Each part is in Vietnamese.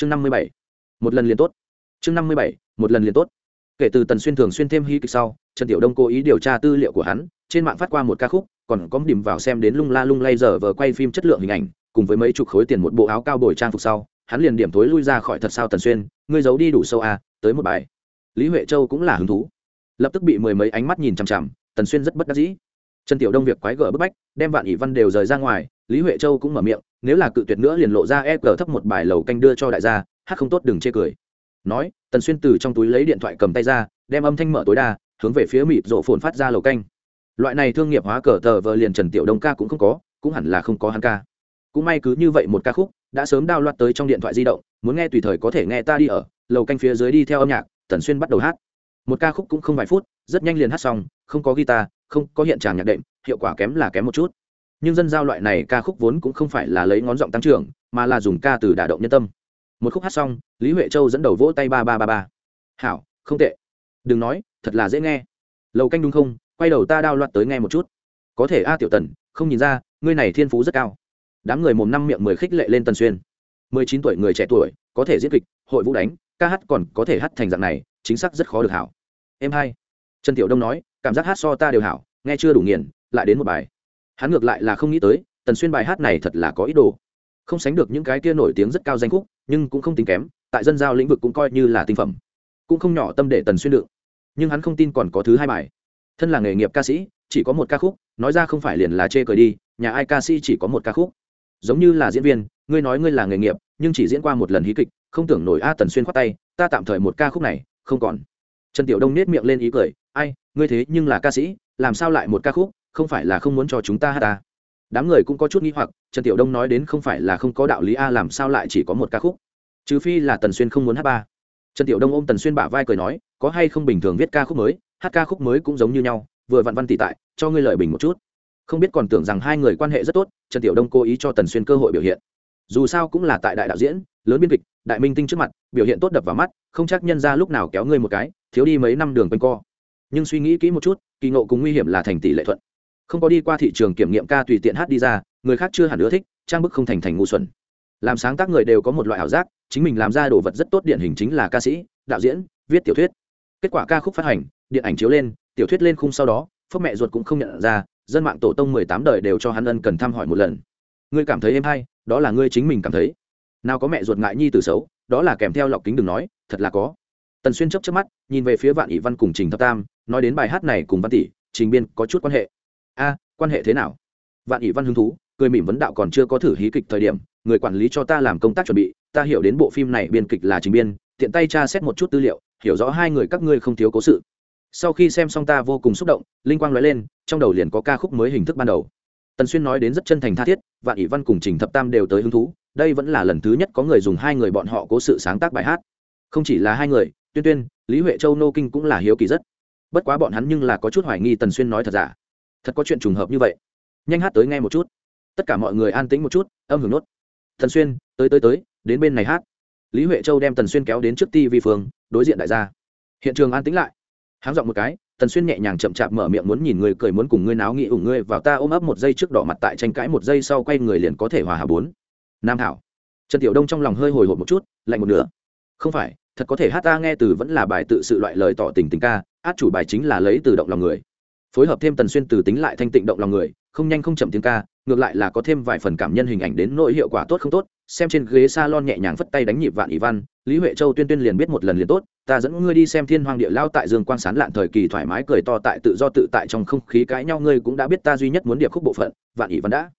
chương năm mươi bảy. Một lần liền tốt. Chương năm mươi bảy một lần liền tốt. Kể từ tần xuyên thường xuyên thêm hy kịch sau trần tiểu đông cố ý điều tra tư liệu của hắn trên mạng phát qua một ca khúc còn có điểm vào xem đến lung la lung lay giờ vờ quay phim chất lượng hình ảnh cùng với mấy chục khối tiền một bộ áo cao bồi trang phục sau hắn liền điểm tối lui ra khỏi thật sao tần xuyên ngươi giấu đi đủ sâu à, tới một bài. Lý huệ châu cũng là hứng thú. Lập tức bị mười mấy ánh mắt nhìn chằm chằm tần xuyên rất bất đắc dĩ. Trần tiểu đông việc quái gở bức bách đem vạn ỷ văn đều rời ra ngoài lý huệ châu cũng mở miệng, nếu là cự tuyệt nữa liền lộ ra e cờ thấp một bài lầu canh đưa cho đại gia, hát không tốt đừng chê cười. Nói, tần xuyên từ trong túi lấy điện thoại cầm tay ra, đem âm thanh mở tối đa, hướng về phía mịt rộ phồn phát ra lầu canh. Loại này thương nghiệp hóa cờ tờ vờ liền trần tiểu đông ca cũng không có, cũng hẳn là không có hắn ca. Cũng may cứ như vậy một ca khúc, đã sớm đao loạt tới trong điện thoại di động, muốn nghe tùy thời có thể nghe ta đi ở, lầu canh phía dưới đi theo âm nhạc, tần xuyên bắt đầu hát. Một ca khúc cũng không vài phút, rất nhanh liền hát xong, không có guitar, không có hiện tràng nhạc đệm, hiệu quả kém là kém một chút nhưng dân giao loại này ca khúc vốn cũng không phải là lấy ngón giọng tăng trưởng, mà là dùng ca từ đả động nhân tâm. Một khúc hát xong, lý huệ châu dẫn đầu vỗ tay ba ba ba ba. Hảo, không tệ. Đừng nói, thật là dễ nghe. Lầu canh đúng không? Quay đầu ta đao loạt tới nghe một chút. Có thể a, tiểu tần, không nhìn ra, ngươi này thiên phú rất cao. Đám người mồm năm miệng mười khích lệ lên tần xuyên. Mười chín tuổi người trẻ tuổi, có thể diễn kịch, hội vũ đánh, ca hát còn có thể hát thành dạng này, chính xác rất khó được hảo. Em hai. Trần tiểu đông nói, cảm giác hát so ta đều hảo, nghe chưa đủ nghiền, lại đến một bài hắn ngược lại là không nghĩ tới, tần xuyên bài hát này thật là có ý đồ. Không sánh được những cái kia nổi tiếng rất cao danh khúc, nhưng cũng không tính kém, tại dân giao lĩnh vực cũng coi như là tinh phẩm. Cũng không nhỏ tâm để tần xuyên đựng nhưng hắn không tin còn có thứ hai bài. Thân là nghề nghiệp ca sĩ, chỉ có một ca khúc, nói ra không phải liền là chê cười đi, nhà ai ca sĩ chỉ có một ca khúc. Giống như là diễn viên, ngươi nói ngươi là nghề nghiệp, nhưng chỉ diễn qua một lần hí kịch, không tưởng nổi a tần xuyên khoát tay, ta tạm thời một ca khúc này, không còn. Trần tiểu đông nết miệng lên ý cười, ai, ngươi thế nhưng là ca sĩ, làm sao lại một ca khúc? Không phải là không muốn cho chúng ta hát ta. Đám người cũng có chút nghi hoặc, trần tiểu đông nói đến không phải là không có đạo lý a, làm sao lại chỉ có một ca khúc? Trừ phi là tần xuyên không muốn hát ba. Trần tiểu đông ôm tần xuyên bả vai cười nói, có hay không bình thường viết ca khúc mới, hát ca khúc mới cũng giống như nhau, vừa vặn văn tỷ tại, cho ngươi lợi bình một chút. Không biết còn tưởng rằng hai người quan hệ rất tốt, trần tiểu đông cố ý cho tần xuyên cơ hội biểu hiện. Dù sao cũng là tại đại đạo diễn, lớn biên kịch, đại minh tinh trước mặt, biểu hiện tốt đập vào mắt, không chắc nhân ra lúc nào kéo ngươi một cái, thiếu đi mấy năm đường quanh co. Nhưng suy nghĩ kỹ một chút, kỳ ngộ cùng nguy hiểm là thành tỷ lệ thuận không có đi qua thị trường kiểm nghiệm ca tùy tiện hát đi ra, người khác chưa hẳn ưa thích, trang bức không thành thành ngu xuẩn. Làm sáng tác người đều có một loại ảo giác, chính mình làm ra đồ vật rất tốt điển hình chính là ca sĩ, đạo diễn, viết tiểu thuyết. Kết quả ca khúc phát hành, điện ảnh chiếu lên, tiểu thuyết lên khung sau đó, phước mẹ ruột cũng không nhận ra, dân mạng tổ tông mười tám đời đều cho hắn ân cần thăm hỏi một lần. Ngươi cảm thấy em hay, đó là ngươi chính mình cảm thấy. Nào có mẹ ruột ngại nhi từ xấu, đó là kèm theo lọc kính đừng nói, thật là có. Tần xuyên chấp chấp mắt, nhìn về phía vạn ỷ văn cùng trình thập tam, nói đến bài hát này cùng văn tỷ, trình biên có chút quan hệ a, quan hệ thế nào? Vạn ỷ văn hứng thú, cười mỉm vấn đạo còn chưa có thử hí kịch thời điểm, người quản lý cho ta làm công tác chuẩn bị, ta hiểu đến bộ phim này biên kịch là trình biên, tiện tay tra xét một chút tư liệu, hiểu rõ hai người các ngươi không thiếu cố sự. Sau khi xem xong ta vô cùng xúc động, linh quang nói lên, trong đầu liền có ca khúc mới hình thức ban đầu. Tần xuyên nói đến rất chân thành tha thiết, vạn ỷ văn cùng trình thập tam đều tới hứng thú, đây vẫn là lần thứ nhất có người dùng hai người bọn họ cố sự sáng tác bài hát. Không chỉ là hai người, tuyên tuyên, lý huệ châu nô kinh cũng là hiếu kỳ rất. Bất quá bọn hắn nhưng là có chút hoài nghi tần xuyên nói thật giả thật có chuyện trùng hợp như vậy. Nhanh hát tới nghe một chút. Tất cả mọi người an tĩnh một chút, âm hưởng nốt. Thần xuyên, tới tới tới, đến bên này hát. Lý huệ châu đem tần xuyên kéo đến trước ti vi phương, đối diện đại gia. Hiện trường an tĩnh lại. Háng dọn một cái, tần xuyên nhẹ nhàng chậm chạp mở miệng muốn nhìn người cười muốn cùng ngươi náo nghị ủng ngươi vào ta ôm ấp một giây trước đỏ mặt tại tranh cãi một giây sau quay người liền có thể hòa hà bốn. Nam thảo. Trần tiểu đông trong lòng hơi hồi hộp một chút, lạnh một nửa. Không phải, thật có thể hát ta nghe từ vẫn là bài tự sự loại lời tỏ tình tình ca át chủ bài chính là lấy từ động lòng người phối hợp thêm tần xuyên từ tính lại thanh tịnh động lòng người, không nhanh không chậm tiếng ca, ngược lại là có thêm vài phần cảm nhân hình ảnh đến nỗi hiệu quả tốt không tốt, xem trên ghế salon nhẹ nhàng phất tay đánh nhịp vạn ỷ văn, lý huệ châu tuyên tuyên liền biết một lần liền tốt, ta dẫn ngươi đi xem thiên hoàng địa lao tại dương quang sán lạn thời kỳ thoải mái cười to tại tự do tự tại trong không khí cãi nhau, ngươi cũng đã biết ta duy nhất muốn điệp khúc bộ phận, vạn ỷ văn đã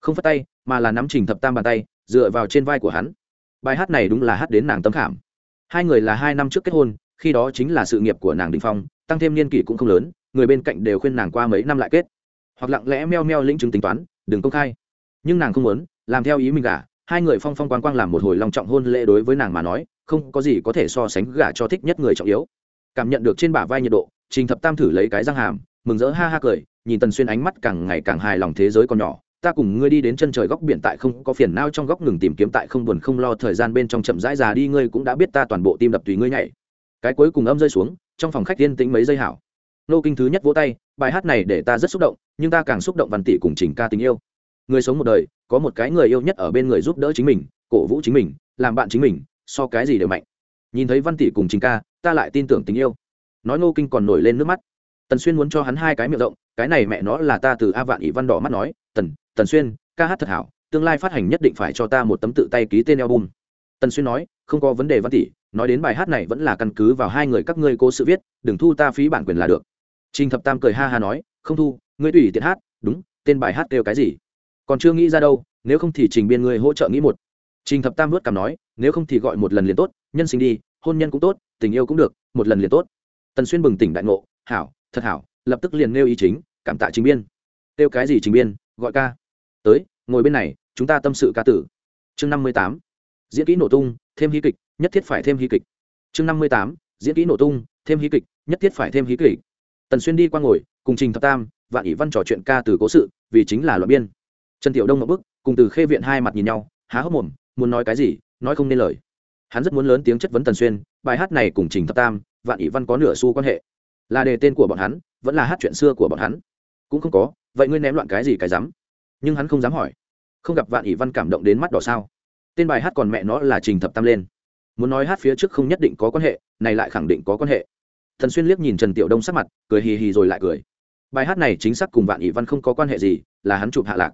không phất tay, mà là nắm trình thập tam bàn tay, dựa vào trên vai của hắn. Bài hát này đúng là hát đến nàng tấm khảm. Hai người là hai năm trước kết hôn, khi đó chính là sự nghiệp của nàng đình phong, tăng thêm niên kỷ cũng không lớn người bên cạnh đều khuyên nàng qua mấy năm lại kết. Hoặc lặng lẽ meo meo lĩnh chứng tính toán, đừng công khai. Nhưng nàng không muốn, làm theo ý mình gả, hai người phong phong quang quang làm một hồi long trọng hôn lễ đối với nàng mà nói, không có gì có thể so sánh gả cho thích nhất người trọng yếu. Cảm nhận được trên bả vai nhiệt độ, trình thập tam thử lấy cái răng hàm, mừng rỡ ha ha cười, nhìn tần xuyên ánh mắt càng ngày càng hài lòng thế giới còn nhỏ, ta cùng ngươi đi đến chân trời góc biển tại không có phiền nao trong góc ngừng tìm kiếm tại không buồn không lo thời gian bên trong chậm rãi già đi, ngươi cũng đã biết ta toàn bộ tim đập tùy ngươi nhảy. Cái cuối cùng âm rơi xuống, trong phòng khách yên tĩnh mấy giây hảo nô kinh thứ nhất vỗ tay, bài hát này để ta rất xúc động, nhưng ta càng xúc động văn tỷ cùng trình ca tình yêu. Người sống một đời, có một cái người yêu nhất ở bên người giúp đỡ chính mình, cổ vũ chính mình, làm bạn chính mình, so cái gì đều mạnh. Nhìn thấy văn tỷ cùng trình ca, ta lại tin tưởng tình yêu. Nói ngô kinh còn nổi lên nước mắt. Tần xuyên muốn cho hắn hai cái miệng rộng, cái này mẹ nó là ta từ a vạn ỷ văn đỏ mắt nói, tần tần xuyên, ca hát thật hảo, tương lai phát hành nhất định phải cho ta một tấm tự tay ký tên album. Tần xuyên nói, không có vấn đề văn tỷ, nói đến bài hát này vẫn là căn cứ vào hai người các ngươi cố sự viết, đừng thu ta phí bản quyền là được trình thập tam cười ha ha nói, không thu, ngươi tùy tiện hát, đúng, tên bài hát kêu cái gì? Còn chưa nghĩ ra đâu, nếu không thì trình biên ngươi hỗ trợ nghĩ một. Trình thập tam vớt cảm nói, nếu không thì gọi một lần liền tốt, nhân sinh đi, hôn nhân cũng tốt, tình yêu cũng được, một lần liền tốt. Tần xuyên bừng tỉnh đại ngộ, hảo, thật hảo, lập tức liền nêu ý chính, cảm tạ trình biên. Kêu cái gì trình biên, gọi ca. Tới, ngồi bên này, chúng ta tâm sự ca tử. Chương năm mươi tám, diễn kỹ nổ tung, thêm hí kịch, nhất thiết phải thêm hí kịch. Chương năm mươi tám, diễn kỹ nổ tung, thêm hí kịch, nhất thiết phải thêm hí kịch tần xuyên đi qua ngồi, cùng trình thập tam, vạn ỷ văn trò chuyện ca từ cố sự, vì chính là loại biên. Trần tiểu đông ngậm bức, cùng từ khê viện hai mặt nhìn nhau, há hốc mồm, muốn nói cái gì, nói không nên lời. Hắn rất muốn lớn tiếng chất vấn tần xuyên, bài hát này cùng trình thập tam, vạn ỷ văn có nửa xu quan hệ. Là đề tên của bọn hắn, vẫn là hát chuyện xưa của bọn hắn. Cũng không có, vậy ngươi ném loạn cái gì cái dám nhưng hắn không dám hỏi. Không gặp vạn ỷ văn cảm động đến mắt đỏ sao? Tên bài hát còn mẹ nó là trình thập tam lên. Muốn nói hát phía trước không nhất định có quan hệ, này lại khẳng định có quan hệ thần xuyên liếc nhìn trần tiểu đông sắc mặt, cười hì hì rồi lại cười. Bài hát này chính xác cùng vạn ỷ văn không có quan hệ gì, là hắn chụp hạ lạc.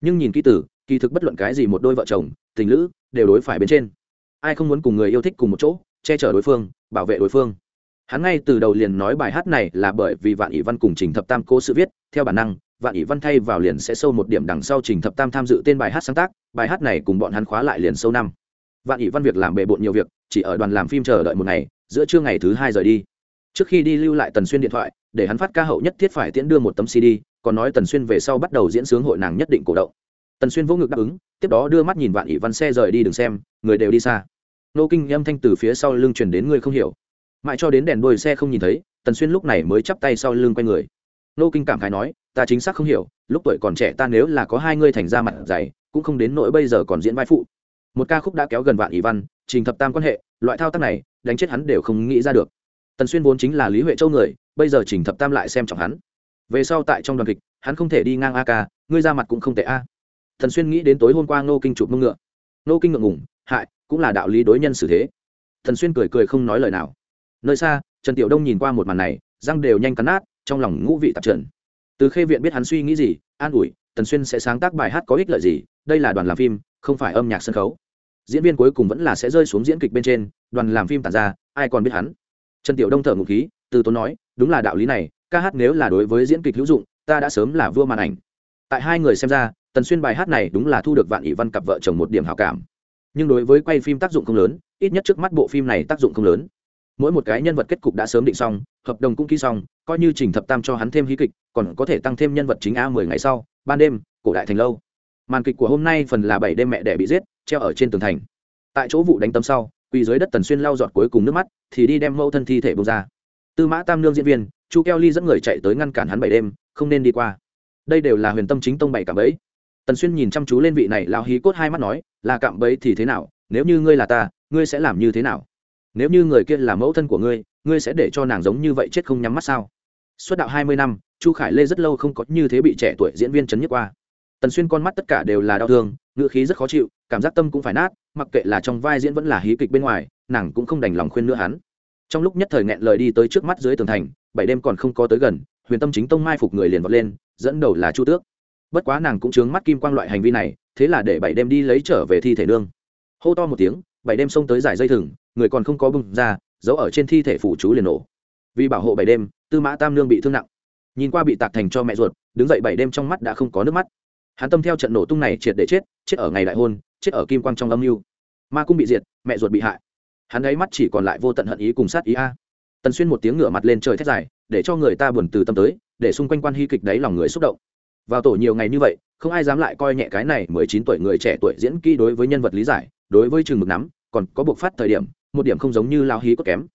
Nhưng nhìn kỹ tử, kỳ thực bất luận cái gì một đôi vợ chồng, tình lữ, đều đối phải bên trên. Ai không muốn cùng người yêu thích cùng một chỗ, che chở đối phương, bảo vệ đối phương. Hắn ngay từ đầu liền nói bài hát này là bởi vì vạn ỷ văn cùng trình thập tam cố sự viết, theo bản năng, vạn ỷ văn thay vào liền sẽ sâu một điểm đằng sau trình thập tam tham dự tên bài hát sáng tác, bài hát này cùng bọn hắn khóa lại liền sâu năm. Vạn ỷ văn việc làm bề bộn nhiều việc, chỉ ở đoàn làm phim chờ đợi một ngày, giữa trưa ngày thứ hai rời đi trước khi đi lưu lại tần xuyên điện thoại, để hắn phát ca hậu nhất thiết phải tiễn đưa một tấm cd còn nói tần xuyên về sau bắt đầu diễn sướng hội nàng nhất định cổ động. Tần xuyên vô ngực đáp ứng, tiếp đó đưa mắt nhìn vạn ỷ văn xe rời đi đừng xem, người đều đi xa. Nô kinh âm thanh từ phía sau lưng chuyển đến người không hiểu. Mãi cho đến đèn đuôi xe không nhìn thấy, tần xuyên lúc này mới chắp tay sau lưng quay người. Nô kinh cảm khái nói, ta chính xác không hiểu, lúc tuổi còn trẻ ta nếu là có hai ngươi thành ra mặt dày, cũng không đến nỗi bây giờ còn diễn vai phụ. Một ca khúc đã kéo gần vạn ỷ văn, trình thập tam quan hệ, loại thao tác này, đánh chết hắn đều không nghĩ ra được tần xuyên vốn chính là lý huệ châu người, bây giờ trình thập tam lại xem trọng hắn. Về sau tại trong đoàn kịch, hắn không thể đi ngang a ca, ngươi ra mặt cũng không tệ a. Thần xuyên nghĩ đến tối hôm qua nô kinh chụp mông ngựa. Nô kinh ngượng ngủng hại, cũng là đạo lý đối nhân xử thế. Thần xuyên cười cười không nói lời nào. Nơi xa, trần tiểu đông nhìn qua một màn này, răng đều nhanh cắn nát, trong lòng ngũ vị tạp trần. Từ khê viện biết hắn suy nghĩ gì, an ủi, tần xuyên sẽ sáng tác bài hát có ích lợi gì, đây là đoàn làm phim, không phải âm nhạc sân khấu. Diễn viên cuối cùng vẫn là sẽ rơi xuống diễn kịch bên trên, đoàn làm phim tàn ra, ai còn biết hắn? Trần tiểu đông thở ngụ khí, từ tốn nói, đúng là đạo lý này, ca hát nếu là đối với diễn kịch hữu dụng, ta đã sớm là vua màn ảnh. Tại hai người xem ra, tần xuyên bài hát này đúng là thu được vạn ỷ văn cặp vợ chồng một điểm hảo cảm. Nhưng đối với quay phim tác dụng không lớn, ít nhất trước mắt bộ phim này tác dụng không lớn. Mỗi một cái nhân vật kết cục đã sớm định xong, hợp đồng cũng ký xong, coi như trình thập tam cho hắn thêm hí kịch, còn có thể tăng thêm nhân vật chính a mười ngày sau, ban đêm, cổ đại thành lâu. Màn kịch của hôm nay phần là bảy đêm mẹ đẻ bị giết, treo ở trên tường thành. Tại chỗ vụ đánh tâm sau quỳ dưới đất tần xuyên lau giọt cuối cùng nước mắt, thì đi đem mẫu thân thi thể bông ra. Tư mã tam nương diễn viên, chu keo ly dẫn người chạy tới ngăn cản hắn bảy đêm, không nên đi qua. Đây đều là huyền tâm chính tông bảy cạm bẫy. Tần xuyên nhìn chăm chú lên vị này lao hí cốt hai mắt nói, là cạm bẫy thì thế nào? Nếu như ngươi là ta, ngươi sẽ làm như thế nào? Nếu như người kia là mẫu thân của ngươi ngươi sẽ để cho nàng giống như vậy chết không nhắm mắt sao? Suốt đạo hai mươi năm, chu khải lê rất lâu không có như thế bị trẻ tuổi diễn viên chấn nhất qua. Tần xuyên con mắt tất cả đều là đau thương ngựa khí rất khó chịu, cảm giác tâm cũng phải nát mặc kệ là trong vai diễn vẫn là hí kịch bên ngoài, nàng cũng không đành lòng khuyên nữa hắn. Trong lúc nhất thời nghẹn lời đi tới trước mắt dưới tường thành, bảy đêm còn không có tới gần, huyền tâm chính tông mai phục người liền vọt lên, dẫn đầu là chu tước. Bất quá nàng cũng chướng mắt kim quang loại hành vi này, thế là để bảy đêm đi lấy trở về thi thể nương. Hô to một tiếng, bảy đêm xông tới giải dây thừng, người còn không có bưng ra, giấu ở trên thi thể phủ chú liền nổ. Vì bảo hộ bảy đêm, tư mã tam nương bị thương nặng. Nhìn qua bị tạc thành cho mẹ ruột, đứng dậy bảy đêm trong mắt đã không có nước mắt. Hắn tâm theo trận nổ tung này triệt để chết chết ở ngày đại hôn chết ở kim quang trong âm mưu. Ma cung bị diệt, mẹ ruột bị hại. Hắn ấy mắt chỉ còn lại vô tận hận ý cùng sát ý a. Tần xuyên một tiếng ngửa mặt lên trời thét dài, để cho người ta buồn từ tâm tới, để xung quanh quan hy kịch đấy lòng người xúc động. Vào tổ nhiều ngày như vậy, không ai dám lại coi nhẹ cái này mười chín tuổi người trẻ tuổi diễn kỹ đối với nhân vật lý giải, đối với trường mực nắm, còn có buộc phát thời điểm, một điểm không giống như lao hí cốt kém.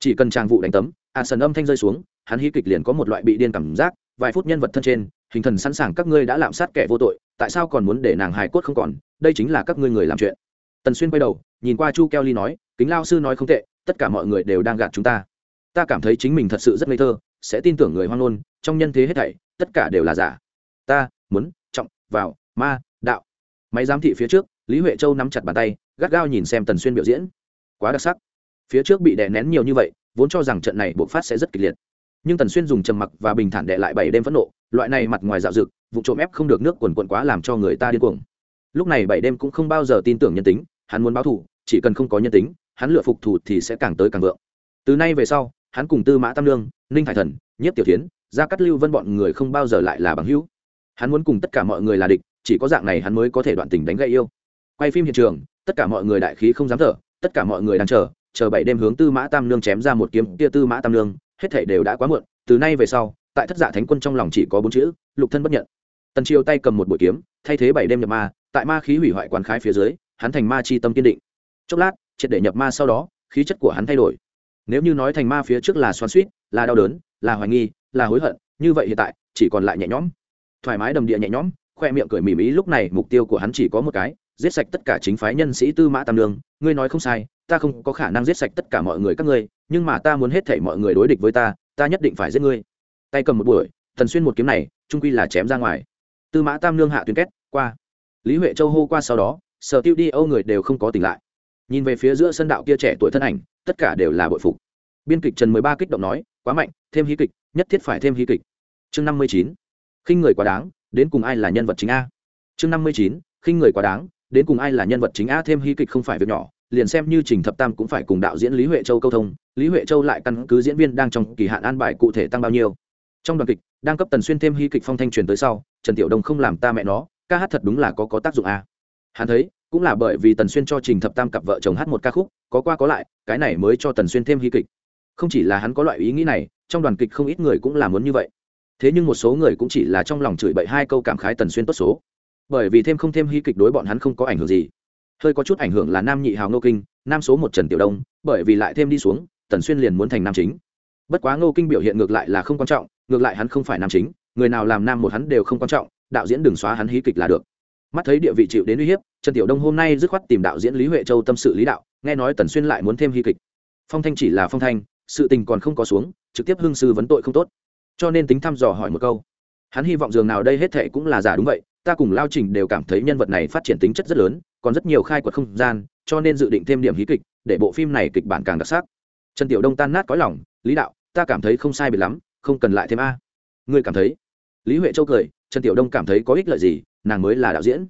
Chỉ cần trang vụ đánh tấm a sần âm thanh rơi xuống, hắn hí kịch liền có một loại bị điên cảm giác, vài phút nhân vật thân trên, hình thần sẵn sàng các ngươi đã lạm sát kẻ vô tội, tại sao còn muốn để nàng hài cốt không còn đây chính là các ngươi người làm chuyện. Tần xuyên quay đầu, nhìn qua chu keo ly nói, kính lao sư nói không tệ, tất cả mọi người đều đang gạt chúng ta. Ta cảm thấy chính mình thật sự rất ngây thơ, sẽ tin tưởng người hoang ngôn, trong nhân thế hết thảy, tất cả đều là giả. Ta muốn, trọng, vào, ma, đạo. Máy giám thị phía trước, lý huệ châu nắm chặt bàn tay, gắt gao nhìn xem tần xuyên biểu diễn. Quá đặc sắc. Phía trước bị đè nén nhiều như vậy, vốn cho rằng trận này bộc phát sẽ rất kịch liệt. Nhưng tần xuyên dùng trầm mặc và bình thản đệ lại bảy đêm phẫn nộ, loại này mặt ngoài dạo dực, vụ trộm ép không được nước quần quần quá làm cho người ta điên cuồng lúc này bảy đêm cũng không bao giờ tin tưởng nhân tính, hắn muốn báo thù, chỉ cần không có nhân tính, hắn lựa phục thù thì sẽ càng tới càng vượng. Từ nay về sau, hắn cùng tư mã tam lương ninh hải thần nhất tiểu tiến gia cắt lưu vân bọn người không bao giờ lại là bằng hữu. Hắn muốn cùng tất cả mọi người là địch, chỉ có dạng này hắn mới có thể đoạn tình đánh gậy yêu. Quay phim hiện trường, tất cả mọi người đại khí không dám thở, tất cả mọi người đang chờ chờ bảy đêm hướng tư mã tam lương chém ra một kiếm kia tư mã tam lương hết thể đều đã quá muộn, từ nay về sau, tại thất dạ thánh quân trong lòng chỉ có bốn chữ, lục thân bất nhận. Tần triều tay cầm một bội kiếm, thay thế bảy đêm nhập ma tại ma khí hủy hoại quán khái phía dưới, hắn thành ma chi tâm kiên định. Chốc lát, triệt để nhập ma sau đó, khí chất của hắn thay đổi. Nếu như nói thành ma phía trước là xoan suýt là đau đớn, là hoài nghi, là hối hận, như vậy hiện tại, chỉ còn lại nhẹ nhõm. Thoải mái đầm địa nhẹ nhõm, khoe miệng cười mỉm ý lúc này mục tiêu của hắn chỉ có một cái, giết sạch tất cả chính phái nhân sĩ tư mã tam lương ngươi nói không sai, ta không có khả năng giết sạch tất cả mọi người các ngươi, nhưng mà ta muốn hết thảy mọi người đối địch với ta ta nhất định phải giết ngươi. Tay cầm một buổi thần xuyên một kiếm này, trung quy là chém ra ngoài. Tư mã tam lương hạ tuyến kết, qua lý huệ châu hô qua sau đó, sở tiêu đi, âu người đều không có tỉnh lại. Nhìn về phía giữa sân đạo kia trẻ tuổi thân ảnh, tất cả đều là bội phục. Biên kịch trần mười ba kích động nói, quá mạnh, thêm hí kịch, nhất thiết phải thêm hí kịch. Chương năm mươi chín, khinh người quá đáng, đến cùng ai là nhân vật chính a? Chương năm mươi chín, khinh người quá đáng, đến cùng ai là nhân vật chính a? Thêm hí kịch không phải việc nhỏ, liền xem như trình thập tam cũng phải cùng đạo diễn lý huệ châu câu thông, lý huệ châu lại căn cứ diễn viên đang trong kỳ hạn an bài cụ thể tăng bao nhiêu. Trong đoàn kịch, đang cấp tần xuyên thêm hí kịch phong thanh truyền tới sau, trần tiểu đông không làm ta mẹ nó ca hát thật đúng là có có tác dụng a hắn thấy, cũng là bởi vì tần xuyên cho trình thập tam cặp vợ chồng hát một ca khúc, có qua có lại, cái này mới cho tần xuyên thêm hí kịch. Không chỉ là hắn có loại ý nghĩ này, trong đoàn kịch không ít người cũng là muốn như vậy. Thế nhưng một số người cũng chỉ là trong lòng chửi bậy hai câu cảm khái tần xuyên tốt số. Bởi vì thêm không thêm hí kịch đối bọn hắn không có ảnh hưởng gì. Hơi có chút ảnh hưởng là nam nhị hào ngô kinh, nam số một trần tiểu đông, bởi vì lại thêm đi xuống, tần xuyên liền muốn thành nam chính. Bất quá ngô kinh biểu hiện ngược lại là không quan trọng, ngược lại hắn không phải nam chính, người nào làm nam một hắn đều không quan trọng đạo diễn đừng xóa hắn hí kịch là được. Mắt thấy địa vị chịu đến uy hiếp, trần tiểu đông hôm nay dứt khoát tìm đạo diễn lý huệ châu tâm sự lý đạo, nghe nói tần xuyên lại muốn thêm hí kịch. Phong thanh chỉ là phong thanh, sự tình còn không có xuống, trực tiếp hương sư vấn tội không tốt. Cho nên tính thăm dò hỏi một câu. Hắn hy vọng dường nào đây hết thệ cũng là giả đúng vậy, ta cùng lao trình đều cảm thấy nhân vật này phát triển tính chất rất lớn, còn rất nhiều khai quật không gian, cho nên dự định thêm điểm hí kịch, để bộ phim này kịch bản càng đặc sắc. Trần tiểu đông tan nát có lòng, lý đạo, ta cảm thấy không sai biệt lắm, không cần lại thêm a. Ngươi cảm thấy? Lý huệ châu cười, trần tiểu đông cảm thấy có ích lợi gì, nàng mới là đạo diễn.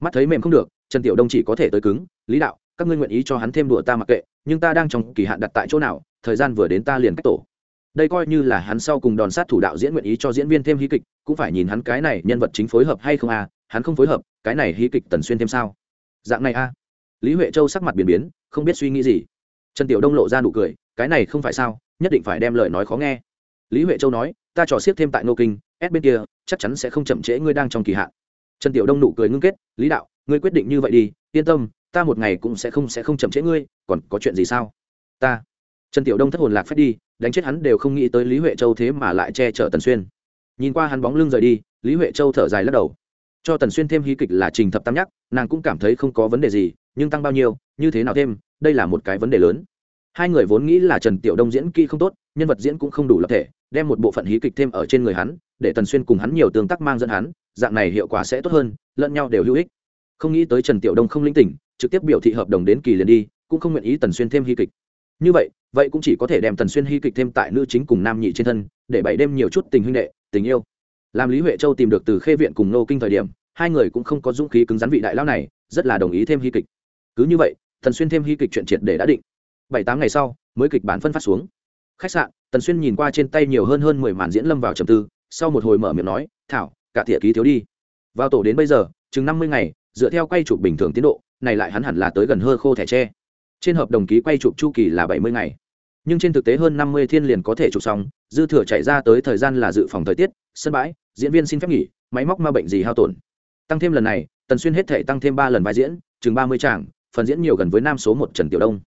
Mắt thấy mềm không được, trần tiểu đông chỉ có thể tới cứng, lý đạo, các ngươi nguyện ý cho hắn thêm đùa ta mặc kệ, nhưng ta đang trong kỳ hạn đặt tại chỗ nào, thời gian vừa đến ta liền cách tổ. Đây coi như là hắn sau cùng đòn sát thủ đạo diễn nguyện ý cho diễn viên thêm hí kịch, cũng phải nhìn hắn cái này nhân vật chính phối hợp hay không à hắn không phối hợp, cái này hí kịch tần xuyên thêm sao? Dạng này a. À. lý huệ châu sắc mặt biến biến, không biết suy nghĩ gì. Trần tiểu đông lộ ra nụ cười, cái này không phải sao, nhất định phải đem lời nói khó nghe. Lý huệ châu nói ta trò xiết thêm tại nô kinh ép bên kia, chắc chắn sẽ không chậm trễ ngươi đang trong kỳ hạn. Trần tiểu đông nụ cười ngưng kết, lý đạo, ngươi quyết định như vậy đi, yên tâm, ta một ngày cũng sẽ không sẽ không chậm trễ ngươi, còn có chuyện gì sao? Ta. Trần tiểu đông thất hồn lạc phép đi, đánh chết hắn đều không nghĩ tới lý huệ châu thế mà lại che chở tần xuyên. Nhìn qua hắn bóng lưng rời đi, lý huệ châu thở dài lắc đầu. Cho tần xuyên thêm hí kịch là trình thập tam nhắc, nàng cũng cảm thấy không có vấn đề gì, nhưng tăng bao nhiêu, như thế nào thêm, đây là một cái vấn đề lớn. Hai người vốn nghĩ là trần tiểu đông diễn kỹ không tốt nhân vật diễn cũng không đủ lập thể, đem một bộ phận hí kịch thêm ở trên người hắn, để tần xuyên cùng hắn nhiều tương tác mang dẫn hắn, dạng này hiệu quả sẽ tốt hơn, lẫn nhau đều hữu ích. Không nghĩ tới trần tiểu đông không linh tỉnh, trực tiếp biểu thị hợp đồng đến kỳ liền đi, cũng không nguyện ý tần xuyên thêm hy kịch. Như vậy vậy cũng chỉ có thể đem tần xuyên hy kịch thêm tại nữ chính cùng nam nhị trên thân, để bảy đêm nhiều chút tình huynh đệ, tình yêu. Làm lý huệ châu tìm được từ khê viện cùng nô kinh thời điểm, hai người cũng không có dũng khí cứng rắn vị đại lao này, rất là đồng ý thêm hy kịch. Cứ như vậy, tần xuyên thêm hy kịch chuyện triệt để đã định. Bảy tám ngày sau, mới kịch bản phân phát xuống khách sạn, tần xuyên nhìn qua trên tay nhiều hơn hơn mười màn diễn lâm vào trầm tư, sau một hồi mở miệng nói, thảo, cả tỉa ký thiếu đi. Vào tổ đến bây giờ, chừng năm mươi ngày, dựa theo quay chụp bình thường tiến độ, này lại hắn hẳn là tới gần hơ khô thẻ tre. Trên hợp đồng ký quay chụp chu kỳ là bảy mươi ngày. Nhưng trên thực tế hơn năm mươi thiên liền có thể chụp xong, dư thừa chạy ra tới thời gian là dự phòng thời tiết, sân bãi, diễn viên xin phép nghỉ, máy móc ma bệnh gì hao tổn. Tăng thêm lần này, tần xuyên hết thể tăng thêm ba lần vai diễn, chừng ba mươi tràng, phần diễn nhiều gần với nam số một trần tiểu đông.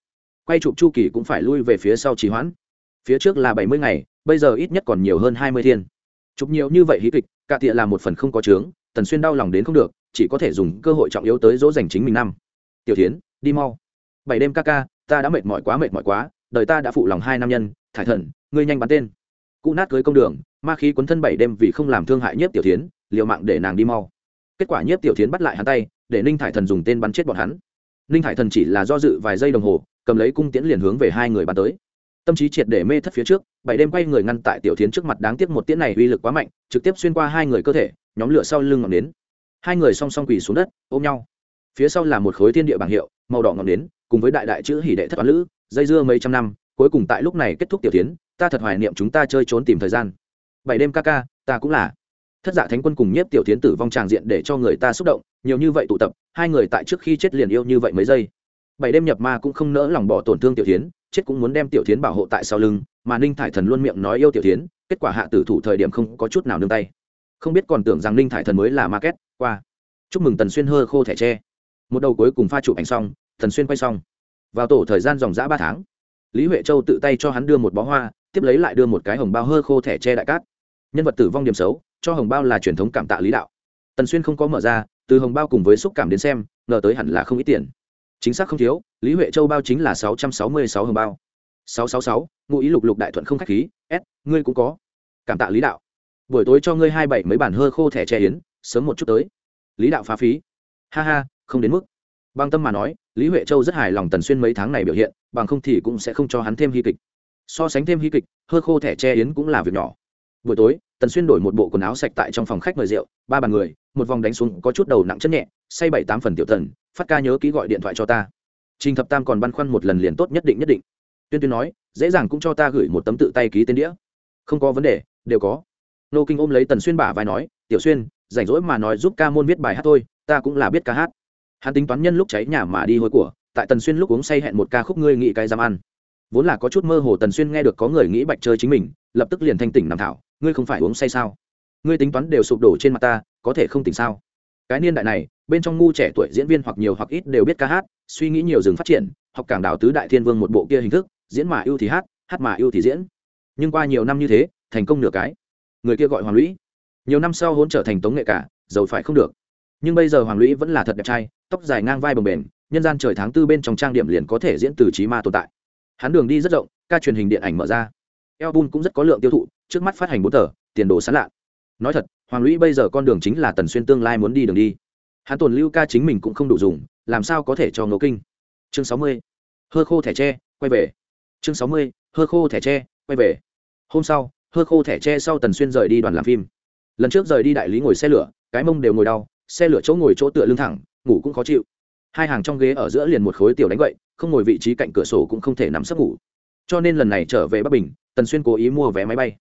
Quay chụp chu kỳ cũng phải lui về phía sau trì hoãn phía trước là bảy mươi ngày, bây giờ ít nhất còn nhiều hơn hai mươi thiên. Chụp nhiều như vậy hí kịch, cả tịa là một phần không có trướng tần xuyên đau lòng đến không được, chỉ có thể dùng cơ hội trọng yếu tới dỗ dành chính mình năm. Tiểu tiến đi mau. Bảy đêm ca ca, ta đã mệt mỏi quá, mệt mỏi quá, đời ta đã phụ lòng hai nam nhân, thải thần, ngươi nhanh bắn tên. Cụ nát cưới công đường, ma khí quấn thân bảy đêm vì không làm thương hại nhất tiểu tiến liều mạng để nàng đi mau. Kết quả nhất tiểu tiến bắt lại hắn tay, để ninh thải thần dùng tên bắn chết bọn hắn. Ninh thải thần chỉ là do dự vài giây đồng hồ, cầm lấy cung tiễn liền hướng về hai người bắn tới tâm trí triệt để mê thất phía trước, bảy đêm quay người ngăn tại tiểu tiến trước mặt đáng tiếc một tiễn này uy lực quá mạnh, trực tiếp xuyên qua hai người cơ thể, nhóm lửa sau lưng ngọn nến. Hai người song song quỳ xuống đất, ôm nhau. Phía sau là một khối thiên địa bảng hiệu, màu đỏ ngọn nến, cùng với đại đại chữ hỷ đệ thất toán lữ, dây dưa mấy trăm năm, cuối cùng tại lúc này kết thúc tiểu tiến ta thật hoài niệm chúng ta chơi trốn tìm thời gian. Bảy đêm ca ca, ta cũng là. Thất dạ thánh quân cùng nhiếp tiểu tiến tử vong tràng diện để cho người ta xúc động, nhiều như vậy tụ tập, hai người tại trước khi chết liền yêu như vậy mấy giây. Bảy đêm nhập ma cũng không nỡ lòng bỏ tổn thương tiểu tiến chết cũng muốn đem tiểu tiến bảo hộ tại sau lưng, mà ninh thải thần luôn miệng nói yêu tiểu tiến kết quả hạ tử thủ thời điểm không có chút nào nương tay. Không biết còn tưởng rằng ninh thải thần mới là market qua. Chúc mừng tần xuyên hơ khô thẻ tre. Một đầu cuối cùng pha chụp ảnh xong, tần xuyên quay xong. Vào tổ thời gian dòng g ba tháng, lý huệ châu tự tay cho hắn đưa một bó hoa, tiếp lấy lại đưa một cái hồng bao hơ khô thẻ tre đại cát. Nhân vật tử vong điểm xấu, cho hồng bao là truyền thống cảm tạ lý đạo. Tần xuyên không có mở ra, từ hồng bao cùng với xúc cảm đến xem, ngờ tới hẳn là không ít tiền chính xác không thiếu, lý huệ châu bao chính là sáu trăm sáu mươi sáu hồng bao. Sáu sáu sáu, ngụ ý lục lục đại thuận không k h á c h khí, s, ngươi cũng có. Cảm tạ lý đạo. Buổi tối cho ngươi hai bảy mấy bản hơ khô thẻ che yến, sớm một chút tới. Lý đạo phá phí. Ha ha, không đến mức. Bằng tâm mà nói, lý huệ châu rất hài lòng tần xuyên mấy tháng này biểu hiện, bằng không thì cũng sẽ không cho hắn thêm hy kịch. So sánh thêm hy kịch, hơ khô thẻ che yến cũng là việc nhỏ. Buổi tối, tần xuyên đổi một bộ quần áo sạch tại trong phòng khách mời rượu, ba bàn người, một vòng đánh xuống có chút đầu nặng chất nhẹ, say bảy tám phần tiểu tần phát ca nhớ ký gọi điện thoại cho ta. Trình thập tam còn băn khoăn một lần liền tốt nhất định nhất định. Tuyên tuyên nói, dễ dàng cũng cho ta gửi một tấm tự tay ký tên đĩa. Không có vấn đề, đều có. Nô kinh ôm lấy tần xuyên bả vai nói, tiểu xuyên, rảnh rỗi mà nói giúp ca môn viết bài hát thôi, ta cũng là biết ca hát. Hắn tính toán nhân lúc cháy nhà mà đi hôi của, tại tần xuyên lúc uống say hẹn một ca khúc ngươi nghĩ cái dám ăn. Vốn là có chút mơ hồ tần xuyên nghe được có người nghĩ bạch chơi chính mình, lập tức liền thanh tỉnh nằm thảo, ngươi không phải uống say sao? Ngươi tính toán đều sụp đổ trên mặt ta, có thể không tỉnh sao? Cái niên đại này, bên trong ngu trẻ tuổi diễn viên hoặc nhiều hoặc ít đều biết ca hát, suy nghĩ nhiều dừng phát triển, học cảng đảo tứ đại thiên vương một bộ kia hình thức, diễn mà yêu thì hát hát mà yêu thì diễn. Nhưng qua nhiều năm như thế, thành công nửa cái. Người kia gọi hoàng lũy. Nhiều năm sau hôn trở thành tống nghệ cả, giàu phải không được. Nhưng bây giờ hoàng lũy vẫn là thật đẹp trai, tóc dài ngang vai bồng bềnh, nhân gian trời tháng tư bên trong trang điểm liền có thể diễn từ trí ma tồn tại. Hắn đường đi rất rộng, ca truyền hình điện ảnh mở ra. Album cũng rất có lượng tiêu thụ, trước mắt phát hành bốn tờ, tiền đồ sán lạ nói thật, hoàng lũy bây giờ con đường chính là tần xuyên tương lai muốn đi đường đi. Hắn tồn lưu ca chính mình cũng không đủ dùng, làm sao có thể cho ngô kinh? Chương sáu mươi. Hơ khô thẻ tre, quay về. Chương sáu mươi. Hơ khô thẻ tre, quay về. Hôm sau, hơ khô thẻ tre sau tần xuyên rời đi đoàn làm phim. Lần trước rời đi đại lý ngồi xe lửa, cái mông đều ngồi đau, xe lửa chỗ ngồi chỗ tựa lưng thẳng, ngủ cũng khó chịu. Hai hàng trong ghế ở giữa liền một khối tiểu đánh vậy không ngồi vị trí cạnh cửa sổ cũng không thể nằm sấp ngủ. Cho nên lần này trở về bắc bình, tần xuyên cố ý mua vé máy bay.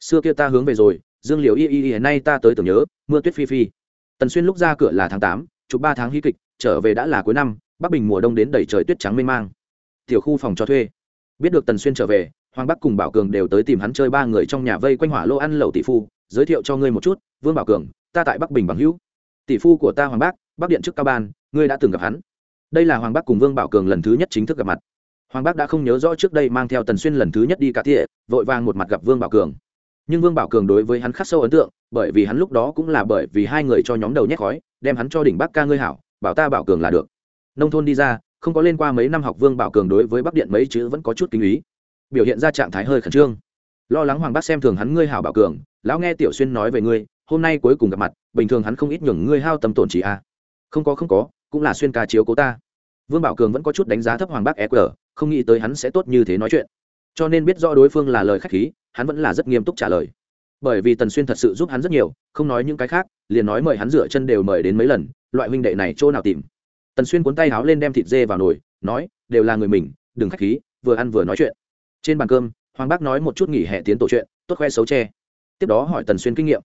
Xưa kia ta hướng về rồi dương liễu y y y nay ta tới tưởng nhớ, mưa tuyết phi phi. Tần xuyên lúc ra cửa là tháng tám, chụp ba tháng hí kịch, trở về đã là cuối năm, bắc bình mùa đông đến đầy trời tuyết trắng mênh mang. Tiểu khu phòng cho thuê. Biết được tần xuyên trở về, hoàng bắc cùng bảo cường đều tới tìm hắn chơi ba người trong nhà vây quanh hỏa lô ăn lẩu tỷ phu, giới thiệu cho ngươi một chút, vương bảo cường, ta tại bắc bình bằng hữu. Tỷ phu của ta hoàng bắc bắc điện trước cao ban, ngươi đã từng gặp hắn. Đây là hoàng bắc cùng vương bảo cường lần thứ nhất chính thức gặp mặt. Hoàng bắc đã không nhớ rõ trước đây mang theo tần xuyên lần thứ nhất đi cả thiện vội vàng một mặt gặp vương bảo cường nhưng vương bảo cường đối với hắn khắc sâu ấn tượng, bởi vì hắn lúc đó cũng là bởi vì hai người cho nhóm đầu nhét khói, đem hắn cho đỉnh bắc ca ngươi hảo, bảo ta bảo cường là được. Nông thôn đi ra, không có lên qua mấy năm học vương bảo cường đối với bắc điện mấy chữ vẫn có chút kinh ý. Biểu hiện ra trạng thái hơi khẩn trương. Lo lắng hoàng bác xem thường hắn ngươi hảo bảo cường, lão nghe tiểu xuyên nói về ngươi, hôm nay cuối cùng gặp mặt, bình thường hắn không ít nhường ngươi hao tâm tổn chỉ a à. không có không có, cũng là xuyên ca chiếu cố ta. Vương bảo cường vẫn có chút đánh giá thấp hoàng bác eq không nghĩ tới hắn sẽ tốt như thế nói chuyện. Cho nên biết rõ đối phương là lời khách khí hắn vẫn là rất nghiêm túc trả lời. Bởi vì tần xuyên thật sự giúp hắn rất nhiều, không nói những cái khác, liền nói mời hắn rửa chân đều mời đến mấy lần, loại huynh đệ này chỗ nào tìm. Tần xuyên cuốn tay háo lên đem thịt dê vào nồi, nói, đều là người mình, đừng khách khí, vừa ăn vừa nói chuyện. Trên bàn cơm, hoàng bác nói một chút nghỉ hè tiến tổ chuyện, tốt khoe xấu tre tiếp đó hỏi tần xuyên kinh nghiệm.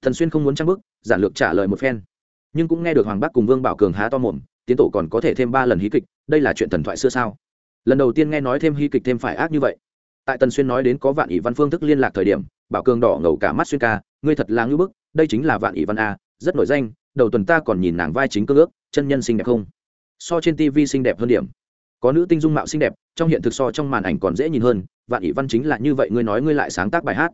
Tần xuyên không muốn trang bức giản lược trả lời một phen. Nhưng cũng nghe được hoàng bác cùng vương bảo cường há to mồm, tiến tổ còn có thể thêm ba lần hí kịch, đây là chuyện thần thoại xưa sao? Lần đầu tiên nghe nói thêm hí kịch thêm phải ác như vậy tại tần xuyên nói đến có vạn ỷ văn phương thức liên lạc thời điểm, bảo cường đỏ ngầu cả mắt xuyên ca, ngươi thật là ngưỡng bức, đây chính là vạn ỷ văn a, rất nổi danh, đầu tuần ta còn nhìn nàng vai chính cơ ước, chân nhân xinh đẹp không? So trên tv xinh đẹp hơn điểm. Có nữ tinh dung mạo xinh đẹp, trong hiện thực so trong màn ảnh còn dễ nhìn hơn, vạn ỷ văn chính là như vậy, ngươi nói ngươi lại sáng tác bài hát.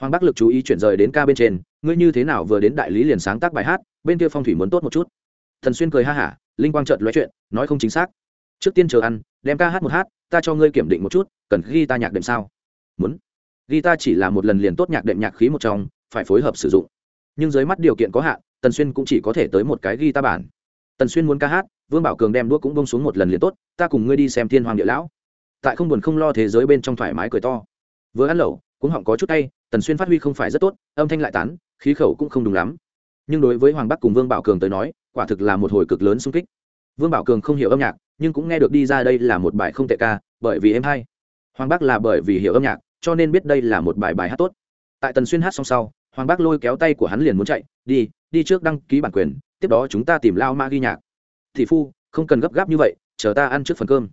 Hoàng bắc lực chú ý chuyển rời đến ca bên trên, ngươi như thế nào vừa đến đại lý liền sáng tác bài hát, bên kia phong thủy muốn tốt một chút. Thần xuyên cười ha hả, linh quang trợt nói chuyện, nói không chính xác. Trước tiên chờ ăn, đem ca hát một hát ta cho ngươi kiểm định một chút, cần ghi ta nhạc đệm sao? Muốn. Ghi ta chỉ là một lần liền tốt nhạc đệm nhạc khí một trong, phải phối hợp sử dụng. Nhưng dưới mắt điều kiện có hạn, tần xuyên cũng chỉ có thể tới một cái ghi ta bản. Tần xuyên muốn ca hát, vương bảo cường đem đuốc cũng bông xuống một lần liền tốt, ta cùng ngươi đi xem thiên hoàng địa lão. Tại không buồn không lo thế giới bên trong thoải mái cười to. Vừa ăn lẩu cũng họng có chút tay tần xuyên phát huy không phải rất tốt, âm thanh lại tán, khí khẩu cũng không đúng lắm. Nhưng đối với hoàng bắc cùng vương bảo cường tới nói, quả thực là một hồi cực lớn sung kích. Vương bảo cường không hiểu âm nhạc nhưng cũng nghe được đi ra đây là một bài không tệ ca, bởi vì em hay. Hoàng bác là bởi vì hiểu âm nhạc, cho nên biết đây là một bài bài hát tốt. Tại tần xuyên hát xong sau, hoàng bác lôi kéo tay của hắn liền muốn chạy, đi đi trước đăng ký bản quyền, tiếp đó chúng ta tìm lao ma ghi nhạc. Thị phu, không cần gấp gáp như vậy, chờ ta ăn trước phần cơm.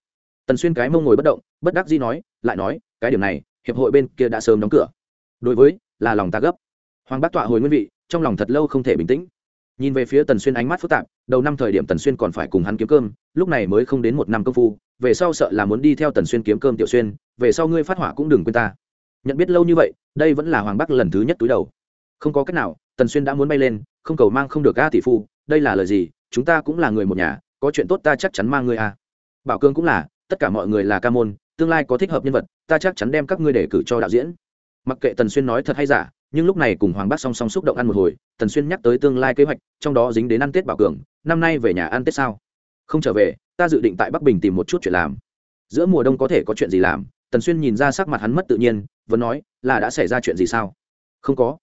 Tần xuyên cái mông ngồi bất động, bất đắc dĩ nói, lại nói, cái điểm này, hiệp hội bên kia đã sớm đóng cửa. Đối với, là lòng ta gấp. Hoàng bác tọa hồi nguyên vị, trong lòng thật lâu không thể bình tĩnh nhìn về phía tần xuyên ánh mắt phức tạp, đầu năm thời điểm tần xuyên còn phải cùng hắn kiếm cơm, lúc này mới không đến một năm công phu, về sau sợ là muốn đi theo tần xuyên kiếm cơm tiểu xuyên, về sau ngươi phát hỏa cũng đừng quên ta. Nhận biết lâu như vậy, đây vẫn là hoàng bắc lần thứ nhất túi đầu. Không có cách nào, tần xuyên đã muốn bay lên, không cầu mang không được a tỷ phu, đây là lời gì, chúng ta cũng là người một nhà, có chuyện tốt ta chắc chắn mang ngươi a. Bảo cương cũng là, tất cả mọi người là ca môn, tương lai có thích hợp nhân vật, ta chắc chắn đem các ngươi để cử cho đạo diễn. Mặc kệ tần xuyên nói thật hay giả nhưng lúc này cùng hoàng bác song song xúc động ăn một hồi, tần xuyên nhắc tới tương lai kế hoạch, trong đó dính đến ăn tết bảo cường, năm nay về nhà ăn tết sao? Không trở về, ta dự định tại bắc bình tìm một chút chuyện làm. Giữa mùa đông có thể có chuyện gì làm? Tần xuyên nhìn ra sắc mặt hắn mất tự nhiên, vẫn nói, là đã xảy ra chuyện gì sao? Không có.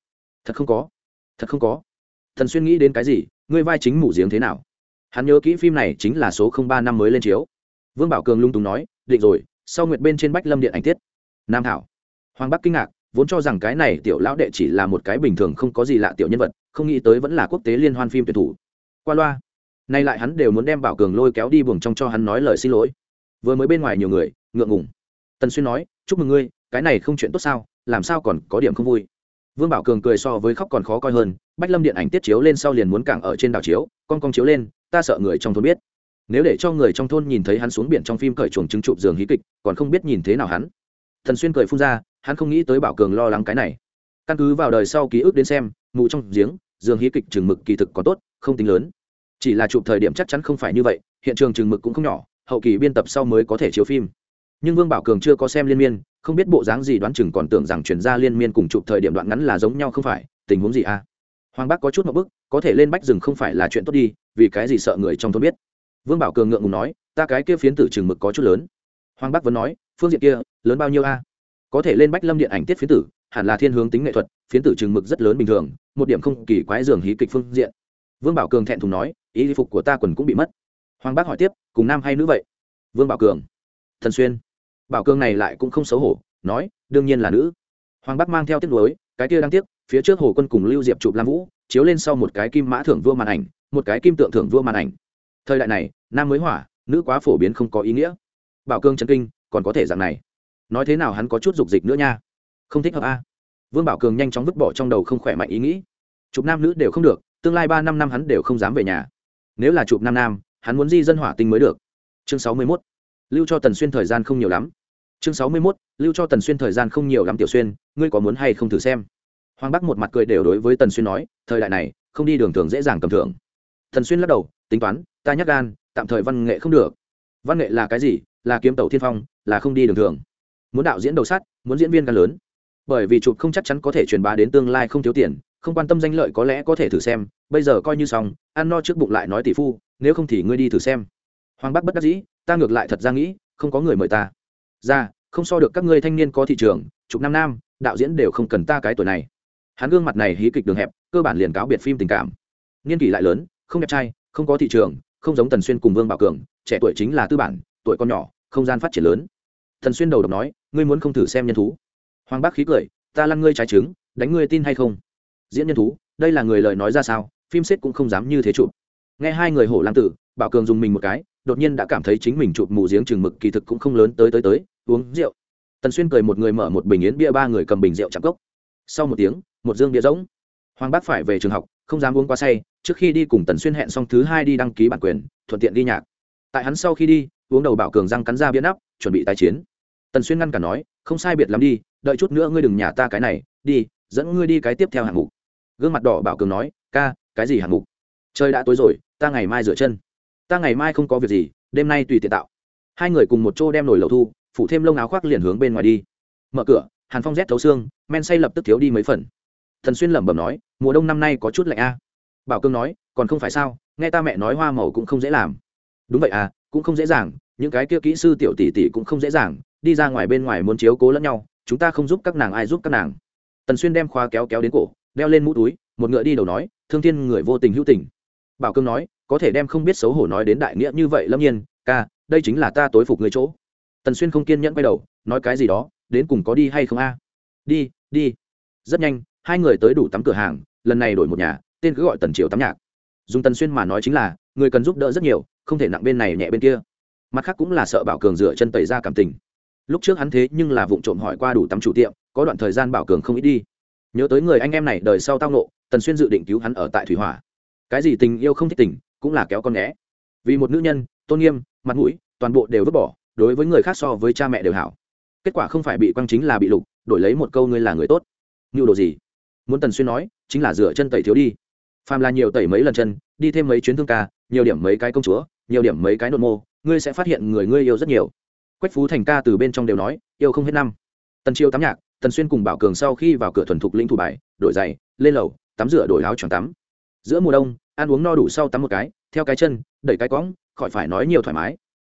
Thật không có. Thật không có. Tần xuyên nghĩ đến cái gì? Ngươi vai chính mủ giếng thế nào? Hắn nhớ kỹ phim này chính là số ba năm mới lên chiếu. Vương bảo cường lung túng nói, định rồi, sau nguyệt bên trên bách lâm điện ảnh tiết. Nam thảo. Hoàng bắc kinh ngạc vốn cho rằng cái này tiểu lão đệ chỉ là một cái bình thường không có gì lạ tiểu nhân vật, không nghĩ tới vẫn là quốc tế liên hoan phim tuyển thủ. Qua loa, nay lại hắn đều muốn đem bảo cường lôi kéo đi buồng trong cho hắn nói lời xin lỗi. Vừa mới bên ngoài nhiều người, ngượng ngùng. Tần xuyên nói, chúc mừng ngươi, cái này không chuyện tốt sao, làm sao còn có điểm không vui? Vương bảo cường cười so với khóc còn khó coi hơn, bách lâm điện ảnh tiết chiếu lên sau liền muốn cảng ở trên đảo chiếu, con con chiếu lên, ta sợ người trong thôn biết. Nếu để cho người trong thôn nhìn thấy hắn xuống biển trong phim cởi chuồng trứng chụp giường hí kịch, còn không biết nhìn thế nào hắn thần xuyên cười phun ra, hắn không nghĩ tới bảo cường lo lắng cái này. Căn cứ vào đời sau ký ức đến xem ngủ trong giếng, giường hí kịch chừng mực kỳ thực còn tốt, không tính lớn. Chỉ là chụp thời điểm chắc chắn không phải như vậy, hiện trường chừng mực cũng không nhỏ, hậu kỳ biên tập sau mới có thể chiếu phim. Nhưng vương bảo cường chưa có xem liên miên, không biết bộ dáng gì đoán chừng còn tưởng rằng chuyển ra liên miên cùng chụp thời điểm đoạn ngắn là giống nhau không phải, tình huống gì à? Hoàng bác có chút một bức, có thể lên bách rừng không phải là chuyện tốt đi, vì cái gì sợ người trong thôn biết? Vương bảo cường ngượng ngùng nói, ta cái kia phiến tử chừng mực có chút lớn. Hoàng bác vẫn nói, phương diện kia lớn bao nhiêu a? Có thể lên bách lâm điện ảnh tiết phiến tử, hẳn là thiên hướng tính nghệ thuật, phiến tử chừng mực rất lớn bình thường, một điểm không kỳ quái dường hí kịch phương diện. Vương bảo cường thẹn thùng nói, ý phục của ta quần cũng bị mất. Hoàng bác hỏi tiếp, cùng nam hay nữ vậy? Vương bảo cường, thần xuyên. Bảo cường này lại cũng không xấu hổ, nói, đương nhiên là nữ. Hoàng bác mang theo tiếc nuối, cái kia đang tiếc, phía trước hồ quân cùng lưu diệp chụp lam vũ, chiếu lên sau một cái kim mã thưởng vua màn ảnh, một cái kim tượng thưởng vua màn ảnh. Thời đại này, nam mới hỏa, nữ quá phổ biến không có ý nghĩa. Bảo cương chân kinh, còn có thể dạng này nói thế nào hắn có chút dục dịch nữa nha. Không thích hợp a. Vương bảo cường nhanh chóng vứt bỏ trong đầu không khỏe mạnh ý nghĩ. Chụp nam nữ đều không được, tương lai ba năm năm hắn đều không dám về nhà. Nếu là chụp nam nam, hắn muốn di dân hỏa tinh mới được. Chương sáu mươi mốt. Lưu cho tần xuyên thời gian không nhiều lắm. Chương sáu mươi mốt. Lưu cho tần xuyên thời gian không nhiều lắm tiểu xuyên, ngươi có muốn hay không thử xem? Hoàng bắc một mặt cười đều đối với tần xuyên nói, thời đại này, không đi đường thường dễ dàng cầm thưởng thần xuyên lắc đầu, tính toán, ta nhắc gan, tạm thời văn nghệ không được. Văn nghệ là cái gì? Là kiếm tàu thiên phong, là không đi đường thường muốn đạo diễn đầu sắt, muốn diễn viên càng lớn. Bởi vì chụp không chắc chắn có thể truyền bá đến tương lai không thiếu tiền, không quan tâm danh lợi có lẽ có thể thử xem, bây giờ coi như xong, ăn no trước bụng lại nói tỷ phu, nếu không thì ngươi đi thử xem. Hoàng bắc bất đắc dĩ, ta ngược lại thật ra nghĩ, không có người mời ta. Ra, không so được các ngươi thanh niên có thị trường, chụp năm nam, đạo diễn đều không cần ta cái tuổi này. Hắn gương mặt này hí kịch đường hẹp, cơ bản liền cáo biệt phim tình cảm. Niên kỷ lại lớn, không đẹp trai, không có thị trường, không giống tần xuyên cùng vương bảo cường, trẻ tuổi chính là tư bản, tuổi con nhỏ, không gian phát triển lớn. Thần xuyên đầu độc nói ngươi muốn không thử xem nhân thú. Hoàng bác khí cười, ta lăn ngươi trái trứng, đánh ngươi tin hay không? Diễn nhân thú, đây là người lời nói ra sao, phim xếp cũng không dám như thế chụp. Nghe hai người hổ lang tử, bảo cường dùng mình một cái, đột nhiên đã cảm thấy chính mình chụp mù giếng chừng mực kỳ thực cũng không lớn tới tới tới, uống rượu. Tần xuyên cười một người mở một bình yến bia, ba người cầm bình rượu chạm cốc. Sau một tiếng, một dương bia rỗng. Hoàng bác phải về trường học, không dám uống quá say, trước khi đi cùng tần xuyên hẹn xong thứ hai đi đăng ký bản quyền, thuận tiện đi nhạc. Tại hắn sau khi đi, uống đầu bảo cường răng cắn ra bia nắp, chuẩn bị tái chiến tần xuyên ngăn cả nói, không sai biệt lắm đi, đợi chút nữa ngươi đừng nhả ta cái này, đi, dẫn ngươi đi cái tiếp theo hạng mục. Gương mặt đỏ bảo cường nói, ca, cái gì hạng mục? Trời đã tối rồi, ta ngày mai rửa chân. Ta ngày mai không có việc gì, đêm nay tùy tiện tạo. Hai người cùng một chỗ đem nồi lẩu thu, phủ thêm lông áo khoác liền hướng bên ngoài đi. Mở cửa, hàn phong rét thấu xương, men say lập tức thiếu đi mấy phần. Thần xuyên lẩm bẩm nói, mùa đông năm nay có chút lạnh a. Bảo cương nói, còn không phải sao, nghe ta mẹ nói hoa màu cũng không dễ làm. Đúng vậy à cũng không dễ dàng, những cái kia kỹ sư tiểu tỷ tỷ cũng không dễ dàng đi ra ngoài bên ngoài muốn chiếu cố lẫn nhau, chúng ta không giúp các nàng ai giúp các nàng. Tần xuyên đem khoa kéo kéo đến cổ, đeo lên mũ túi, một ngựa đi đầu nói, thương thiên người vô tình hữu tình. Bảo cương nói, có thể đem không biết xấu hổ nói đến đại nghĩa như vậy lâm nhiên, ca, đây chính là ta tối phục người chỗ. Tần xuyên không kiên nhẫn quay đầu, nói cái gì đó, đến cùng có đi hay không a? Đi đi. Rất nhanh, hai người tới đủ tắm cửa hàng, lần này đổi một nhà, tên cứ gọi tần triều tắm nhạc. Dùng tần xuyên mà nói chính là, người cần giúp đỡ rất nhiều, không thể nặng bên này nhẹ bên kia. Mặt khác cũng là sợ bảo cường dựa chân tẩy ra cảm tình lúc trước hắn thế nhưng là vụ trộm hỏi qua đủ tắm chủ tiệm, có đoạn thời gian bảo cường không ít đi. Nhớ tới người anh em này đời sau tao nộ tần xuyên dự định cứu hắn ở tại thủy hỏa. Cái gì tình yêu không thích tình, cũng là kéo con né vì một nữ nhân, tôn nghiêm, mặt mũi, toàn bộ đều vứt bỏ, đối với người khác so với cha mẹ đều hảo. Kết quả không phải bị quăng chính là bị lục, đổi lấy một câu ngươi là người tốt. Như đồ gì? Muốn tần xuyên nói, chính là rửa chân tẩy thiếu đi. Phàm là nhiều tẩy mấy lần chân, đi thêm mấy chuyến thương ca, nhiều điểm mấy cái công chúa, nhiều điểm mấy cái nội mô, ngươi sẽ phát hiện người ngươi yêu rất nhiều quách phú thành ca từ bên trong đều nói, yêu không hết năm. Tần chiêu tắm nhạc, tần xuyên cùng bảo cường sau khi vào cửa thuần thục linh thủ bài, đổi giày, lên lầu, tắm rửa đổi áo choàng tắm. Giữa mùa đông, ăn uống no đủ sau tắm một cái, theo cái chân, đẩy cái cõng, khỏi phải nói nhiều thoải mái.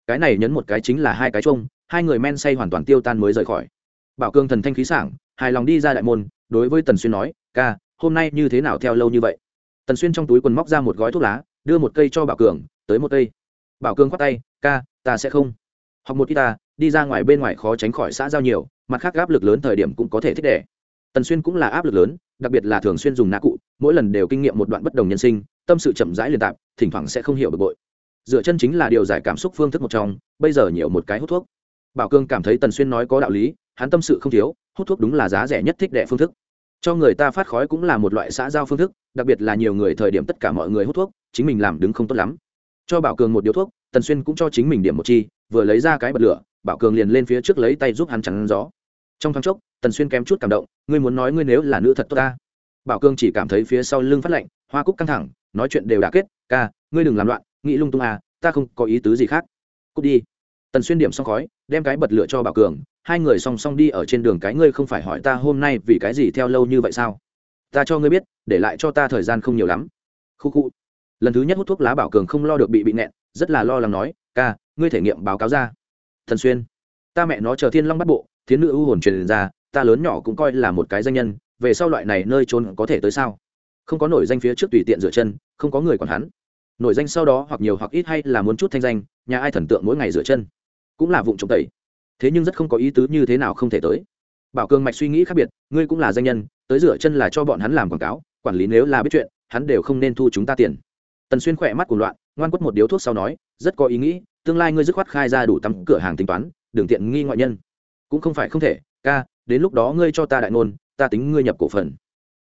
Cái này nhấn một cái chính là hai cái chung hai người men say hoàn toàn tiêu tan mới rời khỏi. Bảo Cường thần thanh khí sảng, hài lòng đi ra đại môn, đối với tần xuyên nói, ca, hôm nay như thế nào theo lâu như vậy? Tần xuyên trong túi quần móc ra một gói thuốc lá, đưa một cây cho bảo cường, tới một cây. Bảo cường khoát tay, ca, ta sẽ không học một ít ta đi ra ngoài bên ngoài khó tránh khỏi xã giao nhiều, mặt khác áp lực lớn thời điểm cũng có thể thích đẻ. Tần xuyên cũng là áp lực lớn, đặc biệt là thường xuyên dùng nã cụ, mỗi lần đều kinh nghiệm một đoạn bất đồng nhân sinh, tâm sự chậm rãi liên tạp thỉnh thoảng sẽ không hiểu bực bội. Dựa chân chính là điều giải cảm xúc phương thức một trong, bây giờ nhiều một cái hút thuốc. Bảo cương cảm thấy tần xuyên nói có đạo lý, hắn tâm sự không thiếu, hút thuốc đúng là giá rẻ nhất thích đẻ phương thức. Cho người ta phát khói cũng là một loại xã giao phương thức, đặc biệt là nhiều người thời điểm tất cả mọi người hút thuốc, chính mình làm đứng không tốt lắm. Cho bảo cường một điếu thuốc, tần xuyên cũng cho chính mình điểm một chi vừa lấy ra cái bật lửa, bảo cường liền lên phía trước lấy tay giúp hắn chắn gió. Trong thoáng chốc, tần xuyên kém chút cảm động, ngươi muốn nói ngươi nếu là nữ thật tốt ta? Bảo cường chỉ cảm thấy phía sau lưng phát lạnh, hoa cúc căng thẳng, nói chuyện đều đã kết, ca, ngươi đừng làm loạn, nghĩ lung tung à ta không có ý tứ gì khác. Cút đi. Tần xuyên điểm xong khói, đem cái bật lửa cho bảo cường, hai người song song đi ở trên đường cái, ngươi không phải hỏi ta hôm nay vì cái gì theo lâu như vậy sao? Ta cho ngươi biết, để lại cho ta thời gian không nhiều lắm. Khu khu. Lần thứ nhất hút thuốc lá bảo cường không lo được bị bị nẹn, rất là lo lắng nói, ca ngươi thể nghiệm báo cáo ra. Thần xuyên, ta mẹ nó chờ thiên long bắt bộ, thiến nữ ưu hồn truyền ra, ta lớn nhỏ cũng coi là một cái danh nhân, về sau loại này nơi trốn có thể tới sao? Không có nổi danh phía trước tùy tiện rửa chân, không có người còn hắn. Nổi danh sau đó hoặc nhiều hoặc ít hay là muốn chút thanh danh, nhà ai thần tượng mỗi ngày rửa chân, cũng là vụ trộm tẩy. Thế nhưng rất không có ý tứ như thế nào không thể tới. Bảo cường mạch suy nghĩ khác biệt, ngươi cũng là danh nhân, tới rửa chân là cho bọn hắn làm quảng cáo, quản lý nếu là biết chuyện, hắn đều không nên thu chúng ta tiền. Tần xuyên khỏe mắt của loạn, ngoan quất một điếu thuốc sau nói, rất có ý nghĩ tương lai ngươi dứt khoát khai ra đủ tắm cửa hàng tính toán, đường tiện nghi ngoại nhân. Cũng không phải không thể, ca, đến lúc đó ngươi cho ta đại ngôn, ta tính ngươi nhập cổ phần.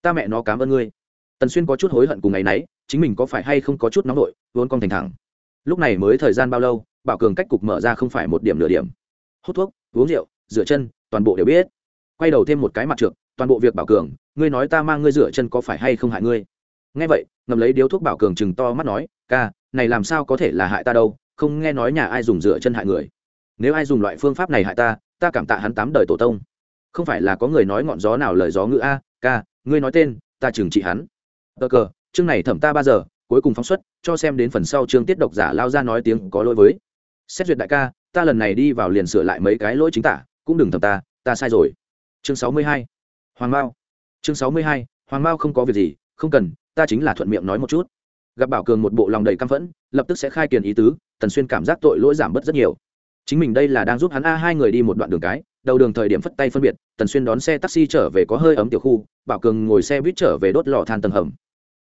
Ta mẹ nó cám ơn ngươi. Tần xuyên có chút hối hận cùng ngày nấy, chính mình có phải hay không có chút nóng nổi, vốn con thành thẳng. Lúc này mới thời gian bao lâu, bảo cường cách cục mở ra không phải một điểm nửa điểm. Hút thuốc, uống rượu, rửa chân, toàn bộ đều biết. Quay đầu thêm một cái mặt trượt toàn bộ việc bảo cường, ngươi nói ta mang ngươi rửa chân có phải hay không hại ngươi? Nghe vậy, ngầm lấy điếu thuốc bảo cường chừng to mắt nói, ca, này làm sao có thể là hại ta đâu không nghe nói nhà ai dùng rửa chân hại người. Nếu ai dùng loại phương pháp này hại ta ta cảm tạ hắn tám đời tổ tông. Không phải là có người nói ngọn gió nào lời gió ngữ a, ca, ngươi nói tên, ta trừng trị hắn. Tờ cờ, chương này thẩm ta ba giờ, cuối cùng phóng xuất, cho xem đến phần sau chương tiết độc giả lao ra nói tiếng có lỗi với. Xét duyệt đại ca, ta lần này đi vào liền sửa lại mấy cái lỗi chính tả, cũng đừng thẩm ta ta sai rồi. Chương sáu mươi hai, hoàng mao. Chương sáu mươi hai, hoàng mao không có việc gì, không cần, ta chính là thuận miệng nói một chút. Gặp bảo cường một bộ lòng đầy căm phẫn lập tức sẽ khai kiền ý tứ, tần xuyên cảm giác tội lỗi giảm bớt rất nhiều. Chính mình đây là đang giúp hắn a hai người đi một đoạn đường cái, đầu đường thời điểm phất tay phân biệt, tần xuyên đón xe taxi trở về có hơi ấm tiểu khu, bảo cường ngồi xe buýt trở về đốt lò than tầng hầm.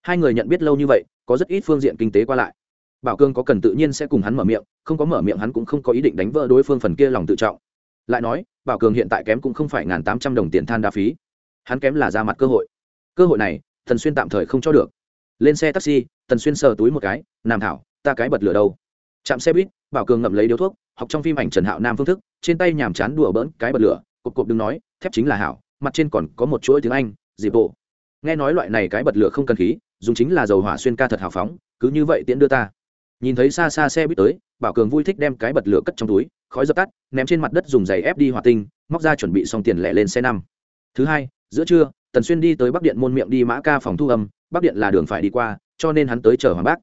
Hai người nhận biết lâu như vậy, có rất ít phương diện kinh tế qua lại. Bảo cường có cần tự nhiên sẽ cùng hắn mở miệng, không có mở miệng hắn cũng không có ý định đánh vỡ đối phương phần kia lòng tự trọng. Lại nói, bảo cường hiện tại kém cũng không phải ngàn tám trăm đồng tiền than đa phí. Hắn kém là ra mặt cơ hội. Cơ hội này thần xuyên tạm thời không cho được. Lên xe taxi, tần xuyên sờ túi một cái, nam thảo ta cái bật lửa đâu? Chạm xe buýt, bảo cường ngậm lấy điếu thuốc, học trong phim ảnh trần hạo nam phương thức, trên tay nhàm chán đùa bỡn cái bật lửa, cộp cộp đừng nói, thép chính là hảo, mặt trên còn có một chuỗi tiếng anh, dịp bộ. Nghe nói loại này cái bật lửa không cần khí, dùng chính là dầu hỏa xuyên ca thật hào phóng, cứ như vậy tiễn đưa ta. Nhìn thấy xa xa xe buýt tới, bảo cường vui thích đem cái bật lửa cất trong túi, khói dập tắt, ném trên mặt đất dùng giày ép đi hỏa tinh, móc ra chuẩn bị xong tiền lẻ lên xe năm. Thứ hai, giữa trưa, tần xuyên đi tới bắc điện môn miệng đi mã ca phòng thu âm, bắc điện là đường phải đi qua, cho nên hắn tới chờ hoàng bác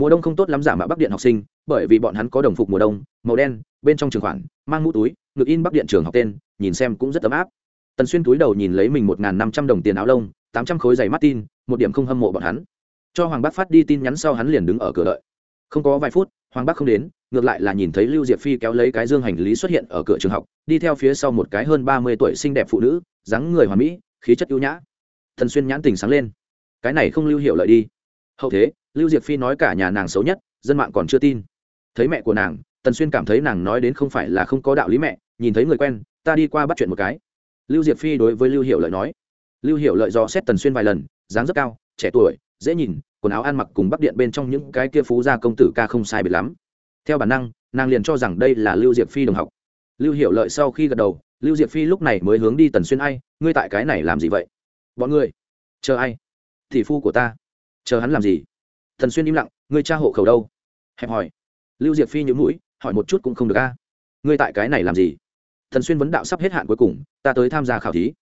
mùa đông không tốt lắm giả mạo bắc điện học sinh, bởi vì bọn hắn có đồng phục mùa đông, màu đen, bên trong trường khoản, mang mũ túi, ngực in bắc điện trường học tên, nhìn xem cũng rất ấm áp. Tần xuyên túi đầu nhìn lấy mình một năm trăm đồng tiền áo lông, tám trăm khối giày martin, một điểm không hâm mộ bọn hắn. Cho hoàng bắc phát đi tin nhắn sau hắn liền đứng ở cửa đợi. Không có vài phút, hoàng bắc không đến, ngược lại là nhìn thấy lưu diệp phi kéo lấy cái dương hành lý xuất hiện ở cửa trường học, đi theo phía sau một cái hơn ba mươi tuổi xinh đẹp phụ nữ, dáng người hoàn mỹ, khí chất ưu nhã. Thần xuyên nhãn tình sáng lên. Cái này không lưu hiệu lợi đi hậu thế, lưu diệp phi nói cả nhà nàng xấu nhất, dân mạng còn chưa tin. Thấy mẹ của nàng, tần xuyên cảm thấy nàng nói đến không phải là không có đạo lý mẹ, nhìn thấy người quen, ta đi qua bắt chuyện một cái. Lưu diệp phi đối với lưu hiệu lợi nói. Lưu hiệu lợi do xét tần xuyên vài lần, dáng rất cao, trẻ tuổi, dễ nhìn, quần áo ăn mặc cùng bắc điện bên trong những cái kia phú gia công tử ca không sai biệt lắm. Theo bản năng, nàng liền cho rằng đây là lưu diệp phi đồng học. Lưu hiệu lợi sau khi gật đầu, lưu diệp phi lúc này mới hướng đi tần xuyên ai, ngươi tại cái này làm gì vậy? Bọn ngươi, chờ ai? Thị phu của ta chờ hắn làm gì? Thần xuyên im lặng người cha hộ khẩu đâu? Hẹp hỏi. Lưu diệp phi nhữ mũi, hỏi một chút cũng không được a. Ngươi tại cái này làm gì? Thần xuyên vấn đạo sắp hết hạn cuối cùng, ta tới tham gia khảo thí.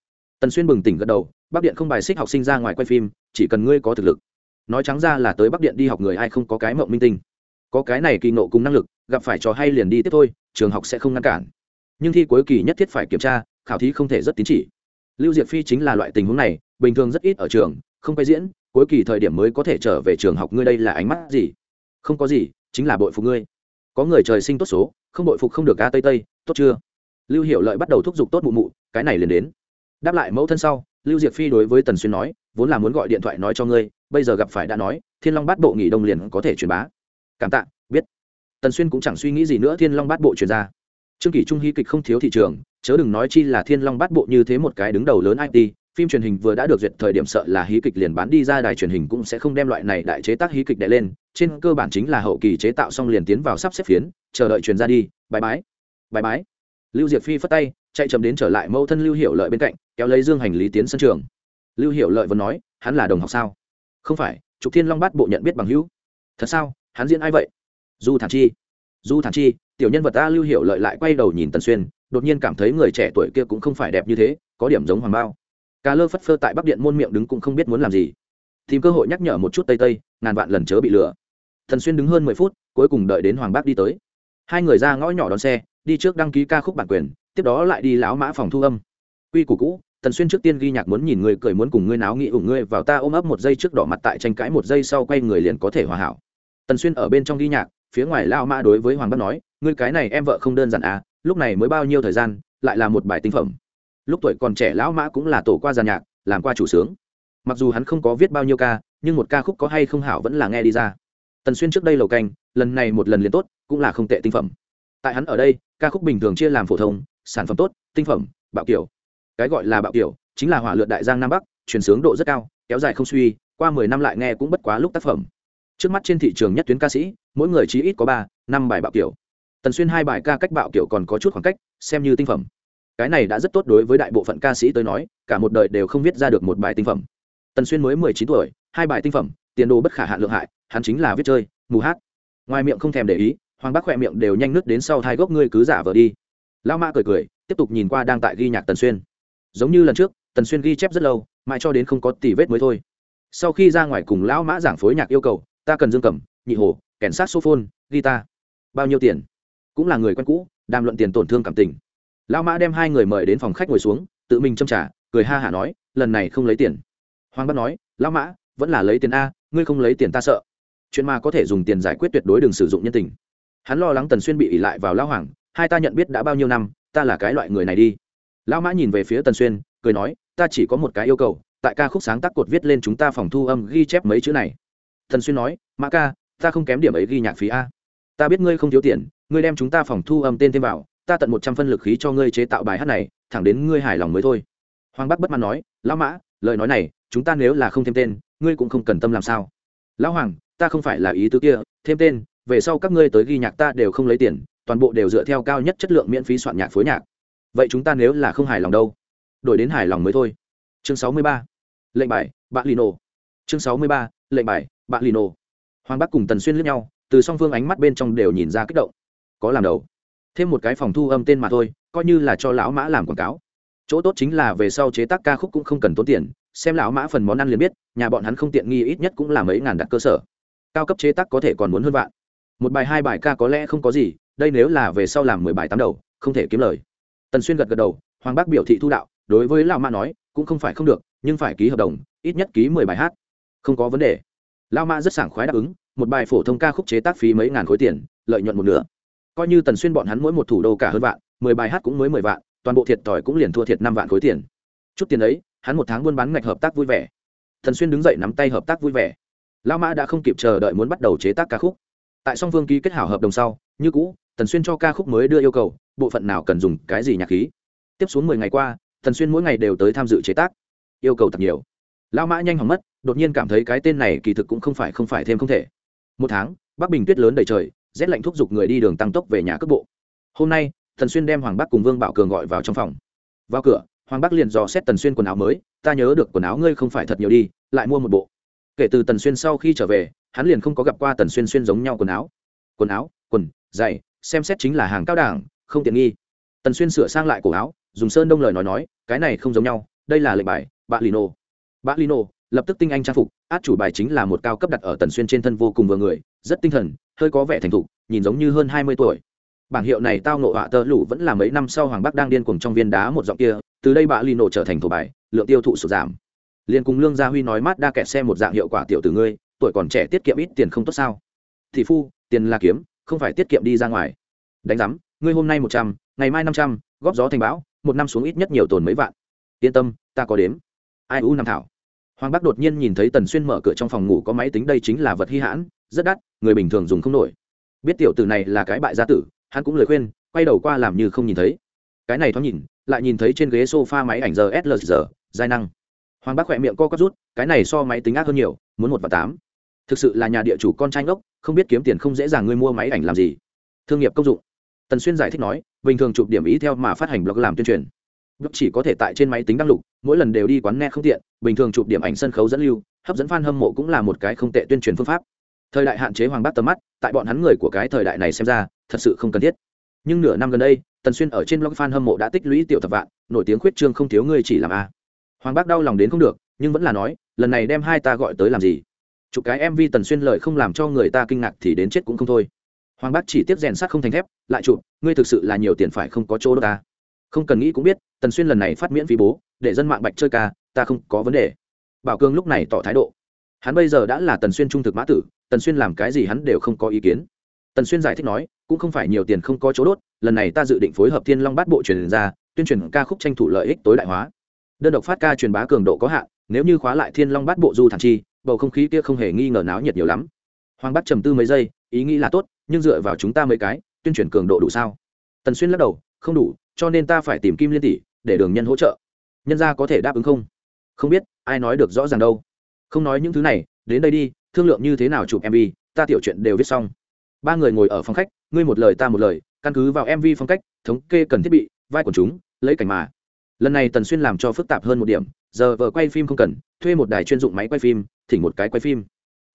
Tần xuyên bừng tỉnh gật đầu, bắc điện không bài xích học sinh ra ngoài quay phim, chỉ cần ngươi có thực lực. Nói trắng ra là tới bắc điện đi học người ai không có cái mộng minh tinh. Có cái này kỳ nộ cùng năng lực, gặp phải trò hay liền đi tiếp thôi, trường học sẽ không ngăn cản. Nhưng thi cuối kỳ nhất thiết phải kiểm tra, khảo thí không thể rất tín chỉ. Lưu diệp phi chính là loại tình huống này, bình thường rất ít ở trường, không quay diễn cuối kỳ thời điểm mới có thể trở về trường học ngươi đây là ánh mắt gì? Không có gì, chính là bội phục ngươi. Có người trời sinh tốt số, không bội phục không được ga tây tây, tốt chưa? Lưu hiệu lợi bắt đầu thúc giục tốt mụ mụ, cái này liền đến. Đáp lại mẫu thân sau, lưu diệp phi đối với tần xuyên nói, vốn là muốn gọi điện thoại nói cho ngươi, bây giờ gặp phải đã nói, thiên long bát bộ nghỉ đông liền có thể truyền bá. Cảm tạ, biết. Tần xuyên cũng chẳng suy nghĩ gì nữa, thiên long bát bộ truyền ra. Trương kỷ trung hy kịch không thiếu thị trường, chớ đừng nói chi là thiên long bát bộ như thế một cái đứng đầu lớn it phim truyền hình vừa đã được duyệt thời điểm sợ là hí kịch liền bán đi ra, đài truyền hình cũng sẽ không đem loại này đại chế tác hí kịch đẻ lên. Trên cơ bản chính là hậu kỳ chế tạo xong liền tiến vào sắp xếp phiến, chờ đợi truyền ra đi. Bài bái bài bái lưu diệp phi phất tay, chạy chậm đến trở lại mẫu thân lưu hiệu lợi bên cạnh, kéo lấy dương hành lý tiến sân trường. Lưu hiệu lợi vẫn nói, hắn là đồng học sao? Không phải, trục thiên long bát bộ nhận biết bằng hữu. Thật sao? Hắn diễn ai vậy? Du thản chi. Du thản chi, tiểu nhân vật ta lưu hiệu lợi lại quay đầu nhìn tần xuyên, đột nhiên cảm thấy người trẻ tuổi kia cũng không phải đẹp như thế, có điểm giống hoàng bao cà lơ phất phơ tại bắc điện môn miệng đứng cũng không biết muốn làm gì. Tìm cơ hội nhắc nhở một chút tây tây, ngàn vạn lần chớ bị lừa. Thần xuyên đứng hơn mười phút, cuối cùng đợi đến hoàng bác đi tới. Hai người ra ngõ nhỏ đón xe, đi trước đăng ký ca khúc bản quyền, tiếp đó lại đi lão mã phòng thu âm. Quy củ cũ tần xuyên trước tiên ghi nhạc muốn nhìn người cười muốn cùng ngươi náo nghị ủng ngươi vào ta ôm ấp một giây trước đỏ mặt tại tranh cãi một giây sau quay người liền có thể hòa hảo. Tần xuyên ở bên trong ghi nhạc, phía ngoài lao mã đối với hoàng bác nói, ngươi cái này em vợ không đơn giản à lúc này mới bao nhiêu thời gian, lại là một bài tinh phẩm lúc tuổi còn trẻ lão mã cũng là tổ qua giàn nhạc, làm qua chủ sướng. Mặc dù hắn không có viết bao nhiêu ca, nhưng một ca khúc có hay không hảo vẫn là nghe đi ra. Tần xuyên trước đây lầu canh, lần này một lần liền tốt, cũng là không tệ tinh phẩm. Tại hắn ở đây, ca khúc bình thường chia làm phổ thông, sản phẩm tốt, tinh phẩm, bạo kiểu. Cái gọi là bạo kiểu, chính là hỏa lượt đại giang nam bắc, truyền sướng độ rất cao, kéo dài không suy, qua mười năm lại nghe cũng bất quá lúc tác phẩm. Trước mắt trên thị trường nhất tuyến ca sĩ, mỗi người chỉ ít có ba, năm bài bạo kiểu. Tần xuyên hai bài ca cách bạo kiểu còn có chút khoảng cách, xem như tinh phẩm cái này đã rất tốt đối với đại bộ phận ca sĩ tới nói, cả một đời đều không viết ra được một bài tinh phẩm. Tần xuyên mới mười chín tuổi, hai bài tinh phẩm, tiền đồ bất khả hạn lượng hại, hắn chính là viết chơi, mù hát. Ngoài miệng không thèm để ý, hoàng bác khỏe miệng đều nhanh nứt đến sau hai gốc ngươi cứ giả vờ đi. Lao mã cười cười, tiếp tục nhìn qua đang tại ghi nhạc tần xuyên. Giống như lần trước, tần xuyên ghi chép rất lâu, mãi cho đến không có tỷ vết mới thôi. Sau khi ra ngoài cùng lão mã giảng phối nhạc yêu cầu, ta cần dương cầm nhị hồ, kèn sát sophone guitar. Bao nhiêu tiền? Cũng là người quen cũ, đàm luận tiền tổn thương cảm tình lão mã đem hai người mời đến phòng khách ngồi xuống, tự mình châm trả cười ha hả nói, lần này không lấy tiền. Hoàng bắt nói, lão mã, vẫn là lấy tiền a, ngươi không lấy tiền ta sợ. Chuyện mà có thể dùng tiền giải quyết tuyệt đối đừng sử dụng nhân tình. Hắn lo lắng tần xuyên bị ỉ lại vào lão hoàng, hai ta nhận biết đã bao nhiêu năm, ta là cái loại người này đi. Lão mã nhìn về phía tần xuyên, cười nói, ta chỉ có một cái yêu cầu, tại ca khúc sáng tác cột viết lên chúng ta phòng thu âm ghi chép mấy chữ này. Tần xuyên nói, mã ca, ta không kém điểm ấy ghi nhạc phí a. Ta biết ngươi không thiếu tiền, ngươi đem chúng ta phòng thu âm tên thêm vào ta tận một trăm phân lực khí cho ngươi chế tạo bài hát này, thẳng đến ngươi hài lòng mới thôi. Hoàng bắc bất mãn nói, lão mã, lời nói này, chúng ta nếu là không thêm tên, ngươi cũng không cần tâm làm sao. Lão hoàng, ta không phải là ý tứ kia, thêm tên, về sau các ngươi tới ghi nhạc ta đều không lấy tiền, toàn bộ đều dựa theo cao nhất chất lượng miễn phí soạn nhạc phối nhạc. Vậy chúng ta nếu là không hài lòng đâu? Đổi đến hài lòng mới thôi. Chương sáu mươi ba, lệnh bài bạn lino chương sáu mươi ba, lệnh bài bạn lino hoàng bắc cùng tần xuyên lướt nhau, từ song phương ánh mắt bên trong đều nhìn ra kích động. Có làm đầu thêm một cái phòng thu âm tên mà thôi, coi như là cho lão mã làm quảng cáo. Chỗ tốt chính là về sau chế tác ca khúc cũng không cần tốn tiền, xem lão mã phần món ăn liền biết, nhà bọn hắn không tiện nghi ít nhất cũng là mấy ngàn đặt cơ sở. Cao cấp chế tác có thể còn muốn hơn vạn. Một bài, hai bài ca có lẽ không có gì, đây nếu là về sau làm mười bài tám đầu, không thể kiếm lời. Tần xuyên gật gật đầu, hoàng bác biểu thị thu đạo, đối với lão mã nói, cũng không phải không được, nhưng phải ký hợp đồng, ít nhất ký mười bài hát. Không có vấn đề. Lão mã rất sảng khoái đáp ứng, một bài phổ thông ca khúc chế tác phí mấy ngàn khối tiền, lợi nhuận một nửa coi như tần xuyên bọn hắn mỗi một thủ đô cả hơn vạn, mười bài hát cũng mới mười vạn, toàn bộ thiệt thòi cũng liền thua thiệt năm vạn khối tiền. Chút tiền ấy, hắn một tháng buôn bán ngạch hợp tác vui vẻ. Thần xuyên đứng dậy nắm tay hợp tác vui vẻ. Lão mã đã không kịp chờ đợi muốn bắt đầu chế tác ca khúc. Tại song phương ký kết hảo hợp đồng sau, như cũ, tần xuyên cho ca khúc mới đưa yêu cầu, bộ phận nào cần dùng cái gì nhạc khí. Tiếp xuống mười ngày qua, tần xuyên mỗi ngày đều tới tham dự chế tác. Yêu cầu thật nhiều. Lão mã nhanh hỏng mất, đột nhiên cảm thấy cái tên này kỳ thực cũng không phải không phải thêm không thể. Một tháng, bắc bình tuyết lớn đầy trời rét lạnh thúc giục người đi đường tăng tốc về nhà cước bộ. Hôm nay tần xuyên đem hoàng bắc cùng vương bảo cường gọi vào trong phòng. Vào cửa hoàng bắc liền dò xét tần xuyên quần áo mới ta nhớ được quần áo ngươi không phải thật nhiều đi lại mua một bộ. Kể từ tần xuyên sau khi trở về hắn liền không có gặp qua tần xuyên xuyên giống nhau quần áo. Quần áo quần dày, xem xét chính là hàng cao đẳng không tiện nghi. Tần xuyên sửa sang lại cổ áo dùng sơn đông lời nói nói cái này không giống nhau đây là lệnh bài bạ lino bạ lino lập tức tinh anh trang phục át chủ bài chính là một cao cấp đặt ở tần xuyên trên thân vô cùng vừa người rất tinh thần hơi có vẻ thành thục, nhìn giống như hơn hai mươi tuổi. Bảng hiệu này tao nộ họa tơ lụ vẫn là mấy năm sau hoàng bắc đang điên cuồng trong viên đá một giọng kia, từ đây bạ lino trở thành thổ bài, lượng tiêu thụ sụt giảm. Liền cùng lương gia huy nói mát đa kẹt xe một dạng hiệu quả tiểu từ ngươi, tuổi còn trẻ tiết kiệm ít tiền không tốt sao? Thị phu, tiền là kiếm, không phải tiết kiệm đi ra ngoài. Đánh giám, ngươi hôm nay một trăm, ngày mai năm trăm, góp gió thành bão, một năm xuống ít nhất nhiều tồn mấy vạn. Yên tâm, ta có đếm. Ai u nam thảo? Hoàng bắc đột nhiên nhìn thấy tần xuyên mở cửa trong phòng ngủ có máy tính, đây chính là vật hy hãn rất đắt, người bình thường dùng không nổi. Biết tiểu tử này là cái bại gia tử, hắn cũng lời khuyên, quay đầu qua làm như không nhìn thấy. Cái này thoáng nhìn, lại nhìn thấy trên ghế sofa máy ảnh giờ slr giai năng. Hoàng bác khỏe miệng co quắp rút, cái này so máy tính ác hơn nhiều, muốn một và tám. Thực sự là nhà địa chủ con trai ngốc, không biết kiếm tiền không dễ dàng ngươi mua máy ảnh làm gì. Thương nghiệp công dụng. Tần xuyên giải thích nói, bình thường chụp điểm ý theo mà phát hành blog làm tuyên truyền. Blog chỉ có thể tại trên máy tính đăng lục, mỗi lần đều đi quán nghe không tiện, bình thường chụp điểm ảnh sân khấu dẫn lưu, hấp dẫn f a n hâm mộ cũng là một cái không tệ tuyên truyền phương pháp thời đại hạn chế hoàng bác tầm mắt, tại bọn hắn người của cái thời đại này xem ra, thật sự không cần thiết. Nhưng nửa năm gần đây, tần xuyên ở trên blog fan hâm mộ đã tích lũy tiểu thập vạn, nổi tiếng khuyết trương không thiếu ngươi chỉ làm a. Hoàng bác đau lòng đến không được, nhưng vẫn là nói, lần này đem hai ta gọi tới làm gì? Chụp cái mv tần xuyên lời không làm cho người ta kinh ngạc thì đến chết cũng không thôi. Hoàng bác chỉ tiếp rèn sắt không thành thép, lại chụp, ngươi thực sự là nhiều tiền phải không có chỗ đâu ta. Không cần nghĩ cũng biết, tần xuyên lần này phát miễn phí bố, để dân mạng bạch chơi ca, ta không có vấn đề. Bảo cương lúc này tỏ thái độ. Hắn bây giờ đã là tần xuyên trung thực mã tử tần xuyên làm cái gì hắn đều không có ý kiến. Tần xuyên giải thích nói, cũng không phải nhiều tiền không có chỗ đốt, lần này ta dự định phối hợp thiên long bát bộ truyền ra, tuyên truyền ca khúc tranh thủ lợi ích tối đại hóa. Đơn độc phát ca truyền bá cường độ có hạn, nếu như khóa lại thiên long bát bộ du thản chi, bầu không khí kia không hề nghi ngờ náo nhiệt nhiều lắm. Hoàng bắc trầm tư mấy giây, ý nghĩ là tốt, nhưng dựa vào chúng ta mấy cái, tuyên truyền cường độ đủ sao? Tần xuyên lắc đầu, không đủ, cho nên ta phải tìm kim liên tỷ, để đường nhân hỗ trợ. Nhân gia có thể đáp ứng không? Không biết, ai nói được rõ ràng đâu. Không nói những thứ này đến đây đi, thương lượng như thế nào chụp mv ta tiểu chuyện đều viết xong. Ba người ngồi ở phòng khách, ngươi một lời ta một lời, căn cứ vào mv phong cách, thống kê cần thiết bị, vai của chúng, lấy cảnh mà. Lần này tần xuyên làm cho phức tạp hơn một điểm, giờ vợ quay phim không cần, thuê một đài chuyên dụng máy quay phim, thỉnh một cái quay phim.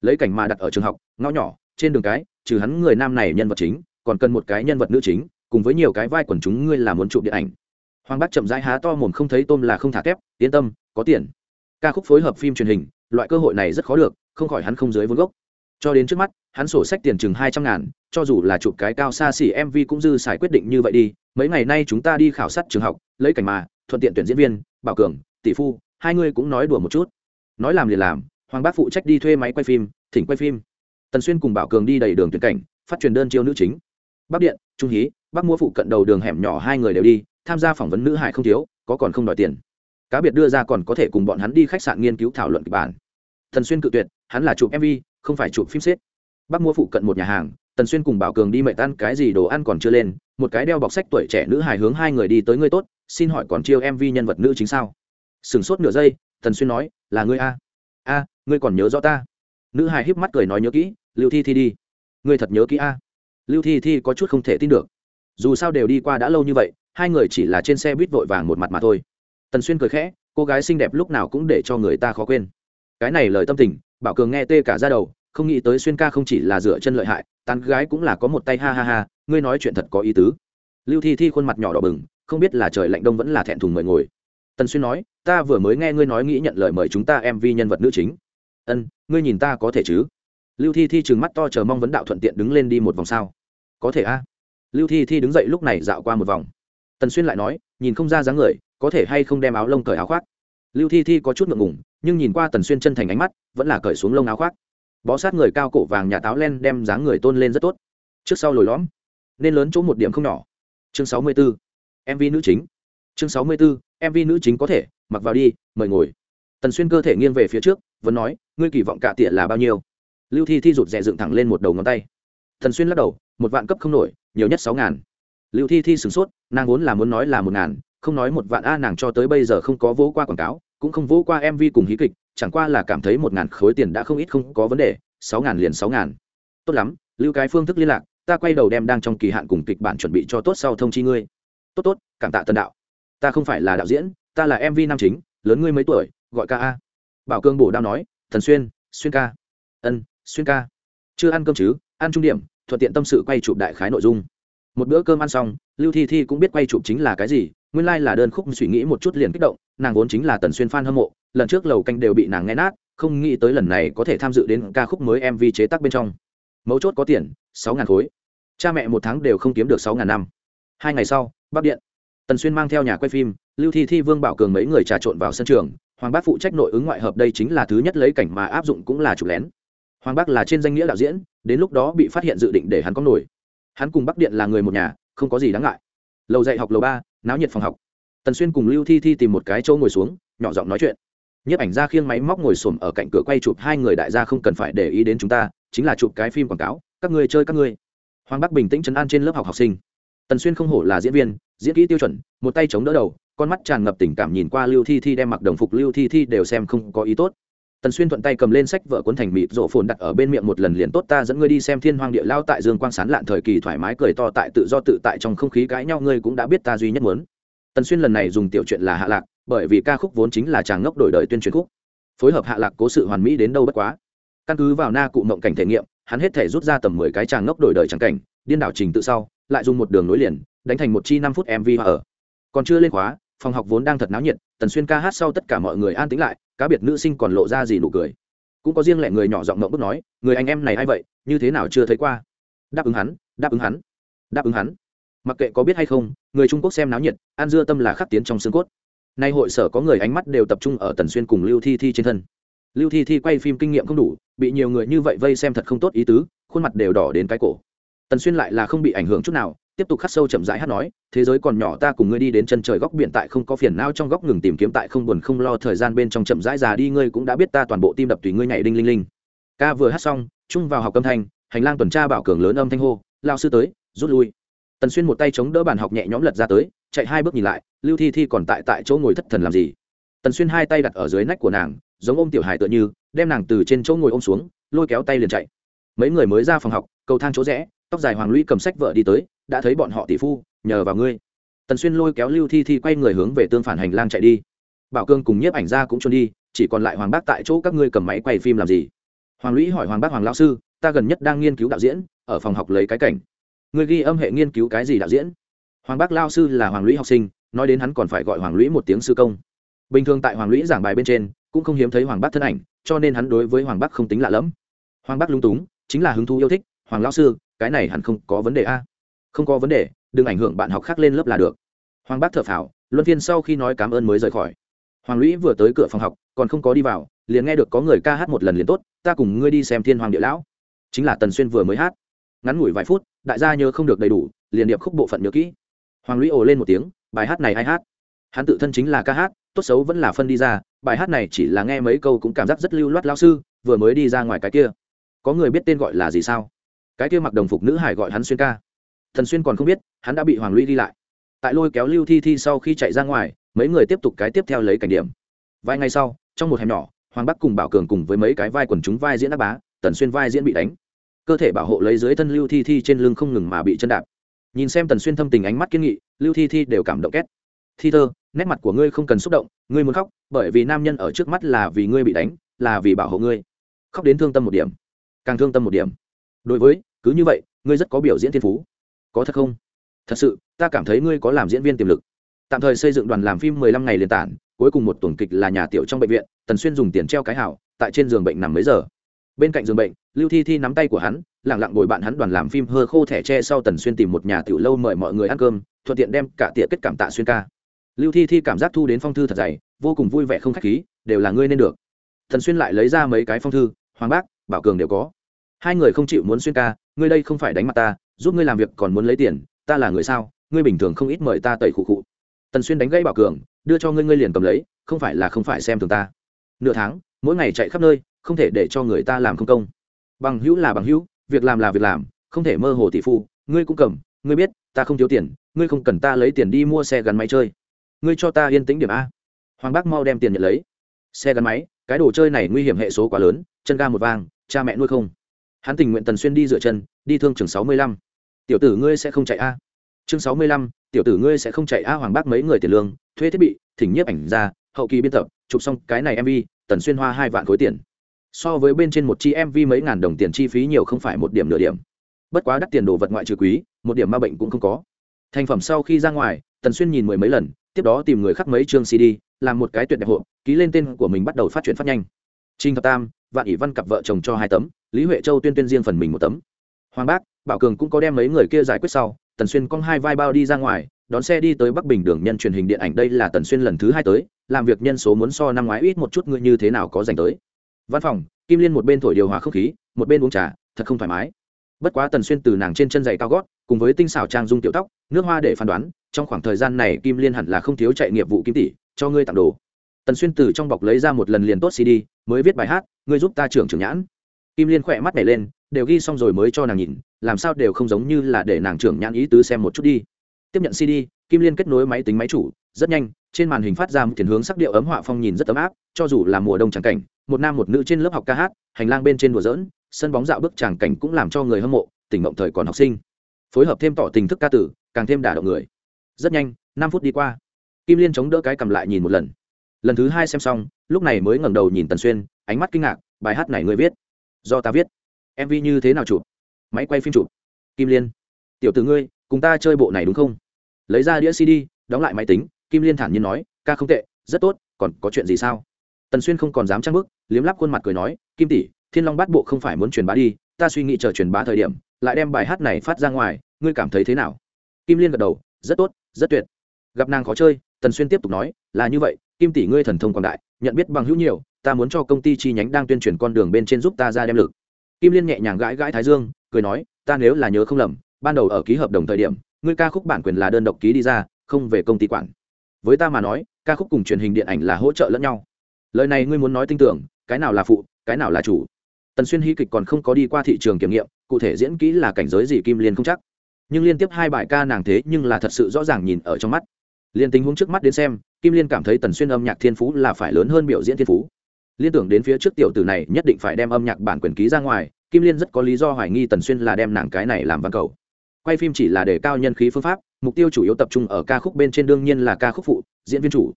Lấy cảnh mà đặt ở trường học, ngõ nhỏ, trên đường cái, trừ hắn người nam này nhân vật chính, còn cần một cái nhân vật nữ chính, cùng với nhiều cái vai quần chúng ngươi là muốn chụp điện ảnh. Hoàng bác chậm rãi há to mồm không thấy tôm là không thả tép yên tâm, có tiền. Ca khúc phối hợp phim truyền hình, loại cơ hội này rất khó được không khỏi hắn không dưới vốn gốc. Cho đến trước mắt, hắn sổ sách tiền chừng hai trăm ngàn, cho dù là chụp cái cao xa xỉ mv cũng dư xài quyết định như vậy đi. Mấy ngày nay chúng ta đi khảo sát trường học, lấy cảnh mà, thuận tiện tuyển diễn viên, bảo cường, tỷ phu, hai người cũng nói đùa một chút. Nói làm liền làm, hoàng bác phụ trách đi thuê máy quay phim, thỉnh quay phim. Tần xuyên cùng bảo cường đi đầy đường tuyển cảnh, phát truyền đơn chiêu nữ chính. Bắc điện, trung hí bắc mua phụ cận đầu đường hẻm nhỏ hai người đều đi, tham gia phỏng vấn nữ hải không thiếu, có còn không đòi tiền. Cá biệt đưa ra còn có thể cùng bọn hắn đi khách sạn nghiên cứu thảo luận kịch bản. Tần xuyên cự tuyệt hắn là chụp mv không phải chụp phim xếp. Bác mua phụ cận một nhà hàng, tần xuyên cùng bảo cường đi mệt ăn cái gì đồ ăn còn chưa lên, một cái đeo bọc sách tuổi trẻ nữ hài hướng hai người đi tới ngươi tốt, xin hỏi còn chiêu mv nhân vật nữ chính sao? Sửng sốt nửa giây, tần xuyên nói, là ngươi a. A, ngươi còn nhớ rõ ta? Nữ hài híp mắt cười nói nhớ kỹ, lưu thi thi đi. Ngươi thật nhớ kỹ a. Lưu thi thi có chút không thể tin được. Dù sao đều đi qua đã lâu như vậy, hai người chỉ là trên xe buýt vội vàng một mặt mà thôi. Tần xuyên cười khẽ, cô gái xinh đẹp lúc nào cũng để cho người ta khó quên. Cái này lời tâm tình bảo cường nghe tê cả ra đầu, không nghĩ tới xuyên ca không chỉ là dựa chân lợi hại, tán gái cũng là có một tay, ha ha ha, ngươi nói chuyện thật có ý tứ. Lưu thi thi khuôn mặt nhỏ đỏ bừng, không biết là trời lạnh đông vẫn là thẹn thùng mời ngồi. Tần xuyên nói, ta vừa mới nghe ngươi nói nghĩ nhận lời mời chúng ta em vi nhân vật nữ chính. Ân, ngươi nhìn ta có thể chứ? Lưu thi thi trừng mắt to chờ mong vấn đạo thuận tiện đứng lên đi một vòng sao. Có thể a. Lưu thi thi đứng dậy lúc này dạo qua một vòng. Tần xuyên lại nói, nhìn không ra dáng người, có thể hay không đem áo lông cởi áo khoác? Lưu thi thi có chút ngượng ngùng nhưng nhìn qua tần xuyên chân thành ánh mắt, vẫn là cởi xuống lông áo khoác. Bó sát người cao cổ vàng nhà táo len đem dáng người tôn lên rất tốt. Trước sau lồi lõm, nên lớn chỗ một điểm không nhỏ. Chương sáu mươi 64. mv nữ chính. Chương sáu mươi 64. mv nữ chính có thể, mặc vào đi, mời ngồi. Tần xuyên cơ thể nghiêng về phía trước, vẫn nói, ngươi kỳ vọng cạ tỉa là bao nhiêu? Lưu thi thi rụt rè dựng thẳng lên một đầu ngón tay. Tần xuyên lắc đầu, một vạn cấp không nổi, nhiều nhất sáu ngàn. Lưu thi thi sửng sốt, nàng vốn là muốn nói là một ngàn không nói một vạn a, nàng cho tới bây giờ không có vỗ qua quảng cáo, cũng không vỗ qua mv cùng hí kịch, chẳng qua là cảm thấy một ngàn khối tiền đã không ít không có vấn đề, sáu ngàn liền sáu ngàn. Tốt lắm, lưu cái phương thức liên lạc, ta quay đầu đem đang trong kỳ hạn cùng kịch bản chuẩn bị cho tốt sau thông chi ngươi. Tốt tốt, cảm tạ tân đạo. Ta không phải là đạo diễn, ta là mv nam chính, lớn ngươi mấy tuổi, gọi ca a. Bảo cương bổ đao nói, thần xuyên xuyên ca. Ân, xuyên ca. Chưa ăn cơm chứ? Ăn trung điểm, thuận tiện tâm sự quay chụp đại khái nội dung. Một bữa cơm ăn xong, lưu thi thi cũng biết quay chụp chính là cái gì nguyên lai、like、là đơn khúc suy nghĩ một chút liền kích động, nàng vốn chính là tần xuyên f a n hâm mộ, lần trước lầu canh đều bị nàng nghe nát, không nghĩ tới lần này có thể tham dự đến ca khúc mới mv chế tác bên trong. Mấu chốt có tiền, sáu ngàn khối. Cha mẹ một tháng đều không kiếm được sáu ngàn năm. Hai ngày sau bắc điện. Tần xuyên mang theo nhà quay phim, lưu thi thi, vương bảo cường mấy người trà trộn vào sân trường, hoàng bác phụ trách nội ứng ngoại hợp đây chính là thứ nhất lấy cảnh mà áp dụng cũng là chụp lén. Hoàng bác là trên danh nghĩa đạo diễn, đến lúc đó bị phát hiện dự định để hắn có nổi. Hắn cùng bắc điện là người một nhà, không có gì đáng ngại. Lầu dạy học lầu ba náo nhiệt phòng học. Tần xuyên cùng lưu thi thi tìm một cái chỗ ngồi xuống, nhỏ giọng nói chuyện. Nhiếp ảnh ra khiêng máy móc ngồi xổm ở cạnh cửa quay chụp hai người đại gia không cần phải để ý đến chúng ta, chính là chụp cái phim quảng cáo, các ngươi chơi các ngươi. Hoàng bắc bình tĩnh chấn an trên lớp học học sinh. Tần xuyên không hổ là diễn viên, diễn kỹ tiêu chuẩn, một tay chống đỡ đầu, con mắt tràn ngập tình cảm nhìn qua lưu thi thi đem mặc đồng phục lưu thi thi đều xem không có ý tốt tần xuyên thuận tay cầm lên sách vợ cuốn thành mịt rổ phồn đặt ở bên miệng một lần liền tốt ta dẫn ngươi đi xem thiên hoang địa lao tại dương quang sán lạn thời kỳ thoải mái cười to tại tự do tự tại trong không khí cãi nhau ngươi cũng đã biết ta duy nhất muốn. Tần xuyên lần này dùng tiểu chuyện là hạ lạc, bởi vì ca khúc vốn chính là chàng ngốc đổi đời tuyên truyền khúc. Phối hợp hạ lạc cố sự hoàn mỹ đến đâu bất quá. Căn cứ vào na cụ mộng cảnh thể nghiệm, hắn hết thể rút ra tầm mười cái chàng ngốc đổi đời tràng cảnh, điên đảo trình tự sau, lại dùng một đường nối liền, đánh thành một chi năm phút mv ở. Còn chưa lên khóa, phòng học vốn đang thật náo nhiệt tần xuyên ca hát sau tất cả mọi người an tĩnh lại, cá biệt nữ sinh còn lộ ra gì nụ cười. Cũng có riêng lẻ người nhỏ giọng mộng bức nói, người anh em này hay vậy, như thế nào chưa thấy qua? Đáp ứng hắn, đáp ứng hắn, đáp ứng hắn. Mặc kệ có biết hay không, người trung quốc xem náo nhiệt an dưa tâm là khắc tiến trong xương cốt. Nay hội sở có người ánh mắt đều tập trung ở tần xuyên cùng lưu thi thi trên thân. Lưu thi thi quay phim kinh nghiệm không đủ, bị nhiều người như vậy vây xem thật không tốt ý tứ, khuôn mặt đều đỏ đến cái cổ. Tần xuyên lại là không bị ảnh hưởng chút nào tiếp tục khắc sâu chậm rãi hát nói, thế giới còn nhỏ ta cùng ngươi đi đến chân trời góc biển tại không có phiền não trong góc ngừng tìm kiếm tại không buồn không lo thời gian bên trong chậm rãi già đi, ngươi cũng đã biết ta toàn bộ tim đập tùy ngươi nhảy đinh linh linh. Ca vừa hát xong, chung vào học âm thanh, hành lang tuần tra bảo cường lớn âm thanh hô lao sư tới, rút lui. Tần xuyên một tay chống đỡ bàn học nhẹ nhõm lật ra tới, chạy hai bước nhìn lại, lưu thi thi còn tại tại chỗ ngồi thất thần làm gì? Tần xuyên hai tay đặt ở dưới nách của nàng, giống ôm tiểu hài tựa như, đem nàng từ trên chỗ ngồi ôm xuống, lôi kéo tay liền chạy. Mấy người mới ra phòng học, cầu thang chỗ rẽ, tóc dài hoàng lũy cầm sách vợ đi tới đã thấy bọn họ tỷ phu, nhờ vào ngươi. Tần xuyên lôi kéo lưu thi thi quay người hướng về tương phản hành lang chạy đi. Bảo cương cùng nhiếp ảnh ra cũng trốn đi, chỉ còn lại hoàng bác tại chỗ các ngươi cầm máy quay phim làm gì? Hoàng lũy hỏi hoàng bác, hoàng lao sư, ta gần nhất đang nghiên cứu đạo diễn, ở phòng học lấy cái cảnh. Người ghi âm hệ nghiên cứu cái gì đạo diễn? Hoàng bác lao sư là hoàng lũy học sinh, nói đến hắn còn phải gọi hoàng lũy một tiếng sư công. Bình thường tại hoàng lũy giảng bài bên trên, cũng không hiếm thấy hoàng bác thân ảnh, cho nên hắn đối với hoàng bác không tính lạ lẫm. Hoàng bác lung túng, chính là hứng thú yêu thích, hoàng lao sư, cái này hẳn không có vấn đề a không có vấn đề, đừng ảnh hưởng bạn học khác lên lớp là được. Hoàng bác thở phào, luân phiên sau khi nói cảm ơn mới rời khỏi. Hoàng lũy vừa tới cửa phòng học, còn không có đi vào, liền nghe được có người ca hát một lần liền tốt, ta cùng ngươi đi xem thiên hoàng địa lão. Chính là tần xuyên vừa mới hát. Ngắn ngủi vài phút, đại gia nhớ không được đầy đủ, liền điệp khúc bộ phận nhớ kỹ. Hoàng lũy ồ lên một tiếng, bài hát này ai hát? Hắn tự thân chính là ca hát, tốt xấu vẫn là phân đi ra, bài hát này chỉ là nghe mấy câu cũng cảm giác rất lưu loát lao sư, vừa mới đi ra ngoài cái kia. Có người biết tên gọi là gì sao? Cái kia mặc đồng phục nữ hải gọi hắn xuyên ca thần xuyên còn không biết, hắn đã bị hoàng lũy đi lại. Tại lôi kéo lưu thi thi sau khi chạy ra ngoài, mấy người tiếp tục cái tiếp theo lấy cảnh điểm. Vài ngày sau, trong một hẻm nhỏ, hoàng bắc cùng bảo cường cùng với mấy cái vai quần chúng vai diễn đáp bá, tần xuyên vai diễn bị đánh. Cơ thể bảo hộ lấy dưới thân lưu thi thi trên lưng không ngừng mà bị chân đạp. Nhìn xem tần xuyên thâm tình ánh mắt kiên nghị, lưu thi thi đều cảm động két. Thi thơ, nét mặt của ngươi không cần xúc động, ngươi muốn khóc, bởi vì nam nhân ở trước mắt là vì ngươi bị đánh, là vì bảo hộ ngươi. Khóc đến thương tâm một điểm. Càng thương tâm một điểm. Đối với, cứ như vậy, ngươi rất có biểu diễn thiên phú có thật không? Thật sự, ta cảm thấy ngươi có làm diễn viên tiềm lực. Tạm thời xây dựng đoàn làm phim mười lăm ngày liền tản, cuối cùng một tuần kịch là nhà tiểu trong bệnh viện, tần xuyên dùng tiền treo cái hảo, tại trên giường bệnh nằm mấy giờ. Bên cạnh giường bệnh, lưu thi thi nắm tay của hắn lẳng lặng ngồi bạn hắn đoàn làm phim hơ khô thẻ tre sau tần xuyên tìm một nhà tiểu lâu mời mọi người ăn cơm, thuận tiện đem cả tiệc kết cảm tạ xuyên ca. Lưu thi thi cảm giác thu đến phong thư thật dày, vô cùng vui vẻ không khách khí, đều là ngươi nên được. Thần xuyên lại lấy ra mấy cái phong thư, hoàng bác, bảo cường đều có. Hai người không chịu muốn xuyên ca, ngươi đây không phải đánh mặt ta giúp ngươi làm việc còn muốn lấy tiền, ta là người sao? Ngươi bình thường không ít mời ta tẩy khụ khụ. Tần xuyên đánh gãy bảo cường, đưa cho ngươi ngươi liền cầm lấy, không phải là không phải xem thường ta. Nửa tháng, mỗi ngày chạy khắp nơi, không thể để cho người ta làm không công. Bằng hữu là bằng hữu, việc làm là việc làm, không thể mơ hồ tỷ phu, ngươi cũng cầm, ngươi biết, ta không thiếu tiền, ngươi không cần ta lấy tiền đi mua xe gắn máy chơi. Ngươi cho ta yên tĩnh điểm a. Hoàng bác mau đem tiền nhận lấy. Xe gắn máy, cái đồ chơi này nguy hiểm hệ số quá lớn, chân ga một vang, cha mẹ nuôi không. Hắn tình nguyện tần xuyên đi dựa chân, đi thương trường sáu mươi lăm tiểu tử ngươi sẽ không chạy a. Chương sáu mươi lăm, tiểu tử ngươi sẽ không chạy a, hoàng bác mấy người tiền lương, thuê thiết bị, thỉnh nhiếp ảnh ra, hậu kỳ biên tập, chụp xong cái này mv tần xuyên hoa hai vạn khối tiền. So với bên trên một chi mv mấy ngàn đồng tiền chi phí nhiều không phải một điểm nửa điểm. Bất quá đắt tiền đồ vật ngoại trừ quý, một điểm ma bệnh cũng không có. Thành phẩm sau khi ra ngoài, tần xuyên nhìn mười mấy lần, tiếp đó tìm người khắc mấy chương cd làm một cái tuyệt đẹp hộ ký lên tên của mình bắt đầu phát triển phát nhanh. Trinh thập tam, vạn ỷ văn cặp vợ chồng cho hai tấm, lý huệ châu tuyên tuyên riêng phần mình một tấm. Hoàng bác bảo cường cũng có đem mấy người kia giải quyết sau, tần xuyên cong hai vai bao đi ra ngoài, đón xe đi tới bắc bình đường nhân truyền hình điện ảnh đây là tần xuyên lần thứ hai tới, làm việc nhân số muốn so năm ngoái ít một chút, ngươi như thế nào có dành tới? Văn phòng, kim liên một bên thổi điều hòa không khí, một bên uống trà, thật không thoải mái. Bất quá tần xuyên từ nàng trên chân giày cao gót, cùng với tinh xảo trang dung tiểu tóc, nước hoa để phán đoán, trong khoảng thời gian này kim liên hẳn là không thiếu chạy nghiệp vụ kim tỷ, cho ngươi tặng đồ. Tần xuyên từ trong bọc lấy ra một lần liền tốt cd, mới viết bài hát, ngươi giúp ta trưởng trưởng nhãn. Kim liên khỏe mắt nhảy lên, đều ghi xong rồi mới cho nàng nhìn làm sao đều không giống như là để nàng trưởng nhãn ý tứ xem một chút đi. Tiếp nhận cd kim liên kết nối máy tính máy chủ, rất nhanh, trên màn hình phát ra một tiền hướng sắc điệu ấm họa phong nhìn rất ấm áp, cho dù là mùa đông tràng cảnh, một nam một nữ trên lớp học ca hát, hành lang bên trên đùa dỡn sân bóng dạo bước tràng cảnh cũng làm cho người hâm mộ, tỉnh mộng thời còn học sinh. Phối hợp thêm tỏ tình thức ca tử, càng thêm đả động người. Rất nhanh, năm phút đi qua, kim liên chống đỡ cái cầm lại nhìn một lần. Lần thứ hai xem xong, lúc này mới ngẩng đầu nhìn tần xuyên, ánh mắt kinh ngạc, bài hát này ngươi viết, do ta viết. Mv như thế nào chụp? Máy quay phim chụp. Kim liên, tiểu t ử ngươi, cùng ta chơi bộ này đúng không? Lấy ra đĩa cd, đóng lại máy tính, kim liên thản nhiên nói, ca không tệ, rất tốt, còn có chuyện gì sao? Tần xuyên không còn dám trang bức liếm lắp khuôn mặt cười nói, kim tỷ, thiên long bát bộ không phải muốn truyền bá đi, ta suy nghĩ chờ truyền bá thời điểm, lại đem bài hát này phát ra ngoài, ngươi cảm thấy thế nào? Kim liên gật đầu, rất tốt, rất tuyệt. Gặp nàng khó chơi, tần xuyên tiếp tục nói, là như vậy, kim tỷ ngươi thần thông quảng đại, nhận biết bằng hữu nhiều, ta muốn cho công ty chi nhánh đang tuyên truyền con đường bên trên giúp ta ra đem lực. Kim liên nhẹ nhàng gãi gãi thái dương cười nói, ta nếu là nhớ không lầm, ban đầu ở ký hợp đồng thời điểm, ngươi ca khúc bản quyền là đơn độc ký đi ra, không về công ty quản. Với ta mà nói, ca khúc cùng truyền hình điện ảnh là hỗ trợ lẫn nhau. Lời này ngươi muốn nói tin tưởng, cái nào là phụ, cái nào là chủ? Tần xuyên hy kịch còn không có đi qua thị trường kiểm nghiệm, cụ thể diễn kỹ là cảnh giới gì kim liên không chắc. Nhưng liên tiếp hai bài ca nàng thế nhưng là thật sự rõ ràng nhìn ở trong mắt. Liên tình huống trước mắt đến xem, kim liên cảm thấy tần xuyên âm nhạc thiên phú là phải lớn hơn biểu diễn thiên phú. Liên tưởng đến phía trước tiểu tử này nhất định phải đem âm nhạc bản quyền ký ra ngoài kim liên rất có lý do hoài nghi tần xuyên là đem nàng cái này làm văn cầu. Quay phim chỉ là để cao nhân khí phương pháp, mục tiêu chủ yếu tập trung ở ca khúc bên trên, đương nhiên là ca khúc phụ, diễn viên chủ.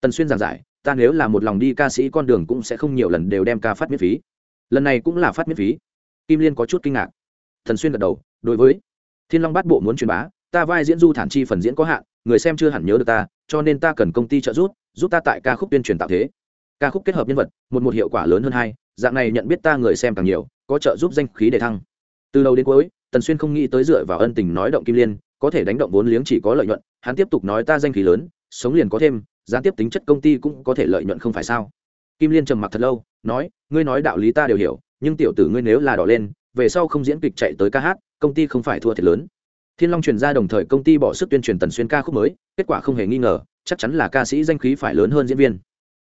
Tần xuyên giảng giải, ta nếu là một lòng đi ca sĩ con đường cũng sẽ không nhiều lần đều đem ca phát miễn phí. Lần này cũng là phát miễn phí. Kim liên có chút kinh ngạc. Thần xuyên gật đầu, đối với. Thiên long bát bộ muốn truyền bá, ta vai diễn du thản chi phần diễn có hạn, người xem chưa hẳn nhớ được ta, cho nên ta cần công ty trợ giúp giúp ta tại ca khúc tuyên truyền tạo thế. Ca khúc kết hợp nhân vật, một một hiệu quả lớn hơn hai, dạng này nhận biết ta người xem càng nhiều có trợ giúp danh khí để thăng. Từ đầu đến cuối, tần xuyên không nghĩ tới dựa vào ân tình nói động kim liên, có thể đánh động vốn liếng chỉ có lợi nhuận, hắn tiếp tục nói ta danh khí lớn, sống liền có thêm, gián tiếp tính chất công ty cũng có thể lợi nhuận không phải sao? Kim liên trầm mặc thật lâu, nói, ngươi nói đạo lý ta đều hiểu, nhưng tiểu tử ngươi nếu là đỏ lên, về sau không diễn kịch chạy tới ca hát, công ty không phải thua thiệt lớn. Thiên long truyền ra đồng thời công ty bỏ sức tuyên truyền tần xuyên ca khúc mới, kết quả không hề nghi ngờ, chắc chắn là ca sĩ danh khí phải lớn hơn diễn viên.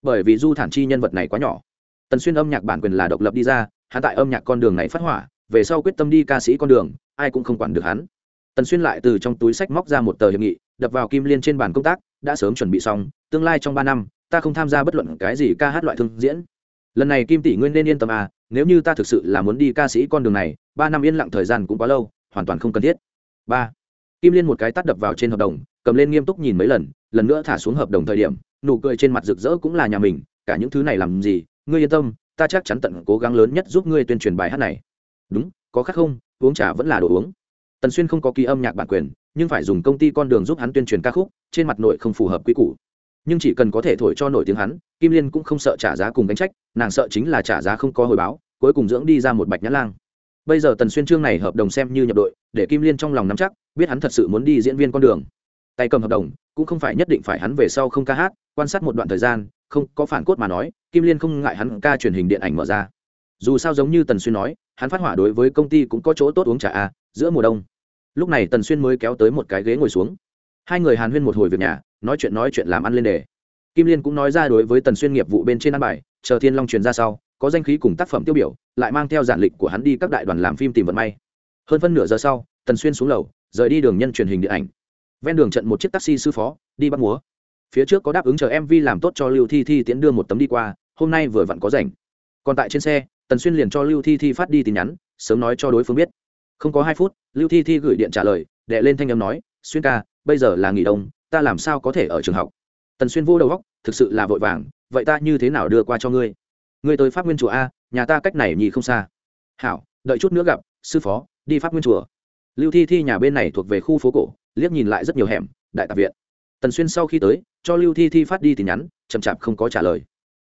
Bởi vì du thản chi nhân vật này quá nhỏ. Tần xuyên âm nhạc bản quyền là độc lập đi ra hắn tại âm nhạc con đường này phát hỏa, về sau quyết tâm đi ca sĩ con đường, ai cũng không quản được hắn. Tần xuyên lại từ trong túi sách móc ra một tờ hiệp nghị, đập vào kim liên trên bàn công tác, đã sớm chuẩn bị xong, tương lai trong ba năm, ta không tham gia bất luận cái gì ca hát loại thương diễn. Lần này kim tỷ nguyên nên yên tâm à nếu như ta thực sự là muốn đi ca sĩ con đường này, ba năm yên lặng thời gian cũng quá lâu, hoàn toàn không cần thiết. Ba. Kim liên một cái tắt đập vào trên hợp đồng, cầm lên nghiêm túc nhìn mấy lần lần nữa thả xuống hợp đồng thời điểm, nụ cười trên mặt rực rỡ cũng là nhà mình, cả những thứ này làm gì, ngươi yên tâm ta chắc chắn tận cố gắng lớn nhất giúp ngươi tuyên truyền bài hát này. Đúng, có khác không? Uống trà vẫn là đồ uống. Tần xuyên không có ký âm nhạc bản quyền, nhưng phải dùng công ty con đường giúp hắn tuyên truyền ca khúc, trên mặt nội không phù hợp quy củ. Nhưng chỉ cần có thể thổi cho nổi tiếng hắn, kim liên cũng không sợ trả giá cùng đánh trách, nàng sợ chính là trả giá không có hồi báo, cuối cùng dưỡng đi ra một bạch nhã lang. Bây giờ tần xuyên trương này hợp đồng xem như nhập đội, để kim liên trong lòng nắm chắc, biết hắn thật sự muốn đi diễn viên con đường. Tay cầm hợp đồng, cũng không phải nhất định phải hắn về sau không ca hát quan sát một đoạn thời gian, không có phản cốt mà nói, kim liên không ngại hắn ca truyền hình điện ảnh mở ra. Dù sao giống như tần xuyên nói, hắn phát hỏa đối với công ty cũng có chỗ tốt uống trà a giữa mùa đông. Lúc này tần xuyên mới kéo tới một cái ghế ngồi xuống. Hai người hàn huyên một hồi việc nhà, nói chuyện nói chuyện làm ăn lên đề. Kim liên cũng nói ra đối với tần xuyên nghiệp vụ bên trên ăn bài, chờ thiên long truyền ra sau, có danh khí cùng tác phẩm tiêu biểu, lại mang theo giản lịch của hắn đi các đại đoàn làm phim tìm vận may. Hơn phân nửa giờ sau, tần xuyên xuống lầu, rời đi đường nhân truyền hình điện ảnh. Ven đường trận một chiếc taxi sư phó, đi bắt múa phía trước có đáp ứng chờ mv làm tốt cho lưu thi thi tiến đưa một tấm đi qua, hôm nay vừa vặn có rảnh. Còn tại trên xe, tần xuyên liền cho lưu thi thi phát đi tin nhắn, sớm nói cho đối phương biết. Không có hai phút, lưu thi thi gửi điện trả lời, đệ lên thanh âm nói, xuyên ca, bây giờ là nghỉ đông, ta làm sao có thể ở trường học? Tần xuyên vô đầu góc thực sự là vội vàng, vậy ta như thế nào đưa qua cho ngươi? Ngươi tới pháp nguyên chùa a, nhà ta cách này nhì không xa. Hảo, đợi chút nữa gặp, sư phó, đi pháp nguyên chùa. Lưu thi thi nhà bên này thuộc về khu phố cổ, liếc nhìn lại rất nhiều hẻm, đại tạp viện. Tần xuyên sau khi tới cho lưu thi thi phát đi tin nhắn, chậm chạp không có trả lời.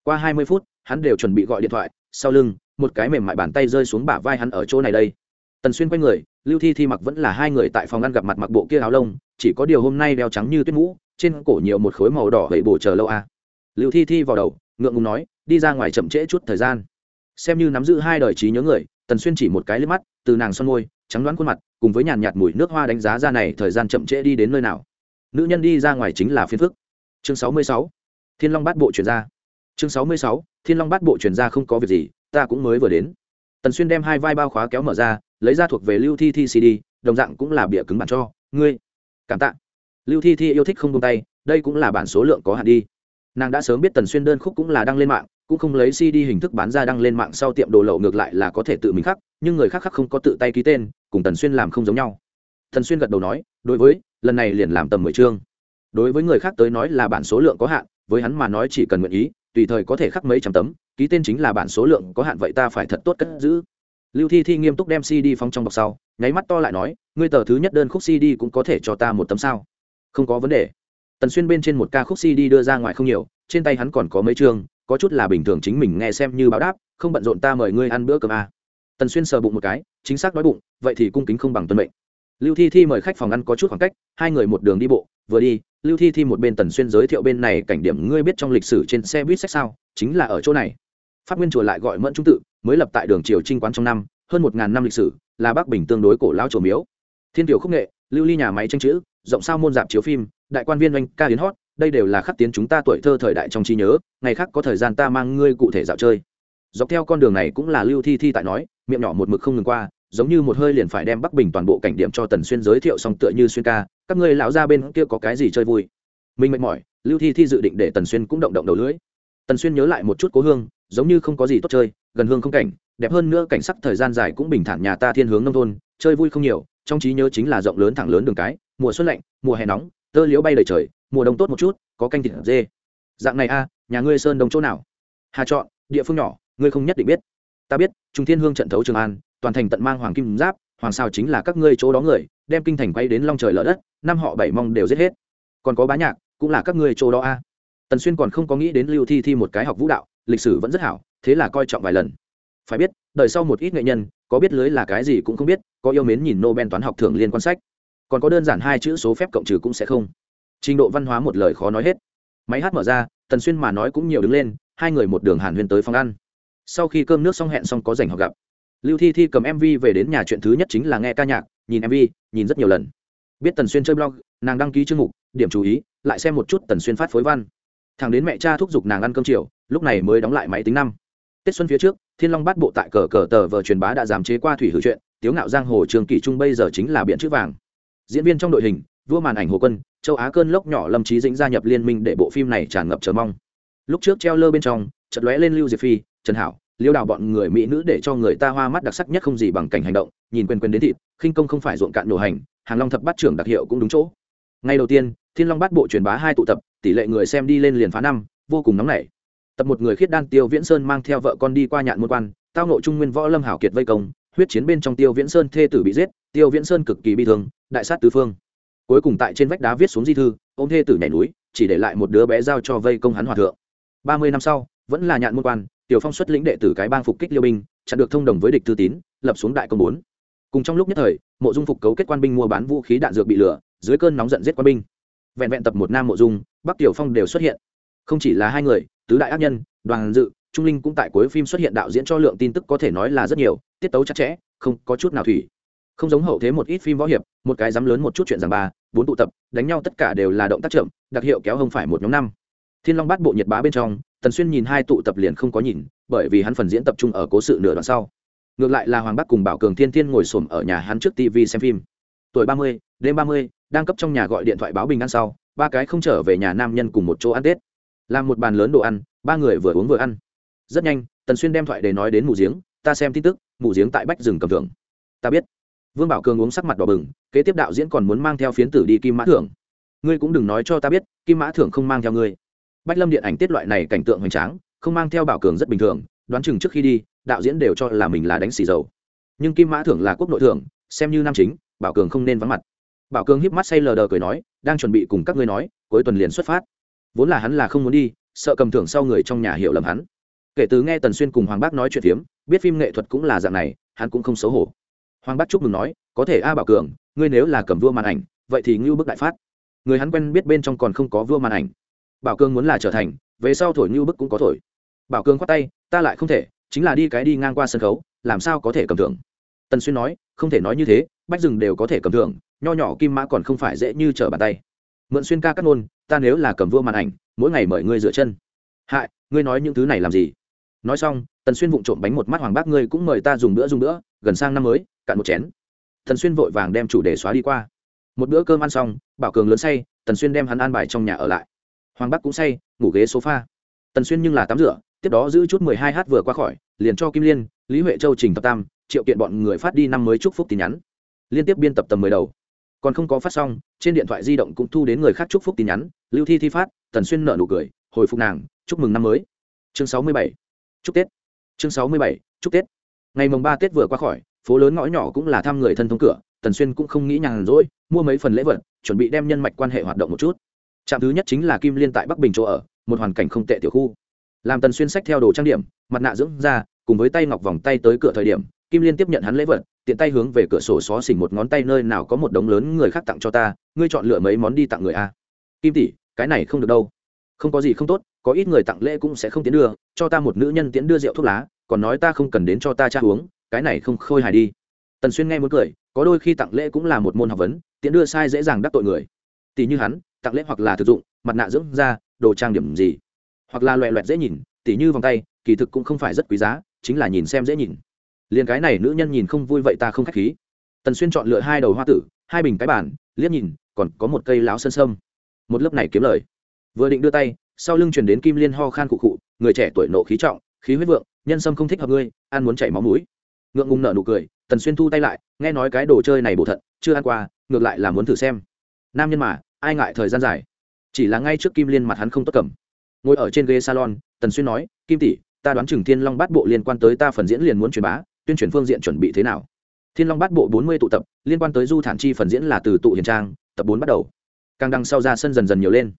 Qua hai mươi phút, hắn đều chuẩn bị gọi điện thoại, sau lưng, một cái mềm mại bàn tay rơi xuống bả vai hắn ở chỗ này đây. Tần xuyên quay người, lưu thi thi mặc vẫn là hai người tại phòng ăn gặp mặt mặc bộ kia áo lông, chỉ có điều hôm nay đeo trắng như tuyết mũ, trên cổ nhiều một khối màu đỏ gậy bổ chờ lâu a. À. lưu thi thi vào đầu, ngượng ngùng nói, đi ra ngoài chậm trễ chút thời gian. Xem như nắm giữ hai đời trí nhớ người, tần xuyên chỉ một cái liếc mắt, từ nàng son môi, trắng đoán khuôn mặt, cùng với nhàn nhạt mùi nước hoa đánh giá ra này thời gian chậm trễ đi đến nơi nào. Nữ nhân đi ra ngoài chính là phiên phức chương sáu mươi sáu, thiên long bát bộ chuyển ra. Chương sáu mươi sáu, thiên long bát bộ chuyển ra không có việc gì, ta cũng mới vừa đến. Tần xuyên đem hai vai bao khóa kéo mở ra, lấy ra thuộc về lưu thi thi cd đồng dạng cũng là bịa cứng bản cho. Ngươi, cảm tạ. Lưu thi thi yêu thích không tung tay, đây cũng là bản số lượng có hạn đi. Nàng đã sớm biết tần xuyên đơn khúc cũng là đăng lên mạng, cũng không lấy cd hình thức bán ra đăng lên mạng sau tiệm đồ lậu ngược lại là có thể tự mình khắc, nhưng người khác khắc không có tự tay ký tên, cùng tần xuyên làm không giống nhau. Tần xuyên gật đầu nói, đối với, lần này liền làm tầm mười chương đối với người khác tới nói là bản số lượng có hạn, với hắn mà nói chỉ cần nguyện ý, tùy thời có thể khắc mấy trăm tấm, ký tên chính là bản số lượng có hạn vậy ta phải thật tốt cất giữ. Lưu thi thi nghiêm túc đem cd phong trong bọc sau, nháy mắt to lại nói, ngươi tờ thứ nhất đơn khúc cd cũng có thể cho ta một tấm sao? Không có vấn đề. Tần xuyên bên trên một ca khúc cd đưa ra ngoài không nhiều, trên tay hắn còn có mấy chương, có chút là bình thường chính mình nghe xem như báo đáp, không bận rộn ta mời ngươi ăn bữa cơm à. tần xuyên sờ bụng một cái, chính xác đói bụng, vậy thì cung kính không bằng tuân mệnh. Lưu thi thi mời khách phòng ăn có chút khoảng cách, hai người một đường đi bộ, vừa đi lưu thi thi một bên tần xuyên giới thiệu bên này cảnh điểm ngươi biết trong lịch sử trên xe buýt sách sao, chính là ở chỗ này. Phát nguyên chùa lại gọi mẫn trung tự, mới lập tại đường triều trinh quán trong năm, hơn một ngàn năm lịch sử, là bắc bình tương đối cổ lao chùa miếu. Thiên tiểu khúc nghệ, lưu ly nhà máy tranh chữ, rộng sao môn dạp chiếu phim, đại quan viên oanh ca hiến hót, đây đều là khắc tiến chúng ta tuổi thơ thời đại trong trí nhớ, ngày khác có thời gian ta mang ngươi cụ thể dạo chơi. Dọc theo con đường này cũng là lưu thi thi tại nói, miệng nhỏ một mực không ngừng qua giống như một hơi liền phải đem bắc bình toàn bộ cảnh điểm cho tần xuyên giới thiệu xong tựa như xuyên ca, các ngươi lão ra bên kia có cái gì chơi vui? Mình mệt mỏi, lưu thi thi dự định để tần xuyên cũng động động đầu lưỡi. Tần xuyên nhớ lại một chút cố hương, giống như không có gì tốt chơi, gần hương không cảnh, đẹp hơn nữa cảnh sắc thời gian dài cũng bình thản nhà ta thiên hướng nông thôn, chơi vui không nhiều, trong trí nhớ chính là rộng lớn thẳng lớn đường cái, mùa xuân lạnh, mùa hè nóng, tơ liễu bay đầy trời, mùa đông tốt một chút, có canh thịt dê. Dạng này a, nhà ngươi sơn đông chỗ nào? Hà chọn, địa phương nhỏ, ngươi không nhất định biết. Ta biết, trung thiên hương trận thấu trường an toàn thành tận mang hoàng kim giáp, hoàng sao chính là các ngươi chỗ đó người, đem kinh thành quay đến long trời lở đất, năm họ bảy mong đều giết hết. Còn có bá nhạc, cũng là các ngươi chỗ đó a. Tần xuyên còn không có nghĩ đến lưu thi thi một cái học vũ đạo, lịch sử vẫn rất hảo, thế là coi trọng vài lần. Phải biết, đời sau một ít nghệ nhân, có biết lưới là cái gì cũng không biết, có yêu mến nhìn nobel toán học thường liên quan sách. Còn có đơn giản hai chữ số phép cộng trừ cũng sẽ không. Trình độ văn hóa một lời khó nói hết. Máy hát mở ra, tần xuyên mà nói cũng nhiều đứng lên, hai người một đường hàn Huyên tới phòng ăn. Sau khi cơm nước xong hẹn xong có dành họ gặp lưu thi thi cầm mv về đến nhà chuyện thứ nhất chính là nghe ca nhạc, nhìn mv nhìn rất nhiều lần. Biết tần xuyên chơi blog, nàng đăng ký chương mục, điểm chú ý, lại xem một chút tần xuyên phát phối văn. Thằng đến mẹ cha thúc giục nàng ăn cơm chiều, lúc này mới đóng lại máy tính năm. Tết xuân phía trước, thiên long bát bộ tại cờ cờ tờ vờ truyền bá đã giảm chế qua thủy hữu chuyện, tiếu ngạo giang hồ trường kỷ trung bây giờ chính là biện chữ vàng. Diễn viên trong đội hình, vua màn ảnh hồ quân, châu á cơn lốc nhỏ lâm trí dĩnh gia nhập liên minh để bộ phim này tràn ngập chờ mong. Lúc trước treo lơ bên trong chật lóe lên lưu diệp phi, trần hảo liêu đào bọn người mỹ nữ để cho người ta hoa mắt đặc sắc nhất không gì bằng cảnh hành động, nhìn quên quên đến thịt, khinh công không phải ruộng cạn nổ hành, hàng long thập bát trưởng đặc hiệu cũng đúng chỗ. Ngay đầu tiên, thiên long bát bộ truyền bá hai tụ tập, tỷ lệ người xem đi lên liền phá năm, vô cùng nóng nảy. Tập một người khiết đan tiêu viễn sơn mang theo vợ con đi qua nhạn môn quan, tao nội trung nguyên võ lâm hảo kiệt vây công, huyết chiến bên trong tiêu viễn sơn thê tử bị giết, tiêu viễn sơn cực kỳ bi thương, đại sát tứ phương. Cuối cùng tại trên vách đá viết xuống di thư ô m thê tử nhảy núi, chỉ để lại một đứa bé giao cho vây công hắn hòa thượng. Ba mươi năm sau vẫn là nhạn môn quan, tiểu phong xuất lĩnh đệ tử cái bang phục kích liêu binh, chặn được thông đồng với địch thư tín, lập xuống đại công bốn. Cùng trong lúc nhất thời, mộ dung phục cấu kết quan binh mua bán vũ khí đạn dược bị lửa, dưới cơn nóng giận giết quan binh. Vẹn vẹn tập một nam mộ dung, bắc tiểu phong đều xuất hiện. Không chỉ là hai người, tứ đại ác nhân, đoàn dự, trung linh cũng tại cuối phim xuất hiện đạo diễn cho lượng tin tức có thể nói là rất nhiều, tiết tấu chặt chẽ, không có chút nào thủy. Không giống hậu thế một ít phim võ hiệp, một cái dám lớn một chút chuyện rằng ba, bốn tụ tập, đánh nhau tất cả đều là động tác chậm, đặc hiệu kéo không phải một nhóm năm. Thiên long bát bộ nhiệt bá bên trong tần xuyên nhìn hai tụ tập liền không có nhìn, bởi vì hắn phần diễn tập trung ở cố sự nửa đoạn sau. Ngược lại là hoàng bắc cùng bảo cường thiên thiên ngồi xổm ở nhà hắn trước tv xem phim. Tuổi ba mươi, đêm ba mươi, đang cấp trong nhà gọi điện thoại báo bình ăn sau, ba cái không trở về nhà nam nhân cùng một chỗ ăn tết. Làm một bàn lớn đồ ăn, ba người vừa uống vừa ăn. Rất nhanh, tần xuyên đem thoại để nói đến mù giếng, ta xem tin tức mù giếng tại bách rừng cầm thưởng. Ta biết. Vương bảo cường uống sắc mặt đỏ bừng, kế tiếp đạo diễn còn muốn mang theo phiến tử đi kim mã thưởng. Ngươi cũng đừng nói cho ta biết, kim mã thưởng không mang theo ngươi bách lâm điện ảnh tiết loại này cảnh tượng hoành tráng, không mang theo bảo cường rất bình thường, đoán chừng trước khi đi, đạo diễn đều cho là mình là đánh xì dầu. Nhưng kim mã thưởng là quốc nội thưởng, xem như nam chính, bảo cường không nên vắng mặt. Bảo cường híp mắt say lờ đờ cười nói, đang chuẩn bị cùng các ngươi nói, cuối tuần liền xuất phát. Vốn là hắn là không muốn đi, sợ cầm thưởng sau người trong nhà hiểu lầm hắn. Kể từ nghe tần xuyên cùng hoàng bác nói chuyện phiếm, biết phim nghệ thuật cũng là dạng này, hắn cũng không xấu hổ. Hoàng bác chúc mừng nói, có thể a bảo cường, ngươi nếu là cầm vua màn ảnh, vậy thì ngưu bức đại phát. Người hắn quen biết bên trong còn không có vua màn ảnh bảo cường muốn là trở thành, về sau thổi như bức cũng có thổi. Bảo cường khoát tay, ta lại không thể, chính là đi cái đi ngang qua sân khấu, làm sao có thể cầm thưởng? Tần xuyên nói, không thể nói như thế, bách rừng đều có thể cầm thưởng, nho nhỏ kim mã còn không phải dễ như trở bàn tay. Mượn xuyên ca cắt ngôn, ta nếu là cầm vua màn ảnh, mỗi ngày mời ngươi dựa chân. Hại, ngươi nói những thứ này làm gì? Nói xong, tần xuyên vụng trộm bánh một mắt hoàng bác, ngươi cũng mời ta dùng bữa dùng bữa, gần sang năm mới, cạn một chén. Tần xuyên vội vàng đem chủ đề xóa đi qua. Một bữa cơm ăn xong, bảo cường lớn say, tần xuyên đem hắn an bài trong nhà ở lại hoàng bắc cũng say, ngủ ghế sofa. Tần xuyên nhưng là tắm rửa, tiếp đó giữ chút mười hai h vừa qua khỏi, liền cho kim liên, lý huệ châu trình tập tam, triệu kiện bọn người phát đi năm mới chúc phúc tin nhắn. Liên tiếp biên tập tầm mười đầu. Còn không có phát xong, trên điện thoại di động cũng thu đến người khác chúc phúc tin nhắn, lưu thi thi phát, tần xuyên nợ nụ cười, hồi phục nàng, chúc mừng năm mới. Chương sáu mươi bảy. Chúc tết. Chương sáu mươi bảy, chúc tết. Ngày mồng ba tết vừa qua khỏi, phố lớn ngõ nhỏ cũng là thăm người thân thông cửa, tần xuyên cũng không nghĩ nhàn rỗi, mua mấy phần lễ vật, chuẩn bị đem nhân mạch quan hệ hoạt động một chút trạm thứ nhất chính là kim liên tại bắc bình chỗ ở, một hoàn cảnh không tệ tiểu khu. Làm tần xuyên sách theo đồ trang điểm, mặt nạ dưỡng ra cùng với tay ngọc vòng tay tới cửa thời điểm, kim liên tiếp nhận hắn lễ vật, tiện tay hướng về cửa sổ xó xỉnh một ngón tay nơi nào có một đống lớn người khác tặng cho ta, ngươi chọn lựa mấy món đi tặng người a. Kim tỷ, cái này không được đâu. Không có gì không tốt, có ít người tặng lễ cũng sẽ không tiến đưa, cho ta một nữ nhân tiến đưa rượu thuốc lá, còn nói ta không cần đến cho ta cha uống, cái này không khôi hài đi. Tần xuyên nghe muốn cười, có đôi khi tặng lễ cũng là một môn học vấn tiện đưa sai dễ dàng đắc tội người. Tỷ như hắn tặng lễ hoặc là thực dụng, mặt nạ dưỡng da, đồ trang điểm gì. Hoặc là loẹ loẹt dễ nhìn, tỉ như vòng tay, kỳ thực cũng không phải rất quý giá, chính là nhìn xem dễ nhìn. Liền cái này nữ nhân nhìn không vui vậy ta không k h á c h khí. Tần xuyên chọn lựa hai đầu hoa tử, hai bình cái bản liếc nhìn, còn có một cây láo sân sâm. Một lớp này kiếm lời. Vừa định đưa tay, sau lưng chuyển đến kim liên ho khan cụ cụ, người trẻ tuổi nộ khí trọng, khí huyết vượng, nhân sâm không thích hợp ngươi, ăn muốn chảy máu mũi. Ngượng ngùng nợ nụ cười, tần xuyên thu tay lại, nghe nói cái đồ chơi này bổ thận, chưa ăn qua, ngược lại là muốn thử xem. Nam nhân mà ai ngại thời gian dài? Chỉ là ngay trước kim liên mặt hắn không tốt cầm. Ngồi ở trên ghế salon, tần xuyên nói, kim tỷ, ta đoán chừng thiên long bát bộ liên quan tới ta phần diễn liền muốn truyền bá, tuyên truyền phương diện chuẩn bị thế nào? Thiên long bát bộ bốn mươi tụ tập, liên quan tới du thản chi phần diễn là từ tụ hiền trang, tập bốn bắt đầu. Càng đằng sau ra sân dần dần nhiều lên.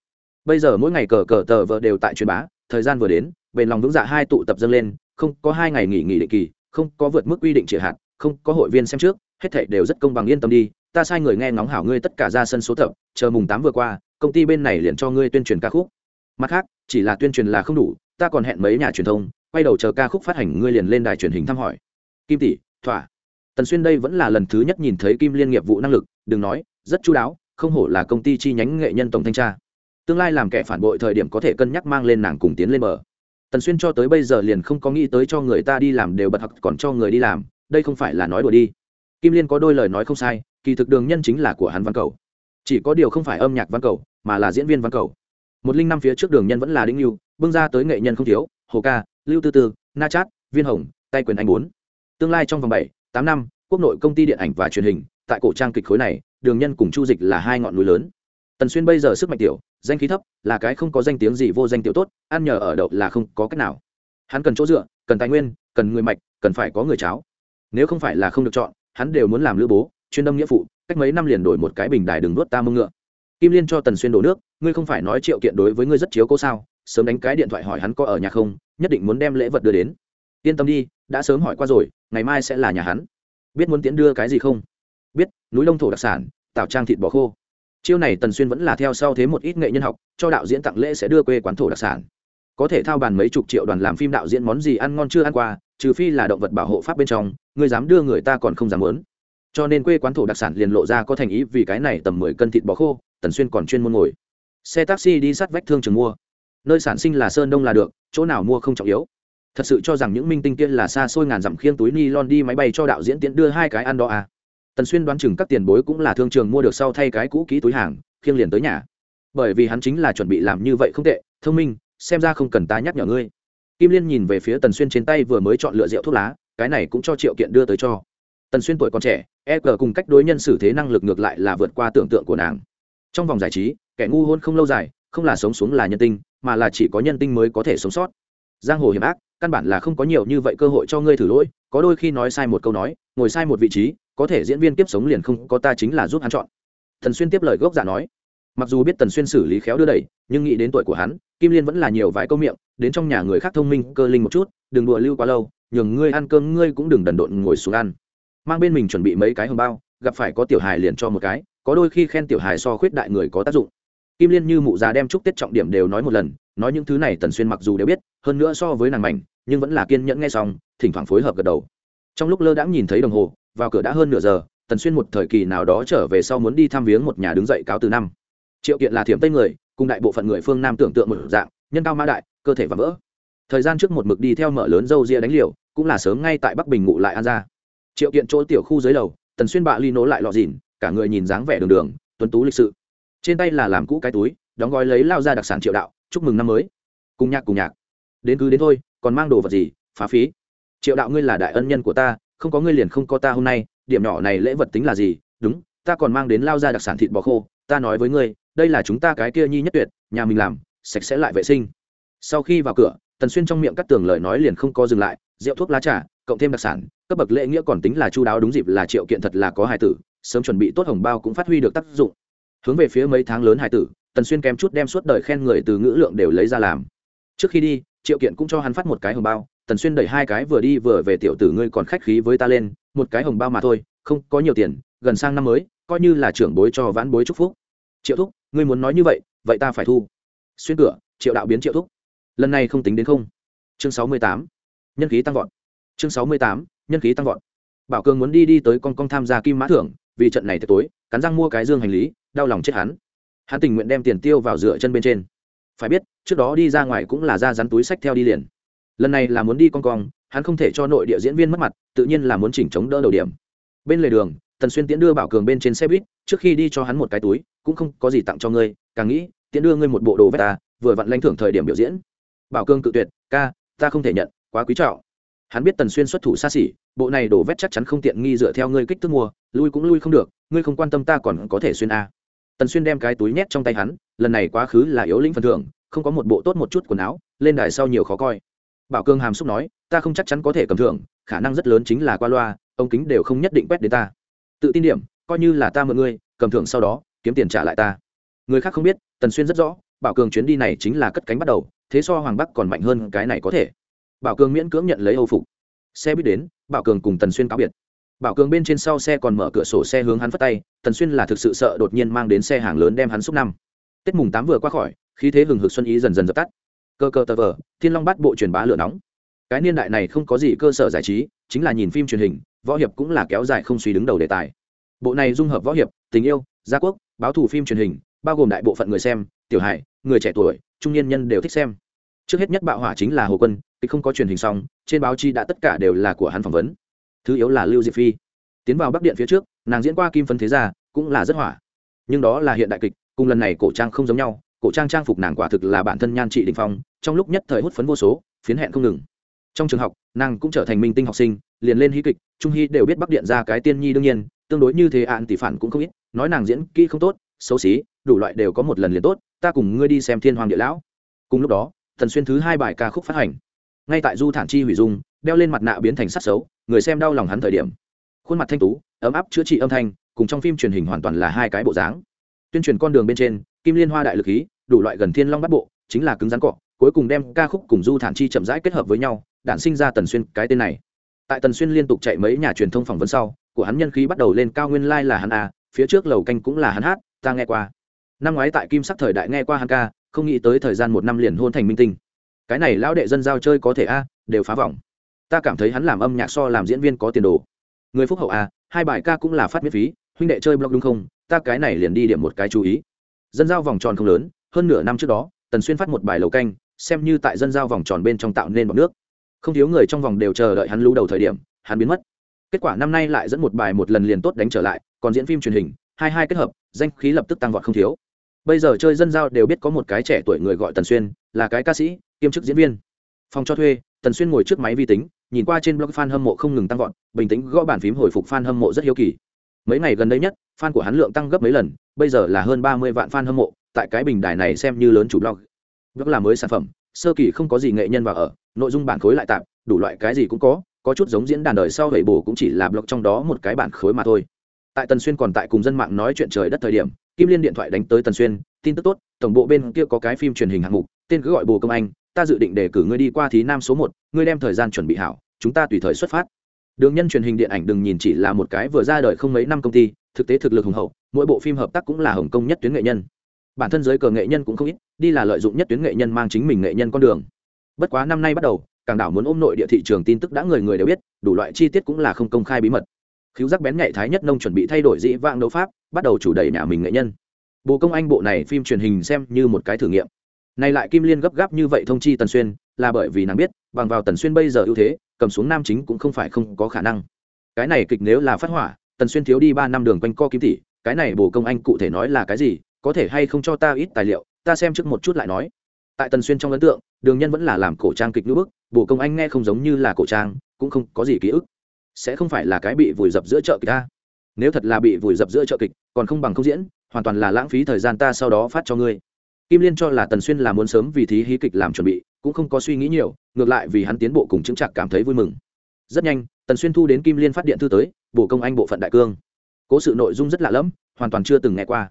Bây giờ mỗi ngày cờ cờ tờ vợ đều tại truyền bá, thời gian vừa đến, bền lòng vững dạ hai tụ tập dâng lên, không có hai ngày nghỉ nghỉ định kỳ, không có vượt mức quy định trị hạn không có hội viên xem trước, hết thảy đều rất công bằng yên tâm đi ta sai người nghe ngóng hảo ngươi tất cả ra sân số tập, chờ mùng tám vừa qua, công ty bên này liền cho ngươi tuyên truyền ca khúc. Mặt khác, chỉ là tuyên truyền là không đủ, ta còn hẹn mấy nhà truyền thông, quay đầu chờ ca khúc phát hành ngươi liền lên đài truyền hình thăm hỏi. Kim tỷ, thỏa. Tần xuyên đây vẫn là lần thứ nhất nhìn thấy kim liên nghiệp vụ năng lực, đừng nói, rất chú đáo, không hổ là công ty chi nhánh nghệ nhân tổng thanh tra. Tương lai làm kẻ phản bội thời điểm có thể cân nhắc mang lên nàng cùng tiến lên bờ. Tần xuyên cho tới bây giờ liền không có nghĩ tới cho người ta đi làm đều bật học, còn cho người đi làm, đây không phải là nói đùa đi. Kim liên có đôi lời nói không sai kỳ thực đường nhân chính là của hắn văn cầu. Chỉ có điều không phải âm nhạc văn cầu, mà là diễn viên văn cầu. Một linh năm phía trước đường nhân vẫn là đĩnh lưu, bưng ra tới nghệ nhân không thiếu, hồ ca, lưu tư tư, na chát, viên hồng, tay quyền anh bốn. Tương lai trong vòng bảy, tám năm, quốc nội công ty điện ảnh và truyền hình, tại cổ trang kịch khối này, đường nhân cùng chu dịch là hai ngọn núi lớn. Tần xuyên bây giờ sức mạnh tiểu, danh khí thấp, là cái không có danh tiếng gì vô danh tiểu tốt, ăn nhờ ở đậu là không có cách nào. Hắn cần chỗ dựa, cần tài nguyên, cần người mạch, cần phải có người cháo. Nếu không phải là không được chọn, hắn đều muốn làm lữ bố chuyên đâm nghĩa phụ, cách mấy năm liền đổi một cái bình đài đừng nuốt ta mông ngựa. Kim liên cho tần xuyên đổ nước, ngươi không phải nói triệu kiện đối với ngươi rất chiếu cố sao, sớm đánh cái điện thoại hỏi hắn có ở nhà không, nhất định muốn đem lễ vật đưa đến. Yên tâm đi, đã sớm hỏi qua rồi, ngày mai sẽ là nhà hắn. Biết muốn tiễn đưa cái gì không? Biết, núi lông thổ đặc sản tạo trang thịt bò khô. Chiêu này tần xuyên vẫn là theo sau thế một ít nghệ nhân học, cho đạo diễn tặng lễ sẽ đưa quê quán thổ đặc sản. Có thể thao bàn mấy chục triệu đoàn làm phim đạo diễn món gì ăn ngon chưa ăn qua, trừ phi là động vật bảo hộ pháp bên trong người dám đưa người ta còn không dám muốn cho nên quê quán thổ đặc sản liền lộ ra có thành ý vì cái này tầm mười cân thịt bò khô, tần xuyên còn chuyên môn ngồi. Xe taxi đi sát vách thương trường mua. Nơi sản sinh là sơn đông là được, chỗ nào mua không trọng yếu. Thật sự cho rằng những minh tinh kia là xa xôi ngàn dặm khiêng túi ni lon đi máy bay cho đạo diễn tiễn đưa hai cái ăn đó à. tần xuyên đoán chừng các tiền bối cũng là thương trường mua được sau thay cái cũ ký túi hàng, khiêng liền tới nhà. Bởi vì hắn chính là chuẩn bị làm như vậy không tệ, thông minh, xem ra không cần ta nhắc nhở ngươi. Kim liên nhìn về phía tần xuyên trên tay vừa mới chọn lựa rượu thuốc lá, cái này cũng cho triệu kiện đưa tới cho tần xuyên tuổi còn trẻ e g cùng cách đối nhân xử thế năng lực ngược lại là vượt qua tưởng tượng của nàng. Trong vòng giải trí, kẻ ngu hôn không lâu dài, không là sống xuống là nhân tinh, mà là chỉ có nhân tinh mới có thể sống sót. Giang hồ hiểm ác, căn bản là không có nhiều như vậy cơ hội cho ngươi thử lỗi, có đôi khi nói sai một câu nói, ngồi sai một vị trí, có thể diễn viên kiếp sống liền không có ta chính là giúp hắn chọn. Tần xuyên tiếp lời gốc giả nói. Mặc dù biết tần xuyên xử lý khéo đưa đẩy, nhưng nghĩ đến tuổi của hắn, kim liên vẫn là nhiều vài câu miệng, đến trong nhà người khác thông minh, cơ linh một chút, đừng đùa lưu quá lâu, nhường ngươi ăn cơm, ngươi cũng đừng đần độn ngồi xuống ăn mang bên mình chuẩn bị mấy cái hồng bao, gặp phải có tiểu hài liền cho một cái, có đôi khi khen tiểu hài so khuyết đại người có tác dụng. Kim liên như mụ già đem chúc tết trọng điểm đều nói một lần, nói những thứ này tần xuyên mặc dù đều biết, hơn nữa so với nàng mảnh, nhưng vẫn là kiên nhẫn nghe xong, thỉnh thoảng phối hợp gật đầu. Trong lúc lơ đãng nhìn thấy đồng hồ, vào cửa đã hơn nửa giờ, tần xuyên một thời kỳ nào đó trở về sau muốn đi thăm viếng một nhà đứng dậy cáo từ năm. Triệu kiện là thiểm tây người, cùng đại bộ phận người phương nam tưởng tượng một dạng, nhân cao mã đại, cơ thể và vỡ. Thời gian trước một mực đi theo mở lớn dâu ria đánh liều, cũng là sớm ngay tại bắc bình ngụ lại an gia triệu kiện chỗ tiểu khu dưới lầu, tần xuyên bạ ly nố lại lọ dìn, cả người nhìn dáng vẻ đường đường, tuấn tú lịch sự. Trên tay là làm cũ cái túi, đóng gói lấy lao ra đặc sản triệu đạo, chúc mừng năm mới. Cùng nhạc cùng nhạc. Đến cứ đến thôi, còn mang đồ vật gì, phá phí? Triệu đạo ngươi là đại ân nhân của ta, không có ngươi liền không có ta hôm nay, điểm nhỏ này lễ vật tính là gì? Đúng, ta còn mang đến lao ra đặc sản thịt bò khô, ta nói với ngươi, đây là chúng ta cái kia nhi nhất tuyệt, nhà mình làm, sạch sẽ lại vệ sinh. Sau khi vào cửa, tần xuyên trong miệng cắt tường lời nói liền không có dừng lại, rượu thuốc lá trà, cộng thêm đặc sản cấp bậc lễ nghĩa còn tính là chu đáo đúng dịp là triệu kiện thật là có hài tử, sớm chuẩn bị tốt hồng bao cũng phát huy được tác dụng. Hướng về phía mấy tháng lớn hài tử, tần xuyên kém chút đem suốt đời khen người từ ngữ lượng đều lấy ra làm. Trước khi đi, triệu kiện cũng cho hắn phát một cái hồng bao, tần xuyên đẩy hai cái vừa đi vừa về, tiểu tử ngươi còn khách khí với ta lên, một cái hồng bao mà thôi, không có nhiều tiền, gần sang năm mới, coi như là trưởng bối cho vãn bối chúc phúc. Triệu thúc, ngươi muốn nói như vậy vậy ta phải thu. Xuyên cửa, triệu đạo biến triệu thúc. Lần này không tính đến không. Chương sáu mươi tám. Nhân khí tăng vọt. Chương sáu mươi tám nhân khí tăng vọt. Bảo cường muốn đi đi tới con con tham gia kim mã thưởng, vì trận này tới tối, cắn răng mua cái dương hành lý, đau lòng chết hắn. Hắn tình nguyện đem tiền tiêu vào dựa chân bên trên. Phải biết, trước đó đi ra ngoài cũng là ra rắn túi sách theo đi liền. Lần này là muốn đi con con, hắn không thể cho nội địa diễn viên mất mặt, tự nhiên là muốn chỉnh chống đỡ đầu điểm. Bên lề đường, tần xuyên tiễn đưa bảo cường bên trên xe buýt, trước khi đi cho hắn một cái túi, cũng không có gì tặng cho ngươi, càng nghĩ, tiễn đưa ngươi một bộ đồ vét ta vừa vặn lãnh thưởng thời điểm biểu diễn. Bảo cường cự tuyệt, ca, ta không thể nhận, quá quý trọng hắn biết tần xuyên xuất thủ xa xỉ, bộ này đổ vét chắc chắn không tiện nghi dựa theo ngươi kích thước mua, lui cũng lui không được, ngươi không quan tâm ta còn có thể xuyên a. Tần xuyên đem cái túi nhét trong tay hắn, lần này quá khứ là yếu lĩnh phần thưởng, không có một bộ tốt một chút quần áo, lên đài sau nhiều khó coi. Bảo cương hàm xúc nói, ta không chắc chắn có thể cầm thưởng, khả năng rất lớn chính là qua loa, ông kính đều không nhất định quét đến ta. Tự tin điểm, coi như là ta mượn ngươi, cầm thưởng sau đó, kiếm tiền trả lại ta. Người khác không biết, tần xuyên rất rõ, bảo cường chuyến đi này chính là cất cánh bắt đầu, thế so hoàng bắc còn mạnh hơn cái này có thể bảo cường miễn cưỡng nhận lấy âu phục. Xe buýt đến, bảo cường cùng tần xuyên cáo biệt. Bảo cường bên trên sau xe còn mở cửa sổ xe hướng hắn phất tay, tần xuyên là thực sự sợ đột nhiên mang đến xe hàng lớn đem hắn xúc năm. Tết mùng tám vừa qua khỏi, khí thế hừng hực xuân ý dần dần dập tắt. Cơ cơ tờ vờ, thiên long bắt bộ truyền bá lửa nóng. Cái niên đại này không có gì cơ sở giải trí, chính là nhìn phim truyền hình, võ hiệp cũng là kéo dài không suy đứng đầu đề tài. Bộ này dung hợp võ hiệp, tình yêu, gia quốc, báo thủ phim truyền hình, bao gồm đại bộ phận người xem, tiểu hài, người trẻ tuổi, trung niên nhân đều thích xem. Trước hết nhất bạo hỏa chính là hồ quân kịch không có truyền hình xong, trên báo chí đã tất cả đều là của hắn phỏng vấn. Thứ yếu là lưu diệp phi. Tiến vào bắc điện phía trước, nàng diễn qua kim phân thế gia, cũng là rất hỏa. Nhưng đó là hiện đại kịch, cùng lần này cổ trang không giống nhau, cổ trang trang phục nàng quả thực là bản thân nhan trị đình phong, trong lúc nhất thời hút phấn vô số, phiến hẹn không ngừng. Trong trường học, nàng cũng trở thành minh tinh học sinh, liền lên hí kịch, trung hy đều biết bắc điện ra cái tiên nhi đương nhiên, tương đối như thế ạn tỷ phản cũng không ít, nói nàng diễn kỹ không tốt, xấu xí, đủ loại đều có một lần liền tốt, ta cùng ngươi đi xem thiên hoàng địa lão. Cùng lúc đó thần xuyên thứ hai bài ca khúc phát hành ngay tại du thản chi hủy dung, đeo lên mặt nạ biến thành sắc xấu, người xem đau lòng hắn thời điểm. Khuôn mặt thanh tú, ấm áp chữa trị âm thanh, cùng trong phim truyền hình hoàn toàn là hai cái bộ dáng. Tuyên truyền con đường bên trên, kim liên hoa đại lực khí, đủ loại gần thiên long bắt bộ, chính là cứng rắn cọ, cuối cùng đem ca khúc cùng du thản chi chậm rãi kết hợp với nhau, đản sinh ra tần xuyên, cái tên này. Tại tần xuyên liên tục chạy mấy nhà truyền thông phỏng vấn sau, của hắn nhân khí bắt đầu lên cao, nguyên lai là hắn a phía trước lầu canh cũng là hắn hát, ta nghe qua. Năm ngoái tại kim sắc thời đại nghe qua hắn ca, không nghĩ tới thời gian một năm liền hôn thành minh tinh cái này lão đệ dân giao chơi có thể a, đều phá vòng ta cảm thấy hắn làm âm nhạc so làm diễn viên có tiền đồ. Người phúc hậu a, hai bài ca cũng là phát miễn phí, huynh đệ chơi blog đúng không? Ta cái này liền đi điểm một cái chú ý. Dân giao vòng tròn không lớn, hơn nửa năm trước đó, tần xuyên phát một bài lầu canh, xem như tại dân giao vòng tròn bên trong tạo nên bọc nước. Không thiếu người trong vòng đều chờ đợi hắn lưu đầu thời điểm, hắn biến mất. Kết quả năm nay lại dẫn một bài một lần liền tốt đánh trở lại, còn diễn phim truyền hình, hai hai kết hợp, danh khí lập tức tăng vọt không thiếu. Bây giờ chơi dân giao đều biết có một cái trẻ tuổi người gọi tần xuyên, là cái ca sĩ kiêm chức diễn viên. Phòng cho thuê, tần xuyên ngồi trước máy vi tính, nhìn qua trên blog fan hâm mộ không ngừng tăng vọt, bình tĩnh gõ bàn phím hồi phục fan hâm mộ rất hiếu kỳ. Mấy ngày gần đây nhất, fan của hắn lượng tăng gấp mấy lần, bây giờ là hơn ba mươi vạn fan hâm mộ, tại cái bình đài này xem như lớn chủ blog. Blog là mới sản phẩm, sơ kỳ không có gì nghệ nhân vào ở, nội dung bản khối lại tạm, đủ loại cái gì cũng có có chút giống diễn đàn đời sau vậy bổ cũng chỉ là blog trong đó một cái bản khối mà thôi. Tại tần xuyên còn tại cùng dân mạng nói chuyện trời đất thời điểm, kim liên điện thoại đánh tới tần xuyên, tin tức tốt, tổng bộ bên kia có cái phim truyền hình hạng mục, tên cứ gọi bồ công anh ta dự định để cử ngươi đi qua thí nam số một, ngươi đem thời gian chuẩn bị hảo, chúng ta tùy thời xuất phát. Đường nhân truyền hình điện ảnh đừng nhìn chỉ là một cái vừa ra đời không mấy năm công ty, thực tế thực lực hùng hậu, mỗi bộ phim hợp tác cũng là hồng công nhất tuyến nghệ nhân. Bản thân giới cờ nghệ nhân cũng không ít, đi là lợi dụng nhất tuyến nghệ nhân mang chính mình nghệ nhân con đường. Bất quá năm nay bắt đầu cảng đảo muốn ôm nội địa thị trường tin tức đã người người đều biết, đủ loại chi tiết cũng là không công khai bí mật. Khiếu giác bén nhạy thái nhất nông chuẩn bị thay đổi dĩ vãng đấu pháp, bắt đầu chủ đẩy nhà mình nghệ nhân. Bộ công anh bộ này phim truyền hình xem như một cái thử nghiệm này lại kim liên gấp gáp như vậy thông chi tần xuyên, là bởi vì nàng biết, bằng vào tần xuyên bây giờ ưu thế, cầm xuống nam chính cũng không phải không có khả năng. Cái này kịch nếu là phát hỏa, tần xuyên thiếu đi ba năm đường quanh co kim tỷ, cái này bổ công anh cụ thể nói là cái gì, có thể hay không cho ta ít tài liệu, ta xem trước một chút lại nói. Tại tần xuyên trong ấn tượng, đường nhân vẫn là làm cổ trang kịch nữ bức, bổ công anh nghe không giống như là cổ trang, cũng không có gì ký ức. Sẽ không phải là cái bị vùi dập giữa chợ kịch ta nếu thật là bị vùi dập giữa chợ kịch, còn không bằng không diễn, hoàn toàn là lãng phí thời gian ta sau đó phát cho ngươi kim liên cho là tần xuyên là muốn sớm vì thí hí kịch làm chuẩn bị, cũng không có suy nghĩ nhiều, ngược lại vì hắn tiến bộ cùng chứng chặt cảm thấy vui mừng. Rất nhanh, tần xuyên thu đến kim liên phát điện thư tới, bổ công anh bộ phận đại cương. Cố sự nội dung rất lạ lẫm, hoàn toàn chưa từng nghe qua.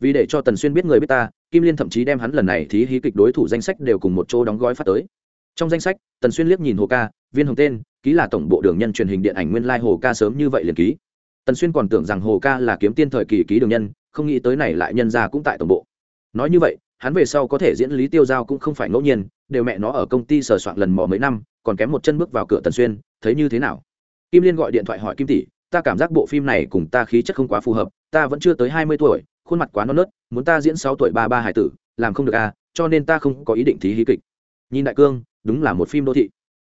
Vì để cho tần xuyên biết người biết ta, kim liên thậm chí đem hắn lần này thí hí kịch đối thủ danh sách đều cùng một chỗ đóng gói phát tới. Trong danh sách, tần xuyên liếc nhìn hồ ca, viên hồng tên, ký là tổng bộ đường nhân truyền hình điện ảnh nguyên lai hồ ca sớm như vậy liền ký. Tần xuyên còn tưởng rằng hồ ca là kiếm tiên thời kỳ ký đường nhân, không nghĩ tới này lại nhân ra cũng tại tổng bộ. Nói như vậy hắn về sau có thể diễn lý tiêu giao cũng không phải ngẫu nhiên, đều mẹ nó ở công ty sờ soạn lần mò mấy năm, còn kém một chân bước vào cửa tần xuyên, thấy như thế nào? Kim liên gọi điện thoại hỏi kim tỷ, ta cảm giác bộ phim này cùng ta khí chất không quá phù hợp, ta vẫn chưa tới hai mươi tuổi, khuôn mặt quá non nớt, muốn ta diễn sáu tuổi ba ba hải tử, làm không được à cho nên ta không có ý định thí hí kịch. Nhìn đại cương, đúng là một phim đô thị.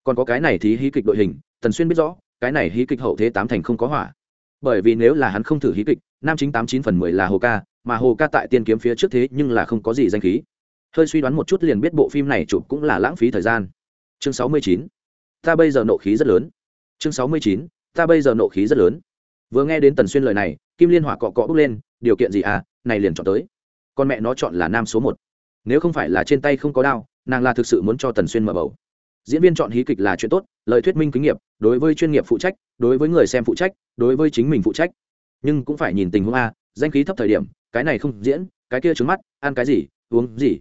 Còn có cái này thí hí kịch đội hình, tần xuyên biết rõ, cái này hí kịch hậu thế tám thành không có hỏa. Bởi vì nếu là hắn không thử hí kịch, nam chính tám chín phần mười là hồ ca mà hồ ca tại tiên kiếm phía trước thế nhưng là không có gì danh khí. Hơi suy đoán một chút liền biết bộ phim này chụp cũng là lãng phí thời gian. Chương sáu mươi chín. Ta bây giờ nộ khí rất lớn. Chương sáu mươi chín. Ta bây giờ nộ khí rất lớn. Vừa nghe đến tần xuyên lời này, kim liên hỏa cọ cọ bước lên, điều kiện gì à? Này liền chọn tới. Con mẹ nó chọn là nam số một. Nếu không phải là trên tay không có đao, nàng là thực sự muốn cho tần xuyên mở bầu. Diễn viên chọn hí kịch là chuyện tốt, lời thuyết minh kinh nghiệm đối với chuyên nghiệp phụ trách, đối với người xem phụ trách, đối với chính mình phụ trách. Nhưng cũng phải nhìn tình huống a, danh khí thấp thời điểm cái này không diễn, cái kia trứng mắt, ăn cái gì, uống gì.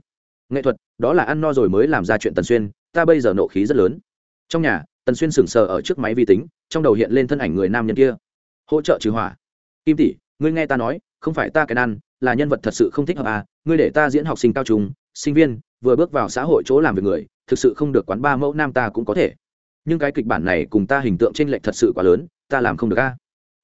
Nghệ thuật, đó là ăn no rồi mới làm ra chuyện tần xuyên, ta bây giờ nộ khí rất lớn. Trong nhà, tần xuyên sững sờ ở trước máy vi tính, trong đầu hiện lên thân ảnh người nam nhân kia. Hỗ trợ trừ hỏa. Kim tỷ, ngươi nghe ta nói, không phải ta cái ăn, là nhân vật thật sự không thích hợp à ngươi để ta diễn học sinh cao trung, sinh viên, vừa bước vào xã hội chỗ làm việc người, thực sự không được quán ba mẫu nam ta cũng có thể. Nhưng cái kịch bản này cùng ta hình tượng trên lệch thật sự quá lớn, ta làm không được a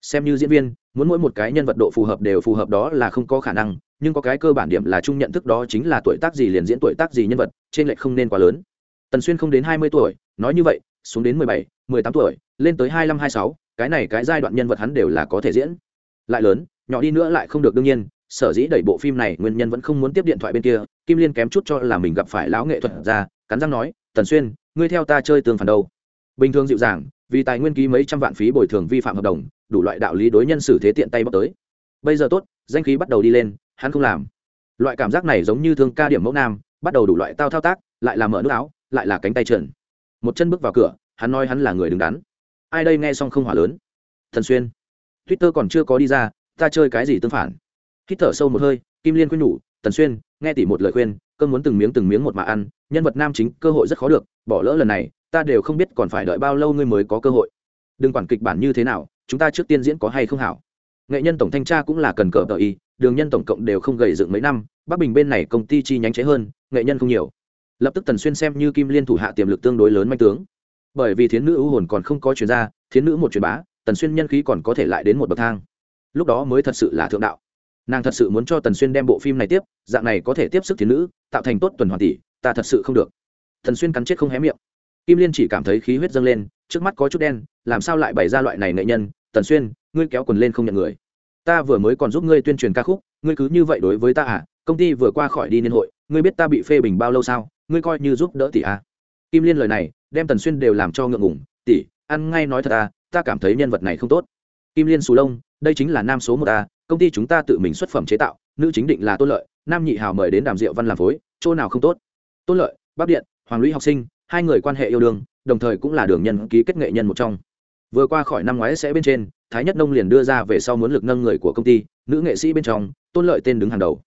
xem như diễn viên, muốn mỗi một cái nhân vật độ phù hợp đều phù hợp đó là không có khả năng, nhưng có cái cơ bản điểm là chung nhận thức đó chính là tuổi tác gì liền diễn tuổi tác gì nhân vật, trên lệch không nên quá lớn. Tần xuyên không đến hai mươi tuổi, nói như vậy, xuống đến mười bảy, mười tám tuổi, lên tới hai mươi lăm, hai sáu, cái này cái giai đoạn nhân vật hắn đều là có thể diễn. Lại lớn, nhỏ đi nữa lại không được đương nhiên, sở dĩ đẩy bộ phim này, nguyên nhân vẫn không muốn tiếp điện thoại bên kia, kim liên kém chút cho là mình gặp phải lão nghệ thuật ra, cắn răng nói, tần xuyên, ngươi theo ta chơi tương phản đâu? Bình thường dịu dàng, vì tài nguyên ký mấy trăm vạn phí bồi thường vi phạm hợp đồng đủ loại đạo lý đối nhân xử thế tiện tay bóc tới. Bây giờ tốt, danh khí bắt đầu đi lên, hắn không làm. Loại cảm giác này giống như thương ca điểm mẫu nam, bắt đầu đủ loại tao thao tác, lại là mở nước áo, lại là cánh tay trần một chân bước vào cửa, hắn nói hắn là người đứng đắn. Ai đây nghe xong không hỏa lớn? Thần xuyên. Twitter còn chưa có đi ra, ta chơi cái gì tương phản? Hít thở sâu một hơi, kim liên khuyên nhủ tần xuyên, nghe tỉ một lời khuyên, cơm muốn từng miếng từng miếng một mà ăn, nhân vật nam chính cơ hội rất khó được, bỏ lỡ lần này, ta đều không biết còn phải đợi bao lâu ngươi mới có cơ hội. Đừng quản kịch bản như thế nào chúng ta trước tiên diễn có hay không hảo? Nghệ nhân tổng thanh tra cũng là cần cờ tờ y, đường nhân tổng cộng đều không gầy dựng mấy năm, bắc bình bên này công ty chi nhánh chế hơn, nghệ nhân không nhiều. Lập tức tần xuyên xem như kim liên thủ hạ tiềm lực tương đối lớn manh tướng. Bởi vì thiến nữ ưu hồn còn không có chuyên gia thiến nữ một truyền bá, tần xuyên nhân khí còn có thể lại đến một bậc thang. Lúc đó mới thật sự là thượng đạo. Nàng thật sự muốn cho tần xuyên đem bộ phim này tiếp, dạng này có thể tiếp sức thiến nữ, tạo thành tốt tuần hoàn tỷ, ta thật sự không được. Tần xuyên cắn chết không hé miệng. Kim liên chỉ cảm thấy khí huyết dâng lên trước mắt có chút đen, làm sao lại bày ra loại này nghệ nhân? Tần xuyên, ngươi kéo quần lên không nhận người. Ta vừa mới còn giúp ngươi tuyên truyền ca khúc, ngươi cứ như vậy đối với ta à? Công ty vừa qua khỏi đi niên hội, ngươi biết ta bị phê bình bao lâu sao? Ngươi coi như giúp đỡ tỷ à. kim liên lời này, đem tần xuyên đều làm cho ngượng ngủng tỷ, ăn ngay nói thật à ta cảm thấy nhân vật này không tốt. Kim liên xù lông, đây chính là nam số một a công ty chúng ta tự mình xuất phẩm chế tạo, nữ chính định là tôn lợi, nam nhị hào mời đến đàm diệu văn làm phối, chỗ nào không tốt? Tôn lợi, bắc điện, hoàng lũy học sinh, hai người quan hệ yêu đương đồng thời cũng là đường nhân ký kết nghệ nhân một trong. Vừa qua khỏi năm ngoái sẽ bên trên, thái nhất nông liền đưa ra về sau muốn lực nâng người của công ty, nữ nghệ sĩ bên trong, tôn lợi tên đứng hàng đầu.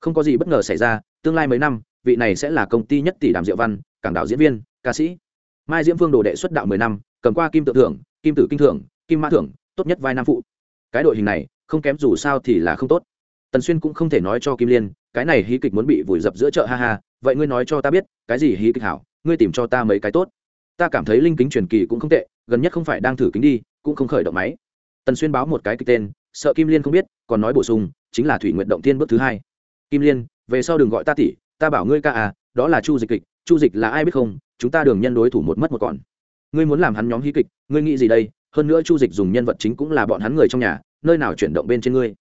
Không có gì bất ngờ xảy ra, tương lai mấy năm, vị này sẽ là công ty nhất tỷ đàm diệu văn, cảng đạo diễn viên, ca sĩ. Mai diễm phương đồ đệ xuất đạo mười năm, cầm qua kim tự thưởng, kim tử kinh thưởng, kim mã thưởng, tốt nhất vai nam phụ. Cái đội hình này, không kém dù sao thì là không tốt. Tần xuyên cũng không thể nói cho kim liên, cái này hí kịch muốn bị vùi dập giữa chợ ha ha, vậy ngươi nói cho ta biết, cái gì hí kịch hảo, ngươi tìm cho ta mấy cái tốt ta cảm thấy linh kính truyền kỳ cũng không tệ, gần nhất không phải đang thử kính đi, cũng không khởi động máy. Tần xuyên báo một cái kịch tên, sợ kim liên không biết, còn nói bổ sung, chính là thủy nguyện động tiên bước thứ hai. Kim liên, về sau đừng gọi ta tỷ, ta bảo ngươi ca à đó là chu dịch kịch, chu dịch là ai biết không, chúng ta đường nhân đối thủ một mất một còn. Ngươi muốn làm hắn nhóm hí kịch, ngươi nghĩ gì đây, hơn nữa chu dịch dùng nhân vật chính cũng là bọn hắn người trong nhà, nơi nào chuyển động bên trên ngươi.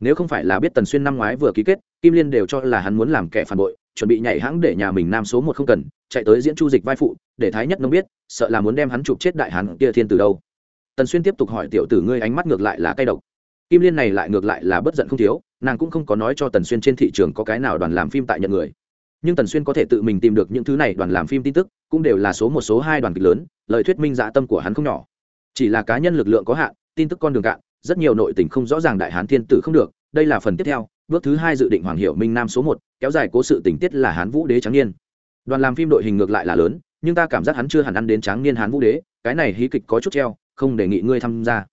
Nếu không phải là biết tần xuyên năm ngoái vừa ký kết, kim liên đều cho là hắn muốn làm kẻ phản bội chuẩn bị nhảy hãng để nhà mình nam số một không cần, chạy tới diễn chu dịch vai phụ, để thái nhất nông biết, sợ là muốn đem hắn chụp chết đại hắn kia thiên từ đâu. Tần xuyên tiếp tục hỏi tiểu tử ngươi ánh mắt ngược lại là cay độc. Kim liên này lại ngược lại là bất giận không thiếu, nàng cũng không có nói cho tần xuyên trên thị trường có cái nào đoàn làm phim tại nhận người. Nhưng tần xuyên có thể tự mình tìm được những thứ này đoàn làm phim tin tức, cũng đều là số một, số hai đoàn kịch lớn, lời thuyết minh dạ tâm của hắn không nhỏ. Chỉ là cá nhân lực lượng có hạn, tin tức con đường cạn, rất nhiều nội tình không rõ ràng đại hán thiên tử không được, đây là phần tiếp theo bước thứ hai dự định hoàng hiệu minh nam số một, kéo dài cố sự tình tiết là hán vũ đế tráng niên. Đoàn làm phim đội hình ngược lại là lớn, nhưng ta cảm giác hắn chưa hẳn ăn đến tráng niên hán vũ đế, cái này hí kịch có chút treo, không đề nghị ngươi tham gia.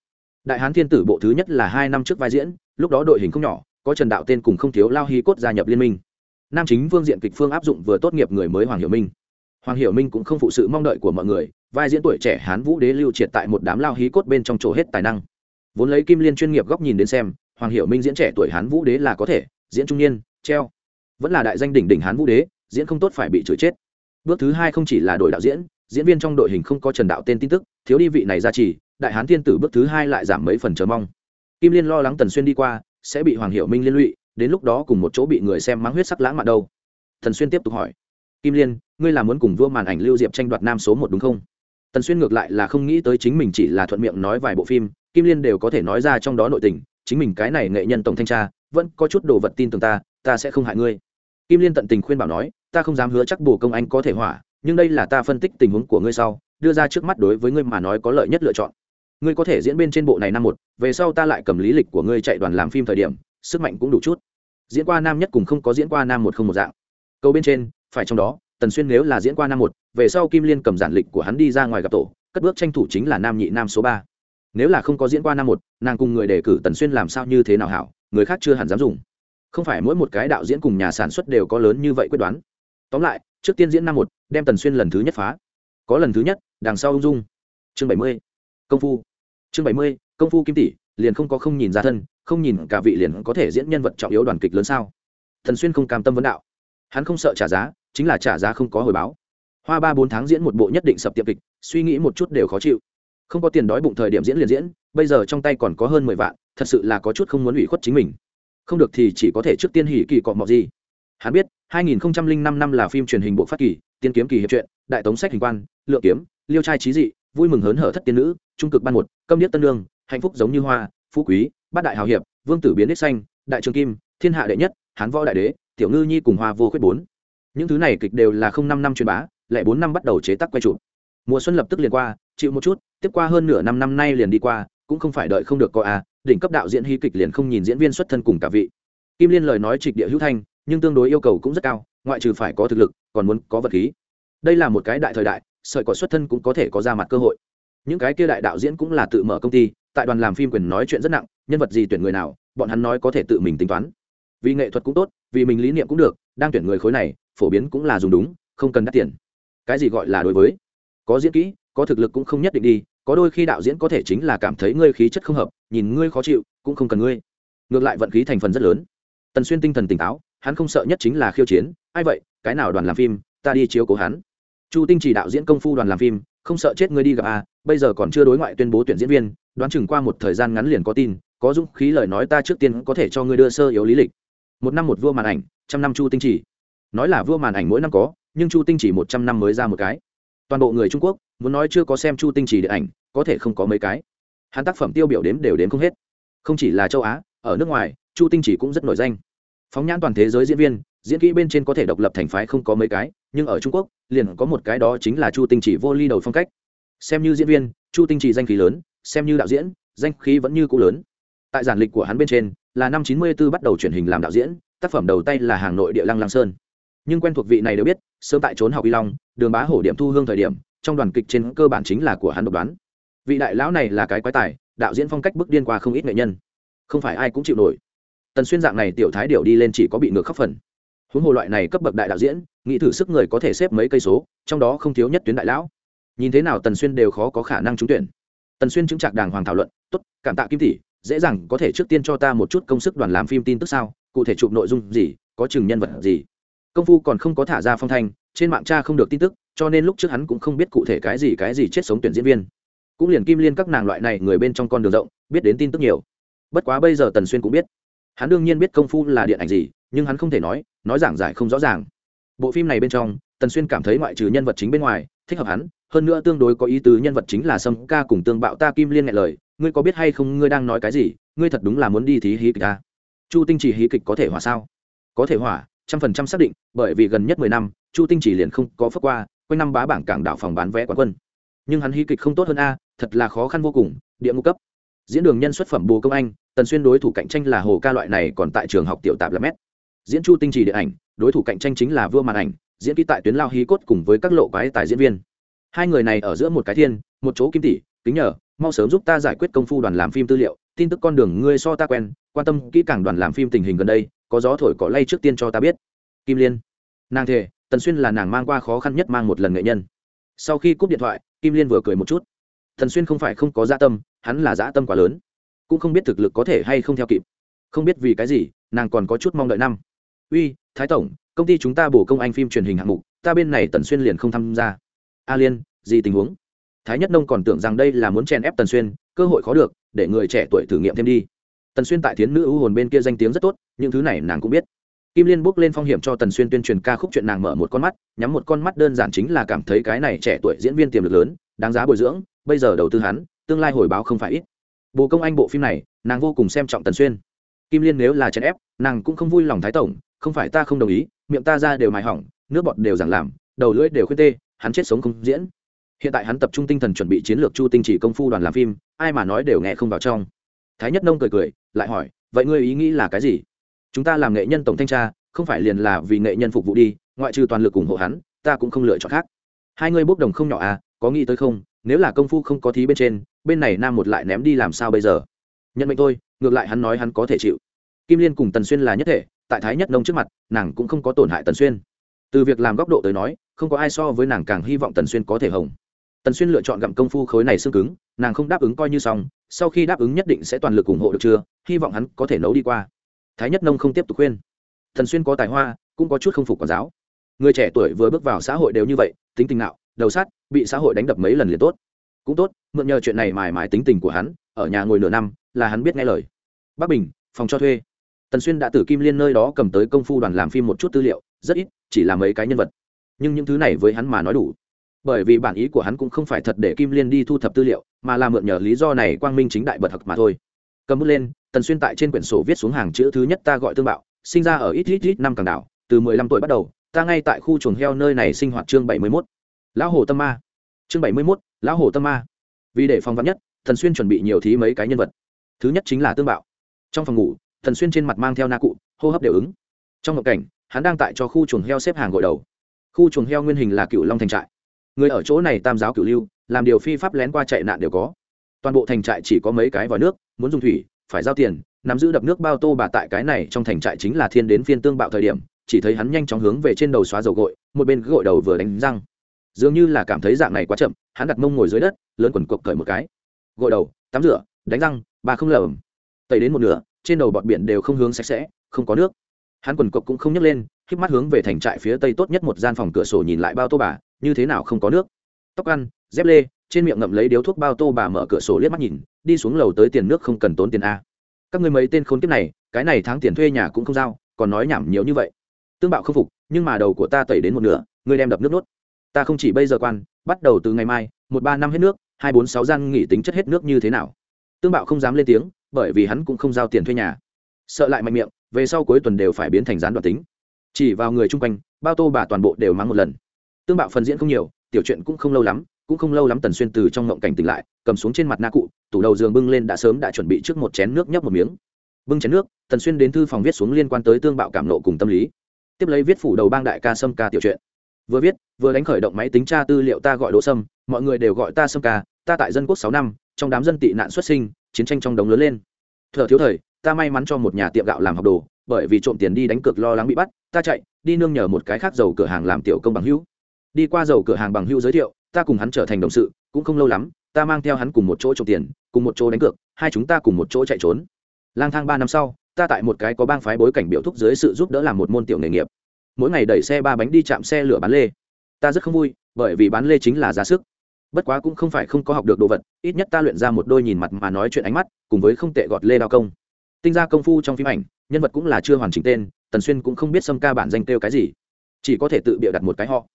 Đại hán thiên tử bộ thứ nhất là hai năm trước vai diễn, lúc đó đội hình không nhỏ, có trần đạo tên cùng không thiếu lao hí cốt gia nhập liên minh. Nam chính phương diện kịch phương áp dụng vừa tốt nghiệp người mới hoàng hiệu minh. Hoàng hiệu minh cũng không phụ sự mong đợi của mọi người, vai diễn tuổi trẻ hán vũ đế lưu triệt tại một đám lao hí cốt bên trong chỗ hết tài năng. Vốn lấy kim liên chuyên nghiệp góc nhìn đến xem hoàng hiệu minh diễn trẻ tuổi hán vũ đế là có thể, diễn trung niên, treo. Vẫn là đại danh đỉnh đỉnh hán vũ đế, diễn không tốt phải bị chửi chết. Bước thứ hai không chỉ là đổi đạo diễn diễn viên trong đội hình không có trần đạo tên tin tức, thiếu đi vị này ra trì, đại hán thiên tử bước thứ hai lại giảm mấy phần chờ mong. Kim liên lo lắng tần xuyên đi qua, sẽ bị hoàng hiệu minh liên lụy, đến lúc đó cùng một chỗ bị người xem mắng huyết sắc lãng mạn đâu. Thần xuyên tiếp tục hỏi. Kim liên, ngươi là muốn cùng vua màn ảnh lưu diệp tranh đoạt nam số một đúng không? Tần xuyên ngược lại là không nghĩ tới chính mình chỉ là thuận miệng nói vài bộ phim, kim liên đều có thể nói ra trong đó nội tình chính mình cái này nghệ nhân tổng thanh tra, vẫn có chút đồ vật tin tưởng ta ta sẽ không hại ngươi. Kim liên tận tình khuyên bảo nói, ta không dám hứa chắc bồ công anh có thể hỏa, nhưng đây là ta phân tích tình huống của ngươi sau, đưa ra trước mắt đối với ngươi mà nói có lợi nhất lựa chọn. Ngươi có thể diễn bên trên bộ này năm một, về sau ta lại cầm lý lịch của ngươi chạy đoàn làm phim thời điểm, sức mạnh cũng đủ chút. Diễn qua nam nhất cùng không có diễn qua nam một không một dạng. Câu bên trên, phải trong đó, tần xuyên nếu là diễn qua nam một, về sau kim liên cầm giản lịch của hắn đi ra ngoài gặp tổ, cất bước tranh thủ chính là nam nhị nam số ba nếu là không có diễn qua năm một, nàng cùng người đề cử tần xuyên làm sao như thế nào hảo, người khác chưa hẳn dám dùng. Không phải mỗi một cái đạo diễn cùng nhà sản xuất đều có lớn như vậy quyết đoán. Tóm lại, trước tiên diễn năm một, đem tần xuyên lần thứ nhất phá. Có lần thứ nhất, đằng sau ung dung. Chương bảy mươi, công phu. Chương bảy mươi, công phu kim tỷ, liền không có không nhìn ra thân, không nhìn cả vị liền có thể diễn nhân vật trọng yếu đoàn kịch lớn sao? Thần xuyên không cam tâm vấn đạo. Hắn không sợ trả giá, chính là trả giá không có hồi báo. Hoa ba bốn tháng diễn một bộ nhất định sập tiệm kịch, suy nghĩ một chút đều khó chịu không có tiền đói bụng thời điểm diễn liền diễn, bây giờ trong tay còn có hơn mười vạn, thật sự là có chút không muốn ủy khuất chính mình. Không được thì chỉ có thể trước tiên hỉ kỳ cọ mọc gì. Hắn biết 2005 năm là phim truyền hình bộ phát kỳ, tiên kiếm kỳ hiệp truyện, đại tống sách hình quan lượng kiếm, liêu trai trí dị, vui mừng hớn hở thất tiên nữ, trung cực ban một, câm điếc tân lương, hạnh phúc giống như hoa, phú quý, bát đại hào hiệp, vương tử biến đích xanh, đại trường kim, thiên hạ đệ nhất, hán võ đại đế, tiểu ngư nhi cùng hoa vô khuyết bốn. Những thứ này kịch đều là không năm năm truyền bá, lại bốn năm bắt đầu chế tác quay chụp. Mùa xuân lập tức liền qua chịu một chút, tiếp qua hơn nửa năm năm nay liền đi qua, cũng không phải đợi không được coi à đỉnh cấp đạo diễn hy kịch liền không nhìn diễn viên xuất thân cùng cả vị. Kim liên lời nói trịch địa hữu thanh, nhưng tương đối yêu cầu cũng rất cao, ngoại trừ phải có thực lực, còn muốn có vật khí. Đây là một cái đại thời đại, sợi cỏ xuất thân cũng có thể có ra mặt cơ hội. Những cái kia đại đạo diễn cũng là tự mở công ty, tại đoàn làm phim quyền nói chuyện rất nặng, nhân vật gì tuyển người nào, bọn hắn nói có thể tự mình tính toán. Vì nghệ thuật cũng tốt, vì mình lý niệm cũng được, đang tuyển người khối này, phổ biến cũng là dùng đúng, không cần đắt tiền. Cái gì gọi là đối với? Có diễn kỹ có thực lực cũng không nhất định đi, có đôi khi đạo diễn có thể chính là cảm thấy ngươi khí chất không hợp, nhìn ngươi khó chịu, cũng không cần ngươi. Ngược lại vận khí thành phần rất lớn. Tần xuyên tinh thần tỉnh táo, hắn không sợ nhất chính là khiêu chiến, ai vậy, cái nào đoàn làm phim, ta đi chiếu cố hắn. Chu tinh chỉ đạo diễn công phu đoàn làm phim, không sợ chết ngươi đi gặp a bây giờ còn chưa đối ngoại tuyên bố tuyển diễn viên, đoán chừng qua một thời gian ngắn liền có tin, có dũng khí lời nói ta trước tiên có thể cho ngươi đưa sơ yếu lý lịch. Một năm một vua màn ảnh, trăm năm chu tinh chỉ. Nói là vua màn ảnh mỗi năm có, nhưng chu tinh chỉ một trăm năm mới ra một cái toàn bộ người trung quốc muốn nói chưa có xem chu tinh chỉ điện ảnh có thể không có mấy cái hắn tác phẩm tiêu biểu đếm đều đếm không hết không chỉ là châu á ở nước ngoài chu tinh chỉ cũng rất nổi danh phóng nhãn toàn thế giới diễn viên diễn kỹ bên trên có thể độc lập thành phái không có mấy cái nhưng ở trung quốc liền có một cái đó chính là chu tinh chỉ vô ly đầu phong cách xem như diễn viên chu tinh chỉ danh khí lớn xem như đạo diễn danh khí vẫn như cũ lớn tại giản lịch của hắn bên trên là năm chín mươi 94 bắt đầu truyền hình làm đạo diễn tác phẩm đầu tay là hàng nội địa lăng lăng sơn nhưng quen thuộc vị này đều biết, sớm tại trốn học y long, đường bá hổ điểm thu hương thời điểm, trong đoàn kịch trên cơ bản chính là của hắn độc đoán. Vị đại lão này là cái quái tài, đạo diễn phong cách bước điên qua không ít nghệ nhân. Không phải ai cũng chịu nổi. Tần xuyên dạng này tiểu thái điệu đi lên chỉ có bị ngược khắc phần. Huống hồ loại này cấp bậc đại đạo diễn, nghĩ thử sức người có thể xếp mấy cây số, trong đó không thiếu nhất tuyến đại lão. Nhìn thế nào tần xuyên đều khó có khả năng trúng tuyển. Tần xuyên chứng trạc đàng hoàng thảo luận, tốt, cảm tạ kim tỷ, dễ dàng có thể trước tiên cho ta một chút công sức đoàn làm phim tin tức sao? Cụ thể chụp nội dung gì, có chừng nhân vật gì? Công phu còn không có thả ra phong thanh, trên mạng cha không được tin tức, cho nên lúc trước hắn cũng không biết cụ thể cái gì cái gì chết sống tuyển diễn viên. Cũng liền kim liên các nàng loại này người bên trong con đường rộng, biết đến tin tức nhiều. Bất quá bây giờ tần xuyên cũng biết. Hắn đương nhiên biết công phu là điện ảnh gì, nhưng hắn không thể nói nói giảng giải không rõ ràng. Bộ phim này bên trong, tần xuyên cảm thấy ngoại trừ nhân vật chính bên ngoài, thích hợp hắn, hơn nữa tương đối có ý tứ nhân vật chính là sâm ca cùng tương bạo ta kim liên ngại lời, ngươi có biết hay không, ngươi đang nói cái gì, ngươi thật đúng là muốn đi thí hí kịch ta. Chu tinh chỉ hí kịch có thể hỏa sao? Có thể hỏa trăm phần trăm xác định, bởi vì gần nhất mười năm, chu tinh chỉ liền không có phất qua, quanh năm bá bảng cảng đảo phòng bán vé quán quân. Nhưng hắn hy kịch không tốt hơn a, thật là khó khăn vô cùng, địa ngũ cấp. Diễn đường nhân xuất phẩm bồ công anh, tần xuyên đối thủ cạnh tranh là hồ ca loại này còn tại trường học tiểu tạp là mét. Diễn chu tinh trì điện ảnh, đối thủ cạnh tranh chính là vua màn ảnh, diễn ký tại tuyến lao hí cốt cùng với các lộ quái tài diễn viên. Hai người này ở giữa một cái thiên, một chỗ kim tỷ, kính nhờ, mau sớm giúp ta giải quyết công phu đoàn làm phim tư liệu, tin tức con đường ngươi so ta quen, quan tâm kỹ càng đoàn làm phim tình hình gần đây có gió thổi cỏ lay trước tiên cho ta biết. Kim liên. Nàng thề, tần xuyên là nàng mang qua khó khăn nhất mang một lần nghệ nhân. Sau khi cúp điện thoại, kim liên vừa cười một chút. Tần xuyên không phải không có dạ tâm, hắn là dạ tâm quá lớn. Cũng không biết thực lực có thể hay không theo kịp. Không biết vì cái gì, nàng còn có chút mong đợi năm. Uy, thái tổng, công ty chúng ta bổ công anh phim truyền hình hạng mục, ta bên này tần xuyên liền không tham gia. A liên, gì tình huống? Thái nhất nông còn tưởng rằng đây là muốn chèn ép tần xuyên, cơ hội khó được, để người trẻ tuổi thử nghiệm thêm đi tần xuyên tại thiến nữ ưu hồn bên kia danh tiếng rất tốt, những thứ này nàng cũng biết. Kim liên bước lên phong hiểm cho tần xuyên tuyên truyền ca khúc chuyện nàng mở một con mắt, nhắm một con mắt đơn giản chính là cảm thấy cái này trẻ tuổi diễn viên tiềm lực lớn, đáng giá bồi dưỡng, bây giờ đầu tư hắn, tương lai hồi báo không phải ít. Bồ công anh bộ phim này, nàng vô cùng xem trọng tần xuyên. Kim liên nếu là chèn ép, nàng cũng không vui lòng thái tổng, không phải ta không đồng ý, miệng ta ra đều mài hỏng, nước bọt đều giảng làm, đầu lưỡi đều khuyên tê, hắn chết sống không diễn. Hiện tại hắn tập trung tinh thần chuẩn bị chiến lược chu tinh chỉ công phu đoàn làm phim, ai mà nói đều nghe không vào trong thái nhất nông cười cười lại hỏi vậy ngươi ý nghĩ là cái gì? Chúng ta làm nghệ nhân tổng thanh tra không phải liền là vì nghệ nhân phục vụ đi ngoại trừ toàn lực ủng hộ hắn ta cũng không lựa chọn khác. Hai ngươi bốc đồng không nhỏ à có nghĩ tới không? Nếu là công phu không có thí bên trên bên này nam một lại ném đi làm sao bây giờ? Nhận mệnh tôi, ngược lại hắn nói hắn có thể chịu. Kim liên cùng tần xuyên là nhất thể tại thái nhất nông trước mặt nàng cũng không có tổn hại tần xuyên. Từ việc làm góc độ tới nói không có ai so với nàng càng hy vọng tần xuyên có thể hồng. Tần xuyên lựa chọn gặm công phu khối này xương cứng nàng không đáp ứng coi như xong sau khi đáp ứng nhất định sẽ toàn lực ủng hộ được chưa? Hy vọng hắn có thể nấu đi qua. Thái nhất nông không tiếp tục khuyên. Thần xuyên có tài hoa, cũng có chút không phục quản giáo. Người trẻ tuổi vừa bước vào xã hội đều như vậy, tính tình nạo, đầu sát, bị xã hội đánh đập mấy lần liền tốt. Cũng tốt, mượn nhờ chuyện này mài mài tính tình của hắn, ở nhà ngồi nửa năm, là hắn biết nghe lời. Bắc bình, phòng cho thuê. Tần xuyên đã từ kim liên nơi đó cầm tới công phu đoàn làm phim một chút tư liệu, rất ít, chỉ là mấy cái nhân vật. Nhưng những thứ này với hắn mà nói đủ bởi vì bản ý của hắn cũng không phải thật để kim liên đi thu thập tư liệu, mà là mượn nhờ lý do này quang minh chính đại bật thật mà thôi. Cầm bút lên, tần xuyên tại trên quyển sổ viết xuống hàng chữ thứ nhất ta gọi tương bạo, sinh ra ở ít ít ít năm càng đảo, từ mười lăm tuổi bắt đầu, ta ngay tại khu chuồng heo nơi này sinh hoạt chương bảy mươi mốt. Lão hồ tâm ma. Chương bảy mươi mốt, lão hồ tâm ma. Vì để phòng vắn nhất thần xuyên chuẩn bị nhiều thí mấy cái nhân vật. Thứ nhất chính là tương bạo. Trong phòng ngủ thần xuyên trên mặt mang theo na cụ, hô hấp đều ứng. Trong ngộ cảnh, hắn đang tại cho khu chuồng heo xếp hàng gội đầu. Khu chuồng heo nguyên hình là cựu long thành trại người ở chỗ này tam giáo cửu lưu, làm điều phi pháp lén qua chạy nạn đều có. Toàn bộ thành trại chỉ có mấy cái vòi nước, muốn dùng thủy, phải giao tiền, nắm giữ đập nước bao tô bà tại cái này trong thành trại chính là thiên đến phiên tương bạo thời điểm, chỉ thấy hắn nhanh chóng hướng về trên đầu xóa dầu gội, một bên gội đầu vừa đánh răng. Dường như là cảm thấy dạng này quá chậm, hắn đặt mông ngồi dưới đất, lớn quần cộc cởi một cái. Gội đầu, tắm rửa, đánh răng, bà không lởm tẩy đến một nửa, trên đầu bọt biển đều không hướng sạch sẽ, không có nước. Hắn quần cộc cũng không nhấc lên k mắt hướng về thành trại phía tây tốt nhất một gian phòng cửa sổ nhìn lại bao tô bà như thế nào không có nước. Tóc ăn, dép lê, trên miệng ngậm lấy điếu thuốc bao tô bà mở cửa sổ liếc mắt nhìn, đi xuống lầu tới tiền nước không cần tốn tiền a. Các người mấy tên khốn kiếp này, cái này tháng tiền thuê nhà cũng không giao, còn nói nhảm nhiều như vậy. Tương bạo không phục, nhưng mà đầu của ta tẩy đến một nửa, ngươi đem đập nước nốt ta không chỉ bây giờ quan, bắt đầu từ ngày mai, một ba năm hết nước, hai bốn sáu gian nghỉ tính chất hết nước như thế nào. Tương bạo không dám lên tiếng, bởi vì hắn cũng không giao tiền thuê nhà. Sợ lại mạnh miệng, về sau cuối tuần đều phải biến thành gián đoạn tính. Chỉ vào người chung quanh, bao tô bà toàn bộ đều mắng một lần tương bạo phần diễn không nhiều, tiểu chuyện cũng không lâu lắm, cũng không lâu lắm tần xuyên từ trong ngộng cảnh tỉnh lại, cầm xuống trên mặt na cụ, tủ đầu giường bưng lên đã sớm đã chuẩn bị trước một chén nước nhấp một miếng. Bưng chén nước, tần xuyên đến thư phòng viết xuống liên quan tới tương bạo cảm nộ cùng tâm lý. Tiếp lấy viết phủ đầu bang đại ca sâm ca tiểu chuyện vừa viết, vừa đánh khởi động máy tính tra tư liệu ta gọi đỗ sâm, mọi người đều gọi ta sâm ca, ta tại dân quốc sáu năm, trong đám dân tị nạn xuất sinh, chiến tranh trong đống lớn lên. Thợ thiếu thời, ta may mắn cho một nhà tiệm gạo làm học đồ, bởi vì trộm tiền đi đánh cược lo lắng bị bắt, ta chạy, đi nương nhờ một cái khác giàu cửa hàng làm tiểu công bằng hữu đi qua dầu cửa hàng bằng hữu giới thiệu, ta cùng hắn trở thành đồng sự, cũng không lâu lắm, ta mang theo hắn cùng một chỗ trộm tiền, cùng một chỗ đánh cược, hai chúng ta cùng một chỗ chạy trốn. Lang thang ba năm sau, ta tại một cái có bang phái bối cảnh biểu thúc dưới sự giúp đỡ làm một môn tiểu nghề nghiệp. Mỗi ngày đẩy xe ba bánh đi chạm xe lửa bán lê. Ta rất không vui, bởi vì bán lê chính là giá sức. Bất quá cũng không phải không có học được đồ vật, ít nhất ta luyện ra một đôi nhìn mặt mà nói chuyện ánh mắt, cùng với không tệ gọt lê đao công. Tinh ra công phu trong phim ảnh, nhân vật cũng là chưa hoàn chỉnh tên, tần xuyên cũng không biết xâm ca bản danh kêu cái gì. Chỉ có thể tự bịa đặt một cái họ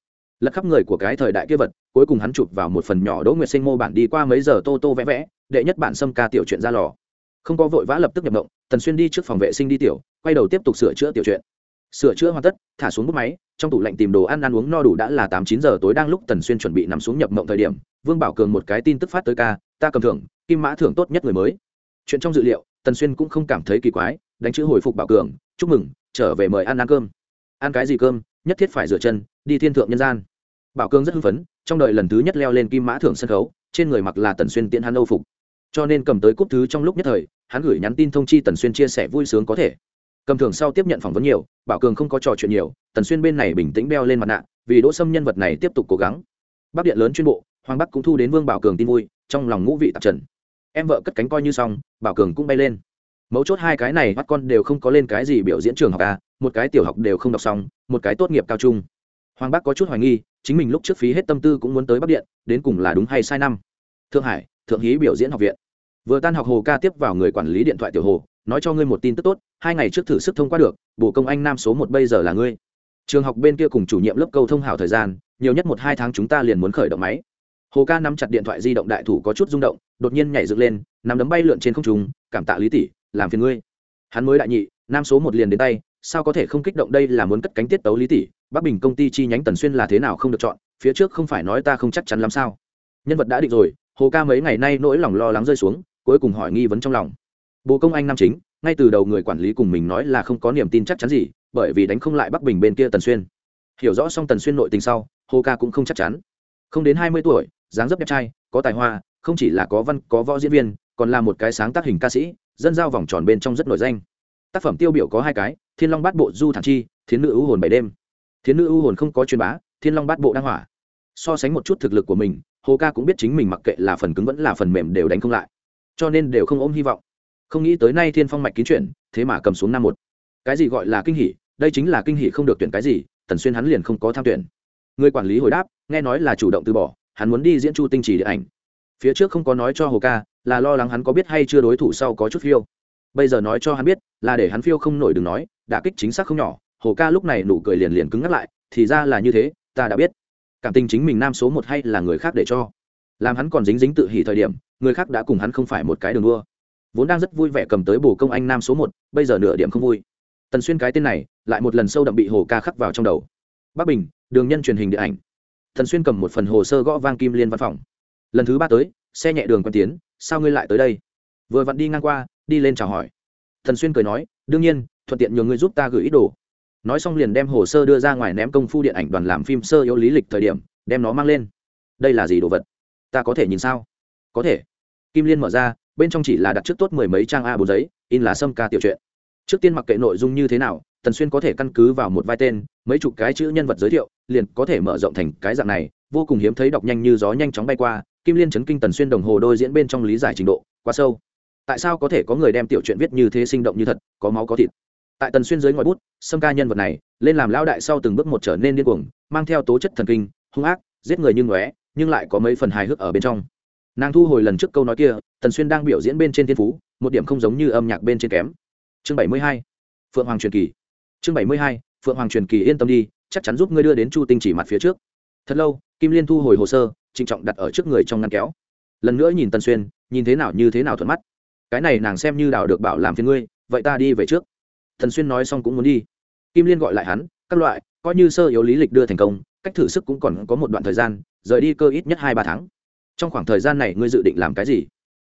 lật khắp người của cái thời đại kia vật, cuối cùng hắn chụp vào một phần nhỏ đỗ nguyệt sinh mô bản đi qua mấy giờ tô tô vẽ vẽ, đệ nhất bản xâm ca tiểu chuyện ra lò. Không có vội vã lập tức nhập động tần xuyên đi trước phòng vệ sinh đi tiểu, quay đầu tiếp tục sửa chữa tiểu chuyện sửa chữa hoàn tất, thả xuống bút máy, trong tủ lạnh tìm đồ ăn ăn uống no đủ đã là tám chín giờ tối đang lúc tần xuyên chuẩn bị nằm xuống nhập mộng thời điểm, vương bảo cường một cái tin tức phát tới ca, ta cầm thưởng, kim mã thưởng tốt nhất người mới. Chuyện trong dự liệu, tần xuyên cũng không cảm thấy kỳ quái, đánh chữ hồi phục bảo cường, chúc mừng, trở về mời ăn ăn cơm. Ăn cái gì cơm? Nhất thiết phải rửa chân, đi thiên thượng nhân gian bảo Cương rất hưng phấn, trong đời lần thứ nhất leo lên kim mã thưởng sân khấu, trên người mặc là tần xuyên tiễn hắn âu phục. Cho nên cầm tới cúp thứ trong lúc nhất thời, hắn gửi nhắn tin thông chi tần xuyên chia sẻ vui sướng có thể. Cầm thưởng sau tiếp nhận phỏng vấn nhiều, bảo cường không có trò chuyện nhiều, tần xuyên bên này bình tĩnh đeo lên mặt nạ, vì đỗ sâm nhân vật này tiếp tục cố gắng. Bắc điện lớn chuyên bộ, hoàng bắc cũng thu đến vương bảo cường tin vui, trong lòng ngũ vị tạp trần. Em vợ cất cánh coi như xong, bảo cường cũng bay lên. Mấu chốt hai cái này, bắt con đều không có lên cái gì biểu diễn trường học à một cái tiểu học đều không đọc xong, một cái tốt nghiệp cao trung. Hoàng bắc có chút hoài nghi chính mình lúc trước phí hết tâm tư cũng muốn tới bắc điện, đến cùng là đúng hay sai năm. Thượng hải, thượng hí biểu diễn học viện. Vừa tan học hồ ca tiếp vào người quản lý điện thoại tiểu hồ, nói cho ngươi một tin tức tốt, hai ngày trước thử sức thông qua được bộ công anh nam số một bây giờ là ngươi. Trường học bên kia cùng chủ nhiệm lớp câu thông hảo thời gian, nhiều nhất một hai tháng chúng ta liền muốn khởi động máy. Hồ ca nắm chặt điện thoại di động đại thủ có chút rung động, đột nhiên nhảy dựng lên, nắm đấm bay lượn trên không trung, cảm tạ lý tỷ, làm phiền ngươi. Hắn mới đại nhị, nam số một liền đến tay sao có thể không kích động đây là muốn cất cánh tiết tấu lý tỷ? Bắc bình công ty chi nhánh tần xuyên là thế nào không được chọn? Phía trước không phải nói ta không chắc chắn làm sao? Nhân vật đã định rồi, hồ ca mấy ngày nay nỗi lòng lo lắng rơi xuống, cuối cùng hỏi nghi vấn trong lòng. Bố công anh nam chính, ngay từ đầu người quản lý cùng mình nói là không có niềm tin chắc chắn gì, bởi vì đánh không lại bắc bình bên kia tần xuyên. Hiểu rõ xong tần xuyên nội tình sau, hồ ca cũng không chắc chắn. Không đến hai mươi tuổi, dáng dấp đẹp trai, có tài hoa, không chỉ là có văn, có võ diễn viên, còn là một cái sáng tác hình ca sĩ, dân giao vòng tròn bên trong rất nổi danh tác phẩm tiêu biểu có hai cái, thiên long bát bộ du thản chi, thiến nữ ưu hồn bảy đêm. Thiến nữ ưu hồn không có truyền bá, thiên long bát bộ đang hỏa. So sánh một chút thực lực của mình, hồ ca cũng biết chính mình mặc kệ là phần cứng vẫn là phần mềm đều đánh không lại. Cho nên đều không ôm hy vọng. Không nghĩ tới nay thiên phong mạch kín chuyển, thế mà cầm xuống năm một. Cái gì gọi là kinh hỷ đây chính là kinh hỷ không được tuyển cái gì, tần xuyên hắn liền không có tham tuyển. Người quản lý hồi đáp, nghe nói là chủ động từ bỏ, hắn muốn đi diễn chu tinh chỉ điện ảnh. Phía trước không có nói cho hồ ca, là lo lắng hắn có biết hay chưa đối thủ sau có chút phiêu bây giờ nói cho hắn biết, là để hắn phiêu không nổi đừng nói, đả kích chính xác không nhỏ, hồ ca lúc này nụ cười liền liền cứng ngắt lại, thì ra là như thế, ta đã biết. Cảm tình chính mình nam số một hay là người khác để cho. Làm hắn còn dính dính tự hỉ thời điểm, người khác đã cùng hắn không phải một cái đường đua. Vốn đang rất vui vẻ cầm tới bổ công anh nam số một, bây giờ nửa điểm không vui. Tần xuyên cái tên này, lại một lần sâu đậm bị hồ ca khắc vào trong đầu. Bắc bình, đường nhân truyền hình điện ảnh. Tần xuyên cầm một phần hồ sơ gõ vang kim liên văn phòng. Lần thứ ba tới, xe nhẹ đường quen tiến, sao ngươi lại tới đây? Vừa vặn đi ngang qua đi lên chào hỏi. Thần xuyên cười nói, đương nhiên, thuận tiện nhờ ngươi giúp ta gửi ít đồ. Nói xong liền đem hồ sơ đưa ra ngoài ném công phu điện ảnh đoàn làm phim sơ yếu lý lịch thời điểm, đem nó mang lên. Đây là gì đồ vật? Ta có thể nhìn sao? Có thể. Kim liên mở ra, bên trong chỉ là đặt trước tốt mười mấy trang a bốn giấy, in là sâm ca tiểu truyện. Trước tiên mặc kệ nội dung như thế nào tần xuyên có thể căn cứ vào một vai tên, mấy chục cái chữ nhân vật giới thiệu, liền có thể mở rộng thành cái dạng này, vô cùng hiếm thấy đọc nhanh như gió nhanh chóng bay qua. Kim liên chấn kinh tần xuyên đồng hồ đôi diễn bên trong lý giải trình độ, quá sâu tại sao có thể có người đem tiểu chuyện viết như thế sinh động như thật, có máu có thịt? Tại tần xuyên dưới ngòi bút sâm ca nhân vật này, lên làm lão đại sau từng bước một trở nên điên cuồng, mang theo tố chất thần kinh, hung ác, giết người như ngóe, nhưng lại có mấy phần hài hước ở bên trong. Nàng thu hồi lần trước câu nói kia, tần xuyên đang biểu diễn bên trên thiên phú, một điểm không giống như âm nhạc bên trên kém. Chương bảy mươi hai, phượng hoàng truyền kỳ. Chương bảy mươi hai, phượng hoàng truyền kỳ yên tâm đi, chắc chắn giúp ngươi đưa đến chu tinh chỉ mặt phía trước. Thật lâu, kim liên thu hồi hồ sơ, trịnh trọng đặt ở trước người trong ngăn kéo. Lần nữa nhìn tần xuyên, nhìn thế nào như thế nào thuận mắt cái này nàng xem như đào được bảo làm phiền ngươi, vậy ta đi về trước. Thần xuyên nói xong cũng muốn đi. Kim liên gọi lại hắn, các loại, coi như sơ yếu lý lịch đưa thành công, cách thử sức cũng còn có một đoạn thời gian, rời đi cơ ít nhất hai ba tháng. Trong khoảng thời gian này ngươi dự định làm cái gì?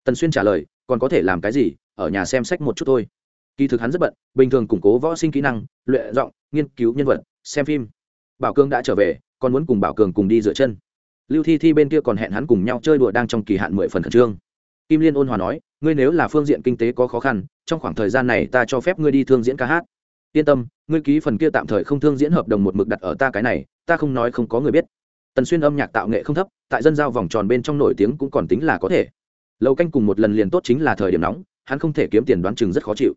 Tần xuyên trả lời, còn có thể làm cái gì? Ở nhà xem sách một chút thôi. Kỳ thực hắn rất bận, bình thường củng cố võ sinh kỹ năng, luyện giọng, nghiên cứu nhân vật, xem phim. Bảo cương đã trở về, còn muốn cùng bảo cường cùng đi dựa chân. Lưu thi thi bên kia còn hẹn hắn cùng nhau chơi đùa đang trong kỳ hạn mười phần khẩn trương kim liên ôn hòa nói, ngươi nếu là phương diện kinh tế có khó khăn, trong khoảng thời gian này ta cho phép ngươi đi thương diễn ca hát. Yên tâm, ngươi ký phần kia tạm thời không thương diễn hợp đồng một mực đặt ở ta cái này, ta không nói không có người biết. Tần xuyên âm nhạc tạo nghệ không thấp, tại dân giao vòng tròn bên trong nổi tiếng cũng còn tính là có thể. Lâu canh cùng một lần liền tốt chính là thời điểm nóng, hắn không thể kiếm tiền đoán chừng rất khó chịu.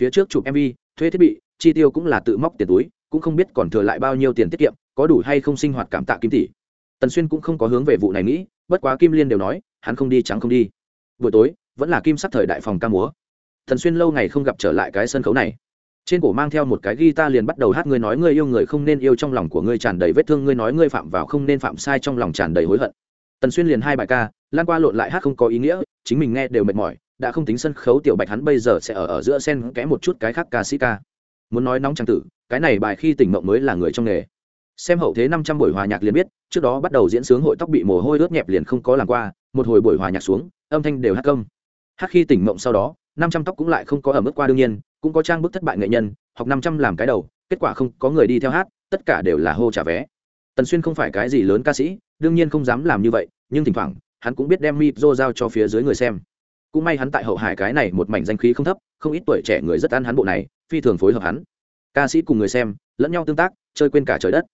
Phía trước chụp mv thuê thiết bị, chi tiêu cũng là tự móc tiền túi, cũng không biết còn thừa lại bao nhiêu tiền tiết kiệm, có đủ hay không sinh hoạt cảm tạ kim tỷ. Tần xuyên cũng không có hướng về vụ này nghĩ, bất quá kim liên đều nói, hắn không đi trắng không đi buổi tối, vẫn là kim sắc thời đại phòng ca múa. Thần xuyên lâu ngày không gặp trở lại cái sân khấu này. Trên cổ mang theo một cái guitar liền bắt đầu hát, ngươi nói ngươi yêu người không nên yêu trong lòng của ngươi tràn đầy vết thương, ngươi nói ngươi phạm vào không nên phạm sai trong lòng tràn đầy hối hận. Tần xuyên liền hai bài ca, lan qua lộn lại hát không có ý nghĩa, chính mình nghe đều mệt mỏi, đã không tính sân khấu tiểu bạch hắn bây giờ sẽ ở ở giữa sen kẽ một chút cái khác ca sĩ ca. Muốn nói nóng trang tử, cái này bài khi tỉnh mộng mới là người trong nghề. Xem hậu thế năm trăm buổi hòa nhạc liền biết, trước đó bắt đầu diễn sướng hội tóc bị mồ hôi ướt nhẹp liền không có làm qua một hồi buổi hòa nhạc xuống, âm thanh đều hát công hát khi tỉnh mộng sau đó, năm trăm tóc cũng lại không có ở mức qua đương nhiên, cũng có trang bức thất bại nghệ nhân, học năm trăm làm cái đầu, kết quả không có người đi theo hát, tất cả đều là hô trả vé. Tần xuyên không phải cái gì lớn ca sĩ, đương nhiên không dám làm như vậy, nhưng thỉnh thoảng, hắn cũng biết đem mịp rô giao cho phía dưới người xem. Cũng may hắn tại hậu hải cái này một mảnh danh khí không thấp, không ít tuổi trẻ người rất ăn hắn bộ này, phi thường phối hợp hắn. Ca sĩ cùng người xem, lẫn nhau tương tác, chơi quên cả trời đất.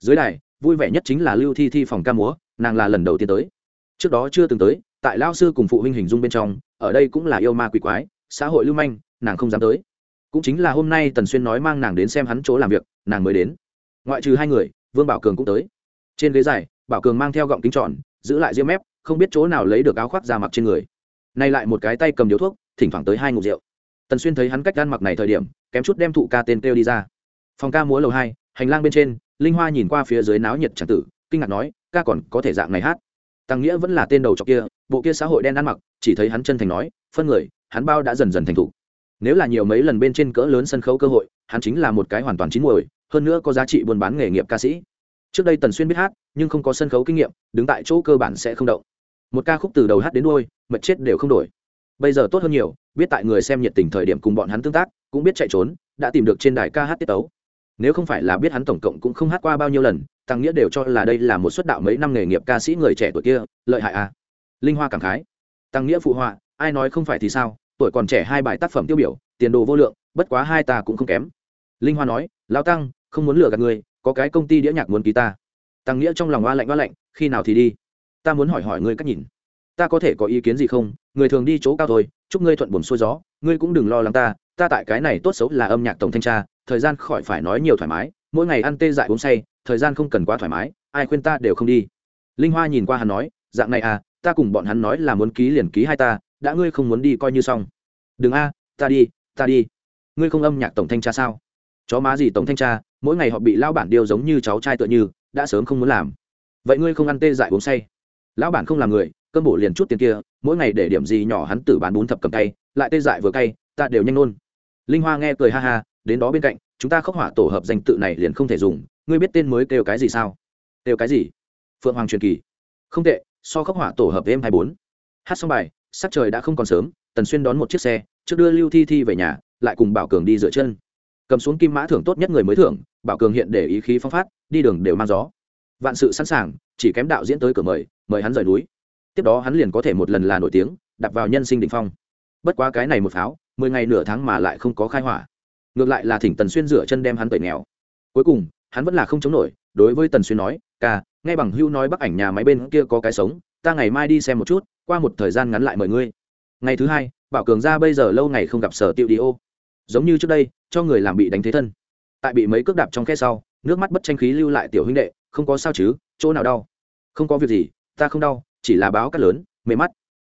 Dưới đài, vui vẻ nhất chính là lưu thi thi phòng ca múa, nàng là lần đầu tiên tới trước đó chưa từng tới, tại lao sư cùng phụ huynh hình dung bên trong, ở đây cũng là yêu ma quỷ quái, xã hội lưu manh, nàng không dám tới. Cũng chính là hôm nay tần xuyên nói mang nàng đến xem hắn chỗ làm việc, nàng mới đến. Ngoại trừ hai người, vương bảo cường cũng tới. Trên ghế dài, bảo cường mang theo gọng kính tròn, giữ lại diêm mép, không biết chỗ nào lấy được áo khoác ra mặc trên người. Nay lại một cái tay cầm điếu thuốc, thỉnh thoảng tới hai ngục rượu. Tần xuyên thấy hắn cách gan mặc này thời điểm, kém chút đem thụ ca tên kêu đi ra. Phòng ca múa lầu hai, hành lang bên trên, linh hoa nhìn qua phía dưới náo nhiệt tràng tử, kinh ngạc nói, ca còn có thể dạng này hát? Tăng nghĩa vẫn là tên đầu trọc kia, bộ kia xã hội đen ăn mặc, chỉ thấy hắn chân thành nói, phân người, hắn bao đã dần dần thành thục. Nếu là nhiều mấy lần bên trên cỡ lớn sân khấu cơ hội, hắn chính là một cái hoàn toàn chín muồi, hơn nữa có giá trị buôn bán nghề nghiệp ca sĩ. Trước đây tần xuyên biết hát, nhưng không có sân khấu kinh nghiệm, đứng tại chỗ cơ bản sẽ không động. Một ca khúc từ đầu hát đến đôi mật chết đều không đổi. Bây giờ tốt hơn nhiều, biết tại người xem nhiệt tình thời điểm cùng bọn hắn tương tác, cũng biết chạy trốn, đã tìm được trên đài ca hát tiết tấu. Nếu không phải là biết hắn tổng cộng cũng không hát qua bao nhiêu lần tăng nghĩa đều cho là đây là một suất đạo mấy năm nghề nghiệp ca sĩ người trẻ tuổi kia, lợi hại à? Linh hoa cảm khái. Tăng nghĩa phụ họa, ai nói không phải thì sao, tuổi còn trẻ hai bài tác phẩm tiêu biểu, tiền đồ vô lượng, bất quá hai ta cũng không kém. Linh hoa nói lao tăng, không muốn lừa gạt người có cái công ty đĩa nhạc muốn ký ta. Tăng nghĩa trong lòng oa lạnh oa lạnh, khi nào thì đi? Ta muốn hỏi hỏi ngươi cách nhìn. Ta có thể có ý kiến gì không? Người thường đi chỗ cao thôi, chúc ngươi thuận buồn xuôi gió, ngươi cũng đừng lo lắng ta ta tại cái này tốt xấu là âm nhạc tổng thanh tra, thời gian khỏi phải nói nhiều thoải mái, mỗi ngày ăn tê dại uống say thời gian không cần quá thoải mái, ai khuyên ta đều không đi. Linh hoa nhìn qua hắn nói, dạng này à ta cùng bọn hắn nói là muốn ký liền ký hai ta, đã ngươi không muốn đi coi như xong. Đừng a, ta đi ta đi. Ngươi không âm nhạc tổng thanh tra sao? Chó má gì tổng thanh tra, mỗi ngày họ bị lao bản điều giống như cháu trai tựa như, đã sớm không muốn làm. Vậy ngươi không ăn tê dại uống say? Lão bản không làm người, cơm bổ liền chút tiền kia, mỗi ngày để điểm gì nhỏ hắn tử bán bún thập cầm tay lại tê dại vừa cay, ta đều nhanh nôn. Linh hoa nghe cười ha ha, đến đó bên cạnh, chúng ta khóc hỏa tổ hợp danh tự này liền không thể dùng ngươi biết tên mới kêu cái gì sao? Kêu cái gì? Phượng hoàng truyền kỳ. Không tệ, so khóc hỏa tổ hợp em hai bốn. Hát xong bài, sắc trời đã không còn sớm, tần xuyên đón một chiếc xe, trước đưa lưu thi thi về nhà, lại cùng bảo cường đi dựa chân. Cầm xuống kim mã thưởng tốt nhất người mới thưởng, bảo cường hiện để ý khí phong phát, đi đường đều mang gió. Vạn sự sẵn sàng, chỉ kém đạo diễn tới cửa mời mời hắn rời núi. Tiếp đó hắn liền có thể một lần là nổi tiếng đặt vào nhân sinh đ ỉ n h phong. Bất quá cái này một pháo, mười ngày nửa tháng mà lại không có khai hỏa. Ngược lại là thỉnh tần xuyên rửa chân đem hắn tẩy nghèo. Cuối cùng hắn vẫn là không chống nổi, đối với tần xuyên nói, ca, nghe bằng hưu nói bắc ảnh nhà máy bên kia có cái sống, ta ngày mai đi xem một chút, qua một thời gian ngắn lại mời ngươi. Ngày thứ hai, bảo cường ra bây giờ lâu ngày không gặp sở tiệu đi ô. Giống như trước đây, cho người làm bị đánh thế thân. Tại bị mấy cước đạp trong khe sau, nước mắt bất tranh khí lưu lại tiểu huynh đệ, không có sao chứ, chỗ nào đau? Không có việc gì, ta không đau, chỉ là báo cắt lớn, mê mắt.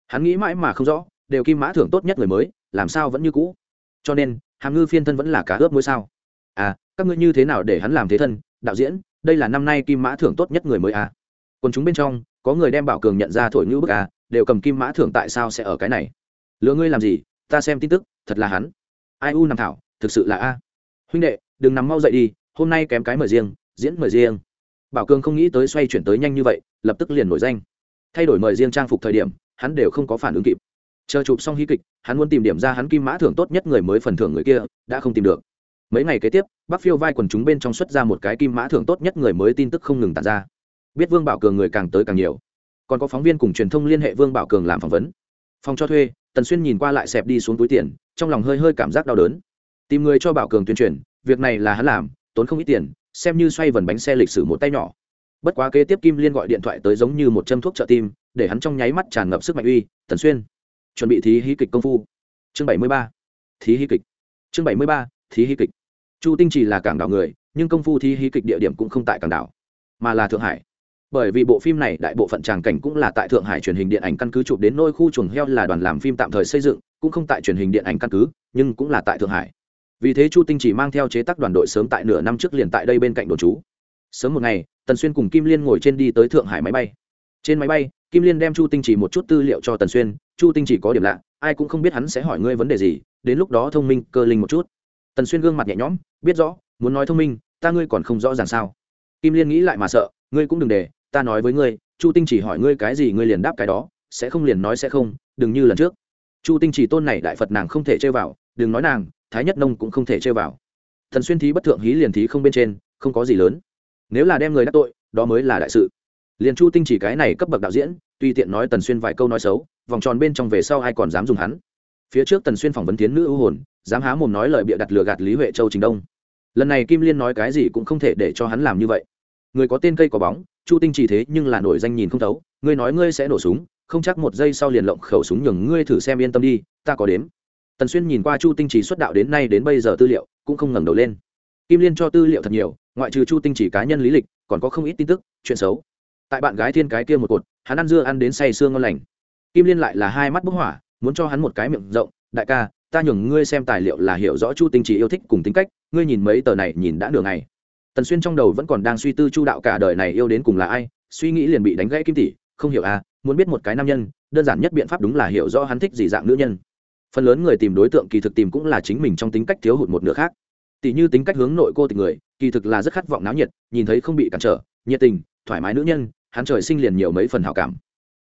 Hắn nghĩ mãi mà không rõ, đều kim mã thưởng tốt nhất người mới, làm sao vẫn như cũ. Cho nên, hàm ngư phiên thân vẫn là cá ướp mỗi sao? À các ngươi như thế nào để hắn làm thế thân, đạo diễn, đây là năm nay kim mã thưởng tốt nhất người mới à? Còn chúng bên trong, có người đem bảo cường nhận ra thổi ngữ bức à đều cầm kim mã thưởng tại sao sẽ ở cái này? Lừa ngươi làm gì? Ta xem tin tức, thật là hắn. Ai u nằm thảo, thực sự là a. Huynh đệ, đừng nằm mau dậy đi, hôm nay kém cái mời riêng, diễn mời riêng. Bảo cường không nghĩ tới xoay chuyển tới nhanh như vậy, lập tức liền nổi danh. Thay đổi mời riêng trang phục thời điểm, hắn đều không có phản ứng kịp. Chờ chụp xong hí kịch, hắn muốn tìm điểm ra hắn kim mã thưởng tốt nhất người mới phần thưởng người kia, đã không tìm được mấy ngày kế tiếp bác phiêu vai quần chúng bên trong xuất ra một cái kim mã thưởng tốt nhất người mới tin tức không ngừng tàn ra. Biết vương bảo cường người càng tới càng nhiều. Còn có phóng viên cùng truyền thông liên hệ vương bảo cường làm phỏng vấn. Phòng cho thuê, tần xuyên nhìn qua lại xẹp đi xuống túi tiền, trong lòng hơi hơi cảm giác đau đớn. Tìm người cho bảo cường tuyên truyền, việc này là hắn làm, tốn không ít tiền, xem như xoay vần bánh xe lịch sử một tay nhỏ. Bất quá kế tiếp kim liên gọi điện thoại tới giống như một châm thuốc trợ tim, để hắn trong nháy mắt tràn ngập sức mạnh uy, tần xuyên, chuẩn bị thí hí kịch công phu. Chương bảy mươi ba, thí hí kịch. Chương bảy mươi ba, thí hí kịch chu tinh chỉ là cảng đảo người, nhưng công phu thi hí kịch địa điểm cũng không tại cảng đảo, mà là thượng hải. Bởi vì bộ phim này đại bộ phận tràng cảnh cũng là tại thượng hải truyền hình điện ảnh căn cứ chụp đến nôi khu chuồng heo là đoàn làm phim tạm thời xây dựng, cũng không tại truyền hình điện ảnh căn cứ, nhưng cũng là tại thượng hải. Vì thế chu tinh chỉ mang theo chế tác đoàn đội sớm tại nửa năm trước liền tại đây bên cạnh đồn trú. Sớm một ngày, tần xuyên cùng kim liên ngồi trên đi tới thượng hải máy bay. Trên máy bay, kim liên đem chu tinh chỉ một chút tư liệu cho tần xuyên. Chu tinh chỉ có điểm lạ, ai cũng không biết hắn sẽ hỏi ngươi vấn đề gì, đến lúc đó thông minh cơ linh một chút tần xuyên gương mặt nhẹ nhõm, biết rõ, muốn nói thông minh, ta ngươi còn không rõ ràng sao. Kim liên nghĩ lại mà sợ, ngươi cũng đừng để, ta nói với ngươi, chu tinh chỉ hỏi ngươi cái gì ngươi liền đáp cái đó, sẽ không liền nói sẽ không, đừng như lần trước. Chu tinh chỉ tôn này đại phật nàng không thể chơi vào, đừng nói nàng, thái nhất nông cũng không thể chơi vào. Thần xuyên thí bất thượng hí liền thí không bên trên, không có gì lớn. Nếu là đem người đắc tội, đó mới là đại sự. Liền chu tinh chỉ cái này cấp bậc đạo diễn tuy tiện nói tần xuyên vài câu nói xấu, vòng tròn bên trong về sau ai còn dám dùng hắn? Phía trước tần xuyên phỏng vấn tiến nữ ưu hồn, dám há mồm nói lời bịa đặt lừa gạt lý huệ châu trình đông. Lần này kim liên nói cái gì cũng không thể để cho hắn làm như vậy. Người có tên cây có bóng, chu tinh chỉ thế nhưng là nổi danh nhìn không thấu, ngươi nói ngươi sẽ nổ súng, không chắc một giây sau liền lộng khẩu súng nhường ngươi thử xem yên tâm đi, ta có đếm. Tần xuyên nhìn qua chu tinh chỉ xuất đạo đến nay đến bây giờ tư liệu, cũng không ngẩng đầu lên. Kim liên cho tư liệu thật nhiều, ngoại trừ chu tinh chỉ cá nhân lý lịch, còn có không ít tin tức, chuyện xấu. Tại bạn gái thiên cái kia một cột, hắn ăn dưa ăn đến say sương ngon lành. Kim liên lại là hai mắt bức hỏa muốn cho hắn một cái miệng rộng, đại ca, ta nhường ngươi xem tài liệu là hiểu rõ chu tinh chỉ yêu thích cùng tính cách, ngươi nhìn mấy tờ này nhìn đã nửa ngày. Tần xuyên trong đầu vẫn còn đang suy tư chu đạo cả đời này yêu đến cùng là ai, suy nghĩ liền bị đánh gãy kim tỷ, không hiểu à muốn biết một cái nam nhân, đơn giản nhất biện pháp đúng là hiểu rõ hắn thích gì dạng nữ nhân. Phần lớn người tìm đối tượng kỳ thực tìm cũng là chính mình trong tính cách thiếu hụt một nửa khác. Tỷ như tính cách hướng nội cô tình người, kỳ thực là rất khát vọng náo nhiệt, nhìn thấy không bị cản trở, nhiệt tình, thoải mái nữ nhân, hắn trời sinh liền nhiều mấy phần hảo cảm.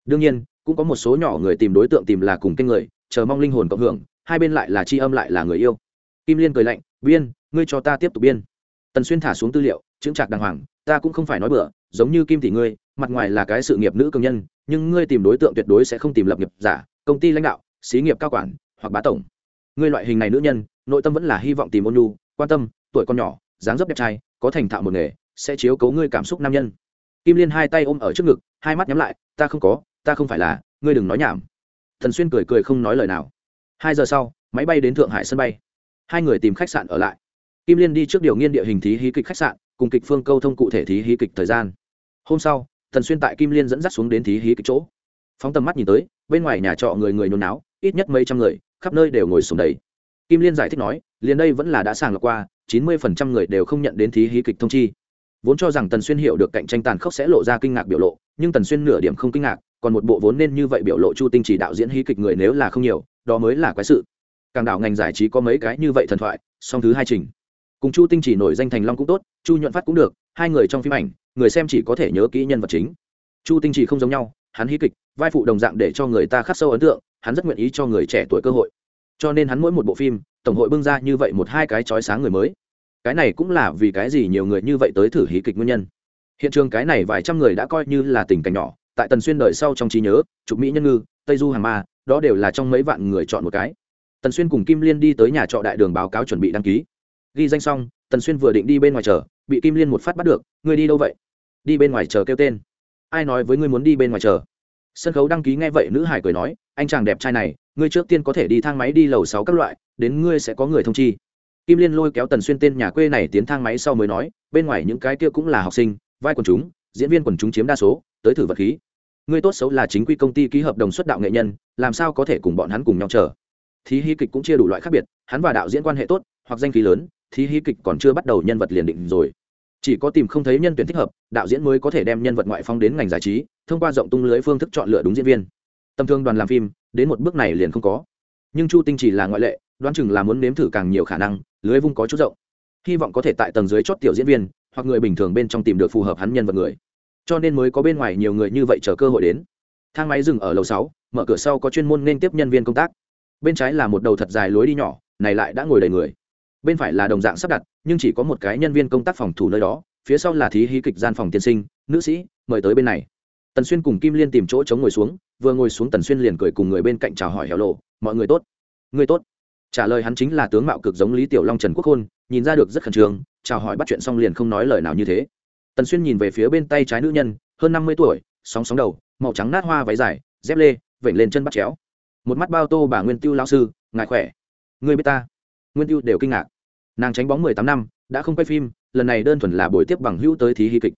Đương nhiên cũng có một số nhỏ người tìm đối tượng tìm là cùng kênh người, chờ mong linh hồn cộng hưởng, hai bên lại là c h i âm lại là người yêu. Kim liên cười lạnh, biên, ngươi cho ta tiếp tục biên. Tần xuyên thả xuống tư liệu, chững chạc đàng hoàng, ta cũng không phải nói bừa, giống như kim tỷ ngươi, mặt ngoài là cái sự nghiệp nữ công nhân, nhưng ngươi tìm đối tượng tuyệt đối sẽ không tìm lập nghiệp giả, công ty lãnh đạo, xí nghiệp cao quản, hoặc bá tổng. Ngươi loại hình này nữ nhân, nội tâm vẫn là hy vọng tìm ôn nhu, quan tâm, tuổi con nhỏ, dáng dấp đẹp trai, có thành thạo một nghề, sẽ chiếu cấu ngươi cảm xúc nam nhân. Kim liên hai tay ôm ở trước ngực, hai mắt nhắm lại, ta không có ta không phải là, ngươi đừng nói nhảm. Thần xuyên cười cười không nói lời nào. Hai giờ sau, máy bay đến thượng hải sân bay. Hai người tìm khách sạn ở lại. Kim liên đi trước điều nghiên địa hình thí hí kịch khách sạn, cùng kịch phương câu thông cụ thể thí hí kịch thời gian. Hôm sau, thần xuyên tại kim liên dẫn dắt xuống đến thí hí kịch chỗ. Phóng tầm mắt nhìn tới, bên ngoài nhà trọ người người nôn náo ít nhất mấy trăm người, khắp nơi đều ngồi xuống đấy kim liên giải thích nói, liền đây vẫn là đã sàng lọc qua, chín mươi phần trăm người đều không nhận đến thí hí kịch thông chi. Vốn cho rằng tần xuyên hiểu được cạnh tranh tàn khốc sẽ lộ ra kinh ngạc biểu lộ, nhưng tần xuyên nửa điểm không kinh ngạc còn một bộ vốn nên như vậy biểu lộ chu tinh chỉ đạo diễn hí kịch người nếu là không nhiều, đó mới là quái sự. Càng đảo ngành giải trí có mấy cái như vậy thần thoại, song thứ hai trình. Cùng chu tinh chỉ nổi danh thành long cũng tốt, chu nhuận phát cũng được, hai người trong phim ảnh, người xem chỉ có thể nhớ kỹ nhân vật chính. Chu tinh chỉ không giống nhau, hắn hí kịch, vai phụ đồng dạng để cho người ta khắc sâu ấn tượng, hắn rất nguyện ý cho người trẻ tuổi cơ hội. Cho nên hắn mỗi một bộ phim, tổng hội bưng ra như vậy một hai cái chói sáng người mới. Cái này cũng là vì cái gì nhiều người như vậy tới thử hí kịch nguyên nhân. Hiện trường cái này vài trăm người đã coi như là tình cảnh nhỏ tại tần xuyên đời sau trong trí nhớ chụp mỹ nhân ngư, tây du hàng ma, đó đều là trong mấy vạn người chọn một cái. Tần xuyên cùng kim liên đi tới nhà trọ đại đường báo cáo chuẩn bị đăng ký. Ghi danh xong, tần xuyên vừa định đi bên ngoài chờ, bị kim liên một phát bắt được, ngươi đi đâu vậy? Đi bên ngoài chờ kêu tên. Ai nói với ngươi muốn đi bên ngoài chờ? Sân khấu đăng ký nghe vậy nữ hải cười nói, anh chàng đẹp trai này, ngươi trước tiên có thể đi thang máy đi lầu sáu các loại, đến ngươi sẽ có người thông chi. Kim liên lôi kéo tần xuyên tên nhà quê này tiến thang máy sau mới nói, bên ngoài những cái kia cũng là học sinh, vai quần chúng diễn viên quần chúng chiếm đa số, tới thử vật khí. Ngươi tốt xấu là chính quy công ty ký hợp đồng xuất đạo nghệ nhân, làm sao có thể cùng bọn hắn cùng nhau chờ? Thí hí kịch cũng chia đủ loại khác biệt, hắn và đạo diễn quan hệ tốt, hoặc danh khí lớn, thí hí kịch còn chưa bắt đầu nhân vật liền định rồi. Chỉ có tìm không thấy nhân tuyển thích hợp, đạo diễn mới có thể đem nhân vật ngoại phong đến ngành giải trí, thông qua rộng tung lưới phương thức chọn lựa đúng diễn viên. Tầm thương đoàn làm phim, đến một bước này liền không có. Nhưng chu tinh chỉ là ngoại lệ, đoán chừng là muốn nếm thử càng nhiều khả năng, lưới vung có chút rộng. Hy vọng có thể tại tầng dưới chót tiểu diễn viên hoặc người bình thường bên trong tìm được phù hợp hắn nhân vật người. Cho nên mới có bên ngoài nhiều người như vậy chờ cơ hội đến. Thang máy dừng ở lầu sáu, mở cửa sau có chuyên môn nên tiếp nhân viên công tác. Bên trái là một đầu thật dài lối đi nhỏ, này lại đã ngồi đầy người. Bên phải là đồng dạng sắp đặt, nhưng chỉ có một cái nhân viên công tác phòng thủ nơi đó, phía sau là thí hí kịch gian phòng tiên sinh, nữ sĩ, mời tới bên này. Tần xuyên cùng kim liên tìm chỗ chống ngồi xuống, vừa ngồi xuống tần xuyên liền cười cùng người bên cạnh chào hỏi, hẻo lộ, mọi người tốt? Người tốt. Trả lời hắn chính là tướng mạo cực giống lý tiểu long trần quốc hôn, nhìn ra được rất khẩn trương chào hỏi bắt chuyện xong liền không nói lời nào như thế. Tần xuyên nhìn về phía bên tay trái nữ nhân, hơn năm mươi tuổi, sóng sóng đầu, màu trắng nát hoa váy dài, dép lê, vểnh lên chân bắt chéo. Một mắt bao tô bà nguyên tiêu lao sư, ngài khỏe? Người biết ta? Nguyên tiêu đều kinh ngạc. Nàng tránh bóng mười tám năm, đã không quay phim, lần này đơn thuần là buổi tiếp bằng hữu tới thí hí kịch.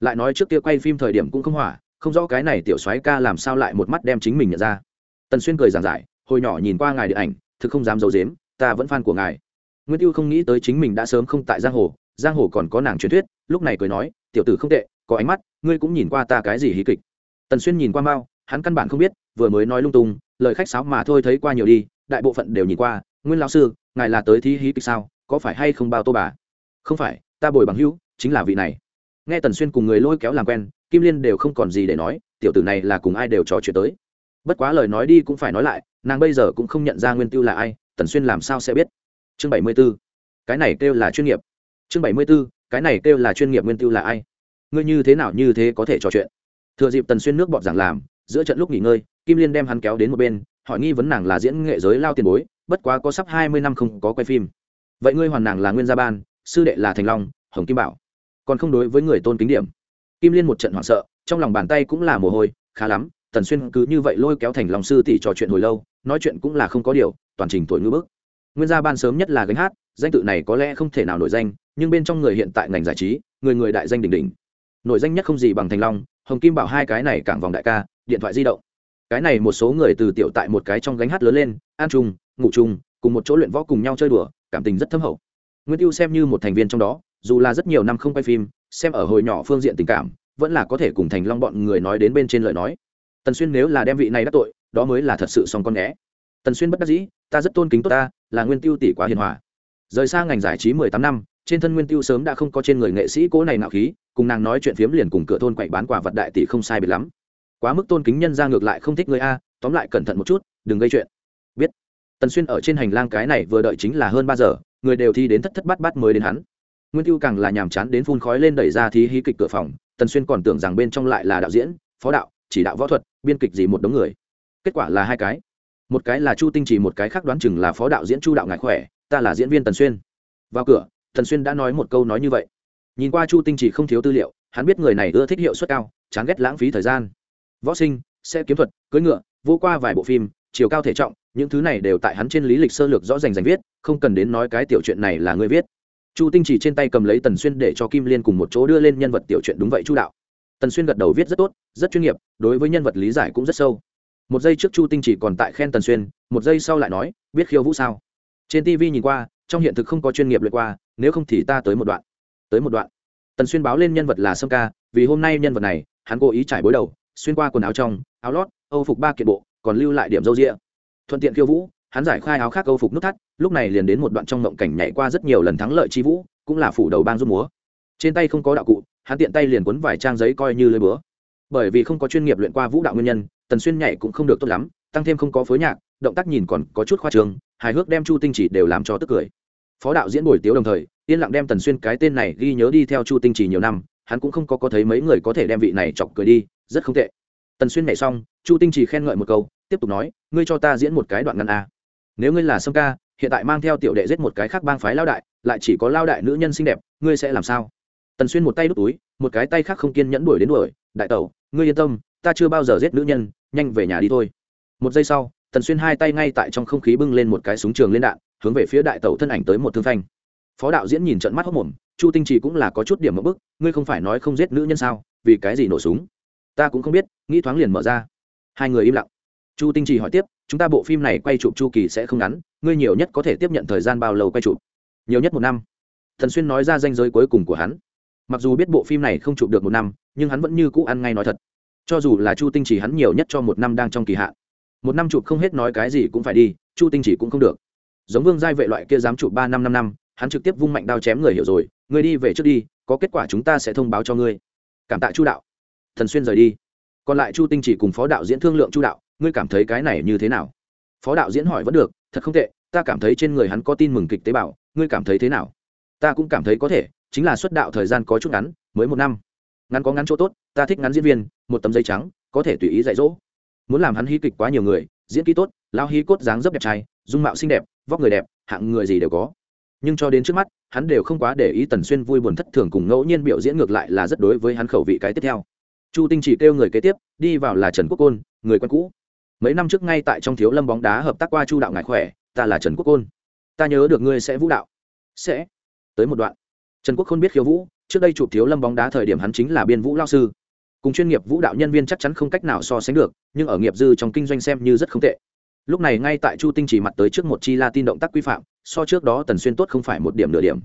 Lại nói trước kia quay phim thời điểm cũng không hỏa, không rõ cái này tiểu soái ca làm sao lại một mắt đem chính mình nhận ra. Tần xuyên cười giảng giải, hồi nhỏ nhìn qua ngài điện ảnh, thực không dám giấu i dếm ta vẫn fan của ngài nguyên tiêu không nghĩ tới chính mình đã sớm không tại giang hồ giang hồ còn có nàng truyền thuyết, lúc này cười nói, tiểu tử không tệ, có ánh mắt, ngươi cũng nhìn qua ta cái gì hí kịch. Tần xuyên nhìn qua mao, hắn căn bản không biết, vừa mới nói lung tung, lời khách sáo mà thôi thấy qua nhiều đi, đại bộ phận đều nhìn qua, nguyên lão sư, ngài là tới thí hí kịch sao, có phải hay không bao tô bà? Không phải, ta bồi bằng hữu, chính là vị này. Nghe tần xuyên cùng người lôi kéo làm quen, kim liên đều không còn gì để nói, tiểu tử này là cùng ai đều trò chuyện tới. Bất quá lời nói đi cũng phải nói lại, nàng bây giờ cũng không nhận ra nguyên tiêu là ai, tần xuyên làm sao sẽ biết chương bảy mươi b ố cái này kêu là chuyên nghiệp. Chương bảy mươi b ố cái này kêu là chuyên nghiệp nguyên tiêu là ai? Ngươi như thế nào như thế có thể trò chuyện? Thừa dịp tần xuyên nước bọt giảng làm, giữa trận lúc nghỉ ngơi, kim liên đem hắn kéo đến một bên, hỏi nghi vấn nàng là diễn nghệ giới lao tiền bối, bất quá có sắp hai mươi năm không có quay phim. Vậy ngươi hoàn nàng là nguyên gia ban, sư đệ là thành long, hồng kim bảo, còn không đối với người tôn kính điểm. Kim liên một trận hoảng sợ, trong lòng bàn tay cũng là mồ hôi, khá lắm, tần xuyên cứ như vậy lôi kéo thành Long sư tỷ trò chuyện hồi lâu, nói chuyện cũng là không có điều, toàn trình tuổi ngữ bức nguyên gia ban sớm nhất là gánh hát, danh tự này có lẽ không thể nào nổi danh, nhưng bên trong người hiện tại ngành giải trí, người người đại danh đỉnh đỉnh. Nổi danh nhất không gì bằng thành long, hồng kim bảo hai cái này cảng vòng đại ca, điện thoại di động. Cái này một số người từ tiểu tại một cái trong gánh hát lớn lên an chung, ngủ chung, cùng một chỗ luyện võ cùng nhau chơi đùa, cảm tình rất thâm hậu. Nguyên tiêu xem như một thành viên trong đó, dù là rất nhiều năm không quay phim, xem ở hồi nhỏ phương diện tình cảm, vẫn là có thể cùng thành long bọn người nói đến bên trên lời nói. Tần xuyên nếu là đem vị này đắc tội, đó mới là thật sự xong con nghé tần xuyên bất đắc dĩ, ta rất tôn kính tốt ta là nguyên tiêu tỷ quá hiền hòa. Rời xa ngành giải trí mười tám năm, trên thân nguyên tiêu sớm đã không có trên người nghệ sĩ cố này nạo khí, cùng nàng nói chuyện phiếm liền cùng cửa thôn quậy bán quả vật đại tỷ không sai biệt lắm. Quá mức tôn kính nhân ra ngược lại không thích người a, tóm lại cẩn thận một chút, đừng gây chuyện. Biết. Tần xuyên ở trên hành lang cái này vừa đợi chính là hơn ba giờ, người đều thi đến thất thất bát bát mới đến hắn. Nguyên tiêu càng là nhàm chán đến phun khói lên đẩy ra thí hí kịch cửa phòng, tần xuyên còn tưởng rằng bên trong lại là đạo diễn, phó đạo, chỉ đạo võ thuật, biên kịch gì một đống người. Kết quả là hai cái một cái là chu tinh chỉ một cái khác đoán chừng là phó đạo diễn chu đạo ngại khỏe, ta là diễn viên tần xuyên. Vào cửa, tần xuyên đã nói một câu nói như vậy. Nhìn qua chu tinh chỉ không thiếu tư liệu, hắn biết người này ưa thích hiệu suất cao, chán ghét lãng phí thời gian. Võ sinh xe kiếm thuật, cưỡi ngựa, vô qua vài bộ phim, chiều cao thể trọng, những thứ này đều tại hắn trên lý lịch sơ lược rõ ràng rành viết, không cần đến nói cái tiểu chuyện này là người viết. Chu tinh chỉ trên tay cầm lấy tần xuyên để cho kim liên cùng một chỗ đưa lên nhân vật tiểu chuyện đúng vậy chu đạo. Tần xuyên gật đầu viết rất tốt, rất chuyên nghiệp, đối với nhân vật lý giải cũng rất sâu một giây trước chu tinh chỉ còn tại khen tần xuyên, một giây sau lại nói, biết khiêu vũ sao? Trên tv nhìn qua, trong hiện thực không có chuyên nghiệp lượt qua, nếu không thì ta tới một đoạn. Tới một đoạn. Tần xuyên báo lên nhân vật là sâm ca, vì hôm nay nhân vật này, hắn cố ý trải bối đầu, xuyên qua quần áo trong, áo lót, âu phục ba kiện bộ, còn lưu lại điểm râu rịa thuận tiện khiêu vũ, hắn giải khai áo khác âu phục nút thắt, lúc này liền đến một đoạn trong mộng cảnh nhảy qua rất nhiều lần thắng lợi chi vũ, cũng là phủ đầu bang giúp múa. Trên tay không có đạo cụ, hắn tiện tay liền cuốn vài trang giấy coi như lưới búa bởi vì không có chuyên nghiệp luyện qua vũ đạo nguyên nhân, tần xuyên nhảy cũng không được tốt lắm, tăng thêm không có phối nhạc, động tác nhìn còn có chút khoa trường hài hước đem chu tinh chỉ đều làm cho tức cười. Phó đạo diễn buổi tiếu đồng thời, yên lặng đem tần xuyên cái tên này ghi nhớ đi theo chu tinh chỉ nhiều năm, hắn cũng không có có thấy mấy người có thể đem vị này chọc cười đi, rất không tệ. Tần xuyên nhảy xong, chu tinh chỉ khen ngợi một câu, tiếp tục nói, ngươi cho ta diễn một cái đoạn ngắn a nếu ngươi là sâm ca, hiện tại mang theo tiểu đệ giết một cái khác bang phái lao đại, lại chỉ có lao đại nữ nhân xinh đẹp, ngươi sẽ làm sao? Tần xuyên một tay đút túi, một cái tay khác không kiên nhẫn đuổi đến đuổi, đại tẩu, ngươi yên tâm, ta chưa bao giờ giết nữ nhân, nhanh về nhà đi thôi. Một giây sau, tần xuyên hai tay ngay tại trong không khí bưng lên một cái súng trường lên đạn, hướng về phía đại tẩu thân ảnh tới một thương phanh. Phó đạo diễn nhìn trận mắt hốc mồm, chu tinh trì cũng là có chút điểm mẫu bức, ngươi không phải nói không giết nữ nhân sao, vì cái gì nổ súng? Ta cũng không biết, nghĩ thoáng liền mở ra. Hai người im lặng. Chu tinh trì hỏi tiếp, chúng ta bộ phim này quay chụp chu kỳ sẽ không ngắn, ngươi nhiều nhất có thể tiếp nhận thời gian bao lâu quay chụp? Nhiều nhất một năm. Thần xuyên nói ra danh giới cuối cùng của hắn mặc dù biết bộ phim này không chụp được một năm, nhưng hắn vẫn như cũ ăn ngay nói thật. Cho dù là chu tinh chỉ hắn nhiều nhất cho một năm đang trong kỳ hạn. Một năm chụp không hết nói cái gì cũng phải đi, chu tinh chỉ cũng không được. Giống vương giai vệ loại kia dám chụp ba năm năm năm, hắn trực tiếp vung mạnh đao chém người hiểu rồi người đi về trước đi, có kết quả chúng ta sẽ thông báo cho ngươi. Cảm tạ chu đạo. Thần xuyên rời đi. Còn lại chu tinh chỉ cùng phó đạo diễn thương lượng chu đạo, ngươi cảm thấy cái này như thế nào? Phó đạo diễn hỏi vẫn được, thật không tệ, ta cảm thấy trên người hắn có tin mừng kịch tế bào, ngươi cảm thấy thế nào? Ta cũng cảm thấy có thể chính là xuất đạo thời gian có chút ngắn, mới một năm. Ngắn có ngắn chỗ tốt, ta thích ngắn diễn viên, một tấm giấy trắng, có thể tùy ý dạy dỗ. Muốn làm hắn hí kịch quá nhiều người, diễn kỹ tốt, lao hí cốt dáng dấp đẹp trai, dung mạo xinh đẹp, vóc người đẹp, hạng người gì đều có. Nhưng cho đến trước mắt, hắn đều không quá để ý tần xuyên vui buồn thất thường cùng ngẫu nhiên biểu diễn ngược lại là rất đối với hắn khẩu vị cái tiếp theo. Chu tinh chỉ kêu người kế tiếp, đi vào là trần quốc côn, người quen cũ. Mấy năm trước ngay tại trong thiếu lâm bóng đá hợp tác qua chu đạo ngại khỏe, ta là trần quốc côn. Ta nhớ được ngươi sẽ vũ đạo. Sẽ. Tới một đoạn trần quốc khôn biết khiêu vũ, trước đây chụp thiếu lâm bóng đá thời điểm hắn chính là biên vũ lao sư. Cùng chuyên nghiệp vũ đạo nhân viên chắc chắn không cách nào so sánh được, nhưng ở nghiệp dư trong kinh doanh xem như rất không tệ. Lúc này ngay tại chu tinh chỉ mặt tới trước một chi la tin động tác quy phạm, so trước đó tần xuyên tốt không phải một điểm nửa điểm.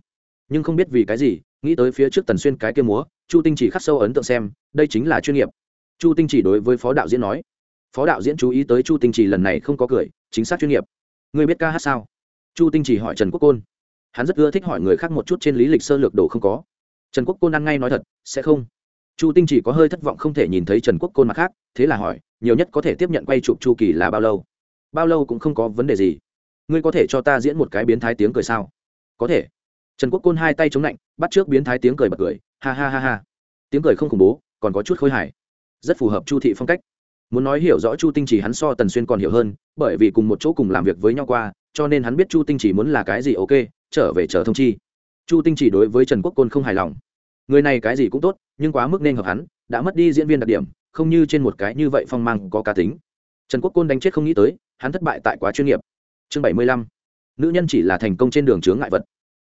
Nhưng không biết vì cái gì, nghĩ tới phía trước tần xuyên cái kia múa, chu tinh chỉ khắc sâu ấn tượng xem, đây chính là chuyên nghiệp. Chu tinh chỉ đối với phó đạo diễn nói. Phó đạo diễn chú ý tới chu tinh chỉ lần này không có cười, chính xác chuyên nghiệp. Người biết ca hát sao? Chu tinh chỉ hỏi trần quốc côn hắn rất ưa thích hỏi người khác một chút trên lý lịch sơ lược đồ không có. Trần quốc côn ăn ngay nói thật, sẽ không. Chu tinh chỉ có hơi thất vọng không thể nhìn thấy trần quốc côn mặt khác, thế là hỏi, nhiều nhất có thể tiếp nhận quay chụp chu kỳ là bao lâu? Bao lâu cũng không có vấn đề gì. Ngươi có thể cho ta diễn một cái biến thái tiếng cười sao? Có thể. Trần quốc côn hai tay chống lạnh bắt trước biến thái tiếng cười bật cười, ha ha ha ha. Tiếng cười không khủng bố, còn có chút khôi hài. Rất phù hợp chu thị phong cách. Muốn nói hiểu rõ chu tinh chỉ hắn so tần xuyên còn hiểu hơn, bởi vì cùng một chỗ cùng làm việc với nhau qua cho nên hắn biết chu tinh chỉ muốn là cái gì, ok, trở về chờ thông chi. Chu tinh chỉ đối với trần quốc côn không hài lòng. Người này cái gì cũng tốt, nhưng quá mức nên hợp hắn, đã mất đi diễn viên đặc điểm, không như trên một cái như vậy phong mang có cá tính. Trần quốc côn đánh chết không nghĩ tới, hắn thất bại tại quá chuyên nghiệp. Chương bảy mươi lăm. Nữ nhân chỉ là thành công trên đường chướng ngại vật.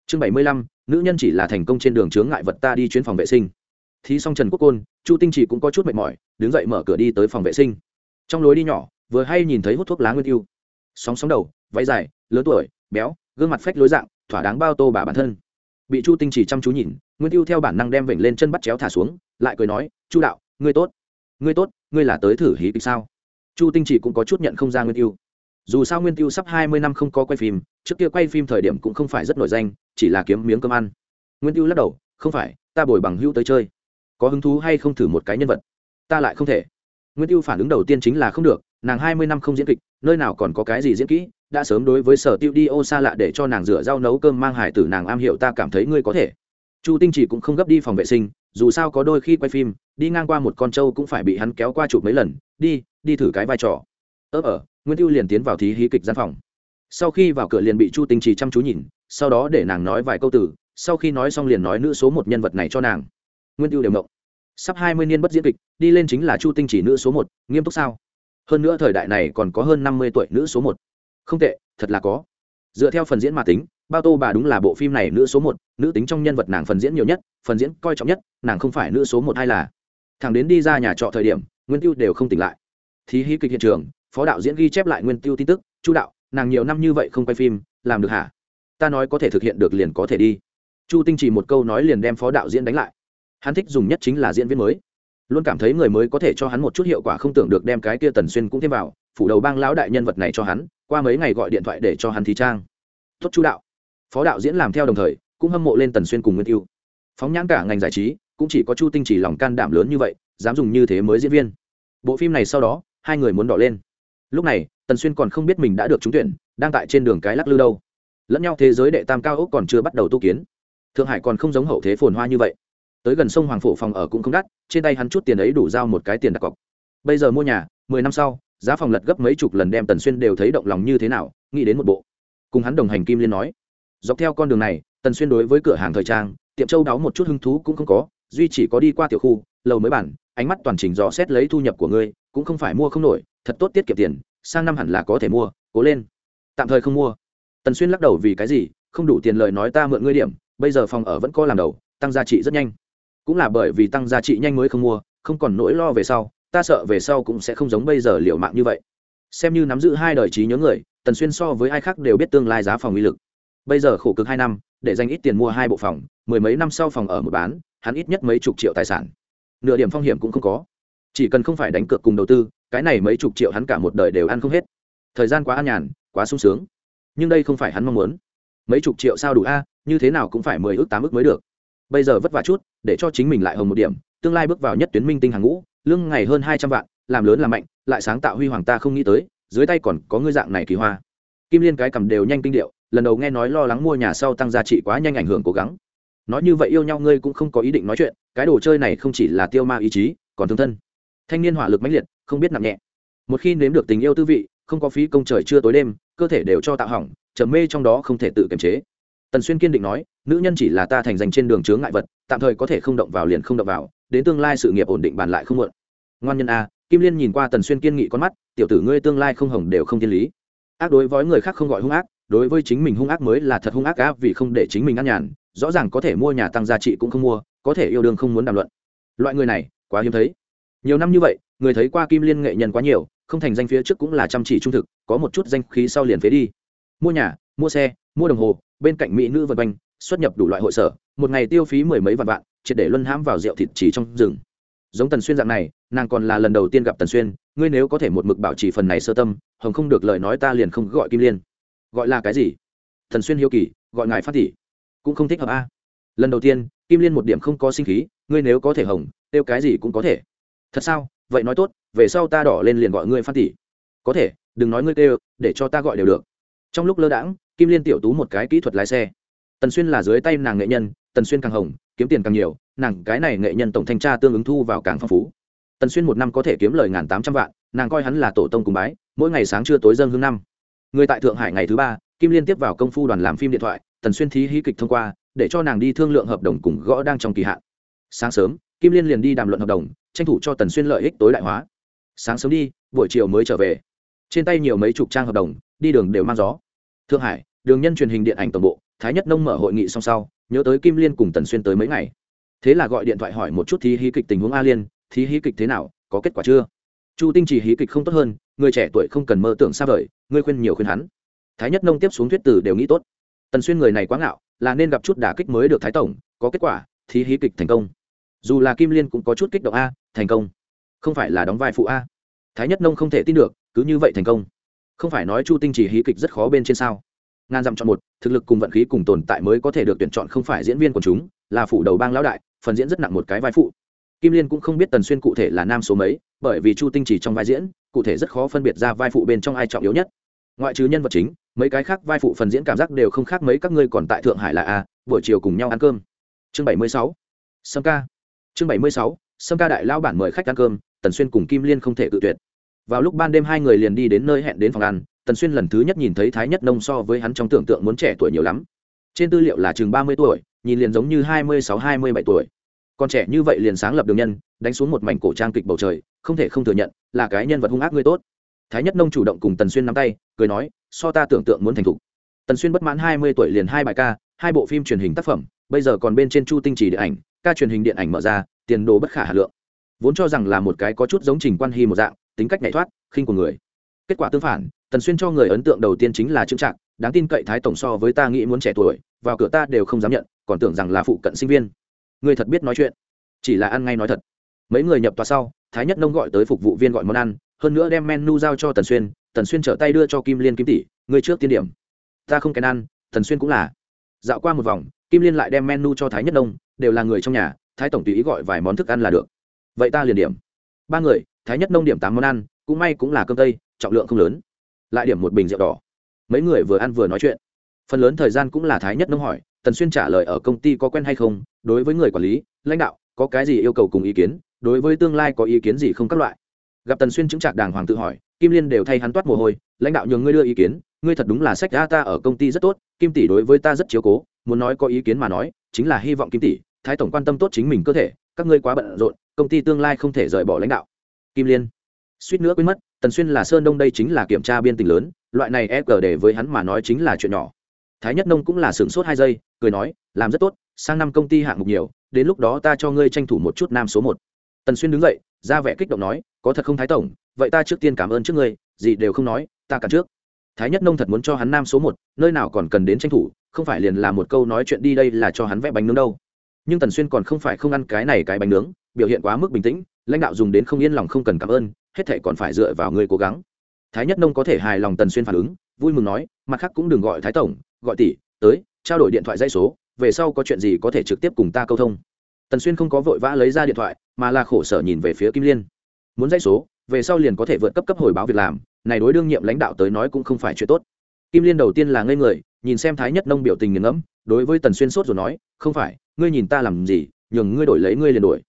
Chương bảy mươi lăm. Nữ nhân chỉ là thành công trên đường chướng ngại vật ta đi chuyến phòng vệ sinh. Thì xong trần quốc côn, chu tinh chỉ cũng có chút mệt mỏi, đứng dậy mở cửa đi tới phòng vệ sinh. Trong lối đi nhỏ, vừa hay nhìn thấy hút thuốc lá nguyên yêu sóng sóng đầu, váy dài lớn tuổi, béo, gương mặt phách lối dạng, thỏa đáng bao tô bà bản thân. Bị chu tinh chỉ chăm chú nhìn, nguyên tiêu theo bản năng đem vểnh lên chân bắt chéo thả xuống, lại cười nói, chu đạo, ngươi tốt. Ngươi tốt, ngươi là tới thử hí kịch sao? Chu tinh chỉ cũng có chút nhận không ra nguyên tiêu. Dù sao nguyên tiêu sắp hai mươi năm không có quay phim, trước kia quay phim thời điểm cũng không phải rất nổi danh, chỉ là kiếm miếng cơm ăn. Nguyên tiêu lắc đầu, không phải, ta bồi bằng hữu tới chơi. Có hứng thú hay không thử một cái nhân vật? Ta lại không thể. Nguyên tiêu phản ứng đầu tiên chính là không được, nàng hai mươi năm không diễn kịch nơi nào còn có cái gì diễn kỹ, đã sớm đối với sở tiêu đi ô xa lạ để cho nàng rửa rau nấu cơm mang hải tử nàng am hiểu ta cảm thấy ngươi có thể. Chu tinh chỉ cũng không gấp đi phòng vệ sinh, dù sao có đôi khi quay phim, đi ngang qua một con trâu cũng phải bị hắn kéo qua chụp mấy lần, đi đi thử cái vai trò. Ớ ở ờ, nguyễn tiêu liền tiến vào thí hí kịch gian phòng. Sau khi vào cửa liền bị chu tinh chỉ chăm chú nhìn, sau đó để nàng nói vài câu từ, sau khi nói xong liền nói nữ số một nhân vật này cho nàng. Nguyên tiêu đều mộng sắp hai mươi niên bất diễn kịch, đi lên chính là chu tinh chỉ nữ số một, nghiêm túc sao? Hơn nữa thời đại này còn có hơn năm mươi tuổi nữ số một. Không tệ, thật là có. Dựa theo phần diễn mà tính, bao tô bà đúng là bộ phim này nữ số một, nữ tính trong nhân vật nàng phần diễn nhiều nhất, phần diễn coi trọng nhất, nàng không phải nữ số một hay là. Thằng đến đi ra nhà trọ thời điểm, nguyên tiêu đều không tỉnh lại. Thì hí kịch hiện trường, phó đạo diễn ghi chép lại nguyên tiêu tin tức, chu đạo, nàng nhiều năm như vậy không quay phim, làm được hả? Ta nói có thể thực hiện được liền có thể đi. Chu tinh chỉ một câu nói liền đem phó đạo diễn đánh lại. Hắn thích dùng nhất chính là diễn viên mới luôn cảm thấy người mới có thể cho hắn một chút hiệu quả không tưởng được đem cái kia tần xuyên cũng thêm vào, phủ đầu bang lão đại nhân vật này cho hắn, qua mấy ngày gọi điện thoại để cho hắn thí trang. Tốt chú đạo. Phó đạo diễn làm theo đồng thời, cũng hâm mộ lên tần xuyên cùng nguyên tiêu. Phóng nhãn cả ngành giải trí, cũng chỉ có chu tinh chỉ lòng can đảm lớn như vậy, dám dùng như thế mới diễn viên. Bộ phim này sau đó, hai người muốn đỏ lên. Lúc này, tần xuyên còn không biết mình đã được trúng tuyển, đang tại trên đường cái lắc lư đâu. Lẫn nhau thế giới đệ tam cao ốc còn chưa bắt đầu tu kiến. Thượng hải còn không giống hậu thế phồn hoa như vậy tới gần sông hoàng phổ phòng ở cũng không đắt, trên tay hắn chút tiền ấy đủ giao một cái tiền đặt cọc. Bây giờ mua nhà, mười năm sau, giá phòng lật gấp mấy chục lần đem tần xuyên đều thấy động lòng như thế nào, nghĩ đến một bộ. Cùng hắn đồng hành kim liên nói, dọc theo con đường này, tần xuyên đối với cửa hàng thời trang, tiệm châu đáo một chút hứng thú cũng không có, duy chỉ có đi qua tiểu khu, lầu mới bản, ánh mắt toàn trình dò xét lấy thu nhập của ngươi, cũng không phải mua không nổi, thật tốt tiết kiệm tiền, sang năm hẳn là có thể mua, cố lên. Tạm thời không mua. Tần xuyên lắc đầu, vì cái gì? Không đủ tiền lời nói ta mượn ngươi điểm, bây giờ phòng ở vẫn có làm đầu, tăng giá trị rất nhanh cũng là bởi vì tăng giá trị nhanh mới không mua, không còn nỗi lo về sau, ta sợ về sau cũng sẽ không giống bây giờ liệu mạng như vậy. Xem như nắm giữ hai đời trí nhớ người, tần xuyên so với ai khác đều biết tương lai giá phòng uy lực. Bây giờ khổ cực hai năm, để dành ít tiền mua hai bộ phòng, mười mấy năm sau phòng ở một bán, hắn ít nhất mấy chục triệu tài sản. Nửa điểm phong hiểm cũng không có. Chỉ cần không phải đánh cược cùng đầu tư, cái này mấy chục triệu hắn cả một đời đều ăn không hết. Thời gian quá an nhàn, quá sung sướng. Nhưng đây không phải hắn mong muốn. Mấy chục triệu sao đủ a, như thế nào cũng phải mười ước tám ước mới được bây giờ vất vả chút, để cho chính mình lại hồng một điểm, tương lai bước vào nhất tuyến minh tinh hàng ngũ, lương ngày hơn hai trăm vạn, làm lớn làm mạnh, lại sáng tạo huy hoàng ta không nghĩ tới, dưới tay còn có ngư dạng này kỳ hoa. Kim liên cái cầm đều nhanh kinh điệu, lần đầu nghe nói lo lắng mua nhà sau tăng giá trị quá nhanh ảnh hưởng cố gắng. Nói như vậy yêu nhau ngươi cũng không có ý định nói chuyện, cái đồ chơi này không chỉ là tiêu ma ý chí, còn thương thân. Thanh niên hỏa lực mãnh liệt, không biết nặng nhẹ. Một khi nếm được tình yêu tư vị, không có phí công trời chưa tối đêm, cơ thể đều cho tạo hỏng, trầm mê trong đó không thể tự kiềm chế tần xuyên kiên định nói nữ nhân chỉ là ta thành danh trên đường chướng ngại vật tạm thời có thể không động vào liền không động vào đến tương lai sự nghiệp ổn định bàn lại không muộn. Ngoan nhân a kim liên nhìn qua tần xuyên kiên nghị con mắt tiểu tử ngươi tương lai không hồng đều không thiên lý. Ác đối với người khác không gọi hung ác đối với chính mình hung ác mới là thật hung ác á, vì không để chính mình ăn nhàn rõ ràng có thể mua nhà tăng giá trị cũng không mua có thể yêu đương không muốn đàm luận. Loại người này quá hiếm thấy. Nhiều năm như vậy người thấy qua kim liên nghệ nhân quá nhiều không thành danh phía trước cũng là chăm chỉ trung thực có một chút danh khí sau liền phế đi. Mua nhà mua xe mua đồng hồ bên cạnh mỹ nữ vân quanh, xuất nhập đủ loại hội sở, một ngày tiêu phí mười mấy vạn vạn, triệt để luân hãm vào rượu thịt chỉ trong rừng. Giống tần xuyên dạng này, nàng còn là lần đầu tiên gặp tần xuyên, ngươi nếu có thể một mực bảo trì phần này sơ tâm, hồng không được lời nói ta liền không gọi kim liên. Gọi là cái gì? Thần xuyên hiếu kỳ, gọi ngài phát tỷ. Cũng không thích hợp a. Lần đầu tiên, kim liên một điểm không có sinh khí, ngươi nếu có thể hồng, tiêu cái gì cũng có thể. Thật sao? Vậy nói tốt, về sau ta đỏ lên liền gọi ngươi phát tỷ. Có thể, đừng nói ngươi kêu, để cho ta gọi đều được. Trong lúc lơ đãng kim liên tiểu tú một cái kỹ thuật lái xe. Tần xuyên là dưới tay nàng nghệ nhân, tần xuyên càng hồng, kiếm tiền càng nhiều, nàng cái này nghệ nhân tổng thanh tra tương ứng thu vào càng phong phú. Tần xuyên một năm có thể kiếm lời ngàn tám trăm vạn, nàng coi hắn là tổ tông cùng bái, mỗi ngày sáng trưa tối dân hương năm. Người tại thượng hải ngày thứ ba, kim liên tiếp vào công phu đoàn làm phim điện thoại, tần xuyên thí hí kịch thông qua, để cho nàng đi thương lượng hợp đồng cùng gõ đang trong kỳ hạn. Sáng sớm, kim liên liền đi đàm luận hợp đồng, tranh thủ cho tần xuyên lợi ích tối đại hóa. Sáng sớm đi, buổi chiều mới trở về. Trên tay nhiều mấy chục trang hợp đồng, đi đường đều mang gió thượng hải, đường nhân truyền hình điện ảnh tổng bộ, thái nhất nông mở hội nghị song sau, nhớ tới kim liên cùng tần xuyên tới mấy ngày. Thế là gọi điện thoại hỏi một chút thí hí kịch tình huống a liên, thí hí kịch thế nào, có kết quả chưa? Chu tinh chỉ hí kịch không tốt hơn, người trẻ tuổi không cần mơ tưởng xa vời ngươi khuyên nhiều khuyên hắn. Thái nhất nông tiếp xuống thuyết tử đều nghĩ tốt. Tần xuyên người này quá ngạo, là nên gặp chút đả kích mới được thái tổng, có kết quả, thí hí kịch thành công. Dù là kim liên cũng có chút kích động a, thành công. Không phải là đóng vai phụ a. Thái nhất nông không thể tin được, cứ như vậy thành công không phải nói chu tinh chỉ hí kịch rất khó bên trên sao? Ngàn dặm chọn một, thực lực cùng vận khí cùng tồn tại mới có thể được tuyển chọn không phải diễn viên của chúng, là phụ đầu bang lão đại, phần diễn rất nặng một cái vai phụ. Kim liên cũng không biết tần xuyên cụ thể là nam số mấy, bởi vì chu tinh chỉ trong vai diễn, cụ thể rất khó phân biệt ra vai phụ bên trong ai trọng yếu nhất. Ngoại trừ nhân vật chính, mấy cái khác vai phụ phần diễn cảm giác đều không khác mấy các ngươi còn tại thượng hải là a, buổi chiều cùng nhau ăn cơm. Chương bảy mươi sáu, sâm ca. Chương bảy mươi sáu, sâm ca đại lao bản mời khách ăn cơm, tần xuyên cùng kim liên không thể tự tuyệt vào lúc ban đêm hai người liền đi đến nơi hẹn đến phòng ăn, tần xuyên lần thứ nhất nhìn thấy thái nhất nông so với hắn trong tưởng tượng muốn trẻ tuổi nhiều lắm. Trên tư liệu là chừng ba mươi tuổi, nhìn liền giống như hai mươi sáu, hai mươi bảy tuổi. Còn trẻ như vậy liền sáng lập đường nhân, đánh xuống một mảnh cổ trang kịch bầu trời, không thể không thừa nhận, là cái nhân vật hung ác ngươi tốt. Thái nhất nông chủ động cùng tần xuyên nắm tay, cười nói, so ta tưởng tượng muốn thành thục. Tần xuyên bất mãn hai mươi tuổi liền hai bài ca, hai bộ phim truyền hình tác phẩm, bây giờ còn bên trên chu tinh chỉ điện ảnh, ca truyền hình điện ảnh mở ra, tiền đồ bất khả hà lượng. Vốn cho rằng là một cái có chút giống trình quan hy một dạng tính cách nhảy thoát, khinh của người. Kết quả tương phản, tần xuyên cho người ấn tượng đầu tiên chính là trưng trạng đáng tin cậy thái tổng so với ta nghĩ muốn trẻ tuổi, vào cửa ta đều không dám nhận, còn tưởng rằng là phụ cận sinh viên. Người thật biết nói chuyện, chỉ là ăn ngay nói thật. Mấy người nhập tòa sau, thái nhất nông gọi tới phục vụ viên gọi món ăn, hơn nữa đem menu giao cho tần xuyên tần xuyên trở tay đưa cho kim liên kim tỷ, người trước tiên điểm. Ta không kèn ăn, tần xuyên cũng là. Dạo qua một vòng, kim liên lại đem menu cho thái nhất nông, đều là người trong nhà, thái tổng tùy ý gọi vài món thức ăn là được. Vậy ta liền điểm ba người, thái nhất nông điểm tám món ăn, cũng may cũng là cơm tây, trọng lượng không lớn. Lại điểm một bình rượu đỏ. Mấy người vừa ăn vừa nói chuyện. Phần lớn thời gian cũng là thái nhất nông hỏi, tần xuyên trả lời ở công ty có quen hay không, đối với người quản lý, lãnh đạo, có cái gì yêu cầu cùng ý kiến, đối với tương lai có ý kiến gì không các loại. Gặp tần xuyên chứng trạc đàng hoàng tự hỏi, kim liên đều thay hắn toát mồ hôi, lãnh đạo nhường ngươi đưa ý kiến, ngươi thật đúng là sách ra ta ở công ty rất tốt, kim tỷ đối với ta rất chiếu cố, muốn nói có ý kiến mà nói, chính là hy vọng kim tỷ, thái tổng quan tâm tốt chính mình cơ thể các ngươi quá bận rộn, công ty tương lai không thể rời bỏ lãnh đạo. Kim liên. Suýt nữa quên mất, tần xuyên là sơn đông đây chính là kiểm tra biên tình lớn, loại này e cờ để với hắn mà nói chính là chuyện nhỏ. Thái nhất nông cũng là sửng sốt hai giây, cười nói, làm rất tốt, sang năm công ty hạng mục nhiều, đến lúc đó ta cho ngươi tranh thủ một chút nam số một. Tần xuyên đứng dậy, ra vẻ kích động nói, có thật không thái tổng, vậy ta trước tiên cảm ơn trước ngươi, gì đều không nói, ta cả trước. Thái nhất nông thật muốn cho hắn nam số một, nơi nào còn cần đến tranh thủ, không phải liền là một câu nói chuyện đi đây là cho hắn vẽ bánh nướng đâu nhưng tần xuyên còn không phải không ăn cái này cái bánh nướng, biểu hiện quá mức bình tĩnh, lãnh đạo dùng đến không yên lòng không cần cảm ơn, hết thể còn phải dựa vào ngươi cố gắng. Thái nhất nông có thể hài lòng tần xuyên phản ứng, vui mừng nói, mặt khác cũng đừng gọi thái tổng, gọi tỷ, tới, trao đổi điện thoại dây số, về sau có chuyện gì có thể trực tiếp cùng ta câu thông. Tần xuyên không có vội vã lấy ra điện thoại, mà là khổ sở nhìn về phía kim liên. Muốn dây số, về sau liền có thể vượt cấp cấp hồi báo việc làm, này đối đương nhiệm lãnh đạo tới nói cũng không phải chuyện tốt. Kim liên đầu tiên là ngây người, nhìn xem thái nhất nông biểu tình nghiền ngẫm, đối với tần xuyên sốt rồi nói, không phải ngươi nhìn ta làm gì, nhường ngươi đổi lấy ngươi liền đổi.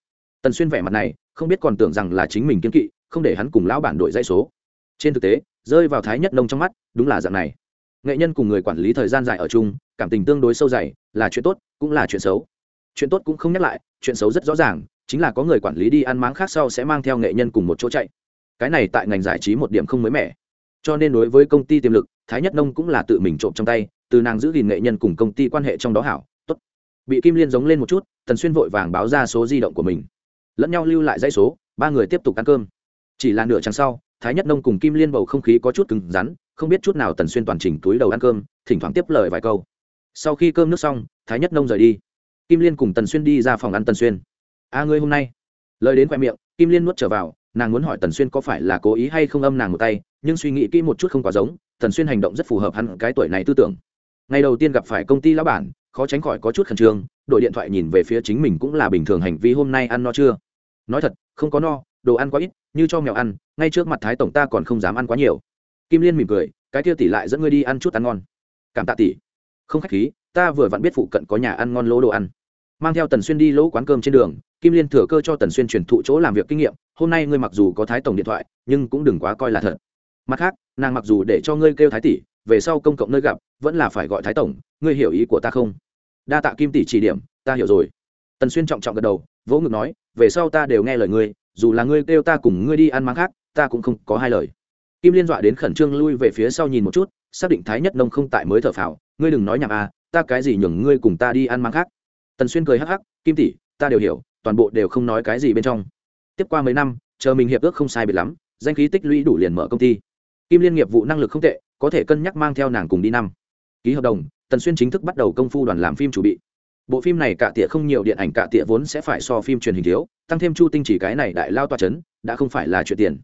Tần xuyên vẻ mặt này, không biết còn tưởng rằng là chính mình kiên kỵ, không để hắn cùng lão bản đổi dây số. Trên thực tế, rơi vào thái nhất nông trong mắt, đúng là dạng này. Nghệ nhân cùng người quản lý thời gian dài ở chung, cảm tình tương đối sâu dày, là chuyện tốt, cũng là chuyện xấu. Chuyện tốt cũng không nhắc lại, chuyện xấu rất rõ ràng, chính là có người quản lý đi ăn máng khác sau sẽ mang theo nghệ nhân cùng một chỗ chạy. Cái này tại ngành giải trí một điểm không mới mẻ. Cho nên đối với công ty tiềm lực, thái nhất nông cũng là tự mình trộm trong tay, từ nàng giữ gìn nghệ nhân cùng công ty quan hệ trong đó hảo bị kim liên giống lên một chút, tần xuyên vội vàng báo ra số di động của mình. Lẫn nhau lưu lại dãy số, ba người tiếp tục ăn cơm. Chỉ là nửa tràng sau, thái nhất nông cùng kim liên bầu không khí có chút cứng rắn, không biết chút nào tần xuyên toàn chỉnh túi đầu ăn cơm, thỉnh thoảng tiếp lời vài câu. Sau khi cơm nước xong, thái nhất nông rời đi. Kim liên cùng tần xuyên đi ra phòng ăn tần xuyên. A ngươi hôm nay? Lời đến khoe miệng, kim liên nuốt trở vào, nàng muốn hỏi tần xuyên có phải là cố ý hay không âm nàng một tay, nhưng suy nghĩ kỹ một chút không quá giống, tần xuyên hành động rất phù hợp hắn cái tuổi này tư tưởng ngày đầu tiên gặp phải công ty lão bản, khó tránh khỏi có chút khẩn trương đội điện thoại nhìn về phía chính mình cũng là bình thường hành vi hôm nay ăn no chưa? Nói thật, không có no, đồ ăn quá ít, như cho mèo ăn, ngay trước mặt thái tổng ta còn không dám ăn quá nhiều. Kim liên mỉm cười, cái kia tỷ lại dẫn ngươi đi ăn chút ăn ngon. Cảm tạ tỷ. Không khách khí, ta vừa vặn biết phụ cận có nhà ăn ngon lỗ đồ ăn. Mang theo tần xuyên đi lỗ quán cơm trên đường, kim liên thừa cơ cho tần xuyên truyền thụ chỗ làm việc kinh nghiệm, hôm nay ngươi mặc dù có thái tổng điện thoại, nhưng cũng đừng quá coi là thật. Mặt khác, nàng mặc dù để cho ngươi kêu thái tỷ về sau công cộng nơi gặp, vẫn là phải gọi thái tổng, ngươi hiểu ý của ta không? Đa tạ kim tỷ chỉ điểm, ta hiểu rồi. Tần xuyên trọng trọng gật đầu, vỗ ngực nói, về sau ta đều nghe lời ngươi, dù là ngươi kêu ta cùng ngươi đi ăn máng khác, ta cũng không có hai lời. Kim liên dọa đến khẩn trương lui về phía sau nhìn một chút, xác định thái nhất nông không tại mới thở phào, ngươi đừng nói nhảm à ta cái gì nhường ngươi cùng ta đi ăn máng khác? Tần xuyên cười hắc hắc, kim tỷ, ta đều hiểu, toàn bộ đều không nói cái gì bên trong. Tiếp qua mấy năm, chờ mình hiệp ước không sai biệt lắm, danh khí tích lũy đủ liền mở công ty. Kim liên nghiệp vụ năng lực không tệ có thể cân nhắc mang theo nàng cùng đi năm. Ký hợp đồng, tần xuyên chính thức bắt đầu công phu đoàn làm phim chủ bị. Bộ phim này cả tịa không nhiều điện ảnh, cả tịa vốn sẽ phải so phim truyền hình thiếu, tăng thêm chu tinh chỉ cái này đại lao toa chấn, đã không phải là chuyện tiền.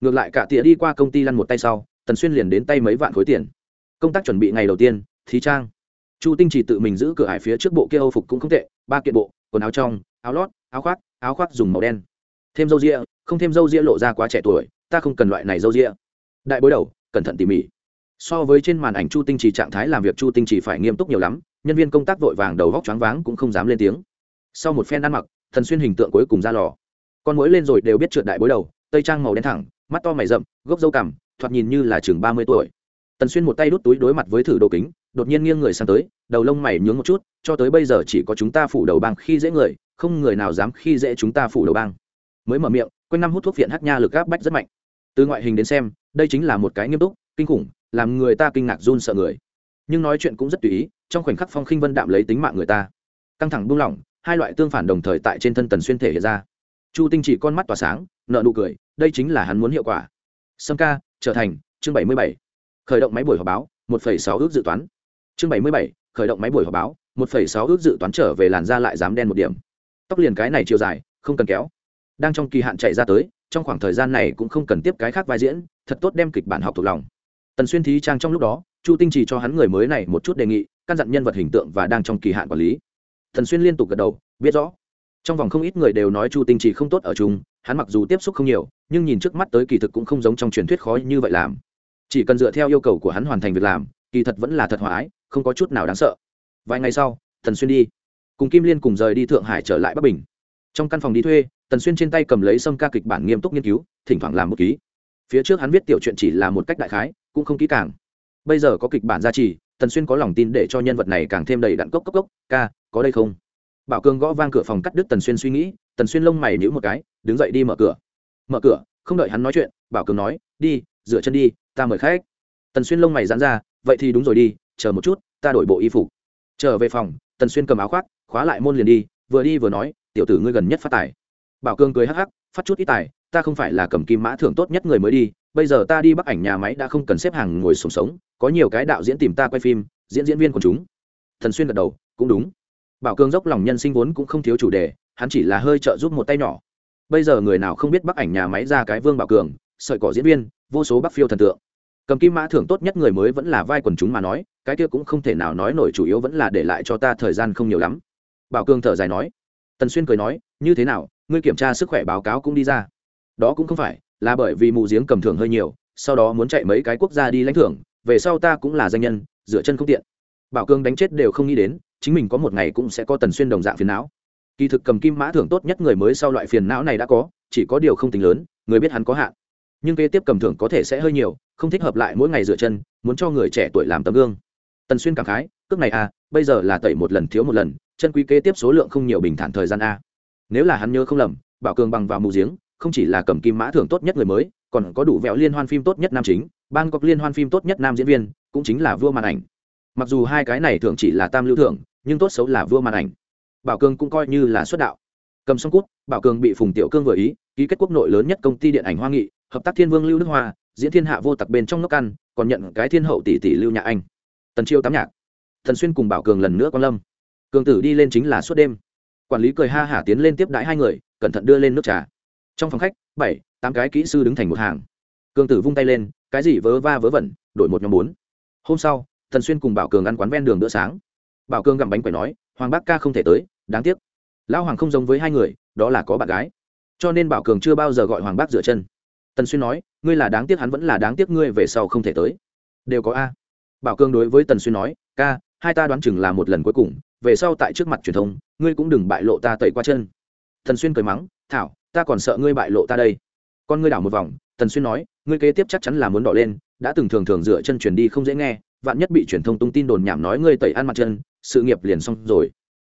Ngược lại cả tịa đi qua công ty lăn một tay sau, tần xuyên liền đến tay mấy vạn khối tiền. Công tác chuẩn bị ngày đầu tiên, thí trang. Chu tinh chỉ tự mình giữ cửa hải phía trước bộ kia âu phục cũng không tệ, ba kiện bộ, quần áo trong, áo lót, áo khoác áo khoác dùng màu đen. Thêm dâu ria, không thêm dâu ria lộ ra quá trẻ tuổi, ta không cần loại này dâu ria. Đại bối đầu, cẩn thận tỉ mỉ so với trên màn ảnh chu tinh chỉ trạng thái làm việc, chu tinh chỉ phải nghiêm túc nhiều lắm, nhân viên công tác vội vàng đầu góc choáng váng cũng không dám lên tiếng. Sau một phen ăn mặc, thần xuyên hình tượng cuối cùng ra lò. Con mũi lên rồi đều biết trượt đại bối đầu, tây trang màu đen thẳng, mắt to mày rậm, gốc dâu cằm, thoạt nhìn như là chừng ba mươi tuổi. Tần xuyên một tay đút túi đối mặt với thử đồ kính, đột nhiên nghiêng người sang tới, đầu lông mày nhướng một chút, cho tới bây giờ chỉ có chúng ta phủ đầu bang khi dễ người, không người nào dám khi dễ chúng ta phủ đầu bang. Mới mở miệng, quanh năm hút thuốc viện hát nha lực gáp bách rất mạnh. Từ ngoại hình đến xem, đây chính là một cái nghiêm túc, kinh khủng làm người ta kinh ngạc run sợ người. Nhưng nói chuyện cũng rất tùy ý, trong khoảnh khắc phong khinh vân đạm lấy tính mạng người ta. Căng thẳng buông lỏng, hai loại tương phản đồng thời tại trên thân tần xuyên thể hiện ra. Chu tinh chỉ con mắt tỏa sáng nợ nụ cười, đây chính là hắn muốn hiệu quả. Sâm ca, trở thành, chương bảy mươi bảy. Khởi động máy buổi họp báo, một phẩy sáu ước dự toán. Chương bảy mươi bảy, khởi động máy buổi họp báo, một phẩy sáu ước dự toán trở về làn da lại dám đen một điểm. Tóc liền cái này chiều dài, không cần kéo. Đang trong kỳ hạn chạy ra tới, trong khoảng thời gian này cũng không cần tiếp cái khác vai diễn, thật tốt đem kịch bản học thuộc lòng tần xuyên thí trang trong lúc đó, chu tinh chỉ cho hắn người mới này một chút đề nghị, căn dặn nhân vật hình tượng và đang trong kỳ hạn quản lý. Thần xuyên liên tục gật đầu, biết rõ. Trong vòng không ít người đều nói chu tinh chỉ không tốt ở chung, hắn mặc dù tiếp xúc không nhiều, nhưng nhìn trước mắt tới kỳ thực cũng không giống trong truyền thuyết khó như vậy làm. Chỉ cần dựa theo yêu cầu của hắn hoàn thành việc làm, kỳ thật vẫn là thật hòa ái, không có chút nào đáng sợ. Vài ngày sau, tần xuyên đi. Cùng kim liên cùng rời đi thượng hải trở lại bắc bình. Trong căn phòng đi thuê, tần xuyên trên tay cầm lấy sâm ca kịch bản nghiêm túc nghiên cứu, thỉnh thoảng làm một ký phía trước hắn viết tiểu chuyện chỉ là một cách đại khái, cũng không kỹ càng. Bây giờ có kịch bản gia trì, tần xuyên có lòng tin để cho nhân vật này càng thêm đầy đặn cốc cốc cốc, ca, có đây không? Bảo cường gõ vang cửa phòng cắt đứt tần xuyên suy nghĩ, tần xuyên lông mày nhữ một cái, đứng dậy đi mở cửa. Mở cửa, không đợi hắn nói chuyện, bảo cường nói, đi dựa chân đi, ta mời khách. Tần xuyên lông mày dán ra, vậy thì đúng rồi đi, chờ một chút, ta đổi bộ y phục. Trở về phòng, tần xuyên cầm áo khoác, khóa lại môn liền đi, vừa đi vừa nói, tiểu tử ngươi gần nhất phát tài. Bảo cường cười hắc hắc, phát chút ít tài ta không phải là cầm kim mã thưởng tốt nhất người mới đi, bây giờ ta đi bắc ảnh nhà máy đã không cần xếp hàng ngồi sống sống, có nhiều cái đạo diễn tìm ta quay phim, diễn diễn viên của chúng. Thần xuyên gật đầu, cũng đúng. Bảo cường dốc lòng nhân sinh vốn cũng không thiếu chủ đề, hắn chỉ là hơi trợ giúp một tay nhỏ. Bây giờ người nào không biết bắc ảnh nhà máy ra cái vương bảo cường, sợi cỏ diễn viên, vô số bắc phiêu thần tượng. Cầm kim mã thưởng tốt nhất người mới vẫn là vai quần chúng mà nói, cái kia cũng không thể nào nói nổi chủ yếu vẫn là để lại cho ta thời gian không nhiều lắm. Bảo cường thở dài nói. Tần xuyên cười nói, như thế nào, ngươi kiểm tra sức khỏe báo cáo cũng đi ra đó cũng không phải, là bởi vì mù giếng cầm thưởng hơi nhiều, sau đó muốn chạy mấy cái quốc gia đi lãnh thưởng, về sau ta cũng là danh nhân, dựa chân không tiện. Bảo cương đánh chết đều không nghĩ đến, chính mình có một ngày cũng sẽ có tần xuyên đồng dạng phiền não. Kỳ thực cầm kim mã thưởng tốt nhất người mới sau loại phiền não này đã có, chỉ có điều không tính lớn, người biết hắn có hạn. Nhưng kế tiếp cầm thưởng có thể sẽ hơi nhiều, không thích hợp lại mỗi ngày dựa chân, muốn cho người trẻ tuổi làm tấm gương. Tần xuyên cảm khái, cước này à bây giờ là tẩy một lần thiếu một lần, chân quý kế tiếp số lượng không nhiều bình thản thời gian a. Nếu là hắn nhớ không lầm, bảo cường bằng vào mù giếng không chỉ là cầm kim mã thưởng tốt nhất người mới, còn có đủ vẹo liên hoan phim tốt nhất nam chính ban cọc liên hoan phim tốt nhất nam diễn viên, cũng chính là vua màn ảnh. Mặc dù hai cái này thường chỉ là tam lưu thưởng, nhưng tốt xấu là vua màn ảnh. Bảo cường cũng coi như là xuất đạo. Cầm xong cút, bảo cường bị phùng tiểu cương vừa ý, ký kết quốc nội lớn nhất công ty điện ảnh hoa nghị, hợp tác thiên vương lưu nước hoa, diễn thiên hạ vô tặc bên trong nóc ăn, còn nhận cái thiên hậu tỷ tỷ lưu nhà anh. Tần chiêu tám nhạc. Thần xuyên cùng bảo cường lần nữa quan lâm. Cường tử đi lên chính là suốt đêm. Quản lý cười ha hả tiến lên tiếp đãi hai người, cẩn thận đưa lên nước trà trong phòng khách, bảy, tám cái kỹ sư đứng thành một hàng. Cường tử vung tay lên, cái gì vớ va vớ vẩn, đổi một nhóm bốn. Hôm sau thần xuyên cùng bảo cường ăn quán ven đường bữa sáng. Bảo cường gặm bánh quẩy nói, hoàng bác ca không thể tới, đáng tiếc. Lão hoàng không giống với hai người, đó là có bạn gái. Cho nên bảo cường chưa bao giờ gọi hoàng bác dựa chân. Tần xuyên nói, ngươi là đáng tiếc, hắn vẫn là đáng tiếc ngươi về sau không thể tới. Đều có a. Bảo cường đối với tần xuyên nói, ca, hai ta đoán chừng là một lần cuối cùng, về sau tại trước mặt truyền thông, ngươi cũng đừng bại lộ ta tẩy qua chân. Thần xuyên cười mắng, thảo ta còn sợ ngươi bại lộ ta đây. Con ngươi đảo một vòng, tần xuyên nói, ngươi kế tiếp chắc chắn là muốn đỏ lên, đã từng thường thường dựa chân chuyển đi không dễ nghe, vạn nhất bị truyền thông tung tin đồn nhảm nói ngươi tẩy ăn mặt chân, sự nghiệp liền xong rồi.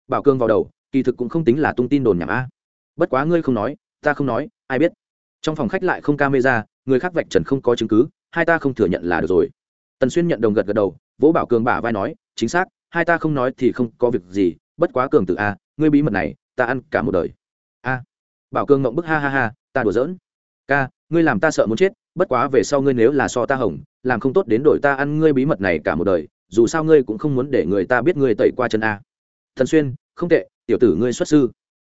Bảo cương vào đầu, kỳ thực cũng không tính là tung tin đồn nhảm a. Bất quá ngươi không nói, ta không nói, ai biết. Trong phòng khách lại không camera, người khác vạch trần không có chứng cứ, hai ta không thừa nhận là được rồi. Tần xuyên nhận đồng gật gật đầu, vỗ bảo cường bả vai nói, chính xác, hai ta không nói thì không có việc gì, bất quá cường tự a, ngươi bí mật này, ta ăn cả một đời bảo cường ngộng bức ha ha ha ta đùa giỡn. Ca ngươi làm ta sợ muốn chết bất quá về sau ngươi nếu là so ta hỏng, làm không tốt đến đổi ta ăn ngươi bí mật này cả một đời dù sao ngươi cũng không muốn để người ta biết ngươi tẩy qua chân a. Thần xuyên không tệ tiểu tử ngươi xuất sư.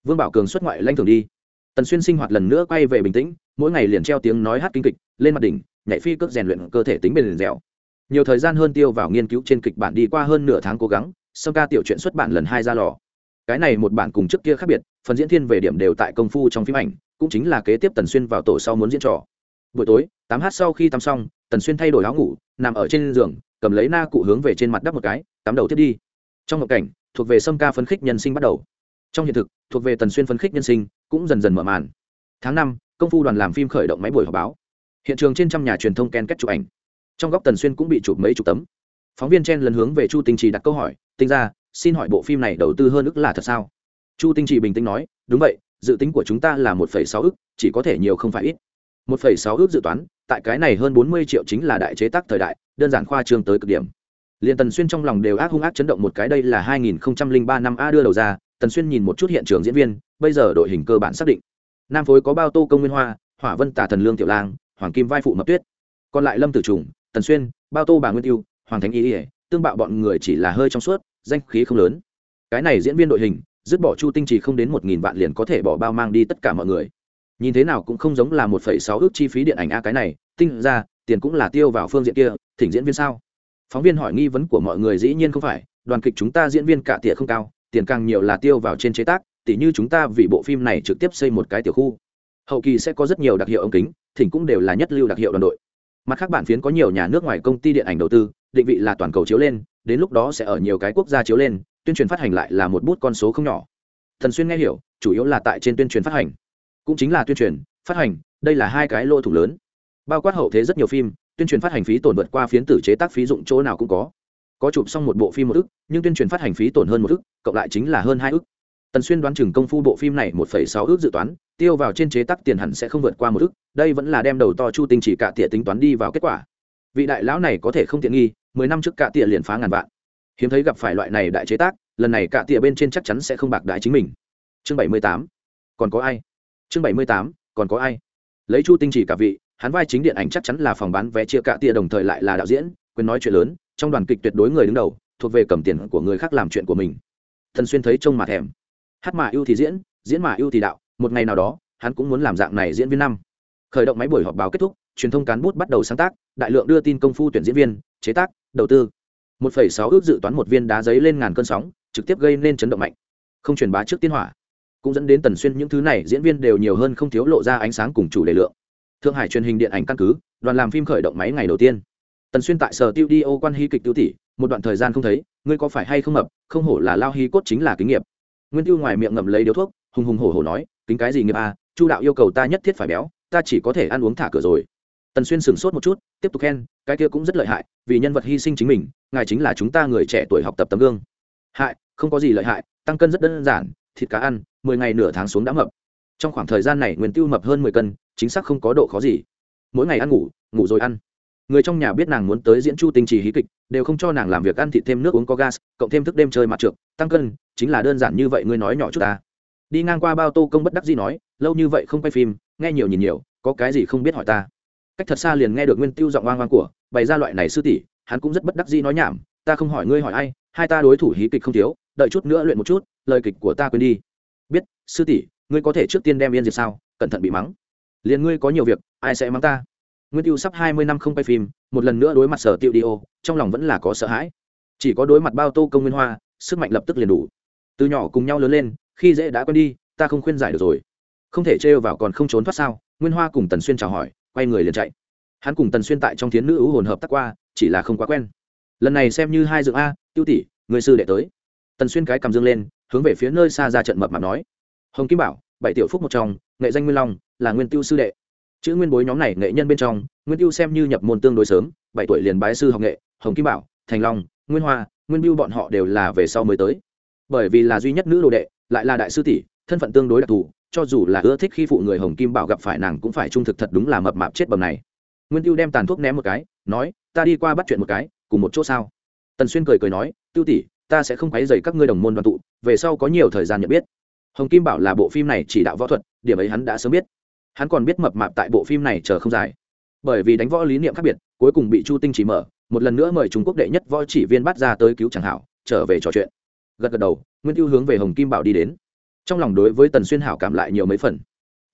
Vương bảo cường xuất ngoại lanh thường đi. Tần xuyên sinh hoạt lần nữa quay về bình tĩnh mỗi ngày liền treo tiếng nói hát kinh kịch lên mặt đỉnh nhảy phi cước rèn luyện cơ thể tính bền dẻo. Nhiều thời gian hơn tiêu vào nghiên cứu trên kịch bản đi qua hơn nửa tháng cố gắng sâm ca tiểu chuyện xuất bản lần hai ra lò cái này một bản cùng trước kia khác biệt, phần diễn thiên về điểm đều tại công phu trong phim ảnh, cũng chính là kế tiếp tần xuyên vào tổ sau muốn diễn trò. Buổi tối, tám h sau khi tắm xong, tần xuyên thay đổi áo ngủ, nằm ở trên giường, cầm lấy na cụ hướng về trên mặt đắp một cái, tắm đầu tiếp đi. Trong ngộ cảnh, thuộc về sâm ca phấn khích nhân sinh bắt đầu. Trong hiện thực, thuộc về tần xuyên phấn khích nhân sinh, cũng dần dần mở màn. Tháng năm, công phu đoàn làm phim khởi động máy buổi họp báo. Hiện trường trên trăm nhà truyền thông ken kết chụp ảnh. Trong góc tần xuyên cũng bị chụp mấy chục tấm. Phóng viên chen lần hướng về chu tinh trì đặt câu hỏi, tinh ra xin hỏi bộ phim này đầu tư hơn ức là thật sao? Chu tinh trì bình tĩnh nói, đúng vậy, dự tính của chúng ta là một sáu ức, chỉ có thể nhiều không phải ít. Một sáu ước dự toán, tại cái này hơn bốn mươi triệu chính là đại chế tác thời đại, đơn giản khoa trương tới cực điểm. Liền tần xuyên trong lòng đều ác hung ác chấn động một cái, đây là hai nghìn ba năm a đưa đầu ra, tần xuyên nhìn một chút hiện trường diễn viên, bây giờ đội hình cơ bản xác định. Nam phối có bao tô công nguyên hoa, hỏa vân tả thần lương tiểu lang, hoàng kim vai phụ mập tuyết. Còn lại lâm tử trùng, tần xuyên, bao tô bà nguyên tiêu, hoàng thánh y ỉa tương bạo bọn người chỉ là hơi trong suốt danh khí không lớn. Cái này diễn viên đội hình, dứt bỏ chu tinh trì không đến một nghìn vạn liền có thể bỏ bao mang đi tất cả mọi người. Nhìn thế nào cũng không giống là một phẩy sáu ước chi phí điện ảnh a cái này, tinh ra, tiền cũng là tiêu vào phương diện kia, thỉnh diễn viên sao? Phóng viên hỏi nghi vấn của mọi người dĩ nhiên không phải, đoàn kịch chúng ta diễn viên cả tỉa không cao, tiền càng nhiều là tiêu vào trên chế tác, tỉ như chúng ta vì bộ phim này trực tiếp xây một cái tiểu khu. Hậu kỳ sẽ có rất nhiều đặc hiệu ống kính, thỉnh cũng đều là nhất lưu đặc hiệu đoàn đội. Mặt khác bản phiến có nhiều nhà nước ngoài công ty điện ảnh đầu tư, định vị là toàn cầu chiếu lên đến lúc đó sẽ ở nhiều cái quốc gia chiếu lên, tuyên truyền phát hành lại là một bút con số không nhỏ. Thần xuyên nghe hiểu, chủ yếu là tại trên tuyên truyền phát hành. Cũng chính là tuyên truyền, phát hành, đây là hai cái lô thủ lớn. Bao quát hậu thế rất nhiều phim, tuyên truyền phát hành phí tổn vượt qua phiến tử chế tác phí dụng chỗ nào cũng có. Có chụp xong một bộ phim một ức, nhưng tuyên truyền phát hành phí tổn hơn một ức, cộng lại chính là hơn hai ức. Tần xuyên đoán chừng công phu bộ phim này một phẩy sáu ước dự toán, tiêu vào trên chế tác tiền hẳn sẽ không vượt qua một ức, đây vẫn là đem đầu to chu tinh chỉ cả tỉa tính toán đi vào kết quả vị đại lão này có thể không tiện nghi, mười năm trước cạ tỉa liền phá ngàn vạn. Hiếm thấy gặp phải loại này đại chế tác, lần này cạ tỉa bên trên chắc chắn sẽ không bạc đại chính mình. Chương bảy mươi tám. Còn có ai? Chương bảy mươi tám, còn có ai? Lấy chu tinh chỉ cả vị, hắn vai chính điện ảnh chắc chắn là phòng bán vé chia cạ tỉa đồng thời lại là đạo diễn, quyền nói chuyện lớn, trong đoàn kịch tuyệt đối người đứng đầu, thuộc về cầm tiền của người khác làm chuyện của mình. Thần xuyên thấy trông mà thèm. Hát mà ưu thì diễn diễn mà ưu thì đạo, một ngày nào đó, hắn cũng muốn làm dạng này diễn viên năm. Khởi động máy buổi họp báo kết thúc truyền thông cán bút bắt đầu sáng tác đại lượng đưa tin công phu tuyển diễn viên chế tác đầu tư. 1,6 ước dự toán một viên đá giấy lên ngàn cơn sóng trực tiếp gây nên chấn động mạnh. Không truyền bá trước tiên hỏa. Cũng dẫn đến tần xuyên những thứ này diễn viên đều nhiều hơn không thiếu lộ ra ánh sáng cùng chủ đề lượng. Thượng hải truyền hình điện ảnh căn cứ đoàn làm phim khởi động máy ngày đầu tiên. Tần xuyên tại sở tiêu quan hí kịch tiêu tỷ một đoạn thời gian không thấy ngươi có phải hay không mập không hổ là lao hí cốt chính là kinh nghiệm nguyên tiêu ngoài miệng ngậm lấy điếu thuốc hùng hùng hổ hổ nói kính cái gì nghiệp à chu đạo yêu cầu ta nhất thiết phải béo ta chỉ có thể ăn uống thả cửa rồi tần xuyên sửng sốt một chút, tiếp tục khen, cái kia cũng rất lợi hại, vì nhân vật hy sinh chính mình, ngài chính là chúng ta người trẻ tuổi học tập tấm gương. Hại, không có gì lợi hại, tăng cân rất đơn giản, thịt cá ăn, mười ngày nửa tháng xuống đã mập. Trong khoảng thời gian này, nguyên tiêu mập hơn mười cân, chính xác không có độ khó gì. Mỗi ngày ăn ngủ ngủ rồi ăn. Người trong nhà biết nàng muốn tới diễn chu tinh trì hí kịch, đều không cho nàng làm việc ăn thịt thêm nước uống có gas, cộng thêm thức đêm chơi mặt trượt, tăng cân, chính là đơn giản như vậy, ngươi nói nhỏ chút ta. Đi ngang qua bao tô công bất đắc dĩ nói, lâu như vậy không quay phim, nghe nhiều nhìn nhiều, có cái gì không biết hỏi ta? Cách thật xa liền nghe được nguyên tiêu giọng oang oang của, bày ra loại này sư tỷ, hắn cũng rất bất đắc dĩ nói nhảm, ta không hỏi ngươi hỏi ai, hai ta đối thủ hí kịch không thiếu, đợi chút nữa luyện một chút, lời kịch của ta quên đi. Biết, sư tỷ, ngươi có thể trước tiên đem yên diệt sao, cẩn thận bị mắng. Liền ngươi có nhiều việc, ai sẽ mắng ta? Nguyên tiêu sắp hai mươi năm không quay phim, một lần nữa đối mặt sở tiêu đi ô, trong lòng vẫn là có sợ hãi. Chỉ có đối mặt bao tô công nguyên hoa, sức mạnh lập tức liền đủ. Từ nhỏ cùng nhau lớn lên, khi dễ đã quen đi, ta không khuyên giải được rồi. Không thể trêu vào còn không trốn thoát sao? Nguyên hoa cùng tần xuyên chào hỏi quay người liền chạy. Hắn cùng tần xuyên tại trong thiến nữ ưu hồn hợp tác qua, chỉ là không quá quen. Lần này xem như hai dựng a, tiêu tỷ, người sư đệ tới. Tần xuyên cái cầm dương lên, hướng về phía nơi xa ra trận mập mạp nói. Hồng kim bảo, bảy tiểu phúc một trong, nghệ danh nguyên long, là nguyên tiêu sư đệ. Chữ nguyên bối nhóm này nghệ nhân bên trong, nguyên tiêu xem như nhập môn tương đối sớm, bảy tuổi liền bái sư học nghệ, hồng kim bảo, thành long, nguyên hoa, nguyên biêu bọn họ đều là về sau mới tới. Bởi vì là duy nhất nữ đồ đệ, lại là đại sư tỷ, thân phận tương đối đặc thù cho dù là ưa thích khi phụ người hồng kim bảo gặp phải nàng cũng phải trung thực thật đúng là mập mạp chết bầm này. Nguyên tiêu đem tàn thuốc ném một cái, nói, ta đi qua bắt chuyện một cái, cùng một chỗ sao? Tần xuyên cười cười nói, tiêu tỷ, ta sẽ không quấy dày các ngươi đồng môn đoàn tụ, về sau có nhiều thời gian nhận biết. Hồng kim bảo là bộ phim này chỉ đạo võ thuật, điểm ấy hắn đã sớm biết. Hắn còn biết mập mạp tại bộ phim này chờ không dài. Bởi vì đánh võ lý niệm khác biệt, cuối cùng bị chu tinh chỉ mở, một lần nữa mời trung quốc đệ nhất võ chỉ viên bắt ra tới cứu chẳng hảo, trở về trò chuyện. Gật gật đầu, nguyên tiêu hướng về hồng kim bảo đi đến trong lòng đối với tần xuyên hảo cảm lại nhiều mấy phần.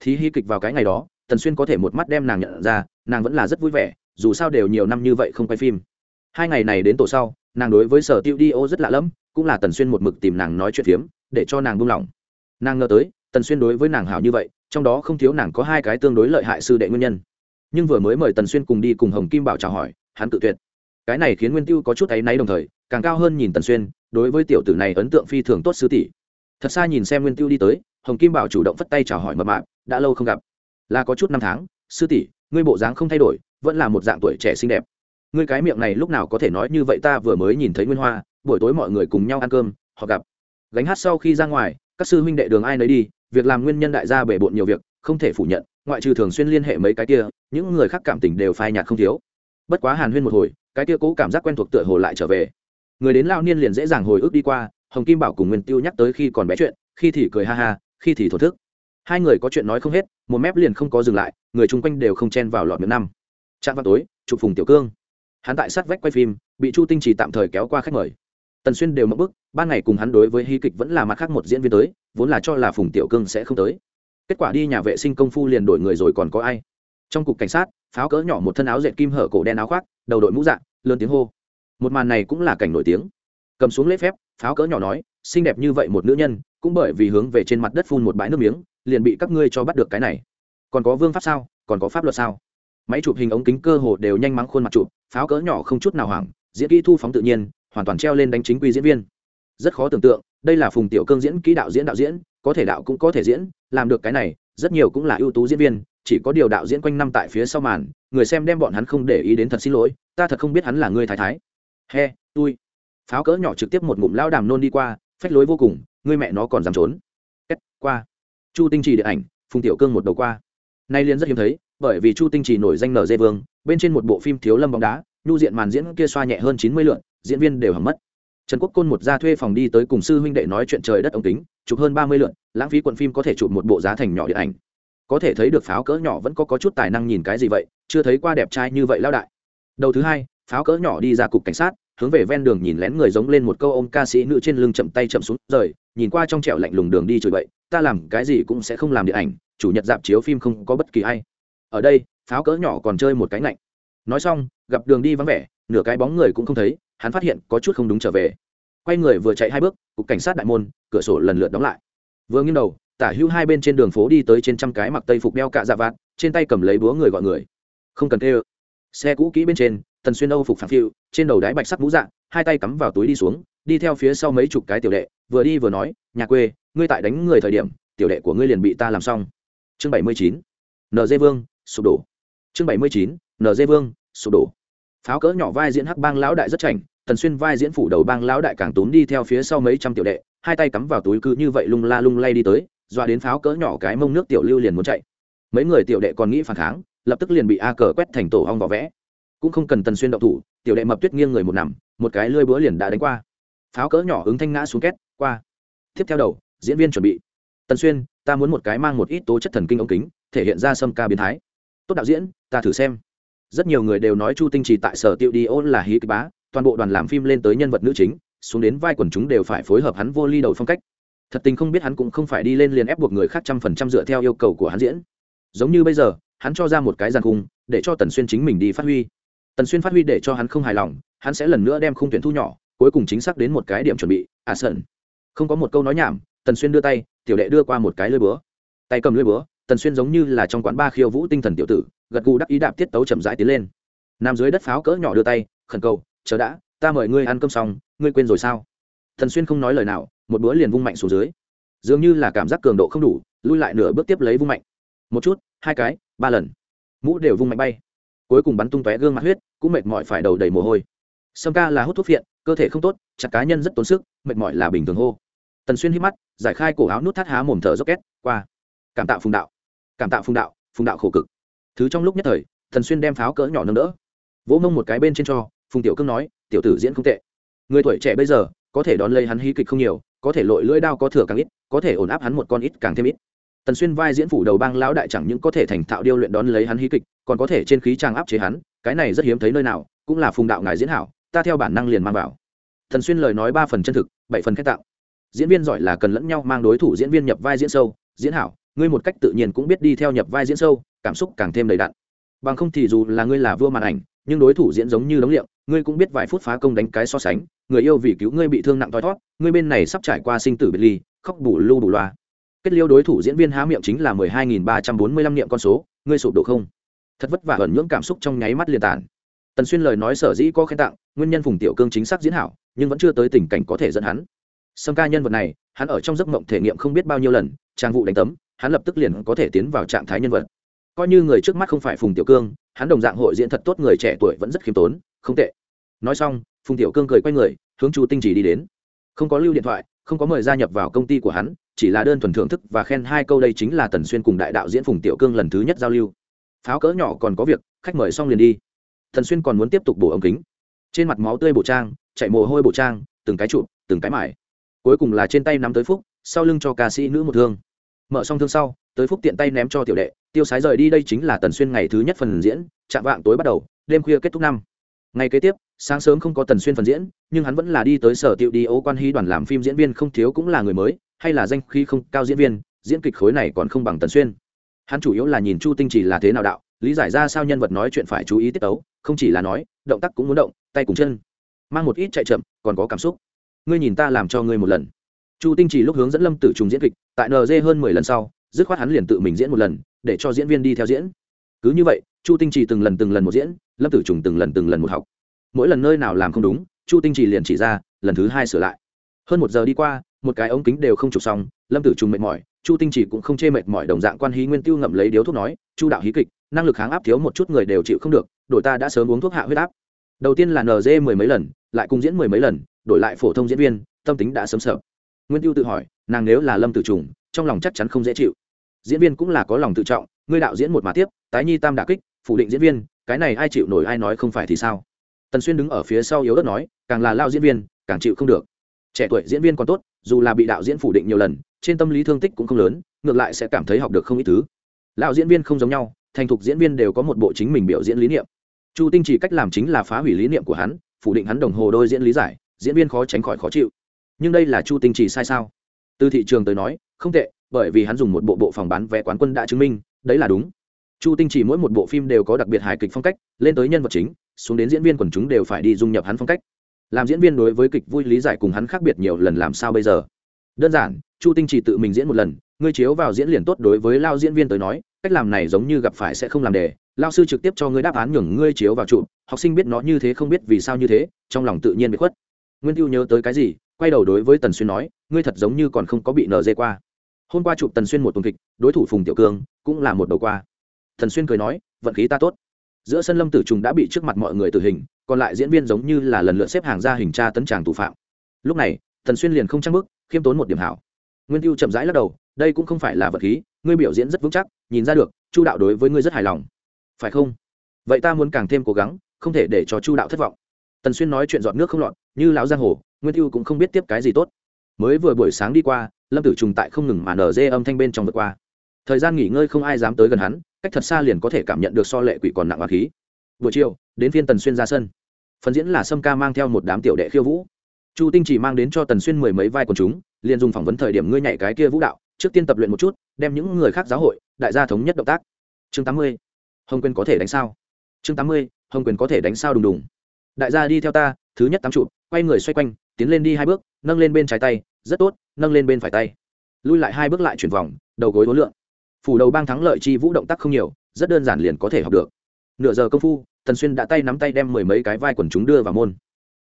Thí hy kịch vào cái ngày đó, tần xuyên có thể một mắt đem nàng nhận ra, nàng vẫn là rất vui vẻ, dù sao đều nhiều năm như vậy không quay phim. Hai ngày này đến tổ sau, nàng đối với sở tiêu đi ô rất lạ lẫm, cũng là tần xuyên một mực tìm nàng nói chuyện phiếm, để cho nàng buông lỏng. Nàng ngờ tới, tần xuyên đối với nàng hảo như vậy, trong đó không thiếu nàng có hai cái tương đối lợi hại sư đệ nguyên nhân. Nhưng vừa mới mời tần xuyên cùng đi cùng hồng kim bảo chào hỏi, hắn tự tuyệt. Cái này khiến nguyên tiêu có chút áy náy đồng thời, càng cao hơn nhìn tần xuyên, đối với tiểu tử này ấn tượng phi thường tốt sư tỷ thật xa nhìn xem nguyên tiêu đi tới, hồng kim bảo chủ động phất tay chào hỏi mập mạp, đã lâu không gặp. Là có chút năm tháng, sư tỷ, ngươi bộ dáng không thay đổi, vẫn là một dạng tuổi trẻ xinh đẹp. Ngươi cái miệng này lúc nào có thể nói như vậy ta vừa mới nhìn thấy nguyên hoa, buổi tối mọi người cùng nhau ăn cơm, họ gặp. Gánh hát sau khi ra ngoài, các sư huynh đệ đường ai nấy đi, việc làm nguyên nhân đại gia bể bộn nhiều việc, không thể phủ nhận, ngoại trừ thường xuyên liên hệ mấy cái kia, những người khác cảm tình đều phai nhạt không thiếu. Bất quá hàn huyên một hồi, cái kia cố cảm giác quen thuộc tựa hồ lại trở về. Người đến lao niên liền dễ dàng hồi ức đi qua hồng kim bảo cùng nguyên tiêu nhắc tới khi còn bé chuyện, khi thì cười ha ha, khi thì thổ thức. Hai người có chuyện nói không hết, một mép liền không có dừng lại, người chung quanh đều không chen vào lọt miệng năm. Trạm vào tối, chụp phùng tiểu cương. Hắn tại sát vách quay phim, bị chu tinh chỉ tạm thời kéo qua khách mời. Tần xuyên đều mất bức, ban ngày cùng hắn đối với hy kịch vẫn là mặt khác một diễn viên tới, vốn là cho là phùng tiểu cương sẽ không tới. Kết quả đi nhà vệ sinh công phu liền đổi người rồi còn có ai? Trong cục cảnh sát, pháo cỡ nhỏ một thân áo dệt kim hở cổ đen áo khoác, đầu đội mũ dạng lớn tiếng hô. Một màn này cũng là cảnh nổi tiếng cầm xuống lễ phép, pháo cỡ nhỏ nói, xinh đẹp như vậy một nữ nhân, cũng bởi vì hướng về trên mặt đất phun một bãi nước miếng, liền bị các ngươi cho bắt được cái này. Còn có vương pháp sao? Còn có pháp luật sao? Máy chụp hình ống kính cơ hồ đều nhanh mắng khuôn mặt chụp, pháo cỡ nhỏ không chút nào hoảng, diễn kỹ thu phóng tự nhiên, hoàn toàn treo lên đánh chính quy diễn viên. Rất khó tưởng tượng, đây là phùng tiểu cương diễn kỹ đạo diễn đạo diễn, có thể đạo cũng có thể diễn, làm được cái này, rất nhiều cũng là ưu tú diễn viên, chỉ có điều đạo diễn quanh năm tại phía sau màn, người xem đem bọn hắn không để ý đến thật xin lỗi, ta thật không biết hắn là người thái thái. He tôi pháo cỡ nhỏ trực tiếp một ngụm lao đàm nôn đi qua phách lối vô cùng người mẹ nó còn dám trốn. Kết qua. Chu tinh trì điện ảnh phùng tiểu cương một đầu qua. Nay liên rất hiếm thấy bởi vì chu tinh trì nổi danh nở dê vương bên trên một bộ phim thiếu lâm bóng đá nhu diện màn diễn kia xoa nhẹ hơn chín mươi lượn diễn viên đều hầm mất. Trần quốc côn một ra thuê phòng đi tới cùng sư huynh đệ nói chuyện trời đất ống tính, chụp hơn ba mươi lượn lãng phí quận phim có thể chụp một bộ giá thành nhỏ điện ảnh. Có thể thấy được pháo cỡ nhỏ vẫn có, có chút tài năng nhìn cái gì vậy chưa thấy qua đẹp trai như vậy lao đại. Đầu thứ hai pháo cỡ nhỏ đi ra cục cảnh sát hướng về ven đường nhìn lén người giống lên một câu ông ca sĩ nữ trên lưng chậm tay chậm xuống rời, nhìn qua trong trẻo lạnh lùng đường đi chửi bậy, ta làm cái gì cũng sẽ không làm điện ảnh, chủ nhật dạp chiếu phim không có bất kỳ ai. Ở đây, pháo cỡ nhỏ còn chơi một cái lạnh nói xong, gặp đường đi vắng vẻ, nửa cái bóng người cũng không thấy, hắn phát hiện có chút không đúng trở về. Quay người vừa chạy hai bước, cục cảnh sát đại môn, cửa sổ lần lượt đóng lại. Vừa nghiêng đầu, tả hữu hai bên trên đường phố đi tới trên trăm cái mặc tây phục đeo cạ dạ vạt, trên tay cầm lấy búa người gọi người. Không cần tê ơ xe cũ kỹ bên trên tần xuyên âu phục phản phiu, trên đầu đái bạch sắc mũ dạng hai tay cắm vào túi đi xuống, đi theo phía sau mấy chục cái tiểu đệ, vừa đi vừa nói, nhà quê, ngươi tại đánh người thời điểm, tiểu đệ của ngươi liền bị ta làm xong. Chương bảy mươi chín nd vương, sụp đổ. Chương bảy mươi chín nd vương, sụp đổ. Pháo cỡ nhỏ vai diễn hắc bang lão đại rất chảnh, tần xuyên vai diễn phủ đầu bang lão đại càng tốn đi theo phía sau mấy trăm tiểu đệ, hai tay cắm vào túi cứ như vậy lung la lung lay đi tới, dọa đến pháo cỡ nhỏ cái mông nước tiểu lưu liền muốn chạy. Mấy người tiểu đệ còn nghĩ phản kháng, lập tức liền bị a cờ quét thành tổ hong vỏ vẽ cũng không cần tần xuyên động thủ, tiểu đệ mập tuyết nghiêng người một nằm, một cái lưỡi búa liền đã đánh qua. Pháo cỡ nhỏ ứng thanh ngã xuống két, qua. Tiếp theo đầu, diễn viên chuẩn bị. Tần xuyên, ta muốn một cái mang một ít tố chất thần kinh ống kính, thể hiện ra sâm ca biến thái. Tốt đạo diễn, ta thử xem. Rất nhiều người đều nói chu tinh trì tại sở tiệu đi ôn là hí kịch bá, toàn bộ đoàn làm phim lên tới nhân vật nữ chính, xuống đến vai quần chúng đều phải phối hợp hắn vô ly đầu phong cách. Thật tình không biết hắn cũng không phải đi lên liền ép buộc người khác trăm phần trăm dựa theo yêu cầu của hắn diễn. Giống như bây giờ, hắn cho ra một cái giàn khung, để cho tần xuyên chính mình đi phát huy tần xuyên phát huy để cho hắn không hài lòng, hắn sẽ lần nữa đem khung tuyển thu nhỏ, cuối cùng chính xác đến một cái điểm chuẩn bị à sơn không có một câu nói nhảm, tần xuyên đưa tay, tiểu đệ đưa qua một cái lưỡi búa. Tay cầm lưỡi búa, tần xuyên giống như là trong quán ba khiêu vũ tinh thần tiểu tử, gật gù đắc ý đạp tiết tấu chậm rãi tiến lên. Nằm dưới đất pháo cỡ nhỏ đưa tay, khẩn cầu, chờ đã, ta mời ngươi ăn cơm xong, ngươi quên rồi sao? Tần xuyên không nói lời nào, một bữa liền vung mạnh xuống dưới. Dường như là cảm giác cường độ không đủ, lui lại nửa bước tiếp lấy vung mạnh. Một chút, hai cái, ba lần. Mũ đều vung mạnh bay cuối cùng bắn tung tóe gương mặt huyết, cũng mệt mỏi phải đầu đầy mồ hôi. Sâm ca là hút thuốc phiện, cơ thể không tốt, chặt cá nhân rất tốn sức, mệt mỏi là bình thường hô. Tần xuyên hít mắt, giải khai cổ áo nút thắt há mồm thở dốc két, qua. Cảm tạo phùng đạo. Cảm tạo phùng đạo phùng đạo khổ cực. Thứ trong lúc nhất thời thần xuyên đem pháo cỡ nhỏ nâng đỡ. Vỗ mông một cái bên trên cho, phùng tiểu cương nói, tiểu tử diễn không tệ. Người tuổi trẻ bây giờ, có thể đón lấy hắn hí kịch không nhiều, có thể lội lưỡi đao có thừa càng ít, có thể ổn áp hắn một con ít càng thêm ít tần xuyên vai diễn phủ đầu bang lão đại chẳng những có thể thành thạo điêu luyện đón lấy hắn hí kịch, còn có thể trên khí trang áp chế hắn, cái này rất hiếm thấy nơi nào, cũng là phùng đạo ngài diễn hảo, ta theo bản năng liền mang vào. Tần xuyên lời nói ba phần chân thực, bảy phần khét tạo diễn viên giỏi là cần lẫn nhau mang đối thủ diễn viên nhập vai diễn sâu, diễn hảo, ngươi một cách tự nhiên cũng biết đi theo nhập vai diễn sâu, cảm xúc càng thêm đầy đặn. Bằng không thì dù là ngươi là vua màn ảnh, nhưng đối thủ diễn giống như đống liệu ngươi cũng biết vài phút phá công đánh cái so sánh, người yêu vì cứu ngươi bị thương nặng thoi thót, ngươi bên này sắp trải qua sinh tử biệt ly, khóc bù lu bù loa kết liêu đối thủ diễn viên há miệng chính là mười hai nghìn ba trăm bốn mươi lăm niệm con số, ngươi sụp đổ không? Thật vất vả ẩn nhưỡng cảm xúc trong nháy mắt liền tản tần xuyên lời nói sở dĩ có khen tặng, nguyên nhân phùng tiểu cương chính xác diễn hảo, nhưng vẫn chưa tới tình cảnh có thể dẫn hắn. Sâm ca nhân vật này, hắn ở trong giấc mộng thể nghiệm không biết bao nhiêu lần, trang vụ đánh tấm, hắn lập tức liền có thể tiến vào trạng thái nhân vật. Coi như người trước mắt không phải phùng tiểu cương, hắn đồng dạng hội diễn thật tốt người trẻ tuổi vẫn rất khiêm tốn, không tệ. Nói xong, phùng tiểu cương cười quay người, hướng chu tinh chỉ đi đến. Không có lưu điện thoại không có mời gia nhập vào công ty của hắn, chỉ là đơn thuần thưởng thức và khen hai câu đây chính là tần xuyên cùng đại đạo diễn phùng tiểu cương lần thứ nhất giao lưu. Pháo cỡ nhỏ còn có việc, khách mời xong liền đi. Tần xuyên còn muốn tiếp tục bổ ống kính. Trên mặt máu tươi bổ trang chạy mồ hôi bổ trang, từng cái chụp, từng cái mải. Cuối cùng là trên tay nắm tới phúc, sau lưng cho ca sĩ nữ một thương. Mở xong thương sau, tới phúc tiện tay ném cho tiểu đệ, tiêu sái rời đi đây chính là tần xuyên ngày thứ nhất phần diễn, chạm vạng tối bắt đầu, đêm khuya kết thúc năm. Ngày kế tiếp sáng sớm không có tần xuyên phần diễn, nhưng hắn vẫn là đi tới sở tiệu đi ấu quan hy đoàn làm phim diễn viên không thiếu cũng là người mới, hay là danh khi không cao diễn viên, diễn kịch khối này còn không bằng tần xuyên. Hắn chủ yếu là nhìn chu tinh chỉ là thế nào đạo, lý giải ra sao nhân vật nói chuyện phải chú ý tiết tấu, không chỉ là nói, động tác cũng muốn động, tay cùng chân. Mang một ít chạy chậm, còn có cảm xúc. Ngươi nhìn ta làm cho ngươi một lần. Chu tinh chỉ lúc hướng dẫn lâm tử trùng diễn kịch, tại nd hơn mười lần sau, dứt khoát hắn liền tự mình diễn một lần, để cho diễn viên đi theo diễn. Cứ như vậy, chu tinh chỉ từng lần từng lần một diễn, lâm tử trùng từng lần từng lần một học mỗi lần nơi nào làm không đúng, chu tinh chỉ liền chỉ ra, lần thứ hai sửa lại. Hơn một giờ đi qua, một cái ống kính đều không chụp xong, lâm tử trùng mệt mỏi, chu tinh chỉ cũng không chê mệt mỏi đồng dạng quan hí nguyên tiêu ngậm lấy điếu thuốc nói, chu đạo hí kịch, năng lực kháng áp thiếu một chút người đều chịu không được đội ta đã sớm uống thuốc hạ huyết áp. Đầu tiên là nz mười mấy lần, lại cùng diễn mười mấy lần, đổi lại phổ thông diễn viên, tâm tính đã sớm sợ. Nguyên tiêu tự hỏi, nàng nếu là lâm tử trùng, trong lòng chắc chắn không dễ chịu. Diễn viên cũng là có lòng tự trọng, ngươi đạo diễn một mà tiếp, tái nhi tam đà kích, phủ định diễn viên, cái này ai chịu nổi ai nói không phải thì sao? Tần xuyên đứng ở phía sau yếu đất nói, càng là lao diễn viên, càng chịu không được. Trẻ tuổi diễn viên còn tốt, dù là bị đạo diễn phủ định nhiều lần, trên tâm lý thương tích cũng không lớn, ngược lại sẽ cảm thấy học được không ít thứ. Lão diễn viên không giống nhau, thành thục diễn viên đều có một bộ chính mình biểu diễn lý niệm. Chu tinh chỉ cách làm chính là phá hủy lý niệm của hắn, phủ định hắn đồng hồ đôi diễn lý giải, diễn viên khó tránh khỏi khó chịu. Nhưng đây là chu tinh chỉ sai sao? Từ thị trường tới nói, không tệ, bởi vì hắn dùng một bộ bộ phòng bán vé quán quân đã chứng minh, đấy là đúng. Chu tinh chỉ mỗi một bộ phim đều có đặc biệt hài kịch phong cách, lên tới nhân vật chính xuống đến diễn viên quần chúng đều phải đi dung nhập hắn phong cách. Làm diễn viên đối với kịch vui lý giải cùng hắn khác biệt nhiều lần làm sao bây giờ? Đơn giản, chu tinh chỉ tự mình diễn một lần, ngươi chiếu vào diễn liền tốt đối với lao diễn viên tới nói, cách làm này giống như gặp phải sẽ không làm đề lao sư trực tiếp cho ngươi đáp án nhường ngươi chiếu vào trụ, học sinh biết nó như thế không biết vì sao như thế, trong lòng tự nhiên bị khuất. Nguyên tiêu nhớ tới cái gì, quay đầu đối với tần xuyên nói, ngươi thật giống như còn không có bị nở dê qua. Hôm qua chụp tần xuyên một tuần kịch, đối thủ phùng tiểu cương cũng là một đầu qua. Tần xuyên cười nói, vận khí ta tốt giữa sân lâm tử trùng đã bị trước mặt mọi người tử hình, còn lại diễn viên giống như là lần lượt xếp hàng ra hình tra tấn tràng thủ phạm. Lúc này thần xuyên liền không trang bức khiêm tốn một điểm hảo. Nguyên tiêu chậm rãi lắc đầu, đây cũng không phải là vật khí, ngươi biểu diễn rất vững chắc, nhìn ra được, chu đạo đối với ngươi rất hài lòng. Phải không? Vậy ta muốn càng thêm cố gắng, không thể để cho chu đạo thất vọng. Tần xuyên nói chuyện dọn nước không lọt, như lão giang hồ, nguyên tiêu cũng không biết tiếp cái gì tốt. Mới vừa buổi sáng đi qua, lâm tử trùng tại không ngừng mà nở dê âm thanh bên trong vượt qua. Thời gian nghỉ ngơi không ai dám tới gần hắn cách thật xa liền có thể cảm nhận được so lệ quỷ còn nặng hoa khí. Buổi chiều, đến phiên tần xuyên ra sân. Phần diễn là sâm ca mang theo một đám tiểu đệ khiêu vũ. Chu tinh chỉ mang đến cho tần xuyên mười mấy vai quần chúng, liền dùng phỏng vấn thời điểm ngươi nhảy cái kia vũ đạo, trước tiên tập luyện một chút, đem những người khác giáo hội, đại gia thống nhất động tác. Chương tám mươi, hồng quyền có thể đánh sao? Chương tám mươi, hồng quyền có thể đánh sao đùng đùng. Đại gia đi theo ta, thứ nhất tám trụ quay người xoay quanh, tiến lên đi hai bước, nâng lên bên trái tay, rất tốt, nâng lên bên phải tay. Lui lại hai bước lại chuyển vòng, đầu gối hối lượng phủ đầu bang thắng lợi chi vũ động tác không nhiều, rất đơn giản liền có thể học được. Nửa giờ công phu, tần xuyên đã tay nắm tay đem mười mấy cái vai quần chúng đưa vào môn.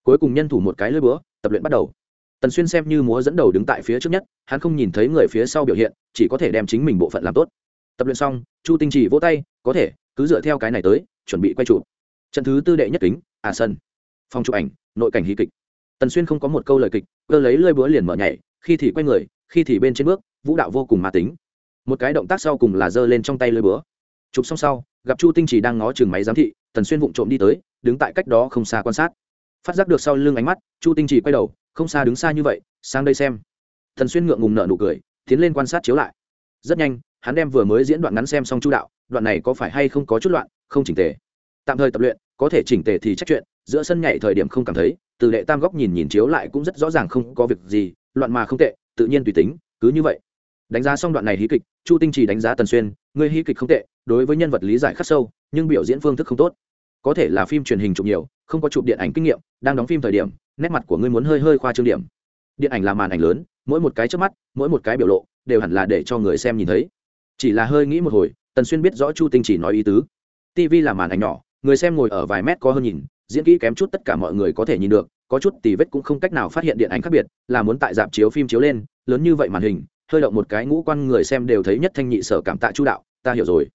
Cuối cùng nhân thủ một cái lưỡi búa, tập luyện bắt đầu. Tần xuyên xem như múa dẫn đầu đứng tại phía trước nhất, hắn không nhìn thấy người phía sau biểu hiện, chỉ có thể đem chính mình bộ phận làm tốt. Tập luyện xong, chu tinh chỉ vỗ tay, có thể, cứ dựa theo cái này tới, chuẩn bị quay chụp. Trận thứ tư đệ nhất kính à sân. Phòng chụp ảnh, nội cảnh hí kịch. Tần xuyên không có một câu lời kịch, cơ lấy lơi búa liền mở nhảy, khi thì quay người, khi thì bên trên bước, vũ đạo vô cùng ma tính một cái động tác sau cùng là giơ lên trong tay lưới búa. Chụp xong sau, gặp chu tinh chỉ đang ngó chừng máy giám thị, tần xuyên vụng trộm đi tới, đứng tại cách đó không xa quan sát. Phát giác được sau lưng ánh mắt, chu tinh chỉ quay đầu, không xa đứng xa như vậy, sang đây xem. Thần xuyên ngượng ngùng nở nụ cười, tiến lên quan sát chiếu lại. Rất nhanh, hắn đem vừa mới diễn đoạn ngắn xem xong chu đạo, đoạn này có phải hay không có chút loạn, không chỉnh tề. Tạm thời tập luyện, có thể chỉnh tề thì trách chuyện, giữa sân nhảy thời điểm không cảm thấy, từ đệ tam góc nhìn nhìn chiếu lại cũng rất rõ ràng không có việc gì, loạn mà không tệ, tự nhiên tùy tính, cứ như vậy đánh giá xong đoạn này hí kịch, chu tinh chỉ đánh giá tần xuyên người hí kịch không tệ, đối với nhân vật lý giải khắc sâu, nhưng biểu diễn phương thức không tốt. Có thể là phim truyền hình chụp nhiều, không có chụp điện ảnh kinh nghiệm, đang đóng phim thời điểm, nét mặt của ngươi muốn hơi hơi khoa trương điểm. Điện ảnh là màn ảnh lớn, mỗi một cái trước mắt, mỗi một cái biểu lộ, đều hẳn là để cho người xem nhìn thấy. Chỉ là hơi nghĩ một hồi, tần xuyên biết rõ chu tinh chỉ nói ý tứ. Tv là màn ảnh nhỏ, người xem ngồi ở vài mét có hơn nhìn, diễn kỹ kém chút tất cả mọi người có thể nhìn được, có chút tì vết cũng không cách nào phát hiện điện ảnh khác biệt, là muốn tại dạp chiếu phim chiếu lên, lớn như vậy màn hình hơi động một cái ngũ quan người xem đều thấy nhất thanh nhị sở cảm tạ chu đạo, ta hiểu rồi.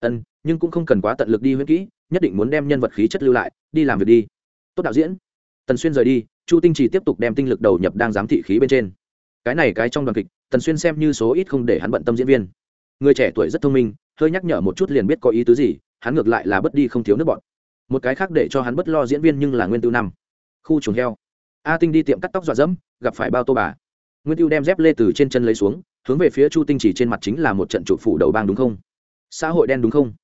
Ân, nhưng cũng không cần quá tận lực đi huyễn kỹ, nhất định muốn đem nhân vật khí chất lưu lại, đi làm việc đi. Tốt đạo diễn. Tần xuyên rời đi, chu tinh chỉ tiếp tục đem tinh lực đầu nhập đang giám thị khí bên trên. Cái này cái trong đoàn kịch, tần xuyên xem như số ít không để hắn bận tâm diễn viên. Người trẻ tuổi rất thông minh, hơi nhắc nhở một chút liền biết có ý tứ gì, hắn ngược lại là bất đi không thiếu nước bọn một cái khác để cho hắn bất lo diễn viên nhưng là nguyên tư năm. Khu chuồng heo. A tinh đi tiệm cắt tóc dọa dẫm, gặp phải bao tô bà nguyên tiêu đem dép lê từ trên chân lấy xuống, hướng về phía chu tinh chỉ trên mặt chính là một trận trụ phủ đầu bang đúng không? Xã hội đen đúng không?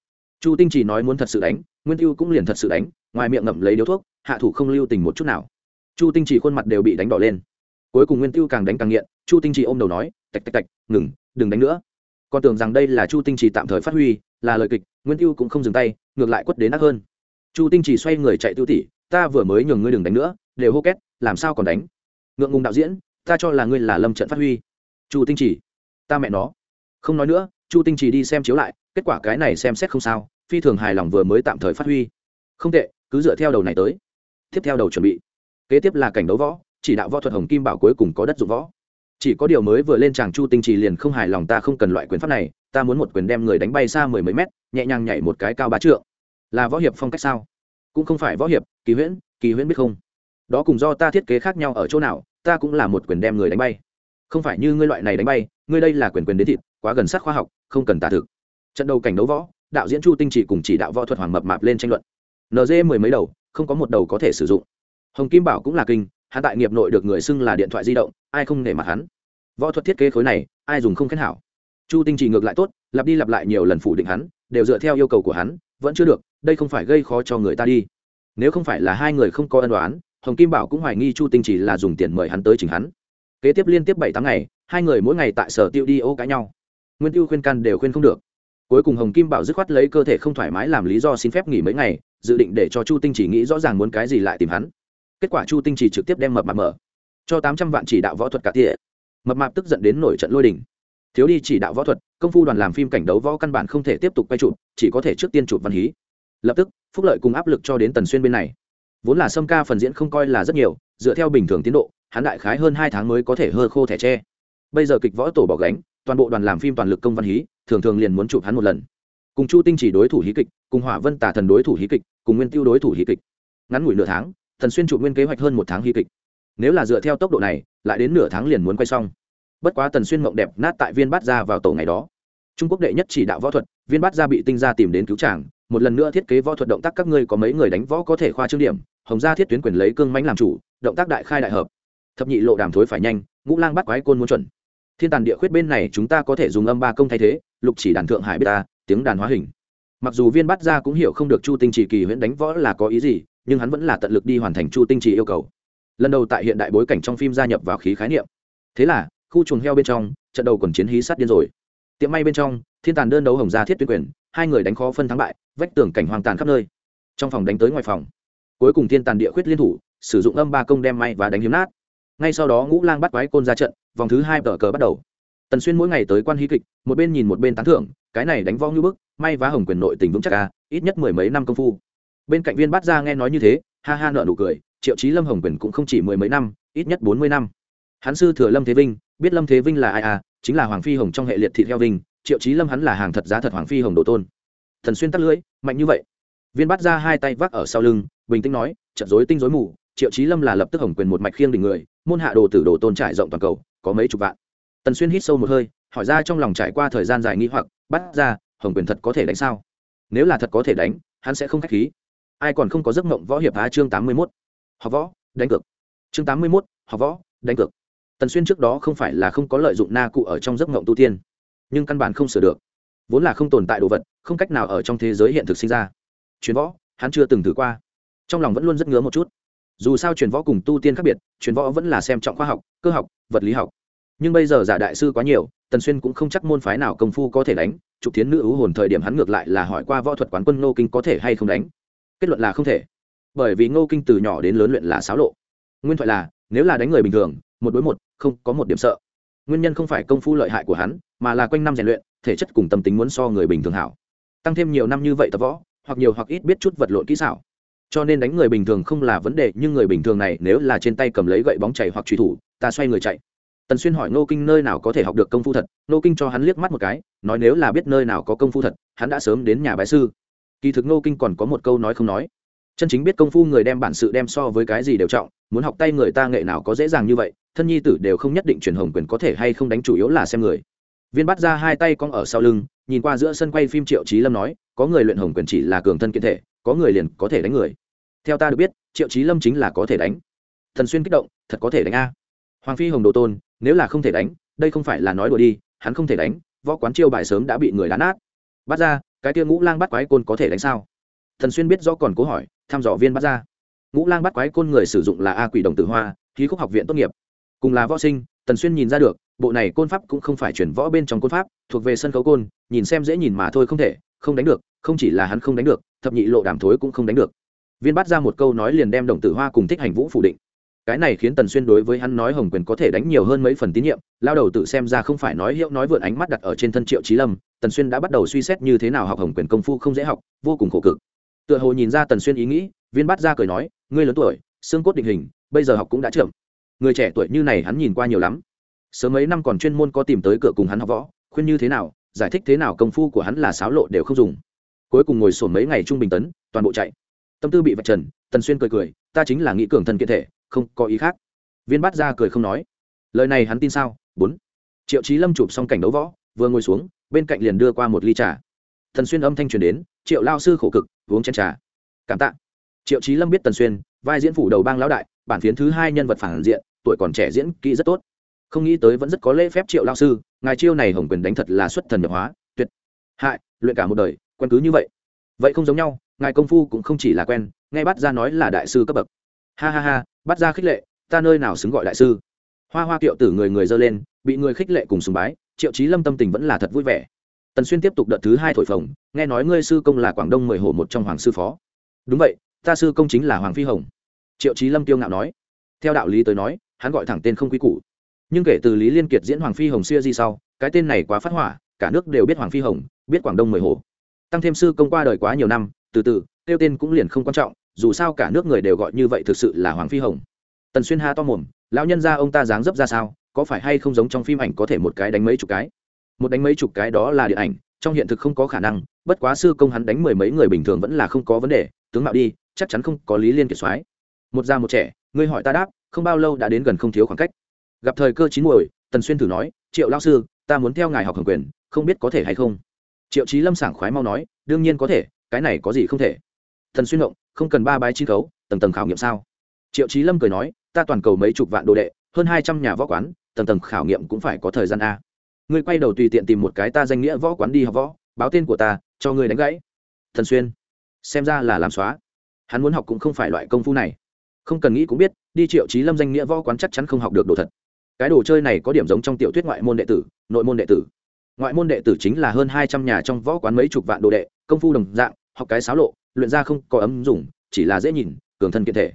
Chu tinh chỉ nói muốn thật sự đánh, nguyên tiêu cũng liền thật sự đánh, ngoài miệng ngậm lấy điếu thuốc, hạ thủ không lưu tình một chút nào. Chu tinh chỉ khuôn mặt đều bị đánh đỏ lên. Cuối cùng nguyên tiêu càng đánh càng nghiện, chu tinh chỉ ôm đầu nói, tạch tạch tạch, ngừng, đừng đánh nữa. Con tưởng rằng đây là chu tinh chỉ tạm thời phát huy, là lời kịch, nguyên tiêu cũng không dừng tay, ngược lại quất đến ác hơn. Chu tinh chỉ xoay người chạy tiêu tỉ, ta vừa mới nhường ngươi đừng đánh nữa, đều hô két, làm sao còn đánh? Ngượng ngùng đạo diễn ta cho là ngươi là lâm trận phát huy. Chu tinh chỉ, ta mẹ nó. Không nói nữa, chu tinh chỉ đi xem chiếu lại, kết quả cái này xem xét không sao, phi thường hài lòng vừa mới tạm thời phát huy. Không tệ, cứ dựa theo đầu này tới. Tiếp theo đầu chuẩn bị. Kế tiếp là cảnh đấu võ, chỉ đạo võ thuật hồng kim bảo cuối cùng có đất dụng võ. Chỉ có điều mới vừa lên chàng chu tinh trì liền không hài lòng ta không cần loại quyền pháp này, ta muốn một quyền đem người đánh bay xa mười mấy mét, nhẹ nhàng nhảy một cái cao bá trượng. Là võ hiệp phong cách sao? Cũng không phải võ hiệp, kỳ huyễn kỳ huyễn biết không? Đó cùng do ta thiết kế khác nhau ở chỗ nào ta cũng là một quyền đem người đánh bay. Không phải như ngươi loại này đánh bay, ngươi đây là quyền quyền đến thịt, quá gần sát khoa học, không cần tả thực. Trận đầu cảnh đấu võ, đạo diễn chu tinh chỉ cùng chỉ đạo võ thuật hoàng mập mạp lên tranh luận. Nd mười mấy đầu, không có một đầu có thể sử dụng. Hồng kim bảo cũng là kinh, hắn tại nghiệp nội được người xưng là điện thoại di động, ai không nể mặt hắn. Võ thuật thiết kế khối này, ai dùng không khen hảo. Chu tinh chỉ ngược lại tốt, lặp đi lặp lại nhiều lần phủ định hắn, đều dựa theo yêu cầu của hắn, vẫn chưa được, đây không phải gây khó cho người ta đi. Nếu không phải là hai người không có ân đoán hồng kim bảo cũng hoài nghi chu tinh chỉ là dùng tiền mời hắn tới chỉnh hắn. Kế tiếp liên tiếp bảy tháng ngày, hai người mỗi ngày tại sở tiêu đi ô cãi nhau. Nguyên tiêu khuyên can đều khuyên không được. Cuối cùng hồng kim bảo dứt khoát lấy cơ thể không thoải mái làm lý do xin phép nghỉ mấy ngày, dự định để cho chu tinh chỉ nghĩ rõ ràng muốn cái gì lại tìm hắn. Kết quả chu tinh chỉ trực tiếp đem mập mạp mở. Cho tám trăm vạn chỉ đạo võ thuật cả tỉa mập mạp tức giận đến nổi trận lôi đình. Thiếu đi chỉ đạo võ thuật, công phu đoàn làm phim cảnh đấu võ căn bản không thể tiếp tục quay chụp, chỉ có thể trước tiên chụp văn hí. Lập tức, phúc lợi cùng áp lực cho đến tần xuyên bên này vốn là sâm ca phần diễn không coi là rất nhiều, dựa theo bình thường tiến độ, hắn đại khái hơn hai tháng mới có thể hơ khô thẻ tre. Bây giờ kịch võ tổ bỏ gánh, toàn bộ đoàn làm phim toàn lực công văn hí, thường thường liền muốn chụp hắn một lần. Cùng chu tinh chỉ đối thủ hí kịch, cùng hỏa vân tả thần đối thủ hí kịch, cùng nguyên tiêu đối thủ hí kịch. Ngắn ngủi nửa tháng, thần xuyên chụp nguyên kế hoạch hơn một tháng hí kịch. Nếu là dựa theo tốc độ này, lại đến nửa tháng liền muốn quay xong. Bất quá tần xuyên mộng đẹp nát tại viên bát gia vào tổ ngày đó. Trung quốc đệ nhất chỉ đạo võ thuật, viên bát gia bị tinh gia tìm đến cứu tràng một lần nữa thiết kế võ thuật động tác các ngươi có mấy người đánh võ có thể khoa trương điểm, hồng gia thiết tuyến quyền lấy cương mánh làm chủ, động tác đại khai đại hợp. Thập nhị lộ đàm thối phải nhanh, ngũ lang bắt quái côn muốn chuẩn. Thiên tàn địa khuyết bên này chúng ta có thể dùng âm ba công thay thế, lục chỉ đàn thượng hải biết ta, tiếng đàn hóa hình. Mặc dù viên bắt ra cũng hiểu không được chu tinh chỉ kỳ huyễn đánh võ là có ý gì, nhưng hắn vẫn là tận lực đi hoàn thành chu tinh chỉ yêu cầu. Lần đầu tại hiện đại bối cảnh trong phim gia nhập vào khí khái niệm. Thế là, khu chuồng heo bên trong, trận đầu còn chiến hí sát điên rồi tiệm may bên trong, thiên tàn đơn đấu hồng gia thiết tuyến quyền, hai người đánh khó phân thắng bại, vách tường cảnh hoang tàn khắp nơi. Trong phòng đánh tới ngoài phòng, cuối cùng thiên tàn địa khuyết liên thủ, sử dụng âm ba công đem may và đánh hiếm nát. Ngay sau đó ngũ lang bắt quái côn ra trận, vòng thứ hai tờ cờ bắt đầu. Tần xuyên mỗi ngày tới quan hí kịch, một bên nhìn một bên tán thưởng, cái này đánh võ như bức, may vá hồng quyền nội tình vững chắc ca ít nhất mười mấy năm công phu. Bên cạnh viên bắt ra nghe nói như thế, ha ha nợ nụ cười, triệu chí lâm hồng quyền cũng không chỉ mười mấy năm, ít nhất bốn mươi năm. Hắn sư thừa lâm thế vinh, biết lâm thế vinh là ai à chính là hoàng phi hồng trong hệ liệt thị theo vinh, triệu chí lâm hắn là hàng thật giá thật hoàng phi hồng đồ tôn. Thần xuyên tắt lưỡi, mạnh như vậy. Viên bắt ra hai tay vác ở sau lưng, bình tĩnh nói, trận dối tinh dối mù, triệu chí lâm là lập tức hồng quyền một mạch khiêng đỉnh người, môn hạ đồ tử đồ tôn trải rộng toàn cầu, có mấy chục vạn. Tần xuyên hít sâu một hơi, hỏi ra trong lòng trải qua thời gian dài nghi hoặc bắt ra hồng quyền thật có thể đánh sao? Nếu là thật có thể đánh, hắn sẽ không k h á c h khí. Ai còn không có giấc mộng võ hiệp á chương tám mươi mốt. Học võ, đánh cược. Chương tám mươi mốt, học võ, đánh cược tần xuyên trước đó không phải là không có lợi dụng na cụ ở trong giấc mộng tu tiên, nhưng căn bản không sửa được. Vốn là không tồn tại đồ vật, không cách nào ở trong thế giới hiện thực sinh ra. Chuyến võ, hắn chưa từng thử qua. Trong lòng vẫn luôn rất ngứa một chút. Dù sao truyền võ cùng tu tiên khác biệt, truyền võ vẫn là xem trọng khoa học, cơ học, vật lý học. Nhưng bây giờ giả đại sư quá nhiều, tần xuyên cũng không chắc môn phái nào công phu có thể đánh. Trục tiến nữ ưu hồn thời điểm hắn ngược lại là hỏi qua võ thuật quán quân ngô kinh có thể hay không đánh. Kết luận là không thể, bởi vì ngô kinh từ nhỏ đến lớn luyện là xáo lộ. Nguyên thoại là, nếu là đánh người bình thường một đối một, không có một điểm sợ. Nguyên nhân không phải công phu lợi hại của hắn, mà là quanh năm rèn luyện, thể chất cùng tâm tính muốn so người bình thường hảo. Tăng thêm nhiều năm như vậy tập võ, hoặc nhiều hoặc ít biết chút vật lộn kỹ xảo. Cho nên đánh người bình thường không là vấn đề, nhưng người bình thường này nếu là trên tay cầm lấy gậy bóng chảy hoặc truy thủ, ta xoay người chạy. Tần xuyên hỏi nô kinh nơi nào có thể học được công phu thật. Nô kinh cho hắn liếc mắt một cái, nói nếu là biết nơi nào có công phu thật, hắn đã sớm đến nhà bái sư. Kỳ thực nô kinh còn có một câu nói không nói chân chính biết công phu người đem bản sự đem so với cái gì đều trọng, muốn học tay người ta nghệ nào có dễ dàng như vậy, thân nhi tử đều không nhất định truyền hồng quyền có thể hay không đánh chủ yếu là xem người. Viên bắt ra hai tay cong ở sau lưng, nhìn qua giữa sân quay phim triệu trí lâm nói, có người luyện hồng quyền chỉ là cường thân kiện thể, có người liền có thể đánh người. Theo ta được biết, triệu trí lâm chính là có thể đánh. Thần xuyên kích động, thật có thể đánh a. Hoàng phi hồng đồ tôn, nếu là không thể đánh, đây không phải là nói đùa đi, hắn không thể đánh, võ quán chiêu bài sớm đã bị người đán át bắt ra, cái tia ngũ lang bắt quái côn có thể đánh sao? Thần xuyên biết do còn cố hỏi thăm dò viên bắt ra. Ngũ lang bắt quái côn người sử dụng là a quỷ đồng tử hoa, khí khúc học viện tốt nghiệp. Cùng là võ sinh, tần xuyên nhìn ra được, bộ này côn pháp cũng không phải chuyển võ bên trong côn pháp, thuộc về sân khấu côn, nhìn xem dễ nhìn mà thôi không thể, không đánh được, không chỉ là hắn không đánh được, thập nhị lộ đàm thối cũng không đánh được. Viên bắt ra một câu nói liền đem đồng tử hoa cùng thích hành vũ phủ định. Cái này khiến tần xuyên đối với hắn nói hồng quyền có thể đánh nhiều hơn mấy phần tín nhiệm, lao đầu tự xem ra không phải nói hiệu nói vượn ánh mắt đặt ở trên thân triệu trí lâm, tần xuyên đã bắt đầu suy xét như thế nào học hồng quyền công phu không dễ học, vô cùng khổ cực tựa hồ nhìn ra tần xuyên ý nghĩ, viên bát ra cười nói, ngươi lớn tuổi, xương cốt định hình, bây giờ học cũng đã trưởng. Người trẻ tuổi như này hắn nhìn qua nhiều lắm. Sớm mấy năm còn chuyên môn có tìm tới cửa cùng hắn học võ, khuyên như thế nào, giải thích thế nào công phu của hắn là sáo lộ đều không dùng. Cuối cùng ngồi sổn mấy ngày trung bình tấn, toàn bộ chạy. Tâm tư bị vạch trần, tần xuyên cười cười, ta chính là nghĩ cường thân kiện thể, không có ý khác. Viên bát ra cười không nói. Lời này hắn tin sao? Bốn. Triệu trí lâm chụp xong cảnh đấu võ, vừa ngồi xuống, bên cạnh liền đưa qua một ly trà. Thần xuyên âm thanh truyền đến, triệu lao sư khổ cực uống chén trà. Cảm tạ. Triệu trí lâm biết tần xuyên, vai diễn phủ đầu bang lão đại, bản phiến thứ hai nhân vật phản diện, tuổi còn trẻ diễn kỹ rất tốt. Không nghĩ tới vẫn rất có lễ phép triệu lao sư, ngài chiêu này hồng quyền đánh thật là xuất thần nhập hóa, tuyệt. Hại, luyện cả một đời quen cứ như vậy. Vậy không giống nhau, ngài công phu cũng không chỉ là quen, nghe bắt ra nói là đại sư cấp bậc. Ha ha ha bắt ra khích lệ, ta nơi nào xứng gọi đại sư? Hoa hoa kiệu tử người người dơ lên, bị người khích lệ cùng sùng bái, triệu chí lâm tâm tình vẫn là thật vui vẻ tần xuyên tiếp tục đợt thứ hai thổi phồng, nghe nói ngươi sư công là quảng đông mười hồ một trong hoàng sư phó. Đúng vậy, ta sư công chính là hoàng phi hồng. Triệu chí lâm tiêu ngạo nói. Theo đạo lý tới nói, hắn gọi thẳng tên không quý củ. Nhưng kể từ lý liên kiệt diễn hoàng phi hồng xưa di sau, cái tên này quá phát hỏa, cả nước đều biết hoàng phi hồng, biết quảng đông mười hồ tăng thêm sư công qua đời quá nhiều năm, từ từ, tiêu tên cũng liền không quan trọng, dù sao cả nước người đều gọi như vậy thực sự là hoàng phi hồng. Tần xuyên ha to mồm, lão nhân ra ông ta dáng dấp ra sao, có phải hay không giống trong phim ảnh có thể một cái đánh mấy chục cái? Một đánh mấy chục cái đó là điện ảnh, trong hiện thực không có khả năng, bất quá sư công hắn đánh mười mấy người bình thường vẫn là không có vấn đề, tướng mạo đi, chắc chắn không có lý liên kiệt soái. Một già một trẻ, ngươi hỏi ta đáp, không bao lâu đã đến gần không thiếu khoảng cách. Gặp thời cơ chín muồi, tần xuyên thử nói, triệu lao sư, ta muốn theo ngài học hưởng quyền, không biết có thể hay không? Triệu trí lâm sảng khoái mau nói, đương nhiên có thể, cái này có gì không thể? Thần xuyên động không cần ba bái chi khấu, tầng tầng khảo nghiệm sao? Triệu trí lâm cười nói, ta toàn cầu mấy chục vạn đồ đệ, hơn hai trăm nhà võ quán, tầng tầng khảo nghiệm cũng phải có thời gian a ngươi quay đầu tùy tiện tìm một cái ta danh nghĩa võ quán đi học võ, báo tên của ta, cho ngươi đánh gãy. Thần xuyên, xem ra là làm xóa. Hắn muốn học cũng không phải loại công phu này. Không cần nghĩ cũng biết, đi triệu trí lâm danh nghĩa võ quán chắc chắn không học được đồ thật. Cái đồ chơi này có điểm giống trong tiểu thuyết ngoại môn đệ tử, nội môn đệ tử. Ngoại môn đệ tử chính là hơn hai trăm nhà trong võ quán mấy chục vạn đồ đệ, công phu đồng dạng, học cái xáo lộ, luyện ra không có ấm dùng, chỉ là dễ nhìn, cường thân kiện thể.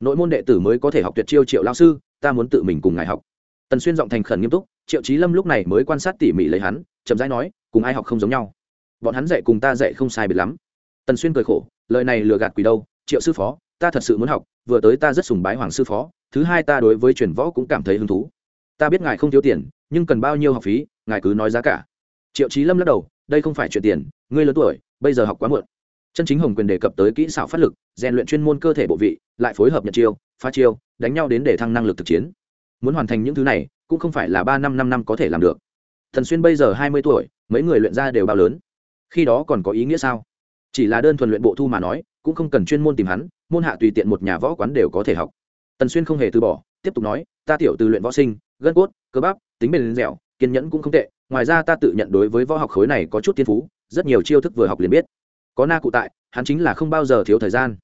Nội môn đệ tử mới có thể học tuyệt chiêu triệu lao sư, ta muốn tự mình cùng ngài học tần xuyên giọng thành khẩn nghiêm túc, triệu trí lâm lúc này mới quan sát tỉ mỉ lấy hắn, chậm rãi nói, cùng ai học không giống nhau? Bọn hắn dạy cùng ta dạy không sai biệt lắm. Tần xuyên cười khổ, lời này lừa gạt quỷ đâu, triệu sư phó, ta thật sự muốn học, vừa tới ta rất sùng bái hoàng sư phó, thứ hai ta đối với truyền võ cũng cảm thấy hứng thú. Ta biết ngài không thiếu tiền, nhưng cần bao nhiêu học phí, ngài cứ nói giá cả. Triệu trí lâm lắc đầu, đây không phải chuyện tiền, ngươi lớn tuổi, bây giờ học quá muộn. Chân chính hồng quyền đề cập tới kỹ xảo phát lực, rèn luyện chuyên môn cơ thể bộ vị, lại phối hợp nhật chiêu, phá chiêu, đánh nhau đến để thăng năng lực thực chiến muốn hoàn thành những thứ này, cũng không phải là ba năm năm năm có thể làm được. Thần xuyên bây giờ hai mươi tuổi, mấy người luyện ra đều bao lớn. Khi đó còn có ý nghĩa sao? Chỉ là đơn thuần luyện bộ thu mà nói, cũng không cần chuyên môn tìm hắn, môn hạ tùy tiện một nhà võ quán đều có thể học. Tần xuyên không hề từ bỏ, tiếp tục nói, ta tiểu từ luyện võ sinh, gân cốt, cơ bắp, tính bền dẻo, kiên nhẫn cũng không tệ, ngoài ra ta tự nhận đối với võ học khối này có chút thiên phú, rất nhiều chiêu thức vừa học liền biết. Có na cụ tại, hắn chính là không bao giờ thiếu thời gian.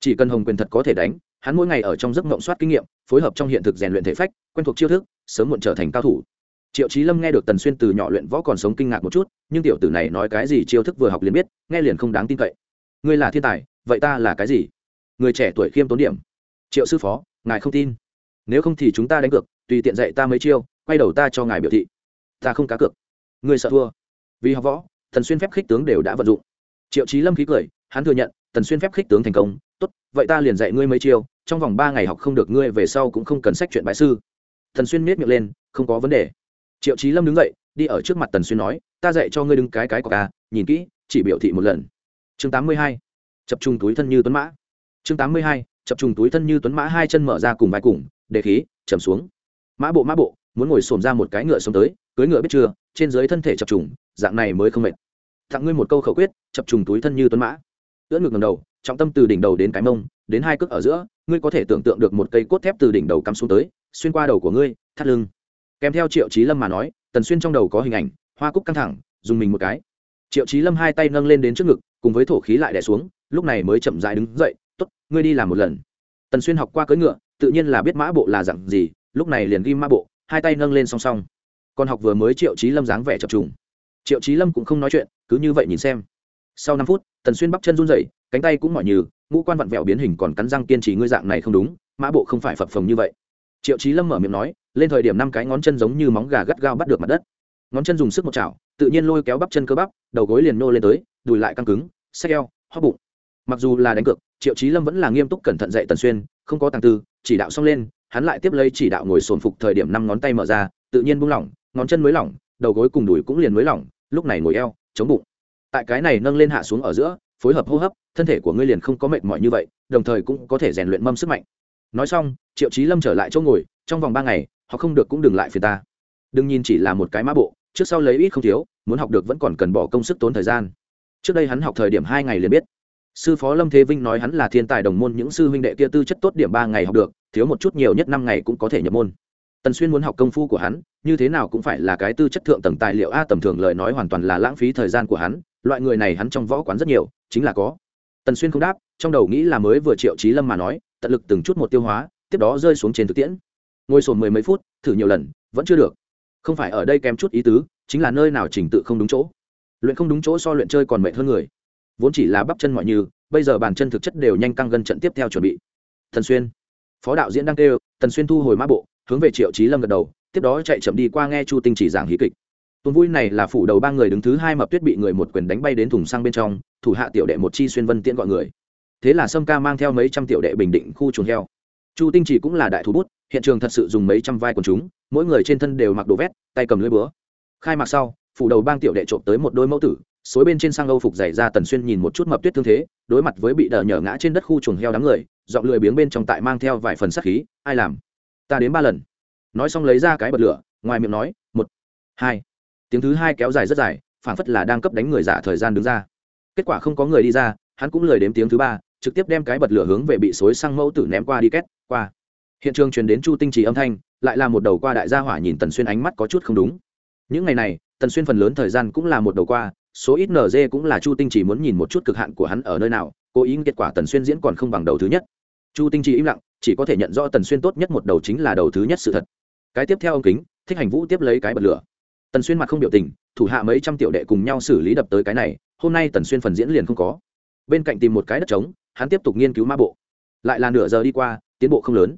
Chỉ cần hồng quyền thật có thể đánh hắn mỗi ngày ở trong giấc mộng soát kinh nghiệm, phối hợp trong hiện thực rèn luyện thể phách, quen thuộc chiêu thức, sớm muộn trở thành cao thủ. Triệu trí lâm nghe được tần xuyên từ nhỏ luyện võ còn sống kinh ngạc một chút, nhưng tiểu tử này nói cái gì chiêu thức vừa học liền biết, nghe liền không đáng tin cậy. Ngươi là thiên tài, vậy ta là cái gì? Người trẻ tuổi khiêm tốn điểm. Triệu sư phó, ngài không tin. Nếu không thì chúng ta đánh cược, tùy tiện dạy ta mấy chiêu, quay đầu ta cho ngài biểu thị. Ta không cá cược. Ngươi sợ thua. Vì học võ thần xuyên phép khích tướng đều đã vận dụng. Triệu trí lâm khí cười, hắn thừa nhận, tần xuyên phép khích tướng thành công, tốt vậy ta liền dạy ngươi mấy chiêu, trong vòng ba ngày học không được ngươi về sau cũng không cần sách chuyện bại sư. Thần xuyên miết miệng lên, không có vấn đề. Triệu trí lâm đứng dậy, đi ở trước mặt tần xuyên nói, ta dạy cho ngươi đứng cái cái của ca nhìn kỹ, chỉ biểu thị một lần. Chương tám mươi hai, chập trung túi thân như tuấn mã. Chương tám mươi hai, chập trùng túi thân như tuấn mã, hai chân mở ra cùng vai cùng, để khí, chầm xuống. Mã bộ mã bộ, muốn ngồi xổm ra một cái ngựa sống tới, cưới ngựa biết chưa, trên dưới thân thể chập trùng, dạng này mới không mệt. Tặng ngươi một câu khẩu quyết, chập trùng túi thân như tuấn mã. Ưỡn ngược ngầm đầu trọng tâm từ đỉnh đầu đến cái mông, đến hai cước ở giữa, ngươi có thể tưởng tượng được một cây cốt thép từ đỉnh đầu cắm xuống tới, xuyên qua đầu của ngươi, thắt lưng. Kèm theo triệu trí lâm mà nói, tần xuyên trong đầu có hình ảnh, hoa cúc căng thẳng, dùng mình một cái. Triệu trí lâm hai tay nâng lên đến trước ngực, cùng với thổ khí lại đẻ xuống, lúc này mới chậm dại đứng dậy t ố t ngươi đi làm một lần. Tần xuyên học qua cưỡi ngựa, tự nhiên là biết mã bộ là dặn gì, lúc này liền ghi mã bộ, hai tay nâng lên song song. Còn học vừa mới triệu trí lâm dáng vẻ chập trùng. Triệu trí lâm cũng không nói chuyện, cứ như vậy nhìn xem. Sau năm phút, tần xuyên bắp chân run rẩy cánh tay cũng mỏi như ngũ quan vặn vẹo biến hình còn cắn răng kiên trì ngươi dạng này không đúng, mã bộ không phải phập phồng như vậy. Triệu trí lâm mở miệng nói, lên thời điểm năm cái ngón chân giống như móng gà gắt gao bắt được mặt đất. Ngón chân dùng sức một chảo, tự nhiên lôi kéo bắp chân cơ bắp, đầu gối liền nô lên tới, đùi lại căng cứng xe eo hóc bụng. Mặc dù là đánh cược, triệu trí lâm vẫn là nghiêm túc cẩn thận dạy tần xuyên, không có tàng tư, chỉ đạo xong lên, hắn lại tiếp lấy chỉ đạo ngồi sồn phục thời điểm năm ngón tay mở ra, tự nhiên buông lỏng, ngón chân mới lỏng, đầu gối cùng đùi cũng liền mới lỏng, lúc này ngồi eo, chống bụng. Tại cái này nâng lên hạ xuống ở giữa phối hợp hô hấp, thân thể của ngươi liền không có mệt mỏi như vậy, đồng thời cũng có thể rèn luyện mâm sức mạnh. Nói xong, triệu trí lâm trở lại chỗ ngồi, trong vòng ba ngày, họ không được cũng đừng lại phiền ta. Đừng nhìn chỉ là một cái mã bộ, trước sau lấy ít không thiếu, muốn học được vẫn còn cần bỏ công sức tốn thời gian. Trước đây hắn học thời điểm hai ngày liền biết. Sư phó lâm thế vinh nói hắn là thiên tài đồng môn, những sư huynh đệ kia tư chất tốt điểm ba ngày học được, thiếu một chút nhiều nhất năm ngày cũng có thể nhập môn. Tần xuyên muốn học công phu của hắn, như thế nào cũng phải là cái tư chất thượng tầng tài liệu a tầm thường lời nói hoàn toàn là lãng phí thời gian của hắn loại người này hắn trong võ quán rất nhiều, chính là có. Tần xuyên không đáp, trong đầu nghĩ là mới vừa triệu trí lâm mà nói, tận lực từng chút một tiêu hóa, tiếp đó rơi xuống trên thực tiễn. Ngồi sồn mười mấy phút, thử nhiều lần, vẫn chưa được. Không phải ở đây kém chút ý tứ, chính là nơi nào trình tự không đúng chỗ. Luyện không đúng chỗ so luyện chơi còn mệt hơn người. Vốn chỉ là bắp chân mọi như, bây giờ bàn chân thực chất đều nhanh căng gần trận tiếp theo chuẩn bị. Thần xuyên. Phó đạo diễn đang kêu, tần xuyên thu hồi mã bộ, hướng về triệu trí lâm gật đầu, tiếp đó chạy chậm đi qua nghe chu tinh chỉ giảng hí kịch tuần vui này là phủ đầu ba người đứng thứ hai mập tuyết bị người một quyền đánh bay đến thùng sang bên trong, thủ hạ tiểu đệ một chi xuyên vân tiễn gọi người. Thế là sâm ca mang theo mấy trăm tiểu đệ bình định khu chuồng heo. Chu tinh chỉ cũng là đại thú bút, hiện trường thật sự dùng mấy trăm vai quần chúng, mỗi người trên thân đều mặc đồ vét, tay cầm lưỡi búa. Khai mạc sau, phủ đầu bang tiểu đệ trộm tới một đôi mẫu tử, xối bên trên sang âu phục dày ra tần xuyên nhìn một chút mập tuyết thương thế, đối mặt với bị đờ nhở ngã trên đất khu chuồng heo đám người dọn lười biếng bên trong tại mang theo vài phần sắc khí, ai làm? Ta đến ba lần. Nói xong lấy ra cái bật lửa, ngoài miệng nói, một, hai tiếng thứ hai kéo dài rất dài, phảng phất là đang cấp đánh người giả thời gian đứng ra. Kết quả không có người đi ra, hắn cũng lười đếm tiếng thứ ba, trực tiếp đem cái bật lửa hướng về bị xối sang mẫu tử ném qua đi két, qua. Hiện trường truyền đến chu tinh trì âm thanh, lại là một đầu qua đại gia hỏa nhìn tần xuyên ánh mắt có chút không đúng. Những ngày này, tần xuyên phần lớn thời gian cũng là một đầu qua, số ít nz cũng là chu tinh trì muốn nhìn một chút cực hạn của hắn ở nơi nào, cố ý kết quả tần xuyên diễn còn không bằng đầu thứ nhất. Chu tinh trì im lặng, chỉ có thể nhận rõ tần xuyên tốt nhất một đầu chính là đầu thứ nhất sự thật. Cái tiếp theo ông kính, thích hành vũ tiếp lấy cái bật lửa tần xuyên mặt không biểu tình, thủ hạ mấy trăm tiểu đệ cùng nhau xử lý đập tới cái này, hôm nay tần xuyên phần diễn liền không có. Bên cạnh tìm một cái đất trống, hắn tiếp tục nghiên cứu ma bộ. Lại là nửa giờ đi qua, tiến bộ không lớn.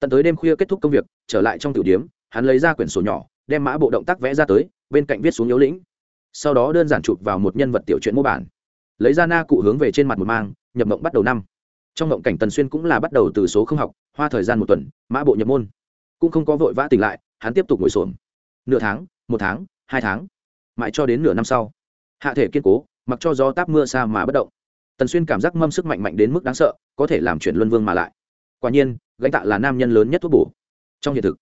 Tận tới đêm khuya kết thúc công việc, trở lại trong tiểu điếm, hắn lấy ra quyển sổ nhỏ, đem mã bộ động tác vẽ ra tới, bên cạnh viết xuống yếu lĩnh. Sau đó đơn giản chụp vào một nhân vật tiểu chuyện mô bản. Lấy ra na cụ hướng về trên mặt một mang, nhập mộng bắt đầu năm. Trong mộng cảnh tần xuyên cũng là bắt đầu từ số không học, hoa thời gian một tuần, mã bộ nhập môn. Cũng không có vội vã tỉnh lại, hắn tiếp tục ngồi xổm. Nửa tháng một tháng, hai tháng, mãi cho đến nửa năm sau. Hạ thể kiên cố, mặc cho gió táp mưa xa mà bất động. Tần xuyên cảm giác mâm sức mạnh mạnh đến mức đáng sợ, có thể làm chuyển luân vương mà lại. Quả nhiên, gánh tạ là nam nhân lớn nhất thuốc bổ. Trong hiện thực,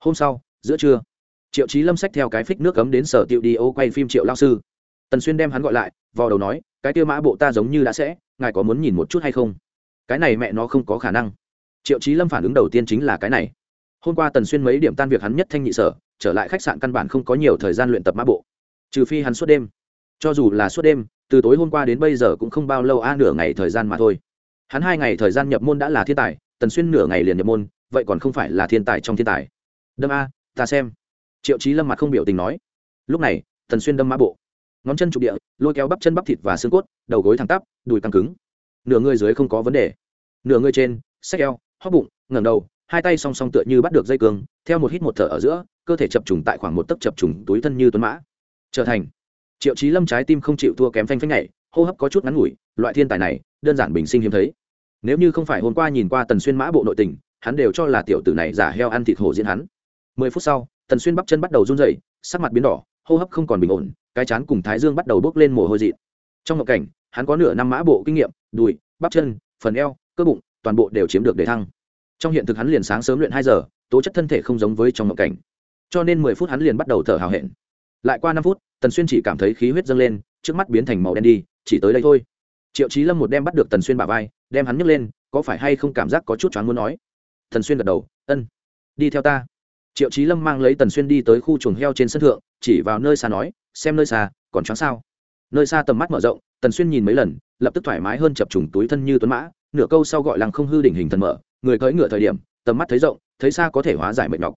hôm sau, giữa trưa, triệu trí lâm sách theo cái phích nước cấm đến sở tiệu đi ô quay phim triệu lao sư. Tần xuyên đem hắn gọi lại vào đầu nói, cái tiêu mã bộ ta giống như đã sẽ, ngài có muốn nhìn một chút hay không? Cái này mẹ nó không có khả năng. Triệu trí lâm phản ứng đầu tiên chính là cái này. Hôm qua tần xuyên mấy điểm tan việc hắn nhất thanh nhị sở trở lại khách sạn căn bản không có nhiều thời gian luyện tập mã bộ. Trừ phi hắn suốt đêm. Cho dù là suốt đêm, từ tối hôm qua đến bây giờ cũng không bao lâu a, nửa ngày thời gian mà thôi. Hắn hai ngày thời gian nhập môn đã là thiên tài, tần xuyên nửa ngày liền nhập môn, vậy còn không phải là thiên tài trong thiên tài. Đâm a, ta xem. Triệu trí lâm mặt không biểu tình nói. Lúc này, tần xuyên đâm mã bộ. Ngón chân trục địa, lôi kéo bắp chân bắp thịt và xương cốt, đầu gối thẳng tắp, đùi căng cứng. Nửa người dưới không có vấn đề. Nửa người trên sách eo, hóp bụng, ngẩng đầu hai tay song song tựa như bắt được dây cương, theo một hít một thở ở giữa, cơ thể chập trùng tại khoảng một tấc chập trùng túi thân như tuấn mã. Trở thành. Triệu trí lâm trái tim không chịu thua kém phanh phanh nhảy, hô hấp có chút ngắn ngủi, loại thiên tài này, đơn giản bình sinh hiếm thấy. Nếu như không phải hôm qua nhìn qua tần xuyên mã bộ nội tình, hắn đều cho là tiểu tử này giả heo ăn thịt hổ diễn hắn. Mười phút sau, tần xuyên bắp chân bắt đầu run rẩy, sắc mặt biến đỏ, hô hấp không còn bình ổn, cái chán cùng thái dương bắt đầu bốc lên mồ hôi dị trong ngộ cảnh, hắn có nửa năm mã bộ kinh nghiệm, đùi, bắp chân, phần eo, cơ bụng, toàn bộ đều chiếm được để thăng trong hiện thực hắn liền sáng sớm luyện hai giờ, tố chất thân thể không giống với trong ngộ cảnh. Cho nên mười phút hắn liền bắt đầu thở hào hẹn. Lại qua năm phút, tần xuyên chỉ cảm thấy khí huyết dâng lên, trước mắt biến thành màu đen đi, chỉ tới đây thôi. Triệu trí lâm một đem bắt được tần xuyên bả vai, đem hắn nhấc lên, có phải hay không cảm giác có chút choáng muốn nói. Tần xuyên gật đầu, ân, đi theo ta. Triệu trí lâm mang lấy tần xuyên đi tới khu chuồng heo trên sân thượng, chỉ vào nơi xa nói, xem nơi xa, còn choáng sao? Nơi xa tầm mắt mở rộng, tần xuyên nhìn mấy lần, lập tức thoải mái hơn chập trùng túi thân như tuấn mã, nửa câu sau gọi làng không hư đỉnh hình thần mở người cưỡi ngựa thời điểm, tầm mắt thấy rộng, thấy xa có thể hóa giải mệt nhọc.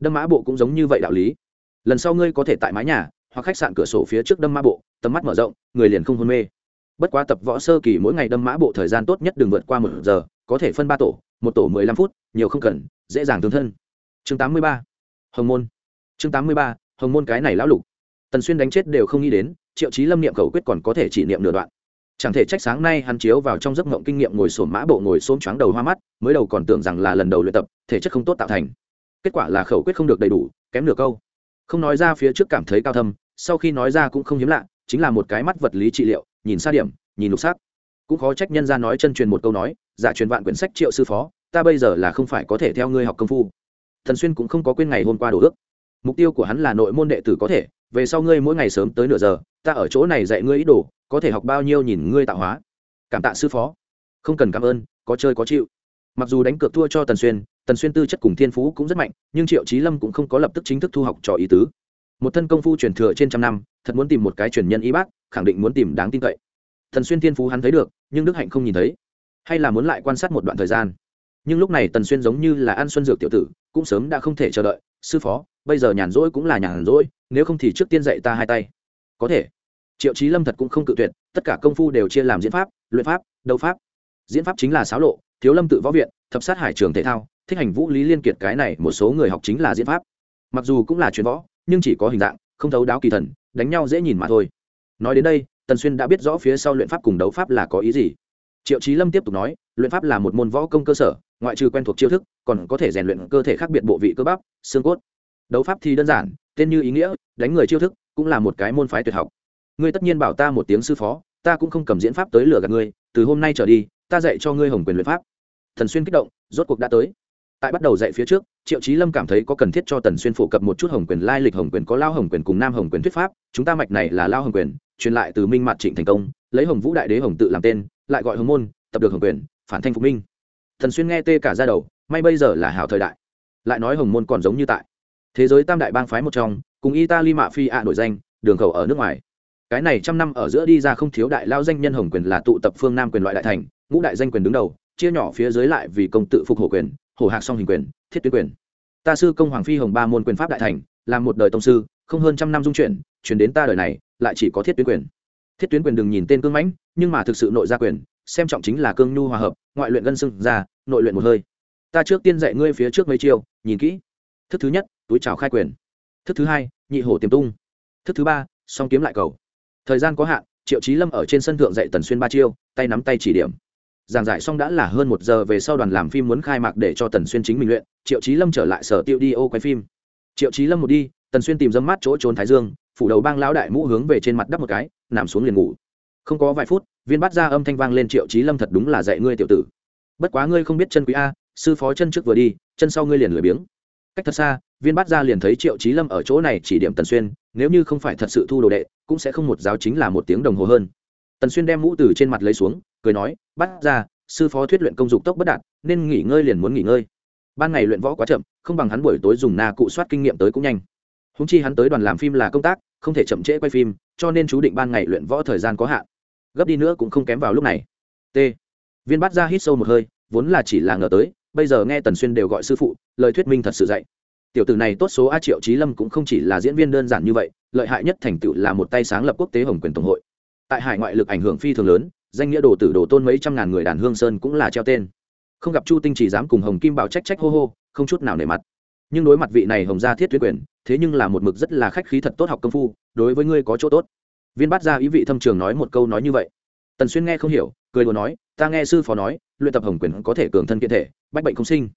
Đâm mã bộ cũng giống như vậy đạo lý. Lần sau ngươi có thể tại mái nhà, hoặc khách sạn cửa sổ phía trước đâm mã bộ, tầm mắt mở rộng, người liền không hôn mê. Bất quá tập võ sơ kỳ mỗi ngày đâm mã bộ thời gian tốt nhất đừng vượt qua một giờ, có thể phân ba tổ, một tổ mười lăm phút, nhiều không cần, dễ dàng tương thân. Chương tám mươi ba, hồng môn. Chương tám mươi ba, hồng môn cái này lão lục. Tần xuyên đánh chết đều không nghĩ đến, triệu chí lâm niệm khẩu quyết còn có thể chỉ niệm nửa đoạn chẳng thể trách sáng nay hắn chiếu vào trong giấc mộng kinh nghiệm ngồi sổm mã bộ ngồi xôm choáng đầu hoa mắt, mới đầu còn tưởng rằng là lần đầu luyện tập, thể chất không tốt tạo thành. Kết quả là khẩu quyết không được đầy đủ, kém nửa câu. Không nói ra phía trước cảm thấy cao thâm, sau khi nói ra cũng không hiếm lạ, chính là một cái mắt vật lý trị liệu, nhìn xa điểm, nhìn lục sắc. Cũng khó trách nhân ra nói chân truyền một câu nói, giả truyền vạn quyển sách triệu sư phó, ta bây giờ là không phải có thể theo ngươi học công phu. Thần xuyên cũng không có quên ngày hôm qua đổ ước. Mục tiêu của hắn là nội môn đệ tử có thể, về sau ngươi mỗi ngày sớm tới nửa giờ ta ở chỗ này dạy ngươi ý đồ, có thể học bao nhiêu nhìn ngươi tạo hóa. Cảm tạ sư phó. Không cần cảm ơn, có chơi có chịu. Mặc dù đánh cược thua cho tần xuyên tần xuyên tư chất cùng thiên phú cũng rất mạnh, nhưng triệu trí lâm cũng không có lập tức chính thức thu học trò ý tứ. Một thân công phu truyền thừa trên trăm năm, thật muốn tìm một cái truyền nhân y bác, khẳng định muốn tìm đáng tin cậy. Tần xuyên thiên phú hắn thấy được, nhưng đức hạnh không nhìn thấy. Hay là muốn lại quan sát một đoạn thời gian. Nhưng lúc này tần xuyên giống như là ăn xuân dược tiểu tử, cũng sớm đã không thể chờ đợi. Sư phó, bây giờ nhàn rỗi cũng là nhàn rỗi, nếu không thì trước tiên dạy ta hai tay có thể. Triệu trí lâm thật cũng không cự tuyệt, tất cả công phu đều chia làm diễn pháp, luyện pháp, đấu pháp. Diễn pháp chính là sáo lộ, thiếu lâm tự võ viện, thập sát hải trường thể thao, thích hành vũ lý liên kiệt cái này một số người học chính là diễn pháp. Mặc dù cũng là chuyên võ, nhưng chỉ có hình dạng, không thấu đáo kỳ thần, đánh nhau dễ nhìn mà thôi. Nói đến đây, tần xuyên đã biết rõ phía sau luyện pháp cùng đấu pháp là có ý gì. Triệu trí lâm tiếp tục nói, luyện pháp là một môn võ công cơ sở, ngoại trừ quen thuộc chiêu thức, còn có thể rèn luyện cơ thể khác biệt bộ vị cơ bắp, xương cốt. Đấu pháp thì đơn giản, tên như ý nghĩa, đánh người chiêu thức cũng là một cái môn phái tuyệt học. Ngươi tất nhiên bảo ta một tiếng sư phó, ta cũng không cầm diễn pháp tới lửa gạt ngươi, từ hôm nay trở đi, ta dạy cho ngươi hồng quyền luyện pháp. Thần xuyên kích động, rốt cuộc đã tới. Tại bắt đầu dạy phía trước, triệu trí lâm cảm thấy có cần thiết cho tần xuyên phổ cập một chút hồng quyền lai lịch, hồng quyền có lao hồng quyền cùng nam hồng quyền thuyết pháp, chúng ta mạch này là lao hồng quyền, truyền lại từ minh mạt trịnh thành công, lấy hồng vũ đại đế hồng tự làm tên, lại gọi hồng môn, tập được hồng quyền, phản thanh phục minh. Thần xuyên nghe tê cả ra đầu, may bây giờ là hảo thời đại. Lại nói hồng môn còn giống như tại. Thế giới tam đại bang phái một trong cùng italy mạ phi ạ nổi danh, đường khẩu ở nước ngoài. Cái này trăm năm ở giữa đi ra không thiếu đại lao danh nhân hồng quyền là tụ tập phương nam quyền loại đại thành, ngũ đại danh quyền đứng đầu, chia nhỏ phía dưới lại vì công tự phục hổ quyền, hổ hạc song hình quyền, thiết tuyến quyền. Ta sư công hoàng phi hồng ba môn quyền pháp đại thành làm một đời tông sư, không hơn trăm năm dung chuyển chuyển đến ta đời này, lại chỉ có thiết tuyến quyền. Thiết tuyến quyền đừng nhìn tên cương mãnh, nhưng mà thực sự nội gia quyền, xem trọng chính là cương nhu hòa hợp, ngoại luyện gân sưng ra, nội luyện một hơi. Ta trước tiên dạy ngươi phía trước mấy chiêu, nhìn kỹ. Thức thứ nhất, túi trào khai quyền thức thứ hai, nhị hổ tiềm tung. Thức thứ ba, song kiếm lại cầu. Thời gian có hạn, triệu trí lâm ở trên sân thượng dạy tần xuyên ba chiêu, tay nắm tay chỉ điểm. Giảng giải xong đã là hơn một giờ về sau đoàn làm phim muốn khai mạc để cho tần xuyên chính mình luyện, triệu trí lâm trở lại sở tiêu đi ô quay phim. Triệu trí lâm một đi, tần xuyên tìm dâm mát chỗ trốn thái dương, phủ đầu bang lão đại mũ hướng về trên mặt đắp một cái, nằm xuống liền ngủ. Không có vài phút, viên bắt ra âm thanh vang lên triệu trí lâm thật đúng là dạy ngươi tiểu tử. Bất quá ngươi không biết chân quý a, sư phó chân trước vừa đi, chân sau ngươi liền lười biếng. Cách thật xa viên Bát ra liền thấy triệu trí lâm ở chỗ này chỉ điểm tần xuyên, nếu như không phải thật sự thu đồ đệ, cũng sẽ không một giáo chính là một tiếng đồng hồ hơn. Tần xuyên đem mũ từ trên mặt lấy xuống, cười nói bắt ra sư phó thuyết luyện công dục tốc bất đạt, nên nghỉ ngơi liền muốn nghỉ ngơi. Ban ngày luyện võ quá chậm, không bằng hắn buổi tối dùng na cụ soát kinh nghiệm tới cũng nhanh. Húng chi hắn tới đoàn làm phim là công tác, không thể chậm trễ quay phim, cho nên chú định ban ngày luyện võ thời gian có hạn. Gấp đi nữa cũng không kém vào lúc này. T. Viên bắt ra hít sâu một hơi, vốn là chỉ là ngờ tới, bây giờ nghe tần xuyên đều gọi sư phụ, lời thuyết minh thật sự dạy tiểu tử này tốt số a triệu trí lâm cũng không chỉ là diễn viên đơn giản như vậy, lợi hại nhất thành tựu là một tay sáng lập quốc tế hồng quyền tổng hội. Tại hải ngoại lực ảnh hưởng phi thường lớn, danh nghĩa đồ tử đồ tôn mấy trăm ngàn người đàn hương sơn cũng là treo tên. Không gặp chu tinh chỉ dám cùng hồng kim bảo trách trách hô hô, không chút nào nề mặt. Nhưng đối mặt vị này hồng gia thiết tuyết quyền, thế nhưng là một mực rất là khách khí thật tốt học công phu, đối với ngươi có chỗ tốt. Viên bát gia ý vị thâm trường nói một câu nói như vậy. Tần xuyên nghe không hiểu, cười đồ nói, ta nghe sư phó nói, luyện tập hồng quyền có thể cường thân kiện thể, bách bệnh không sinh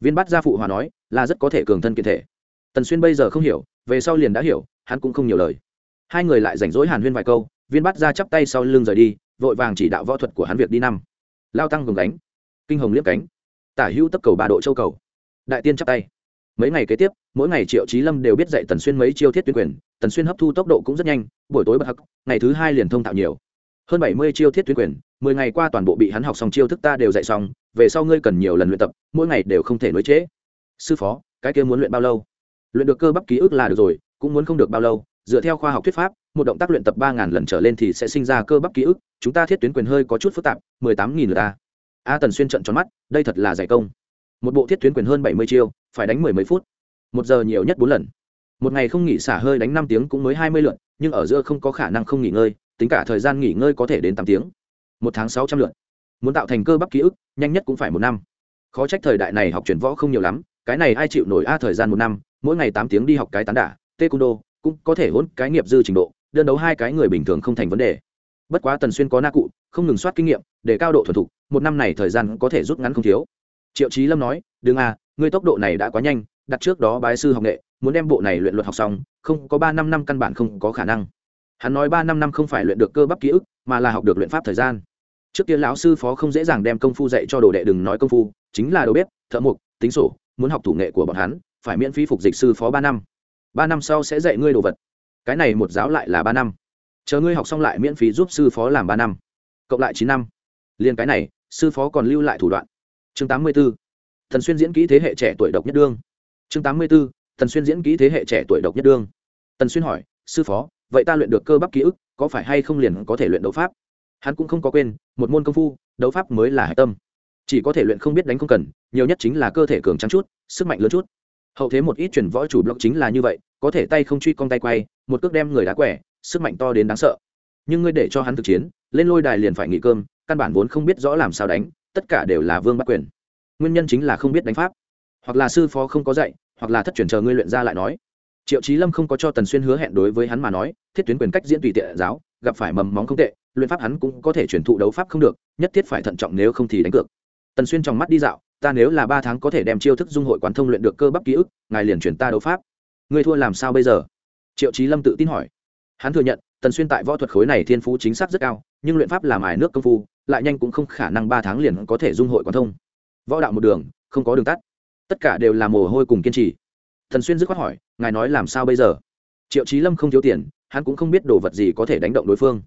viên bát gia phụ hòa nói, là rất có thể cường thân kiện thể. Tần xuyên bây giờ không hiểu, về sau liền đã hiểu, hắn cũng không nhiều lời. Hai người lại rảnh rỗi hàn huyên vài câu, viên bát gia chắp tay sau lưng rời đi, vội vàng chỉ đạo võ thuật của hắn việc đi năm. Lao tăng gồng đánh kinh hồng liếp cánh, tả hữu tấp cầu ba độ châu cầu. Đại tiên chắp tay. Mấy ngày kế tiếp, mỗi ngày triệu trí lâm đều biết dạy tần xuyên mấy chiêu thiết tuyến quyền, tần xuyên hấp thu tốc độ cũng rất nhanh, buổi tối bật hắc ngày thứ hai liền thông thạo nhiều hơn bảy mươi chiêu thiết tuyến quyền, mười ngày qua toàn bộ bị hắn học xong chiêu thức ta đều dạy xong, về sau ngươi cần nhiều lần luyện tập, mỗi ngày đều không thể nối trễ. Sư phó, cái kia muốn luyện bao lâu? Luyện được cơ bắp ký ức là được rồi, cũng muốn không được bao lâu, dựa theo khoa học thuyết pháp, một động tác luyện tập ba ngàn lần trở lên thì sẽ sinh ra cơ bắp ký ức, chúng ta thiết tuyến quyền hơi có chút phức tạp, mười tám nghìn người ta a tần xuyên trận tròn mắt, đây thật là giải công. Một bộ thiết tuyến quyền hơn bảy mươi chiêu, phải đánh mười mấy phút. Một giờ nhiều nhất bốn lần. Một ngày không nghỉ xả hơi đánh năm tiếng cũng mới hai mươi lượt, nhưng ở giữa không có khả năng không nghỉ ngơi tính cả thời gian nghỉ ngơi có thể đến tám tiếng. Một tháng sáu trăm lượt. Muốn tạo thành cơ bắp ký ức, nhanh nhất cũng phải một năm. Khó trách thời đại này học chuyển võ không nhiều lắm, cái này ai chịu nổi a thời gian một năm, mỗi ngày tám tiếng đi học cái tán đả tê cung đô cũng có thể hôn cái nghiệp dư trình độ, đơn đấu hai cái người bình thường không thành vấn đề. Bất quá tần xuyên có na cụ, không ngừng soát kinh nghiệm, để cao độ thuần thục, một năm này thời gian có thể rút ngắn không thiếu. Triệu trí lâm nói đương à ngươi tốc độ này đã quá nhanh, đặt trước đó bái sư học nghệ, muốn đem bộ này luyện luật học xong, không có ba năm năm căn bản không có khả năng hắn nói ba năm năm không phải luyện được cơ bắp ký ức, mà là học được luyện pháp thời gian. Trước kia lão sư phó không dễ dàng đem công phu dạy cho đồ đệ đừng nói công phu, chính là đầu bếp, thợ mộc, tính sổ, muốn học thủ nghệ của bọn hắn, phải miễn phí phục dịch sư phó ba năm. Ba năm sau sẽ dạy ngươi đồ vật. Cái này một giáo lại là ba năm. Chờ ngươi học xong lại miễn phí giúp sư phó làm ba năm. Cộng lại chín năm. Liền cái này, sư phó còn lưu lại thủ đoạn. Chương tám mươi b ố thần xuyên diễn kỹ thế hệ trẻ tuổi độc nhất đương. Chương tám mươi b ố thần xuyên diễn kỹ thế hệ trẻ tuổi độc nhất đương. Tần xuyên hỏi, sư phó vậy ta luyện được cơ bắp ký ức, có phải hay không liền có thể luyện đấu pháp? Hắn cũng không có quên, một môn công phu, đấu pháp mới là hạch tâm. Chỉ có thể luyện không biết đánh không cần, nhiều nhất chính là cơ thể cường trắng chút, sức mạnh lớn chút. Hậu thế một ít chuyển võ chủ block chính là như vậy, có thể tay không truy con tay quay, một cước đem người đá quẻ, sức mạnh to đến đáng sợ. Nhưng ngươi để cho hắn thực chiến, lên lôi đài liền phải nghỉ cơm, căn bản vốn không biết rõ làm sao đánh, tất cả đều là vương bắt quyền. Nguyên nhân chính là không biết đánh pháp. Hoặc là sư phó không có dạy, hoặc là thất truyền chờ ngươi luyện ra lại nói triệu trí lâm không có cho tần xuyên hứa hẹn đối với hắn mà nói, thiết tuyến quyền cách diễn tùy tiện giáo, gặp phải mầm móng không tệ, luyện pháp hắn cũng có thể chuyển thụ đấu pháp không được, nhất thiết phải thận trọng nếu không thì đánh cược. Tần xuyên trong mắt đi dạo, ta nếu là ba tháng có thể đem chiêu thức dung hội quán thông luyện được cơ bắp ký ức, ngài liền chuyển ta đấu pháp. Ngươi thua làm sao bây giờ? Triệu trí lâm tự tin hỏi. Hắn thừa nhận, tần xuyên tại võ thuật khối này thiên phú chính xác rất cao, nhưng luyện pháp làm ải nước công phu, lại nhanh cũng không khả năng ba tháng liền có thể dung hội quán thông. Võ đạo một đường, không có đường tắt. Tất cả đều là mồ hôi cùng kiên trì. Thần xuyên dứt khoát hỏi ngài nói làm sao bây giờ? Triệu trí lâm không thiếu tiền, hắn cũng không biết đồ vật gì có thể đánh động đối phương.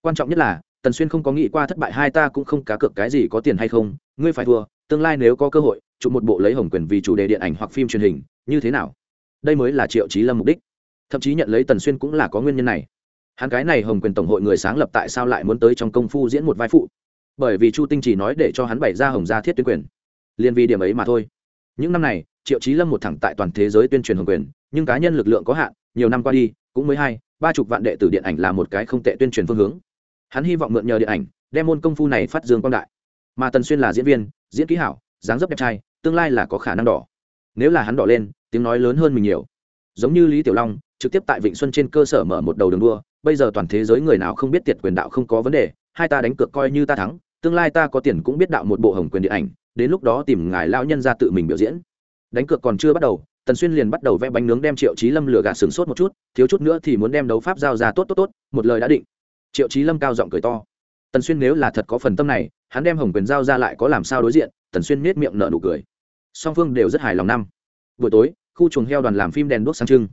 Quan trọng nhất là, tần xuyên không có nghĩ qua thất bại, hai ta cũng không cá cược cái gì có tiền hay không, ngươi phải thua, tương lai nếu có cơ hội, chụp một bộ lấy hồng quyền vì chủ đề điện ảnh hoặc phim truyền hình, như thế nào? Đây mới là triệu trí lâm mục đích. Thậm chí nhận lấy tần xuyên cũng là có nguyên nhân này. Hắn cái này hồng quyền tổng hội người sáng lập tại sao lại muốn tới trong công phu diễn một vai phụ? Bởi vì chu tinh chỉ nói để cho hắn bày ra hồng gia thiết tuyến quyền. Liền vì điểm ấy mà thôi những năm này, triệu trí lâm một thẳng tại toàn thế giới tuyên truyền hồng quyền, nhưng cá nhân lực lượng có hạn, nhiều năm qua đi, cũng mới hai, ba chục vạn đệ tử điện ảnh là một cái không tệ tuyên truyền phương hướng. Hắn hy vọng mượn nhờ điện ảnh, đem môn công phu này phát dương quang đại. Mà tần xuyên là diễn viên, diễn kỹ hảo, dáng dấp đẹp trai, tương lai là có khả năng đỏ. Nếu là hắn đỏ lên, tiếng nói lớn hơn mình nhiều. Giống như lý tiểu long, trực tiếp tại vịnh xuân trên cơ sở mở một đầu đường đua, bây giờ toàn thế giới người nào không biết tiệt quyền đạo không có vấn đề, hai ta đánh cược coi như ta thắng, tương lai ta có tiền cũng biết đạo một bộ hồng quyền điện ảnh đến lúc đó tìm ngài lão nhân ra tự mình biểu diễn. Đánh cược còn chưa bắt đầu, tần xuyên liền bắt đầu vẽ bánh nướng đem triệu trí lâm lừa gạt sừng sốt một chút, thiếu chút nữa thì muốn đem đấu pháp giao ra tốt tốt tốt, một lời đã định. Triệu trí lâm cao giọng cười to. Tần xuyên nếu là thật có phần tâm này, hắn đem hồng quyền giao ra lại có làm sao đối diện, tần xuyên nết miệng nở nụ cười. Song phương đều rất hài lòng năm. Buổi tối, khu chuồng heo đoàn làm phim đèn đuốc sáng trưng.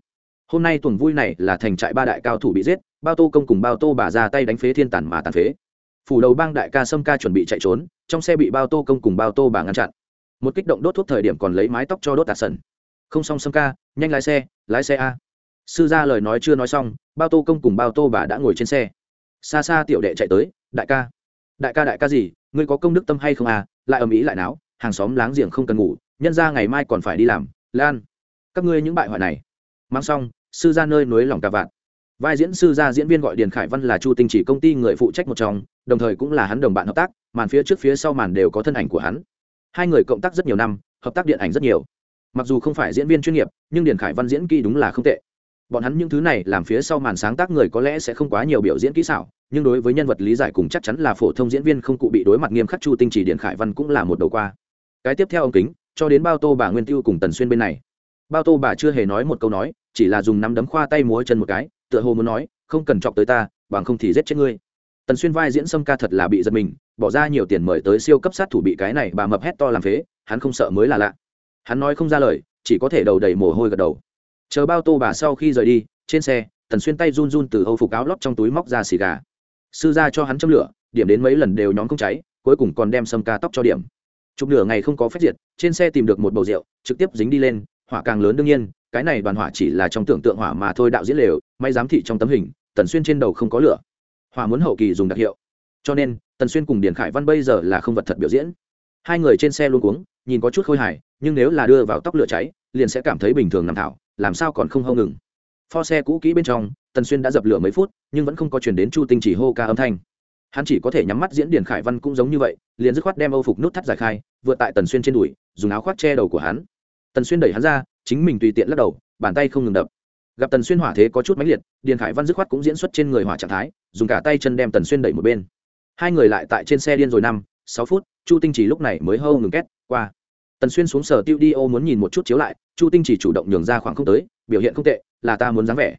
Hôm nay tuần vui này là thành trại ba đại cao thủ bị giết, bao tô công cùng bao tô bà ra tay đánh phế thiên tản mà tàn phế. Phủ đầu bang đại ca sâm ca chuẩn bị chạy trốn trong xe bị bao tô công cùng bao tô bà ngăn chặn. Một kích động đốt thuốc thời điểm còn lấy mái tóc cho đốt tạt sần. Không xong sâm ca, nhanh lái xe lái xe a. Sư ra lời nói chưa nói xong, bao tô công cùng bao tô bà đã ngồi trên xe. Xa xa tiểu đệ chạy tới, đại ca đại ca đại ca gì, ngươi có công đức tâm hay không à? Lại ầm ĩ lại náo, hàng xóm láng giềng không cần ngủ, nhân ra ngày mai còn phải đi làm, lan, các ngươi những bại hoại này. Mang xong, sư ra nơi núi lòng cả vạn vai diễn sư gia diễn viên gọi điền khải văn là chu tinh chỉ công ty người phụ trách một trong, đồng thời cũng là hắn đồng bạn hợp tác màn phía trước phía sau màn đều có thân ảnh của hắn. Hai người cộng tác rất nhiều năm, hợp tác điện ảnh rất nhiều. Mặc dù không phải diễn viên chuyên nghiệp, nhưng điền khải văn diễn kỹ đúng là không tệ. Bọn hắn những thứ này làm phía sau màn sáng tác người có lẽ sẽ không quá nhiều biểu diễn kỹ xảo, nhưng đối với nhân vật lý giải cùng chắc chắn là phổ thông diễn viên không cụ bị đối mặt nghiêm khắc chu tinh chỉ, điền khải văn cũng là một đầu qua. Cái tiếp theo ông kính, cho đến bao tô bà nguyên tiêu cùng tần xuyên bên này. Bao tô bà chưa hề nói một câu nói, chỉ là dùng nắm đấm khoa tay múa chân một cái, tựa hồ muốn nói, không cần chọc tới ta, bằng không thì giết chết ngươi tần xuyên vai diễn sâm ca thật là bị giật mình, bỏ ra nhiều tiền mời tới siêu cấp sát thủ bị cái này bà mập hét to làm phế, hắn không sợ mới là lạ. Hắn nói không ra lời, chỉ có thể đầu đầy mồ hôi gật đầu. Chờ bao tô bà sau khi rời đi, trên xe, tần xuyên tay run run từ âu phục áo lót trong túi móc ra xì gà. Sư ra cho hắn châm lửa, điểm đến mấy lần đều nhóm không cháy, cuối cùng còn đem sâm ca tóc cho điểm. Chục nửa ngày không có phép diệt, trên xe tìm được một bầu rượu, trực tiếp dính đi lên, hỏa càng lớn đương nhiên, cái này đoàn hỏa chỉ là trong tưởng tượng hỏa mà thôi, đạo diễn lều may giám thị trong tấm hình, tần xuyên trên đầu không có lửa hòa muốn hậu kỳ dùng đặc hiệu. Cho nên, tần xuyên cùng điền khải văn bây giờ là không vật thật biểu diễn. Hai người trên xe luôn cuống, nhìn có chút khôi hài, nhưng nếu là đưa vào tóc lửa cháy, liền sẽ cảm thấy bình thường nằm thảo, làm sao còn không hâu ngừng. Pho xe cũ kỹ bên trong, tần xuyên đã dập lửa mấy phút, nhưng vẫn không có chuyển đến chu tinh chỉ hô ca âm thanh. Hắn chỉ có thể nhắm mắt diễn điền khải văn cũng giống như vậy, liền dứt khoát đem âu phục nút thắt giải khai, vượt tại tần xuyên trên đùi, dùng áo khoác che đầu của hắn. Tần xuyên đẩy hắn ra, chính mình tùy tiện lắc đầu, bàn tay không ngừng đập gặp tần xuyên hỏa thế có chút mãnh liệt, điền khải văn dứt khoát cũng diễn xuất trên người hỏa trạng thái, dùng cả tay chân đem tần xuyên đẩy một bên. Hai người lại tại trên xe điên rồi năm, sáu phút, chu tinh chỉ lúc này mới hâu ngừng két, qua. Tần xuyên xuống sở tiêu đi ô muốn nhìn một chút chiếu lại, chu tinh chỉ chủ động nhường ra khoảng không tới, biểu hiện không tệ, là ta muốn dáng vẻ.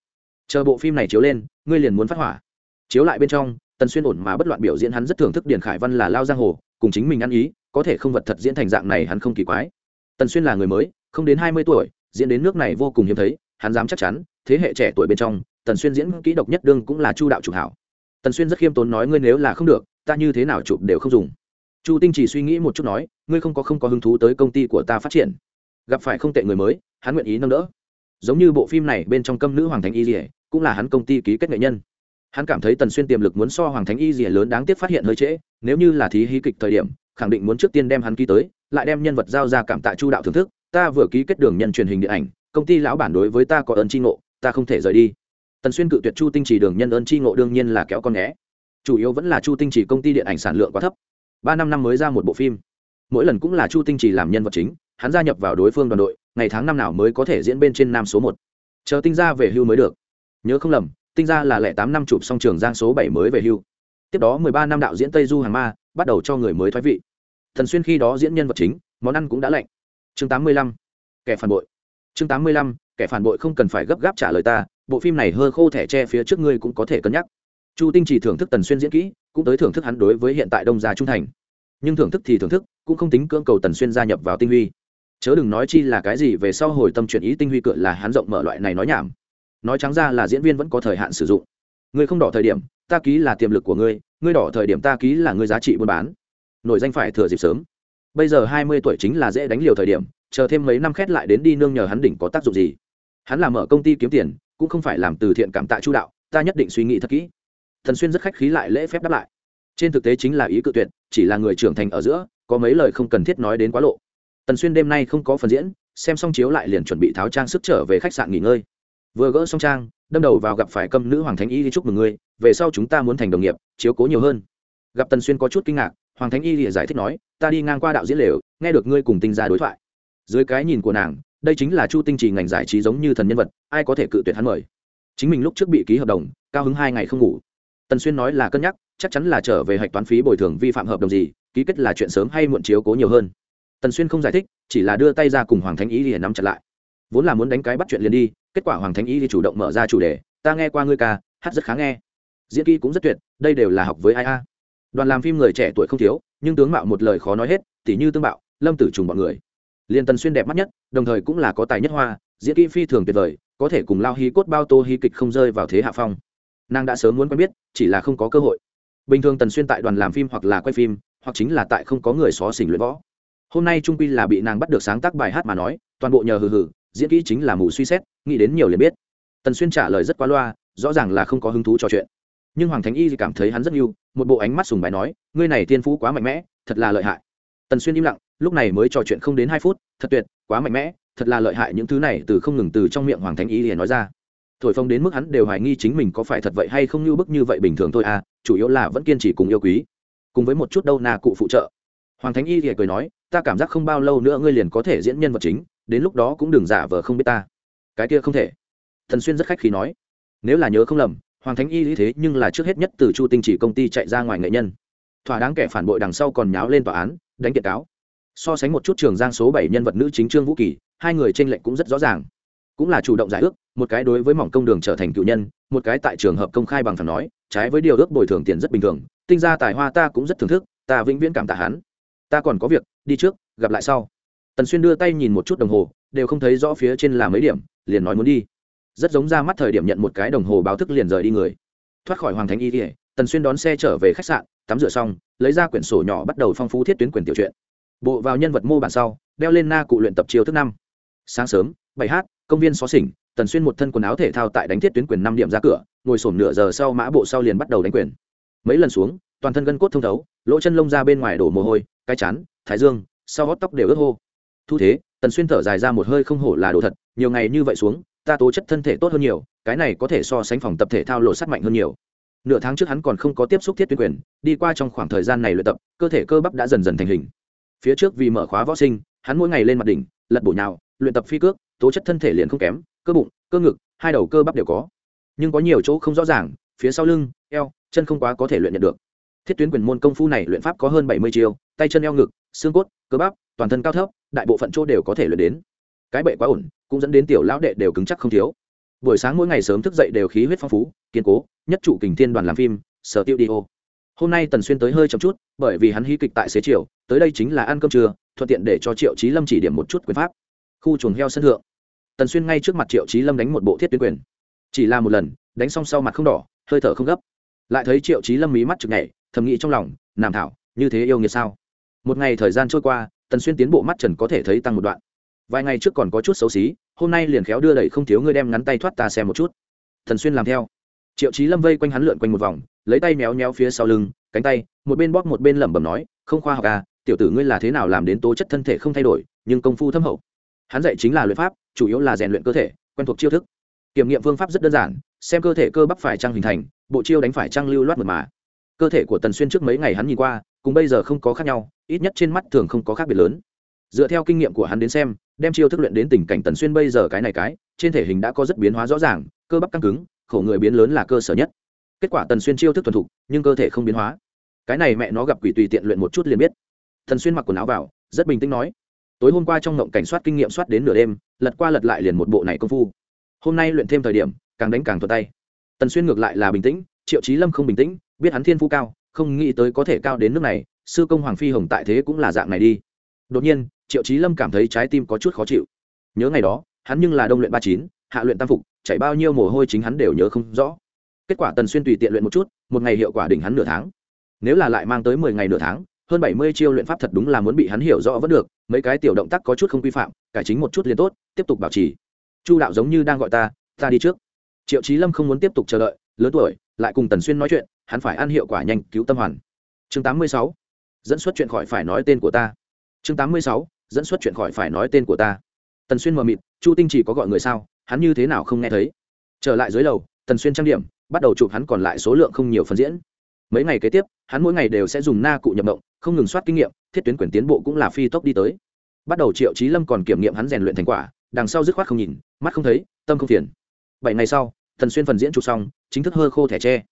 Chờ bộ phim này chiếu lên, ngươi liền muốn phát hỏa. Chiếu lại bên trong, tần xuyên ổn mà bất loạn biểu diễn hắn rất thưởng thức điền khải văn là lao giang hồ, cùng chính mình ăn ý, có thể không vật thật diễn thành dạng này hắn không kỳ quái. Tần xuyên là người mới, không đến hai mươi tuổi, diễn đến nước này vô cùng hiếm thấy hắn dám chắc chắn, thế hệ trẻ tuổi bên trong, tần xuyên diễn kỹ độc nhất đương cũng là chu đạo chủ hảo. Tần xuyên rất khiêm tốn nói ngươi nếu là không được, ta như thế nào chụp đều không dùng. Chu tinh chỉ suy nghĩ một chút nói, ngươi không có không có hứng thú tới công ty của ta phát triển. Gặp phải không tệ người mới, hắn nguyện ý nâng đỡ. Giống như bộ phim này bên trong câm nữ hoàng thánh y dỉa cũng là hắn công ty ký kết nghệ nhân. Hắn cảm thấy tần xuyên tiềm lực muốn so hoàng thánh y dỉa lớn đáng tiếc phát hiện hơi trễ, nếu như là thí hí kịch thời điểm, khẳng định muốn trước tiên đem hắn ký tới, lại đem nhân vật giao ra cảm tạ chu đạo thưởng thức. Ta vừa ký kết đường nhân truyền hình điện ảnh công ty lão bản đối với ta có ơn tri ngộ, ta không thể rời đi. Tần xuyên cự tuyệt chu tinh chỉ đường nhân ơn tri ngộ đương nhiên là kéo con né chủ yếu vẫn là chu tinh chỉ công ty điện ảnh sản lượng quá thấp. Ba năm năm mới ra một bộ phim. Mỗi lần cũng là chu tinh chỉ làm nhân vật chính, hắn gia nhập vào đối phương đoàn đội, ngày tháng năm nào mới có thể diễn bên trên nam số một. Chờ tinh ra về hưu mới được. Nhớ không lầm, tinh ra là lẻ tám năm chụp xong trường giang số bảy mới về hưu. Tiếp đó mười ba năm đạo diễn tây du hàng ma bắt đầu cho người mới thoái vị. Thần xuyên khi đó diễn nhân vật chính, món ăn cũng đã lạnh. Chương tám mươi lăm, kẻ phản bội chương tám mươi lăm, kẻ phản bội không cần phải gấp gáp trả lời ta, bộ phim này hơi khô thẻ tre phía trước ngươi cũng có thể cân nhắc. Chu tinh chỉ thưởng thức tần xuyên diễn kỹ, cũng tới thưởng thức hắn đối với hiện tại đông gia trung thành. Nhưng thưởng thức thì thưởng thức, cũng không tính cưỡng cầu tần xuyên gia nhập vào tinh huy. Chớ đừng nói chi là cái gì về sau hồi tâm chuyển ý tinh huy cựa là hắn rộng mở loại này nói nhảm. Nói trắng ra là diễn viên vẫn có thời hạn sử dụng. Ngươi không đỏ thời điểm, ta ký là tiềm lực của ngươi ngươi đỏ thời điểm ta ký là ngươi giá trị buôn bán. Nổi danh phải thừa dịp sớm. Bây giờ hai mươi tuổi chính là dễ đánh liều thời điểm chờ thêm mấy năm khét lại đến đi nương nhờ hắn đỉnh có tác dụng gì. Hắn làm mở công ty kiếm tiền, cũng không phải làm từ thiện cảm tạ chu đạo, ta nhất định suy nghĩ thật kỹ. Thần xuyên rất khách khí lại lễ phép đáp lại. Trên thực tế chính là ý cự tuyệt, chỉ là người trưởng thành ở giữa, có mấy lời không cần thiết nói đến quá lộ. Tần xuyên đêm nay không có phần diễn, xem xong chiếu lại liền chuẩn bị tháo trang sức trở về khách sạn nghỉ ngơi. Vừa gỡ xong trang, đâm đầu vào gặp phải câm nữ hoàng thánh y đi chúc mừng ngươi, về sau chúng ta muốn thành đồng nghiệp, chiếu cố nhiều hơn. Gặp tần xuyên có chút kinh ngạc, hoàng thánh y thì giải thích nói, ta đi ngang qua đạo diễn lều, nghe được ngươi cùng tinh gia đối thoại dưới cái nhìn của nàng, đây chính là chu tinh trì ngành giải trí giống như thần nhân vật, ai có thể cự tuyệt hắn mời? Chính mình lúc trước bị ký hợp đồng, cao hứng hai ngày không ngủ. Tần xuyên nói là cân nhắc, chắc chắn là trở về hạch toán phí bồi thường vi phạm hợp đồng gì, ký kết là chuyện sớm hay muộn chiếu cố nhiều hơn. Tần xuyên không giải thích, chỉ là đưa tay ra cùng hoàng thánh ý để nắm chặt lại. Vốn là muốn đánh cái bắt chuyện liền đi, kết quả hoàng thánh ý thì chủ động mở ra chủ đề, ta nghe qua ngươi ca, hát rất khá nghe. Diễn kỹ cũng rất tuyệt, đây đều là học với ai a? Đoàn làm phim người trẻ tuổi không thiếu, nhưng tướng mạo một lời khó nói hết, tỉ như tương bạo, lâm tử trùng bọn người liên tần xuyên đẹp mắt nhất, đồng thời cũng là có tài nhất hoa, diễn kỹ phi thường tuyệt vời, có thể cùng lao hí cốt bao tô hí kịch không rơi vào thế hạ phong. Nàng đã sớm muốn quen biết, chỉ là không có cơ hội. Bình thường tần xuyên tại đoàn làm phim hoặc là quay phim, hoặc chính là tại không có người xó xỉnh luyện võ. Hôm nay trung quy là bị nàng bắt được sáng tác bài hát mà nói, toàn bộ nhờ hừ hừ, diễn kỹ chính là mù suy xét, nghĩ đến nhiều liền biết. Tần xuyên trả lời rất quá loa, rõ ràng là không có hứng thú trò chuyện. Nhưng hoàng thánh y thì cảm thấy hắn rất yêu, một bộ ánh mắt sùng bài nói, ngươi này tiên phú quá mạnh mẽ, thật là lợi hại. Tần xuyên im lặng lúc này mới trò chuyện không đến hai phút, thật tuyệt, quá mạnh mẽ, thật là lợi hại những thứ này từ không ngừng từ trong miệng hoàng thánh y liền nói ra. Thổi phông đến mức hắn đều hoài nghi chính mình có phải thật vậy hay không như bức như vậy bình thường thôi à chủ yếu là vẫn kiên trì cùng yêu quý. Cùng với một chút đâu nà cụ phụ trợ. Hoàng thánh y thì cười nói, ta cảm giác không bao lâu nữa ngươi liền có thể diễn nhân vật chính, đến lúc đó cũng đừng giả vờ không biết ta. Cái kia không thể. Thần xuyên rất khách khí nói, nếu là nhớ không lầm, hoàng thánh y lý thế nhưng là trước hết nhất từ chu tinh chỉ công ty chạy ra ngoài nghệ nhân. Thỏa đáng kẻ phản bội đằng sau còn nháo lên tòa án, đánh kiện cáo so sánh một chút trường giang số bảy nhân vật nữ chính trương vũ kỳ, hai người tranh lệch cũng rất rõ ràng. Cũng là chủ động giải ước, một cái đối với mỏng công đường trở thành cựu nhân, một cái tại trường hợp công khai bằng thẳng nói, trái với điều ước bồi thường tiền rất bình thường, tinh ra tài hoa ta cũng rất thưởng thức, ta vĩnh viễn cảm tạ hắn. Ta còn có việc, đi trước, gặp lại sau. Tần xuyên đưa tay nhìn một chút đồng hồ, đều không thấy rõ phía trên là mấy điểm, liền nói muốn đi. Rất giống ra mắt thời điểm nhận một cái đồng hồ báo thức liền rời đi người. Thoát khỏi hoàng thánh y kỉa tần xuyên đón xe trở về khách sạn, tắm rửa xong, lấy ra quyển sổ nhỏ bắt đầu phong phú thiết tuyến quyền tiểu truyện bộ vào nhân vật mô bản sau, đeo lên na cụ luyện tập chiều thứ năm. Sáng sớm, bảy h công viên xó xỉnh, tần xuyên một thân quần áo thể thao tại đánh thiết tuyến quyền năm điểm ra cửa, ngồi sổm nửa giờ sau mã bộ sau liền bắt đầu đánh quyền. Mấy lần xuống, toàn thân gân cốt thông thấu, lỗ chân lông ra bên ngoài đổ mồ hôi, cái chán, thái dương, sau gót tóc đều ướt hô. Thu thế, tần xuyên thở dài ra một hơi không hổ là đồ thật, nhiều ngày như vậy xuống, ta tố chất thân thể tốt hơn nhiều, cái này có thể so sánh phòng tập thể thao lộ sắt mạnh hơn nhiều. Nửa tháng trước hắn còn không có tiếp xúc thiết tuyến quyền, đi qua trong khoảng thời gian này luyện tập, cơ thể cơ bắp đã dần dần thành hình phía trước vì mở khóa võ sinh, hắn mỗi ngày lên mặt đỉnh, lật bổ nhào, luyện tập phi cước, tố chất thân thể liền không kém, cơ bụng, cơ ngực, hai đầu cơ bắp đều có. Nhưng có nhiều chỗ không rõ ràng, phía sau lưng, eo, chân không quá có thể luyện nhận được. Thiết tuyến quyền môn công phu này luyện pháp có hơn bảy mươi chiều tay chân eo ngực, xương cốt, cơ bắp, toàn thân cao thấp, đại bộ phận chỗ đều có thể luyện đến. Cái bệ quá ổn, cũng dẫn đến tiểu lão đệ đều cứng chắc không thiếu. Buổi sáng mỗi ngày sớm thức dậy đều khí huyết phong phú, kiên cố, nhất trụ kình thiên đoàn làm phim, sở tiêu đi ô hôm nay tần xuyên tới hơi chậm chút, bởi vì hắn hí kịch tại xế chiều, tới đây chính là ăn cơm trưa, thuận tiện để cho triệu trí lâm chỉ điểm một chút quyền pháp. Khu chuồng heo sân thượng. Tần xuyên ngay trước mặt triệu trí lâm đánh một bộ thiết tuyến quyền. Chỉ là một lần, đánh xong sau mặt không đỏ, hơi thở không gấp. Lại thấy triệu trí lâm mí mắt chực nhảy, thầm nghĩ trong lòng nàm thảo, như thế yêu nghiệt sao? Một ngày thời gian trôi qua, tần xuyên tiến bộ mắt trần có thể thấy tăng một đoạn. Vài ngày trước còn có chút xấu xí, hôm nay liền khéo đưa đẩy không thiếu ngươi đem ngắn tay thoát ta xem một chút. Thần xuyên làm theo triệu trí lâm vây quanh hắn lượn quanh một vòng, lấy tay méo méo phía sau lưng, cánh tay, một bên bóp một bên lẩm bẩm nói, không khoa học à tiểu tử ngươi là thế nào làm đến tố chất thân thể không thay đổi, nhưng công phu thâm hậu? Hắn dạy chính là luyện pháp, chủ yếu là rèn luyện cơ thể, quen thuộc chiêu thức. Kiểm nghiệm phương pháp rất đơn giản, xem cơ thể cơ bắp phải trăng hình thành, bộ chiêu đánh phải trăng lưu loát mật mà. Cơ thể của tần xuyên trước mấy ngày hắn nhìn qua, cùng bây giờ không có khác nhau, ít nhất trên mắt thường không có khác biệt lớn. Dựa theo kinh nghiệm của hắn đến xem, đem chiêu thức luyện đến tình cảnh tần xuyên bây giờ cái này cái, trên thể hình đã có rất biến hóa rõ ràng, cơ bắp căng cứng khổ người biến lớn là cơ sở nhất. Kết quả tần xuyên chiêu thức thuần thục, nhưng cơ thể không biến hóa. Cái này mẹ nó gặp quỷ tùy tiện luyện một chút liền biết. Tần xuyên mặc quần áo vào, rất bình tĩnh nói, tối hôm qua trong ngộng cảnh soát kinh nghiệm soát đến nửa đêm, lật qua lật lại liền một bộ này công phu. Hôm nay luyện thêm thời điểm, càng đánh càng thuật tay. Tần xuyên ngược lại là bình tĩnh, triệu trí lâm không bình tĩnh, biết hắn thiên phú cao, không nghĩ tới có thể cao đến nước này, sư công hoàng phi hồng tại thế cũng là dạng này đi. Đột nhiên, triệu trí lâm cảm thấy trái tim có chút khó chịu. Nhớ ngày đó, hắn nhưng là đông luyện ba chín hạ luyện tam phục chạy bao nhiêu mồ hôi chính hắn đều nhớ không rõ. Kết quả tần xuyên tùy tiện luyện một chút, một ngày hiệu quả đỉnh hắn nửa tháng. Nếu là lại mang tới mười ngày nửa tháng, hơn bảy mươi chiêu luyện pháp thật đúng là muốn bị hắn hiểu rõ vẫn được, mấy cái tiểu động tác có chút không quy phạm, cải chính một chút liền tốt, tiếp tục bảo trì. Chu đạo giống như đang gọi ta ta đi trước. Triệu trí lâm không muốn tiếp tục chờ đợi, lớn tuổi, lại cùng tần xuyên nói chuyện, hắn phải ăn hiệu quả nhanh, cứu tâm hoàn. Chương tám mươi sáu, dẫn xuất chuyện khỏi phải nói tên của ta. Chương tám mươi sáu, dẫn xuất chuyện khỏi phải nói tên của ta. Tần xuyên mờ mịt, chu tinh chỉ có gọi người sao? Hắn như thế nào không nghe thấy. Trở lại dưới lầu, tần xuyên trang điểm, bắt đầu chụp hắn còn lại số lượng không nhiều phần diễn. Mấy ngày kế tiếp, hắn mỗi ngày đều sẽ dùng na cụ nhập động không ngừng soát kinh nghiệm, thiết tuyến quyền tiến bộ cũng là phi tốc đi tới. Bắt đầu triệu trí lâm còn kiểm nghiệm hắn rèn luyện thành quả, đằng sau dứt khoát không nhìn, mắt không thấy, tâm không phiền. Bảy ngày sau thần xuyên phần diễn chụp xong, chính thức hơ khô thẻ tre.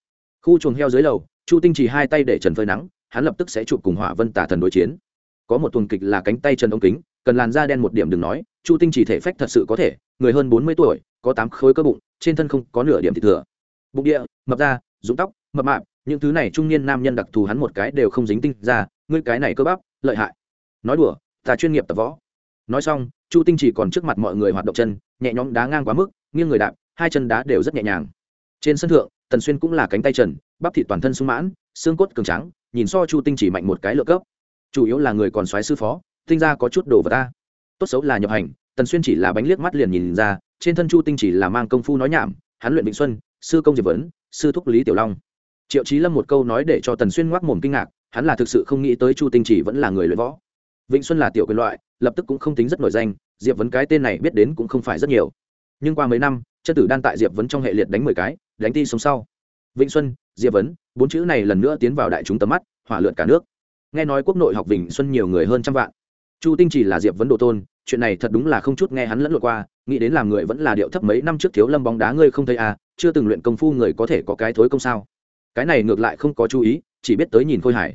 Khu chuồng heo dưới lầu, chu tinh chỉ hai tay để trần phơi nắng, hắn lập tức sẽ chụp cùng hỏa vân tả thần đối chiến. Có một tuần kịch là cánh tay trần ống kính, cần làn da đen một điểm đừng nói, chu tinh chỉ thể phách thật sự có thể người hơn bốn mươi tuổi, có tám khối cơ bụng, trên thân không có nửa điểm thịt thừa. Bụng địa, mập da, rụng tóc, mập mạp, những thứ này trung niên nam nhân đặc thù hắn một cái đều không dính tinh ra, ngươi cái này cơ bắp, lợi hại. Nói đùa, ta chuyên nghiệp tập võ. Nói xong, chu tinh chỉ còn trước mặt mọi người hoạt động chân, nhẹ nhõm đá ngang quá mức, nghiêng người đạp, hai chân đá đều rất nhẹ nhàng. Trên sân thượng, tần xuyên cũng là cánh tay trần, bắp thịt toàn thân sung mãn, xương cốt cường trắng nhìn so chu tinh chỉ mạnh một cái lựa cấp. Chủ yếu là người còn xoáy sư phó, tinh ra có chút đồ vật ta. Tốt xấu là nhập hành tần xuyên chỉ là bánh liếc mắt liền nhìn ra, trên thân chu tinh chỉ là mang công phu nói nhảm, hắn luyện vịnh xuân, sư công diệp vấn, sư thúc lý tiểu long. Triệu trí lâm một câu nói để cho tần xuyên ngoác mồm kinh ngạc, hắn là thực sự không nghĩ tới chu tinh chỉ vẫn là người luyện võ. Vịnh xuân là tiểu quyền loại, lập tức cũng không tính rất nổi danh, diệp vấn cái tên này biết đến cũng không phải rất nhiều. Nhưng qua mấy năm, chân tử đan tại diệp vấn trong hệ liệt đánh mười cái, đánh ti sống sau. Vĩnh xuân, diệp vấn, bốn chữ này lần nữa tiến vào đại chúng tầm mắt, hỏa lượn cả nước. Nghe nói quốc nội học vĩnh xuân nhiều người hơn trăm vạn chu tinh chỉ là diệp vấn độ tôn, chuyện này thật đúng là không chút nghe hắn lẫn lộn qua, nghĩ đến làm người vẫn là điệu thấp mấy năm trước thiếu lâm bóng đá ngươi không thấy à chưa từng luyện công phu người có thể có cái thối công sao? Cái này ngược lại không có chú ý, chỉ biết tới nhìn khôi hải.